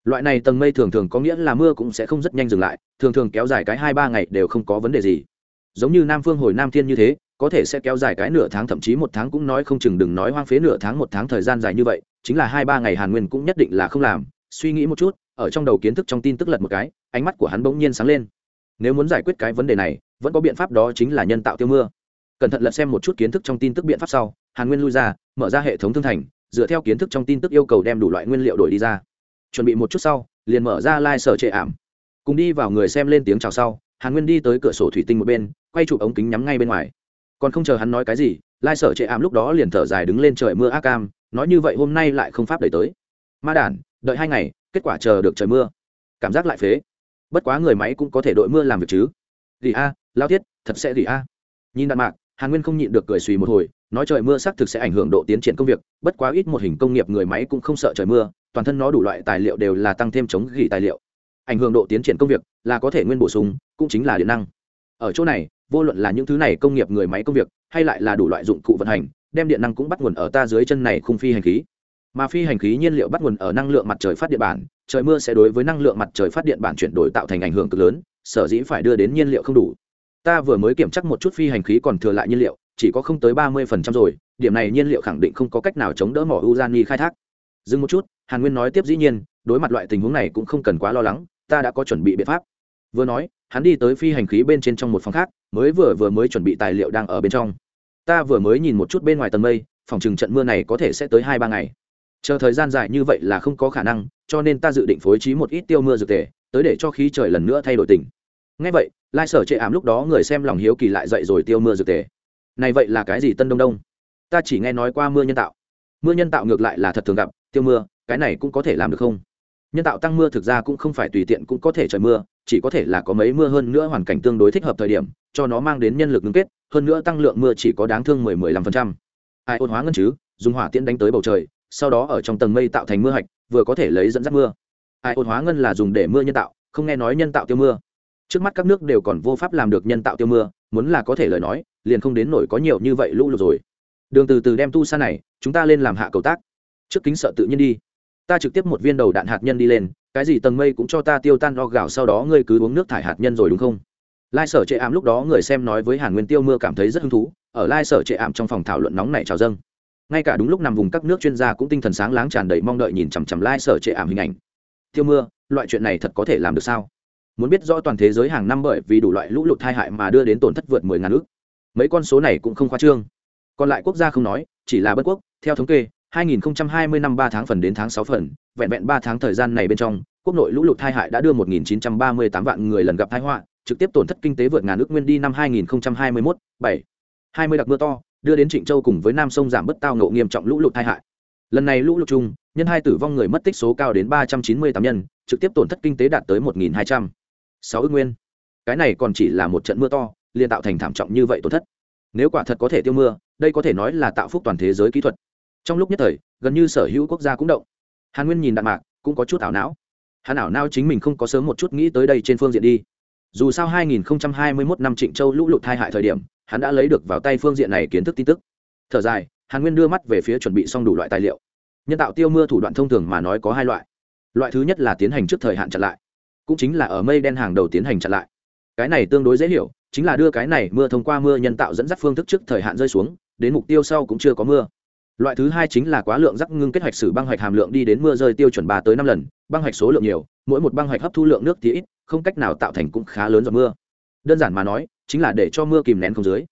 Loại này tầng mây thường thường có nghĩa là mưa cũng sẽ không rất nhanh dừng lại, thường thường kéo dài cái hai ba ngày đều không có vấn đề gì. Giống như nam phương hồi nam thiên như thế, có thể sẽ kéo dài cái nửa tháng, thậm chí một tháng cũng nói không chừng đừng nói hoang phế nửa tháng, một tháng thời gian dài như vậy, chính là hai ba ngày hàn nguyên cũng nhất định là không làm. Suy nghĩ một chút, ở trong đầu kiến thức trong tin tức lật một cái, ánh mắt của hắn bỗng nhiên sáng lên nếu muốn giải quyết cái vấn đề này, vẫn có biện pháp đó chính là nhân tạo tiêu mưa. Cẩn thận lật xem một chút kiến thức trong tin tức biện pháp sau, hàn nguyên lui ra, mở ra hệ thống thương thành, dựa theo kiến thức trong tin tức yêu cầu đem đủ loại nguyên liệu đổi đi ra. Chuẩn bị một chút sau, liền mở ra lai、like、sở trệ ảm. Cùng đi vào người xem lên tiếng chào sau, hàn nguyên đi tới cửa sổ thủy tinh một bên, quay chụp ống kính nhắm ngay bên ngoài. Còn không chờ hắn nói cái gì, lai、like、sở trệ ảm lúc đó liền thở dài đứng lên trời mưa ác cam, nói như vậy hôm nay lại không pháp đẩy tới. Ma đản, đợi hai ngày, kết quả chờ được trời mưa. Cảm giác lại phế bất quá người máy cũng có thể đội mưa làm việc chứ. Gì a, lao thiết, thật sẽ gì a. Nhìn đạn mạc, hàn nguyên không nhịn được cười suy một hồi, nói trời mưa xác thực sẽ ảnh hưởng độ tiến triển công việc, bất quá ít một hình công nghiệp người máy cũng không sợ trời mưa, toàn thân nó đủ loại tài liệu đều là tăng thêm chống gỉ tài liệu. Ảnh hưởng độ tiến triển công việc là có thể nguyên bổ sung, cũng chính là điện năng. Ở chỗ này, vô luận là những thứ này công nghiệp người máy công việc, hay lại là đủ loại dụng cụ vận hành, đem điện năng cũng bắt nguồn ở ta dưới chân này khung phi hành khí mà phi hành khí nhiên liệu bắt nguồn ở năng lượng mặt trời phát điện bản, trời mưa sẽ đối với năng lượng mặt trời phát điện bản chuyển đổi tạo thành ảnh hưởng cực lớn, sở dĩ phải đưa đến nhiên liệu không đủ. Ta vừa mới kiểm tra một chút phi hành khí còn thừa lại nhiên liệu, chỉ có không tới ba mươi phần trăm rồi, điểm này nhiên liệu khẳng định không có cách nào chống đỡ mỏ urani khai thác. Dừng một chút, hàn nguyên nói tiếp dĩ nhiên, đối mặt loại tình huống này cũng không cần quá lo lắng, ta đã có chuẩn bị biện pháp. Vừa nói, hắn đi tới phi hành khí bên trên trong một phòng khác, mới vừa vừa mới chuẩn bị tài liệu đang ở bên trong. Ta vừa mới nhìn một chút bên ngoài tầng mây, phòng chừng trận mưa này có thể sẽ tới hai ba ngày chờ thời gian dài như vậy là không có khả năng, cho nên ta dự định phối trí một ít tiêu mưa dược tề tới để cho khí trời lần nữa thay đổi tình ngay vậy, lai sở chệ ảm lúc đó người xem lòng hiếu kỳ lại dậy rồi tiêu mưa dược tề này vậy là cái gì tân đông đông? Ta chỉ nghe nói qua mưa nhân tạo. Mưa nhân tạo ngược lại là thật thường gặp, tiêu mưa, cái này cũng có thể làm được không? Nhân tạo tăng mưa thực ra cũng không phải tùy tiện cũng có thể trời mưa, chỉ có thể là có mấy mưa hơn nữa hoàn cảnh tương đối thích hợp thời điểm, cho nó mang đến nhân lực ngưng kết, hơn nữa tăng lượng mưa chỉ có đáng thương mười mười lăm phần trăm. Ai ôn hóa ngân chứ, dùng hỏa tiễn đánh tới bầu trời sau đó ở trong tầng mây tạo thành mưa hạch, vừa có thể lấy dẫn dắt mưa. Ai ôn hóa ngân là dùng để mưa nhân tạo, không nghe nói nhân tạo tiêu mưa. Trước mắt các nước đều còn vô pháp làm được nhân tạo tiêu mưa, muốn là có thể lời nói, liền không đến nổi có nhiều như vậy lũ lụt rồi. Đường từ từ đem tu sa này, chúng ta lên làm hạ cầu tác. Trước kính sợ tự nhiên đi. Ta trực tiếp một viên đầu đạn hạt nhân đi lên, cái gì tầng mây cũng cho ta tiêu tan, lo gạo sau đó ngươi cứ uống nước thải hạt nhân rồi đúng không? Lai sở trệ ảm lúc đó người xem nói với hàn nguyên tiêu mưa cảm thấy rất hứng thú, ở lai sở trệ ảm trong phòng thảo luận nóng này trào dâng ngay cả đúng lúc nằm vùng các nước chuyên gia cũng tinh thần sáng láng tràn đầy mong đợi nhìn chằm chằm lai trệ ảm hình ảnh. Tiêu mưa loại chuyện này thật có thể làm được sao? Muốn biết rõ toàn thế giới hàng năm bởi vì đủ loại lũ lụt tai hại mà đưa đến tổn thất vượt mười ngàn ước mấy con số này cũng không khoa trương. Còn lại quốc gia không nói chỉ là bất quốc theo thống kê 2020 năm 3 tháng phần đến tháng 6 phần, vẹn vẹn 3 tháng thời gian này bên trong, quốc nội lũ lụt tai hại đã đưa 1938 vạn người lần gặp tai họa, trực tiếp tổn thất kinh tế vượt ngàn ước nguyên đi năm 2021, 7. 20 đặc mưa to, đưa đến trịnh châu cùng với nam sông giảm bất tao ngộ nghiêm trọng lũ lụt tai hại. Lần này lũ lụt chung, nhân hai tử vong người mất tích số cao đến ba trăm chín mươi tám nhân, trực tiếp tổn thất kinh tế đạt tới một hai trăm. Sáu ước nguyên. Cái này còn chỉ là một trận mưa to, liền tạo thành thảm trọng như vậy tổn thất. Nếu quả thật có thể tiêu mưa, đây có thể nói là tạo phúc toàn thế giới kỹ thuật. Trong lúc nhất thời, gần như sở hữu quốc gia cũng động. Hàn nguyên nhìn đạn mạc, cũng có chút ảo não. Hàn ảo não chính mình không có sớm một chút nghĩ tới đây trên phương diện đi. Dù sao 2021 năm trịnh châu lũ lụt tai hại thời điểm hắn đã lấy được vào tay phương diện này kiến thức tin tức. Thở dài, hàn nguyên đưa mắt về phía chuẩn bị xong đủ loại tài liệu. Nhân tạo tiêu mưa thủ đoạn thông thường mà nói có hai loại. Loại thứ nhất là tiến hành trước thời hạn chặn lại, cũng chính là ở mây đen hàng đầu tiến hành chặn lại. Cái này tương đối dễ hiểu, chính là đưa cái này mưa thông qua mưa nhân tạo dẫn dắt phương thức trước thời hạn rơi xuống, đến mục tiêu sau cũng chưa có mưa. Loại thứ hai chính là quá lượng rắc ngưng kết hoạch sử băng hoạch hàm lượng đi đến mưa rơi tiêu chuẩn ba tới năm lần, băng hoạch số lượng nhiều, mỗi một băng hoạch hấp thu lượng nước thì ít, không cách nào tạo thành cũng khá lớn giọt mưa. Đơn giản mà nói chính là để cho mưa kìm nén không dưới.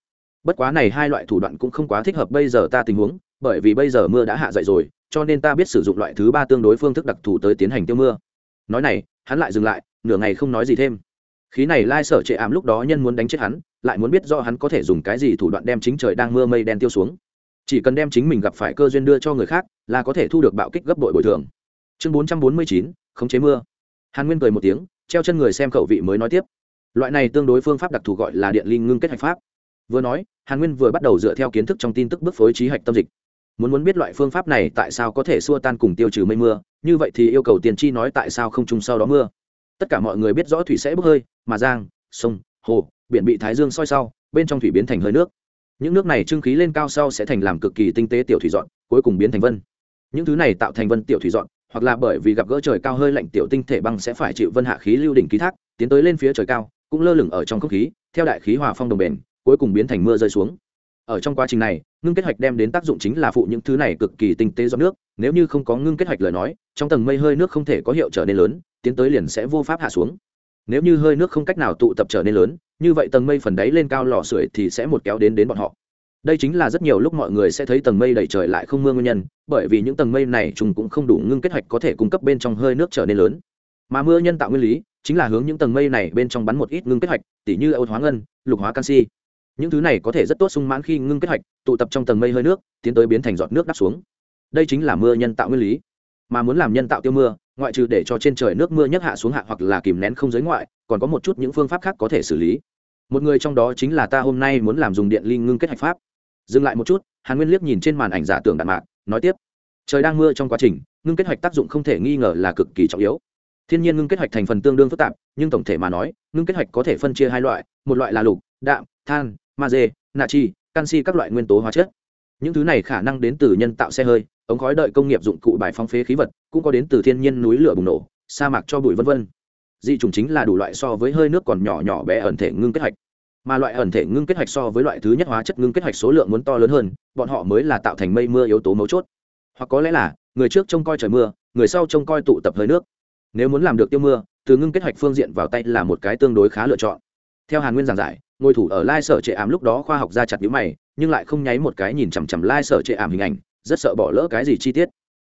Bất quá này hai loại thủ đoạn cũng không quá thích hợp bây giờ ta tình huống, bởi vì bây giờ mưa đã hạ dậy rồi, cho nên ta biết sử dụng loại thứ ba tương đối phương thức đặc thù tới tiến hành tiêu mưa. Nói này, hắn lại dừng lại, nửa ngày không nói gì thêm. Khí này lai sở trệ ảm lúc đó nhân muốn đánh chết hắn, lại muốn biết do hắn có thể dùng cái gì thủ đoạn đem chính trời đang mưa mây đen tiêu xuống. Chỉ cần đem chính mình gặp phải cơ duyên đưa cho người khác, là có thể thu được bạo kích gấp bội bồi thường. Chương bốn trăm bốn mươi chín, khống chế mưa. Hàn nguyên cười một tiếng, treo chân người xem khẩu vị mới nói tiếp loại này tương đối phương pháp đặc thù gọi là điện linh ngưng kết hạch pháp. Vừa nói, hàn nguyên vừa bắt đầu dựa theo kiến thức trong tin tức bước phối trí hạch tâm dịch. Muốn muốn biết loại phương pháp này tại sao có thể xua tan cùng tiêu trừ mây mưa, như vậy thì yêu cầu tiền chi nói tại sao không chung sau đó mưa. Tất cả mọi người biết rõ thủy sẽ bốc hơi, mà giang, sông, hồ, biển bị thái dương soi sau, bên trong thủy biến thành hơi nước. Những nước này trưng khí lên cao sau sẽ thành làm cực kỳ tinh tế tiểu thủy dọn, cuối cùng biến thành vân. Những thứ này tạo thành vân tiểu thủy dọn, hoặc là bởi vì gặp gỡ trời cao hơi lạnh tiểu tinh thể băng sẽ phải chịu vân hạ khí lưu đỉnh ký thác, tiến tới lên phía trời cao cũng lơ lửng ở trong không khí, theo đại khí hòa phong đồng bền, cuối cùng biến thành mưa rơi xuống. Ở trong quá trình này, ngưng kết hoạch đem đến tác dụng chính là phụ những thứ này cực kỳ tinh tế do nước, nếu như không có ngưng kết hoạch lời nói, trong tầng mây hơi nước không thể có hiệu trở nên lớn, tiến tới liền sẽ vô pháp hạ xuống. Nếu như hơi nước không cách nào tụ tập trở nên lớn, như vậy tầng mây phần đáy lên cao lò sưởi thì sẽ một kéo đến đến bọn họ. Đây chính là rất nhiều lúc mọi người sẽ thấy tầng mây đầy trời lại không mưa nguyên nhân, bởi vì những tầng mây này chúng cũng không đủ ngưng kết hoạch có thể cung cấp bên trong hơi nước trở nên lớn mà mưa nhân tạo nguyên lý chính là hướng những tầng mây này bên trong bắn một ít ngưng kết hoạch tỉ như âu hóa ngân, lục hóa canxi. Những thứ này có thể rất tốt sung mãn khi ngưng kết hoạch tụ tập trong tầng mây hơi nước, tiến tới biến thành giọt nước đắp xuống. Đây chính là mưa nhân tạo nguyên lý. Mà muốn làm nhân tạo tiêu mưa, ngoại trừ để cho trên trời nước mưa nhất hạ xuống hạ hoặc là kìm nén không giới ngoại, còn có một chút những phương pháp khác có thể xử lý. Một người trong đó chính là ta hôm nay muốn làm dùng điện ly ngưng kết hạch pháp. Dừng lại một chút, hàn nguyên liếc nhìn trên màn ảnh giả tưởng đạn mạc, nói tiếp. Trời đang mưa trong quá trình, ngưng kết hoạch tác dụng không thể nghi ngờ là cực kỳ trọng yếu thiên nhiên ngưng kết hoạch thành phần tương đương phức tạp nhưng tổng thể mà nói ngưng kết hoạch có thể phân chia hai loại một loại là lục đạm than magie natri canxi các loại nguyên tố hóa chất. Những thứ này khả năng đến từ nhân tạo xe hơi ống khói đợi công nghiệp dụng cụ bài phóng phế khí vật cũng có đến từ thiên nhiên núi lửa bùng nổ sa mạc cho bụi vân vân. Dị chủng chính là đủ loại so với hơi nước còn nhỏ nhỏ bé ẩn thể ngưng kết hoạch, mà loại ẩn thể ngưng kết hoạch so với loại thứ nhất hóa chất ngưng kết hoạch số lượng muốn to lớn hơn bọn họ mới là tạo thành mây mưa yếu tố mấu chốt. Hoặc có lẽ là người trước trông coi trời mưa người sau trông coi tụ tập hơi nước nếu muốn làm được tiêu mưa, từ ngưng kết hoạch phương diện vào tay là một cái tương đối khá lựa chọn. Theo hàn nguyên giảng giải, ngôi thủ ở lai sở trệ ảm lúc đó khoa học ra chặt nhữ mày, nhưng lại không nháy một cái nhìn chằm chằm lai sở trệ ảm hình ảnh, rất sợ bỏ lỡ cái gì chi tiết.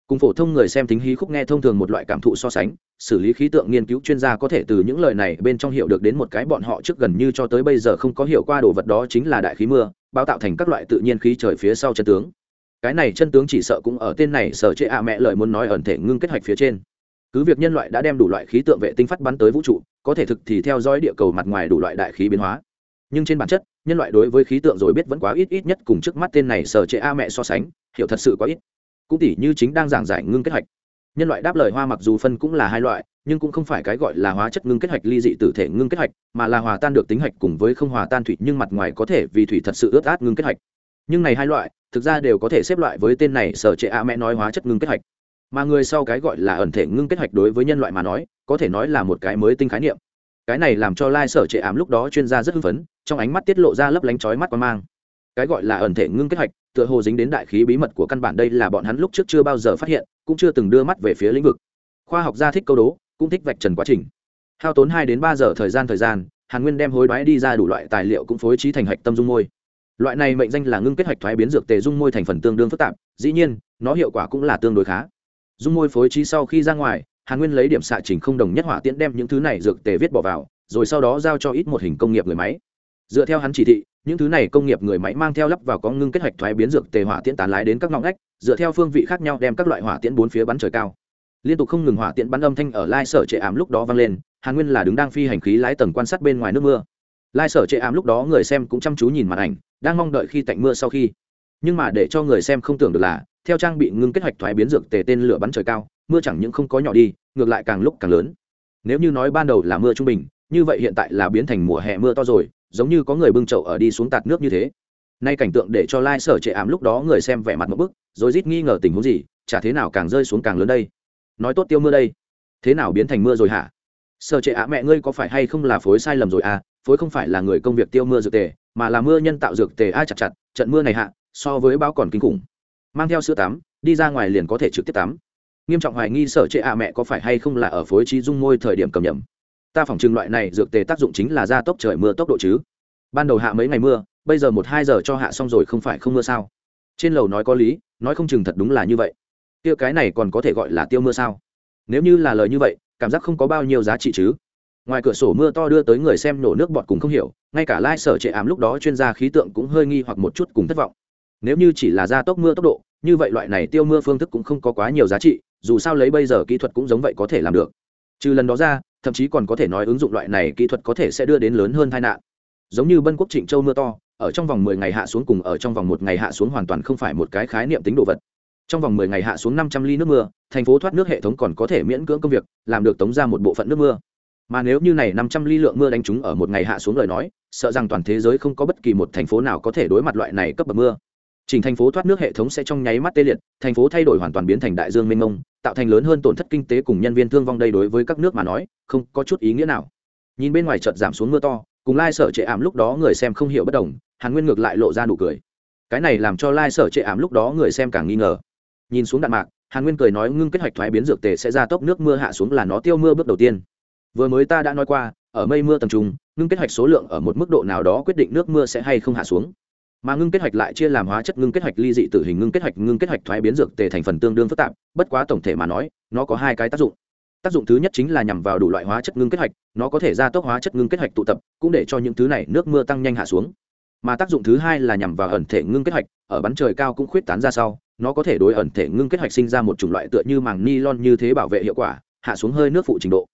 Cùng phổ thông người xem tính hí khúc nghe thông thường một loại cảm thụ so sánh, xử lý khí tượng nghiên cứu chuyên gia có thể từ những lời này bên trong hiểu được đến một cái bọn họ trước gần như cho tới bây giờ không có hiểu qua đồ vật đó chính là đại khí mưa, bao tạo thành các loại tự nhiên khí trời phía sau chân tướng. Cái này chân tướng chỉ sợ cũng ở tên này sở chế ạ mẹ lời muốn nói ẩn thể ngưng kết hoạch phía trên cứ việc nhân loại đã đem đủ loại khí tượng vệ tinh phát bắn tới vũ trụ, có thể thực thì theo dõi địa cầu mặt ngoài đủ loại đại khí biến hóa. Nhưng trên bản chất, nhân loại đối với khí tượng rồi biết vẫn quá ít ít nhất cùng trước mắt tên này sở chế a mẹ so sánh, hiểu thật sự quá ít. Cũng tỉ như chính đang giảng giải ngưng kết hạch. Nhân loại đáp lời hoa mặc dù phân cũng là hai loại, nhưng cũng không phải cái gọi là hóa chất ngưng kết hạch ly dị tử thể ngưng kết hạch, mà là hòa tan được tính hạch cùng với không hòa tan thủy nhưng mặt ngoài có thể vì thủy thật sự ướt át ngưng kết hạch. Nhưng này hai loại, thực ra đều có thể xếp loại với tên này sở chế a mẹ nói hóa chất ngưng kết hạch mà người sau cái gọi là ẩn thể ngưng kết hoạch đối với nhân loại mà nói có thể nói là một cái mới tinh khái niệm. Cái này làm cho lai sở trệ ám lúc đó chuyên gia rất hưng phấn trong ánh mắt tiết lộ ra lấp lánh chói mắt quan mang. Cái gọi là ẩn thể ngưng kết hoạch, tựa hồ dính đến đại khí bí mật của căn bản đây là bọn hắn lúc trước chưa bao giờ phát hiện cũng chưa từng đưa mắt về phía lĩnh vực. Khoa học gia thích câu đố cũng thích vạch trần quá trình. Hao tốn hai đến ba giờ thời gian thời gian hàn nguyên đem hối đoái đi ra đủ loại tài liệu cũng phối trí thành hạch tâm dung môi. Loại này mệnh danh là ngưng kết hạch thoái biến dược tề dung môi thành phần tương đương phức tạp dĩ nhiên nó hiệu quả cũng là tương đối khá dung môi phối trí sau khi ra ngoài, hàn nguyên lấy điểm xạ trình không đồng nhất hỏa tiễn đem những thứ này dược tề viết bỏ vào, rồi sau đó giao cho ít một hình công nghiệp người máy. Dựa theo hắn chỉ thị, những thứ này công nghiệp người máy mang theo lắp vào có ngưng kết hoạch thoái biến dược tề hỏa tiễn tán lái đến các ngọn ngách, dựa theo phương vị khác nhau đem các loại hỏa tiễn bốn phía bắn trời cao. Liên tục không ngừng hỏa tiễn bắn âm thanh ở lai sở trệ ảm lúc đó vang lên, hàn nguyên là đứng đang phi hành khí lái tầng quan sát bên ngoài nước mưa. Lai sở trệ ảm lúc đó người xem cũng chăm chú nhìn màn ảnh, đang mong đợi khi tạnh mưa sau khi. Nhưng mà để cho người xem không tưởng được là theo trang bị ngưng kết hoạch thoái biến dược tề tên lửa bắn trời cao, mưa chẳng những không có nhỏ đi, ngược lại càng lúc càng lớn. Nếu như nói ban đầu là mưa trung bình, như vậy hiện tại là biến thành mùa hè mưa to rồi, giống như có người bưng chậu ở đi xuống tạt nước như thế. Nay cảnh tượng để cho lai sở trệ ảm lúc đó người xem vẻ mặt một bức, rồi rít nghi ngờ tình huống gì, chả thế nào càng rơi xuống càng lớn đây. Nói tốt tiêu mưa đây. Thế nào biến thành mưa rồi hả? Sở trệ ả mẹ ngươi có phải hay không là phối sai lầm rồi à? Phối không phải là người công việc tiêu mưa dược tề, mà là mưa nhân tạo dược tề ai chặt chặt, trận mưa này hạ, so với bão còn kinh khủng mang theo sữa tắm, đi ra ngoài liền có thể trực tiếp tắm. Nghiêm trọng hoài nghi sở trệ ạ mẹ có phải hay không là ở phối trí dung môi thời điểm cầm nhầm. Ta phỏng chừng loại này dược tề tác dụng chính là gia tốc trời mưa tốc độ chứ. Ban đầu hạ mấy ngày mưa, bây giờ một hai giờ cho hạ xong rồi không phải không mưa sao? Trên lầu nói có lý, nói không chừng thật đúng là như vậy. Tiêu cái này còn có thể gọi là tiêu mưa sao? Nếu như là lời như vậy, cảm giác không có bao nhiêu giá trị chứ. Ngoài cửa sổ mưa to đưa tới người xem nổ nước bọt cùng không hiểu, ngay cả lai、like、sở trệ ảm lúc đó chuyên gia khí tượng cũng hơi nghi hoặc một chút cùng thất vọng nếu như chỉ là gia tốc mưa tốc độ, như vậy loại này tiêu mưa phương thức cũng không có quá nhiều giá trị, dù sao lấy bây giờ kỹ thuật cũng giống vậy có thể làm được. Trừ lần đó ra, thậm chí còn có thể nói ứng dụng loại này kỹ thuật có thể sẽ đưa đến lớn hơn tai nạn. Giống như bân quốc trịnh châu mưa to, ở trong vòng mười ngày hạ xuống cùng ở trong vòng một ngày hạ xuống hoàn toàn không phải một cái khái niệm tính độ vật. Trong vòng mười ngày hạ xuống năm trăm ly nước mưa, thành phố thoát nước hệ thống còn có thể miễn cưỡng công việc, làm được tống ra một bộ phận nước mưa. Mà nếu như này năm trăm ly lượng mưa đánh trúng ở một ngày hạ xuống lời nói, sợ rằng toàn thế giới không có bất kỳ một thành phố nào có thể đối mặt loại này cấp bậc mưa chỉnh thành phố thoát nước hệ thống sẽ trong nháy mắt tê liệt, thành phố thay đổi hoàn toàn biến thành đại dương mênh mông, tạo thành lớn hơn tổn thất kinh tế cùng nhân viên thương vong đây đối với các nước mà nói, không có chút ý nghĩa nào. Nhìn bên ngoài chợt giảm xuống mưa to, cùng lai sở trệ ảm lúc đó người xem không hiểu bất đồng, hàn nguyên ngược lại lộ ra nụ cười. Cái này làm cho lai sở trệ ảm lúc đó người xem càng nghi ngờ. Nhìn xuống đạn mạc, hàn nguyên cười nói ngưng kết hoạch thoái biến dược tề sẽ ra tốc nước mưa hạ xuống là nó tiêu mưa bước đầu tiên. Vừa mới ta đã nói qua, ở mây mưa tầm trung, ngưng kết hoạch số lượng ở một mức độ nào đó quyết định nước mưa sẽ hay không hạ xuống mà ngưng kết hoạch lại chia làm hóa chất ngưng kết hoạch ly dị tử hình ngưng kết hoạch ngưng kết hoạch thoái biến dược tề thành phần tương đương phức tạp, bất quá tổng thể mà nói, nó có hai cái tác dụng. Tác dụng thứ nhất chính là nhằm vào đủ loại hóa chất ngưng kết hoạch, nó có thể gia tốc hóa chất ngưng kết hoạch tụ tập, cũng để cho những thứ này nước mưa tăng nhanh hạ xuống. Mà tác dụng thứ hai là nhằm vào ẩn thể ngưng kết hoạch, ở bắn trời cao cũng khuyết tán ra sau, nó có thể đối ẩn thể ngưng kết hoạch sinh ra một chủng loại tựa như màng nylon như thế bảo vệ hiệu quả, hạ xuống hơi nước phụ trình độ.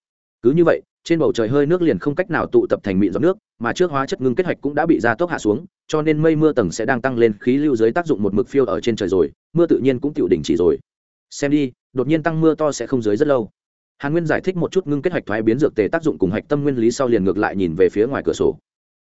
Cứ như vậy, trên bầu trời hơi nước liền không cách nào tụ tập thành mịn giọt nước, mà trước hóa chất ngưng kết hoạch cũng đã bị gia tốc hạ xuống cho nên mây mưa tầng sẽ đang tăng lên, khí lưu dưới tác dụng một mực phiêu ở trên trời rồi, mưa tự nhiên cũng tự đình chỉ rồi. Xem đi, đột nhiên tăng mưa to sẽ không dưới rất lâu. Hàn nguyên giải thích một chút ngưng kết hoạch thoái biến dược tề tác dụng cùng hạch tâm nguyên lý sau liền ngược lại nhìn về phía ngoài cửa sổ.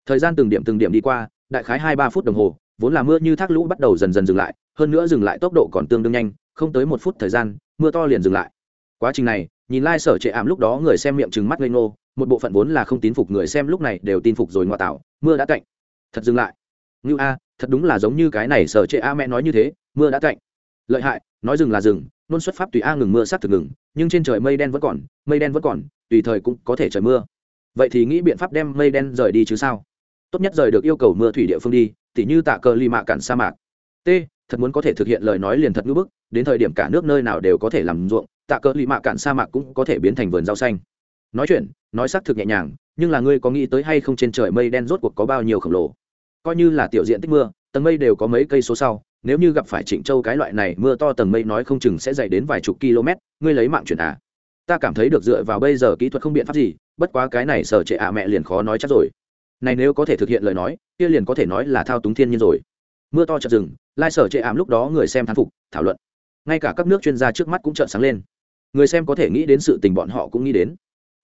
Thời gian từng điểm từng điểm đi qua, đại khái hai ba phút đồng hồ, vốn là mưa như thác lũ bắt đầu dần dần dừng lại, hơn nữa dừng lại tốc độ còn tương đương nhanh, không tới một phút thời gian, mưa to liền dừng lại. Quá trình này, nhìn lai、like、sở trệ ảm lúc đó người xem miệng trừng mắt lên ngô, một bộ phận vốn là không tín phục người xem lúc này đều tin phục rồi ngoại tạo, mưa đã cạnh. Thật dừng lại ngưu a, thật đúng là giống như cái này sở trệ a mẹ nói như thế, mưa đã cạnh lợi hại, nói dừng là dừng nôn xuất pháp tùy a ngừng mưa sát thực ngừng, nhưng trên trời mây đen vẫn còn, mây đen vẫn còn, tùy thời cũng có thể trời mưa. Vậy thì nghĩ biện pháp đem mây đen rời đi chứ sao? Tốt nhất rời được yêu cầu mưa thủy địa phương đi, tỉ như tạ cờ ly mạ cản sa mạc. T, thật muốn có thể thực hiện lời nói liền thật ngữ bức, đến thời điểm cả nước nơi nào đều có thể làm ruộng, tạ cờ ly mạ cản sa mạc cũng có thể biến thành vườn rau xanh. Nói chuyện, nói xác thực nhẹ nhàng, nhưng là ngươi có nghĩ tới hay không trên trời mây đen rốt cuộc có bao nhiêu khổng lồ? Coi như là tiểu diện tích mưa, tầng mây đều có mấy cây số sau, nếu như gặp phải trịnh châu cái loại này mưa to tầng mây nói không chừng sẽ dày đến vài chục km, ngươi lấy mạng chuyển à. Ta cảm thấy được dựa vào bây giờ kỹ thuật không biện pháp gì, bất quá cái này sở trệ ạ mẹ liền khó nói chắc rồi. Này nếu có thể thực hiện lời nói, kia liền có thể nói là thao túng thiên nhiên rồi. Mưa to chợt rừng lai sở trệ ảm lúc đó người xem thán phục, thảo luận. Ngay cả các nước chuyên gia trước mắt cũng trợn sáng lên. Người xem có thể nghĩ đến sự tình bọn họ cũng nghĩ đến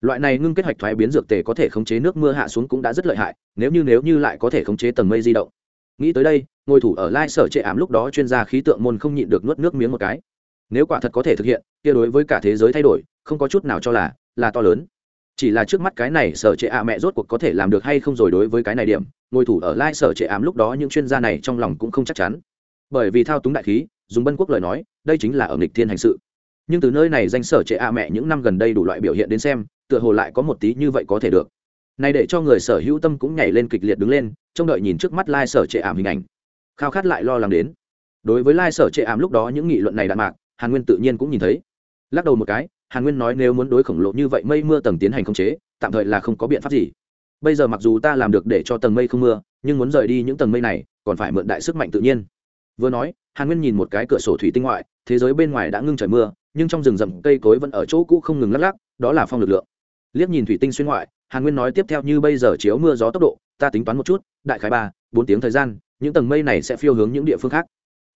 loại này ngưng kết hoạch thoái biến dược tề có thể khống chế nước mưa hạ xuống cũng đã rất lợi hại, nếu như nếu như lại có thể khống chế tầng mây di động. Nghĩ tới đây ngôi thủ ở lai sở trệ ảm lúc đó chuyên gia khí tượng môn không nhịn được nuốt nước miếng một cái. Nếu quả thật có thể thực hiện, kia đối với cả thế giới thay đổi, không có chút nào cho là là to lớn. Chỉ là trước mắt cái này sở trệ ạ mẹ rốt cuộc có thể làm được hay không rồi đối với cái này điểm ngôi thủ ở lai sở trệ ám lúc đó những chuyên gia này trong lòng cũng không chắc chắn. Bởi vì thao túng đại khí, dùng bân quốc lời nói, đây chính là ở nghịch thiên hành sự. Nhưng từ nơi này danh sở trệ ạ mẹ những năm gần đây đủ loại biểu hiện đến xem tựa hồ lại có một tí như vậy có thể được. Này để cho người sở hữu tâm cũng nhảy lên kịch liệt đứng lên, trông đợi nhìn trước mắt lai sở trệ ảm hình ảnh. Khao khát lại lo lắng đến. Đối với lai sở trệ ảm lúc đó những nghị luận này đạn mạc, hàn nguyên tự nhiên cũng nhìn thấy. Lắc đầu một cái, hàn nguyên nói nếu muốn đối khổng lộ như vậy mây mưa tầng tiến hành khống chế, tạm thời là không có biện pháp gì. Bây giờ mặc dù ta làm được để cho tầng mây không mưa, nhưng muốn rời đi những tầng mây này, còn phải mượn đại sức mạnh tự nhiên. Vừa nói, hàn nguyên nhìn một cái cửa sổ thủy tinh ngoại, thế giới bên ngoài đã ngưng trời mưa, nhưng trong rừng rậm cây cối vẫn ở chỗ cũ không ngừng lắc lắc, đó là phong lực lượng liếc nhìn thủy tinh xuyên ngoại, hàn nguyên nói tiếp theo như bây giờ chiếu mưa gió tốc độ, ta tính toán một chút, đại khái ba, bốn tiếng thời gian, những tầng mây này sẽ phiêu hướng những địa phương khác.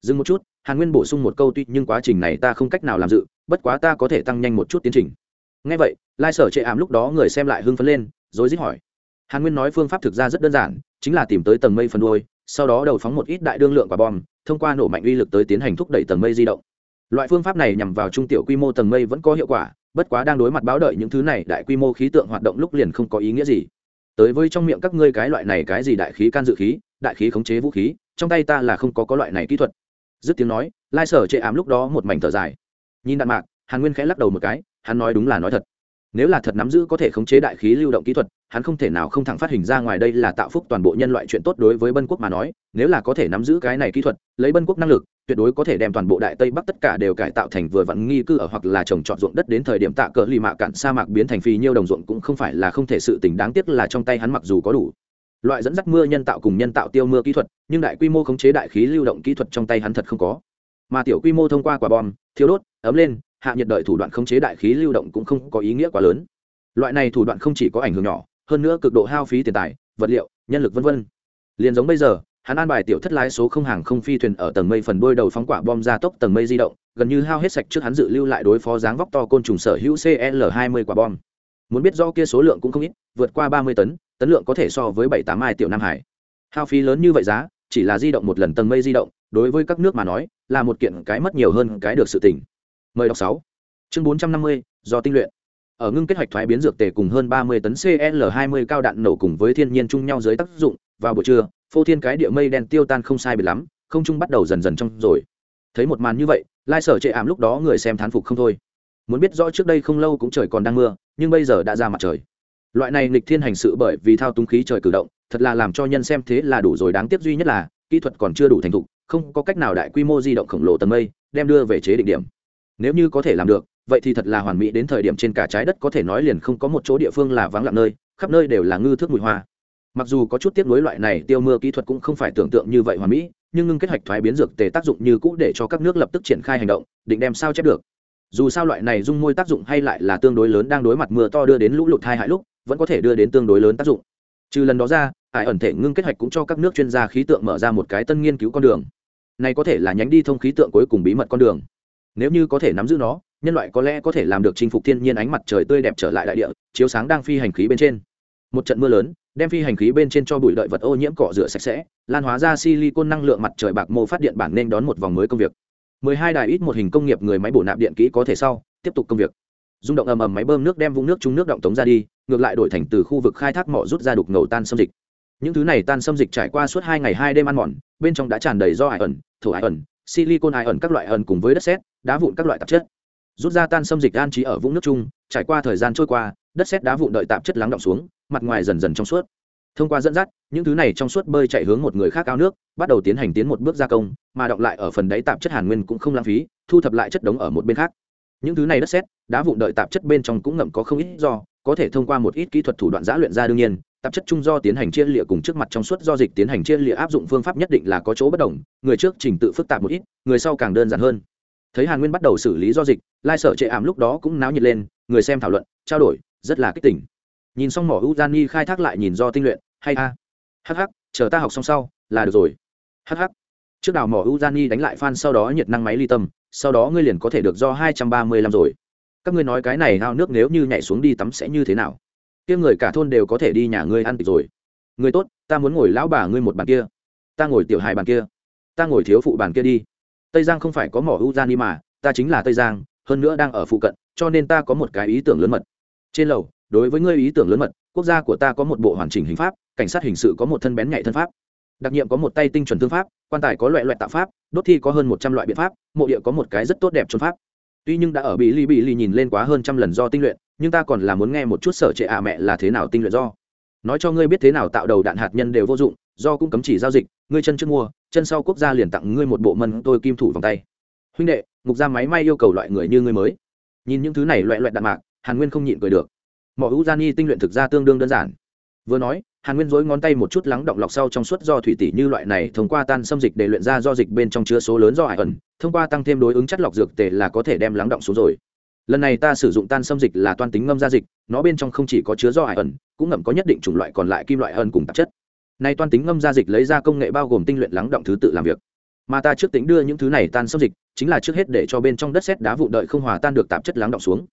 Dừng một chút, hàn nguyên bổ sung một câu tuy nhưng quá trình này ta không cách nào làm dự, bất quá ta có thể tăng nhanh một chút tiến trình. Ngay vậy, lai sở chệ ảm lúc đó người xem lại hưng phấn lên rồi dít hỏi. Hàn nguyên nói phương pháp thực ra rất đơn giản, chính là tìm tới tầng mây phần đuôi, sau đó đầu phóng một ít đại đương lượng quả bom, thông qua nổ mạnh uy lực tới tiến hành thúc đẩy tầng mây di động. Loại phương pháp này nhằm vào trung tiểu quy mô tầng mây vẫn có hiệu quả bất quá đang đối mặt báo đợi những thứ này, đại quy mô khí tượng hoạt động lúc liền không có ý nghĩa gì. Tới với trong miệng các ngươi cái loại này cái gì đại khí can dự khí, đại khí khống chế vũ khí, trong tay ta là không có có loại này kỹ thuật. Dứt tiếng nói, lai sở chệ ám lúc đó một mảnh thở dài. Nhìn đạn mạc, hàn nguyên khẽ lắc đầu một cái, hắn nói đúng là nói thật. Nếu là thật nắm giữ có thể khống chế đại khí lưu động kỹ thuật, hắn không thể nào không thẳng phát hình ra ngoài đây là tạo phúc toàn bộ nhân loại chuyện tốt đối với bân quốc mà nói, nếu là có thể nắm giữ cái này kỹ thuật, lấy bân quốc năng lực tuyệt đối có thể đem toàn bộ đại tây bắc tất cả đều cải tạo thành vừa vặn nghi cư ở hoặc là trồng trọt ruộng đất đến thời điểm tạ cỡ lì mạ cạn sa mạc biến thành phi nhiêu đồng ruộng cũng không phải là không thể sự tình đáng tiếc là trong tay hắn mặc dù có đủ. Loại dẫn dắt mưa nhân tạo cùng nhân tạo tiêu mưa kỹ thuật, nhưng đại quy mô khống chế đại khí lưu động kỹ thuật trong tay hắn thật không có. Mà tiểu quy mô thông qua quả bom thiếu đốt, ấm lên, hạ nhiệt đợi thủ đoạn khống chế đại khí lưu động cũng không có ý nghĩa quá lớn. Loại này thủ đoạn không chỉ có ảnh hưởng nhỏ, hơn nữa cực độ hao phí tiền tài, vật liệu, nhân lực v v liền giống bây giờ hắn an bài tiểu thất lái số không hàng không phi thuyền ở tầng mây phần đôi đầu phóng quả bom ra tốc tầng mây di động gần như hao hết sạch trước hắn dự lưu lại đối phó dáng vóc to côn trùng sở hữu cl 20 quả bom. Muốn biết do kia số lượng cũng không ít vượt qua 30 tấn tấn lượng có thể so với bảy tám mai tiểu nam hải. Hao phí lớn như vậy giá chỉ là di động một lần tầng mây di động đối với các nước mà nói là một kiện cái mất nhiều hơn cái được sự tỉnh mời đọc sáu. Chương 450, do tinh luyện. Ở ngưng kết hoạch thoái biến dược tề cùng hơn 30 tấn cl 20 cao đạn nổ cùng với thiên nhiên chung nhau dưới tác dụng vào buổi trưa, phô thiên cái địa mây đen tiêu tan không sai biệt lắm, không trung bắt đầu dần dần trong rồi. Thấy một màn như vậy, lai sở chệ ảm lúc đó người xem thán phục không thôi. Muốn biết rõ trước đây không lâu cũng trời còn đang mưa, nhưng bây giờ đã ra mặt trời. Loại này nghịch thiên hành sự bởi vì thao túng khí trời cử động, thật là làm cho nhân xem thế là đủ rồi, đáng tiếc duy nhất là, kỹ thuật còn chưa đủ thành thục, không có cách nào đại quy mô di động khổng lồ tầng mây, đem đưa về chế định điểm. Nếu như có thể làm được, vậy thì thật là hoàn mỹ đến thời điểm trên cả trái đất có thể nói liền không có một chỗ địa phương là vắng lặng nơi, khắp nơi đều là ngư thước mùi hoa mặc dù có chút tiếp nối loại này tiêu mưa kỹ thuật cũng không phải tưởng tượng như vậy hoàn mỹ, nhưng ngưng kết hoạch thoái biến dược tề tác dụng như cũ để cho các nước lập tức triển khai hành động, định đem sao chép được. Dù sao loại này dung môi tác dụng hay lại là tương đối lớn đang đối mặt mưa to đưa đến lũ lụt hai hại lúc, vẫn có thể đưa đến tương đối lớn tác dụng. Trừ lần đó ra, ải ẩn thể ngưng kết hoạch cũng cho các nước chuyên gia khí tượng mở ra một cái tân nghiên cứu con đường. Này có thể là nhánh đi thông khí tượng cuối cùng bí mật con đường. Nếu như có thể nắm giữ nó, nhân loại có lẽ có thể làm được chinh phục thiên nhiên ánh mặt trời tươi đẹp trở lại đại địa, chiếu sáng đang phi hành khí bên trên. Một trận mưa lớn đem phi hành khí bên trên cho bụi đợi vật ô nhiễm cọ rửa sạch sẽ, lan hóa ra silicon năng lượng mặt trời bạc mô phát điện bản nên đón một vòng mới công việc. 12 đài ít một hình công nghiệp người máy bổ nạp điện kỹ có thể sau, tiếp tục công việc. Rung động ầm ầm máy bơm nước đem vũng nước trung nước động tống ra đi, ngược lại đổi thành từ khu vực khai thác mỏ rút ra đục ngầu tan xâm dịch. Những thứ này tan xâm dịch trải qua suốt hai ngày hai đêm ăn mòn, bên trong đã tràn đầy do ải ẩn thổ ải ẩn silicon ải ẩn các loại ẩn cùng với đất sét, đá vụn các loại tạp chất. Rút ra tan xâm dịch an trí ở vũng nước chung, trải qua thời gian trôi qua, đất sét đá vụn đợi tạp chất lắng động xuống mặt ngoài dần dần trong suốt. Thông qua dẫn dắt, những thứ này trong suốt bơi chạy hướng một người khác ao nước, bắt đầu tiến hành tiến một bước gia công, mà động lại ở phần đáy tạp chất hàn nguyên cũng không lãng phí, thu thập lại chất đống ở một bên khác. Những thứ này đất sét, đá vụn đợi tạp chất bên trong cũng ngậm có không ít do, có thể thông qua một ít kỹ thuật thủ đoạn giã luyện ra đương nhiên, tạp chất trung do tiến hành chia lịa cùng trước mặt trong suốt do dịch tiến hành chia lịa áp dụng phương pháp nhất định là có chỗ bất đồng, người trước trình tự phức tạp một ít, người sau càng đơn giản hơn. Thấy hàn nguyên bắt đầu xử lý do dịch, lai sở trệ ảm lúc đó cũng náo nhiệt lên, người xem thảo luận, trao đổi, rất là kích tỉnh nhìn xong mỏ u gian khai thác lại nhìn do tinh luyện, hay a. Hh chờ ta học xong sau, là được rồi. Hh trước đào mỏ u gian đánh lại phan sau đó nhiệt năng máy ly tâm, sau đó ngươi liền có thể được do hai trăm ba mươi lăm rồi. Các ngươi nói cái này hao nước nếu như nhảy xuống đi tắm sẽ như thế nào? Kia người cả thôn đều có thể đi nhà ngươi ăn tịch rồi. Người tốt, ta muốn ngồi lão bà ngươi một bàn kia. Ta ngồi tiểu hài bàn kia. Ta ngồi thiếu phụ bàn kia đi. Tây giang không phải có mỏ u gian mà, ta chính là tây giang, hơn nữa đang ở phụ cận, cho nên ta có một cái ý tưởng lớn mật. Trên lầu đối với ngươi ý tưởng lớn mật, quốc gia của ta có một bộ hoàn chỉnh hình pháp, cảnh sát hình sự có một thân bén nhạy thân pháp. Đặc nhiệm có một tay tinh chuẩn thương pháp, quan tài có loại loại tạo pháp, đốt thi có hơn một trăm loại biện pháp, mộ địa có một cái rất tốt đẹp trốn pháp. Tuy nhưng đã ở bị ly bị ly nhìn lên quá hơn trăm lần do tinh luyện, nhưng ta còn là muốn nghe một chút sở trệ ạ mẹ là thế nào tinh luyện do. Nói cho ngươi biết thế nào tạo đầu đạn hạt nhân đều vô dụng, do cũng cấm chỉ giao dịch, ngươi chân trước mua, chân sau quốc gia liền tặng ngươi một bộ mân tôi kim thủ vòng tay. Huynh đệ, ngục gia máy may yêu cầu loại người như ngươi mới. Nhìn những thứ này loại loại đạn mạc, hàn nguyên không nhịn cười được mọi u gian y tinh luyện thực ra tương đương đơn giản. Vừa nói, hàn nguyên dối ngón tay một chút lắng động lọc sau trong suốt do thủy tỷ như loại này thông qua tan xâm dịch để luyện ra do dịch bên trong chứa số lớn do hải ẩn, thông qua tăng thêm đối ứng chất lọc dược tề là có thể đem lắng động xuống rồi. Lần này ta sử dụng tan xâm dịch là toan tính ngâm ra dịch, nó bên trong không chỉ có chứa do hải ẩn, cũng ngậm có nhất định chủng loại còn lại kim loại ẩn cùng tạp chất. Nay toan tính ngâm ra dịch lấy ra công nghệ bao gồm tinh luyện lắng động thứ tự làm việc. Mà ta trước tính đưa những thứ này tan xâm dịch, chính là trước hết để cho bên trong đất sét đá vụ đợi không hòa tan được tạp chất lắng động xuống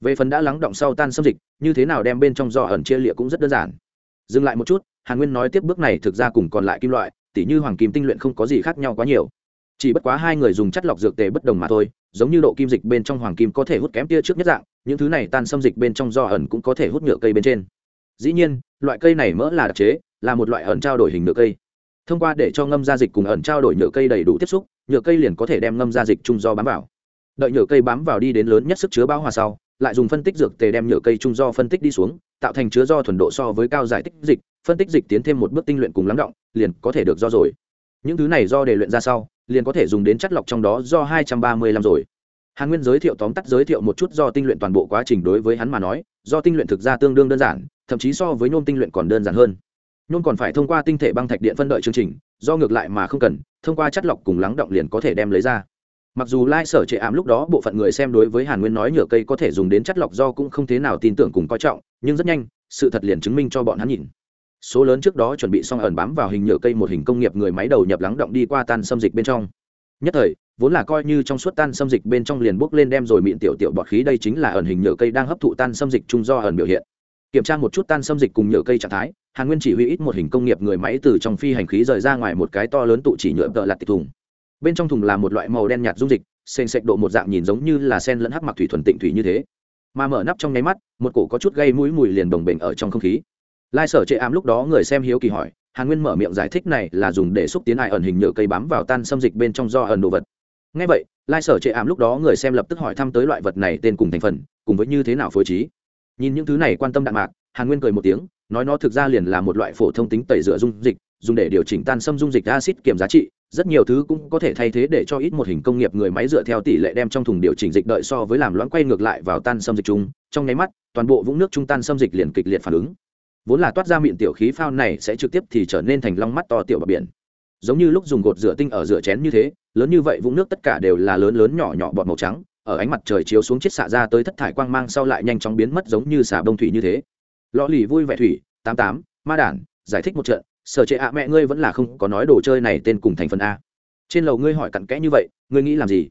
về phần đã lắng động sau tan xâm dịch, như thế nào đem bên trong do ẩn chia lịa cũng rất đơn giản. Dừng lại một chút, hàn nguyên nói tiếp bước này thực ra cùng còn lại kim loại, tỉ như hoàng kim tinh luyện không có gì khác nhau quá nhiều. Chỉ bất quá hai người dùng chất lọc dược tề bất đồng mà thôi, giống như độ kim dịch bên trong hoàng kim có thể hút kém tia trước nhất dạng, những thứ này tan xâm dịch bên trong do ẩn cũng có thể hút nhựa cây bên trên. Dĩ nhiên, loại cây này mỡ là đặc chế, là một loại ẩn trao đổi hình nhựa cây. Thông qua để cho ngâm gia dịch cùng ẩn trao đổi nhựa cây đầy đủ tiếp xúc, nhựa cây liền có thể đem ngâm gia dịch chung do bám vào. Đợi nhựa cây bám vào đi đến lớn nhất sức chứa bão hòa sau lại dùng phân tích dược tề đem nhựa cây trung do phân tích đi xuống, tạo thành chứa do thuần độ so với cao giải tích dịch, phân tích dịch tiến thêm một bước tinh luyện cùng lắng động, liền có thể được do rồi. Những thứ này do để luyện ra sau, liền có thể dùng đến chất lọc trong đó do hai trăm ba mươi lăm rồi. Hàn nguyên giới thiệu tóm tắt giới thiệu một chút do tinh luyện toàn bộ quá trình đối với hắn mà nói, do tinh luyện thực ra tương đương đơn giản, thậm chí so với nhôm tinh luyện còn đơn giản hơn. Nhôm còn phải thông qua tinh thể băng thạch điện phân đợi chương trình, do ngược lại mà không cần, thông qua chất lọc cùng lắng động liền có thể đem lấy ra mặc dù lai sở trệ ảm lúc đó bộ phận người xem đối với hàn nguyên nói nhựa cây có thể dùng đến chất lọc do cũng không thế nào tin tưởng cùng coi trọng, nhưng rất nhanh, sự thật liền chứng minh cho bọn hắn nhìn. Số lớn trước đó chuẩn bị xong ẩn bám vào hình nhựa cây một hình công nghiệp người máy đầu nhập lắng động đi qua tan xâm dịch bên trong. Nhất thời, vốn là coi như trong suốt tan xâm dịch bên trong liền bốc lên đem rồi miệng tiểu tiểu bọt khí, đây chính là ẩn hình nhựa cây đang hấp thụ tan xâm dịch chung do ẩn biểu hiện. Kiểm tra một chút tan xâm dịch cùng nhựa cây trạng thái, hàn nguyên chỉ huy ít một hình công nghiệp người máy từ trong phi hành khí rời ra ngoài một cái to lớn tụ chỉ nhựa tợ lặt tịch thùng bên trong thùng là một loại màu đen nhạt dung dịch, sền sệch độ một dạng nhìn giống như là sen lẫn hắc mặc thủy thuần tịnh thủy như thế. Mà mở nắp trong nháy mắt, một cổ có chút gây mũi mùi liền đồng bình ở trong không khí. Lai sở chệ ám lúc đó người xem hiếu kỳ hỏi, hàn nguyên mở miệng giải thích này là dùng để xúc tiến hại ẩn hình nhựa cây bám vào tan xâm dịch bên trong do ẩn đồ vật. Ngay vậy, lai sở chệ ám lúc đó người xem lập tức hỏi thăm tới loại vật này tên cùng thành phần, cùng với như thế nào phối trí. Nhìn những thứ này quan tâm đạn mạc, hàn nguyên cười một tiếng, nói nó thực ra liền là một loại phổ thông tính tẩy rửa dung dịch, dùng để điều chỉnh tan xâm dung dịch acid kiểm giá trị rất nhiều thứ cũng có thể thay thế để cho ít một hình công nghiệp người máy dựa theo tỷ lệ đem trong thùng điều chỉnh dịch đợi so với làm loãng quay ngược lại vào tan xâm dịch chung. Trong nháy mắt, toàn bộ vũng nước trung tan xâm dịch liền kịch liệt phản ứng. Vốn là toát ra miệng tiểu khí phao này sẽ trực tiếp thì trở nên thành long mắt to tiểu bờ biển. Giống như lúc dùng gột rửa tinh ở rửa chén như thế, lớn như vậy vũng nước tất cả đều là lớn lớn nhỏ nhỏ bọt màu trắng, ở ánh mặt trời chiếu xuống chiết xạ ra tới thất thải quang mang sau lại nhanh chóng biến mất giống như xà bông thủy như thế. Lọ lì vui vẻ thủy, tám tám, ma đản, giải thích một trận sở trệ ạ, mẹ ngươi vẫn là không có nói đồ chơi này tên cùng thành phần a. Trên lầu ngươi hỏi cặn kẽ như vậy, ngươi nghĩ làm gì?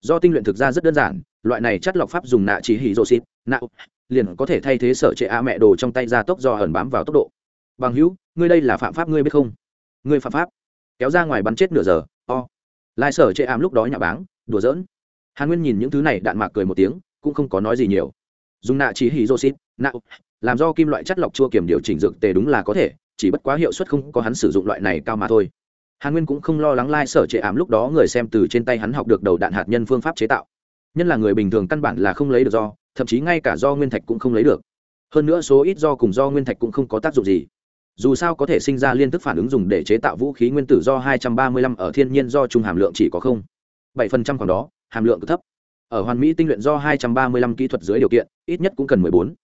Do tinh luyện thực ra rất đơn giản, loại này chất lọc pháp dùng nạ chỉ hỉ rô xịt, nạ liền có thể thay thế sở trệ ạ, mẹ đồ trong tay ra tốc do ẩn bám vào tốc độ. Bằng hữu, ngươi đây là phạm pháp ngươi biết không? Ngươi phạm pháp. Kéo ra ngoài bắn chết nửa giờ, o. Lai sở trệ ảm lúc đó nhà báng, đùa giỡn. Hàn nguyên nhìn những thứ này, đạn mạc cười một tiếng, cũng không có nói gì nhiều. Dùng nạ chỉ hỉ rô xịt, nạ làm do kim loại chất lọc chua kiểm điều chỉnh dược tề đúng là có thể chỉ bất quá hiệu suất không có hắn sử dụng loại này cao mà thôi. Hàn nguyên cũng không lo lắng lai sở trệ ảm lúc đó người xem từ trên tay hắn học được đầu đạn hạt nhân phương pháp chế tạo. Nhân là người bình thường căn bản là không lấy được do, thậm chí ngay cả do nguyên thạch cũng không lấy được. Hơn nữa số ít do cùng do nguyên thạch cũng không có tác dụng gì. Dù sao có thể sinh ra liên tức phản ứng dùng để chế tạo vũ khí nguyên tử do 235 ở thiên nhiên do trung hàm lượng chỉ có không. 7% còn đó, hàm lượng cực thấp. Ở hoàn mỹ tinh luyện do 235 kỹ thuật dưới điều kiện, ít nhất cũng cần 14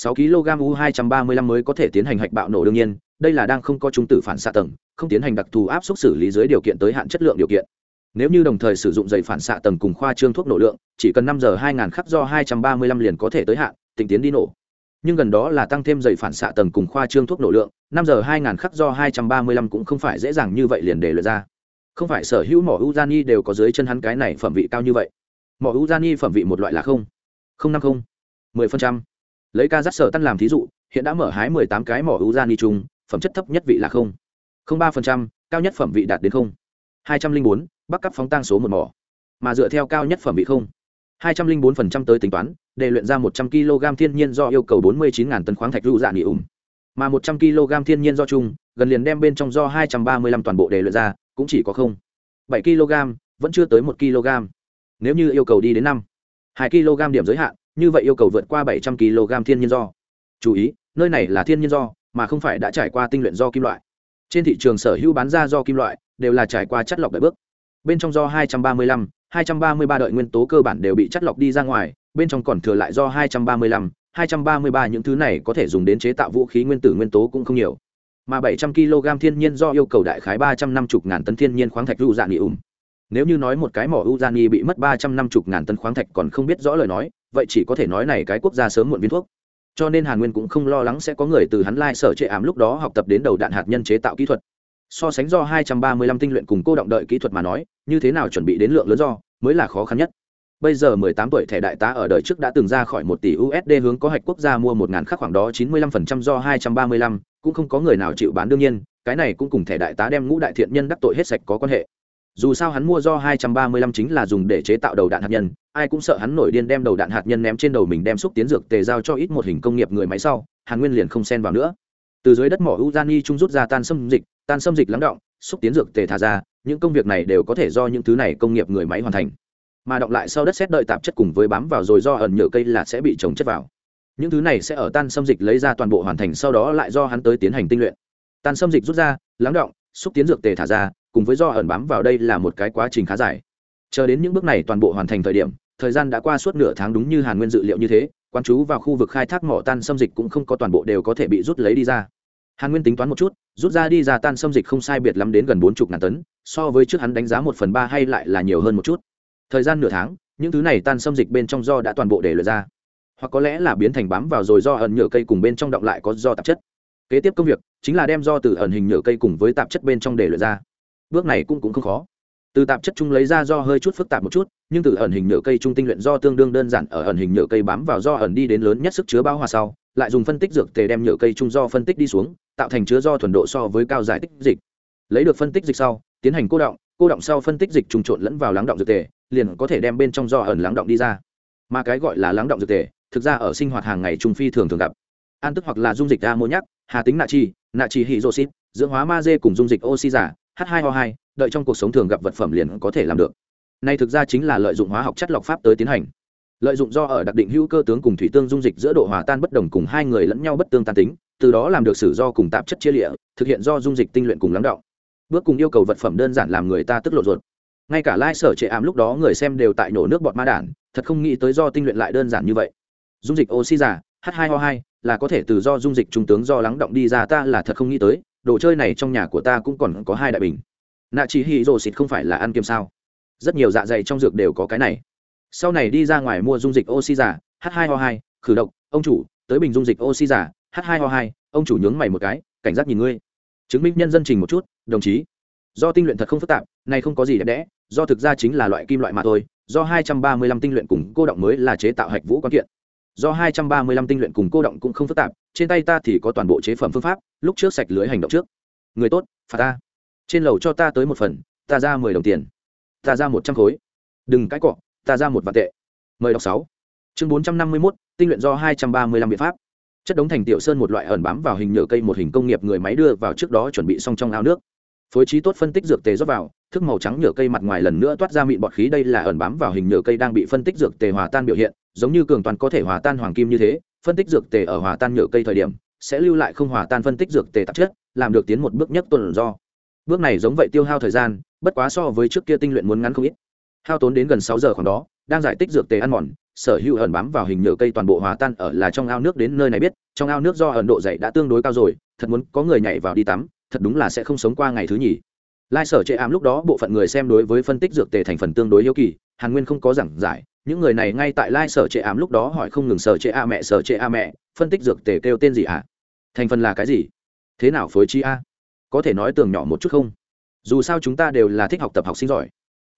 6 kg U235 mới có thể tiến hành hạch bạo nổ đương nhiên, đây là đang không có trung tử phản xạ tầng, không tiến hành đặc thù áp suất xử lý dưới điều kiện tới hạn chất lượng điều kiện. Nếu như đồng thời sử dụng dây phản xạ tầng cùng khoa trương thuốc nổ lượng, chỉ cần 5 giờ 2000 khắc do 235 liền có thể tới hạn, tính tiến đi nổ. Nhưng gần đó là tăng thêm dây phản xạ tầng cùng khoa trương thuốc nổ lượng, 5 giờ 2000 khắc do 235 cũng không phải dễ dàng như vậy liền để lựa ra. Không phải sở hữu mỏ Uzani đều có dưới chân hắn cái này phẩm vị cao như vậy. Mỏ Uzani phẩm vị một loại là không. 050. 10% lấy ca dắt sở tăng làm thí dụ hiện đã mở hái mười tám cái mỏ ưu già ni trung, phẩm chất thấp nhất vị là không. Không ba phần trăm cao nhất phẩm vị đạt đến không. Hai trăm linh bốn bắc cấp phóng tăng số một mỏ. Mà dựa theo cao nhất phẩm vị không. Hai trăm linh bốn phần trăm tới tính toán để luyện ra một trăm kg thiên nhiên do yêu cầu bốn mươi chín tấn khoáng thạch lưu dạ nghỉ ủng. Mà một trăm kg thiên nhiên do chung gần liền đem bên trong do hai trăm ba mươi lăm toàn bộ để luyện ra cũng chỉ có không. Bảy kg vẫn chưa tới một kg. Nếu như yêu cầu đi đến năm hai kg điểm giới hạn như vậy yêu cầu vượt qua bảy trăm kg thiên nhiên do. Chú ý nơi này là thiên nhiên do mà không phải đã trải qua tinh luyện do kim loại. Trên thị trường sở hữu bán ra do kim loại đều là trải qua chất lọc đợi bước. Bên trong do 235, 233 đợi nguyên tố cơ bản đều bị chất lọc đi ra ngoài bên trong còn thừa lại do 235, 233 những thứ này có thể dùng đến chế tạo vũ khí nguyên tử nguyên tố cũng không nhiều. Mà 700 kg thiên nhiên do yêu cầu đại khái 350 ngàn tấn thiên nhiên khoáng thạch uranium. Nếu như nói một cái mỏ urani bị mất 350 ngàn tấn khoáng thạch còn không biết rõ lời nói, vậy chỉ có thể nói này cái quốc gia sớm muộn viên thuốc. Cho nên Hàn Nguyên cũng không lo lắng sẽ có người từ hắn lai sở chế ám lúc đó học tập đến đầu đạn hạt nhân chế tạo kỹ thuật. So sánh do 235 tinh luyện cùng cô động đợi kỹ thuật mà nói, như thế nào chuẩn bị đến lượng lớn do mới là khó khăn nhất bây giờ 18 tuổi thẻ đại tá ở đời trước đã từng ra khỏi 1 tỷ USD hướng có hạch quốc gia mua 1000 khắc khoảng đó 95% do 235, cũng không có người nào chịu bán đương nhiên, cái này cũng cùng thẻ đại tá đem ngũ đại thiện nhân đắc tội hết sạch có quan hệ. Dù sao hắn mua do 235 chính là dùng để chế tạo đầu đạn hạt nhân, ai cũng sợ hắn nổi điên đem đầu đạn hạt nhân ném trên đầu mình đem xúc tiến dược tề giao cho ít một hình công nghiệp người máy sau, Hàn Nguyên liền không xen vào nữa. Từ dưới đất mỏ Urani trung rút ra tan xâm dịch, tan xâm dịch lắng động, xúc tiến dược tề thả ra, những công việc này đều có thể do những thứ này công nghiệp người máy hoàn thành. Mà động lại sau đất xét đợi tạp chất cùng với bám vào rồi do ẩn nhựa cây là sẽ bị trồng chất vào. Những thứ này sẽ ở tan xâm dịch lấy ra toàn bộ hoàn thành sau đó lại do hắn tới tiến hành tinh luyện. Tan xâm dịch rút ra lắng động xúc tiến dược tề thả ra cùng với do ẩn bám vào đây là một cái quá trình khá dài. Chờ đến những bước này toàn bộ hoàn thành thời điểm, thời gian đã qua suốt nửa tháng đúng như hàn nguyên dự liệu như thế quan chú vào khu vực khai thác mỏ tan xâm dịch cũng không có toàn bộ đều có thể bị rút lấy đi ra. Hàn nguyên tính toán một chút, rút ra đi ra tan xâm dịch không sai biệt lắm đến gần bốn chục ngàn tấn, so với trước hắn đánh giá một phần ba hay lại là nhiều hơn một chút. Thời gian nửa tháng, những thứ này tan xâm dịch bên trong do đã toàn bộ để lượt ra. Hoặc có lẽ là biến thành bám vào rồi do ẩn nhựa cây cùng bên trong động lại có do tạp chất. Kế tiếp công việc, chính là đem do từ ẩn hình nhựa cây cùng với tạp chất bên trong để lượt ra bước này cũng cũng không khó. Từ tạp chất chung lấy ra do hơi chút phức tạp một chút, nhưng từ ẩn hình nhựa cây trung tinh luyện do tương đương đơn giản, ở ẩn hình nhựa cây bám vào do ẩn đi đến lớn nhất sức chứa bao hòa sau, lại dùng phân tích dược tề đem nhựa cây trung do phân tích đi xuống, tạo thành chứa do thuần độ so với cao giải tích dịch. Lấy được phân tích dịch sau, tiến hành cô động cô động sau phân tích dịch trùng trộn lẫn vào lắng động dược tề, liền có thể đem bên trong do ẩn lắng động đi ra. Mà cái gọi là lắng động dược tề, thực ra ở sinh hoạt hàng ngày trung phi thường thường gặp. An tức hoặc là dung dịch ammoniac, hà tính nạ chi nạ chi hydroxid dưỡng hóa ma dê cùng dung dịch oxy giả h 2 o 2 đợi trong cuộc sống thường gặp vật phẩm liền có thể làm được. Nay thực ra chính là lợi dụng hóa học chất lọc pháp tới tiến hành. Lợi dụng do ở đặc định hữu cơ tướng cùng thủy tương dung dịch giữa độ hòa tan bất đồng cùng hai người lẫn nhau bất tương tan tính, từ đó làm được sử do cùng tạp chất chia lịa, thực hiện do dung dịch tinh luyện cùng lắng động. Bước cùng yêu cầu vật phẩm đơn giản làm người ta tức lộ ruột. Ngay cả lai、like、sở trệ ảm lúc đó người xem đều tại nổ nước bọt ma đản, thật không nghĩ tới do tinh luyện lại đơn giản như vậy. Dung dịch oxy giả, h 2 o 2 là có thể từ do dung dịch trung tướng do lắng động đi ra, ta là thật không nghĩ tới đồ chơi này trong nhà của ta cũng còn có hai đại bình. Nạ chỉ hy rồ xịt không phải là ăn kiêm sao? Rất nhiều dạ dày trong dược đều có cái này. Sau này đi ra ngoài mua dung dịch oxy giả h 2 o 2 khử độc, ông chủ, tới bình dung dịch oxy giả h 2 o 2 ông chủ nhướng mày một cái, cảnh giác nhìn ngươi. Chứng minh nhân dân trình một chút, đồng chí. Do tinh luyện thật không phức tạp, này không có gì đẹp đẽ, do thực ra chính là loại kim loại mà thôi, do 235 tinh luyện cùng cô động mới là chế tạo hạch vũ quan kiện do 235 tinh luyện cùng cô động cũng không phức tạp, trên tay ta thì có toàn bộ chế phẩm phương pháp, lúc trước sạch lưới hành động trước. Người tốt, phạt ta. Trên lầu cho ta tới một phần, ta ra mười đồng tiền. Ta ra một trăm khối. Đừng cãi cọ, ta ra một vạn tệ. Mời đọc sáu. Chương bốn trăm năm mươi mốt, tinh luyện do hai trăm ba mươi lăm biện pháp. Chất đống thành tiểu sơn một loại ẩn bám vào hình nhựa cây một hình công nghiệp người máy đưa vào trước đó chuẩn bị xong trong ao nước. Phối trí tốt phân tích dược tề rót vào thức màu trắng nhựa cây mặt ngoài lần nữa toát ra mịn bọt khí, đây là ẩn bám vào hình nhựa cây đang bị phân tích dược tề hòa tan biểu hiện, giống như cường toàn có thể hòa tan hoàng kim như thế, phân tích dược tề ở hòa tan nhựa cây thời điểm, sẽ lưu lại không hòa tan phân tích dược tề tạp chất, làm được tiến một bước nhất tuần do. Bước này giống vậy tiêu hao thời gian, bất quá so với trước kia tinh luyện muốn ngắn không ít. Hao tốn đến gần sáu giờ khoảng đó, đang giải tích dược tề ăn mòn, sở hữu ẩn bám vào hình nhựa cây toàn bộ hòa tan ở là trong ao nước đến nơi này biết, trong ao nước do ẩn độ dày đã tương đối cao rồi, thật muốn có người nhảy vào đi tắm, thật đúng là sẽ không sống qua ngày thứ nhì lai sở chệ ám lúc đó bộ phận người xem đối với phân tích dược tề thành phần tương đối hiếu kỳ, hàn nguyên không có giảng giải, những người này ngay tại lai sở chệ ám lúc đó hỏi không ngừng sở chệ a mẹ, sở chệ a mẹ, phân tích dược tề kêu tên gì ạ? À? thành phần là cái gì? Thế nào phối chi a? Có thể nói tường nhỏ một chút không? Dù sao chúng ta đều là thích học tập học sinh giỏi.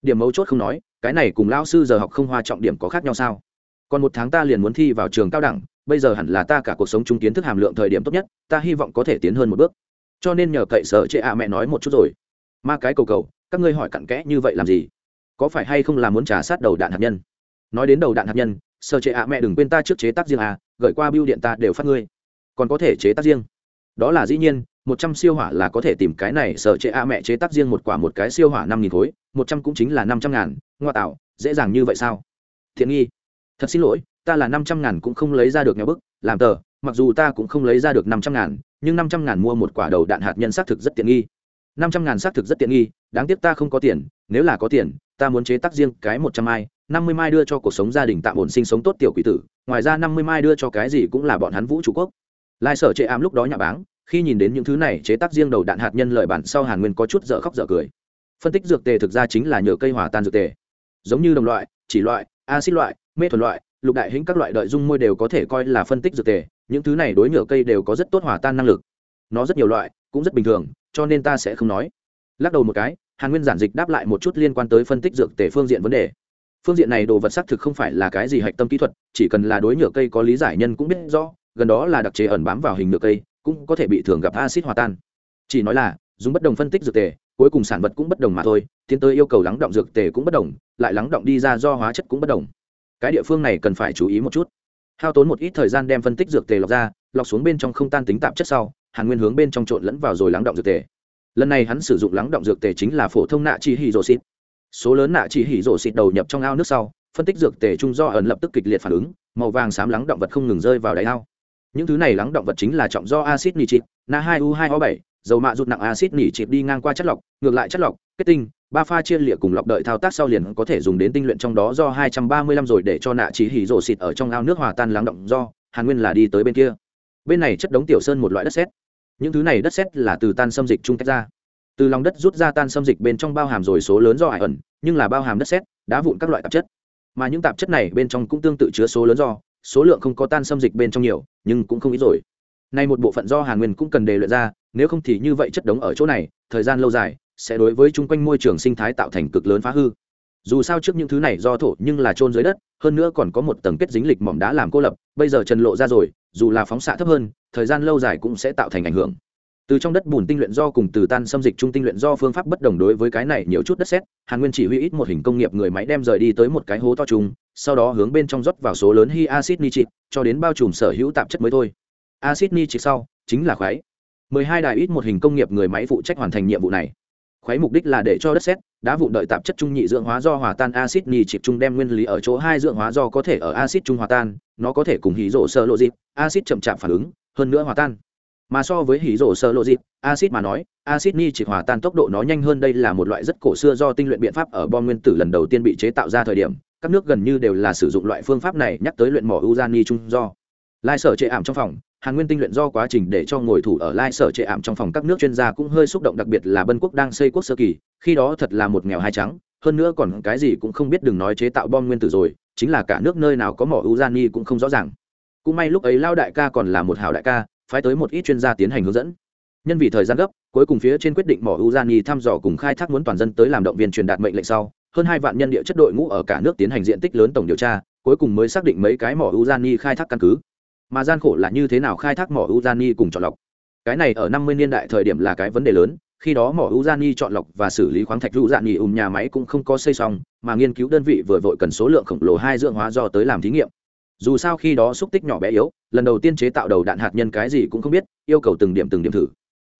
Điểm mấu chốt không nói, cái này cùng lao sư giờ học không hoa trọng điểm có khác nhau sao? Còn một tháng ta liền muốn thi vào trường cao đẳng, bây giờ hẳn là ta cả cuộc sống trung kiến thức hàm lượng thời điểm tốt nhất, ta hy vọng có thể tiến hơn một bước. Cho nên nhờ cậy sở chệ a mẹ nói một chút rồi ma cái cầu cầu, các ngươi hỏi cặn kẽ như vậy làm gì? Có phải hay không là muốn trả sát đầu đạn hạt nhân? Nói đến đầu đạn hạt nhân sơ chế ạ mẹ đừng quên ta trước chế tác riêng à gửi qua biêu điện ta đều phát ngươi. Còn có thể chế tác riêng. Đó là dĩ nhiên, một trăm siêu hỏa là có thể tìm cái này, sở chế a mẹ chế tác riêng một quả một cái siêu hỏa năm nghìn khối, một trăm cũng chính là năm trăm ngàn, ngoa tạo, dễ dàng như vậy sao? Thiện nghi. Thật xin lỗi, ta là năm trăm ngàn cũng không lấy ra được nhà bức, làm tờ, mặc dù ta cũng không lấy ra được năm trăm ngàn, nhưng năm trăm ngàn mua một quả đầu đạn hạt nhân xác thực rất tiện nghi năm trăm ngàn xác thực rất tiện nghi, đáng tiếc ta không có tiền, nếu là có tiền, ta muốn chế tác riêng cái một trăm mai, năm mươi mai đưa cho cuộc sống gia đình tạm ổn sinh sống tốt tiểu quỷ tử, ngoài ra năm mươi mai đưa cho cái gì cũng là bọn hắn vũ trụ quốc. Lai sở chệ ám lúc đó nhà báng, khi nhìn đến những thứ này chế tác riêng đầu đạn hạt nhân lợi bản sau hàn nguyên có chút dở khóc dở cười. Phân tích dược tề thực ra chính là nhờ cây hòa tan dược tề. Giống như đồng loại, chỉ loại acid loại, mê thuần loại, lục đại hĩnh các loại đợi dung môi đều có thể coi là phân tích dược tề, những thứ này đối nhựa cây đều có rất tốt hòa tan năng lực. Nó rất nhiều loại, cũng rất bình thường cho nên ta sẽ không nói. Lắc đầu một cái, hàn nguyên giản dịch đáp lại một chút liên quan tới phân tích dược tề phương diện vấn đề. Phương diện này đồ vật xác thực không phải là cái gì hạch tâm kỹ thuật, chỉ cần là đối nhựa cây có lý giải nhân cũng biết rõ, gần đó là đặc chế ẩn bám vào hình nhựa cây, cũng có thể bị thường gặp acid hòa tan. Chỉ nói là, dùng bất đồng phân tích dược tề, cuối cùng sản vật cũng bất đồng mà thôi, tiến tới yêu cầu lắng động dược tề cũng bất đồng, lại lắng động đi ra do hóa chất cũng bất đồng. Cái địa phương này cần phải chú ý một chút. Hao tốn một ít thời gian đem phân tích dược tề lọc ra, lọc xuống bên trong không tan tính tạp chất sau hàn nguyên hướng bên trong trộn lẫn vào rồi lắng động dược tề. Lần này hắn sử dụng lắng động dược tề chính là phổ thông nạ chi hỉ rổ xịt số lớn nạ chi hỉ rổ xịt đầu nhập trong ao nước sau, phân tích dược tề trung do ẩn lập tức kịch liệt phản ứng, màu vàng xám lắng động vật không ngừng rơi vào đáy ao. Những thứ này lắng động vật chính là trọng do acid nitric na 2 u 2 o 7 dầu mạ rụt nặng acid nitric đi ngang qua chất lọc, ngược lại chất lọc, kết tinh, ba pha chia lịa cùng lọc đợi thao tác sau liền có thể dùng đến tinh luyện trong đó do 235 rồi để cho nạ chỉ hỉ rổ xịt ở trong ao nước hòa tan lắng động do, hàn nguyên là đi tới bên kia. Bên này chất đống tiểu sơn một loại đất sét những thứ này đất sét là từ tan xâm dịch trung tách ra. Từ lòng đất rút ra tan xâm dịch bên trong bao hàm rồi số lớn do ải ẩn, nhưng là bao hàm đất sét, đá vụn các loại tạp chất. Mà những tạp chất này bên trong cũng tương tự chứa số lớn do, số lượng không có tan xâm dịch bên trong nhiều, nhưng cũng không ít rồi. Nay một bộ phận do hàn nguyên cũng cần đề luyện ra, nếu không thì như vậy chất đống ở chỗ này, thời gian lâu dài sẽ đối với chung quanh môi trường sinh thái tạo thành cực lớn phá hư. Dù sao trước những thứ này do thổ nhưng là trôn dưới đất, hơn nữa còn có một tầng kết dính lịch mỏm đá làm cô lập, bây giờ trần lộ ra rồi, dù là phóng xạ thấp hơn thời gian lâu dài cũng sẽ tạo thành ảnh hưởng. Từ trong đất bùn tinh luyện do cùng từ tan xâm dịch trung tinh luyện do phương pháp bất đồng đối với cái này nhiều chút đất sét, hàn nguyên chỉ huy ít một hình công nghiệp người máy đem rời đi tới một cái hố to trùng, sau đó hướng bên trong rót vào số lớn hy acid nitric, cho đến bao trùm sở hữu tạp chất mới thôi. Acid nitric sau, chính là khoái. 12 đài ít một hình công nghiệp người máy phụ trách hoàn thành nhiệm vụ này. Khoái mục đích là để cho đất sét, đá vụn đợi tạp chất trung nhị dưỡng hóa do hòa tan acid nitric trung đem nguyên lý ở chỗ hai dưỡng hóa do có thể ở acid trung hòa tan, nó có thể cùng hí rổ sơ lộ dịp acid chậm chạp phản ứng hơn nữa hòa tan. Mà so với hỉ rổ sơ lộ dịp acid mà nói acid ni chỉ hòa tan tốc độ nó nhanh hơn đây là một loại rất cổ xưa do tinh luyện biện pháp ở bom nguyên tử lần đầu tiên bị chế tạo ra thời điểm. Các nước gần như đều là sử dụng loại phương pháp này nhắc tới luyện mỏ urani trung do. Lai sở chệ ảm trong phòng hàn nguyên tinh luyện do quá trình để cho ngồi thủ ở lai sở chệ ảm trong phòng các nước chuyên gia cũng hơi xúc động, đặc biệt là bân quốc đang xây quốc sơ kỳ, khi đó thật là một nghèo hai trắng, hơn nữa còn cái gì cũng không biết đừng nói chế tạo bom nguyên tử rồi, chính là cả nước nơi nào có mỏ urani cũng không rõ ràng cũng may lúc ấy lao đại ca còn là một hảo đại ca, phái tới một ít chuyên gia tiến hành hướng dẫn. Nhân vì thời gian gấp, cuối cùng phía trên quyết định mỏ urani thăm dò cùng khai thác muốn toàn dân tới làm động viên truyền đạt mệnh lệnh sau, hơn hai vạn nhân địa chất đội ngũ ở cả nước tiến hành diện tích lớn tổng điều tra, cuối cùng mới xác định mấy cái mỏ urani khai thác căn cứ. Mà gian khổ là như thế nào khai thác mỏ urani cùng chọn lọc? Cái này ở năm mươi niên đại thời điểm là cái vấn đề lớn, khi đó mỏ urani chọn lọc và xử lý khoáng thạch urani ùm nhà máy cũng không có xây xong, mà nghiên cứu đơn vị vừa vội cần số lượng khổng lồ hai dưỡng hóa do tới làm thí nghiệm dù sao khi đó xúc tích nhỏ bé yếu, lần đầu tiên chế tạo đầu đạn hạt nhân cái gì cũng không biết, yêu cầu từng điểm từng điểm thử.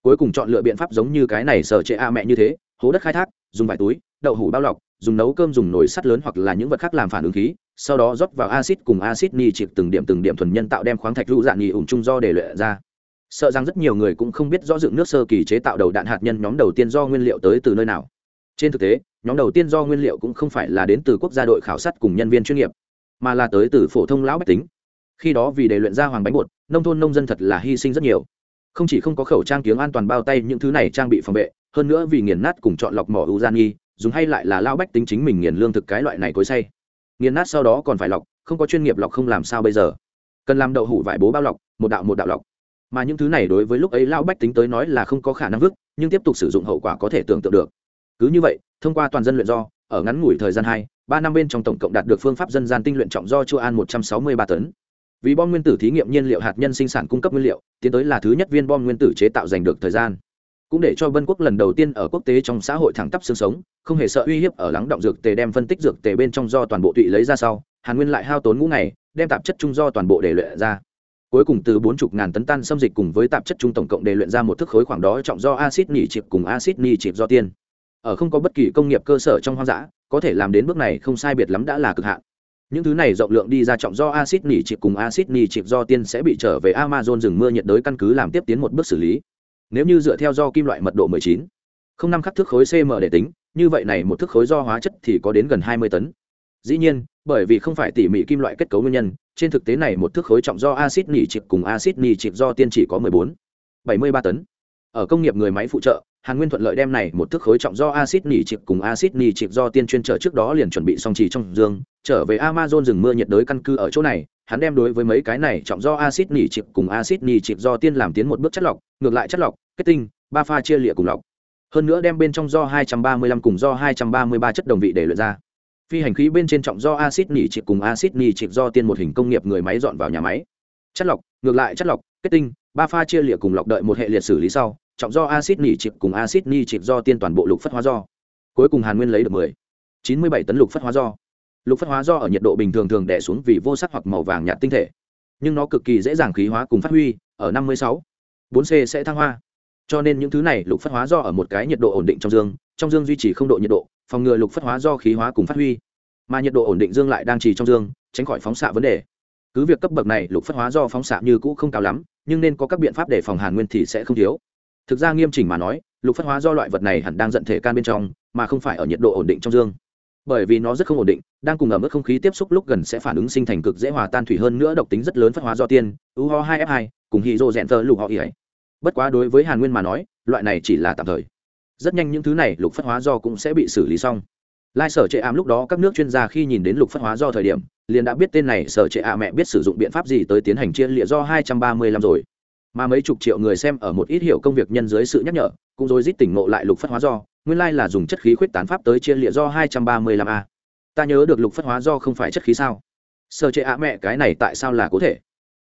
Cuối cùng chọn lựa biện pháp giống như cái này sở chế a mẹ như thế, hố đất khai thác, dùng vải túi, đậu hủ bao lọc, dùng nấu cơm dùng nồi sắt lớn hoặc là những vật khác làm phản ứng khí, sau đó rót vào acid cùng acid ni triệt từng điểm từng điểm thuần nhân tạo đem khoáng thạch rụ dạng nhì ủng chung do để luyện ra. Sợ rằng rất nhiều người cũng không biết rõ dựng nước sơ kỳ chế tạo đầu đạn hạt nhân nhóm đầu tiên do nguyên liệu tới từ nơi nào. Trên thực tế, nhóm đầu tiên do nguyên liệu cũng không phải là đến từ quốc gia đội khảo sát cùng nhân viên chuyên nghiệp mà là tới từ phổ thông lão bách tính. Khi đó vì để luyện ra hoàng bánh bột, nông thôn nông dân thật là hy sinh rất nhiều. Không chỉ không có khẩu trang kiếng an toàn bao tay, những thứ này trang bị phòng vệ, hơn nữa vì nghiền nát cùng chọn lọc mỏ u gian nghi dùng hay lại là lao bách tính chính mình nghiền lương thực cái loại này cối say nghiền nát sau đó còn phải lọc, không có chuyên nghiệp lọc không làm sao bây giờ. Cần làm đậu hủ vải bố bao lọc, một đạo một đạo lọc. Mà những thứ này đối với lúc ấy lao bách tính tới nói là không có khả năng vứt, nhưng tiếp tục sử dụng hậu quả có thể tưởng tượng được. Cứ như vậy, thông qua toàn dân luyện do, ở ngắn ngủi thời gian hai ba năm bên trong tổng cộng đạt được phương pháp dân gian tinh luyện trọng do chua an một trăm sáu mươi ba tấn. Vì bom nguyên tử thí nghiệm nhiên liệu hạt nhân sinh sản cung cấp nguyên liệu, tiến tới là thứ nhất viên bom nguyên tử chế tạo giành được thời gian. Cũng để cho vân quốc lần đầu tiên ở quốc tế trong xã hội thẳng tắp xương sống, không hề sợ uy hiếp ở lắng động dược tề đem phân tích dược tề bên trong do toàn bộ tụy lấy ra sau, hàn nguyên lại hao tốn ngũ ngày, đem tạp chất trung do toàn bộ để luyện ra. Cuối cùng từ bốn chục ngàn tấn tan xâm dịch cùng với tạp chất trung tổng cộng để luyện ra một thức khối khoảng đó trọng do acid nỉ chịp cùng acid nỉ chịp do tiên. Ở không có bất kỳ công nghiệp cơ sở trong hoang dã có thể làm đến bước này không sai biệt lắm đã là cực hạn. Những thứ này rộng lượng đi ra trọng do acid nỉ chịp cùng acid nỉ chịp do tiên sẽ bị trở về amazon rừng mưa nhiệt đới căn cứ làm tiếp tiến một bước xử lý. Nếu như dựa theo do kim loại mật độ 19, không năm khắc thước khối cm để tính như vậy này một thước khối do hóa chất thì có đến gần 20 tấn. Dĩ nhiên bởi vì không phải tỉ mỉ kim loại kết cấu nguyên nhân trên thực tế này một thước khối trọng do acid nỉ chịp cùng acid nỉ chịp do tiên chỉ có 14. bảy mươi ba tấn. Ở công nghiệp người máy phụ trợ hàn nguyên thuận lợi đem này một thước khối trọng do axit nỉ trịch cùng axit nỉ trịch do tiên chuyên trở trước đó liền chuẩn bị xong trì trong dương, trở về amazon rừng mưa nhiệt đới căn cứ ở chỗ này, hắn đem đối với mấy cái này trọng do axit nỉ trịch cùng axit nỉ trịch do tiên làm tiến một bước chất lọc, ngược lại chất lọc, kết tinh, ba pha chia lịa cùng lọc. Hơn nữa đem bên trong do 235 cùng do 233 chất đồng vị để luyện ra. Phi hành khí bên trên trọng do axit nỉ trịch cùng axit nỉ trịch do tiên một hình công nghiệp người máy dọn vào nhà máy. Chất lọc, ngược lại chất lọc, kết tinh, ba pha chia lịa cùng lọc đợi một hệ liệt xử lý sau trọng do acid nỉ chịp cùng acid ni chịp do tiên toàn bộ lục phất hóa do. Cuối cùng hàn nguyên lấy được 10. 97 tấn lục phất hóa do. Lục phất hóa do ở nhiệt độ bình thường thường đè xuống vì vô sắc hoặc màu vàng nhạt tinh thể. Nhưng nó cực kỳ dễ dàng khí hóa cùng phát huy, ở 56. 4C sẽ thăng hoa. Cho nên những thứ này lục phất hóa do ở một cái nhiệt độ ổn định trong dương trong dương duy trì không độ nhiệt độ, phòng ngừa lục phất hóa do khí hóa cùng phát huy. Mà nhiệt độ ổn định dương lại đang trì trong dương, tránh khỏi phóng xạ vấn đề. Cứ việc cấp bậc này lục phất hóa do phóng xạ như cũ không cao lắm, nhưng nên có các biện pháp để phòng hàn nguyên thì sẽ không thiếu thực ra nghiêm chỉnh mà nói, lục phân hóa do loại vật này hẳn đang dẫn thể can bên trong, mà không phải ở nhiệt độ ổn định trong dương. Bởi vì nó rất không ổn định, đang cùng ở mức không khí tiếp xúc lúc gần sẽ phản ứng sinh thành cực dễ hòa tan thủy hơn nữa độc tính rất lớn phân hóa do tiên, u ho hai f hai, cùng hì rô rèn thơ lục họ ỉ bất quá đối với hàn nguyên mà nói, loại này chỉ là tạm thời. Rất nhanh những thứ này lục phân hóa do cũng sẽ bị xử lý xong. Lai sở trệ ảm lúc đó các nước chuyên gia khi nhìn đến lục phân hóa do thời điểm, liền đã biết tên này sở trệ ạ mẹ biết sử dụng biện pháp gì tới tiến hành chia lịa do hai trăm ba mươi lăm rồi mà mấy chục triệu người xem ở một ít hiểu công việc nhân dưới sự nhắc nhở, cũng rồi rít tỉnh ngộ lại lục phất hóa do, nguyên lai là dùng chất khí khuyết tán pháp tới chia lịa do hai trăm ba mươi lăm a. Ta nhớ được lục phất hóa do không phải chất khí sao? Sơ chế ạ, mẹ, cái này tại sao là có thể?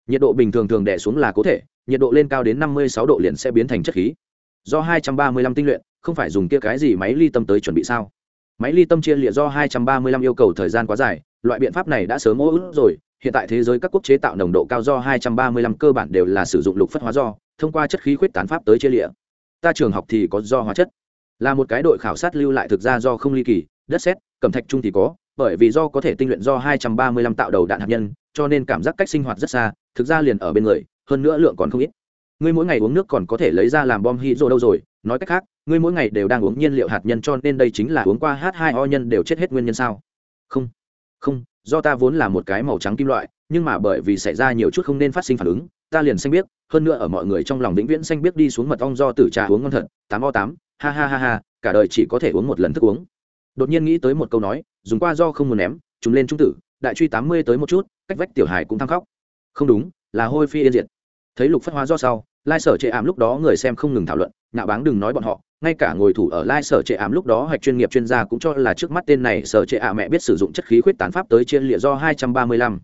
Nhiệt độ bình thường thường đẻ xuống là có thể, nhiệt độ lên cao đến năm mươi sáu độ liền sẽ biến thành chất khí. Do hai trăm ba mươi lăm tinh luyện, không phải dùng kia cái gì máy ly tâm tới chuẩn bị sao? Máy ly tâm chia lịa do hai trăm ba mươi lăm yêu cầu thời gian quá dài, loại biện pháp này đã sớm ô ức rồi hiện tại thế giới các quốc chế tạo nồng độ cao do 235 cơ bản đều là sử dụng lục phất hóa do, thông qua chất khí khuyết tán pháp tới chế liệu. ta trường học thì có do hóa chất. Là một cái đội khảo sát lưu lại thực ra do không ly kỳ, đất sét, cẩm thạch trung thì có, bởi vì do có thể tinh luyện do 235 tạo đầu đạn hạt nhân, cho nên cảm giác cách sinh hoạt rất xa, thực ra liền ở bên người, hơn nữa lượng còn không ít. Ngươi mỗi ngày uống nước còn có thể lấy ra làm bom hydro đâu rồi, nói cách khác, ngươi mỗi ngày đều đang uống nhiên liệu hạt nhân cho nên đây chính là uống qua h 2 o nhân đều chết hết nguyên nhân sao? Không không do ta vốn là một cái màu trắng kim loại, nhưng mà bởi vì xảy ra nhiều chút không nên phát sinh phản ứng, ta liền xanh biết hơn nữa ở mọi người trong lòng vĩnh viễn xanh biết đi xuống mật ong do tử trà uống ngon thật, tám o tám, ha ha ha ha, cả đời chỉ có thể uống một lần thức uống. Đột nhiên nghĩ tới một câu nói, dùng qua do không muốn ném chúng lên trung tử, đại truy tám mươi tới một chút, cách vách tiểu hải cũng thăng khóc. Không đúng, là hôi phi yên diệt. Thấy lục phất hóa do sau, lai sở chệ ảm lúc đó người xem không ngừng thảo luận nạo báng đừng nói bọn họ ngay cả ngồi thủ ở lai sở trệ ảm lúc đó hạch chuyên nghiệp chuyên gia cũng cho là trước mắt tên này sở trệ ả mẹ biết sử dụng chất khí khuyết tán pháp tới chia lịa do hai trăm ba mươi lăm.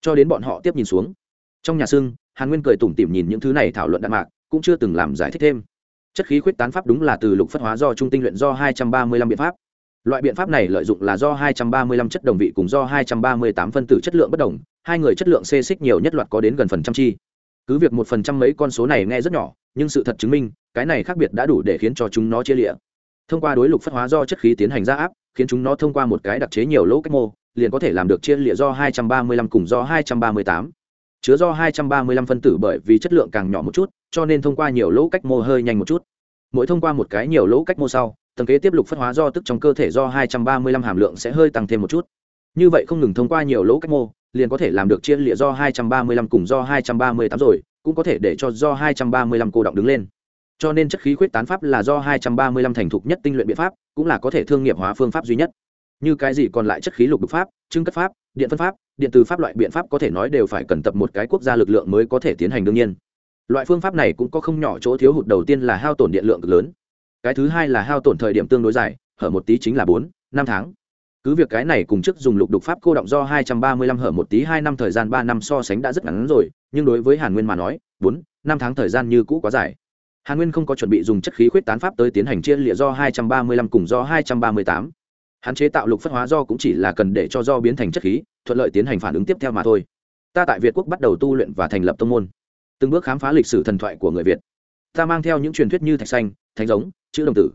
Cho đến bọn họ tiếp nhìn xuống. Trong nhà xưng, hàn nguyên cười tủm tỉm nhìn những thứ này thảo luận đạn mạc, cũng chưa từng làm giải thích thêm. Chất khí khuyết tán pháp đúng là từ lục phất hóa do trung tinh luyện do hai trăm ba mươi lăm biện pháp. Loại biện pháp này lợi dụng là do hai trăm ba mươi lăm chất đồng vị cùng do hai trăm ba mươi tám phân tử chất lượng bất đồng, hai người chất lượng xê xích nhiều nhất loạt có đến gần phần trăm chi cứ việc một phần trăm mấy con số này nghe rất nhỏ, nhưng sự thật chứng minh, cái này khác biệt đã đủ để khiến cho chúng nó chia lịa. Thông qua đối lục phát hóa do chất khí tiến hành ra áp, khiến chúng nó thông qua một cái đặc chế nhiều lỗ cách mô, liền có thể làm được chia lịa do 235 cùng do 238. chứa do 235 phân tử bởi vì chất lượng càng nhỏ một chút, cho nên thông qua nhiều lỗ cách mô hơi nhanh một chút. Mỗi thông qua một cái nhiều lỗ cách mô sau, tầng kế tiếp lục phân hóa do tức trong cơ thể do 235 hàm lượng sẽ hơi tăng thêm một chút. Như vậy không ngừng thông qua nhiều lỗ cách mô liền có thể làm được chia lịa do 235 cùng do 238 rồi, cũng có thể để cho do 235 cô động đứng lên. Cho nên chất khí khuyết tán pháp là do 235 thành thục nhất tinh luyện biện pháp, cũng là có thể thương nghiệp hóa phương pháp duy nhất. Như cái gì còn lại chất khí lục đục pháp, trưng cất pháp, điện phân pháp, điện từ pháp loại biện pháp có thể nói đều phải cần tập một cái quốc gia lực lượng mới có thể tiến hành đương nhiên. Loại phương pháp này cũng có không nhỏ chỗ thiếu hụt, đầu tiên là hao tổn điện lượng cực lớn. Cái thứ hai là hao tổn thời điểm tương đối dài, hở một tí chính là bốn, năm tháng cứ việc cái này cùng chức dùng lục đục pháp cô động do 235 hở một tí hai năm thời gian ba năm so sánh đã rất ngắn rồi, nhưng đối với hàn nguyên mà nói, bốn, năm tháng thời gian như cũ quá dài. Hàn nguyên không có chuẩn bị dùng chất khí khuyết tán pháp tới tiến hành chia lịa do 235 cùng do 238. hạn chế tạo lục phất hóa do cũng chỉ là cần để cho do biến thành chất khí, thuận lợi tiến hành phản ứng tiếp theo mà thôi. Ta tại việt quốc bắt đầu tu luyện và thành lập tông môn. Từng bước khám phá lịch sử thần thoại của người việt. Ta mang theo những truyền thuyết như thạch xanh thánh giống, chữ đồng tử,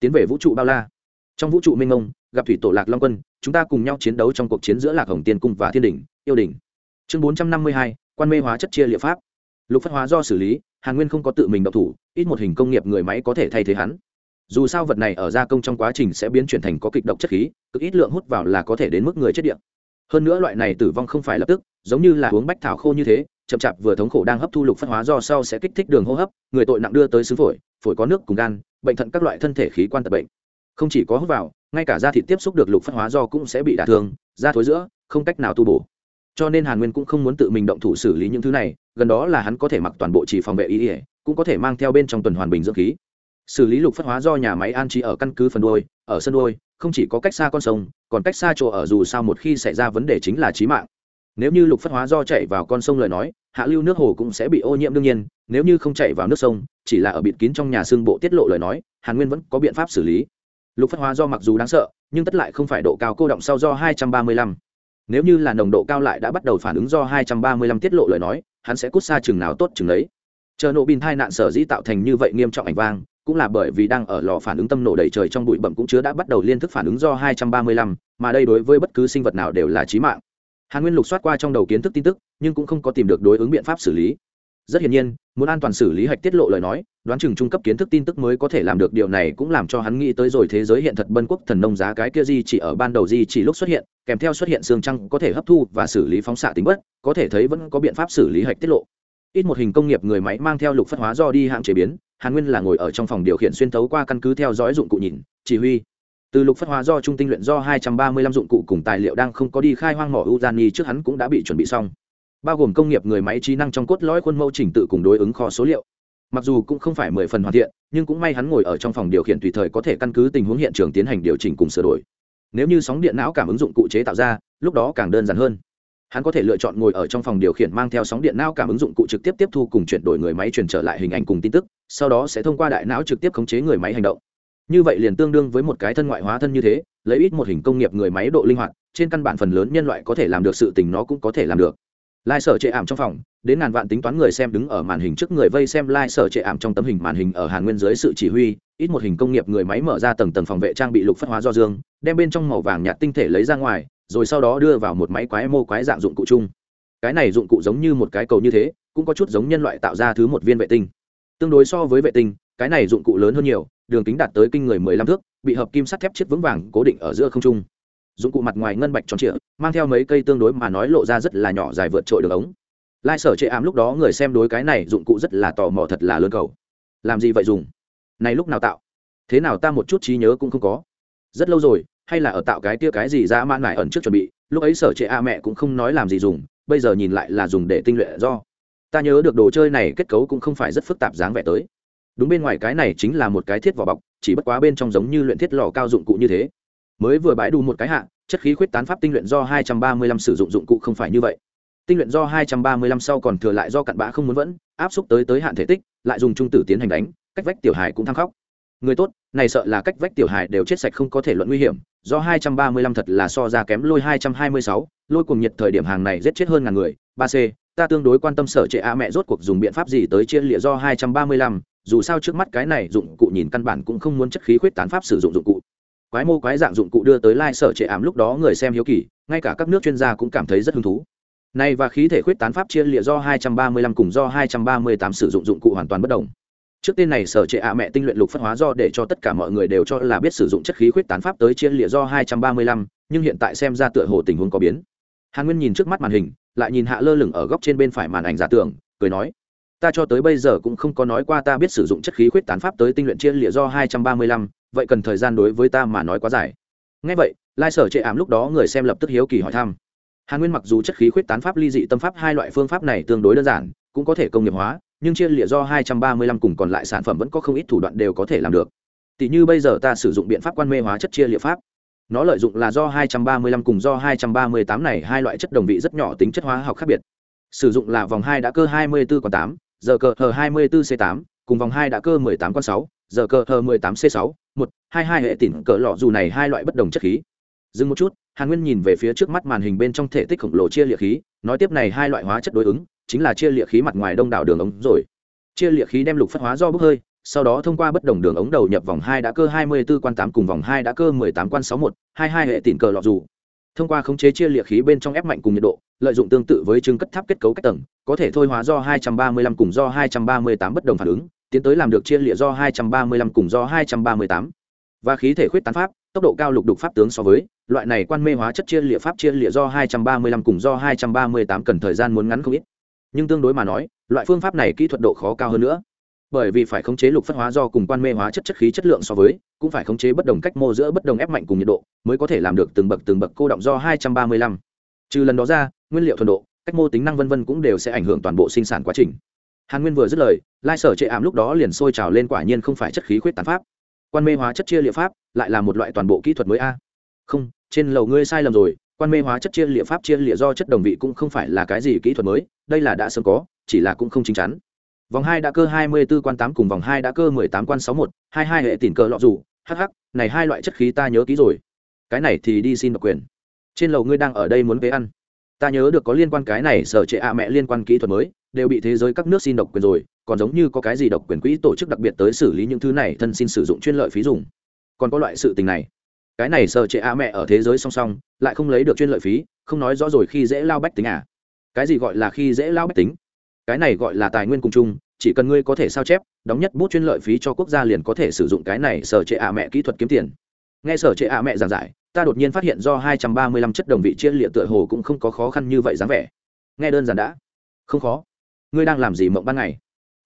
tiến về vũ trụ bao la. Trong vũ trụ minh mông gặp thủy tổ lạc long quân, chúng ta cùng nhau chiến đấu trong cuộc chiến giữa lạc hồng tiên cung và thiên đình yêu đình chương bốn trăm năm mươi hai, quan mê hóa chất chia liệu pháp. Lục phát hóa do xử lý, hàn nguyên không có tự mình độc thủ, ít một hình công nghiệp người máy có thể thay thế hắn. Dù sao vật này ở gia công trong quá trình sẽ biến chuyển thành có kịch độc chất khí, cực ít lượng hút vào là có thể đến mức người chết điện. Hơn nữa loại này tử vong không phải lập tức, giống như là uống bách thảo khô như thế, chậm chạp vừa thống khổ đang hấp thu lục phân hóa do sau sẽ kích thích đường hô hấp, người tội nặng đưa tới xứ phổi phổi có nước cùng gan, bệnh thận các loại thân thể khí quan tật bệnh. Không chỉ có hút vào ngay cả da thịt tiếp xúc được lục phân hóa do cũng sẽ bị đả thương, da thối giữa, không cách nào tu bổ. Cho nên hàn nguyên cũng không muốn tự mình động thủ xử lý những thứ này, gần đó là hắn có thể mặc toàn bộ chỉ phòng vệ ý ỉa cũng có thể mang theo bên trong tuần hoàn bình dưỡng khí. Xử lý lục phân hóa do nhà máy an trí ở căn cứ phần đôi ở sân đôi không chỉ có cách xa con sông, còn cách xa chỗ ở dù sao một khi xảy ra vấn đề chính là trí mạng. Nếu như lục phân hóa do chạy vào con sông lời nói, hạ lưu nước hồ cũng sẽ bị ô nhiễm đương nhiên, nếu như không chạy vào nước sông, chỉ là ở bịt kín trong nhà xương bộ tiết lộ lời nói, hàn nguyên vẫn có biện pháp xử lý lục Phất hóa do mặc dù đáng sợ nhưng tất lại không phải độ cao cô động sau do 235. nếu như là nồng độ cao lại đã bắt đầu phản ứng do 235 tiết lộ lời nói hắn sẽ cút xa chừng nào tốt chừng đấy chờ nổ bin thai nạn sở dĩ tạo thành như vậy nghiêm trọng ảnh vang cũng là bởi vì đang ở lò phản ứng tâm nổ đầy trời trong bụi bậm cũng chứa đã bắt đầu liên thức phản ứng do 235, mà đây đối với bất cứ sinh vật nào đều là chí mạng. Hàn nguyên lục soát qua trong đầu kiến thức tin tức nhưng cũng không có tìm được đối ứng biện pháp xử lý rất hiển nhiên, muốn an toàn xử lý hạch tiết lộ lời nói, đoán chừng trung cấp kiến thức tin tức mới có thể làm được điều này cũng làm cho hắn nghĩ tới rồi thế giới hiện thật bân quốc thần nông giá cái kia di chỉ ở ban đầu di chỉ lúc xuất hiện, kèm theo xuất hiện xương trăng có thể hấp thu và xử lý phóng xạ tính bất, có thể thấy vẫn có biện pháp xử lý hạch tiết lộ. Ít một hình công nghiệp người máy mang theo lục phất hóa do đi hạng chế biến, hàn nguyên là ngồi ở trong phòng điều khiển xuyên tấu qua căn cứ theo dõi dụng cụ nhìn, chỉ huy. Từ lục phất hóa do trung tinh luyện do 235 dụng cụ cùng tài liệu đang không có đi khai hoang mỏ Uzani trước hắn cũng đã bị chuẩn bị xong bao gồm công nghiệp người máy trí năng trong cốt lõi khuôn mẫu chỉnh tự cùng đối ứng kho số liệu. Mặc dù cũng không phải mười phần hoàn thiện, nhưng cũng may hắn ngồi ở trong phòng điều khiển tùy thời có thể căn cứ tình huống hiện trường tiến hành điều chỉnh cùng sửa đổi. Nếu như sóng điện não cảm ứng dụng cụ chế tạo ra, lúc đó càng đơn giản hơn. Hắn có thể lựa chọn ngồi ở trong phòng điều khiển mang theo sóng điện não cảm ứng dụng cụ trực tiếp tiếp thu cùng chuyển đổi người máy truyền trở lại hình ảnh cùng tin tức, sau đó sẽ thông qua đại não trực tiếp khống chế người máy hành động. Như vậy liền tương đương với một cái thân ngoại hóa thân như thế, lấy ít một hình công nghiệp người máy độ linh hoạt, trên căn bản phần lớn nhân loại có thể làm được sự tình nó cũng có thể làm được lai sở trệ ảm trong phòng, đến ngàn vạn tính toán người xem đứng ở màn hình trước người vây xem lai sở trệ ảm trong tấm hình màn hình ở hàn nguyên dưới sự chỉ huy, ít một hình công nghiệp người máy mở ra tầng tầng phòng vệ trang bị lục phất hóa do dương, đem bên trong màu vàng nhạt tinh thể lấy ra ngoài, rồi sau đó đưa vào một máy quái mô quái dạng dụng cụ chung. Cái này dụng cụ giống như một cái cầu như thế, cũng có chút giống nhân loại tạo ra thứ một viên vệ tinh. Tương đối so với vệ tinh, cái này dụng cụ lớn hơn nhiều, đường kính đạt tới kinh người mười lăm thước, bị hợp kim sắt thép chết vững vàng cố định ở giữa không trung dụng cụ mặt ngoài ngân bạch tròn trịa, mang theo mấy cây tương đối mà nói lộ ra rất là nhỏ dài vượt trội đường ống. Lai sở chệ ám lúc đó người xem đối cái này dụng cụ rất là tò mò thật là lớn cầu. Làm gì vậy dùng? Này lúc nào tạo? Thế nào ta một chút trí nhớ cũng không có. Rất lâu rồi, hay là ở tạo cái tia cái gì ra mãn mải ẩn trước chuẩn bị, lúc ấy sở trệ a mẹ cũng không nói làm gì dùng, bây giờ nhìn lại là dùng để tinh luyện do. Ta nhớ được đồ chơi này kết cấu cũng không phải rất phức tạp dáng vẻ tới. Đúng bên ngoài cái này chính là một cái thiết vỏ bọc, chỉ bất quá bên trong giống như luyện thiết lò cao dụng cụ như thế mới vừa bãi đủ một cái hạ chất khí khuyết tán pháp tinh luyện do 235 sử dụng dụng cụ không phải như vậy. Tinh luyện do 235 sau còn thừa lại do cặn bã không muốn vẫn áp xúc tới tới hạn thể tích lại dùng trung tử tiến hành đánh cách vách tiểu hải cũng thăng khóc. Người tốt này sợ là cách vách tiểu hải đều chết sạch không có thể luận nguy hiểm do 235 thật là so ra kém lôi 226, lôi cùng nhiệt thời điểm hàng này giết chết hơn ngàn người. Ba c ta tương đối quan tâm sở trệ a mẹ rốt cuộc dùng biện pháp gì tới chia lịa do 235, dù sao trước mắt cái này dụng cụ nhìn căn bản cũng không muốn chất khí khuyết tán pháp sử dụng dụng cụ quái mô quái dạng dụng cụ đưa tới lai sở trệ ảm lúc đó người xem hiếu kỳ ngay cả các nước chuyên gia cũng cảm thấy rất hứng thú. Này và khí thể khuyết tán pháp chia lịa do 235 cùng do 238 sử dụng dụng cụ hoàn toàn bất đồng. Trước tên này sở trệ ạ mẹ tinh luyện lục phất hóa do để cho tất cả mọi người đều cho là biết sử dụng chất khí khuyết tán pháp tới chia lịa do 235, nhưng hiện tại xem ra tựa hồ tình huống có biến. Hàn nguyên nhìn trước mắt màn hình lại nhìn hạ lơ lửng ở góc trên bên phải màn ảnh giả tưởng cười nói ta cho tới bây giờ cũng không có nói qua ta biết sử dụng chất khí khuyết tán pháp tới tinh luyện chia lịa do 235, vậy cần thời gian đối với ta mà nói quá dài. Ngay vậy lai sở trệ ảm lúc đó người xem lập tức hiếu kỳ hỏi thăm. Hàn nguyên mặc dù chất khí khuyết tán pháp ly dị tâm pháp hai loại phương pháp này tương đối đơn giản cũng có thể công nghiệp hóa nhưng chia lịa do 235 cùng còn lại sản phẩm vẫn có không ít thủ đoạn đều có thể làm được. Tỷ như bây giờ ta sử dụng biện pháp quan mê hóa chất chia lịa pháp. Nó lợi dụng là do 235 cùng do 238 này hai loại chất đồng vị rất nhỏ tính chất hóa học khác biệt. Sử dụng là vòng hai đã cơ 24 còn 8, giờ cờ hờ 24 c 8 cùng vòng hai đã cơ 18 con 6, giờ cờ hờ 18 c 6 một, hai hai hệ tỉn cờ lọ dù này hai loại bất đồng chất khí. Dừng một chút, hàn nguyên nhìn về phía trước mắt màn hình bên trong thể tích khổng lồ chia liệt khí, nói tiếp này hai loại hóa chất đối ứng, chính là chia liệt khí mặt ngoài đông đảo đường ống rồi. Chia liệt khí đem lục phát hóa do bốc hơi, sau đó thông qua bất đồng đường ống đầu nhập vòng hai đã cơ hai mươi 24 quan tám cùng vòng hai đã cơ mười tám quan sáu một, hai hai hệ tỉn cờ lọ dù. Thông qua khống chế chia liệt khí bên trong ép mạnh cùng nhiệt độ, lợi dụng tương tự với trưng cất tháp kết cấu cách tầng, có thể thôi hóa do 235 cùng do 238 bất đồng phản ứng tiến tới làm được chia lịa do 235 cùng do 238 và khí thể khuyết tán pháp, tốc độ cao lục đục pháp tướng so với, loại này quan mê hóa chất chia lịa pháp chia lịa do 235 cùng do 238 cần thời gian muốn ngắn không ít. Nhưng tương đối mà nói, loại phương pháp này kỹ thuật độ khó cao hơn nữa. Bởi vì phải khống chế lục phất hóa do cùng quan mê hóa chất chất khí chất lượng so với, cũng phải khống chế bất đồng cách mô giữa bất đồng ép mạnh cùng nhiệt độ, mới có thể làm được từng bậc từng bậc cô động do 235. trừ lần đó ra, nguyên liệu thuần độ, cách mô tính năng vân vân cũng đều sẽ ảnh hưởng toàn bộ sinh sản quá trình hàn nguyên vừa dứt lời, lai sở chệ ảm lúc đó liền sôi trào lên quả nhiên không phải chất khí khuyết tán pháp. Quan mê hóa chất chia liệu pháp, lại là một loại toàn bộ kỹ thuật mới a. Không, trên lầu ngươi sai lầm rồi, quan mê hóa chất chia liệu pháp chia liệu do chất đồng vị cũng không phải là cái gì kỹ thuật mới, đây là đã sớm có, chỉ là cũng không chính chắn. Vòng hai đã cơ hai mươi 24 quan tám cùng vòng hai đã cơ mười tám quan sáu một, hai hai hệ tiền cờ lọ rủ hh này hai loại chất khí ta nhớ kỹ rồi. Cái này thì đi xin độc quyền. Trên lầu ngươi đang ở đây muốn về ăn ta nhớ được có liên quan cái này sở trệ ạ mẹ liên quan kỹ thuật mới, đều bị thế giới các nước xin độc quyền rồi, còn giống như có cái gì độc quyền quỹ tổ chức đặc biệt tới xử lý những thứ này thân xin sử dụng chuyên lợi phí dùng. Còn có loại sự tình này. Cái này sở trệ ạ mẹ ở thế giới song song, lại không lấy được chuyên lợi phí, không nói rõ rồi khi dễ lao bách tính à. Cái gì gọi là khi dễ lao bách tính? Cái này gọi là tài nguyên cùng chung, chỉ cần ngươi có thể sao chép, đóng nhất bút chuyên lợi phí cho quốc gia liền có thể sử dụng cái này sở trệ ạ mẹ kỹ thuật kiếm tiền nghe sở trệ ạ mẹ giảng giải, ta đột nhiên phát hiện do hai trăm ba mươi lăm chất đồng vị chia liệt tựa hồ cũng không có khó khăn như vậy dáng vẻ. Nghe đơn giản đã. Không khó. Ngươi đang làm gì mộng ban ngày?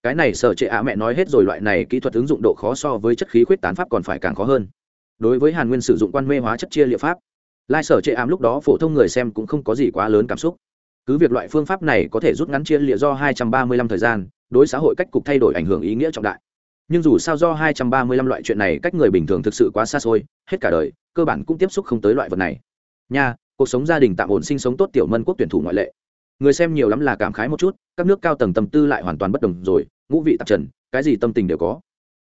Cái này sở trệ ạ mẹ nói hết rồi, loại này kỹ thuật ứng dụng độ khó so với chất khí khuyết tán pháp còn phải càng khó hơn. Đối với hàn nguyên sử dụng quan mê hóa chất chia liệu pháp, lai sở trệ ám lúc đó phổ thông người xem cũng không có gì quá lớn cảm xúc. Cứ việc loại phương pháp này có thể rút ngắn chia liệu do 235 thời gian, đối xã hội cách cục thay đổi ảnh hưởng ý nghĩa trọng đại nhưng dù sao do 235 loại chuyện này cách người bình thường thực sự quá xa xôi hết cả đời cơ bản cũng tiếp xúc không tới loại vật này. Nha cuộc sống gia đình tạm ổn sinh sống tốt tiểu mân quốc tuyển thủ ngoại lệ. Người xem nhiều lắm là cảm khái một chút các nước cao tầng tâm tư lại hoàn toàn bất đồng rồi ngũ vị tạp trần cái gì tâm tình đều có.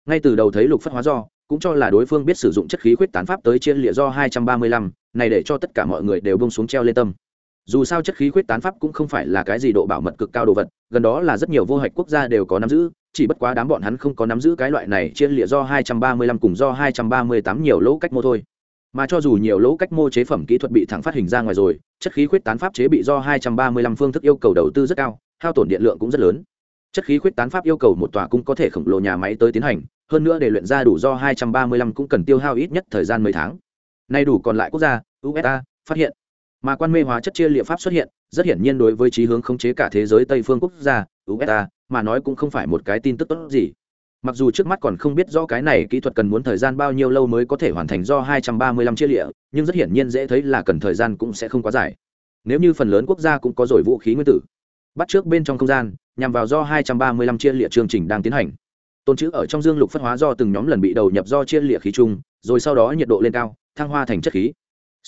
Ngay từ đầu thấy lục phất hóa do cũng cho là đối phương biết sử dụng chất khí khuyết tán pháp tới chia lịa do 235, này để cho tất cả mọi người đều bông xuống treo lên tâm dù sao chất khí khuyết tán pháp cũng không phải là cái gì độ bảo mật cực cao đồ vật, gần đó là rất nhiều vô hạch quốc gia đều có nắm giữ, chỉ bất quá đám bọn hắn không có nắm giữ cái loại này chia lịa do 235 cùng do 238 nhiều lỗ cách mô thôi. Mà cho dù nhiều lỗ cách mô chế phẩm kỹ thuật bị thẳng phát hình ra ngoài rồi, chất khí khuyết tán pháp chế bị do 235 phương thức yêu cầu đầu tư rất cao, hao tổn điện lượng cũng rất lớn. Chất khí khuyết tán pháp yêu cầu một tòa cung có thể khổng lồ nhà máy tới tiến hành, hơn nữa để luyện ra đủ do 235 cũng cần tiêu hao ít nhất thời gian mấy tháng. Nay đủ còn lại quốc gia usa phát hiện mà quan mê hóa chất chia liệu pháp xuất hiện, rất hiển nhiên đối với trí hướng khống chế cả thế giới tây phương quốc gia usa mà nói cũng không phải một cái tin tức tốt gì. Mặc dù trước mắt còn không biết do cái này kỹ thuật cần muốn thời gian bao nhiêu lâu mới có thể hoàn thành do 235 chia liệu, nhưng rất hiển nhiên dễ thấy là cần thời gian cũng sẽ không quá dài. Nếu như phần lớn quốc gia cũng có rồi vũ khí nguyên tử, bắt trước bên trong không gian, nhằm vào do 235 chia liệu chương trình đang tiến hành. Tôn chữ ở trong dương lục phân hóa do từng nhóm lần bị đầu nhập do chia liệu khí chung, rồi sau đó nhiệt độ lên cao, thăng hoa thành chất khí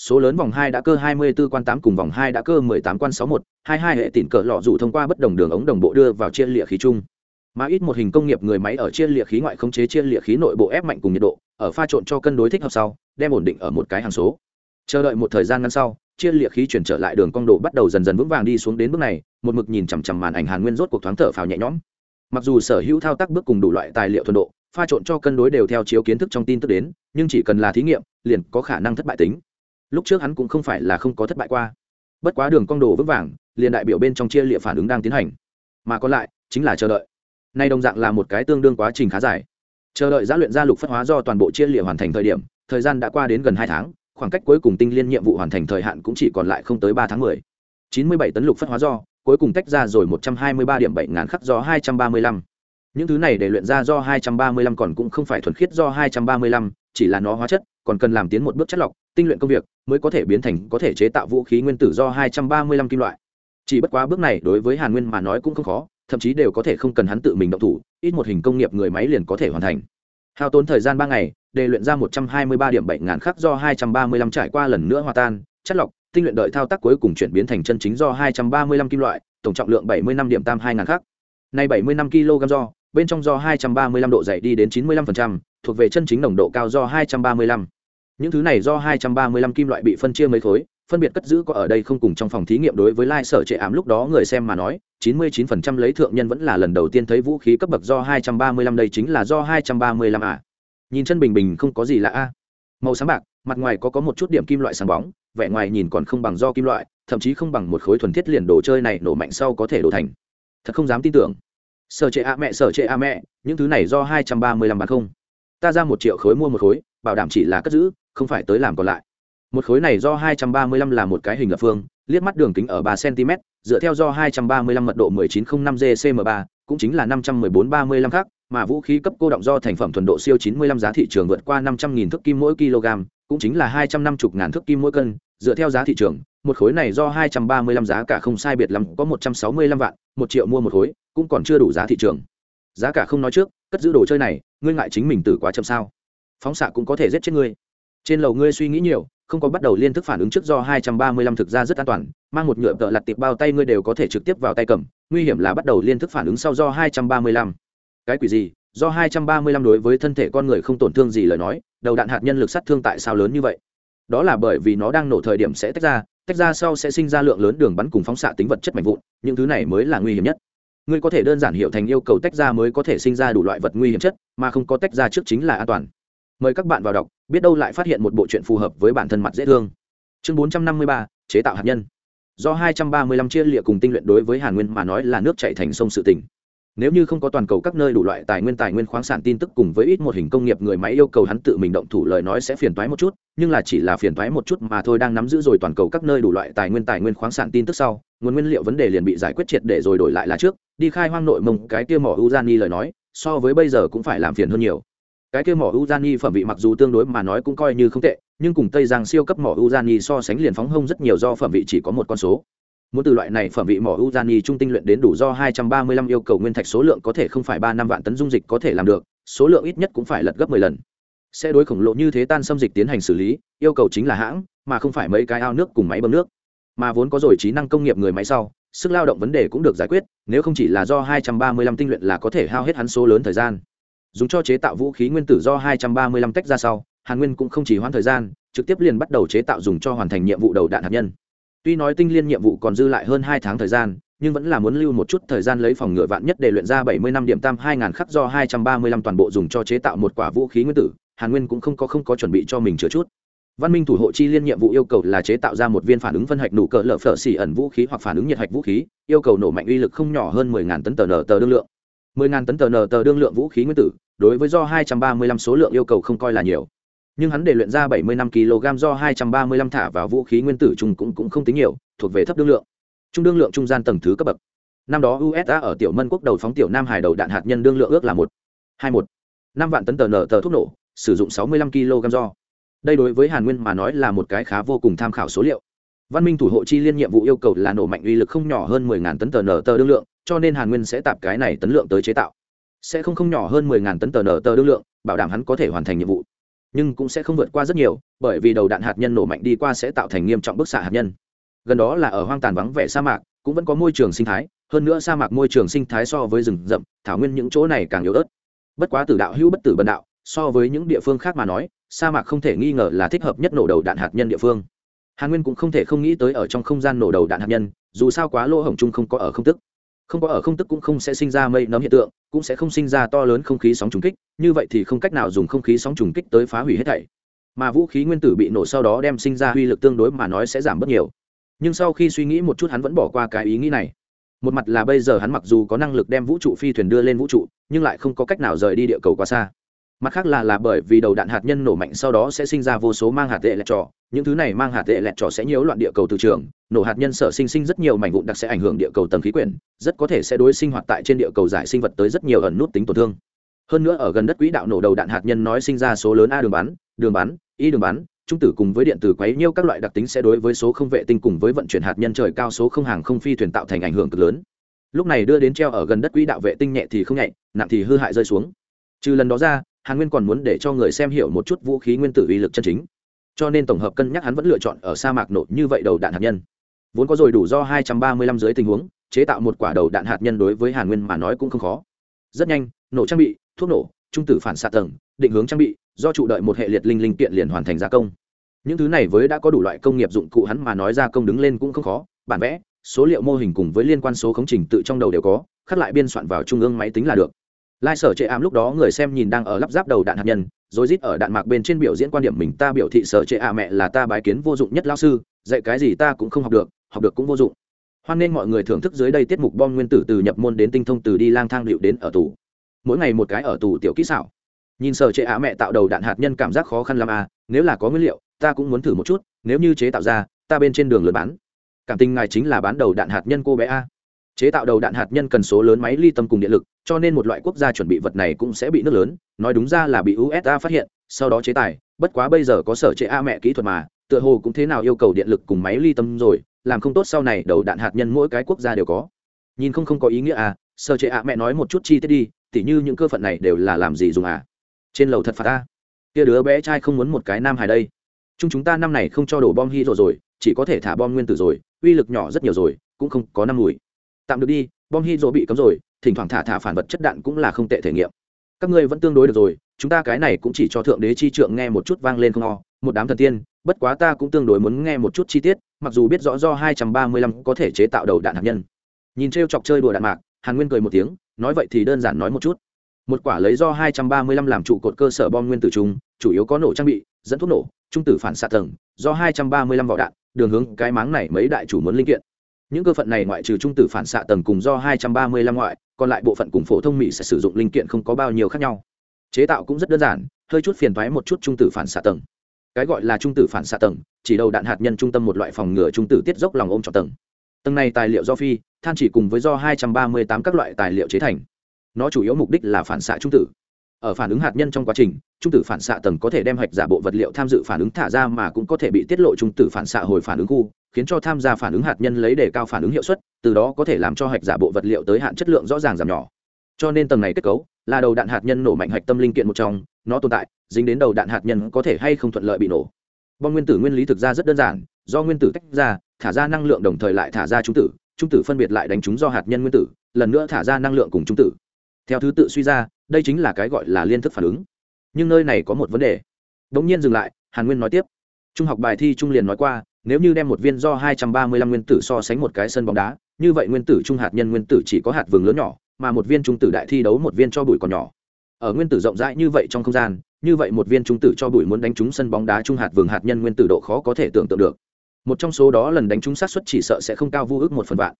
số lớn vòng hai đã cơ 24 quan 8 cùng vòng hai đã cơ 18 quan 61, 22 hệ tỉn cỡ lọ dù thông qua bất đồng đường ống đồng bộ đưa vào chia lịa khí chung. Mà ít một hình công nghiệp người máy ở chia lịa khí ngoại khống chế chia lịa khí nội bộ ép mạnh cùng nhiệt độ ở pha trộn cho cân đối thích hợp sau đem ổn định ở một cái hàng số. Chờ đợi một thời gian ngắn sau chia lịa khí chuyển trở lại đường cong độ bắt đầu dần dần vững vàng đi xuống đến bước này một mực nhìn chằm chằm màn ảnh hàn nguyên rốt cuộc thoáng thở phào nhẹ nhõm. Mặc dù sở hữu thao tác bước cùng đủ loại tài liệu thuần độ pha trộn cho cân đối đều theo chiếu kiến thức trong tin tức đến nhưng chỉ cần là thí nghiệm liền có khả năng thất bại tính lúc trước hắn cũng không phải là không có thất bại qua. Bất quá đường cong đồ vững vàng, liền đại biểu bên trong chia lịa phản ứng đang tiến hành. Mà còn lại, chính là chờ đợi. Nay đồng dạng là một cái tương đương quá trình khá dài. Chờ đợi giá luyện gia lục phất hóa do toàn bộ chia lịa hoàn thành thời điểm, thời gian đã qua đến gần hai tháng, khoảng cách cuối cùng tinh liên nhiệm vụ hoàn thành thời hạn cũng chỉ còn lại không tới ba tháng mười. Chín mươi bảy tấn lục phất hóa do, cuối cùng tách ra rồi một trăm hai mươi ba điểm bảy ngàn khắc do hai trăm ba mươi lăm. Những thứ này để luyện ra do hai trăm ba mươi lăm còn cũng không phải thuần khiết do hai trăm ba mươi lăm, chỉ là nó hóa chất, còn cần làm tiến một bước chất lọc tinh luyện công việc mới có thể biến thành có thể chế tạo vũ khí nguyên tử do 235 kim loại. Chỉ bất quá bước này đối với hàn nguyên mà nói cũng không khó thậm chí đều có thể không cần hắn tự mình động thủ ít một hình công nghiệp người máy liền có thể hoàn thành. Hao tốn thời gian ba ngày đề luyện ra 123 điểm bảy ngàn khắc do 235 trải qua lần nữa hòa tan chất lọc tinh luyện đợi thao tác cuối cùng chuyển biến thành chân chính do 235 kim loại tổng trọng lượng 75 điểm tam 2000 khắc. Nay 75 kg do bên trong do 235 độ dày đi đến 95%, thuộc về chân chính nồng độ cao do 235 những thứ này do 235 kim loại bị phân chia mấy khối, phân biệt cất giữ có ở đây không cùng trong phòng thí nghiệm đối với lai sở trệ ám lúc đó người xem mà nói 99% lấy thượng nhân vẫn là lần đầu tiên thấy vũ khí cấp bậc do 235 đây chính là do 235 à. Nhìn chân bình bình không có gì lạ a màu sáng bạc, mặt ngoài có có một chút điểm kim loại sáng bóng, vẻ ngoài nhìn còn không bằng do kim loại, thậm chí không bằng một khối thuần thiết liền đồ chơi này nổ mạnh sau có thể đổ thành. Thật không dám tin tưởng. Sở trệ a mẹ, sở trệ a mẹ, những thứ này do 235 bạc không? Ta ra một triệu khối mua một khối, bảo đảm chỉ là cất giữ không phải tới làm còn lại. Một khối này do 235 là một cái hình lập phương, liếc mắt đường kính ở 3 cm dựa theo do 235 mật độ 1905 gcm 3 cũng chính là 514-35 khác mà vũ khí cấp cô động do thành phẩm thuần độ siêu 95 giá thị trường vượt qua 500.000 thước kim mỗi kg, cũng chính là 250 ngàn thước kim mỗi cân. Dựa theo giá thị trường, một khối này do 235 giá cả không sai biệt lắm, có 165 vạn, một triệu mua một khối, cũng còn chưa đủ giá thị trường. Giá cả không nói trước, cất giữ đồ chơi này, ngươi ngại chính mình tử quá chậm sao? Phóng xạ cũng có thể giết chết ngươi trên lầu ngươi suy nghĩ nhiều, không có bắt đầu liên thức phản ứng trước do 235 thực ra rất an toàn, mang một nhựa tợ lặt tiệp bao tay ngươi đều có thể trực tiếp vào tay cầm, nguy hiểm là bắt đầu liên thức phản ứng sau do 235. cái quỷ gì? Do 235 đối với thân thể con người không tổn thương gì lời nói, đầu đạn hạt nhân lực sát thương tại sao lớn như vậy? Đó là bởi vì nó đang nổ thời điểm sẽ tách ra tách ra sau sẽ sinh ra lượng lớn đường bắn cùng phóng xạ tính vật chất mạnh vụn, những thứ này mới là nguy hiểm nhất. Ngươi có thể đơn giản hiểu thành yêu cầu tách ra mới có thể sinh ra đủ loại vật nguy hiểm chất, mà không có tách ra trước chính là an toàn mời các bạn vào đọc biết đâu lại phát hiện một bộ chuyện phù hợp với bản thân mặt dễ thương. Chương 453, chế tạo hạt nhân. Do 235 chia lịa cùng tinh luyện đối với hàn nguyên mà nói là nước chảy thành sông sự tỉnh nếu như không có toàn cầu các nơi đủ loại tài nguyên tài nguyên khoáng sản tin tức cùng với ít một hình công nghiệp người máy yêu cầu hắn tự mình động thủ lời nói sẽ phiền toái một chút nhưng là chỉ là phiền toái một chút mà thôi đang nắm giữ rồi toàn cầu các nơi đủ loại tài nguyên tài nguyên khoáng sản tin tức sau nguồn nguyên liệu vấn đề liền bị giải quyết triệt để rồi đổi lại là trước đi khai hoang nội mông cái kia mỏ uzani lời nói so với bây giờ cũng phải làm phiền hơn nhiều cái kia mỏ uzani phẩm vị mặc dù tương đối mà nói cũng coi như không tệ, nhưng cùng tây giang siêu cấp mỏ uzani so sánh liền phóng hông rất nhiều do phẩm vị chỉ có một con số. Muốn từ loại này phẩm vị mỏ uzani trung tinh luyện đến đủ do 235 yêu cầu nguyên thạch số lượng có thể không phải ba năm vạn tấn dung dịch có thể làm được, số lượng ít nhất cũng phải lật gấp 10 lần. Sẽ đối khổng lồ như thế tan xâm dịch tiến hành xử lý, yêu cầu chính là hãng, mà không phải mấy cái ao nước cùng máy bơm nước. Mà vốn có rồi trí năng công nghiệp người máy sau, sức lao động vấn đề cũng được giải quyết, nếu không chỉ là do 235 tinh luyện là có thể hao hết hắn số lớn thời gian dùng cho chế tạo vũ khí nguyên tử do 235 tách ra sau, hàn nguyên cũng không chỉ hoãn thời gian, trực tiếp liền bắt đầu chế tạo dùng cho hoàn thành nhiệm vụ đầu đạn hạt nhân. Tuy nói tinh liên nhiệm vụ còn dư lại hơn hai tháng thời gian, nhưng vẫn là muốn lưu một chút thời gian lấy phòng ngựa vạn nhất để luyện ra 70 năm điểm tam 2000 khắc do 235 toàn bộ dùng cho chế tạo một quả vũ khí nguyên tử, hàn nguyên cũng không có không có chuẩn bị cho mình chữa chút. Văn minh thủ hộ chi liên nhiệm vụ yêu cầu là chế tạo ra một viên phản ứng phân hạch nổ cỡ lở phở xỉ ẩn vũ khí hoặc phản ứng nhiệt hạch vũ khí, yêu cầu nổ mạnh uy lực không nhỏ hơn 10.000 tấn tờ nở tờ đương lượng. 10 ngàn tấn tờ nờ tờ đương lượng vũ khí nguyên tử, đối với do 235 số lượng yêu cầu không coi là nhiều. Nhưng hắn để luyện ra 75 kg do 235 thả vào vũ khí nguyên tử chung cũng cũng không tính nhiều, thuộc về thấp đương lượng. Trung đương lượng trung gian tầng thứ cấp bậc. Năm đó usa ở tiểu mân quốc đầu phóng tiểu nam hải đầu đạn hạt nhân đương lượng ước là một, hai một. Năm vạn tấn tờ nở tờ thuốc nổ, sử dụng 65 kg do. Đây đối với hàn nguyên mà nói là một cái khá vô cùng tham khảo số liệu. Văn minh thủ hộ chi liên nhiệm vụ yêu cầu là nổ mạnh uy lực không nhỏ hơn 10 ngàn tấn tờ nở tờ đương lượng cho nên hàn nguyên sẽ tạp cái này tấn lượng tới chế tạo. Sẽ không không nhỏ hơn 10.000 tấn tờ nở tờ đương lượng, bảo đảm hắn có thể hoàn thành nhiệm vụ. Nhưng cũng sẽ không vượt qua rất nhiều, bởi vì đầu đạn hạt nhân nổ mạnh đi qua sẽ tạo thành nghiêm trọng bức xạ hạt nhân. Gần đó là ở hoang tàn vắng vẻ sa mạc, cũng vẫn có môi trường sinh thái, hơn nữa sa mạc môi trường sinh thái so với rừng rậm, thảo nguyên những chỗ này càng yếu ớt. Bất quá tử đạo hữu bất tử bần đạo, so với những địa phương khác mà nói, sa mạc không thể nghi ngờ là thích hợp nhất nổ đầu đạn hạt nhân địa phương. Hàn nguyên cũng không thể không nghĩ tới ở trong không gian nổ đầu đạn hạt nhân, dù sao quá lỗ hổng chung không có ở không tức không có ở không tức cũng không sẽ sinh ra mây nấm hiện tượng, cũng sẽ không sinh ra to lớn không khí sóng trùng kích, như vậy thì không cách nào dùng không khí sóng trùng kích tới phá hủy hết thảy. Mà vũ khí nguyên tử bị nổ sau đó đem sinh ra uy lực tương đối mà nói sẽ giảm bớt nhiều. Nhưng sau khi suy nghĩ một chút hắn vẫn bỏ qua cái ý nghĩ này. Một mặt là bây giờ hắn mặc dù có năng lực đem vũ trụ phi thuyền đưa lên vũ trụ, nhưng lại không có cách nào rời đi địa cầu quá xa mặt khác là là bởi vì đầu đạn hạt nhân nổ mạnh sau đó sẽ sinh ra vô số mang hạt tệ lẹt trò. Những thứ này mang hạt tệ lẹt trò sẽ nhiễu loạn địa cầu từ trường. Nổ hạt nhân sở sinh sinh rất nhiều mảnh vụn đặc sẽ ảnh hưởng địa cầu tầng khí quyển, rất có thể sẽ đối sinh hoạt tại trên địa cầu giải sinh vật tới rất nhiều ẩn nút tính tổn thương. Hơn nữa ở gần đất quỹ đạo nổ đầu đạn hạt nhân nói sinh ra số lớn a đường bắn đường bắn, y đường bắn, trung tử cùng với điện tử quấy nhiêu các loại đặc tính sẽ đối với số không vệ tinh cùng với vận chuyển hạt nhân trời cao số không hàng không phi thuyền tạo thành ảnh hưởng cực lớn. Lúc này đưa đến treo ở gần đất quỹ đạo vệ tinh nhẹ thì không nhẹ, nặng thì hư hại rơi xuống. Trừ lần đó ra hàn nguyên còn muốn để cho người xem hiểu một chút vũ khí nguyên tử uy lực chân chính. Cho nên tổng hợp cân nhắc hắn vẫn lựa chọn ở sa mạc nổ như vậy đầu đạn hạt nhân. Vốn có rồi đủ do 235 dưới tình huống, chế tạo một quả đầu đạn hạt nhân đối với hàn nguyên mà nói cũng không khó. Rất nhanh, nổ trang bị, thuốc nổ, trung tử phản xạ tầng, định hướng trang bị, do trụ đợi một hệ liệt linh linh kiện liền hoàn thành gia công. Những thứ này với đã có đủ loại công nghiệp dụng cụ hắn mà nói gia công đứng lên cũng không khó, bản vẽ, số liệu mô hình cùng với liên quan số khống trình tự trong đầu đều có, khắc lại biên soạn vào trung ương máy tính là được lai sở trệ ảm lúc đó người xem nhìn đang ở lắp ráp đầu đạn hạt nhân, rồi rít ở đạn mạc bên trên biểu diễn quan điểm mình ta biểu thị sở trệ ạ mẹ là ta bái kiến vô dụng nhất lao sư, dạy cái gì ta cũng không học được học được cũng vô dụng. Hoan nên mọi người thưởng thức dưới đây tiết mục bom nguyên tử từ nhập môn đến tinh thông từ đi lang thang điệu đến ở tù. Mỗi ngày một cái ở tù tiểu kỹ xảo. Nhìn sở trệ ạ mẹ tạo đầu đạn hạt nhân cảm giác khó khăn làm à nếu là có nguyên liệu, ta cũng muốn thử một chút, nếu như chế tạo ra, ta bên trên đường lượt bán. Cảm tình ngài chính là bán đầu đạn hạt nhân cô bé a chế tạo đầu đạn hạt nhân cần số lớn máy ly tâm cùng điện lực, cho nên một loại quốc gia chuẩn bị vật này cũng sẽ bị nước lớn, nói đúng ra là bị usa phát hiện, sau đó chế tài, bất quá bây giờ có sở chế a mẹ kỹ thuật mà, tựa hồ cũng thế nào yêu cầu điện lực cùng máy ly tâm rồi, làm không tốt sau này đầu đạn hạt nhân mỗi cái quốc gia đều có. Nhìn không không có ý nghĩa à sở chế a mẹ nói một chút chi tiết đi, tỉ như những cơ phận này đều là làm gì dùng à? Trên lầu thật phạt ta. Kia đứa bé trai không muốn một cái nam hài đây. Chung chúng ta năm này không cho đổ bom hy rồi rồi, chỉ có thể thả bom nguyên tử rồi, uy lực nhỏ rất nhiều rồi, cũng không có năm mùi tạm được đi, bom hy bị cấm rồi, thỉnh thoảng thả thả phản vật chất đạn cũng là không tệ thể nghiệm. Các ngươi vẫn tương đối được rồi, chúng ta cái này cũng chỉ cho thượng đế chi trượng nghe một chút vang lên không o, một đám thần tiên, bất quá ta cũng tương đối muốn nghe một chút chi tiết, mặc dù biết rõ do hai trăm ba mươi lăm có thể chế tạo đầu đạn hạt nhân. Nhìn t chọc chơi đùa đạn mạc, hàn nguyên cười một tiếng, nói vậy thì đơn giản nói một chút. Một quả lấy do 235 làm trụ cột cơ sở bom nguyên tử trùng, chủ yếu có nổ trang bị, dẫn thuốc nổ, trung tử phản xạ tầng, do 235 vỏ đạn, đường hướng cái máng này mấy đại chủ muốn linh kiện những cơ phận này ngoại trừ trung tử phản xạ tầng cùng do 235 ngoại, còn lại bộ phận cùng phổ thông mỹ sẽ sử dụng linh kiện không có bao nhiêu khác nhau. Chế tạo cũng rất đơn giản, hơi chút phiền thoái một chút trung tử phản xạ tầng. Cái gọi là trung tử phản xạ tầng, chỉ đầu đạn hạt nhân trung tâm một loại phòng ngừa trung tử tiết dốc lòng ôm trọn tầng. Tầng này tài liệu do phi, than chỉ cùng với do 238 các loại tài liệu chế thành. Nó chủ yếu mục đích là phản xạ trung tử. Ở phản ứng hạt nhân trong quá trình, trung tử phản xạ tầng có thể đem hạch giả bộ vật liệu tham dự phản ứng thả ra mà cũng có thể bị tiết lộ trung tử phản xạ hồi phản ứng khu khiến cho tham gia phản ứng hạt nhân lấy đề cao phản ứng hiệu suất, từ đó có thể làm cho hạch giả bộ vật liệu tới hạn chất lượng rõ ràng giảm nhỏ. Cho nên tầng này kết cấu là đầu đạn hạt nhân nổ mạnh hạch tâm linh kiện một trong, nó tồn tại, dính đến đầu đạn hạt nhân có thể hay không thuận lợi bị nổ. Bom nguyên tử nguyên lý thực ra rất đơn giản, do nguyên tử tách ra, thả ra năng lượng đồng thời lại thả ra trung tử trung tử phân biệt lại đánh chúng do hạt nhân nguyên tử, lần nữa thả ra năng lượng cùng trung tử. Theo thứ tự suy ra, đây chính là cái gọi là liên thức phản ứng. Nhưng nơi này có một vấn đề. Đ ỗ n g nhiên dừng lại, hàn nguyên nói tiếp. Trung học bài thi trung liền nói qua nếu như đem một viên do hai trăm ba mươi lăm nguyên tử so sánh một cái sân bóng đá, như vậy nguyên tử trung hạt nhân nguyên tử chỉ có hạt vừng lớn nhỏ, mà một viên trung tử đại thi đấu một viên cho bụi còn nhỏ. Ở nguyên tử rộng rãi như vậy trong không gian, như vậy một viên trung tử cho bụi muốn đánh trúng sân bóng đá trung hạt vừng hạt nhân nguyên tử độ khó có thể tưởng tượng được. Một trong số đó lần đánh trúng xác suất chỉ sợ sẽ không cao vô ước một phần vạn.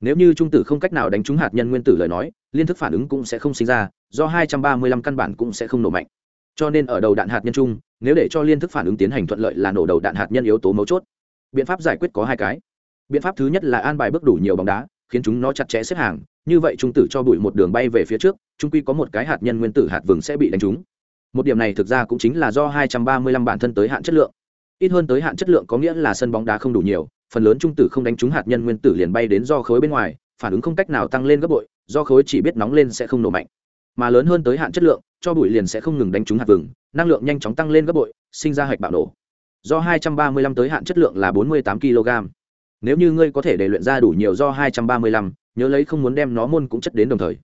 Nếu như trung tử không cách nào đánh trúng hạt nhân nguyên tử lời nói, liên thức phản ứng cũng sẽ không sinh ra, do 235 căn bản cũng sẽ không nổ mạnh. Cho nên ở đầu đạn hạt nhân chung nếu để cho liên thức phản ứng tiến hành thuận lợi là nổ đầu đạn hạt nhân yếu tố mấu chốt biện pháp giải quyết có hai cái. Biện pháp thứ nhất là an bài bước đủ nhiều bóng đá, khiến chúng nó chặt chẽ xếp hàng, như vậy trung tử cho bụi một đường bay về phía trước, trung quy có một cái hạt nhân nguyên tử hạt vừng sẽ bị đánh trúng. Một điểm này thực ra cũng chính là do 235 bản thân tới hạn chất lượng. Ít hơn tới hạn chất lượng có nghĩa là sân bóng đá không đủ nhiều, phần lớn trung tử không đánh trúng hạt nhân nguyên tử liền bay đến do khối bên ngoài, phản ứng không cách nào tăng lên gấp bội, do khối chỉ biết nóng lên sẽ không nổ mạnh. Mà lớn hơn tới hạn chất lượng, cho bụi liền sẽ không ngừng đánh trúng hạt vừng, năng lượng nhanh chóng tăng lên gấp bội, sinh ra hạch bạo nổ do 235 tới hạn chất lượng là 48 kg. Nếu như ngươi có thể để luyện ra đủ nhiều do 235, nhớ lấy không muốn đem nó môn cũng chất đến đồng thời.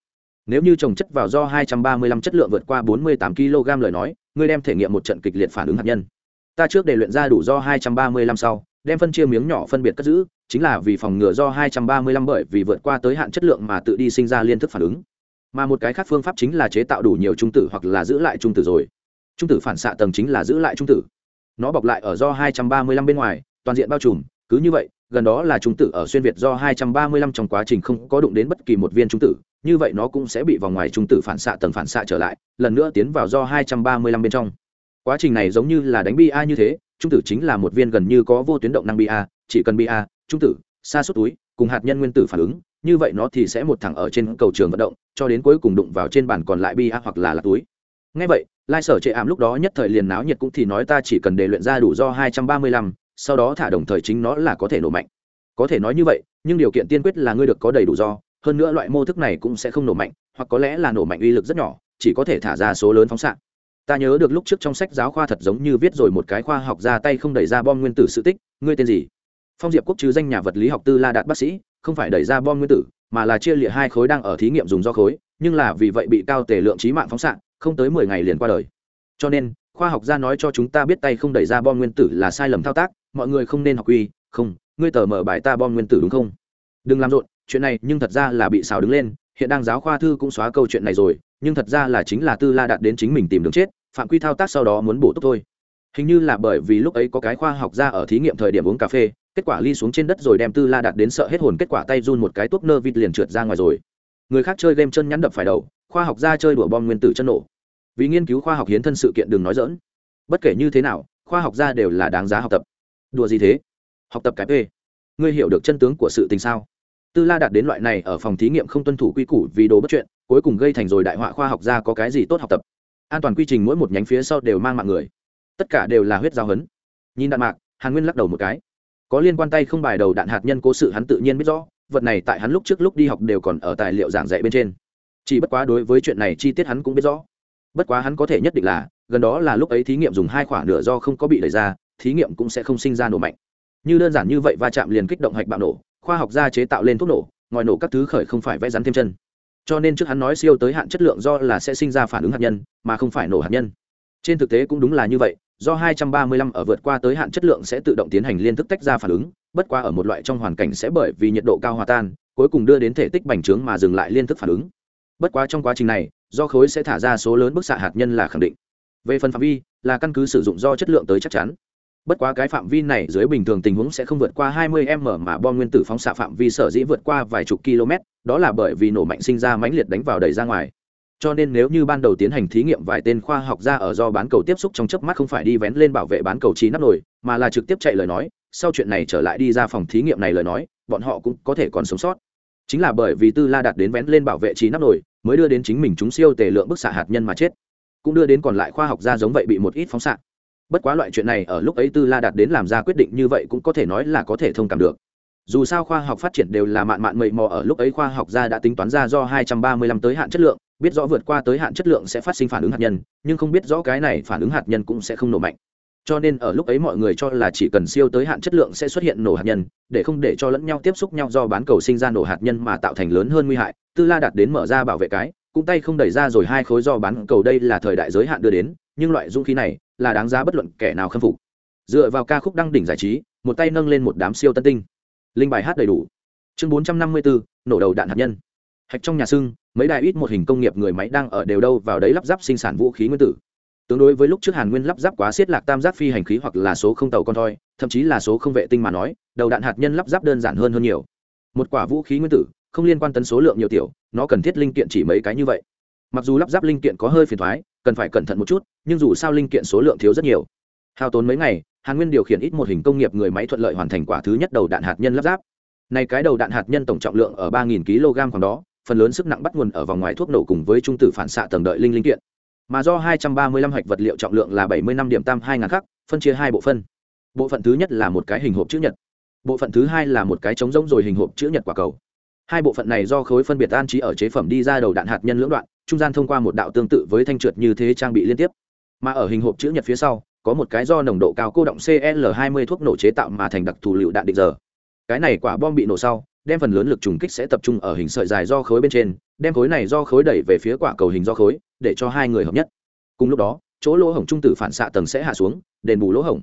Nếu như trồng chất vào do 235 chất lượng vượt qua 48 kg lời nói ngươi đem thể nghiệm một trận kịch liệt phản ứng hạt nhân. Ta trước để luyện ra đủ do 235 sau đem phân chia miếng nhỏ phân biệt cất giữ chính là vì phòng ngừa do 235 bởi vì vượt qua tới hạn chất lượng mà tự đi sinh ra liên thức phản ứng. Mà một cái khác phương pháp chính là chế tạo đủ nhiều trung tử hoặc là giữ lại trung tử rồi. Trung tử phản xạ tầng chính là giữ lại trung tử nó bọc lại ở do 235 bên ngoài, toàn diện bao trùm, cứ như vậy, gần đó là trung tử ở xuyên việt do 235 trong quá trình không có đụng đến bất kỳ một viên trung tử, như vậy nó cũng sẽ bị vòng ngoài trung tử phản xạ tầng phản xạ trở lại, lần nữa tiến vào do 235 bên trong. Quá trình này giống như là đánh bi a như thế, trung tử chính là một viên gần như có vô tuyến động năng bi a, chỉ cần bi a, trung tử, xa suốt túi, cùng hạt nhân nguyên tử phản ứng, như vậy nó thì sẽ một thẳng ở trên cầu trường vận động, cho đến cuối cùng đụng vào trên bàn còn lại bi a hoặc là là túi. Ngay vậy lai sở chệ ảm lúc đó nhất thời liền náo nhiệt cũng thì nói ta chỉ cần để luyện ra đủ do hai trăm ba mươi lăm, sau đó thả đồng thời chính nó là có thể nổ mạnh. Có thể nói như vậy, nhưng điều kiện tiên quyết là ngươi được có đầy đủ do, hơn nữa loại mô thức này cũng sẽ không nổ mạnh, hoặc có lẽ là nổ mạnh uy lực rất nhỏ, chỉ có thể thả ra số lớn phóng xạ. Ta nhớ được lúc trước trong sách giáo khoa thật giống như viết rồi một cái khoa học ra tay không đẩy ra bom nguyên tử sự tích, ngươi tên gì? Phong diệp quốc chứ danh nhà vật lý học tư la đạt bác sĩ, không phải đẩy ra bom nguyên tử, mà là chia lịa hai khối đang ở thí nghiệm dùng do khối, nhưng là vì vậy bị cao tề lượng trí mạng phóng xạ không tới mười ngày liền qua đời. Cho nên, khoa học gia nói cho chúng ta biết tay không đẩy ra bom nguyên tử là sai lầm thao tác, mọi người không nên học quy, không, ngươi tờ mở bài ta bom nguyên tử đúng không? Đừng làm rộn, chuyện này nhưng thật ra là bị xào đứng lên, hiện đang giáo khoa thư cũng xóa câu chuyện này rồi, nhưng thật ra là chính là tư la đạt đến chính mình tìm đường chết, phạm quy thao tác sau đó muốn bổ túc thôi. Hình như là bởi vì lúc ấy có cái khoa học ra ở thí nghiệm thời điểm uống cà phê, kết quả ly xuống trên đất rồi đem tư la đạt đến sợ hết hồn, kết quả tay run một cái tuốc nơ vịt liền trượt ra ngoài rồi. Người khác chơi game chân nhắn đập phải đầu, khoa học ra chơi đùa bom nguyên tử chân nổ vì nghiên cứu khoa học hiến thân sự kiện đừng nói dỡn. Bất kể như thế nào, khoa học gia đều là đáng giá học tập. Đùa gì thế? Học tập cái p ngươi hiểu được chân tướng của sự tình sao? Tư la đạt đến loại này ở phòng thí nghiệm không tuân thủ quy củ vì đồ bất chuyện, cuối cùng gây thành rồi đại họa khoa học ra có cái gì tốt học tập. An toàn quy trình mỗi một nhánh phía sau đều mang mạng người. Tất cả đều là huyết giao hấn. Nhìn đạn mạc, hàn nguyên lắc đầu một cái. Có liên quan tay không bài đầu đạn hạt nhân cố sự hắn tự nhiên biết rõ, vật này tại hắn lúc trước lúc đi học đều còn ở tài liệu giảng dạy bên trên. Chỉ bất quá đối với chuyện này chi tiết hắn cũng biết rõ bất quá hắn có thể nhất định là, gần đó là lúc ấy thí nghiệm dùng hai khoản nửa do không có bị đẩy ra, thí nghiệm cũng sẽ không sinh ra nổ mạnh. Như đơn giản như vậy va chạm liền kích động hạch bạo nổ, khoa học gia chế tạo lên thuốc nổ, ngòi nổ các thứ khởi không phải vẽ rắn thêm chân. Cho nên trước hắn nói siêu tới hạn chất lượng do là sẽ sinh ra phản ứng hạt nhân, mà không phải nổ hạt nhân. Trên thực tế cũng đúng là như vậy, do 235 ở vượt qua tới hạn chất lượng sẽ tự động tiến hành liên thức tách ra phản ứng, bất qua ở một loại trong hoàn cảnh sẽ bởi vì nhiệt độ cao hòa tan, cuối cùng đưa đến thể tích bành trướng mà dừng lại liên thức phản ứng. Bất quá trong quá trình này do khối sẽ thả ra số lớn bức xạ hạt nhân là khẳng định. Về phần phạm vi, là căn cứ sử dụng do chất lượng tới chắc chắn. Bất quá cái phạm vi này dưới bình thường tình huống sẽ không vượt qua 20 m mà bom nguyên tử phóng xạ phạm vi sở dĩ vượt qua vài chục km, đó là bởi vì nổ mạnh sinh ra mãnh liệt đánh vào đầy ra ngoài. Cho nên nếu như ban đầu tiến hành thí nghiệm vài tên khoa học gia ở do bán cầu tiếp xúc trong chớp mắt không phải đi vén lên bảo vệ bán cầu trí nắp nổi mà là trực tiếp chạy lời nói, sau chuyện này trở lại đi ra phòng thí nghiệm này lời nói, bọn họ cũng có thể còn sống sót. Chính là bởi vì tư la đạt đến vén lên bảo vệ trí nắp nổi mới đưa đến chính mình chúng siêu tề lượng bức xạ hạt nhân mà chết. Cũng đưa đến còn lại khoa học gia giống vậy bị một ít phóng xạ. Bất quá loại chuyện này ở lúc ấy tư la đạt đến làm ra quyết định như vậy cũng có thể nói là có thể thông cảm được. Dù sao khoa học phát triển đều là mạn mạn mầy mò ở lúc ấy khoa học gia đã tính toán ra do 235 tới hạn chất lượng, biết rõ vượt qua tới hạn chất lượng sẽ phát sinh phản ứng hạt nhân, nhưng không biết rõ cái này phản ứng hạt nhân cũng sẽ không nổ mạnh cho nên ở lúc ấy mọi người cho là chỉ cần siêu tới hạn chất lượng sẽ xuất hiện nổ hạt nhân, để không để cho lẫn nhau tiếp xúc nhau do bán cầu sinh ra nổ hạt nhân mà tạo thành lớn hơn nguy hại, tư la đạt đến mở ra bảo vệ cái, cũng tay không đẩy ra rồi hai khối do bán cầu đây là thời đại giới hạn đưa đến, nhưng loại dũng khí này là đáng giá bất luận kẻ nào khâm phục. Dựa vào ca khúc đăng đỉnh giải trí, một tay nâng lên một đám siêu tân tinh. Linh bài hát đầy đủ. Chương bốn trăm năm mươi bốn nổ đầu đạn hạt nhân. Hạch trong nhà xưng mấy đài ít một hình công nghiệp người máy đang ở đều đâu vào đấy lắp ráp sinh sản vũ khí nguyên tử tương đối với lúc trước hàn nguyên lắp ráp quá xiết lạc tam giác phi hành khí hoặc là số không tàu con thoi, thậm chí là số không vệ tinh mà nói, đầu đạn hạt nhân lắp ráp đơn giản hơn hơn nhiều. Một quả vũ khí nguyên tử, không liên quan tấn số lượng nhiều tiểu, nó cần thiết linh kiện chỉ mấy cái như vậy. Mặc dù lắp ráp linh kiện có hơi phiền thoái, cần phải cẩn thận một chút, nhưng dù sao linh kiện số lượng thiếu rất nhiều. Hao tốn mấy ngày, hàn nguyên điều khiển ít một hình công nghiệp người máy thuận lợi hoàn thành quả thứ nhất đầu đạn hạt nhân lắp ráp. Này cái đầu đạn hạt nhân tổng trọng lượng ở ba kg khoảng đó, phần lớn sức nặng bắt nguồn ở vòng ngoài thuốc nổ cùng với trung tử phản xạ tầng đợi linh linh kiện mà do 235 hạch vật liệu trọng lượng là 75 điểm tam hai ngàn khắc, phân chia hai bộ phân. Bộ phận thứ nhất là một cái hình hộp chữ nhật, bộ phận thứ hai là một cái trống rỗng rồi hình hộp chữ nhật quả cầu. Hai bộ phận này do khối phân biệt an trí ở chế phẩm đi ra đầu đạn hạt nhân lưỡng đoạn, trung gian thông qua một đạo tương tự với thanh trượt như thế trang bị liên tiếp. Mà ở hình hộp chữ nhật phía sau, có một cái do nồng độ cao cô động cl 20 thuốc nổ chế tạo mà thành đặc thù liệu đạn định giờ. Cái này quả bom bị nổ sau đem phần lớn lực trùng kích sẽ tập trung ở hình sợi dài do khối bên trên, đem khối này do khối đẩy về phía quả cầu hình do khối, để cho hai người hợp nhất. Cùng lúc đó, chỗ lỗ hổng trung tử phản xạ tầng sẽ hạ xuống, đền bù lỗ hổng.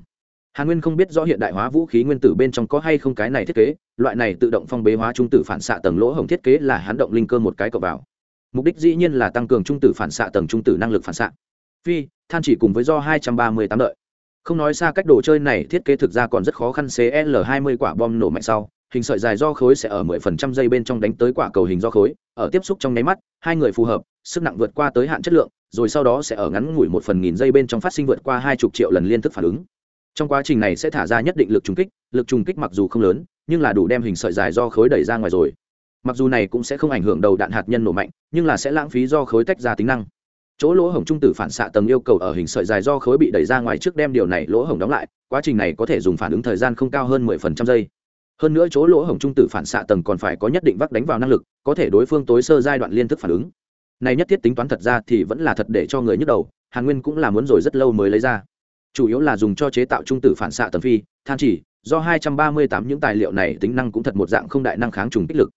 Hàn nguyên không biết rõ hiện đại hóa vũ khí nguyên tử bên trong có hay không cái này thiết kế, loại này tự động phong bế hóa trung tử phản xạ tầng lỗ hổng thiết kế là hắn động linh cơ một cái cọ vào. Mục đích dĩ nhiên là tăng cường trung tử phản xạ tầng trung tử năng lực phản xạ. Phi, than chỉ cùng với do hai trăm ba mươi tám đợi. Không nói xa cách đồ chơi này thiết kế thực ra còn rất khó khăn cl 20 quả bom nổ mạnh sau hình sợi dài do khối sẽ ở 10% giây bên trong đánh tới quả cầu hình do khối, ở tiếp xúc trong nháy mắt, hai người phù hợp, sức nặng vượt qua tới hạn chất lượng, rồi sau đó sẽ ở ngắn ngủi một phần nghìn giây bên trong phát sinh vượt qua hai chục triệu lần liên thức phản ứng. Trong quá trình này sẽ thả ra nhất định lực trùng kích, lực trùng kích mặc dù không lớn, nhưng là đủ đem hình sợi dài do khối đẩy ra ngoài rồi. Mặc dù này cũng sẽ không ảnh hưởng đầu đạn hạt nhân nổ mạnh, nhưng là sẽ lãng phí do khối tách ra tính năng. Chỗ lỗ hổng trung tử phản xạ tầng yêu cầu ở hình sợi dài do khối bị đẩy ra ngoài trước đem điều này lỗ hổng đóng lại, quá trình này có thể dùng phản ứng thời gian không cao hơn 10% giây hơn nữa chỗ lỗ hổng trung tử phản xạ tầng còn phải có nhất định vắc đánh vào năng lực, có thể đối phương tối sơ giai đoạn liên thức phản ứng. Này nhất thiết tính toán thật ra thì vẫn là thật để cho người nhức đầu, hàn nguyên cũng là muốn rồi rất lâu mới lấy ra. Chủ yếu là dùng cho chế tạo trung tử phản xạ tầng phi, than chỉ, do 238 những tài liệu này tính năng cũng thật một dạng không đại năng kháng trùng kích lực.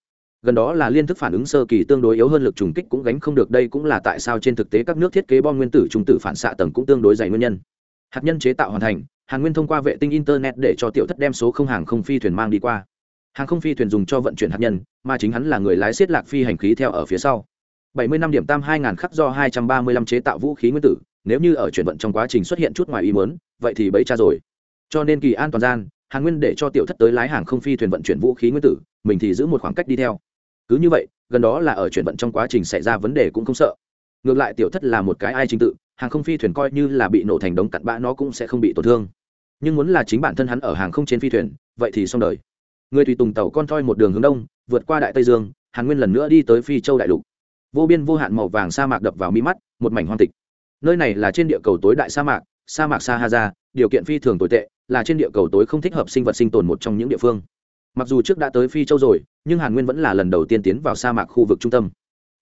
Gần đó là liên thức phản ứng sơ kỳ tương đối yếu hơn lực trùng kích cũng gánh không được, đây cũng là tại sao trên thực tế các nước thiết kế bom nguyên tử trung tử phản xạ tầng cũng tương đối dày nguyên nhân hạt nhân chế tạo hoàn thành, hàn nguyên thông qua vệ tinh internet để cho tiểu thất đem số không hàng không phi thuyền mang đi qua. Hàng không phi thuyền dùng cho vận chuyển hạt nhân, mà chính hắn là người lái xiết lạc phi hành khí theo ở phía sau. 70 năm điểm tam 2000 khắc do 235 chế tạo vũ khí nguyên tử, nếu như ở chuyển vận trong quá trình xuất hiện chút ngoài ý muốn, vậy thì bấy cha rồi. Cho nên kỳ an toàn gian, hàn nguyên để cho tiểu thất tới lái hàng không phi thuyền vận chuyển vũ khí nguyên tử, mình thì giữ một khoảng cách đi theo. Cứ như vậy, gần đó là ở chuyển vận trong quá trình xảy ra vấn đề cũng không sợ ngược lại tiểu thất là một cái ai trình tự, hàng không phi thuyền coi như là bị nổ thành đống cặn bã nó cũng sẽ không bị tổn thương. Nhưng muốn là chính bản thân hắn ở hàng không trên phi thuyền, vậy thì xong đời. Người tùy tùng tàu con thoi một đường hướng đông, vượt qua đại tây dương, hàn nguyên lần nữa đi tới phi châu đại lục. Vô biên vô hạn màu vàng sa mạc đập vào mi mắt, một mảnh hoang tịch. Nơi này là trên địa cầu tối đại sa mạc sa mạc sahara điều kiện phi thường tồi tệ, là trên địa cầu tối không thích hợp sinh vật sinh tồn một trong những địa phương. Mặc dù trước đã tới phi châu rồi, nhưng hàn nguyên vẫn là lần đầu tiên tiến vào sa mạc khu vực trung tâm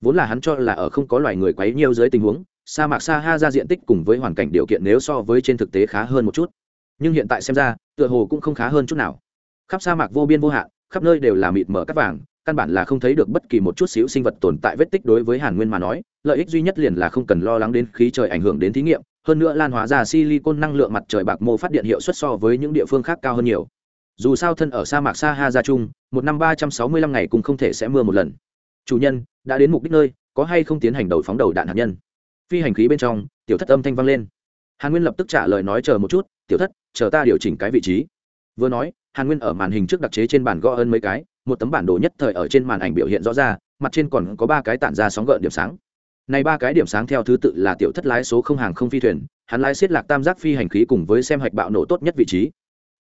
vốn là hắn cho là ở không có loài người quấy nhiều dưới tình huống, sa mạc Sa Ha ra diện tích cùng với hoàn cảnh điều kiện nếu so với trên thực tế khá hơn một chút. Nhưng hiện tại xem ra, tựa hồ cũng không khá hơn chút nào. Khắp sa mạc vô biên vô hạn, khắp nơi đều là mịt mở cắt vàng, căn bản là không thấy được bất kỳ một chút xíu sinh vật tồn tại vết tích đối với hàn nguyên mà nói, lợi ích duy nhất liền là không cần lo lắng đến khí trời ảnh hưởng đến thí nghiệm, hơn nữa lan hóa ra silicon năng lượng mặt trời bạc mô phát điện hiệu suất so với những địa phương khác cao hơn nhiều. Dù sao thân ở sa mạc Sa Ha chung, một năm ba trăm sáu mươi lăm ngày cũng không thể sẽ mưa một lần chủ nhân, đã đến mục đích nơi, có hay không tiến hành đầu phóng đầu đạn hạt nhân? Phi hành khí bên trong, tiểu thất âm thanh vang lên. Hàn nguyên lập tức trả lời nói chờ một chút, tiểu thất, chờ ta điều chỉnh cái vị trí. Vừa nói, hàn nguyên ở màn hình trước đặc chế trên bàn gõ ơn mấy cái, một tấm bản đồ nhất thời ở trên màn ảnh biểu hiện rõ ra, mặt trên còn có ba cái tản ra sóng gợn điểm sáng. Này ba cái điểm sáng theo thứ tự là tiểu thất lái số không hàng không phi thuyền, hắn lái xiết lạc tam giác phi hành khí cùng với xem hạch bạo nổ tốt nhất vị trí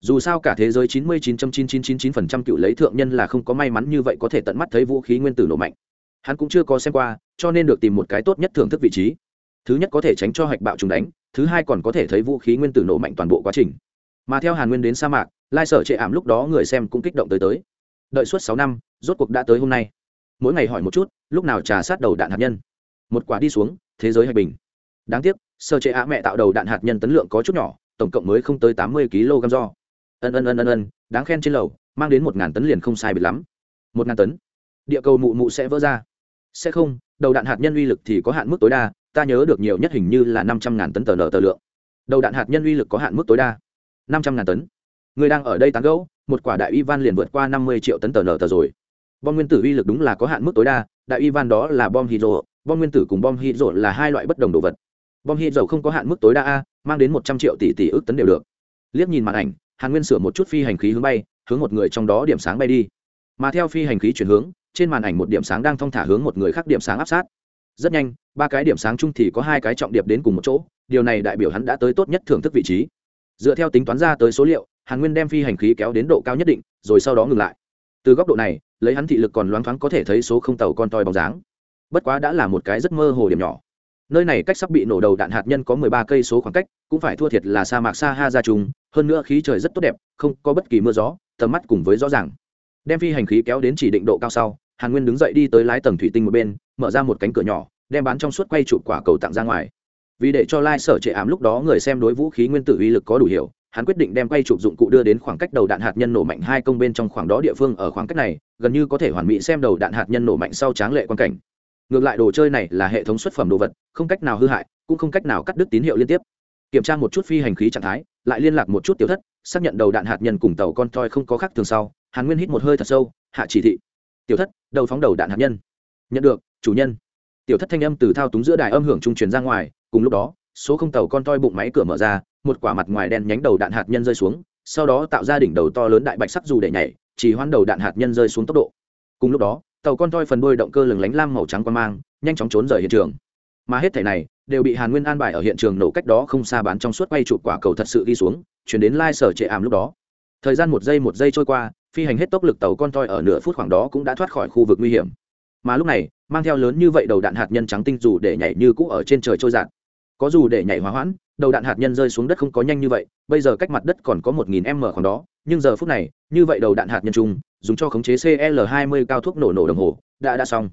dù sao cả thế giới 99.9999% cựu lấy thượng nhân là không có may mắn như vậy có thể tận mắt thấy vũ khí nguyên tử nổ mạnh. Hắn cũng chưa có xem qua, cho nên được tìm một cái tốt nhất thưởng thức vị trí. Thứ nhất có thể tránh cho hạch bạo trùng đánh, thứ hai còn có thể thấy vũ khí nguyên tử nổ mạnh toàn bộ quá trình. Mà theo hàn nguyên đến sa mạc, lai sở trệ ảm lúc đó người xem cũng kích động tới tới. Đợi suốt sáu năm, rốt cuộc đã tới hôm nay. Mỗi ngày hỏi một chút, lúc nào trà sát đầu đạn hạt nhân? Một quả đi xuống, thế giới hạch bình. Đáng tiếc sơ trệ ạ mẹ tạo đầu đạn hạt nhân tấn lượng có chút nhỏ, tổng cộng mới không tới tám mươi kg do ân ân ân ân ân, đáng khen trên lầu, mang đến một ngàn tấn liền không sai biệt lắm. Một ngàn tấn? Địa cầu mụ mụ sẽ vỡ ra. Sẽ không, đầu đạn hạt nhân uy lực thì có hạn mức tối đa, ta nhớ được nhiều nhất hình như là năm trăm ngàn tấn tờ nở tờ lượng. Đầu đạn hạt nhân uy lực có hạn mức tối đa. Năm trăm ngàn tấn? Người đang ở đây tán gẫu, một quả đại uy van liền vượt qua năm mươi triệu tấn tờ nở tờ rồi. Bom nguyên tử uy lực đúng là có hạn mức tối đa, đại uy van đó là bom hydro. Bom nguyên tử cùng bom hydro là hai loại bất đồng đồ vật. Bom hydro không có hạn mức tối đa a, mang đến một trăm triệu tỷ tỷ ước tấn đều được. Liếc nhìn màn ảnh hàn nguyên sửa một chút phi hành khí hướng bay, hướng một người trong đó điểm sáng bay đi. Mà theo phi hành khí chuyển hướng, trên màn ảnh một điểm sáng đang thong thả hướng một người khác điểm sáng áp sát. Rất nhanh, ba cái điểm sáng chung thì có hai cái trọng điệp đến cùng một chỗ, điều này đại biểu hắn đã tới tốt nhất thưởng thức vị trí. Dựa theo tính toán ra tới số liệu, hàn nguyên đem phi hành khí kéo đến độ cao nhất định, rồi sau đó ngừng lại. Từ góc độ này, lấy hắn thị lực còn loáng thoáng có thể thấy số không tàu con toi bóng dáng. Bất quá đã là một cái rất mơ hồ điểm nhỏ nơi này cách sắp bị nổ đầu đạn hạt nhân có mười ba cây số khoảng cách, cũng phải thua thiệt là sa mạc sa ha ra trùng, hơn nữa khí trời rất tốt đẹp, không có bất kỳ mưa gió, tầm mắt cùng với rõ ràng. Đem phi hành khí kéo đến chỉ định độ cao sau, hàn nguyên đứng dậy đi tới lái tầng thủy tinh một bên, mở ra một cánh cửa nhỏ, đem bán trong suốt quay chụp quả cầu tặng ra ngoài. Vì để cho lai、like、sở trệ ám lúc đó người xem đối vũ khí nguyên tử uy lực có đủ hiểu, hắn quyết định đem quay chụp dụng cụ đưa đến khoảng cách đầu đạn hạt nhân nổ mạnh hai công bên trong khoảng đó địa phương ở khoảng cách này, gần như có thể hoàn mỹ xem đầu đạn hạt nhân nổ mạnh sau tráng lệ quan cảnh ngược lại đồ chơi này là hệ thống xuất phẩm đồ vật, không cách nào hư hại, cũng không cách nào cắt đứt tín hiệu liên tiếp. Kiểm tra một chút phi hành khí trạng thái, lại liên lạc một chút tiểu thất, xác nhận đầu đạn hạt nhân cùng tàu con toi không có khác thường sau, hàn nguyên hít một hơi thật sâu, hạ chỉ thị. Tiểu thất, đầu phóng đầu đạn hạt nhân. Nhận được, chủ nhân. Tiểu thất thanh âm từ thao túng giữa đài âm hưởng trung truyền ra ngoài, cùng lúc đó, số không tàu con toi bụng máy cửa mở ra, một quả mặt ngoài đen nhánh đầu đạn hạt nhân rơi xuống, sau đó tạo ra đỉnh đầu to lớn đại bạch sắc dù để nhảy, chỉ hoán đầu đạn hạt nhân rơi xuống tốc độ. Cùng lúc đó tàu con toi phần đuôi động cơ lừng lánh lam màu trắng quan mang, nhanh chóng trốn rời hiện trường. Mà hết thẻ này, đều bị hàn nguyên an bài ở hiện trường nổ cách đó không xa bán trong suốt quay chụp quả cầu thật sự đi xuống, chuyển đến lai sở trệ ảm lúc đó. Thời gian một giây một giây trôi qua, phi hành hết tốc lực tàu con toi ở nửa phút khoảng đó cũng đã thoát khỏi khu vực nguy hiểm. Mà lúc này, mang theo lớn như vậy đầu đạn hạt nhân trắng tinh dù để nhảy như cũ ở trên trời trôi giạt có dù để nhảy hóa hoãn, đầu đạn hạt nhân rơi xuống đất không có nhanh như vậy, bây giờ cách mặt đất còn có một nghìn m khoảng đó, nhưng giờ phút này, như vậy đầu đạn hạt nhân chung dùng cho khống chế cl 20 cao thuốc nổ nổ đồng hồ, đã đã xong.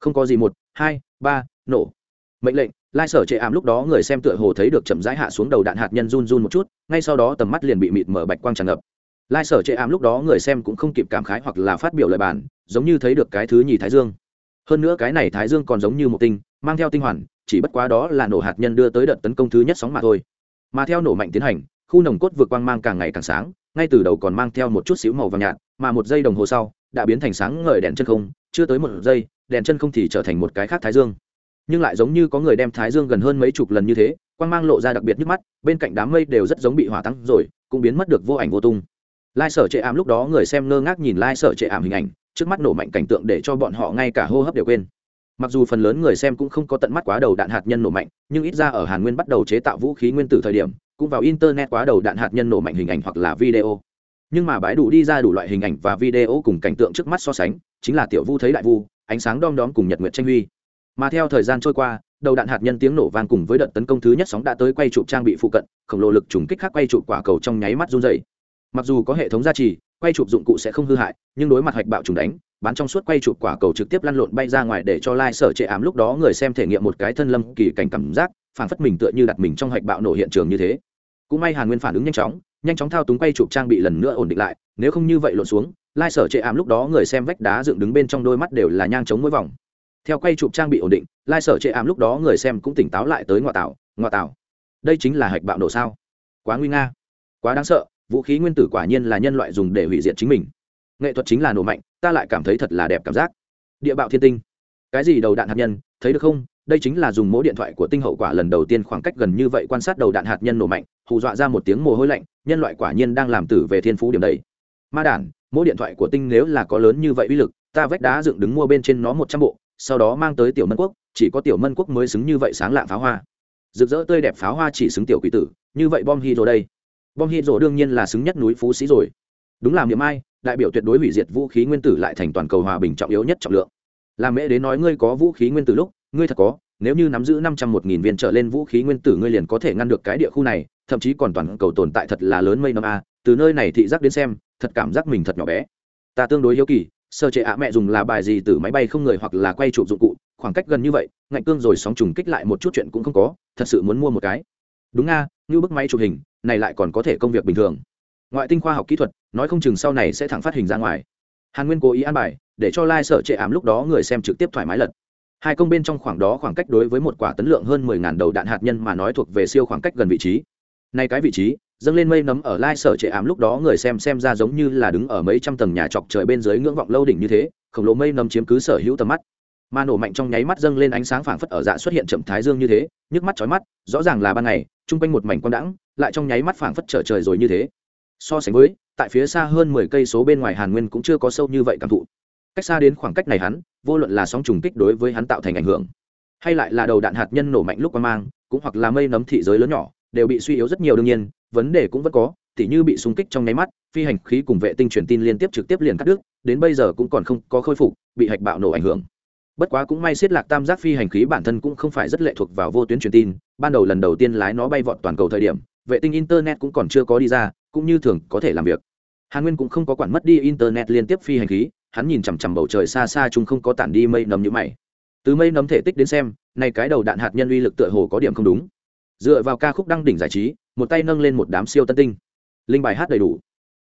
Không có gì một, hai, ba, nổ. Mệnh lệnh, lai sở trệ ảm lúc đó người xem tựa hồ thấy được chậm rãi hạ xuống đầu đạn hạt nhân run run một chút, ngay sau đó tầm mắt liền bị mịt mở bạch quang tràn ngập. Lai sở trệ ảm lúc đó người xem cũng không kịp cảm khái hoặc là phát biểu lời bản, giống như thấy được cái thứ nhì thái dương. Hơn nữa cái này thái dương còn giống như một tinh, mang theo tinh hoàn, chỉ bất quá đó là nổ hạt nhân đưa tới đợt tấn công thứ nhất sóng mà thôi. Mà theo nổ mạnh tiến hành, khu nồng cốt vượt quang mang càng ngày càng sáng ngay từ đầu còn mang theo một chút xíu màu vàng nhạt, mà một giây đồng hồ sau, đã biến thành sáng ngời đèn chân không, chưa tới một giây, đèn chân không thì trở thành một cái khác thái dương. Nhưng lại giống như có người đem thái dương gần hơn mấy chục lần như thế, quang mang lộ ra đặc biệt nhức mắt, bên cạnh đám mây đều rất giống bị hỏa tăng rồi, cũng biến mất được vô ảnh vô tung. Lai sở trệ ảm lúc đó người xem ngơ ngác nhìn lai sở trệ ảm hình ảnh, trước mắt nổ mạnh cảnh tượng để cho bọn họ ngay cả hô hấp đều quên. Mặc dù phần lớn người xem cũng không có tận mắt quá đầu đạn hạt nhân nổ mạnh, nhưng ít ra ở hàn nguyên bắt đầu chế tạo vũ khí nguyên tử thời điểm cũng vào internet quá đầu đạn hạt nhân nổ mạnh hình ảnh hoặc là video. Nhưng mà bãi đủ đi ra đủ loại hình ảnh và video cùng cảnh tượng trước mắt so sánh, chính là tiểu vu thấy đại vu, ánh sáng đom đóm cùng nhật nguyệt tranh huy. Mà theo thời gian trôi qua, đầu đạn hạt nhân tiếng nổ vang cùng với đợt tấn công thứ nhất sóng đã tới quay chụp trang bị phụ cận, khổng lồ lực trùng kích khác quay chụp quả cầu trong nháy mắt run dày mặc dù có hệ thống gia trì, quay chụp dụng cụ sẽ không hư hại, nhưng đối mặt hạch bạo trùng đánh bán trong suốt quay chụp quả cầu trực tiếp lăn lộn bay ra ngoài để cho lai、like、sở trệ ám lúc đó người xem thể nghiệm một cái thân lâm kỳ cảnh cảm giác phản phất mình tựa như đặt mình trong hạch bạo nổ hiện trường như thế cũng may hàn nguyên phản ứng nhanh chóng nhanh chóng thao túng quay chụp trang bị lần nữa ổn định lại, nếu không như vậy lộn xuống, lai sở chệ ám lúc đó người xem vách đá dựng đứng bên trong đôi mắt đều là nhang chống mỗi vòng. Theo quay chụp trang bị ổn định, lai sở chệ ám lúc đó người xem cũng tỉnh táo lại tới ngoại tảo ngoại tảo đây chính là hạch bạo nổ sao? Quá nguy nga, quá đáng sợ, vũ khí nguyên tử quả nhiên là nhân loại dùng để hủy diệt chính mình. Nghệ thuật chính là nổ mạnh, ta lại cảm thấy thật là đẹp cảm giác. Địa bạo thiên tinh. Cái gì đầu đạn hạt nhân, thấy được không? Đây chính là dùng mỗi điện thoại của tinh hậu quả lần đầu tiên khoảng cách gần như vậy quan sát đầu đạn hạt nhân nổ mạnh, hù dọa ra một tiếng mồ hôi lạnh, nhân loại quả nhiên đang làm tử về thiên phú điểm đầy ma đản mỗi điện thoại của tinh nếu là có lớn như vậy uy lực, ta vách đá dựng đứng mua bên trên nó một trăm bộ, sau đó mang tới tiểu mân quốc, chỉ có tiểu mân quốc mới xứng như vậy sáng lạng pháo hoa. Rực rỡ tươi đẹp pháo hoa chỉ xứng tiểu quỷ tử, như vậy bom hy rồi đây. Bom hy rồi đương nhiên là xứng nhất núi phú sĩ rồi. Đúng là miệng ai, đại biểu tuyệt đối hủy diệt vũ khí nguyên tử lại thành toàn cầu hòa bình trọng yếu nhất trọng lượng. Làm mẹ đến nói ngươi có vũ khí nguyên tử lúc ngươi thật có, nếu như nắm giữ năm trăm một nghìn viên trở lên vũ khí nguyên tử ngươi liền có thể ngăn được cái địa khu này, thậm chí còn toàn cầu tồn tại thật là lớn mây năm a, từ nơi này thị giác đến xem, thật cảm giác mình thật nhỏ bé. Ta tương đối hiếu kỳ, sơ chế ạ mẹ dùng là bài gì từ máy bay không người hoặc là quay chụp dụng cụ, khoảng cách gần như vậy, ngạnh cương rồi sóng trùng kích lại một chút chuyện cũng không có, thật sự muốn mua một cái. Đúng nga như bức máy chụp hình, này lại còn có thể công việc bình thường. Ngoại tinh khoa học kỹ thuật, nói không chừng sau này sẽ thẳng phát hình ra ngoài. Hàn nguyên cố ý an bài, để cho lai、like、sở trệ ám lúc đó người xem trực tiếp thoải mái lật hai công bên trong khoảng đó khoảng cách đối với một quả tấn lượng hơn mười ngàn đầu đạn hạt nhân mà nói thuộc về siêu khoảng cách gần vị trí. Nay cái vị trí, dâng lên mây nấm ở lai sở trệ ám lúc đó người xem xem ra giống như là đứng ở mấy trăm tầng nhà chọc trời bên dưới ngưỡng vọng lâu đỉnh như thế, khổng lồ mây nấm chiếm cứ sở hữu tầm mắt. Mà nổ mạnh trong nháy mắt dâng lên ánh sáng phảng phất ở dạ xuất hiện chậm thái dương như thế, nhức mắt chói mắt, rõ ràng là ban ngày, chung quanh một mảnh quang đãng, lại trong nháy mắt phảng phất trở trời rồi như thế. So sánh với, tại phía xa hơn mười cây số bên ngoài hàn nguyên cũng chưa có sâu như vậy cảm thụ. Cách xa đến khoảng cách này hắn vô luận là sóng trùng kích đối với hắn tạo thành ảnh hưởng, hay lại là đầu đạn hạt nhân nổ mạnh lúc qua mang, cũng hoặc là mây nấm thị giới lớn nhỏ, đều bị suy yếu rất nhiều. Đương nhiên, vấn đề cũng vẫn có, tỉ như bị xung kích trong nháy mắt, phi hành khí cùng vệ tinh truyền tin liên tiếp trực tiếp liền cắt đứt, đến bây giờ cũng còn không có khôi phục, bị hạch bạo nổ ảnh hưởng. Bất quá cũng may xiết lạc tam giác phi hành khí bản thân cũng không phải rất lệ thuộc vào vô tuyến truyền tin, ban đầu lần đầu tiên lái nó bay vọt toàn cầu thời điểm, vệ tinh internet cũng còn chưa có đi ra, cũng như thường có thể làm việc. Hàn nguyên cũng không có quản mất đi internet liên tiếp phi hành khí hắn nhìn chằm chằm bầu trời xa xa chúng không có tản đi mây nấm như mày. Từ mây nấm thể tích đến xem, nay cái đầu đạn hạt nhân uy lực tựa hồ có điểm không đúng. Dựa vào ca khúc đăng đỉnh giải trí, một tay nâng lên một đám siêu tân tinh. Linh bài hát đầy đủ.